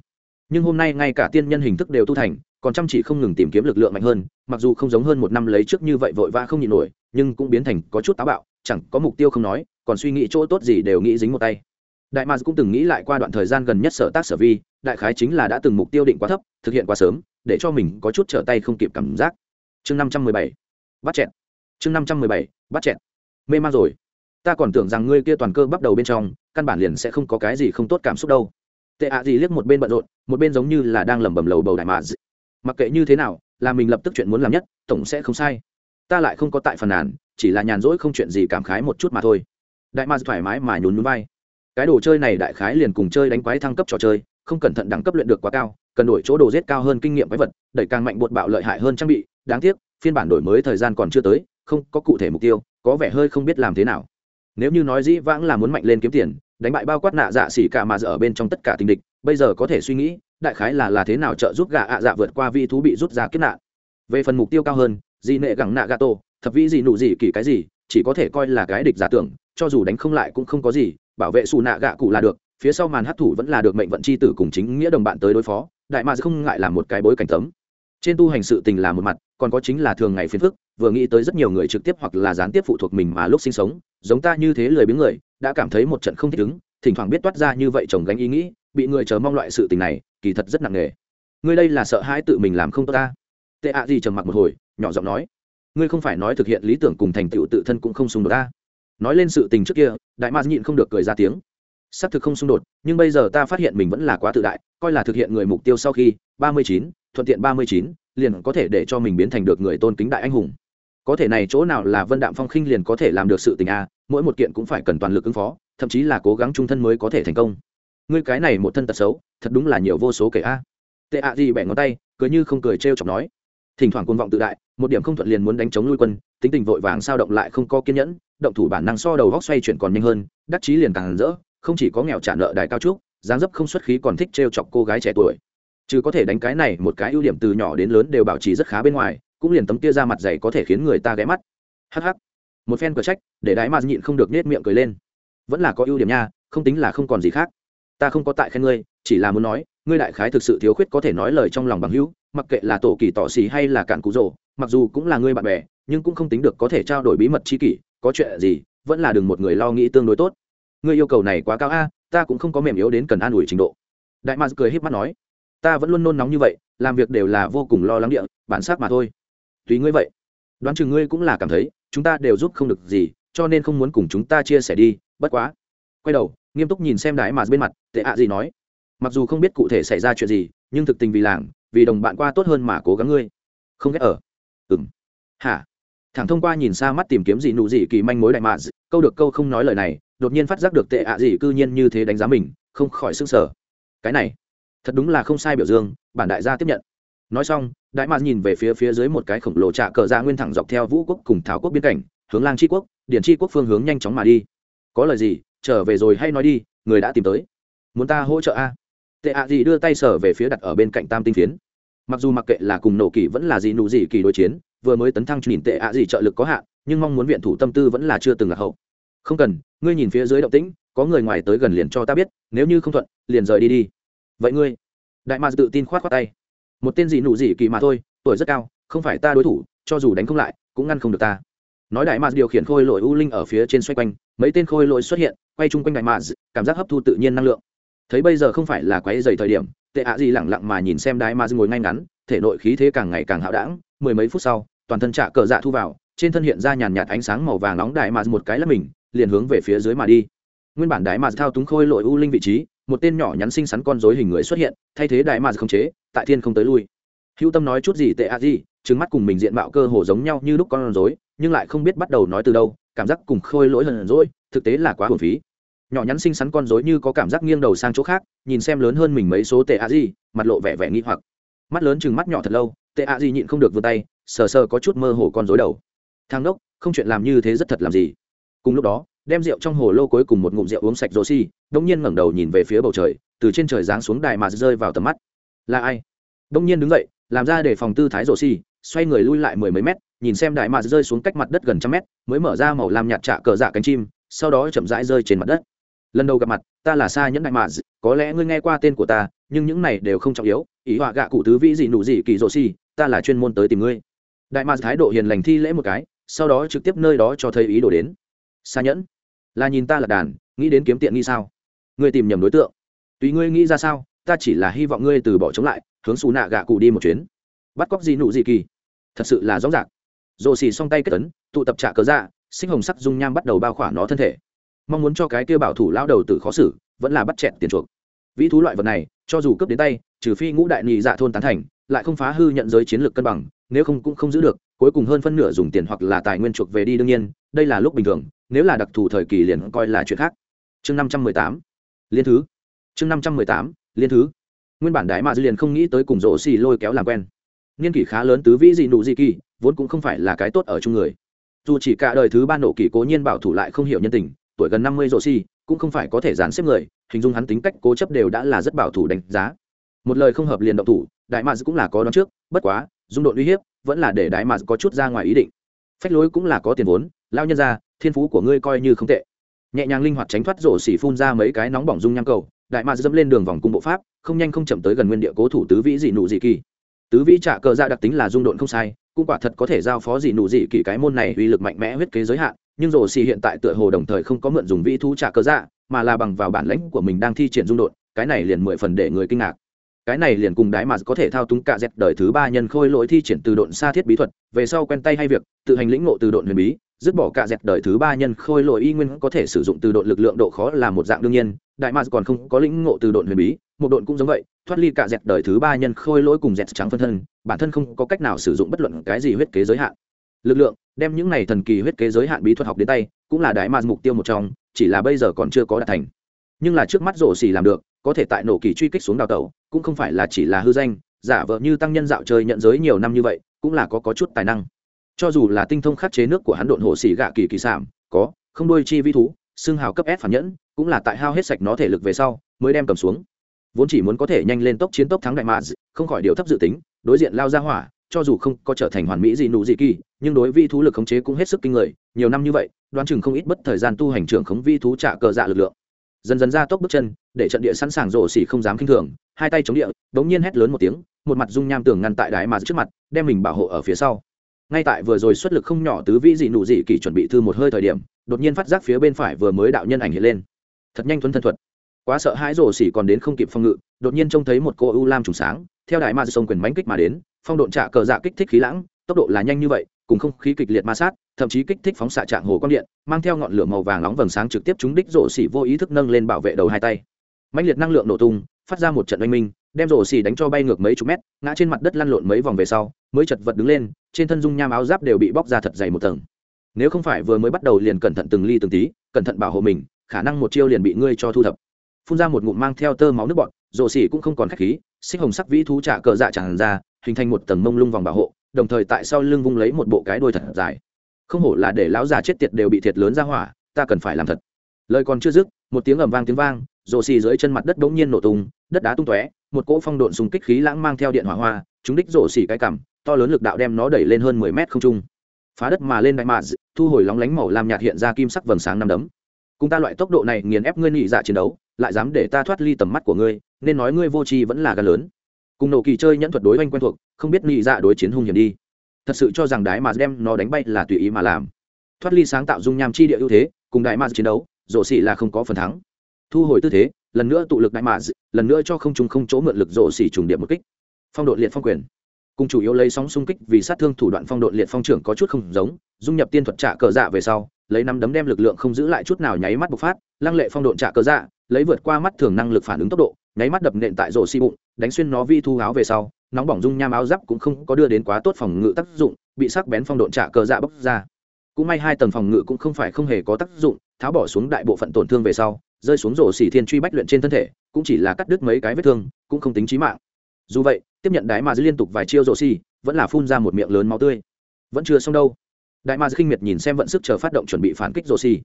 nhưng hôm nay ngay cả tiên nhân hình thức đều tu thành, còn chăm chỉ không ngừng tìm kiếm lực lượng mạnh hơn, mặc dù không giống hơn một năm lấy trước như vậy vội vã không nhịn nổi, nhưng cũng biến thành có chút táo bạo, chẳng có mục tiêu không nói, còn suy nghĩ chỗ tốt gì đều nghĩ dính một tay. Đại mars cũng từng nghĩ lại qua đoạn thời gian gần nhất sở tác sở vi, đại khái chính là đã từng mục tiêu định quá thấp, thực hiện quá sớm, để cho mình có chút trở tay không kịp cảm giác. Chương năm trăm mười bảy, bắt chẹn chương năm trăm mười bảy, bắt chẹn mê man rồi ta còn tưởng rằng ngươi kia toàn cơ bắt đầu bên trong, căn bản liền sẽ không có cái gì không tốt cảm xúc đâu. Tệ ạ gì liếc một bên bận rộn, một bên giống như là đang lẩm bẩm lầu bầu đại mà mặc kệ như thế nào, là mình lập tức chuyện muốn làm nhất, tổng sẽ không sai. Ta lại không có tại phần nàn, chỉ là nhàn rỗi không chuyện gì cảm khái một chút mà thôi. Đại ma thoải mái mà nhún núi vai. Cái đồ chơi này đại khái liền cùng chơi đánh quái thăng cấp trò chơi, không cẩn thận đẳng cấp luyện được quá cao, cần đổi chỗ đồ rết cao hơn kinh nghiệm quái vật, đẩy càng mạnh bột bạo lợi hại hơn trang bị. Đáng tiếc, phiên bản đổi mới thời gian còn chưa tới, không có cụ thể mục tiêu, có vẻ hơi không biết làm thế nào nếu như nói dĩ vãng là muốn mạnh lên kiếm tiền, đánh bại bao quát nạ dạ xỉ cả mà giờ ở bên trong tất cả tình địch, bây giờ có thể suy nghĩ, đại khái là là thế nào trợ giúp gà ạ dạ vượt qua vi thú bị rút ra kết nạn. Về phần mục tiêu cao hơn dị nệ gẳng nạ gà tô thập vĩ gì nụ gì kỳ cái gì, chỉ có thể coi là cái địch giả tưởng, cho dù đánh không lại cũng không có gì, bảo vệ xù nạ gạ cụ là được, phía sau màn hát thủ vẫn là được mệnh vận c h i tử cùng chính nghĩa đồng bạn tới đối phó, đại mà không ngại làm một cái bối cảnh tấm. Trên tu hành sự tình là một mặt, còn có chính là thường ngày phiền phức vừa nghĩ tới rất nhiều người trực tiếp hoặc là gián tiếp phụ thuộc mình mà lúc sinh sống, giống ta như thế lười biếng người, đã cảm thấy một trận không thích ứng, thỉnh thoảng biết toát ra như vậy chồng gánh ý nghĩ, bị người chờ mong loại sự tình này, kỳ thật rất nặng nề. Ngươi đây là sợ hãi tự mình làm không tốt ta. Tệ ạ gì trầm mặc một hồi, nhỏ giọng nói. Ngươi không phải nói thực hiện lý tưởng cùng thành tựu tự thân cũng không xung đột ta. Nói lên sự tình trước kia, đại ma nhịn không được cười ra tiếng. Xác thực không xung đột, nhưng bây giờ ta phát hiện mình vẫn là quá tự đại, coi là thực hiện người mục tiêu sau khi ba mươi chín, thuận tiện ba mươi chín, liền có thể để cho mình biến thành được người tôn kính đại anh hùng có thể này chỗ nào là vân đạm phong khinh liền có thể làm được sự tình a mỗi một kiện cũng phải cần toàn lực ứng phó, thậm chí là cố gắng trung thân mới có thể thành công. Ngươi cái này một thân tật xấu, thật đúng là nhiều vô số kể a. Tệ ạ gì bẻ ngón tay cứ như không cười trêu chọc nói. Thỉnh thoảng côn vọng tự đại, một điểm không thuận liền muốn đánh chống nuôi quân, tính tình vội vàng sao động lại không có kiên nhẫn, động thủ bản năng so đầu góc xoay chuyển còn nhanh hơn, đắc chí liền càng rỡ, không chỉ có nghèo trả nợ đài cao trúc, dáng dấp không xuất khí còn thích trêu chọc cô gái trẻ tuổi. Chứ có thể đánh cái này một cái ưu điểm từ nhỏ đến lớn đều bảo trì rất khá bên ngoài cũng liền tấm kia ra mặt dày có thể khiến người ta ghé mắt. Hh một phen cờ trách, để đái mà nhịn không được nết miệng cười lên. Vẫn là có ưu điểm nha, không tính là không còn gì khác. Ta không có tại khen ngươi, chỉ là muốn nói, ngươi đại khái thực sự thiếu khuyết có thể nói lời trong lòng bằng hữu, mặc kệ là tổ kỳ tỏ xì hay là cạn cụ rồ, mặc dù cũng là ngươi bạn bè, nhưng cũng không tính được có thể trao đổi bí mật chi kỷ, có chuyện gì, vẫn là đừng một người lo nghĩ tương đối tốt. Ngươi yêu cầu này quá cao a, ta cũng không có mềm yếu đến cần an ủi trình độ. Đại mạc cười h í p mắt nói, ta vẫn luôn nôn nóng như vậy, làm việc đều là vô cùng lo lắng địa, bản sắc mà thôi tùy ngươi vậy. Đoán chừng ngươi cũng là cảm thấy, chúng ta đều giúp không được gì, cho nên không muốn cùng chúng ta chia sẻ đi, bất quá. Quay đầu, nghiêm túc nhìn xem đại mà bên mặt, tệ ạ gì nói. Mặc dù không biết cụ thể xảy ra chuyện gì, nhưng thực tình vì làng, vì đồng bạn qua tốt hơn mà cố gắng ngươi. Không ghét ở. Ừ m hả? Thẳng thông qua nhìn xa mắt tìm kiếm gì nụ gì kỳ manh mối đại mạ câu được câu không nói lời này, đột nhiên phát giác được tệ ạ gì cư nhiên như thế đánh giá mình, không khỏi s ư n g sở cái này, thật đúng là không sai biểu dương, bản đại gia tiếp nhận. Nói xong đại mạc nhìn về phía phía dưới một cái khổng lồ trạ cờ ra nguyên thẳng dọc theo vũ quốc cùng tháo quốc biên cảnh, hướng lang tri quốc, điển tri quốc phương hướng nhanh chóng mà đi. Có lời gì? Trở về rồi hay nói đi, người đã tìm tới. Muốn ta hỗ trợ a? Tệ ạ gì đưa tay sở về phía đặt ở bên cạnh tam tinh phiến. Mặc dù mặc kệ là cùng nổ kỳ vẫn là gì nụ gì kỳ đối chiến, vừa mới tấn thăng nhìn tệ ạ gì trợ lực có hạn, nhưng mong muốn viện thủ tâm tư vẫn là chưa từng là hậu. Không cần, ngươi nhìn phía dưới động tĩnh, có người ngoài tới gần liền cho ta biết, nếu như không thuận, liền rời đi đi. Vậy ngươi? Đại ma tự tin khoát khoát tay một tên gì nụ gì kỳ mà thôi, tuổi rất cao, không phải ta đối thủ, cho dù đánh không lại, cũng ngăn không được ta. Nói đại ma điều khiển khôi lội u linh ở phía trên xoay quanh, mấy tên khôi lội xuất hiện, quay chung quanh đại ma cảm giác hấp thu tự nhiên năng lượng. Thấy bây giờ không phải là quái dày thời điểm, tệ ạ gì lẳng lặng mà nhìn xem đại ma ngồi ngay ngắn, thể nội khí thế càng ngày càng hạo đãng, mười mấy phút sau, toàn thân trạ cờ dạ thu vào, trên thân hiện ra nhàn nhạt ánh sáng màu vàng nóng đại mà một cái là mình, liền hướng về phía dưới mà đi. Nguyên bản đại mà thao túng khôi lội u linh vị trí, một tên nhỏ nhắn xinh xắn con rối hình người xuất hiện, thay thế đại mà không chế tại thiên không tới lui. Hữu tâm nói chút gì tệ a gì trứng mắt cùng mình diện mạo cơ hồ giống nhau như lúc con rối, nhưng lại không biết bắt đầu nói từ đâu, cảm giác cùng khôi lỗi hờn rỗi, thực tế là quá hồn phí. Nhỏ nhắn xinh xắn con rối như có cảm giác nghiêng đầu sang chỗ khác, nhìn xem lớn hơn mình mấy số tệ a di mặt lộ vẻ vẻ nghi hoặc. Mắt lớn chừng mắt nhỏ thật lâu, tệ a di nhịn không được vươn tay, sờ sờ có chút mơ hồ con rối đầu. Thang đốc không chuyện làm như thế rất thật làm gì? Cùng lúc đó, đem rượu trong hồ lô cuối cùng một ngụm rượu uống sạch rô xi đông nhiên ngẩng đầu nhìn về phía bầu trời, từ trên trời giáng xuống đài mà rơi vào tầm mắt là ai? Đông nhiên đứng dậy, làm ra để phòng tư thái rổ xì, xoay người lui lại mười mấy mét, nhìn xem đại mạc rơi xuống cách mặt đất gần trăm mét, mới mở ra màu làm nhạt trạ cờ dạ cánh chim, sau đó chậm rãi rơi trên mặt đất. Lần đầu gặp mặt, ta là xa nhẫn đại mạc có lẽ ngươi nghe qua tên của ta, nhưng những này đều không trọng yếu, ý họa gạ cụ tứ vĩ gì nụ gì kỳ rổ xì, ta là chuyên môn tới tìm ngươi. Đại mạc thái độ hiền lành thi lễ một cái, sau đó trực tiếp nơi đó cho thấy ý đồ đến. Xa nhẫn, là nhìn ta là đàn, nghĩ đến kiếm tiện nghi sao? Ngươi tìm nhầm đối tượng. Tùy ngươi nghĩ ra sao? Ta chỉ là hy vọng ngươi từ bỏ chống lại, hướng xù nạ gạ cụ đi một chuyến. Bắt cóc gì nụ gì kỳ. Thật sự là rõ ràng. Rồ xì xong tay kết tấn tụ tập trả cớ dạ sinh hồng sắc dung nham bắt đầu bao khỏa nó thân thể. Mong muốn cho cái kia bảo thủ lao đầu tử khó xử, vẫn là bắt chẹn tiền chuộc. Vĩ thú loại vật này, cho dù cướp đến tay, trừ phi ngũ đại nhị dạ thôn tán thành, lại không phá hư nhận giới chiến lược cân bằng, nếu không cũng không giữ được, cuối cùng hơn phân nửa dùng tiền hoặc là tài nguyên chuộc về đi đương nhiên, đây là lúc bình thường, nếu là đặc thù thời kỳ liền coi là chuyện khác. Chương năm trăm mười tám. Liên thứ. Chương năm trăm mười tám liên thứ. Nguyên bản đại mạ dư liền không nghĩ tới cùng rổ xì lôi kéo làm quen. Niên kỷ khá lớn tứ vĩ dị nụ dị kỳ vốn cũng không phải là cái tốt ở chung người. Dù chỉ cả đời thứ ba nổ kỷ cố nhiên bảo thủ lại không hiểu nhân tình, tuổi gần năm mươi rổ xì, cũng không phải có thể dàn xếp người, hình dung hắn tính cách, cố chấp đều đã là rất bảo thủ đánh giá. Một lời không hợp liền động thủ đại mads cũng là có đón trước, bất quá, dung độ uy hiếp vẫn là để đại mads có chút ra ngoài ý định. Phách lối cũng là có tiền vốn, lao nhân ra thiên phú của ngươi coi như không tệ. Nhẹ nhàng linh hoạt tránh thoát rổ xỉ phun ra mấy cái nóng bỏng dung nham cầu đại Ma dẫm lên đường vòng cung bộ pháp không nhanh không chậm tới gần nguyên địa cố thủ tứ vĩ dị nụ dị kỳ. Tứ vĩ trả cờ ra đặc tính là dung độn không sai cũng quả thật có thể giao phó dị nụ dị kỳ cái môn này uy lực mạnh mẽ huyết kế giới hạn nhưng rổ xì hiện tại tựa hồ đồng thời không có mượn dùng vĩ thú trả cơ dạ mà là bằng vào bản lãnh của mình đang thi triển dung độn, cái này liền mười phần để người kinh ngạc. Cái này liền cùng đái mà có thể thao túng cả dẹt đời thứ ba nhân khôi lỗi thi triển từ độn xa thiết bí thuật về sau quen tay hay việc tự hành lĩnh ngộ từ độn huyền bí dứt bỏ cả dẹt đời thứ ba nhân khôi lỗi y nguyên có thể sử dụng từ độn lực lượng độ khó là một dạng đương nhiên đại mars còn không có lĩnh ngộ từ độn huyền bí một độn cũng giống vậy thoát ly cả dẹt đời thứ ba nhân khôi lỗi cùng dẹt trắng phân thân bản thân không có cách nào sử dụng bất luận cái gì huyết kế giới hạn. Lực lượng đem những này thần kỳ huyết kế giới hạn bí thuật học đến tay cũng là đại mars mục tiêu một trong chỉ là bây giờ còn chưa có đạt thành. Nhưng là trước mắt rổ xì làm được có thể tại nổ kỳ truy kích xuống đào tẩu cũng không phải là chỉ là hư danh giả vợ như tăng nhân dạo chơi nhận giới nhiều năm như vậy cũng là có, có chút tài năng cho dù là tinh thông khắc chế nước của hắn độn hồ xì gạ kỳ kỳ sản có, không đôi chi vi thú, xương hào cấp s phản nhẫn, cũng là tại hao hết sạch nó thể lực về sau, mới đem cầm xuống. Vốn chỉ muốn có thể nhanh lên tốc chiến tốc thắng đại mạ không khỏi điều thấp dự tính, đối diện lao ra hỏa, cho dù không có trở thành hoàn mỹ gì nụ gì kỳ, nhưng đối vi thú lực khống chế cũng hết sức kinh người, nhiều năm như vậy, đoán chừng không ít bất thời gian tu hành trưởng khống vi thú trả cờ dạ lực lượng. Dần dần ra tốc bước chân, để trận địa sẵn sàng rổ xỉ không dám kinh thường, hai tay chống địa đ ố n g nhiên hét lớn một tiếng, một mặt dung nham tường ngăn tại đái mà trước mặt, đem mình bảo hộ ở phía sau ngay tại vừa rồi xuất lực không nhỏ tứ vĩ dị nụ dị kỳ chuẩn bị thư một hơi thời điểm, đột nhiên phát giác phía bên phải vừa mới đạo nhân ảnh hiện lên. Thật nhanh thuấn thân thuật. Quá sợ hãi rổ xỉ còn đến không kịp phong ngự, đột nhiên trông thấy một cô ưu lam trùng sáng, theo đại ma sông quyền mánh kích mà đến, phong độn trạ cờ dạ kích thích khí lãng, tốc độ là nhanh như vậy, cùng không khí kịch liệt ma sát, thậm chí kích thích phóng xạ trạng hồ quang điện, mang theo ngọn lửa màu vàng nóng vầng sáng trực tiếp trúng đích rổ xỉ vô ý thức nâng lên bảo vệ đầu hai tay. Mạnh liệt năng lượng nổ tung, phát ra một trận oanh minh đem rổ xì đánh cho bay ngược mấy chục mét, ngã trên mặt đất lăn lộn mấy vòng về sau, mới chật vật đứng lên, trên thân dung nham áo giáp đều bị bóc ra thật dày một tầng. Nếu không phải vừa mới bắt đầu liền cẩn thận từng ly từng tí, cẩn thận bảo hộ mình, khả năng một chiêu liền bị ngươi cho thu thập. Phun ra một ngụm mang theo tơ máu nước bọt, rổ xì cũng không còn khách khí, xích hồng sắc vĩ thú trả cờ dạ tràn ra, hình thành một tầng mông lung vòng bảo hộ, đồng thời tại sau lưng vung lấy một bộ cái đuôi thật dài. Không hổ là để lão già chết tiệt đều bị thiệt lớn ra hỏa, ta cần phải làm thật. Lời còn chưa dứt, một tiếng ầm vang tiếng vang, rổ xì dưới chân mặt đất bỗng nhiên nổ tung, đất đá tung tóe một cỗ phong độn xung kích khí lãng mang theo điện hỏa hoa, chúng đích rổ xỉ cái cằm, to lớn lực đạo đem nó đẩy lên hơn mười mét không trung. Phá đất mà lên đại mạ thu hồi lóng lánh màu làm nhạt hiện ra kim sắc vầng sáng năm đấm. Cùng ta loại tốc độ này nghiền ép ngươi nhị dạ chiến đấu, lại dám để ta thoát ly tầm mắt của ngươi, nên nói ngươi vô tri vẫn là gan lớn. Cùng nổ kỳ chơi nhẫn thuật đối oanh quen thuộc, không biết nhị dạ đối chiến hung hiểm đi. Thật sự cho rằng đái mà đem nó đánh bay là tùy ý mà làm. Thoát ly sáng tạo dung nham chi địa ưu thế, cùng đại mà chiến đấu, rổ xỉ là không có phần thắng. Thu hồi tư thế lần nữa tụ lực đại mà lần nữa cho không trùng không chỗ mượn lực rổ xỉ trùng điểm một kích. Phong độ liệt phong quyền. Cùng chủ yếu lấy sóng xung kích vì sát thương thủ đoạn phong độ liệt phong trưởng có chút không giống, dung nhập tiên thuật trả cờ dạ về sau, lấy năm đấm đem lực lượng không giữ lại chút nào nháy mắt bộc phát, lăng lệ phong độn trả cờ dạ lấy vượt qua mắt thường năng lực phản ứng tốc độ, nháy mắt đập nện tại rổ xi bụng, đánh xuyên nó vi thu áo về sau, nóng bỏng dung nham áo giáp cũng không có đưa đến quá tốt phòng ngự tác dụng, bị sắc bén phong độn trả cờ dạ bốc ra. Cũng may hai tầng phòng ngự cũng không phải không hề có tác dụng, tháo bỏ xuống đại bộ phận tổn thương về sau rơi xuống rổ xỉ thiên truy bách luyện trên thân thể, cũng chỉ là cắt đứt mấy cái vết thương, cũng không tính chí mạng. Dù vậy, tiếp nhận đái mà liên tục vài chiêu rổ xỉ, vẫn là phun ra một miệng lớn máu tươi. Vẫn chưa xong đâu. Đại ma khinh miệt nhìn xem vận sức chờ phát động chuẩn bị phản kích rổ xỉ.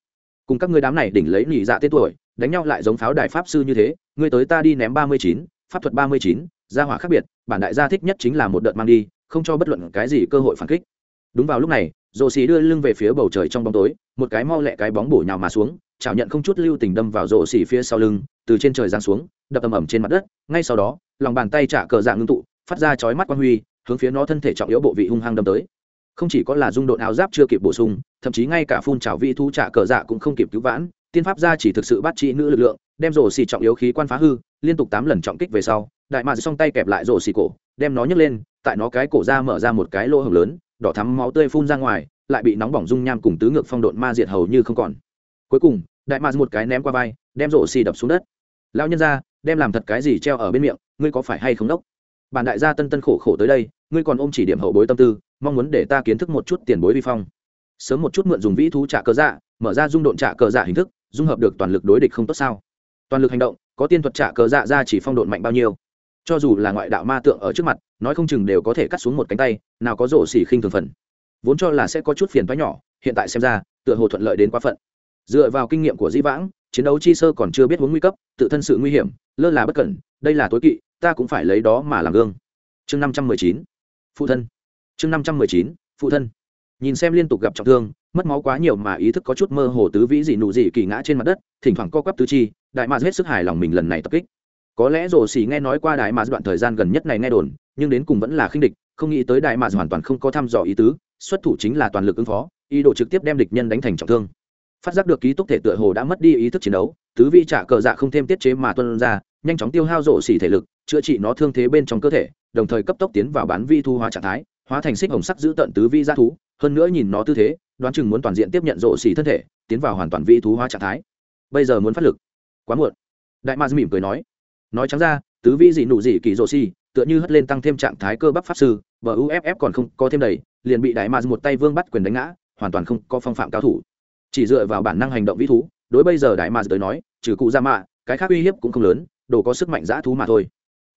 Cùng các ngươi đám này đỉnh lấy nhị dạ tên tuổi, đánh nhau lại giống pháo đài pháp sư như thế, ngươi tới ta đi ném ba mươi chín, pháp thuật ba mươi chín, gia hỏa khác biệt, bản đại gia thích nhất chính là một đợt mang đi, không cho bất luận cái gì cơ hội phản kích. Đúng vào lúc này, rổ xỉ đưa lưng về phía bầu trời trong bóng tối, một cái mau lẹ cái bóng bổ nhào mà xuống chảo nhận không chút lưu tình đâm vào rổ xì phía sau lưng, từ trên trời giáng xuống, đập ầm ầm trên mặt đất, ngay sau đó, lòng bàn tay trả cờ dạng ngưng tụ, phát ra chói mắt quan huy, hướng phía nó thân thể trọng yếu bộ vị hung hăng đâm tới. Không chỉ có là dung độn áo giáp chưa kịp bổ sung, thậm chí ngay cả phun trào vị thu trả cờ dạ cũng không kịp cứu vãn, tiên pháp gia chỉ thực sự bắt trị nữ lực lượng, đem rổ xì trọng yếu khí quan phá hư, liên tục tám lần trọng kích về sau, đại mạc song tay kẹp lại rổ xì cổ, đem nó nhấc lên, tại nó cái cổ ra mở ra một cái lỗ hồng lớn, đỏ thắm máu tươi phun ra ngoài, lại bị nóng bỏng dung nham cùng tứ ngược phong độn ma diệt hầu như không còn cuối cùng, đại mạc một cái ném qua vai, đem rổ xì đập xuống đất. Lao nhân ra, đem làm thật cái gì treo ở bên miệng, ngươi có phải hay không đốc? Bản đại gia tân tân khổ khổ tới đây, ngươi còn ôm chỉ điểm hậu bối tâm tư, mong muốn để ta kiến thức một chút tiền bối vi phong. Sớm một chút mượn dùng vĩ thú trả cờ dạ mở ra dung độn trả cờ dạ hình thức, dung hợp được toàn lực đối địch không tốt sao? Toàn lực hành động, có tiên thuật trả cờ dạ ra chỉ phong độn mạnh bao nhiêu? Cho dù là ngoại đạo ma tượng ở trước mặt, nói không chừng đều có thể cắt xuống một cánh tay, nào có rổ xỉ khinh thường phần. Vốn cho là sẽ có chút phiền thoái nhỏ, hiện tại xem ra, tựa hồ thuận lợi đến quá phận dựa vào kinh nghiệm của di vãng, chiến đấu chi sơ còn chưa biết hướng nguy cấp, tự thân sự nguy hiểm, lơ là bất cẩn, đây là tối kỵ, ta cũng phải lấy đó mà làm gương. Chương năm trăm mười chín, phụ thân. Chương năm trăm mười chín, phụ thân. Nhìn xem liên tục gặp trọng thương, mất máu quá nhiều mà ý thức có chút mơ hồ tứ vĩ dị nụ dị kỳ ngã trên mặt đất, thỉnh thoảng co quắp tứ chi, đại mạc hết sức hài lòng mình lần này tập kích. Có lẽ rồ xỉ nghe nói qua đại mạc đoạn thời gian gần nhất này nghe đồn, nhưng đến cùng vẫn là khinh địch, không nghĩ tới đại mạc hoàn toàn không có thăm dò ý tứ, xuất thủ chính là toàn lực ứng phó, ý đồ trực tiếp đem địch nhân đánh thành trọng thương phát giác được ký túc thể tựa hồ đã mất đi ý thức chiến đấu, tứ vị trả cờ dạ không thêm tiết chế mà tuân ra, nhanh chóng tiêu hao rổ xỉ thể lực, chữa trị nó thương thế bên trong cơ thể, đồng thời cấp tốc tiến vào bán vi thu hóa trạng thái, hóa thành xích hồng sắc giữ tận tứ vi ra thú, hơn nữa nhìn nó tư thế, đoán chừng muốn toàn diện tiếp nhận rổ xỉ thân thể, tiến vào hoàn toàn vi thú hóa trạng thái. Bây giờ muốn phát lực. Quá muộn. Đại ma mỉm cười nói. Nói trắng ra, tứ vi dị nụ dị kỳ rổ xỉ, tựa như hất lên tăng thêm trạng thái cơ bắp pháp sư và uff còn không có thêm đầy, liền bị đại ma một tay vương bắt quyền đánh ngã, hoàn toàn không có phong phạm cao thủ chỉ dựa vào bản năng hành động vĩ thú, đối bây giờ đại ma tới nói, trừ cụ dạ ra mạ cái khác uy hiếp cũng không lớn, đồ có sức mạnh dã thú mà thôi.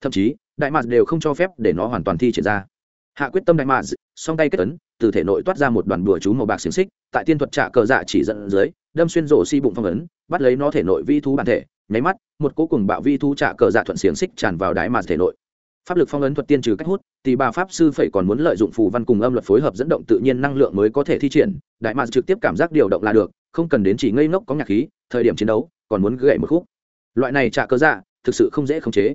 Thậm chí, đại mạc đều không cho phép để nó hoàn toàn thi triển ra. Hạ quyết tâm đại mạc song tay kết tấn từ thể nội toát ra một đoàn bùa chú màu bạc xiềng xích, tại tiên thuật trả cờ dạ chỉ dẫn dưới, đâm xuyên rổ si bụng phong ấn, bắt lấy nó thể nội vi thú bản thể, nháy mắt, một cố cùng bạo vi thú trả cờ dạ thuận xiềng xích tràn vào đại mạc thể nội. Pháp lực phong ấn thuật tiên trừ cách hút, thì bà pháp sư phải còn muốn lợi dụng phù văn cùng âm luật phối hợp dẫn động tự nhiên năng lượng mới có thể thi triển đại mạc trực tiếp cảm giác điều động là được, không cần đến chỉ ngây ngốc có nhạc khí, thời điểm chiến đấu, còn muốn gậy một khúc. Loại này trả cờ dạ thực sự không dễ khống chế.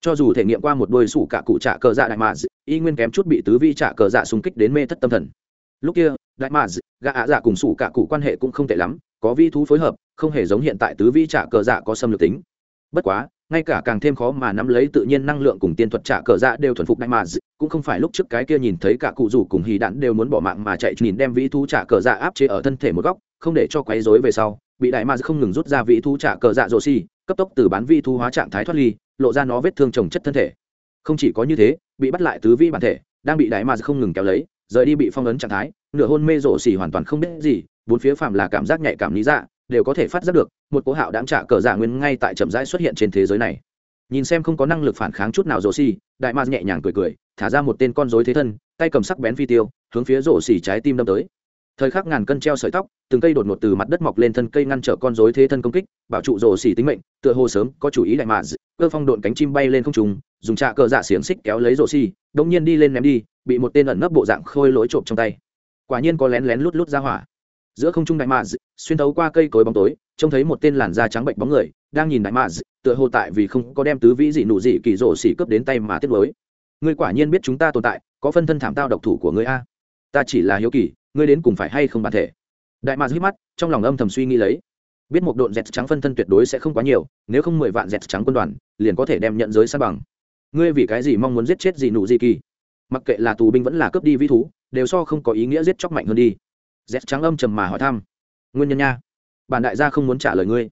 Cho dù thể nghiệm qua một đôi sủ cả cụ trả cờ dạ đại mạc y nguyên kém chút bị tứ vi trả cờ dạ xung kích đến mê thất tâm thần. Lúc kia, đại mạc gã ạ dạ cùng sủ cả cụ quan hệ cũng không tệ lắm, có vi thú phối hợp, không hề giống hiện tại tứ vi trả cờ dạ có xâm lược tính. Bất quá, ngay cả càng thêm khó mà nắm lấy tự nhiên năng lượng cùng tiên thuật trả cờ dạ đều thuần phục đại mạc cũng không phải lúc trước cái kia nhìn thấy cả cụ rủ cùng hì đạn đều muốn bỏ mạng mà chạy nhìn đem vĩ thú trả cờ dạ áp chế ở thân thể một góc, không để cho quấy rối về sau, bị đại ma không ngừng rút ra vĩ thú trả cờ dạ rồ xi, cấp tốc từ bán vi thú hóa trạng thái thoát ly, lộ ra nó vết thương trồng chất thân thể. Không chỉ có như thế, bị bắt lại tứ vi bản thể, đang bị đại ma không ngừng kéo lấy, rời đi bị phong ấn trạng thái, nửa hôn mê rổ xỉ hoàn toàn không biết gì, bốn phía phạm là cảm giác nhạy cảm lý dạ đều có thể phát giác được, một cố hạo đạm trả cờ dạ nguyên ngay tại chậm rãi xuất hiện trên thế giới này. Nhìn xem không có năng lực phản kháng chút nào rổ xỉ đại ma nhẹ nhàng cười cười thả ra một tên con rối thế thân, tay cầm sắc bén phi tiêu, hướng phía rổ xỉ trái tim đâm tới. Thời khắc ngàn cân treo sợi tóc, từng cây đột ngột từ mặt đất mọc lên thân cây ngăn trở con rối thế thân công kích, bảo trụ rổ xỉ tính mệnh, tựa hồ sớm có chủ ý đại mạ cơ phong độn cánh chim bay lên không trùng dùng trạ cờ dạ xiềng xích kéo lấy rổ xỉ, đống nhiên đi lên ném đi, bị một tên ẩn nấp bộ dạng khôi lối trộm trong tay. Quả nhiên có lén lén lút lút ra hỏa. Giữa không trung đại mạ xuyên thấu qua cây cối bóng tối, trông thấy một tên làn da trắng bệnh bóng người, đang nhìn đại mạ tựa hồ tại vì không có đem tứ vĩ dị nụ dị kỳ rổ xỉ cướp đến tay mà tiếp lối ngươi quả nhiên biết chúng ta tồn tại, có phân thân thảm tao độc thủ của ngươi a. Ta chỉ là hiếu kỳ, ngươi đến cùng phải hay không bản thể? Đại mạc hít mắt, trong lòng âm thầm suy nghĩ lấy. Biết một độn dẹt trắng phân thân tuyệt đối sẽ không quá nhiều, nếu không mười vạn dẹt trắng quân đoàn, liền có thể đem nhận giới san bằng. Ngươi vì cái gì mong muốn giết chết gì nụ gì kỳ? Mặc kệ là tù binh vẫn là cướp đi vĩ thú, đều so không có ý nghĩa giết chóc mạnh hơn đi. Dẹt trắng âm trầm mà hỏi thăm. Nguyên nhân nha. Bản đại gia không muốn trả lời ngươi.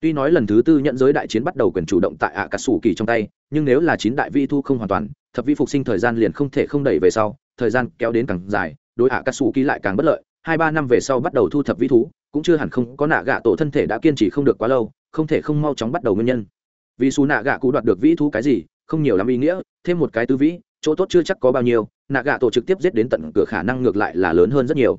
Tuy nói lần thứ tư nhận giới đại chiến bắt đầu quyền chủ động tại ạ cà sủ kỳ trong tay, nhưng nếu là chín đại vi thu không hoàn toàn thập vi phục sinh thời gian liền không thể không đẩy về sau, thời gian kéo đến càng dài, đối ạ cắt xù kỳ lại càng bất lợi. Hai ba năm về sau bắt đầu thu thập vi thú, cũng chưa hẳn không có nạ gạ tổ thân thể đã kiên trì không được quá lâu, không thể không mau chóng bắt đầu nguyên nhân. Vì xù nạ gạ cụ đoạt được vĩ thú cái gì, không nhiều lắm ý nghĩa, thêm một cái tư vĩ, chỗ tốt chưa chắc có bao nhiêu, nạ gạ tổ trực tiếp giết đến tận cửa khả năng ngược lại là lớn hơn rất nhiều.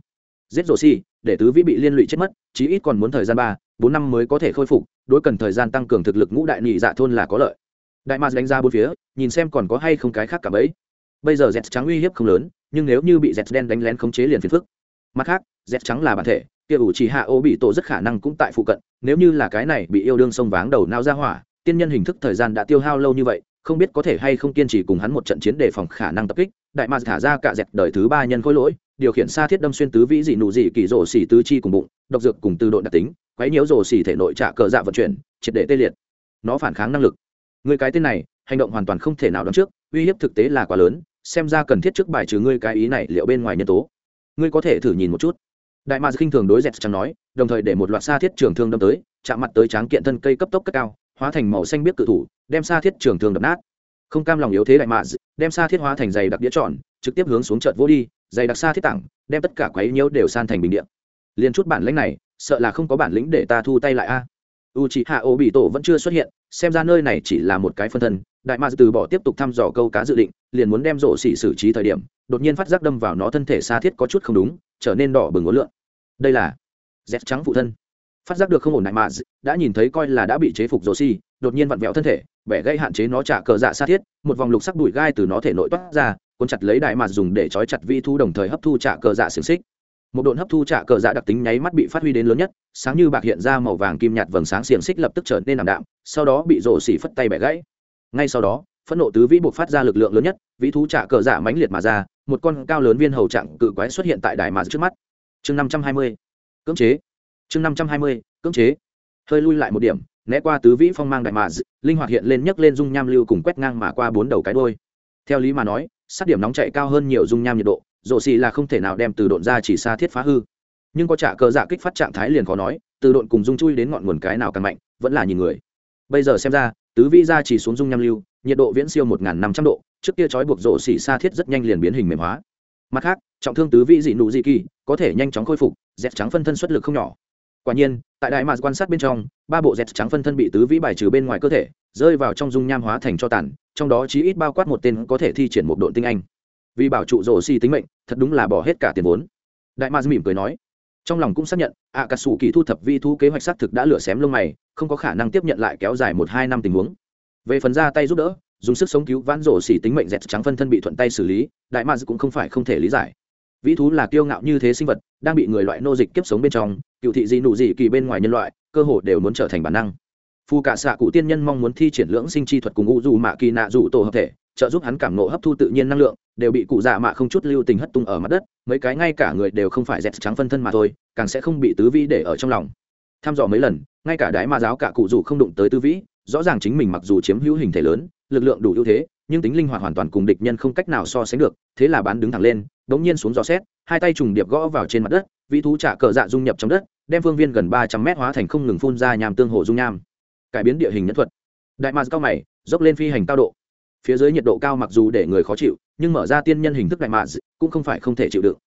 Giết rổ xi, để tứ vĩ bị liên lụy chết mất, chí ít còn muốn thời gian ba, bốn năm mới có thể khôi phục, đối cần thời gian tăng cường thực lực ngũ đại nhị dạ thôn là có lợi đại mars đánh ra bốn phía, nhìn xem còn có hay không cái khác cả bấy bây giờ z trắng uy hiếp không lớn, nhưng nếu như bị z đen đánh lén khống chế liền phiền phức. Mặt khác, z trắng là bản thể, kia ủ chỉ hạ ô bị tổ rất khả năng cũng tại phụ cận, nếu như là cái này bị yêu đương sông váng đầu nao ra hỏa, tiên nhân hình thức thời gian đã tiêu hao lâu như vậy, không biết có thể hay không kiên trì cùng hắn một trận chiến đề phòng khả năng tập kích. Đại ma thả ra cả dẹt đời thứ ba nhân khối lỗi, điều khiển xa thiết đâm xuyên tứ vĩ dị nụ dị kỳ rổ xỉ tứ chi cùng bụng, độc dược cùng từ đội đặc tính, quấy nhiễu rổ xỉ thể nội trả cờ dạ vận chuyển, triệt để tê liệt. Nó phản kháng năng lực người cái tên này, hành động hoàn toàn không thể nào đoán trước, uy hiếp thực tế là quá lớn, xem ra cần thiết trước bài trừ ngươi cái ý này liệu bên ngoài nhân tố. Ngươi có thể thử nhìn một chút. Đại mạc khinh thường đối dẹt chẳng nói, đồng thời để một loạt xa thiết trường thương đâm tới, chạm mặt tới tráng kiện thân cây cấp tốc cất cao, hóa thành màu xanh biết cự thủ, đem xa thiết trường thương đập nát. Không cam lòng yếu thế đại mạc đem xa thiết hóa thành giày đặc đĩa tròn, trực tiếp hướng xuống chợt vô đi Giày đặc xa thiết tặng đem tất cả quấy nhiễu đều san thành bình điện liền chút bản lĩnh này, sợ là không có bản lĩnh để ta thu tay lại a u c hạ ô bị tổ vẫn chưa xuất hiện, xem ra nơi này chỉ là một cái phân thân. Đại ma từ bỏ tiếp tục thăm dò câu cá dự định, liền muốn đem rổ xỉ xử trí thời điểm, đột nhiên phát giác đâm vào nó thân thể xa thiết có chút không đúng, trở nên đỏ bừng ngốn lượn. Đây là dép trắng phụ thân. Phát giác được không ổn đại ma đã nhìn thấy coi là đã bị chế phục rổ xỉ, đột nhiên vặn vẹo thân thể vẻ gây hạn chế nó trả cờ dạ xa thiết, một vòng lục sắc đùi gai từ nó thể nội toát ra, cuốn chặt lấy đại ma dùng để trói chặt vi thu đồng thời hấp thu trả cờ dạ xiềng xích một độn hấp thu trả cờ dạ đặc tính nháy mắt bị phát huy đến lớn nhất, sáng như bạc hiện ra màu vàng kim nhạt vầng sáng xiềng xích lập tức trở nên ảm đạm, sau đó bị rổ xỉ phất tay bẻ gãy. Ngay sau đó, phẫn nộ tứ vĩ buộc phát ra lực lượng lớn nhất, vĩ thú trả cờ dạ mãnh liệt mà ra, một con cao lớn viên hầu trạng cự quái xuất hiện tại đài mà trước mắt. Chương năm trăm hai mươi. Cưỡng chế. Chương năm trăm hai mươi. Cưỡng chế. Hơi lui lại một điểm, né qua tứ vĩ phong mang đại mà, linh hoạt hiện lên nhấc lên dung nham lưu cùng quét ngang mà qua bốn đầu cái đôi theo lý mà nói, sát điểm nóng chạy cao hơn nhiều dung nham nhiệt độ rổ xì là không thể nào đem từ độn ra chỉ xa thiết phá hư. Nhưng có trả cờ dạ kích phát trạng thái liền khó nói, từ độn cùng dung chui đến ngọn nguồn cái nào càng mạnh, vẫn là nhìn người. Bây giờ xem ra, tứ vi ra chỉ xuống dung nham lưu, nhiệt độ viễn siêu một năm trăm độ, trước kia trói buộc rổ xì xa thiết rất nhanh liền biến hình mềm hóa. Mặt khác, trọng thương tứ vi dị nụ dị kỳ, có thể nhanh chóng khôi phục dẹt trắng phân thân xuất lực không nhỏ. Quả nhiên, tại đại mạc quan sát bên trong, ba bộ dẹt trắng phân thân bị tứ vĩ bài trừ bên ngoài cơ thể, rơi vào trong dung nham hóa thành cho tàn, trong đó chí ít bao quát một tên có thể thi triển một độn tinh anh vì bảo trụ rổ xì tính mệnh, thật đúng là bỏ hết cả tiền vốn. Đại mạc mỉm cười nói. Trong lòng cũng xác nhận ạ cà sủ kỳ thu thập vi thu kế hoạch xác thực đã lửa xém lông mày, không có khả năng tiếp nhận lại kéo dài một hai năm tình huống. Về phần ra tay giúp đỡ, dùng sức sống cứu vãn rổ xỉ tính mệnh dẹt trắng phân thân bị thuận tay xử lý, đại mads cũng không phải không thể lý giải. Vĩ thú là kiêu ngạo như thế sinh vật, đang bị người loại nô dịch kiếp sống bên trong, cựu thị gì nụ gì kỳ bên ngoài nhân loại, cơ hồ đều muốn trở thành bản năng. Phù cả xạ cụ tiên nhân mong muốn thi triển lưỡng sinh chi thuật cùng Ngũ dù mạ kỳ nạ dù tổ hợp thể trợ giúp hắn cảm nộ hấp thu tự nhiên năng lượng, đều bị cụ dạ mạ không chút lưu tình hất tung ở mặt đất, mấy cái ngay cả người đều không phải dẹt trắng phân thân mà thôi, càng sẽ không bị tứ vĩ để ở trong lòng. Tham dò mấy lần, ngay cả đái ma giáo cả cụ dù không đụng tới tứ vĩ, rõ ràng chính mình mặc dù chiếm hữu hình thể lớn, lực lượng đủ ưu thế, nhưng tính linh hoạt hoàn toàn cùng địch nhân không cách nào so sánh được, thế là bán đứng thẳng lên đ ố n g nhiên xuống gió xét, hai tay trùng điệp gõ vào trên mặt đất, vĩ thú trả cờ dạ dung nhập trong đất, đem phương viên gần ba trăm mét hóa thành không ngừng phun ra nhàm tương hồ dung nham. Cải biến địa hình nhân thuật. Đại ma cao mày, dốc lên phi hành cao độ phía dưới nhiệt độ cao mặc dù để người khó chịu, nhưng mở ra tiên nhân hình thức đại mars cũng không phải không thể chịu đựng.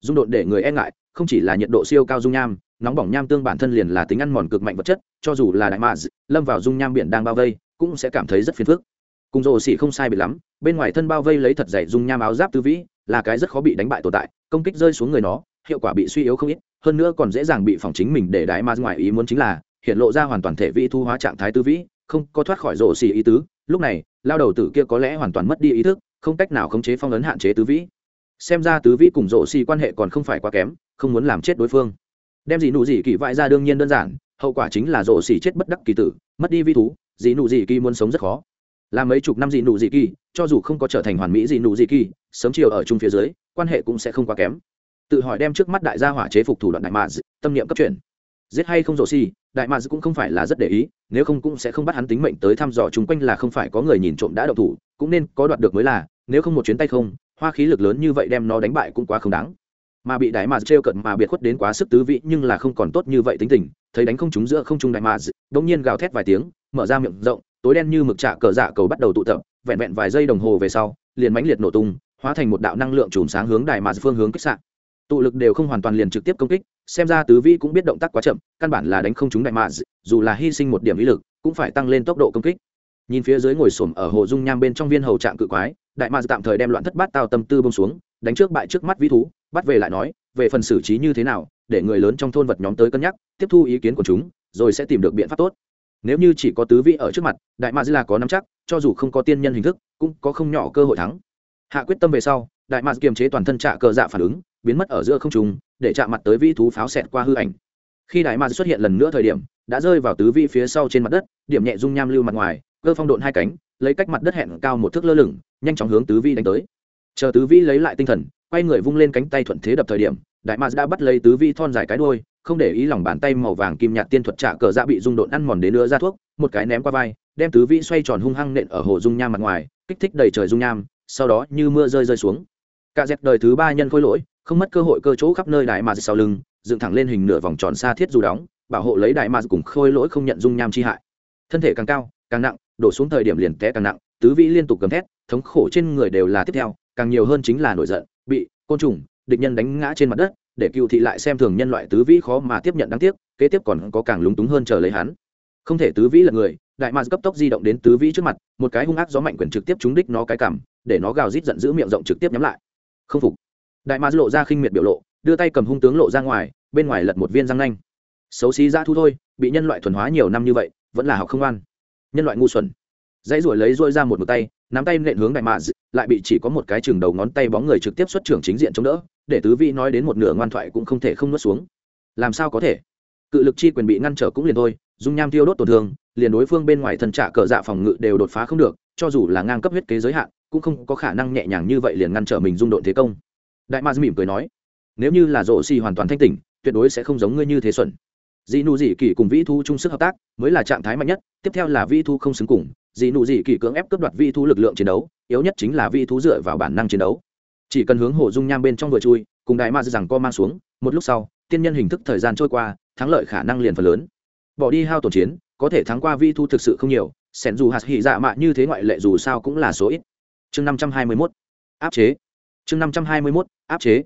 Dung độn để người e ngại, không chỉ là nhiệt độ siêu cao dung nham, nóng bỏng nham tương bản thân liền là tính ăn mòn cực mạnh vật chất, cho dù là đại mars lâm vào dung nham biển đang bao vây, cũng sẽ cảm thấy rất phiền phức. Cùng rồ xỉ không sai bị lắm, bên ngoài thân bao vây lấy thật dày dung nham áo giáp tư vĩ, là cái rất khó bị đánh bại tồn tại, công kích rơi xuống người nó, hiệu quả bị suy yếu không ít, hơn nữa còn dễ dàng bị phòng chính mình để đại ma ngoài ý muốn chính là, hiện lộ ra hoàn toàn thể vị thu hóa trạng thái tư vĩ, không có thoát khỏi rồ xỉ ý tứ lúc này, lao đầu tử kia có lẽ hoàn toàn mất đi ý thức, không cách nào khống chế phong ấn hạn chế tứ vĩ. Xem ra tứ vĩ cùng rồ xỉ quan hệ còn không phải quá kém, không muốn làm chết đối phương. Đem gì nụ gì kỳ vãi ra đương nhiên đơn giản, hậu quả chính là rồ xỉ chết bất đắc kỳ tử, mất đi vi thú, dị nụ dị kỳ muốn sống rất khó. Là mấy chục năm dị nụ dị kỳ, cho dù không có trở thành hoàn mỹ dị nụ dị kỳ, sớm chiều ở chung phía dưới, quan hệ cũng sẽ không quá kém. Tự hỏi đem trước mắt đại gia hỏa chế phục thủ đoạn đại mà tâm niệm cấp chuyển. Giết hay không rổ xì? Đại mads cũng không phải là rất để ý, nếu không cũng sẽ không bắt hắn tính mệnh tới thăm dò chung quanh là không phải có người nhìn trộm đã đậu thủ, cũng nên có đoạt được mới là, nếu không một chuyến tay không, hoa khí lực lớn như vậy đem nó đánh bại cũng quá không đáng. Mà bị đại mads trêu cận mà biệt khuất đến quá sức tứ vị nhưng là không còn tốt như vậy tính tình, thấy đánh không trúng giữa không trung đại mads bỗng nhiên gào thét vài tiếng, mở ra miệng rộng, tối đen như mực trạ cờ dạ cầu bắt đầu tụ tập, vẹn vẹn vài giây đồng hồ về sau, liền mãnh liệt nổ tung, hóa thành một đạo năng lượng chùm sáng hướng đại mads phương hướng kích sạn tụ lực đều không hoàn toàn liền trực tiếp công kích, xem ra tứ vĩ cũng biết động tác quá chậm, căn bản là đánh không chúng đại mạ dù là hy sinh một điểm ý lực, cũng phải tăng lên tốc độ công kích. Nhìn phía dưới ngồi xổm ở hồ dung nham bên trong viên hầu trạng cự quái, đại mạ tạm thời đem loạn thất bát tao tâm tư bông xuống, đánh trước bại trước mắt vĩ thú, bắt về lại nói, về phần xử trí như thế nào, để người lớn trong thôn vật nhóm tới cân nhắc, tiếp thu ý kiến của chúng, rồi sẽ tìm được biện pháp tốt. Nếu như chỉ có tứ vị ở trước mặt, đại ma là có nắm chắc, cho dù không có tiên nhân hình thức, cũng có không nhỏ cơ hội thắng. Hạ quyết tâm về sau, đại mạc kiềm chế toàn thân trạ cờ dạ phản ứng biến mất ở giữa không trung, để chạm mặt tới vi thú pháo xẹt qua hư ảnh. Khi đại ma xuất hiện lần nữa thời điểm, đã rơi vào tứ vị phía sau trên mặt đất, điểm nhẹ dung nham lưu mặt ngoài, cơ phong độn hai cánh, lấy cách mặt đất hẹn cao một thước lơ lửng, nhanh chóng hướng tứ vi đánh tới. Chờ tứ vi lấy lại tinh thần, quay người vung lên cánh tay thuận thế đập thời điểm, đại ma đã bắt lấy tứ vi thon dài cái đôi không để ý lòng bàn tay màu vàng kim nhạt tiên thuật trả cờ dạ bị dung độn ăn mòn đến nửa ra thuốc, một cái ném qua vai, đem tứ vi xoay tròn hung hăng nện ở hồ dung nham mặt ngoài, kích thích đầy trời dung nham, sau đó như mưa rơi rơi xuống. Cả dẹp đời thứ ba nhân khôi lỗi không mất cơ hội cơ chỗ khắp nơi đại mà sau lưng, dựng thẳng lên hình nửa vòng tròn xa thiết dù đóng, bảo hộ lấy đại mà cùng khôi lỗi không nhận dung nham chi hại. Thân thể càng cao, càng nặng, đổ xuống thời điểm liền té càng nặng, tứ vĩ liên tục gầm thét, thống khổ trên người đều là tiếp theo, càng nhiều hơn chính là nổi giận, bị côn trùng, địch nhân đánh ngã trên mặt đất, để cựu thị lại xem thường nhân loại tứ vĩ khó mà tiếp nhận đáng tiếc, kế tiếp còn có càng lúng túng hơn chờ lấy hắn. Không thể tứ vĩ là người, đại mạc cấp tốc di động đến tứ vĩ trước mặt, một cái hung ác gió mạnh quyền trực tiếp trúng đích nó cái cảm để nó gào rít giận giữ miệng rộng trực tiếp nhắm lại. Không phục đại ma lộ ra khinh miệt biểu lộ, đưa tay cầm hung tướng lộ ra ngoài, bên ngoài lật một viên răng nanh. Xấu xí ra thu thôi, bị nhân loại thuần hóa nhiều năm như vậy, vẫn là học không ăn nhân loại ngu xuẩn. Dãy ruổi lấy rôi ra một một tay, nắm tay nện hướng đại mạc lại bị chỉ có một cái chừng đầu ngón tay bóng người trực tiếp xuất trưởng chính diện chống đỡ, để tứ vị nói đến một nửa ngoan thoại cũng không thể không nuốt xuống. Làm sao có thể? Cự lực chi quyền bị ngăn trở cũng liền thôi, dung nham tiêu đốt tổn thương, liền đối phương bên ngoài thần trả cờ dạ phòng ngự đều đột phá không được, cho dù là ngang cấp huyết kế giới hạn, cũng không có khả năng nhẹ nhàng như vậy liền ngăn trở mình dung độn thế công đại ma mỉm cười nói, nếu như là rổ xì hoàn toàn thanh tỉnh, tuyệt đối sẽ không giống ngươi như thế xuẩn. Dị nụ dị kỳ cùng vĩ thu chung sức hợp tác, mới là trạng thái mạnh nhất, tiếp theo là vĩ thu không xứng cùng dị nụ dị kỳ cưỡng ép cướp đoạt vĩ thu lực lượng chiến đấu, yếu nhất chính là vĩ thu dựa vào bản năng chiến đấu. Chỉ cần hướng hồ dung nham bên trong vừa chui, cùng đại ma rằng co mang xuống, một lúc sau, tiên nhân hình thức thời gian trôi qua, thắng lợi khả năng liền phần lớn. Bỏ đi hao tổn chiến, có thể thắng qua vi thu thực sự không nhiều sẻn dù hạt hỉ dạ mạ như thế ngoại lệ dù sao cũng là số ít. Chương năm trăm hai mươi mốt. Áp chế chương năm trăm hai mươi mốt, áp chế.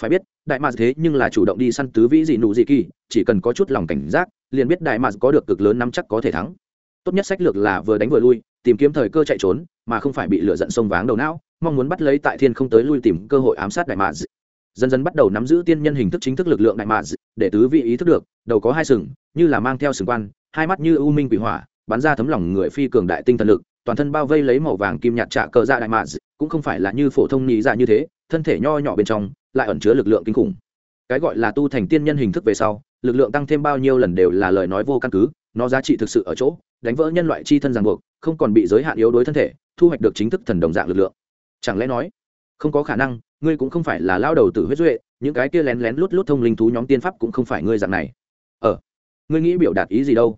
Phải biết, đại mạc thế nhưng là chủ động đi săn tứ vĩ dị nụ dị kỳ, chỉ cần có chút lòng cảnh giác, liền biết đại mạc có được cực lớn nắm chắc có thể thắng. Tốt nhất sách lược là vừa đánh vừa lui, tìm kiếm thời cơ chạy trốn, mà không phải bị lửa giận sông váng đầu não, mong muốn bắt lấy tại thiên không tới lui tìm cơ hội ám sát đại mạc dần dần bắt đầu nắm giữ tiên nhân hình thức chính thức lực lượng đại mạc để tứ vị ý thức được, đầu có hai sừng, như là mang theo sừng quan, hai mắt như u minh quỷ hỏa, bắn ra thấm lòng người phi cường đại tinh thần lực toàn thân bao vây lấy màu vàng kim nhạt trạ cờ dạ đại mạc cũng không phải là như phổ thông nhị dạ như thế, thân thể nho nhỏ bên trong lại ẩn chứa lực lượng kinh khủng. Cái gọi là tu thành tiên nhân hình thức về sau, lực lượng tăng thêm bao nhiêu lần đều là lời nói vô căn cứ, nó giá trị thực sự ở chỗ, đánh vỡ nhân loại chi thân ràng buộc, không còn bị giới hạn yếu đuối thân thể, thu hoạch được chính thức thần đồng dạng lực lượng. Chẳng lẽ nói, không có khả năng, ngươi cũng không phải là lao đầu tử huyết duệ, những cái kia lén lén lút lút thông linh thú nhóm tiên pháp cũng không phải ngươi dạng này. Ờ ngươi nghĩ biểu đạt ý gì đâu?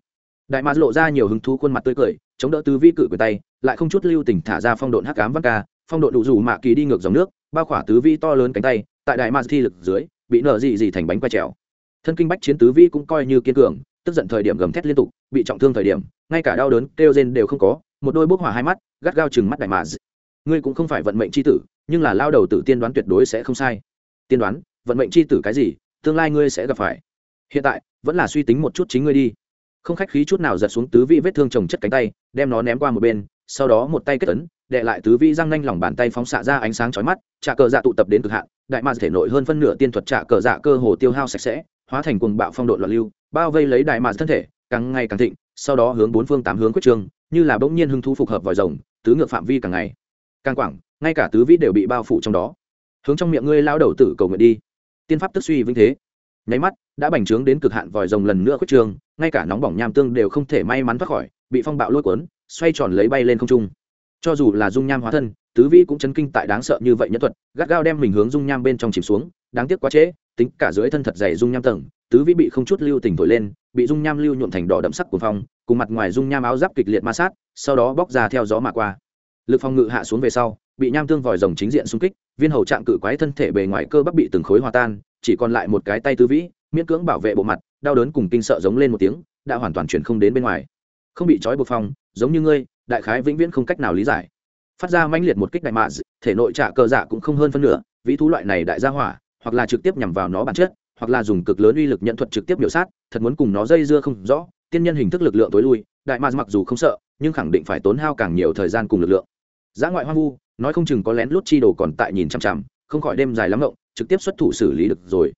Đại mạc lộ ra nhiều hứng thú khuôn mặt tươi cười chống đỡ tứ vi cử quyền tay, lại không chút lưu tình thả ra phong độn hắc ám văn ca, phong độn đủ rủ mạ kỳ đi ngược dòng nước, bao khỏa tứ vi to lớn cánh tay, tại đại ma thi lực dưới, bị nở dị dị thành bánh quay trèo. Thân kinh bách chiến tứ vi cũng coi như kiên cường, tức giận thời điểm gầm thét liên tục, bị trọng thương thời điểm, ngay cả đau đớn kêu rên đều không có, một đôi bốc hỏa hai mắt, gắt gao chừng mắt đại mạc ngươi cũng không phải vận mệnh c h i tử, nhưng là lao đầu tử tiên đoán tuyệt đối sẽ không sai. Tiên đoán, vận mệnh c h i tử cái gì, tương lai ngươi sẽ gặp phải. Hiện tại, vẫn là suy tính một chút chính ngươi đi không khách khí chút nào giật xuống tứ vị vết thương trồng chất cánh tay, đem nó ném qua một bên, sau đó một tay kết ấn đệ lại tứ vị răng nanh lòng bàn tay phóng xạ ra ánh sáng chói mắt trà cờ dạ tụ tập đến cực hạn, đại ma thể nội hơn phân nửa tiên thuật trà cờ dạ cơ hồ tiêu hao sạch sẽ, hóa thành cuồng bạo phong độ loạn lưu, bao vây lấy đại ma thân thể, càng ngày càng thịnh, sau đó hướng bốn phương tám hướng quyết trương như là bỗng nhiên hưng thu phục hợp vòi rồng, tứ ngược phạm vi càng ngày càng quảng, ngay cả tứ vĩ đều bị bao phủ trong đó. Hướng trong miệng ngươi lao đầu tử cầu nguyện đi. Tiên pháp tức suy vinh thế. Nháy mắt, đã bành trướng đến cực hạn vòi rồng lần nữa khuyết trường ngay cả nóng bỏng nham tương đều không thể may mắn thoát khỏi, bị phong bạo lôi cuốn, xoay tròn lấy bay lên không trung. Cho dù là dung nham hóa thân, tứ vĩ cũng chấn kinh tại đáng sợ như vậy nhân thuật, gắt gao đem mình hướng dung nham bên trong chìm xuống, đáng tiếc quá trễ, tính cả dưới thân thật dày dung nham tầng, tứ vĩ bị không chút lưu tình thổi lên, bị dung nham lưu nhuộm thành đỏ đậm sắc của phong, cùng mặt ngoài dung nham áo giáp kịch liệt ma sát, sau đó bóc ra theo gió mà qua. Lực phòng ngự hạ xuống về sau, bị nham tương vòi rồng chính diện xung kích, viên hầu trạng cự quái thân thể bề ngoài cơ bắp bị từng khối hòa tan, chỉ còn lại một cái tay tứ vĩ, miễn cưỡng bảo vệ bộ mặt đau đớn cùng kinh sợ giống lên một tiếng, đã hoàn toàn chuyển không đến bên ngoài. Không bị trói buộc phong giống như ngươi, đại khái vĩnh viễn không cách nào lý giải. Phát ra manh liệt một kích đại mạ thể nội trả cờ dạ cũng không hơn phân nửa, vĩ thú loại này đại gia hỏa, hoặc là trực tiếp nhằm vào nó bản chất, hoặc là dùng cực lớn uy lực nhận thuật trực tiếp biểu sát, thật muốn cùng nó dây dưa không rõ, tiên nhân hình thức lực lượng tối lui, đại mạ mặc dù không sợ, nhưng khẳng định phải tốn hao càng nhiều thời gian cùng lực lượng. Giã ngoại hoang vu, nói không chừng có lén lút chi đồ còn tại nhìn chằm chằm, không khỏi đêm dài lắm ngộng, trực tiếp xuất thủ xử lý được rồi.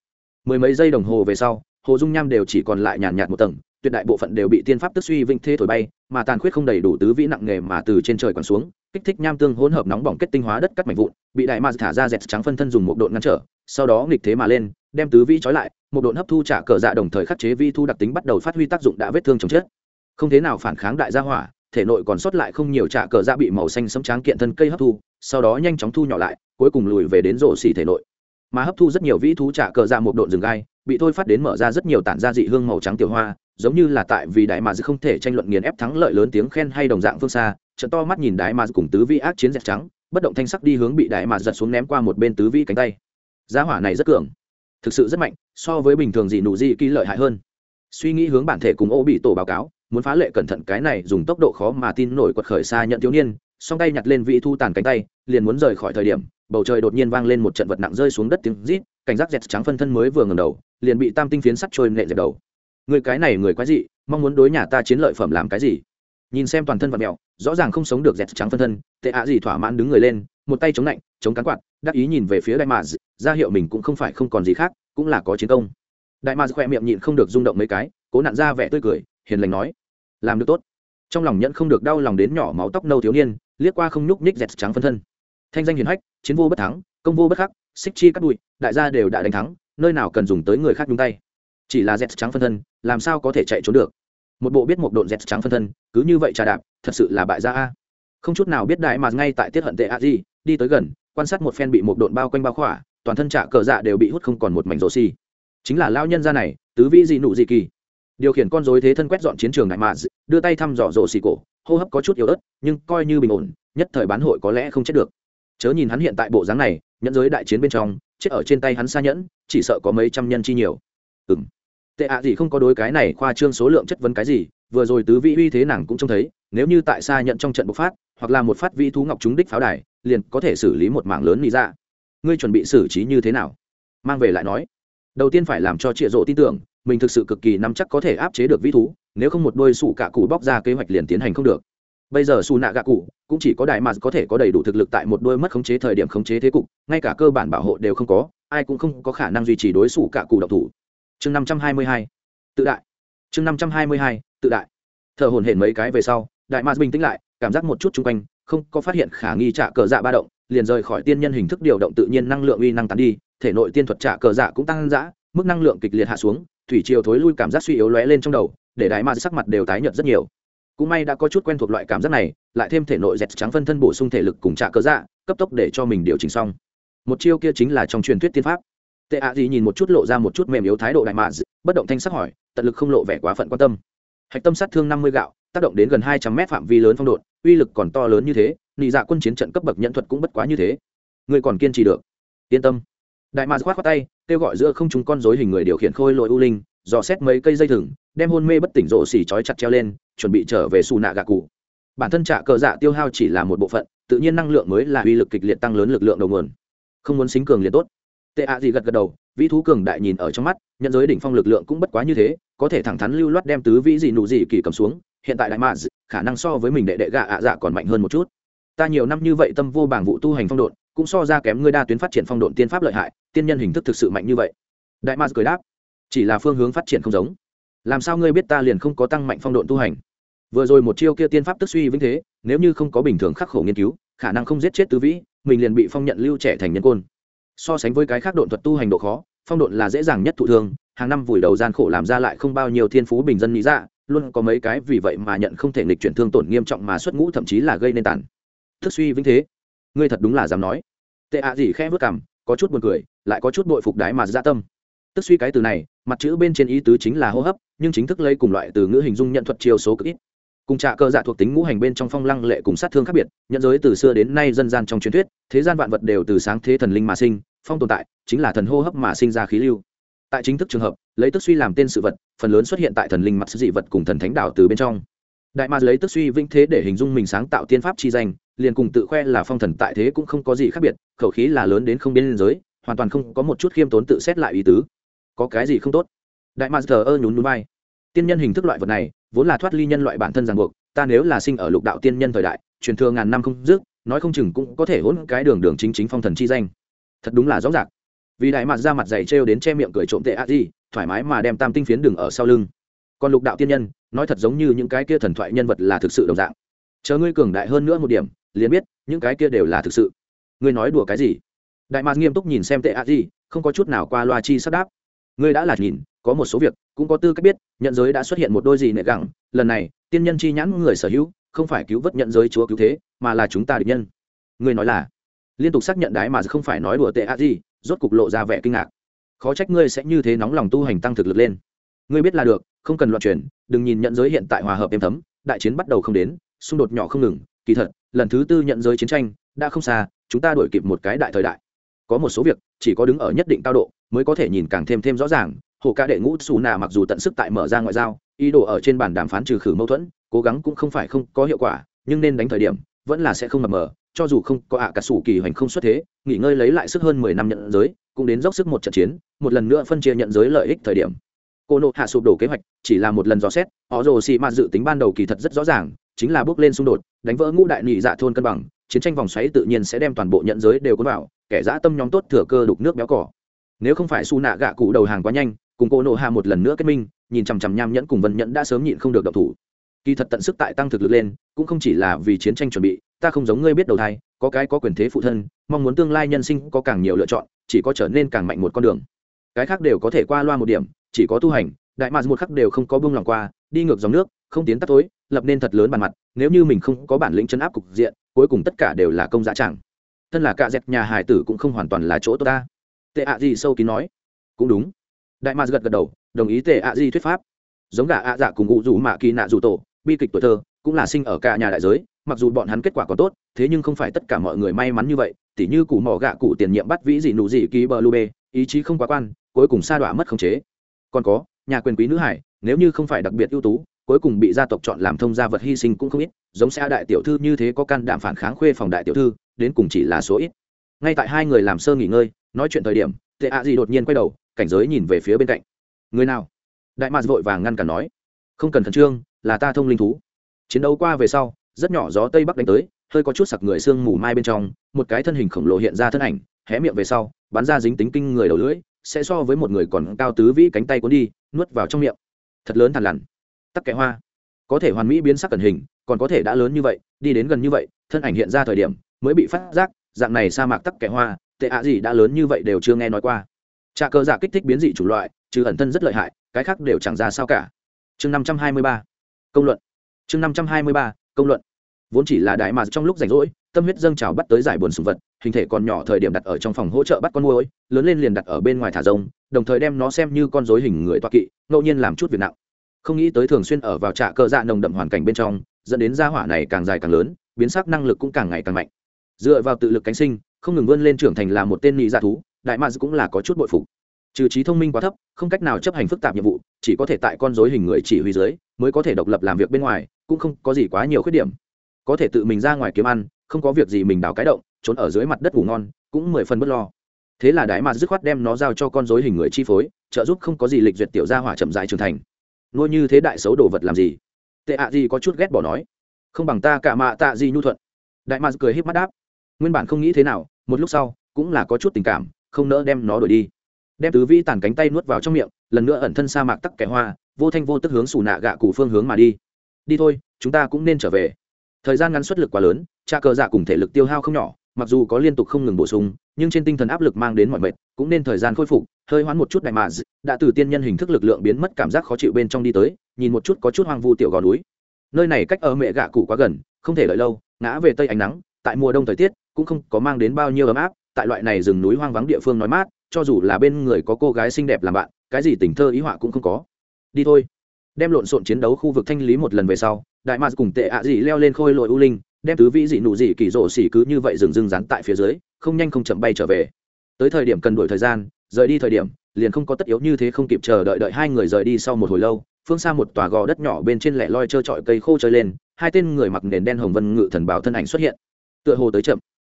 Mười mấy giây đồng hồ về sau hồ dung nham đều chỉ còn lại nhàn nhạt một tầng, tuyệt đại bộ phận đều bị tiên pháp tức suy vinh thế thổi bay, mà tàn khuyết không đầy đủ tứ vĩ nặng nghề mà từ trên trời còn xuống, kích thích nham tương hỗn hợp nóng bỏng kết tinh hóa đất cắt mảnh vụn, bị đại ma thả ra dẹt trắng phân thân dùng một độn ngăn trở, sau đó nghịch thế mà lên, đem tứ vĩ trói lại, một độn hấp thu trả cờ dạ đồng thời khắc chế vi thu đặc tính bắt đầu phát huy tác dụng đã vết thương chồng chết. Không thế nào phản kháng đại gia hỏa, thể nội còn sót lại không nhiều trả cờ dạ bị màu xanh sẫm tráng kiện thân cây hấp thu, sau đó nhanh chóng thu nhỏ lại, cuối cùng lùi về đến rổ xỉ thể nội mà hấp thu rất nhiều vĩ thú trả cờ ra một độn rừng gai, bị thôi phát đến mở ra rất nhiều tản ra dị hương màu trắng tiểu hoa, giống như là tại vì đại mà dư không thể tranh luận nghiền ép thắng lợi lớn tiếng khen hay đồng dạng phương xa, trận to mắt nhìn đại mà cùng tứ vi ác chiến dẹp trắng, bất động thanh sắc đi hướng bị đại mà giật xuống ném qua một bên tứ vi cánh tay. Giá hỏa này rất cường, thực sự rất mạnh, so với bình thường dị nụ dị kỳ lợi hại hơn. Suy nghĩ hướng bản thể cùng ô bị tổ báo cáo, muốn phá lệ cẩn thận cái này dùng tốc độ khó mà tin nổi quật khởi xa nhận thiếu niên, song tay nhặt lên vị thu tàn cánh tay, liền muốn rời khỏi thời điểm bầu trời đột nhiên vang lên một trận vật nặng rơi xuống đất tiếng rít, cảnh giác dẹt trắng phân thân mới vừa ngầm đầu, liền bị tam tinh phiến sắt trôi nệ dẹp đầu. Người cái này người quái dị, mong muốn đối nhà ta chiến lợi phẩm làm cái gì? Nhìn xem toàn thân vật mẹo, rõ ràng không sống được dẹt trắng phân thân, tệ ạ gì thỏa mãn đứng người lên, một tay chống lạnh chống cán quạt, đắc ý nhìn về phía đại mạc ra hiệu mình cũng không phải không còn gì khác, cũng là có chiến công. Đại mạc khoe miệng nhịn không được rung động mấy cái, cố nặn ra vẻ tươi cười, hiền lành nói, làm được tốt. Trong lòng nhận không được đau lòng đến nhỏ máu tóc nâu thiếu niên, liếc qua không nhúc nhích dẹt trắng phân thân. Thanh danh hiền hách chiến vô bất thắng công vô bất khắc xích chi cắt bụi đại gia đều đã đánh thắng nơi nào cần dùng tới người khác nhung tay. Chỉ là z trắng phân thân làm sao có thể chạy trốn được? Một bộ biết một độn z trắng phân thân cứ như vậy trà đạp thật sự là bại gia a. Không chút nào biết đại mà ngay tại tiết hận tệ a di đi tới gần quan sát một phen bị một độn bao quanh bao khỏa toàn thân trạ cờ dạ đều bị hút không còn một mảnh rổ xi chính là lao nhân gia này tứ vĩ dị nụ dị kỳ. Điều khiển con dối thế thân quét dọn chiến trường đại mà, đưa tay thăm dò rổ xì cổ hô hấp có chút yếu ớt nhưng coi như bình ổn nhất thời bán hội có lẽ không chết được chớ nhìn hắn hiện tại bộ dáng này, nhẫn giới đại chiến bên trong, chết ở trên tay hắn xa nhẫn, chỉ sợ có mấy trăm nhân chi nhiều. Ừng tệ ạ gì không có đối cái này khoa trương số lượng chất vấn cái gì, vừa rồi tứ vị uy thế nàng cũng trông thấy, nếu như tại xa nhận trong trận bộc phát, hoặc là một phát vi thú ngọc trúng đích pháo đài, liền có thể xử lý một mảng lớn lý ra dạ. ngươi chuẩn bị xử trí như thế nào? Mang về lại nói. Đầu tiên phải làm cho trịa rộ tin tưởng, mình thực sự cực kỳ nắm chắc có thể áp chế được vĩ thú, nếu không một đôi sủ cả cụ bóc ra kế hoạch liền tiến hành không được bây giờ xù nạ gạ cụ cũng chỉ có đại mạt có thể có đầy đủ thực lực tại một đôi mất khống chế thời điểm khống chế thế cục, ngay cả cơ bản bảo hộ đều không có, ai cũng không có khả năng duy trì đối xù cả cụ độc thủ. Chương năm trăm hai mươi hai, tự đại. Chương năm trăm hai mươi hai, tự đại. Thở hồn hển mấy cái về sau, đại mạt bình tĩnh lại, cảm giác một chút chung quanh, không có phát hiện khả nghi trả cờ dạ ba động, liền rời khỏi tiên nhân hình thức điều động tự nhiên năng lượng uy năng tán đi, thể nội tiên thuật trả cờ dạ cũng tăng dã, mức năng lượng kịch liệt hạ xuống, thủy triều thối lui cảm giác suy yếu lóe lên trong đầu, để đại ma sắc mặt đều tái nhợt rất nhiều cũng may đã có chút quen thuộc loại cảm giác này, lại thêm thể nội dẹt trắng phân thân bổ sung thể lực cùng trạ cơ dạ cấp tốc để cho mình điều chỉnh xong. Một chiêu kia chính là trong truyền thuyết tiên pháp. Tệ ạ gì nhìn một chút lộ ra một chút mềm yếu thái độ đại mạ bất động thanh sắc hỏi, tận lực không lộ vẻ quá phận quan tâm. Hạch tâm sát thương năm mươi gạo, tác động đến gần hai trăm mét phạm vi lớn phong độn, uy lực còn to lớn như thế, nị dạ quân chiến trận cấp bậc nhận thuật cũng bất quá như thế. Người còn kiên trì được. Yên tâm. Đại mạ khoát khoát tay, kêu gọi giữa không chúng con dối hình người điều khiển khôi lội u linh dò xét mấy cây dây thừng, đem hôn mê bất tỉnh rộ xỉ trói chặt treo lên, chuẩn bị trở về xù nạ gạ cụ. Bản thân trả cờ dạ tiêu hao chỉ là một bộ phận, tự nhiên năng lượng mới là uy lực kịch liệt tăng lớn lực lượng đầu nguồn. Không muốn xính cường liền tốt. Tệ ạ gì gật gật đầu, vĩ thú cường đại nhìn ở trong mắt, nhận giới đỉnh phong lực lượng cũng bất quá như thế, có thể thẳng thắn lưu loát đem tứ vĩ gì nụ gì kỳ cầm xuống, hiện tại đại mạ khả năng so với mình đệ đệ gạ ạ dạ còn mạnh hơn một chút. Ta nhiều năm như vậy tâm vô bảng vụ tu hành phong độn, cũng so ra kém ngươi đa tuyến phát triển phong độn tiên pháp lợi hại, tiên nhân hình thức thực sự mạnh như vậy. Đại mạ cười đáp chỉ là phương hướng phát triển không giống. Làm sao ngươi biết ta liền không có tăng mạnh phong độn tu hành? Vừa rồi một chiêu kia tiên pháp tức suy vĩnh thế, nếu như không có bình thường khắc khổ nghiên cứu, khả năng không giết chết tứ vĩ, mình liền bị phong nhận lưu trẻ thành nhân côn. So sánh với cái khác độn thuật tu hành độ khó, phong độn là dễ dàng nhất thụ thương, hàng năm vùi đầu gian khổ làm ra lại không bao nhiêu thiên phú bình dân nghĩ ra, luôn có mấy cái vì vậy mà nhận không thể nghịch chuyển thương tổn nghiêm trọng mà xuất ngũ thậm chí là gây nên tàn. Thức suy vĩnh thế. Ngươi thật đúng là dám nói. Tệ ạ gì khẽ vớt cảm có chút buồn cười, lại có chút bội phục đái mà ra tâm. Tức suy cái từ này mặt chữ bên trên ý tứ chính là hô hấp, nhưng chính thức lấy cùng loại từ ngữ hình dung nhận thuật chiêu số cực ít. Cùng trạ cơ dạ thuộc tính ngũ hành bên trong phong lăng lệ cùng sát thương khác biệt, nhận giới từ xưa đến nay dân gian trong truyền thuyết, thế gian vạn vật đều từ sáng thế thần linh mà sinh, phong tồn tại, chính là thần hô hấp mà sinh ra khí lưu. Tại chính thức trường hợp, lấy tức suy làm tên sự vật, phần lớn xuất hiện tại thần linh mặt dị vật cùng thần thánh đạo từ bên trong. Đại ma lấy tức suy vĩnh thế để hình dung mình sáng tạo tiên pháp chi danh, liền cùng tự khoe là phong thần tại thế cũng không có gì khác biệt, khẩu khí là lớn đến không biên giới, hoàn toàn không có một chút khiêm tốn tự xét lại ý tứ có cái gì không tốt? Đại ma thờ ơ nhún núi bay tiên nhân hình thức loại vật này, vốn là thoát ly nhân loại bản thân ràng buộc, ta nếu là sinh ở lục đạo tiên nhân thời đại, truyền thừa ngàn năm không dứt, nói không chừng cũng có thể hỗn cái đường đường chính chính phong thần chi danh. Thật đúng là rõ ràng. Vì đại mặt ra mặt dày trêu đến che miệng cười trộm tệ a di thoải mái mà đem tam tinh phiến đường ở sau lưng. Còn lục đạo tiên nhân, nói thật giống như những cái kia thần thoại nhân vật là thực sự đồng dạng. Chờ ngươi cường đại hơn nữa một điểm, liền biết những cái kia đều là thực sự. Ngươi nói đùa cái gì? Đại mạc nghiêm túc nhìn xem tệ a di không có chút nào qua loa chi sắp đáp ngươi đã là nhìn có một số việc cũng có tư cách biết nhận giới đã xuất hiện một đôi gì nệ gẳng lần này tiên nhân chi nhãn người sở hữu không phải cứu vớt nhận giới chúa cứu thế mà là chúng ta địch nhân. Ngươi nói là liên tục xác nhận đái mà không phải nói đùa tệ a gì, rốt cục lộ ra vẻ kinh ngạc. Khó trách ngươi sẽ như thế nóng lòng tu hành tăng thực lực lên. Ngươi biết là được không cần loạn truyền đừng nhìn nhận giới hiện tại hòa hợp êm thấm đại chiến bắt đầu không đến xung đột nhỏ không ngừng kỳ thật lần thứ tư nhận giới chiến tranh đã không xa chúng ta đổi kịp một cái đại thời đại có một số việc, chỉ có đứng ở nhất định cao độ mới có thể nhìn càng thêm thêm rõ ràng. Hồ ca đệ ngũ xù nạ mặc dù tận sức tại mở ra ngoại giao, ý đồ ở trên bàn đàm phán trừ khử mâu thuẫn, cố gắng cũng không phải không có hiệu quả, nhưng nên đánh thời điểm, vẫn là sẽ không mập mờ. Cho dù không có ạ cả sủ kỳ hoành không xuất thế, nghỉ ngơi lấy lại sức hơn mười năm nhận giới, cũng đến dốc sức một trận chiến, một lần nữa phân chia nhận giới lợi ích thời điểm. Cô nộ hạ sụp đổ kế hoạch, chỉ là một lần dò xét, họ rồ xì mạt dự tính ban đầu kỳ thật rất rõ ràng, chính là bước lên xung đột, đánh vỡ ngũ đại nhị dạ thôn cân bằng chiến tranh vòng xoáy tự nhiên sẽ đem toàn bộ nhận giới đều cuốn vào, kẻ dã tâm nhóm tốt thừa cơ đục nước béo cỏ. Nếu không phải su nạ gạ cụ đầu hàng quá nhanh, cùng cô nộ hạ một lần nữa kết minh, nhìn chằm chằm nham nhẫn cùng vân nhẫn đã sớm nhịn không được động thủ. Kỳ thật tận sức tại tăng thực lực lên, cũng không chỉ là vì chiến tranh chuẩn bị, ta không giống ngươi biết đầu thai, có cái có quyền thế phụ thân, mong muốn tương lai nhân sinh có càng nhiều lựa chọn, chỉ có trở nên càng mạnh một con đường. Cái khác đều có thể qua loa một điểm, chỉ có tu hành, đại mạc một khắc đều không có buông lòng qua, đi ngược dòng nước, không tiến tắt tối lập nên thật lớn bàn mặt, nếu như mình không có bản lĩnh chấn áp cục diện, cuối cùng tất cả đều là công dạ chẳng. Thân là cạ dẹp nhà hải tử cũng không hoàn toàn là chỗ tốt ta. Tệ ạ gì sâu kín nói. Cũng đúng. Đại mạc gật gật đầu, đồng ý tệ ạ gì thuyết pháp. Giống gà ạ dạ cùng ngụ rủ mạ kỳ nạ rủ tổ, bi kịch tuổi thơ, cũng là sinh ở cả nhà đại giới, mặc dù bọn hắn kết quả còn tốt, thế nhưng không phải tất cả mọi người may mắn như vậy, tỉ như cụ mỏ gạ cụ tiền nhiệm bắt vĩ gì nụ gì ký bờ lu bê, ý chí không quá quan, cuối cùng sa đọa mất khống chế. Còn có, nhà quyền quý nữ hải, nếu như không phải đặc biệt ưu tú cuối cùng bị gia tộc chọn làm thông gia vật hy sinh cũng không ít, giống xe đại tiểu thư như thế có can đảm phản kháng khuê phòng đại tiểu thư, đến cùng chỉ là số ít. Ngay tại hai người làm sơ nghỉ ngơi, nói chuyện thời điểm, tệ ạ gì đột nhiên quay đầu, cảnh giới nhìn về phía bên cạnh. Người nào? Đại mạc vội vàng ngăn cản nói. Không cần khẩn trương, là ta thông linh thú. Chiến đấu qua về sau, rất nhỏ gió tây bắc đánh tới, hơi có chút sặc người sương mù mai bên trong, một cái thân hình khổng lồ hiện ra thân ảnh, hé miệng về sau, bắn ra dính tính kinh người đầu lưỡi, sẽ so với một người còn cao tứ vĩ cánh tay cuốn đi, nuốt vào trong miệng. Thật lớn thằn lằn tắc kẽ hoa. Có thể hoàn mỹ biến sắc cẩn hình, còn có thể đã lớn như vậy, đi đến gần như vậy, thân ảnh hiện ra thời điểm, mới bị phát giác, dạng này sa mạc tắc kẽ hoa, tệ ạ gì đã lớn như vậy đều chưa nghe nói qua. Trà cơ giả kích thích biến dị chủng loại, trừ ẩn thân rất lợi hại, cái khác đều chẳng ra sao cả. Chương năm trăm hai mươi ba, công luận. Chương năm trăm hai mươi ba, công luận. Vốn chỉ là đại mà trong lúc rảnh rỗi, tâm huyết dâng trào bắt tới giải buồn sùng vật, hình thể còn nhỏ thời điểm đặt ở trong phòng hỗ trợ bắt con môi lớn lên liền đặt ở bên ngoài thả rông, đồng thời đem nó xem như con dối hình người toa kỵ, ngẫu nhiên làm chút việc nặng không nghĩ tới thường xuyên ở vào trạ cơ dạ nồng đậm hoàn cảnh bên trong, dẫn đến gia hỏa này càng dài càng lớn, biến sắc năng lực cũng càng ngày càng mạnh. Dựa vào tự lực cánh sinh, không ngừng vươn lên trưởng thành là một tên nhị dạ thú, đại mads cũng là có chút bội phục. Trừ trí thông minh quá thấp, không cách nào chấp hành phức tạp nhiệm vụ, chỉ có thể tại con dối hình người chỉ huy dưới, mới có thể độc lập làm việc bên ngoài, cũng không có gì quá nhiều khuyết điểm. Có thể tự mình ra ngoài kiếm ăn, không có việc gì mình đào cái động, trốn ở dưới mặt đất ngủ ngon, cũng mười phần bất lo. Thế là đại mads dứt khoát đem nó giao cho con dối hình người chi phối, trợ giúp không có gì lịch duyệt tiểu gia hỏa chậm dài trưởng thành nuôi như thế đại xấu đồ vật làm gì? Tệ ạ gì có chút ghét bỏ nói. Không bằng ta cả mạ tạ gì nhu thuận. Đại mạc cười híp mắt đáp. Nguyên bản không nghĩ thế nào, một lúc sau, cũng là có chút tình cảm, không nỡ đem nó đuổi đi. Đem tứ vĩ tàn cánh tay nuốt vào trong miệng, lần nữa ẩn thân sa mạc tắc kẻ hoa, vô thanh vô tức hướng xù nạ gạ cụ phương hướng mà đi. Đi thôi, chúng ta cũng nên trở về. Thời gian ngắn xuất lực quá lớn, cha cờ dạ cùng thể lực tiêu hao không nhỏ mặc dù có liên tục không ngừng bổ sung, nhưng trên tinh thần áp lực mang đến mọi mệt, cũng nên thời gian khôi phục, hơi hoãn một chút đại mà đã từ tiên nhân hình thức lực lượng biến mất cảm giác khó chịu bên trong đi tới, nhìn một chút có chút hoang vu tiểu gò núi. Nơi này cách ở mẹ gạ cụ quá gần, không thể đợi lâu, ngã về tây ánh nắng, tại mùa đông thời tiết, cũng không có mang đến bao nhiêu ấm áp, tại loại này rừng núi hoang vắng địa phương nói mát, cho dù là bên người có cô gái xinh đẹp làm bạn, cái gì tình thơ ý họa cũng không có. Đi thôi. Đem lộn xộn chiến đấu khu vực thanh lý một lần về sau, đại mạc cùng tệ ạ à dị leo lên khôi lội u linh đem tứ vĩ dị nụ dị kỳ rổ xỉ cứ như vậy dừng dưng rắn tại phía dưới, không nhanh không chậm bay trở về. Tới thời điểm cần đổi thời gian, rời đi thời điểm, liền không có tất yếu như thế không kịp chờ đợi đợi hai người rời đi sau một hồi lâu, phương xa một tòa gò đất nhỏ bên trên lẻ loi trơ trọi cây khô chơi lên, hai tên người mặc nền đen hồng vân ngự thần bảo thân ảnh xuất hiện. Tựa hồ tới chậm.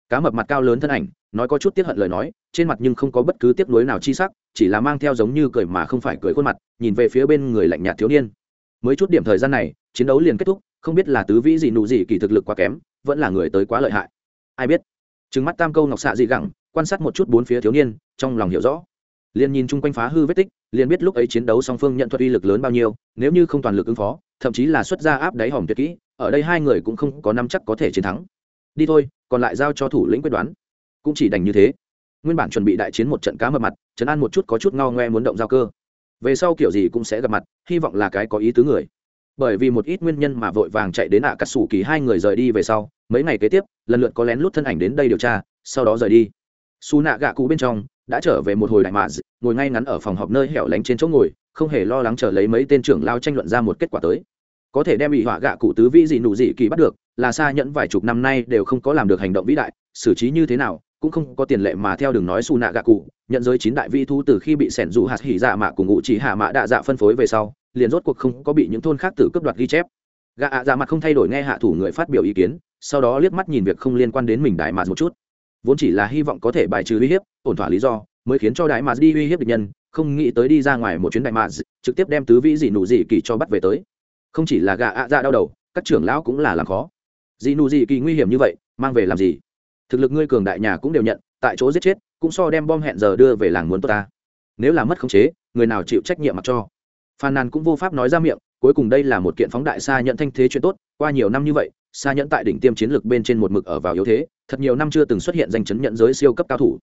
Cá mập mặt cao lớn thân ảnh, nói có chút tiếc hận lời nói, trên mặt nhưng không có bất cứ tiếc nuối nào chi sắc, chỉ là mang theo giống như cười mà không phải cười khuôn mặt, nhìn về phía bên người lạnh nhạt thiếu niên. Mới chút điểm thời gian này, chiến đấu liền kết thúc không biết là tứ vĩ gì nụ gì kỳ thực lực quá kém, vẫn là người tới quá lợi hại. Ai biết? Trừng mắt tam câu ngọc xạ dị gẳng, quan sát một chút bốn phía thiếu niên, trong lòng hiểu rõ. Liền nhìn chung quanh phá hư vết tích, liền biết lúc ấy chiến đấu song phương nhận thuật uy lực lớn bao nhiêu, nếu như không toàn lực ứng phó, thậm chí là xuất ra áp đáy hòm tuyệt kỹ, ở đây hai người cũng không có năm chắc có thể chiến thắng. Đi thôi, còn lại giao cho thủ lĩnh quyết đoán. Cũng chỉ đành như thế. Nguyên bản chuẩn bị đại chiến một trận cá mập mặt chấn an một chút có chút ngao ngoe muốn động giao cơ. Về sau kiểu gì cũng sẽ gặp mặt, hy vọng là cái có ý tứ người bởi vì một ít nguyên nhân mà vội vàng chạy đến ạ à cắt xù kỳ hai người rời đi về sau, mấy ngày kế tiếp, lần lượt có lén lút thân ảnh đến đây điều tra, sau đó rời đi. Xù nạ gạ cụ bên trong, đã trở về một hồi đại mạ ngồi ngay ngắn ở phòng họp nơi hẻo lánh trên chỗ ngồi, không hề lo lắng chờ lấy mấy tên trưởng lao tranh luận ra một kết quả tới. Có thể đem bị họa gạ cụ tứ vĩ gì nụ dị kỳ bắt được, là xa nhẫn vài chục năm nay đều không có làm được hành động vĩ đại, xử trí như thế nào cũng không có tiền lệ mà theo đường nói su nạ gạ cụ nhận giới chín đại vi thu từ khi bị sẻn dù hạt hỉ dạ mạ cùng ngụ chỉ hạ mạ đạ dạ phân phối về sau, liền rốt cuộc không có bị những thôn khác tử cướp đoạt ghi chép. Gạ ạ dạ mặt không thay đổi nghe hạ thủ người phát biểu ý kiến, sau đó liếc mắt nhìn việc không liên quan đến mình đại mạt một chút. Vốn chỉ là hy vọng có thể bài trừ uy hiếp, ổn thỏa lý do, mới khiến cho đại mạt đi uy hiếp địch nhân, không nghĩ tới đi ra ngoài một chuyến đại mạt, trực tiếp đem tứ vĩ dị nụ dị kỳ cho bắt về tới. Không chỉ là gạ ạ dạ đau đầu, các trưởng lão cũng là làm khó. Dị nụ dị kỳ nguy hiểm như vậy, mang về làm gì? Thực lực ngươi cường đại nhà cũng đều nhận, tại chỗ giết chết, cũng so đem bom hẹn giờ đưa về làng muốn tốt ta. Nếu là mất khống chế, người nào chịu trách nhiệm mặc cho. Phàn nàn cũng vô pháp nói ra miệng, cuối cùng đây là một kiện phóng đại xa nhận thanh thế chuyện tốt, qua nhiều năm như vậy xa nhẫn tại đỉnh tiêm chiến lược bên trên một mực ở vào yếu thế, thật nhiều năm chưa từng xuất hiện danh chấn nhận giới siêu cấp cao thủ.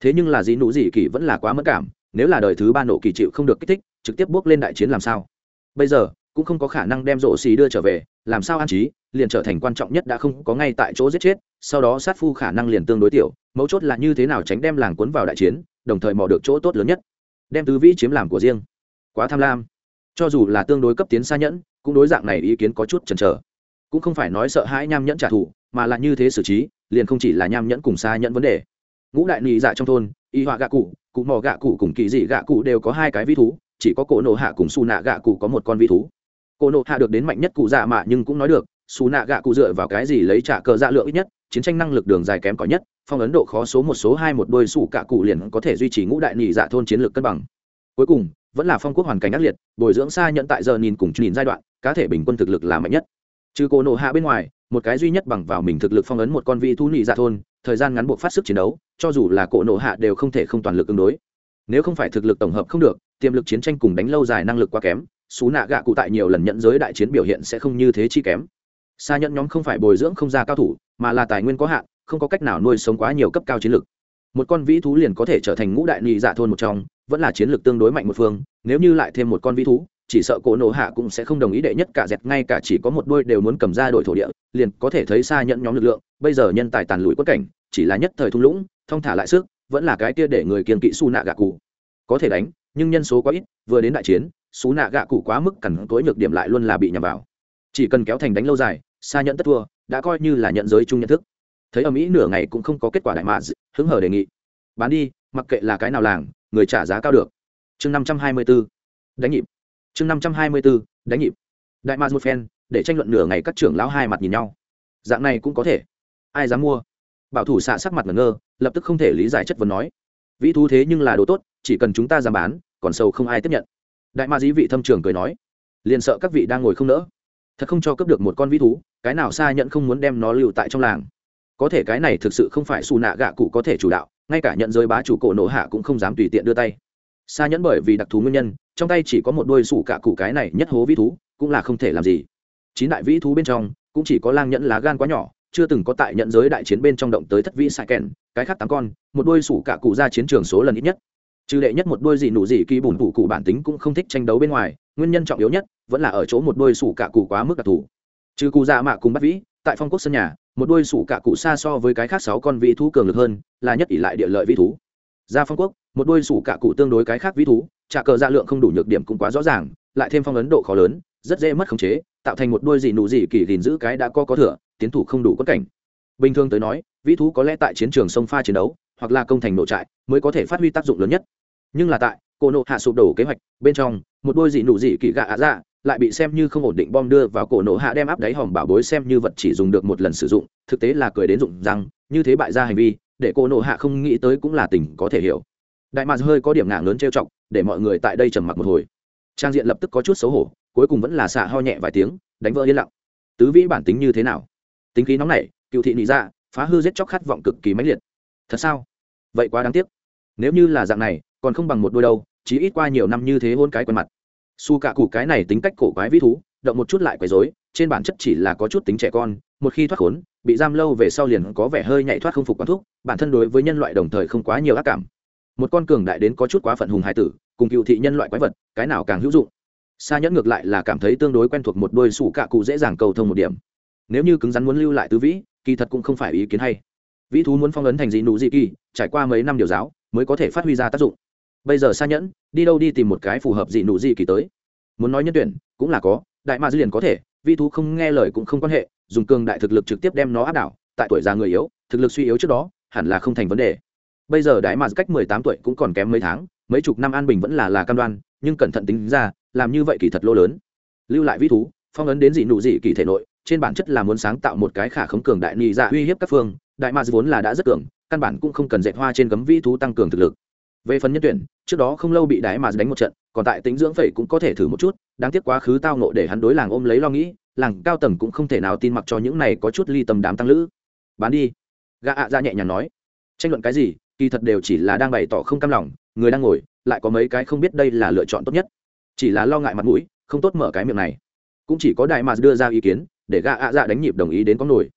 Thế nhưng là dĩ nụ dị kỳ vẫn là quá mất cảm, nếu là đời thứ ba nộ kỳ chịu không được kích thích, trực tiếp bước lên đại chiến làm sao? Bây giờ, cũng không có khả năng đem rổ xì đưa trở về làm sao an trí, liền trở thành quan trọng nhất đã không có ngay tại chỗ giết chết, sau đó sát phu khả năng liền tương đối tiểu, mấu chốt là như thế nào tránh đem làng cuốn vào đại chiến, đồng thời mò được chỗ tốt lớn nhất. Đem tứ vĩ chiếm làm của riêng. Quá tham lam. Cho dù là tương đối cấp tiến xa nhẫn, cũng đối dạng này ý kiến có chút chần chờ. Cũng không phải nói sợ hãi nham nhẫn trả thù, mà là như thế xử trí, liền không chỉ là nham nhẫn cùng xa nhẫn vấn đề. Ngũ đại nị dạ trong thôn, y họa gạ cụ cụ mò gạ cụ cùng kỳ dị gạ cụ đều có hai cái vi thú, chỉ có cổ nổ hạ cùng su nạ gạ cụ có một con vi thú. Cô nộ hạ được đến mạnh nhất cụ dạ mạ nhưng cũng nói được, xù nạ gạ cụ dựa vào cái gì lấy trả cờ dạ lượng ít nhất, chiến tranh năng lực đường dài kém cỏi nhất, phong ấn độ khó số một số hai một đôi sủ cạ cụ liền có thể duy trì ngũ đại nhị dạ thôn chiến lược cân bằng. Cuối cùng, vẫn là phong quốc hoàn cảnh ác liệt, bồi dưỡng xa nhận tại giờ nhìn cùng nhìn giai đoạn, cá thể bình quân thực lực là mạnh nhất. Trừ cô nộ hạ bên ngoài, một cái duy nhất bằng vào mình thực lực phong ấn một con vị thú nhị dạ thôn, thời gian ngắn buộc phát sức chiến đấu, cho dù là cổ nộ hạ đều không thể không toàn lực ứng đối. Nếu không phải thực lực tổng hợp không được, tiềm lực chiến tranh cùng đánh lâu dài năng lực quá kém xú nạ gạ cụ tại nhiều lần nhận giới đại chiến biểu hiện sẽ không như thế chi kém. Xa Nhẫn nhóm không phải bồi dưỡng không ra cao thủ, mà là tài nguyên có hạn, không có cách nào nuôi sống quá nhiều cấp cao chiến lược. Một con vĩ thú liền có thể trở thành ngũ đại nhị dạ thôn một trong, vẫn là chiến lược tương đối mạnh một phương, nếu như lại thêm một con vĩ thú, chỉ sợ cổ nổ hạ cũng sẽ không đồng ý đệ nhất cả dẹt, ngay cả chỉ có một đôi đều muốn cầm ra đội thổ địa, liền có thể thấy xa Nhẫn nhóm lực lượng, bây giờ nhân tài tàn lùi quất cảnh, chỉ là nhất thời thung lũng, thong thả lại sức, vẫn là cái kia để người kiên kỵ su nạ gạ cụ. Có thể đánh, nhưng nhân số quá ít, vừa đến đại chiến xú nạ gạ cụ quá mức cằn tối nhược điểm lại luôn là bị nhằm vào. Chỉ cần kéo thành đánh lâu dài, xa nhận tất thua, đã coi như là nhận giới chung nhận thức. Thấy ở mỹ nửa ngày cũng không có kết quả đại mạ hứng hở đề nghị. Bán đi, mặc kệ là cái nào làng, người trả giá cao được. Chương năm trăm hai mươi b ố đánh nhịp. Chương năm trăm hai mươi b ố đánh nhịp. Đại mạ một phen, để tranh luận nửa ngày các trưởng lão hai mặt nhìn nhau. Dạng này cũng có thể. Ai dám mua? Bảo thủ xạ sắc mặt ngẩn ngơ, lập tức không thể lý giải chất vấn nói. Vĩ thú thế nhưng là đồ tốt, chỉ cần chúng ta dám bán, còn sâu không ai tiếp nhận đại ma dí vị thâm trường cười nói, liền sợ các vị đang ngồi không nỡ. Thật không cho cướp được một con vĩ thú, cái nào xa nhận không muốn đem nó lưu tại trong làng. Có thể cái này thực sự không phải xù nạ gạ cụ có thể chủ đạo, ngay cả nhận giới bá chủ cổ nổ hạ cũng không dám tùy tiện đưa tay. Xa nhẫn bởi vì đặc thù nguyên nhân, trong tay chỉ có một đôi sủ cạ cụ cái này nhất hố vĩ thú, cũng là không thể làm gì. Chín đại vĩ thú bên trong, cũng chỉ có lang nhẫn lá gan quá nhỏ, chưa từng có tại nhận giới đại chiến bên trong động tới thất vĩ sai kèn cái khác tám con, một đôi sủ cạ cụ ra chiến trường số lần ít nhất trừ đệ nhất một đôi gì nụ gì kỳ bùn cụ cụ bản tính cũng không thích tranh đấu bên ngoài, nguyên nhân trọng yếu nhất vẫn là ở chỗ một đôi sủ cả cụ quá mức đặc thù. Trừ cụ dạ mạ cùng bắt vĩ, tại phong quốc sân nhà, một đôi sủ cả cụ xa so với cái khác sáu con vĩ thú cường lực hơn, là nhất ỷ lại địa lợi vĩ thú. Ra phong quốc, một đôi sủ cả cụ tương đối cái khác vĩ thú, trả cờ dạ lượng không đủ nhược điểm cũng quá rõ ràng, lại thêm phong ấn độ khó lớn, rất dễ mất khống chế, tạo thành một đôi gì nụ gì kỳ gìn giữ cái đã có có thừa, tiến thủ không đủ quất cảnh. Bình thường tới nói, vĩ thú có lẽ tại chiến trường sông pha chiến đấu, hoặc là công thành nổ trại, mới có thể phát huy tác dụng lớn nhất nhưng là tại, cô nộ hạ sụp đổ kế hoạch, bên trong, một đôi dị nụ dị kỳ gạ ạ dạ lại bị xem như không ổn định bom đưa vào cổ nộ hạ đem áp đáy hòm bảo bối xem như vật chỉ dùng được một lần sử dụng, thực tế là cười đến dụng rằng như thế bại ra hành vi, để cổ nộ hạ không nghĩ tới cũng là tình có thể hiểu. Đại mạc hơi có điểm ngạng lớn trêu chọc, để mọi người tại đây trầm mặc một hồi. Trang diện lập tức có chút xấu hổ, cuối cùng vẫn là xạ ho nhẹ vài tiếng, đánh vỡ yên lặng. Tứ vĩ bản tính như thế nào? Tính khí nóng nảy, cựu thị nị ra phá hư giết chóc khát vọng cực kỳ mãnh liệt. Thật sao? Vậy quá đáng tiếc. Nếu như là dạng này còn không bằng một đôi đâu chỉ ít qua nhiều năm như thế hôn cái quen mặt. Su cạ cụ cái này tính cách cổ quái vĩ thú, động một chút lại quấy rối, trên bản chất chỉ là có chút tính trẻ con, một khi thoát khốn, bị giam lâu về sau liền có vẻ hơi nhạy thoát không phục quán thuốc bản thân đối với nhân loại đồng thời không quá nhiều ác cảm. Một con cường đại đến có chút quá phận hùng hải tử, cùng cựu thị nhân loại quái vật, cái nào càng hữu dụng? Xa nhẫn ngược lại là cảm thấy tương đối quen thuộc một đôi sủ cạ cụ dễ dàng cầu thông một điểm. Nếu như cứng rắn muốn lưu lại tứ vĩ, kỳ thật cũng không phải ý kiến hay. Vĩ thú muốn phong ấn thành dị nụ dị kỳ, trải qua mấy năm điều giáo, mới có thể phát huy ra tác dụng bây giờ xa nhẫn, đi đâu đi tìm một cái phù hợp dị nụ dị kỳ tới. Muốn nói nhân tuyển, cũng là có, đại ma dư liền có thể, vi thú không nghe lời cũng không quan hệ, dùng cường đại thực lực trực tiếp đem nó áp đảo, tại tuổi già người yếu, thực lực suy yếu trước đó, hẳn là không thành vấn đề. Bây giờ đại ma cách mười tám tuổi cũng còn kém mấy tháng, mấy chục năm an bình vẫn là là cam đoan, nhưng cẩn thận tính ra, làm như vậy kỳ thật lô lớn. Lưu lại vi thú, phong ấn đến dị nụ dị kỳ thể nội, trên bản chất là muốn sáng tạo một cái khả khống cường đại nhị dạ uy hiếp các phương, đại ma vốn là đã rất cường, căn bản cũng không cần dạy hoa trên cấm vi thú tăng cường thực lực về phần nhân tuyển, trước đó không lâu bị đái mà đánh một trận, còn tại tính dưỡng phẩy cũng có thể thử một chút, đáng tiếc quá khứ tao nộ để hắn đối làng ôm lấy lo nghĩ, làng cao tầng cũng không thể nào tin mặc cho những này có chút ly tầm đám tăng lữ. Bán đi. Gã ạ ra nhẹ nhàng nói. Tranh luận cái gì, kỳ thật đều chỉ là đang bày tỏ không cam lòng, người đang ngồi, lại có mấy cái không biết đây là lựa chọn tốt nhất. Chỉ là lo ngại mặt mũi, không tốt mở cái miệng này. Cũng chỉ có đại mà đưa ra ý kiến, để gã ạ dạ đánh nhịp đồng ý đến có nổi.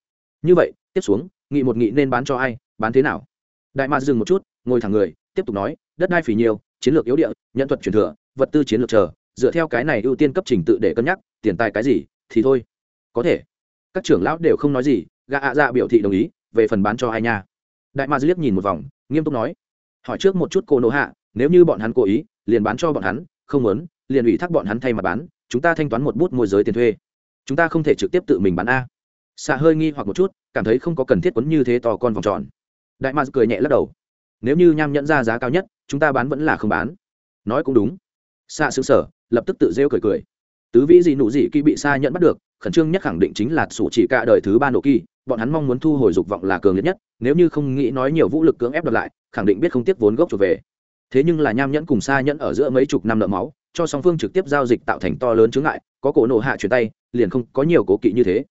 Như vậy, tiếp xuống, nghị một nghị nên bán cho ai, bán thế nào? Đại mà dừng một chút, ngồi thẳng người tiếp tục nói, đất đai phì nhiều, chiến lược yếu địa nhận thuật truyền thừa, vật tư chiến lược chờ, dựa theo cái này ưu tiên cấp trình tự để cân nhắc, tiền tài cái gì, thì thôi. Có thể. Các trưởng lão đều không nói gì, gã ạ dạ biểu thị đồng ý, về phần bán cho ai nha. Đại ma liếc nhìn một vòng, nghiêm túc nói. Hỏi trước một chút cô nô hạ, nếu như bọn hắn cố ý, liền bán cho bọn hắn, không muốn, liền ủy thác bọn hắn thay mà bán, chúng ta thanh toán một bút môi giới tiền thuê. Chúng ta không thể trực tiếp tự mình bán a. Xạ hơi nghi hoặc một chút, cảm thấy không có cần thiết quấn như thế to con vòng tròn. Đại ma cười nhẹ lắc đầu nếu như nham nhẫn ra giá cao nhất, chúng ta bán vẫn là không bán. Nói cũng đúng. Xạ xứ sở, lập tức tự rêu cười cười. Tứ vĩ gì nụ gì kỳ bị xa nhẫn bắt được, khẩn trương nhất khẳng định chính là sủ chỉ cả đời thứ ba nổ kỳ, bọn hắn mong muốn thu hồi dục vọng là cường liệt nhất, nếu như không nghĩ nói nhiều vũ lực cưỡng ép đợt lại, khẳng định biết không tiếc vốn gốc trở về. Thế nhưng là nham nhẫn cùng xa nhẫn ở giữa mấy chục năm nợ máu, cho song phương trực tiếp giao dịch tạo thành to lớn chướng ngại, có cổ nổ hạ chuyển tay, liền không có nhiều cố kỵ như thế.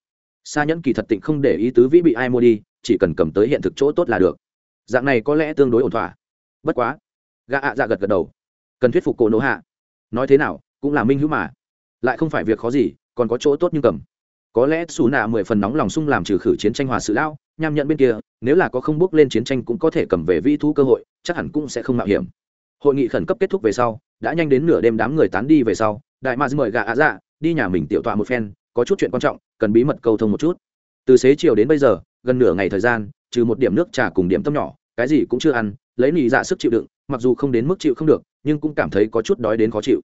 Xa nhẫn kỳ thật tịnh không để ý tứ vĩ bị ai mua đi, chỉ cần cầm tới hiện thực chỗ tốt là được dạng này có lẽ tương đối ổn thỏa. Bất quá, gã ạ dạ gật gật đầu. Cần thuyết phục cổ nổ hạ. Nói thế nào, cũng là minh hữu mà. Lại không phải việc khó gì, còn có chỗ tốt như cầm. Có lẽ xù nạ mười phần nóng lòng sung làm trừ khử chiến tranh hòa sự lao nham nhận bên kia, nếu là có không bước lên chiến tranh cũng có thể cầm về vi thu cơ hội, chắc hẳn cũng sẽ không mạo hiểm. Hội nghị khẩn cấp kết thúc về sau, đã nhanh đến nửa đêm đám người tán đi về sau, đại mạc mời gà ạ dạ đi nhà mình tiểu tọa một phen, có chút chuyện quan trọng, cần bí mật cầu thông một chút. Từ xế chiều đến bây giờ gần nửa ngày thời gian, trừ một điểm nước trà cùng điểm tâm nhỏ, cái gì cũng chưa ăn, lấy nỉ dạ sức chịu đựng, mặc dù không đến mức chịu không được, nhưng cũng cảm thấy có chút đói đến khó chịu.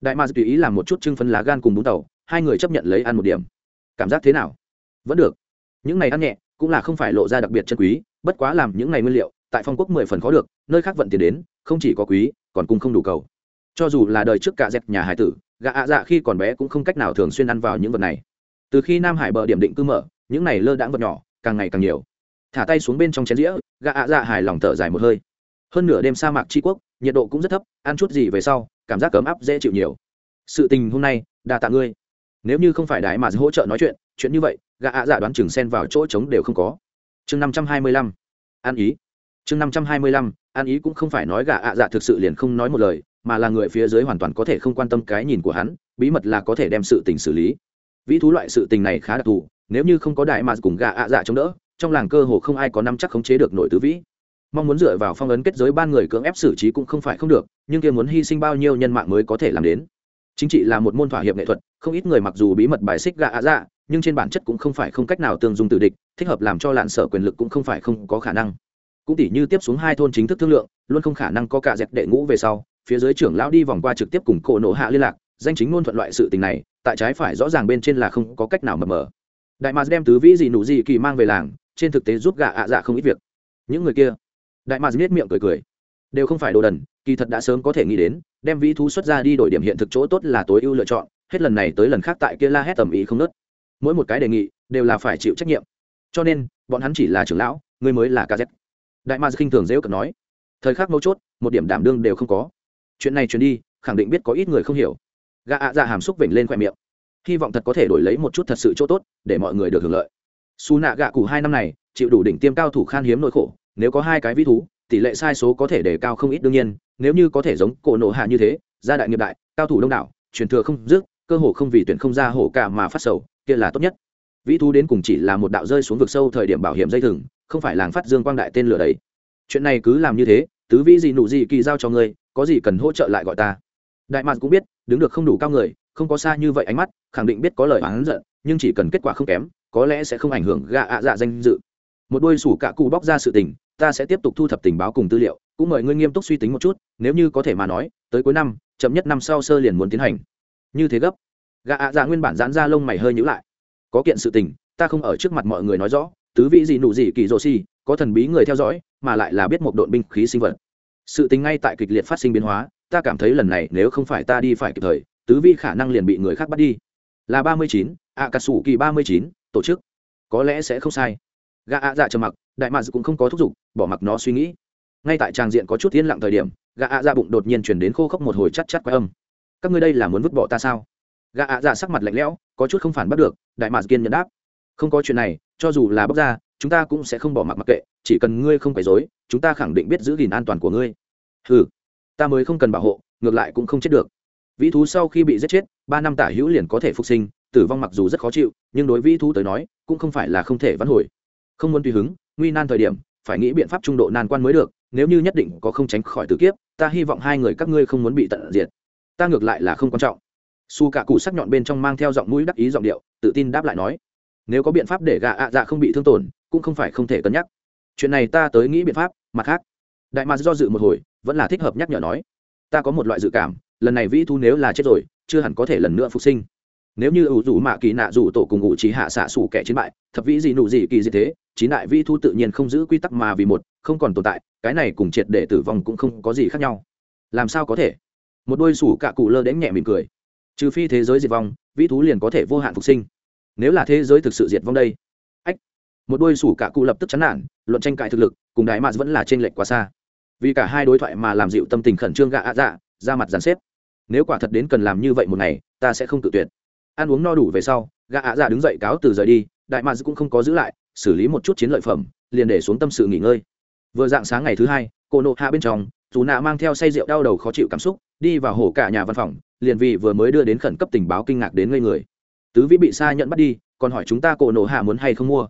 Đại Ma tùy ý làm một chút trưng phân lá gan cùng bún tàu, hai người chấp nhận lấy ăn một điểm. Cảm giác thế nào? Vẫn được. Những này ăn nhẹ cũng là không phải lộ ra đặc biệt chân quý, bất quá làm những ngày nguyên liệu, tại phong quốc mười phần khó được, nơi khác vận tiền đến, không chỉ có quý, còn cùng không đủ cầu. Cho dù là đời trước cả dẹp nhà hải tử gạ ạ dạ khi còn bé cũng không cách nào thường xuyên ăn vào những vật này. Từ khi nam hải bờ điểm định cư mở, những này lơ đãng vật nhỏ càng ngày càng nhiều. Thả tay xuống bên trong chén dĩa gà ạ dạ hài lòng thở dài một hơi. Hơn nửa đêm sa mạc tri quốc, nhiệt độ cũng rất thấp, ăn chút gì về sau, cảm giác cấm áp dễ chịu nhiều. Sự tình hôm nay, đa tạ ngươi. Nếu như không phải đại mà hỗ trợ nói chuyện chuyện như vậy gà ạ dạ đoán chừng sen vào chỗ trống đều không có. Chương năm trăm hai mươi lăm. Ăn ý. Chương năm trăm hai mươi lăm ăn ý cũng không phải nói gà ạ dạ thực sự liền không nói một lời, mà là người phía dưới hoàn toàn có thể không quan tâm cái nhìn của hắn, bí mật là có thể đem sự tình xử lý. Vĩ thú loại sự tình này khá đặc thù nếu như không có đại mà cùng gạ ạ dạ chống đỡ, trong làng cơ hồ không ai có nắm chắc khống chế được nội tứ vĩ. Mong muốn dựa vào phong ấn kết giới ban người cưỡng ép xử trí cũng không phải không được, nhưng kia muốn hy sinh bao nhiêu nhân mạng mới có thể làm đến? Chính trị là một môn thỏa hiệp nghệ thuật, không ít người mặc dù bí mật bài xích gạ ạ dạ nhưng trên bản chất cũng không phải không cách nào tương dung tự địch, thích hợp làm cho lạn sở quyền lực cũng không phải không có khả năng. Cũng tỉ như tiếp xuống hai thôn chính thức thương lượng, luôn không khả năng có cả dẹp đệ ngũ về sau, phía dưới trưởng lão đi vòng qua trực tiếp cùng cổ nổ hạ liên lạc, danh chính ngôn thuận loại sự tình này, tại trái phải rõ ràng bên trên là không có cách nào mờ mờ đại mạc đem tứ vĩ gì nụ gì kỳ mang về làng, trên thực tế giúp gạ ạ dạ không ít việc. Những người kia, đại mạc biết miệng cười cười. Đều không phải đồ đần, kỳ thật đã sớm có thể nghĩ đến, đem vĩ thú xuất ra đi đổi điểm hiện thực chỗ tốt là tối ưu lựa chọn, hết lần này tới lần khác tại kia la hét tầm ý không nớt. Mỗi một cái đề nghị, đều là phải chịu trách nhiệm. Cho nên, bọn hắn chỉ là trưởng lão ngươi mới là kz đại ma khinh thường dễ cận nói. Thời khắc mấu chốt, một điểm đảm đương đều không có. Chuyện này truyền đi, khẳng định biết có ít người không hiểu. Gạ ạ dạ hàm xúc vểnh lên khoe miệng hy vọng thật có thể đổi lấy một chút thật sự chỗ tốt, để mọi người được hưởng lợi. Xù nạ gạ cụ hai năm này, chịu đủ đỉnh tiêm cao thủ khan hiếm nỗi khổ, nếu có hai cái vi thú, tỷ lệ sai số có thể đề cao không ít đương nhiên, nếu như có thể giống cổ nộ hạ như thế, gia đại nghiệp đại, cao thủ đông đảo, truyền thừa không dứt, cơ hồ không vì tuyển không ra hổ cả mà phát sầu, kia là tốt nhất. Vĩ thú đến cùng chỉ là một đạo rơi xuống vực sâu thời điểm bảo hiểm dây thừng, không phải làng phát dương quang đại tên lửa đấy. Chuyện này cứ làm như thế, tứ vĩ gì nụ gì kỳ giao cho ngươi, có gì cần hỗ trợ lại gọi ta đại mạn cũng biết, đứng được không đủ cao người, không có xa như vậy ánh mắt, khẳng định biết có lời oán giận, nhưng chỉ cần kết quả không kém, có lẽ sẽ không ảnh hưởng gạ ạ dạ danh dự. Một đôi sủ cạ cụ bóc ra sự tình, ta sẽ tiếp tục thu thập tình báo cùng tư liệu, cũng mời ngươi nghiêm túc suy tính một chút, nếu như có thể mà nói, tới cuối năm, chậm nhất năm sau sơ liền muốn tiến hành. Như thế gấp. Gạ ạ dạ nguyên bản giãn ra lông mày hơi nhữ lại. Có kiện sự tình, ta không ở trước mặt mọi người nói rõ, tứ vị gì nụ gì kỳ rồ si có thần bí người theo dõi, mà lại là biết một đội binh khí sinh vật. Sự tình ngay tại kịch liệt phát sinh biến hóa ta cảm thấy lần này nếu không phải ta đi phải kịp thời, tứ vi khả năng liền bị người khác bắt đi. Là ba mươi chín ạ cà sủ kỳ ba mươi chín, tổ chức. Có lẽ sẽ không sai. Gà ạ dạ trầm mặc, đại mads cũng không có thúc giục, bỏ mặc nó suy nghĩ. Ngay tại tràng diện có chút yên lặng thời điểm gà ạ dạ bụng đột nhiên chuyển đến khô khốc một hồi chắc chắc quái âm. Các ngươi đây là muốn vứt bỏ ta sao? Gà ạ dạ sắc mặt lạnh lẽo, có chút không phản bắt được, đại mads kiên nhẫn đáp. Không có chuyện này, cho dù là bóc ra, chúng ta cũng sẽ không bỏ mặc mặc kệ, chỉ cần ngươi không phải dối chúng ta khẳng định biết giữ gìn an toàn của ngươi. Ừ ta mới không cần bảo hộ, ngược lại cũng không chết được. Vĩ thú sau khi bị giết chết, ba năm tả hữu liền có thể phục sinh, tử vong mặc dù rất khó chịu, nhưng đối vĩ thú tới nói, cũng không phải là không thể vãn hồi. Không muốn tùy hứng, nguy nan thời điểm, phải nghĩ biện pháp trung độ nan quan mới được, nếu như nhất định có không tránh khỏi tử kiếp, ta hy vọng hai người các ngươi không muốn bị tận diệt. Ta ngược lại là không quan trọng. Su cả cụ sắc nhọn bên trong mang theo giọng mũi đắc ý giọng điệu, tự tin đáp lại nói, nếu có biện pháp để gạ ạ dạ không bị thương tổn, cũng không phải không thể cân nhắc. Chuyện này ta tới nghĩ biện pháp, mặt khác đại mạc do dự một hồi, vẫn là thích hợp nhắc nhở nói, ta có một loại dự cảm, lần này vĩ thu nếu là chết rồi, chưa hẳn có thể lần nữa phục sinh. Nếu như ủ rủ mạ kỳ nạ rủ tổ cùng ngụ trí hạ xạ xủ kẻ chiến bại, thập vĩ gì nụ gì kỳ gì thế, chín đại vĩ thu tự nhiên không giữ quy tắc mà vì một, không còn tồn tại, cái này cùng triệt để tử vong cũng không có gì khác nhau. Làm sao có thể? Một đôi sủ cạ cụ lơ đến nhẹ mỉm cười. Trừ phi thế giới diệt vong, vĩ thú liền có thể vô hạn phục sinh. Nếu là thế giới thực sự diệt vong đây. Ách. Một đôi sủ cạ cụ lập tức chán nản, luận tranh cãi thực lực, cùng đại mạc vẫn là t r ê n lệch quá xa vì cả hai đối thoại mà làm dịu tâm tình khẩn trương gạ ạ dạ ra mặt dàn xếp. Nếu quả thật đến cần làm như vậy một ngày, ta sẽ không tự tuyệt. Ăn uống no đủ về sau gạ ạ dạ đứng dậy cáo từ rời đi, đại mads cũng không có giữ lại, xử lý một chút chiến lợi phẩm, liền để xuống tâm sự nghỉ ngơi. Vừa dạng sáng ngày thứ hai, cô nộ hạ bên trong, dù nạ mang theo say rượu đau đầu khó chịu cảm xúc, đi vào hổ cả nhà văn phòng, liền vì vừa mới đưa đến khẩn cấp tình báo kinh ngạc đến ngây người. Tứ vĩ bị xa nhận bắt đi, còn hỏi chúng ta cổ nộ hạ muốn hay không mua.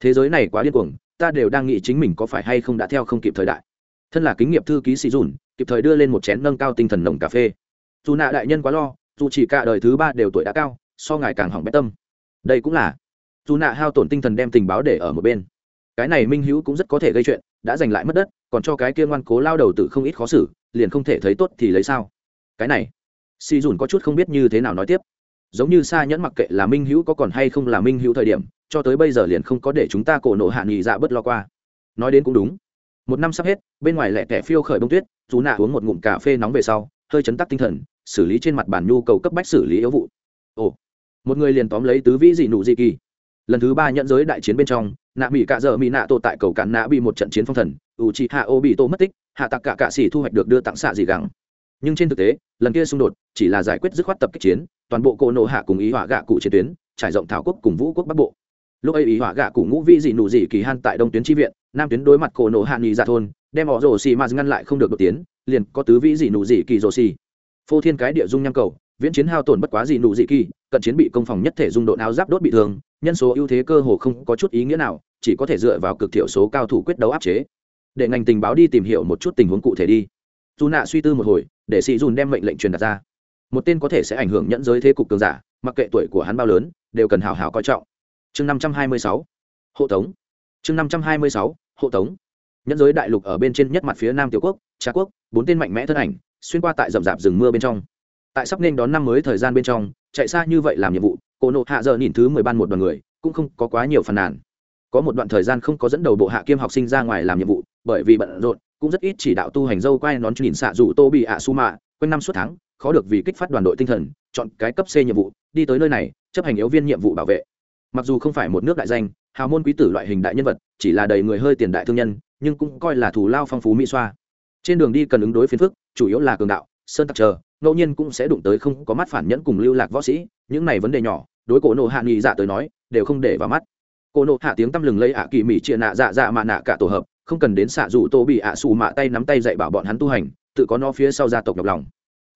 Thế giới này quá điên cuồng, ta đều đang nghĩ chính mình có phải hay không đã theo không kịp thời đại thân là kính nghiệp thư ký sĩ dùn, kịp thời đưa lên một chén nâng cao tinh thần nồng cà phê. Dù nạ đại nhân quá lo, dù chỉ cả đời thứ ba đều tuổi đã cao, so ngài càng hỏng bét tâm. Đây cũng là, dù nạ hao tổn tinh thần đem tình báo để ở một bên. Cái này minh hữu cũng rất có thể gây chuyện, đã giành lại mất đất, còn cho cái kia ngoan cố lao đầu tự không ít khó xử, liền không thể thấy tốt thì lấy sao? Cái này si dùn có chút không biết như thế nào nói tiếp. Giống như xa nhẫn mặc kệ là minh hữu có còn hay không là minh hữu thời điểm, cho tới bây giờ liền không có để chúng ta cổ nộ hạ nghỉ dạ bớt lo qua. Nói đến cũng đúng một năm sắp hết, bên ngoài lẹ tẻ phiêu khởi bông tuyết chú nạ uống một ngụm cà phê nóng về sau, hơi chấn tắc tinh thần, xử lý trên mặt bản nhu cầu cấp bách xử lý yếu vụ. Ồ, một người liền tóm lấy tứ vĩ dị nụ dị kỳ. Lần thứ ba nhận giới đại chiến bên trong, nạ bị cạ dợ mỹ nạ tổ tại cầu cạn nạ bị một trận chiến phong thần, ủ trị hạ ô bị tổ mất tích, hạ tặc cả cạ xỉ thu hoạch được đưa tặng xạ dị gắng. Nhưng trên thực tế, lần kia xung đột chỉ là giải quyết dứt khoát tập kích chiến, toàn bộ cỗ nộ hạ cùng ý họa gạ cụ chiến tuyến, trải rộng thảo quốc cùng vũ quốc bắc bộ lúc ấy ý họa gạ cụ ngũ vị dị nụ dị kỳ han tại đông tuyến tri viện, nam tuyến đối mặt cổ nộ hạ nghị dạ thôn, đem họ rồ xì mà ngăn lại không được đột tiến, liền có tứ vĩ dị nụ dị kỳ rồ xì. Phô thiên cái địa dung nham cầu, viễn chiến hao tổn bất quá dị nụ dị kỳ, cận chiến bị công phòng nhất thể dung độ áo giáp đốt bị thương, nhân số ưu thế cơ hồ không có chút ý nghĩa nào, chỉ có thể dựa vào cực thiểu số cao thủ quyết đấu áp chế. Để ngành tình báo đi tìm hiểu một chút tình huống cụ thể đi. Dù nạ suy tư một hồi, để sĩ dùn đem mệnh lệnh truyền đặt ra. Một tên có thể sẽ ảnh hưởng nhẫn giới thế cục cường giả, mặc kệ tuổi của hắn bao lớn, đều cần hào hào coi trọng chương năm trăm hai mươi sáu, hộ tống. Chương năm trăm hai mươi sáu, hộ tống. Nhẫn giới đại lục ở bên trên nhất mặt phía nam tiểu quốc, trà quốc, bốn tên mạnh mẽ thân ảnh, xuyên qua tại rậm rạp rừng mưa bên trong. Tại sắp nên đón năm mới thời gian bên trong, chạy xa như vậy làm nhiệm vụ cô nộ hạ giờ nhìn thứ mười ban một đoàn người, cũng không có quá nhiều phàn nàn. Có một đoạn thời gian không có dẫn đầu bộ hạ kiêm học sinh ra ngoài làm nhiệm vụ, bởi vì bận rộn, cũng rất ít chỉ đạo tu hành dâu quay nón nhìn xạ dù tô bị ạ su mạ, quanh năm suốt tháng, khó được vì kích phát đoàn đội tinh thần, chọn cái cấp c nhiệm vụ, đi tới nơi này, chấp hành yếu viên nhiệm vụ bảo vệ mặc dù không phải một nước đại danh, hào môn quý tử loại hình đại nhân vật, chỉ là đầy người hơi tiền đại thương nhân, nhưng cũng coi là thù lao phong phú mỹ xoa. Trên đường đi cần ứng đối phiền phức, chủ yếu là cường đạo, sơn tặc chờ, ngẫu nhiên cũng sẽ đụng tới không có mắt phản nhẫn cùng lưu lạc võ sĩ, những này vấn đề nhỏ, đối cổ nộ hạ nghị dạ tới nói, đều không để vào mắt. Cổ nộ hạ tiếng tăm lừng lấy ạ kỳ mỹ chia nạ dạ dạ mạ nạ cả tổ hợp, không cần đến xạ dù tô bị ạ xù mạ tay nắm tay dạy bảo bọn hắn tu hành, tự có nó phía sau gia tộc nhọc lòng.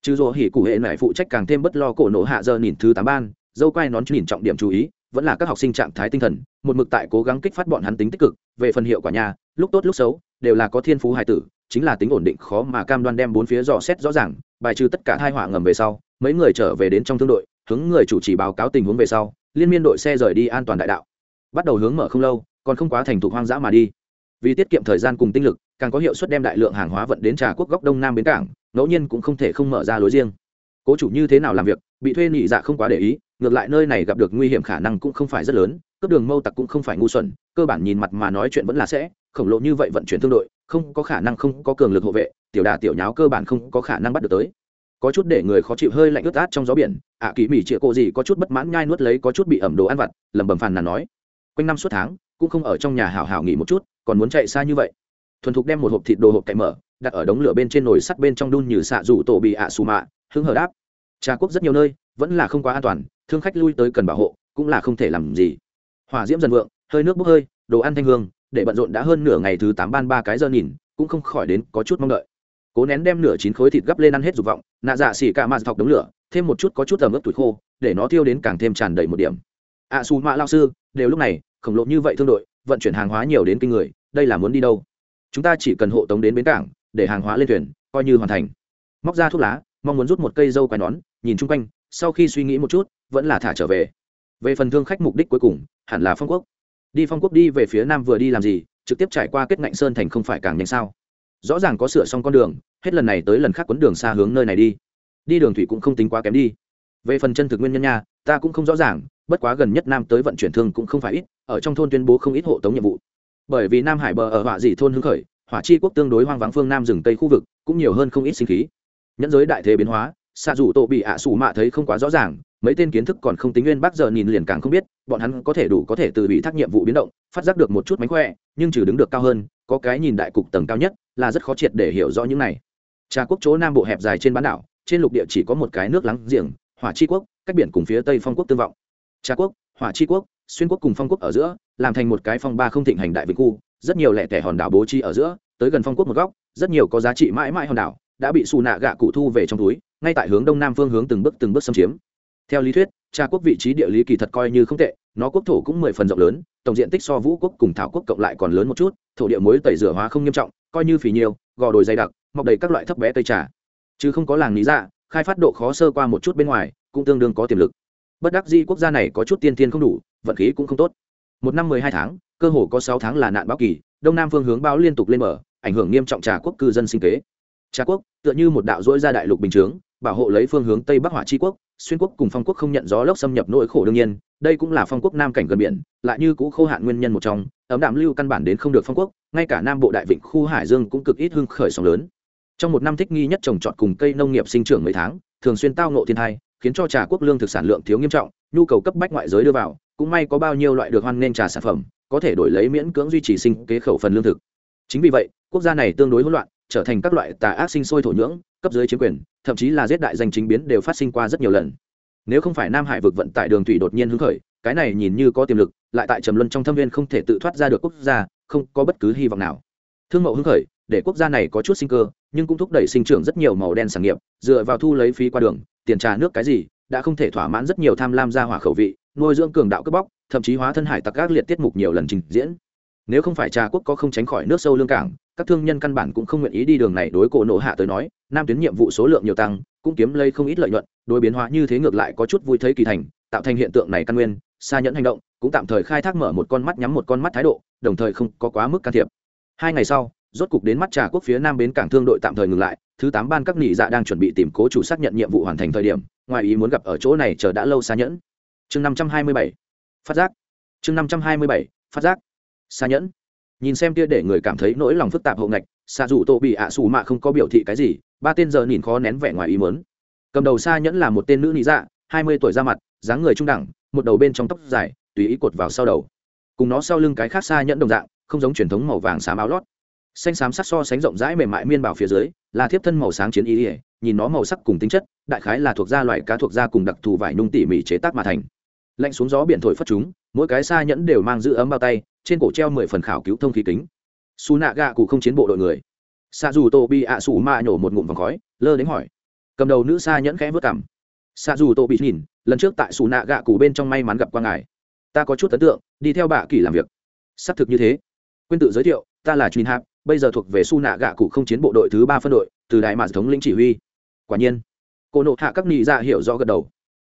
Chứ dù hỉ cụ hệ này phụ trách càng thêm bất lo cổ nộ hạ giờ nhìn thứ tám ban, dâu quay nón nhìn trọng điểm chú ý vẫn là các học sinh trạng thái tinh thần, một mực tại cố gắng kích phát bọn hắn tính tích cực, về phần hiệu quả nhà, lúc tốt lúc xấu, đều là có thiên phú hài tử, chính là tính ổn định khó mà cam đoan đem bốn phía dò xét rõ ràng, bài trừ tất cả hai họa ngầm về sau, mấy người trở về đến trong thương đội, hướng người chủ trì báo cáo tình huống về sau, liên miên đội xe rời đi an toàn đại đạo. Bắt đầu hướng mở không lâu, còn không quá thành thục hoang dã mà đi. Vì tiết kiệm thời gian cùng tinh lực, càng có hiệu suất đem đại lượng hàng hóa vận đến trà quốc góc đông nam bến cảng, ngẫu nhiên cũng không thể không mở ra lối riêng. Cố chủ như thế nào làm việc, bị thuê nhị dạ không quá để ý ngược lại nơi này gặp được nguy hiểm khả năng cũng không phải rất lớn cướp đường mâu tặc cũng không phải ngu xuẩn cơ bản nhìn mặt mà nói chuyện vẫn là sẽ khổng lồ như vậy vận chuyển thương đội không có khả năng không có cường lực hộ vệ tiểu đà tiểu nháo cơ bản không có khả năng bắt được tới. Có chút để người khó chịu hơi lạnh ướt át trong gió biển ạ à, kỳ mỹ chĩa cô gì có chút bất mãn nhai nuốt lấy có chút bị ẩm đồ ăn vặt lẩm bẩm phàn nàn nói. Quanh năm suốt tháng cũng không ở trong nhà hảo hảo nghỉ một chút còn muốn chạy xa như vậy. Thuần thục đem một hộp thịt đồ hộp cậy mở đặt ở đống lửa bên trên nồi sắt bên trong đun như xạ rủ tổ bị ạ xù mạ hứng hở đáp. Trà quốc rất nhiều nơi vẫn là không quá an toàn thương khách lui tới cần bảo hộ cũng là không thể làm gì. Hỏa diễm dần vượng hơi nước bốc hơi đồ ăn thanh hương để bận rộn đã hơn nửa ngày thứ tám ban ba cái giờ nhìn cũng không khỏi đến có chút mong đợi. Cố nén đem nửa chín khối thịt gấp lên ăn hết dục vọng nạ dạ xỉ cả mạt thọc đống lửa thêm một chút có chút ẩm ướt tuổi khô để nó tiêu đến càng thêm tràn đầy một điểm. Ạ à, xù mạ lao sư đều lúc này khổng lồ như vậy thương đội vận chuyển hàng hóa nhiều đến kinh người đây là muốn đi đâu? Chúng ta chỉ cần hộ tống đến bến cảng để hàng hóa lên thuyền coi như hoàn thành. Móc ra thuốc lá mong muốn rút một cây dâu quai nón nhìn chung quanh sau khi suy nghĩ một chút, vẫn là thả trở về. Về phần thương khách mục đích cuối cùng, hẳn là phong quốc. Đi phong quốc đi về phía nam vừa đi làm gì, trực tiếp trải qua kết ngạnh sơn thành không phải càng nhanh sao? Rõ ràng có sửa xong con đường, hết lần này tới lần khác quấn đường xa hướng nơi này đi. Đi đường thủy cũng không tính quá kém đi. Về phần chân thực nguyên nhân nha, ta cũng không rõ ràng, bất quá gần nhất nam tới vận chuyển thương cũng không phải ít, ở trong thôn tuyên bố không ít hộ tống nhiệm vụ. Bởi vì nam hải bờ ở họa dị thôn hưng khởi hỏa chi quốc tương đối hoang vắng phương nam rừng tây khu vực, cũng nhiều hơn không ít sinh khí. Nhẫn giới đại thế biến hóa xạ dù tổ bị ạ sủ mạ thấy không quá rõ ràng, mấy tên kiến thức còn không tính nguyên bác giờ nhìn liền càng không biết, bọn hắn có thể đủ có thể từ bị thác nhiệm vụ biến động, phát giác được một chút mánh khỏe, nhưng trừ đứng được cao hơn, có cái nhìn đại cục tầng cao nhất, là rất khó triệt để hiểu rõ những này. Trà quốc chỗ nam bộ hẹp dài trên bán đảo, trên lục địa chỉ có một cái nước lắng giềng, hỏa chi quốc, cách biển cùng phía tây phong quốc tương vọng. Trà quốc, hỏa chi quốc, xuyên quốc cùng phong quốc ở giữa, làm thành một cái phong ba không thịnh hành đại vĩnh khu, rất nhiều lẻ tẻ hòn đảo bố trí ở giữa, tới gần phong quốc một góc, rất nhiều có giá trị mãi mãi hòn đảo, đã bị xù nạ gạ cụ thu về trong túi ngay tại hướng đông nam phương hướng từng bước từng bước xâm chiếm. Theo lý thuyết, trà quốc vị trí địa lý kỳ thật coi như không tệ, nó quốc thổ cũng mười phần rộng lớn, tổng diện tích so vũ quốc cùng thảo quốc cộng lại còn lớn một chút, thổ địa muối tẩy rửa hóa không nghiêm trọng, coi như phì nhiều, gò đồi dày đặc, mọc đầy các loại thấp bé cây trà. Chứ không có làng lý dạ khai phát độ khó sơ qua một chút bên ngoài, cũng tương đương có tiềm lực. Bất đắc dĩ quốc gia này có chút tiên tiên không đủ, vận khí cũng không tốt. Một năm mười hai tháng, cơ hồ có sáu tháng là nạn báo kỳ, đông nam phương hướng bão liên tục lên mở ảnh hưởng nghiêm trọng trà quốc cư dân sinh kế. Trà quốc, tựa như một đạo dỗi ra đại lục bình chướng bảo hộ lấy phương hướng tây bắc hỏa tri quốc, xuyên quốc cùng phong quốc không nhận gió lốc xâm nhập nỗi khổ đương nhiên, đây cũng là phong quốc nam cảnh gần biển, lại như cũ khô hạn nguyên nhân một trong, ấm đạm lưu căn bản đến không được phong quốc, ngay cả nam bộ đại vịnh khu hải dương cũng cực ít hưng khởi sóng lớn. Trong một năm thích nghi nhất trồng trọt cùng cây nông nghiệp sinh trưởng mấy tháng, thường xuyên tao nộ thiên thai khiến cho trà quốc lương thực sản lượng thiếu nghiêm trọng, nhu cầu cấp bách ngoại giới đưa vào, cũng may có bao nhiêu loại được hoan nên trà sản phẩm, có thể đổi lấy miễn cưỡng duy trì sinh kế khẩu phần lương thực. Chính vì vậy, quốc gia này tương đối hỗn loạn trở thành các loại tà ác sinh sôi thổ nhưỡng, cấp dưới chiếm quyền, thậm chí là giết đại danh chính biến đều phát sinh qua rất nhiều lần. Nếu không phải nam hải vực vận tải đường thủy đột nhiên hứng khởi, cái này nhìn như có tiềm lực, lại tại trầm luân trong thâm viên không thể tự thoát ra được quốc gia, không có bất cứ hy vọng nào. Thương mẫu hứng khởi, để quốc gia này có chút sinh cơ, nhưng cũng thúc đẩy sinh trưởng rất nhiều màu đen sản nghiệp, dựa vào thu lấy phí qua đường, tiền trà nước cái gì, đã không thể thỏa mãn rất nhiều tham lam ra hỏa khẩu vị, nuôi dưỡng cường đạo cướp bóc, thậm chí hóa thân hải tặc các liệt tiết mục nhiều lần trình diễn nếu không phải trà quốc có không tránh khỏi nước sâu lương cảng, các thương nhân căn bản cũng không nguyện ý đi đường này đối cổ nộ hạ tới nói, nam tuyến nhiệm vụ số lượng nhiều tăng, cũng kiếm lấy không ít lợi nhuận, đối biến hóa như thế ngược lại có chút vui thấy kỳ thành, tạo thành hiện tượng này căn nguyên, xa nhẫn hành động, cũng tạm thời khai thác mở một con mắt nhắm một con mắt thái độ, đồng thời không có quá mức can thiệp. Hai ngày sau, rốt cục đến mắt trà quốc phía nam bến cảng thương đội tạm thời ngừng lại, thứ tám ban các nghị dạ đang chuẩn bị tìm cố chủ xác nhận nhiệm vụ hoàn thành thời điểm, ngoài ý muốn gặp ở chỗ này chờ đã lâu xa nhẫn. Chương năm trăm hai mươi bảy, phát giác. Chương năm trăm hai mươi bảy, phát giác xa nhẫn. Nhìn xem kia để người cảm thấy nỗi lòng phức tạp hậu ngạch xa dù tô bị ạ à xù mạ không có biểu thị cái gì, ba tên giờ nhìn khó nén vẻ ngoài ý mớn cầm đầu xa nhẫn là một tên nữ lý dạ hai mươi tuổi ra mặt, dáng người trung đẳng, một đầu bên trong tóc dài, tùy ý cột vào sau đầu. Cùng nó sau lưng cái khác xa nhẫn đồng dạng, không giống truyền thống màu vàng xám áo lót. Xanh xám sắc so sánh rộng rãi mềm mại miên bảo phía dưới, là thiếp thân màu sáng chiến ý ỉa nhìn nó màu sắc cùng tính chất, đại khái là thuộc da loại cá thuộc da cùng đặc thù vải nung tỉ mỉ chế tác mà thành. Lạnh xuống gió biển thổi phất chúng, mỗi cái xa nhẫn đều mang giữ ấm bao tay trên cổ treo mười phần khảo cứu thông khí kính. Su nạ gạ cụ không chiến bộ đội người. Xa dù tô bị ạ sủ mạ nhổ một ngụm vòng khói, lơ đến hỏi. Cầm đầu nữ xa nhẫn khẽ vớt cảm xa dù tô bị nhìn, lần trước tại su nạ gạ cụ bên trong may mắn gặp qua ngài. Ta có chút ấn tượng, đi theo bà kỳ làm việc. Xác thực như thế. Quên tự giới thiệu, ta là truy hạp bây giờ thuộc về su nạ gạ cụ không chiến bộ đội thứ ba phân đội, từ đại mạc thống lĩnh chỉ huy. Quả nhiên, cô nộ hạ các nghị dạ hiểu rõ gật đầu.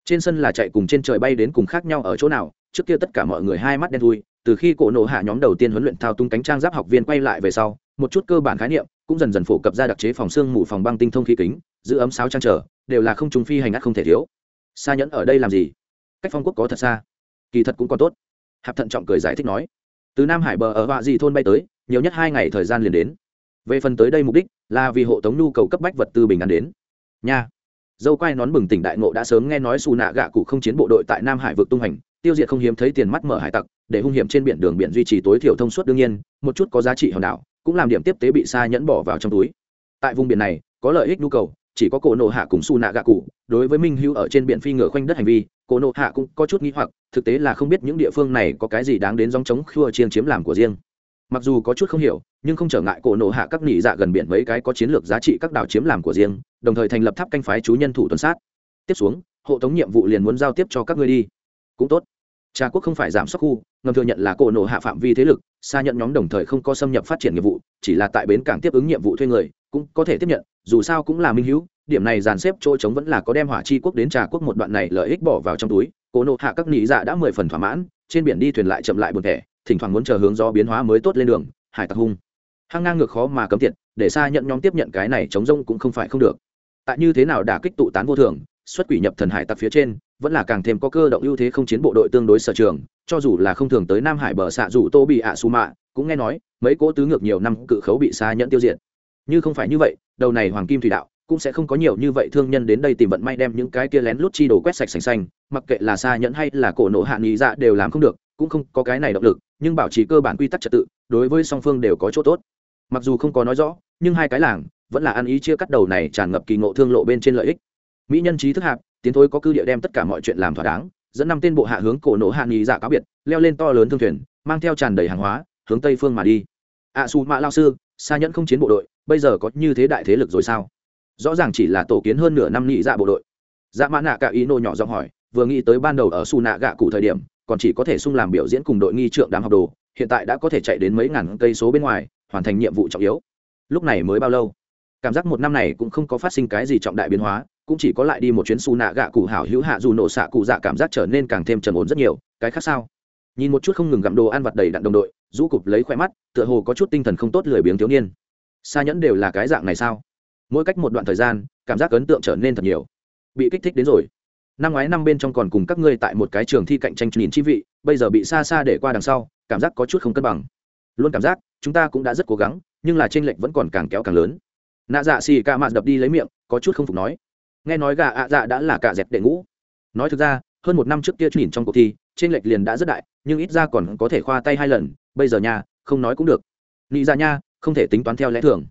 Trên sân là chạy cùng trên trời bay đến cùng khác nhau ở chỗ nào, trước kia tất cả mọi người hai mắt đen thui từ khi cổ nộ hạ nhóm đầu tiên huấn luyện thao tung cánh trang giáp học viên quay lại về sau, một chút cơ bản khái niệm cũng dần dần phổ cập ra đặc chế phòng xương mù phòng băng tinh thông khí kính, giữ ấm sáo trang trở, đều là không trùng phi hành ác không thể thiếu. Xa nhẫn ở đây làm gì? Cách phong quốc có thật xa. Kỳ thật cũng còn tốt. Hạp thận trọng cười giải thích nói, từ nam hải bờ ở họa dị thôn bay tới, nhiều nhất hai ngày thời gian liền đến. Về phần tới đây mục đích là vì hộ tống nhu cầu cấp bách vật tư bình an đến. Nha. Dâu quai nón bừng tỉnh đại ngộ đã sớm nghe nói xù nạ gạ cụ không chiến bộ đội tại nam hải vượt tung hành tiêu diệt không hiếm thấy tiền mắt mở hải tặc, để hung hiểm trên biển đường biển duy trì tối thiểu thông suốt đương nhiên, một chút có giá trị hòn đảo, cũng làm điểm tiếp tế bị xa nhẫn bỏ vào trong túi. Tại vùng biển này, có lợi ích nhu cầu, chỉ có cổ nộ hạ cùng su nạ gạ cụ, đối với minh hữu ở trên biển phi ngựa khoanh đất hành vi, cổ nộ hạ cũng có chút nghĩ hoặc, thực tế là không biết những địa phương này có cái gì đáng đến dòng chống khua chiên chiếm làm của riêng. Mặc dù có chút không hiểu, nhưng không trở ngại cổ nộ hạ các nỉ dạ gần biển mấy cái có chiến lược giá trị các đảo chiếm làm của riêng, đồng thời thành lập tháp canh phái chú nhân thủ tuần sát. Tiếp xuống, hộ tống nhiệm vụ liền muốn giao tiếp cho các ngươi đi. Cũng tốt trà quốc không phải giảm sốc khu, ngầm thừa nhận là cổ nộ hạ phạm vi thế lực, xa nhận nhóm đồng thời không có xâm nhập phát triển nghiệp vụ, chỉ là tại bến cảng tiếp ứng nhiệm vụ thuê người, cũng có thể tiếp nhận, dù sao cũng là minh hữu, điểm này dàn xếp chỗ trống vẫn là có đem hỏa chi quốc đến trà quốc một đoạn này lợi ích bỏ vào trong túi, cổ nộ hạ các nị dạ đã mười phần thỏa mãn, trên biển đi thuyền lại chậm lại buồn thẻ, thỉnh thoảng muốn chờ hướng do biến hóa mới tốt lên đường, hải tặc hung. Hăng ngang ngược khó mà cấm tiệt, để xa nhận nhóm tiếp nhận cái này chống rông cũng không phải không được. Tại như thế nào đả kích tụ tán vô thường, xuất quỷ nhập thần hải tặc phía trên vẫn là càng thêm có cơ động ưu thế không chiến bộ đội tương đối sở trường, cho dù là không thường tới nam hải bờ xạ dù tô bị ạ su mạ, cũng nghe nói, mấy cỗ tứ ngược nhiều năm cự khấu bị xa nhẫn tiêu diệt. Như không phải như vậy, đầu này hoàng kim thủy đạo cũng sẽ không có nhiều như vậy thương nhân đến đây tìm vận may đem những cái kia lén lút chi đồ quét sạch sành xanh, mặc kệ là xa nhẫn hay là cổ nộ hạ nghị dạ đều làm không được, cũng không có cái này động lực, nhưng bảo trì cơ bản quy tắc trật tự, đối với song phương đều có chỗ tốt. Mặc dù không có nói rõ, nhưng hai cái làng vẫn là ăn ý chia cắt đầu này tràn ngập kỳ ngộ thương lộ bên trên lợi ích. Mỹ nhân trí thức hạp tiến thối có cư địa đem tất cả mọi chuyện làm thỏa đáng dẫn năm tên bộ hạ hướng cổ nổ hạ nghị dạ cáo biệt leo lên to lớn thương thuyền mang theo tràn đầy hàng hóa hướng tây phương mà đi. Ạ à, xù mạ lao sư xa nhẫn không chiến bộ đội bây giờ có như thế đại thế lực rồi sao? Rõ ràng chỉ là tổ kiến hơn nửa năm nghỉ dạ bộ đội. Dạ mã nạ cả ý nô nhỏ giọng hỏi vừa nghĩ tới ban đầu ở xù nạ gạ cụ thời điểm còn chỉ có thể sung làm biểu diễn cùng đội nghi trượng đám học đồ hiện tại đã có thể chạy đến mấy ngàn cây số bên ngoài hoàn thành nhiệm vụ trọng yếu. Lúc này mới bao lâu? Cảm giác một năm này cũng không có phát sinh cái gì trọng đại biến hóa cũng chỉ có lại đi một chuyến xù nạ gạ cụ hảo hữu hạ dù nổ xạ cụ dạ cảm giác trở nên càng thêm trầm ổn rất nhiều, cái khác sao? Nhìn một chút không ngừng gặm đồ ăn vặt đầy đặn đồng đội, rũ cụp lấy khoe mắt, tựa hồ có chút tinh thần không tốt lười biếng thiếu niên. Xa nhẫn đều là cái dạng này sao? Mỗi cách một đoạn thời gian, cảm giác ấn tượng trở nên thật nhiều. Bị kích thích đến rồi. Năm ngoái năm bên trong còn cùng các ngươi tại một cái trường thi cạnh tranh nhìn chi vị, bây giờ bị xa xa để qua đằng sau, cảm giác có chút không cân bằng. Luôn cảm giác, chúng ta cũng đã rất cố gắng, nhưng là t r ê n lệch vẫn còn càng kéo càng lớn. Nạ dạ xì ca mạt đập đi lấy miệng, có chút không phục nói nghe nói gà ạ dạ đã là cả dẹp đệ ngũ. Nói thực ra, hơn một năm trước kia chuyển trong cuộc thi, trên lệch liền đã rất đại, nhưng ít ra còn có thể khoa tay hai lần, bây giờ nha, không nói cũng được. Nghĩ ra dạ nha, không thể tính toán theo lẽ thường.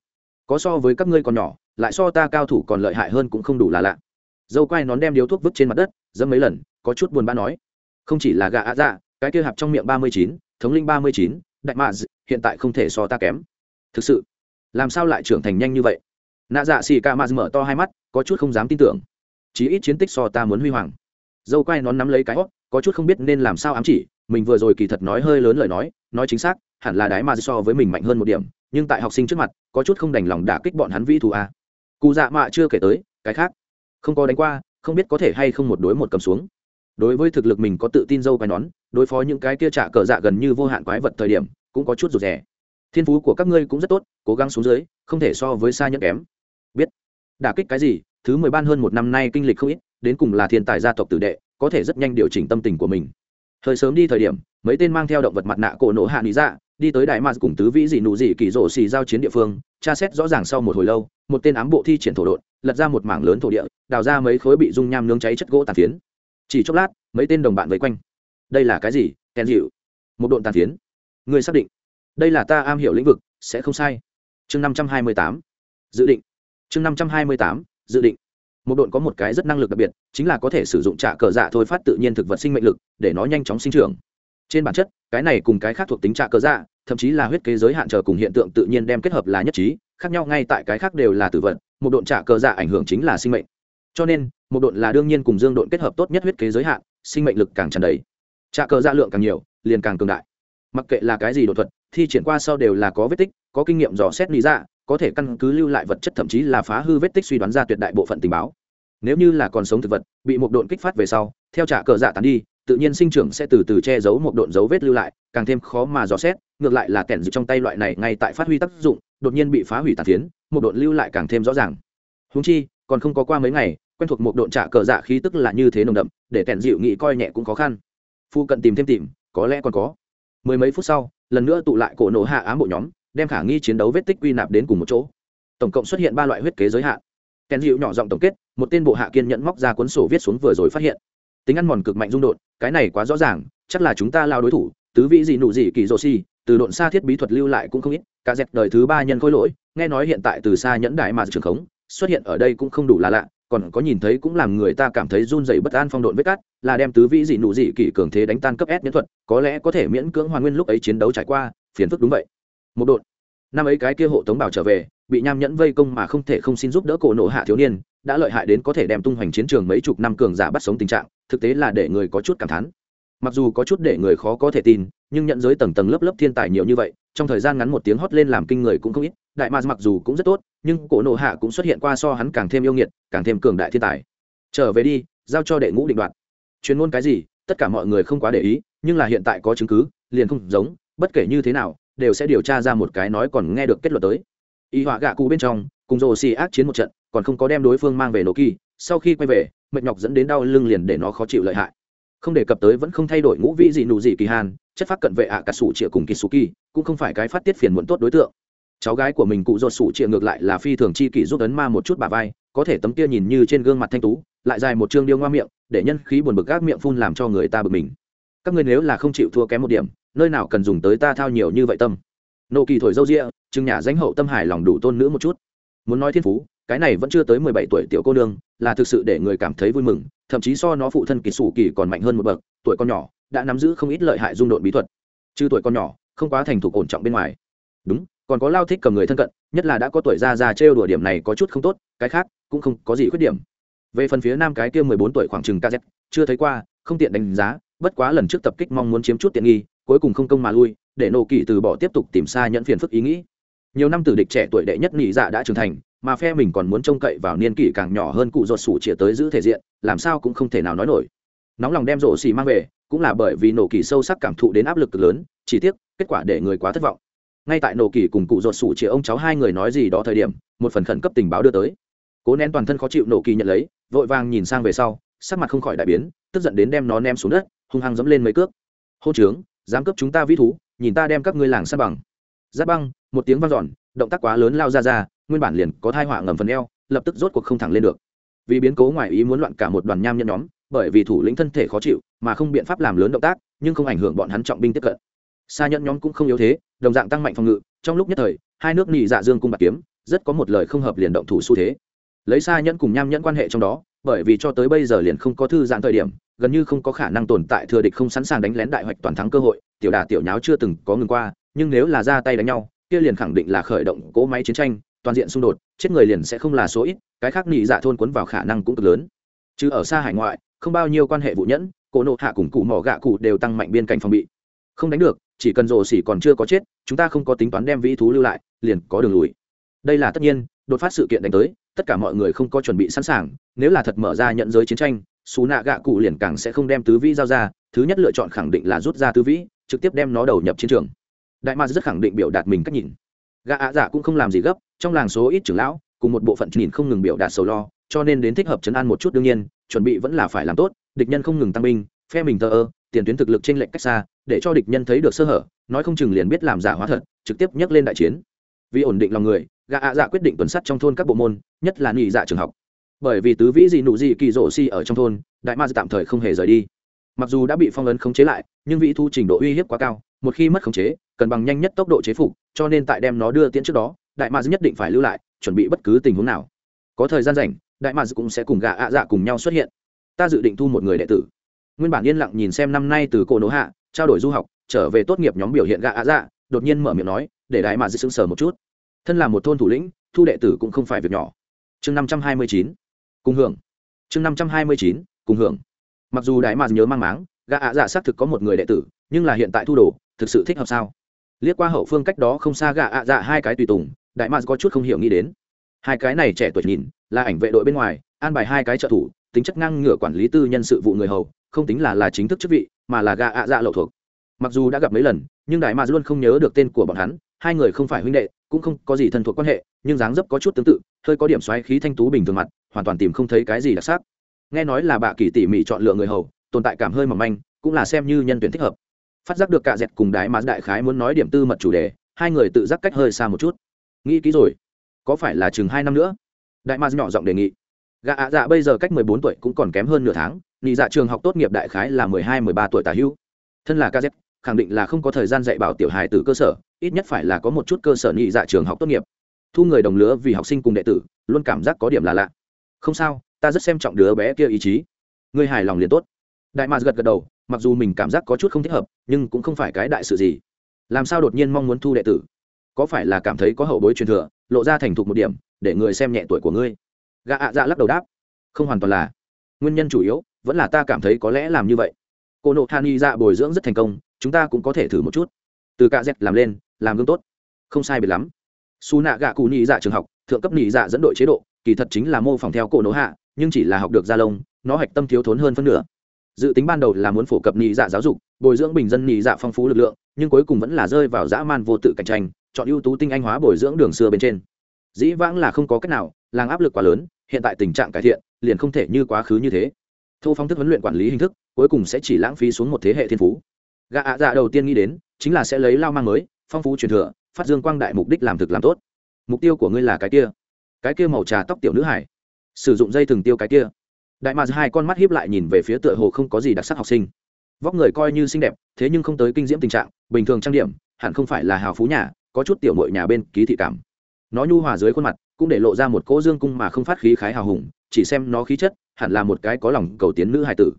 Có so với các ngươi còn nhỏ, lại so ta cao thủ còn lợi hại hơn cũng không đủ là lạ. Dâu quai nón đem điếu thuốc vứt trên mặt đất, dẫm mấy lần, có chút buồn bã nói. Không chỉ là gà ạ dạ cái kia hạp trong miệng ba mươi chín, thống linh ba mươi chín, đại mạ hiện tại không thể so ta kém. Thực sự, làm sao lại trưởng thành nhanh như vậy? Nạ dạ xì ca mạ mở to hai mắt có chút không dám tin tưởng. Chí ít chiến tích so ta muốn huy hoàng. Dâu quay nón nắm lấy cái hót, có chút không biết nên làm sao ám chỉ, mình vừa rồi kỳ thật nói hơi lớn lời nói nói chính xác, hẳn là đái mà so với mình mạnh hơn một điểm, nhưng tại học sinh trước mặt, có chút không đành lòng đả kích bọn hắn vĩ thù a. Cụ dạ mạ chưa kể tới, cái khác. Không có đánh qua, không biết có thể hay không một đối một cầm xuống. Đối với thực lực mình có tự tin dâu quai nón, đối phó những cái kia trả cờ dạ gần như vô hạn quái vật thời điểm, cũng có chút rụt rẻ. thiên phú của các ngươi cũng rất tốt, cố gắng xuống dưới, không thể so với xa nhẫn kém. Biết đả kích cái gì? Thứ mười ban hơn một năm nay kinh lịch không ít, đến cùng là thiên tài gia tộc tử đệ, có thể rất nhanh điều chỉnh tâm tình của mình. Thời sớm đi thời điểm, mấy tên mang theo động vật mặt nạ cổ nổ hạ lý dạ đi tới đại mạc cùng tứ vĩ dị nụ dị kỳ rổ xì giao chiến địa phương, tra xét rõ ràng sau một hồi lâu, một tên ám bộ thi triển thổ đột lật ra một mảng lớn thổ địa, đào ra mấy khối bị dung nham nướng cháy chất gỗ tàn phiến. Chỉ chốc lát, mấy tên đồng bạn vây quanh. Đây là cái gì? Kèn dịu một độn tàn phiến. Người xác định. Đây là ta am hiểu lĩnh vực, sẽ không sai. Chương năm trăm hai mươi tám. Dự định chương năm trăm hai mươi tám, dự định. Một độn có một cái rất năng lực đặc biệt, chính là có thể sử dụng trả cờ dạ thôi phát tự nhiên thực vật sinh mệnh lực, để nó nhanh chóng sinh trưởng. Trên bản chất, cái này cùng cái khác thuộc tính trả cờ dạ thậm chí là huyết kế giới hạn trở cùng hiện tượng tự nhiên đem kết hợp là nhất trí, khác nhau ngay tại cái khác đều là tử vật, một độn trả cờ dạ ảnh hưởng chính là sinh mệnh. Cho nên, một độn là đương nhiên cùng dương độn kết hợp tốt nhất huyết kế giới hạn, sinh mệnh lực càng tràn đầy. Trả cờ dạ lượng càng nhiều, liền càng cường đại. Mặc kệ là cái gì đột thuật, thi triển qua sau đều là có vết tích, có kinh nghiệm dò xét lý ra có thể căn cứ lưu lại vật chất thậm chí là phá hư vết tích suy đoán ra tuyệt đại bộ phận tình báo. Nếu như là còn sống thực vật, bị một độn kích phát về sau, theo trả cờ dạ tàn đi, tự nhiên sinh trưởng sẽ từ từ che giấu một độn dấu vết lưu lại, càng thêm khó mà dò xét, ngược lại là kẻn dự trong tay loại này ngay tại phát huy tác dụng, đột nhiên bị phá hủy tàn phiến, một độn lưu lại càng thêm rõ ràng. Húng chi, còn không có qua mấy ngày, quen thuộc một độn trả cờ dạ khí tức là như thế nồng đậm, để kẻn dịu nghĩ coi nhẹ cũng khó khăn. Phu cận tìm thêm tìm, có lẽ còn có. Mười mấy phút sau, lần nữa tụ lại cổ nổ hạ ám bộ nhóm đem khả nghi chiến đấu vết tích quy nạp đến cùng một chỗ. Tổng cộng xuất hiện ba loại huyết kế giới hạn. Kèn dịu nhỏ giọng tổng kết, một tên bộ hạ kiên nhẫn móc ra cuốn sổ viết xuống vừa rồi phát hiện. Tính ăn mòn cực mạnh dung đột cái này quá rõ ràng, chắc là chúng ta lao đối thủ, tứ vị gì nụ gì kỳ rô si, từ độn xa thiết bí thuật lưu lại cũng không ít, cả dẹp đời thứ ba nhân khối lỗi, nghe nói hiện tại từ xa nhẫn đại mà trường khống, xuất hiện ở đây cũng không đủ là lạ, còn có nhìn thấy cũng làm người ta cảm thấy run dày bất an phong độn vết cắt là đem tứ vĩ dị nụ dị kỷ cường thế đánh tan cấp s nhẫn thuật, có lẽ có thể miễn cưỡng hoàn nguyên lúc ấy chiến đấu trải qua, phiền phức đúng vậy một độn. Năm ấy cái kia hộ tống bảo trở về, bị nham nhẫn vây công mà không thể không xin giúp đỡ cổ nộ hạ thiếu niên, đã lợi hại đến có thể đem tung hoành chiến trường mấy chục năm cường giả bắt sống tình trạng, thực tế là để người có chút cảm thán. Mặc dù có chút để người khó có thể tin, nhưng nhận giới tầng tầng lớp lớp thiên tài nhiều như vậy, trong thời gian ngắn một tiếng hót lên làm kinh người cũng không ít, đại ma mặc dù cũng rất tốt, nhưng cổ nộ hạ cũng xuất hiện qua so hắn càng thêm yêu nghiệt, càng thêm cường đại thiên tài. Trở về đi, giao cho đệ ngũ định đoạt. Chuyên môn cái gì, tất cả mọi người không quá để ý, nhưng là hiện tại có chứng cứ, liền không giống, bất kể như thế nào đều sẽ điều tra ra một cái nói còn nghe được kết luận tới. Y họa gạ cụ bên trong, cùng rồ xì ác chiến một trận, còn không có đem đối phương mang về nổ kỳ, sau khi quay về, mệt nhọc dẫn đến đau lưng liền để nó khó chịu lợi hại. Không đề cập tới vẫn không thay đổi ngũ vị gì nụ gì kỳ hàn, chất phát cận vệ ạ cả sủ chĩa cùng kỳ sủ kỳ cũng không phải cái phát tiết phiền muộn tốt đối tượng. Cháu gái của mình cụ do sủ chĩa ngược lại là phi thường chi kỷ giúp ấn ma một chút bà vai, có thể tấm kia nhìn như trên gương mặt thanh tú, lại dài một chương điêu ngoa miệng, để nhân khí buồn bực gác miệng phun làm cho người ta bực mình. Các ngươi nếu là không chịu thua kém một điểm nơi nào cần dùng tới ta thao nhiều như vậy tâm. Nô kỳ thổi dâu rịa, chừng nhà danh hậu tâm hài lòng đủ tôn nữ một chút. Muốn nói thiên phú, cái này vẫn chưa tới mười bảy tuổi tiểu cô nương, là thực sự để người cảm thấy vui mừng, thậm chí so nó phụ thân kỳ sủ kỳ còn mạnh hơn một bậc, tuổi con nhỏ, đã nắm giữ không ít lợi hại dung độn bí thuật. Chứ tuổi con nhỏ, không quá thành thục ổn trọng bên ngoài. Đúng, còn có lao thích cầm người thân cận, nhất là đã có tuổi ra ra trêu đùa điểm này có chút không tốt, cái khác cũng không có gì khuyết điểm. Về phần phía nam cái kia mười bốn tuổi khoảng chừng kz chưa thấy qua, không tiện đánh giá, bất quá lần trước tập kích mong muốn chiếm chút tiện nghi cuối cùng không công mà lui, để nổ kỳ từ bỏ tiếp tục tìm xa nhận phiền phức ý nghĩ. Nhiều năm tử địch trẻ tuổi đệ nhất nhị dạ đã trưởng thành, mà phe mình còn muốn trông cậy vào niên kỷ càng nhỏ hơn cụ ruột sủ chĩa tới giữ thể diện, làm sao cũng không thể nào nói nổi. Nóng lòng đem rổ xì mang về, cũng là bởi vì nổ kỳ sâu sắc cảm thụ đến áp lực cực lớn, chỉ tiếc, kết quả để người quá thất vọng. Ngay tại nổ kỳ cùng cụ ruột sủ chĩa ông cháu hai người nói gì đó thời điểm, một phần khẩn cấp tình báo đưa tới. Cố nén toàn thân khó chịu nổ kỳ nhận lấy, vội vàng nhìn sang về sau, sắc mặt không khỏi đại biến, tức giận đến đem nó ném xuống đất, hung hăng dẫm lên mấy cước. Hô trướng dám cướp chúng ta vĩ thú, nhìn ta đem các ngươi làng sát bằng. Giáp băng, một tiếng vang dọn, động tác quá lớn lao ra ra, nguyên bản liền có thai họa ngầm phần eo, lập tức rốt cuộc không thẳng lên được. Vì biến cố ngoài ý muốn loạn cả một đoàn nham nhân nhóm, bởi vì thủ lĩnh thân thể khó chịu, mà không biện pháp làm lớn động tác, nhưng không ảnh hưởng bọn hắn trọng binh tiếp cận. Xa nhẫn nhóm cũng không yếu thế, đồng dạng tăng mạnh phòng ngự, trong lúc nhất thời, hai nước nị dạ dương cung bạc kiếm, rất có một lời không hợp liền động thủ xu thế. Lấy xa nhẫn cùng nham nhẫn quan hệ trong đó, bởi vì cho tới bây giờ liền không có thư giãn thời điểm gần như không có khả năng tồn tại thừa địch không sẵn sàng đánh lén đại hoạch toàn thắng cơ hội, tiểu đà tiểu nháo chưa từng có ngừng qua, nhưng nếu là ra tay đánh nhau, kia liền khẳng định là khởi động cỗ máy chiến tranh, toàn diện xung đột, chết người liền sẽ không là số ít, cái khác nị dạ thôn cuốn vào khả năng cũng cực lớn. Chứ ở xa hải ngoại, không bao nhiêu quan hệ vụ nhẫn cổ nộ hạ cùng cụ mỏ gạ cụ đều tăng mạnh biên cảnh phòng bị. Không đánh được, chỉ cần rồ xỉ còn chưa có chết, chúng ta không có tính toán đem vĩ thú lưu lại, liền có đường lùi. Đây là tất nhiên, đột phát sự kiện đánh tới, tất cả mọi người không có chuẩn bị sẵn sàng, nếu là thật mở ra nhận giới chiến tranh xù nạ gạ cụ liền càng sẽ không đem tứ vĩ giao ra, thứ nhất lựa chọn khẳng định là rút ra tứ vĩ, trực tiếp đem nó đầu nhập chiến trường. Đại ma rất khẳng định biểu đạt mình cách nhìn. Gạ ạ dạ cũng không làm gì gấp, trong làng số ít trưởng lão, cùng một bộ phận nhìn không ngừng biểu đạt sầu lo, cho nên đến thích hợp chấn an một chút đương nhiên, chuẩn bị vẫn là phải làm tốt, địch nhân không ngừng tăng binh, phe mình thờ ơ, tiền tuyến thực lực trên lệnh cách xa, để cho địch nhân thấy được sơ hở, nói không chừng liền biết làm giả hóa thật, trực tiếp nhấc lên đại chiến. Vì ổn định lòng người gạ ạ dạ quyết định tuần sắt trong thôn các bộ môn, nhất là nghỉ dạ trường học bởi vì tứ vĩ dị nụ dị kỳ rổ xì ở trong thôn, đại ma tạm thời không hề rời đi. Mặc dù đã bị phong ấn khống chế lại, nhưng vĩ thu trình độ uy hiếp quá cao, một khi mất khống chế, cần bằng nhanh nhất tốc độ chế phục, cho nên tại đem nó đưa tiễn trước đó, đại ma nhất định phải lưu lại, chuẩn bị bất cứ tình huống nào. Có thời gian rảnh, đại ma cũng sẽ cùng gạ ạ dạ cùng nhau xuất hiện. Ta dự định thu một người đệ tử. Nguyên bản yên lặng nhìn xem năm nay từ cổ nỗ hạ, trao đổi du học, trở về tốt nghiệp nhóm biểu hiện gạ ạ dạ đột nhiên mở miệng nói, để đại ma sững sờ một chút. Thân là một thôn thủ lĩnh, thu đệ tử cũng không phải việc nhỏ. Chương năm trăm hai mươi chín cùng hưởng. Chương năm trăm hai mươi chín, cùng hưởng. Mặc dù đại mà nhớ mang máng, gã ạ dạ xác thực có một người đệ tử, nhưng là hiện tại thu đồ, thực sự thích hợp sao? Liếc qua hậu phương cách đó không xa gã ạ dạ hai cái tùy tùng, đại mà có chút không hiểu nghĩ đến. Hai cái này trẻ tuổi nhìn, là ảnh vệ đội bên ngoài, an bài hai cái trợ thủ, tính chất ngang ngửa quản lý tư nhân sự vụ người hầu, không tính là là chính thức chức vị, mà là gã ạ dạ lậu thuộc. Mặc dù đã gặp mấy lần, nhưng đại mà luôn không nhớ được tên của bọn hắn, hai người không phải huynh đệ, cũng không có gì thân thuộc quan hệ, nhưng dáng dấp có chút tương tự, hơi có điểm xoáy khí thanh tú bình thường mặt hoàn toàn tìm không thấy cái gì đặc sắc. Nghe nói là bà kỳ tỉ mỉ chọn lựa người hầu, tồn tại cảm hơi mỏng manh, cũng là xem như nhân tuyển thích hợp. Phát giác được cả dẹt cùng đái mà đại khái muốn nói điểm tư mật chủ đề, hai người tự giác cách hơi xa một chút. Nghĩ kỹ rồi, có phải là chừng hai năm nữa? Đại ma nhỏ giọng đề nghị. Gạ ạ dạ bây giờ cách mười bốn tuổi cũng còn kém hơn nửa tháng nhị dạ trường học tốt nghiệp đại khái là mười hai, mười ba tuổi tả hữu. Thân là kz khẳng định là không có thời gian dạy bảo tiểu hài từ cơ sở, ít nhất phải là có một chút cơ sở nhị dạ trường học tốt nghiệp. Thu người đồng lứa vì học sinh cùng đệ tử, luôn cảm giác có điểm là lạ không sao, ta rất xem trọng đứa bé kia ý chí. Ngươi hài lòng liền tốt. Đại mạc gật gật đầu, mặc dù mình cảm giác có chút không thích hợp, nhưng cũng không phải cái đại sự gì. Làm sao đột nhiên mong muốn thu đệ tử? Có phải là cảm thấy có hậu bối truyền thừa, lộ ra thành thục một điểm, để người xem nhẹ tuổi của ngươi? Gạ ạ dạ lắc đầu đáp. Không hoàn toàn là. Nguyên nhân chủ yếu, vẫn là ta cảm thấy có lẽ làm như vậy. Cô nộ than dạ bồi dưỡng rất thành công, chúng ta cũng có thể thử một chút. Từ cạ dẹt làm lên, làm gương tốt. Không sai biệt lắm. Su nạ gạ cụ nhị dạ trường học, thượng cấp nhị dạ dẫn đội chế độ kỳ thật chính là mô phỏng theo cổ nổ hạ, nhưng chỉ là học được gia lông, nó hạch tâm thiếu thốn hơn phân nửa. Dự tính ban đầu là muốn phổ cập nhị dạ giáo dục, bồi dưỡng bình dân nhị dạ phong phú lực lượng, nhưng cuối cùng vẫn là rơi vào dã man vô tự cạnh tranh, chọn ưu tú tinh anh hóa bồi dưỡng đường xưa bên trên. Dĩ vãng là không có cách nào, làng áp lực quá lớn, hiện tại tình trạng cải thiện, liền không thể như quá khứ như thế. Thu phong thức huấn luyện quản lý hình thức, cuối cùng sẽ chỉ lãng phí xuống một thế hệ thiên phú. Gạ ạ dạ đầu tiên nghĩ đến, chính là sẽ lấy lao mang mới, phong phú truyền thừa, phát dương quang đại mục đích làm thực làm tốt. Mục tiêu của ngươi là cái kia cái kia màu trà tóc tiểu nữ hải, sử dụng dây thừng tiêu cái kia. Đại mà hai con mắt hiếp lại nhìn về phía tựa hồ không có gì đặc sắc học sinh. Vóc người coi như xinh đẹp, thế nhưng không tới kinh diễm tình trạng, bình thường trang điểm, hẳn không phải là hào phú nhà, có chút tiểu mội nhà bên ký thị cảm. Nó nhu hòa dưới khuôn mặt, cũng để lộ ra một cỗ dương cung mà không phát khí khái hào hùng, chỉ xem nó khí chất, hẳn là một cái có lòng cầu tiến nữ hài tử.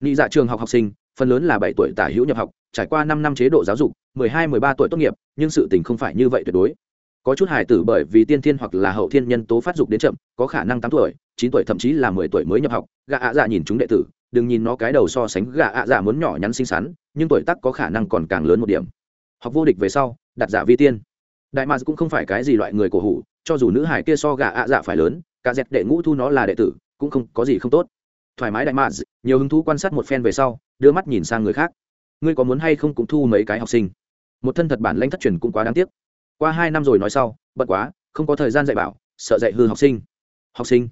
Nị dạ trường học học sinh, phần lớn là bảy tuổi tả hữu nhập học, trải qua năm năm chế độ giáo dục, mười hai, mười ba tuổi tốt nghiệp, nhưng sự tình không phải như vậy tuyệt đối có chút hài tử bởi vì tiên thiên hoặc là hậu thiên nhân tố phát dục đến chậm, có khả năng tám tuổi, chín tuổi thậm chí là mười tuổi mới nhập học gạ ạ dạ nhìn chúng đệ tử, đừng nhìn nó cái đầu so sánh gạ ạ dạ muốn nhỏ nhắn xinh xắn, nhưng tuổi tác có khả năng còn càng lớn một điểm. Học vô địch về sau, đặt giả vi tiên. Đại mads cũng không phải cái gì loại người cổ hủ, cho dù nữ hải kia so gà ạ dạ phải lớn, cả dẹt đệ ngũ thu nó là đệ tử, cũng không có gì không tốt. Thoải mái đại mads nhiều hứng thú quan sát một phen về sau, đưa mắt nhìn sang người khác. Ngươi có muốn hay không cũng thu mấy cái học sinh? Một thân thật bản lãnh thất truyền cũng quá đáng tiếc qua hai năm rồi nói sau bận quá, không có thời gian dạy bảo, sợ dạy hư học sinh. Học sinh?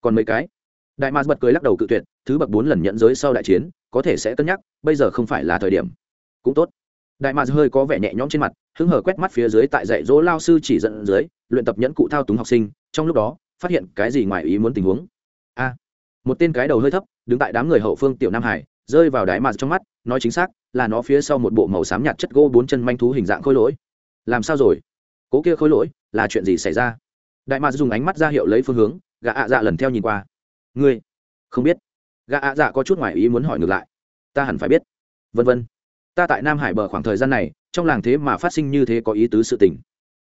Còn mấy cái? Đại mars bật cười lắc đầu cự tuyệt, thứ bậc bốn lần nhận giới sau đại chiến, có thể sẽ cân nhắc, bây giờ không phải là thời điểm. Cũng tốt. Đại mars hơi có vẻ nhẹ nhõm trên mặt, hứng hở quét mắt phía dưới tại dạy dỗ lao sư chỉ dẫn dưới, luyện tập nhẫn cụ thao túng học sinh, trong lúc đó, phát hiện cái gì ngoài ý muốn tình huống. A. Một tên cái đầu hơi thấp, đứng tại đám người hậu phương tiểu nam hải, rơi vào đại mars trong mắt, nói chính xác, là nó phía sau một bộ màu xám nhạt chất gỗ bốn chân manh thú hình dạng khôi lỗi. Làm sao rồi? Cố kia khôi lỗi, là chuyện gì xảy ra? Đại mạc dùng ánh mắt ra hiệu lấy phương hướng, gã ạ dạ lần theo nhìn qua. Ngươi không biết. Gã ạ dạ có chút ngoài ý muốn hỏi ngược lại. Ta hẳn phải biết. Vân vân. Ta tại nam hải bờ khoảng thời gian này, trong làng thế mà phát sinh như thế có ý tứ sự tình.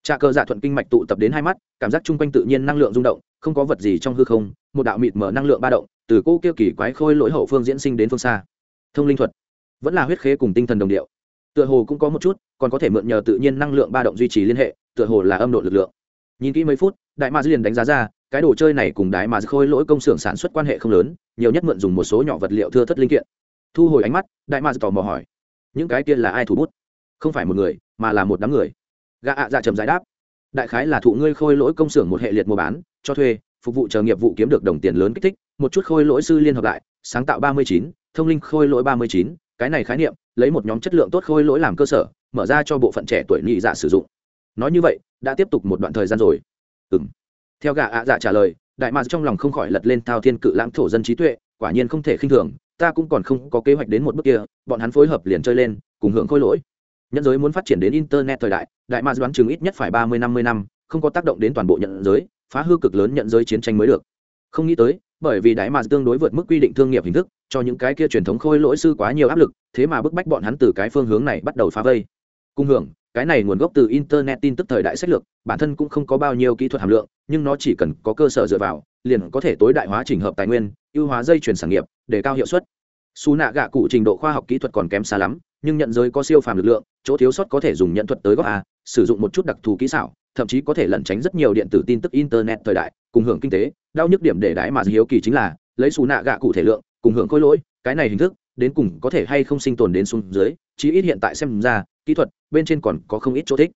Trà cơ dạ thuận kinh mạch tụ tập đến hai mắt, cảm giác chung quanh tự nhiên năng lượng rung động, không có vật gì trong hư không, một đạo mịt mở năng lượng ba động, từ cô kia kỳ quái khôi lỗi hậu phương diễn sinh đến phương xa. Thông linh thuật. Vẫn là huyết khế cùng tinh thần đồng điệu tựa hồ cũng có một chút, còn có thể mượn nhờ tự nhiên năng lượng ba động duy trì liên hệ, tựa hồ là âm độ lực lượng. Nhìn kỹ mấy phút, đại ma liền đánh giá ra, cái đồ chơi này cùng đại ma khôi lỗi công xưởng sản xuất quan hệ không lớn, nhiều nhất mượn dùng một số nhỏ vật liệu thưa thất linh kiện. Thu hồi ánh mắt, đại ma tò mò hỏi, những cái kia là ai thủ bút? Không phải một người, mà là một đám người. Gà ạ dạ trầm giải đáp, đại khái là thụ ngươi khôi lỗi công xưởng một hệ liệt mua bán, cho thuê, phục vụ chờ nghiệp vụ kiếm được đồng tiền lớn kích thích, một chút khôi lỗi sư liên hợp lại, sáng tạo ba mươi chín, thông linh khôi lỗi ba mươi chín cái này khái niệm, lấy một nhóm chất lượng tốt khôi lỗi làm cơ sở, mở ra cho bộ phận trẻ tuổi nhị dạ sử dụng. Nói như vậy, đã tiếp tục một đoạn thời gian rồi. Ừ m theo gà ạ dạ trả lời, đại mạc trong lòng không khỏi lật lên thao thiên cự lãng thổ dân trí tuệ, quả nhiên không thể khinh thường, ta cũng còn không có kế hoạch đến một bước kia, bọn hắn phối hợp liền chơi lên, cùng hưởng khôi lỗi. Nhận giới muốn phát triển đến internet thời đại đại mạc đoán chừng ít nhất phải ba mươi năm mươi năm, không có tác động đến toàn bộ nhận giới, phá hư cực lớn nhận giới chiến tranh mới được. Không nghĩ tới bởi vì đại mạc tương đối vượt mức quy định thương nghiệp hình thức, cho những cái kia truyền thống khôi lỗi sư quá nhiều áp lực, thế mà bức bách bọn hắn từ cái phương hướng này bắt đầu phá vây. Cung hưởng, cái này nguồn gốc từ internet tin tức thời đại sách lược, bản thân cũng không có bao nhiêu kỹ thuật hàm lượng, nhưng nó chỉ cần có cơ sở dựa vào, liền có thể tối đại hóa trình hợp tài nguyên, ưu hóa dây chuyển sản nghiệp, để cao hiệu suất. Su nạ gạ cụ trình độ khoa học kỹ thuật còn kém xa lắm, nhưng nhận giới có siêu phàm lực lượng, chỗ thiếu sót có thể dùng nhận thuật tới góc a, sử dụng một chút đặc thù kỹ xảo, thậm chí có thể lẩn tránh rất nhiều điện tử tin tức internet thời đại, cùng hưởng kinh tế đau nhức điểm để đái mà hiếu kỳ chính là, lấy xù nạ gạ cụ thể lượng, cùng hưởng khối lỗi, cái này hình thức, đến cùng có thể hay không sinh tồn đến xuống dưới, chí ít hiện tại xem ra, kỹ thuật bên trên còn có không ít chỗ thích.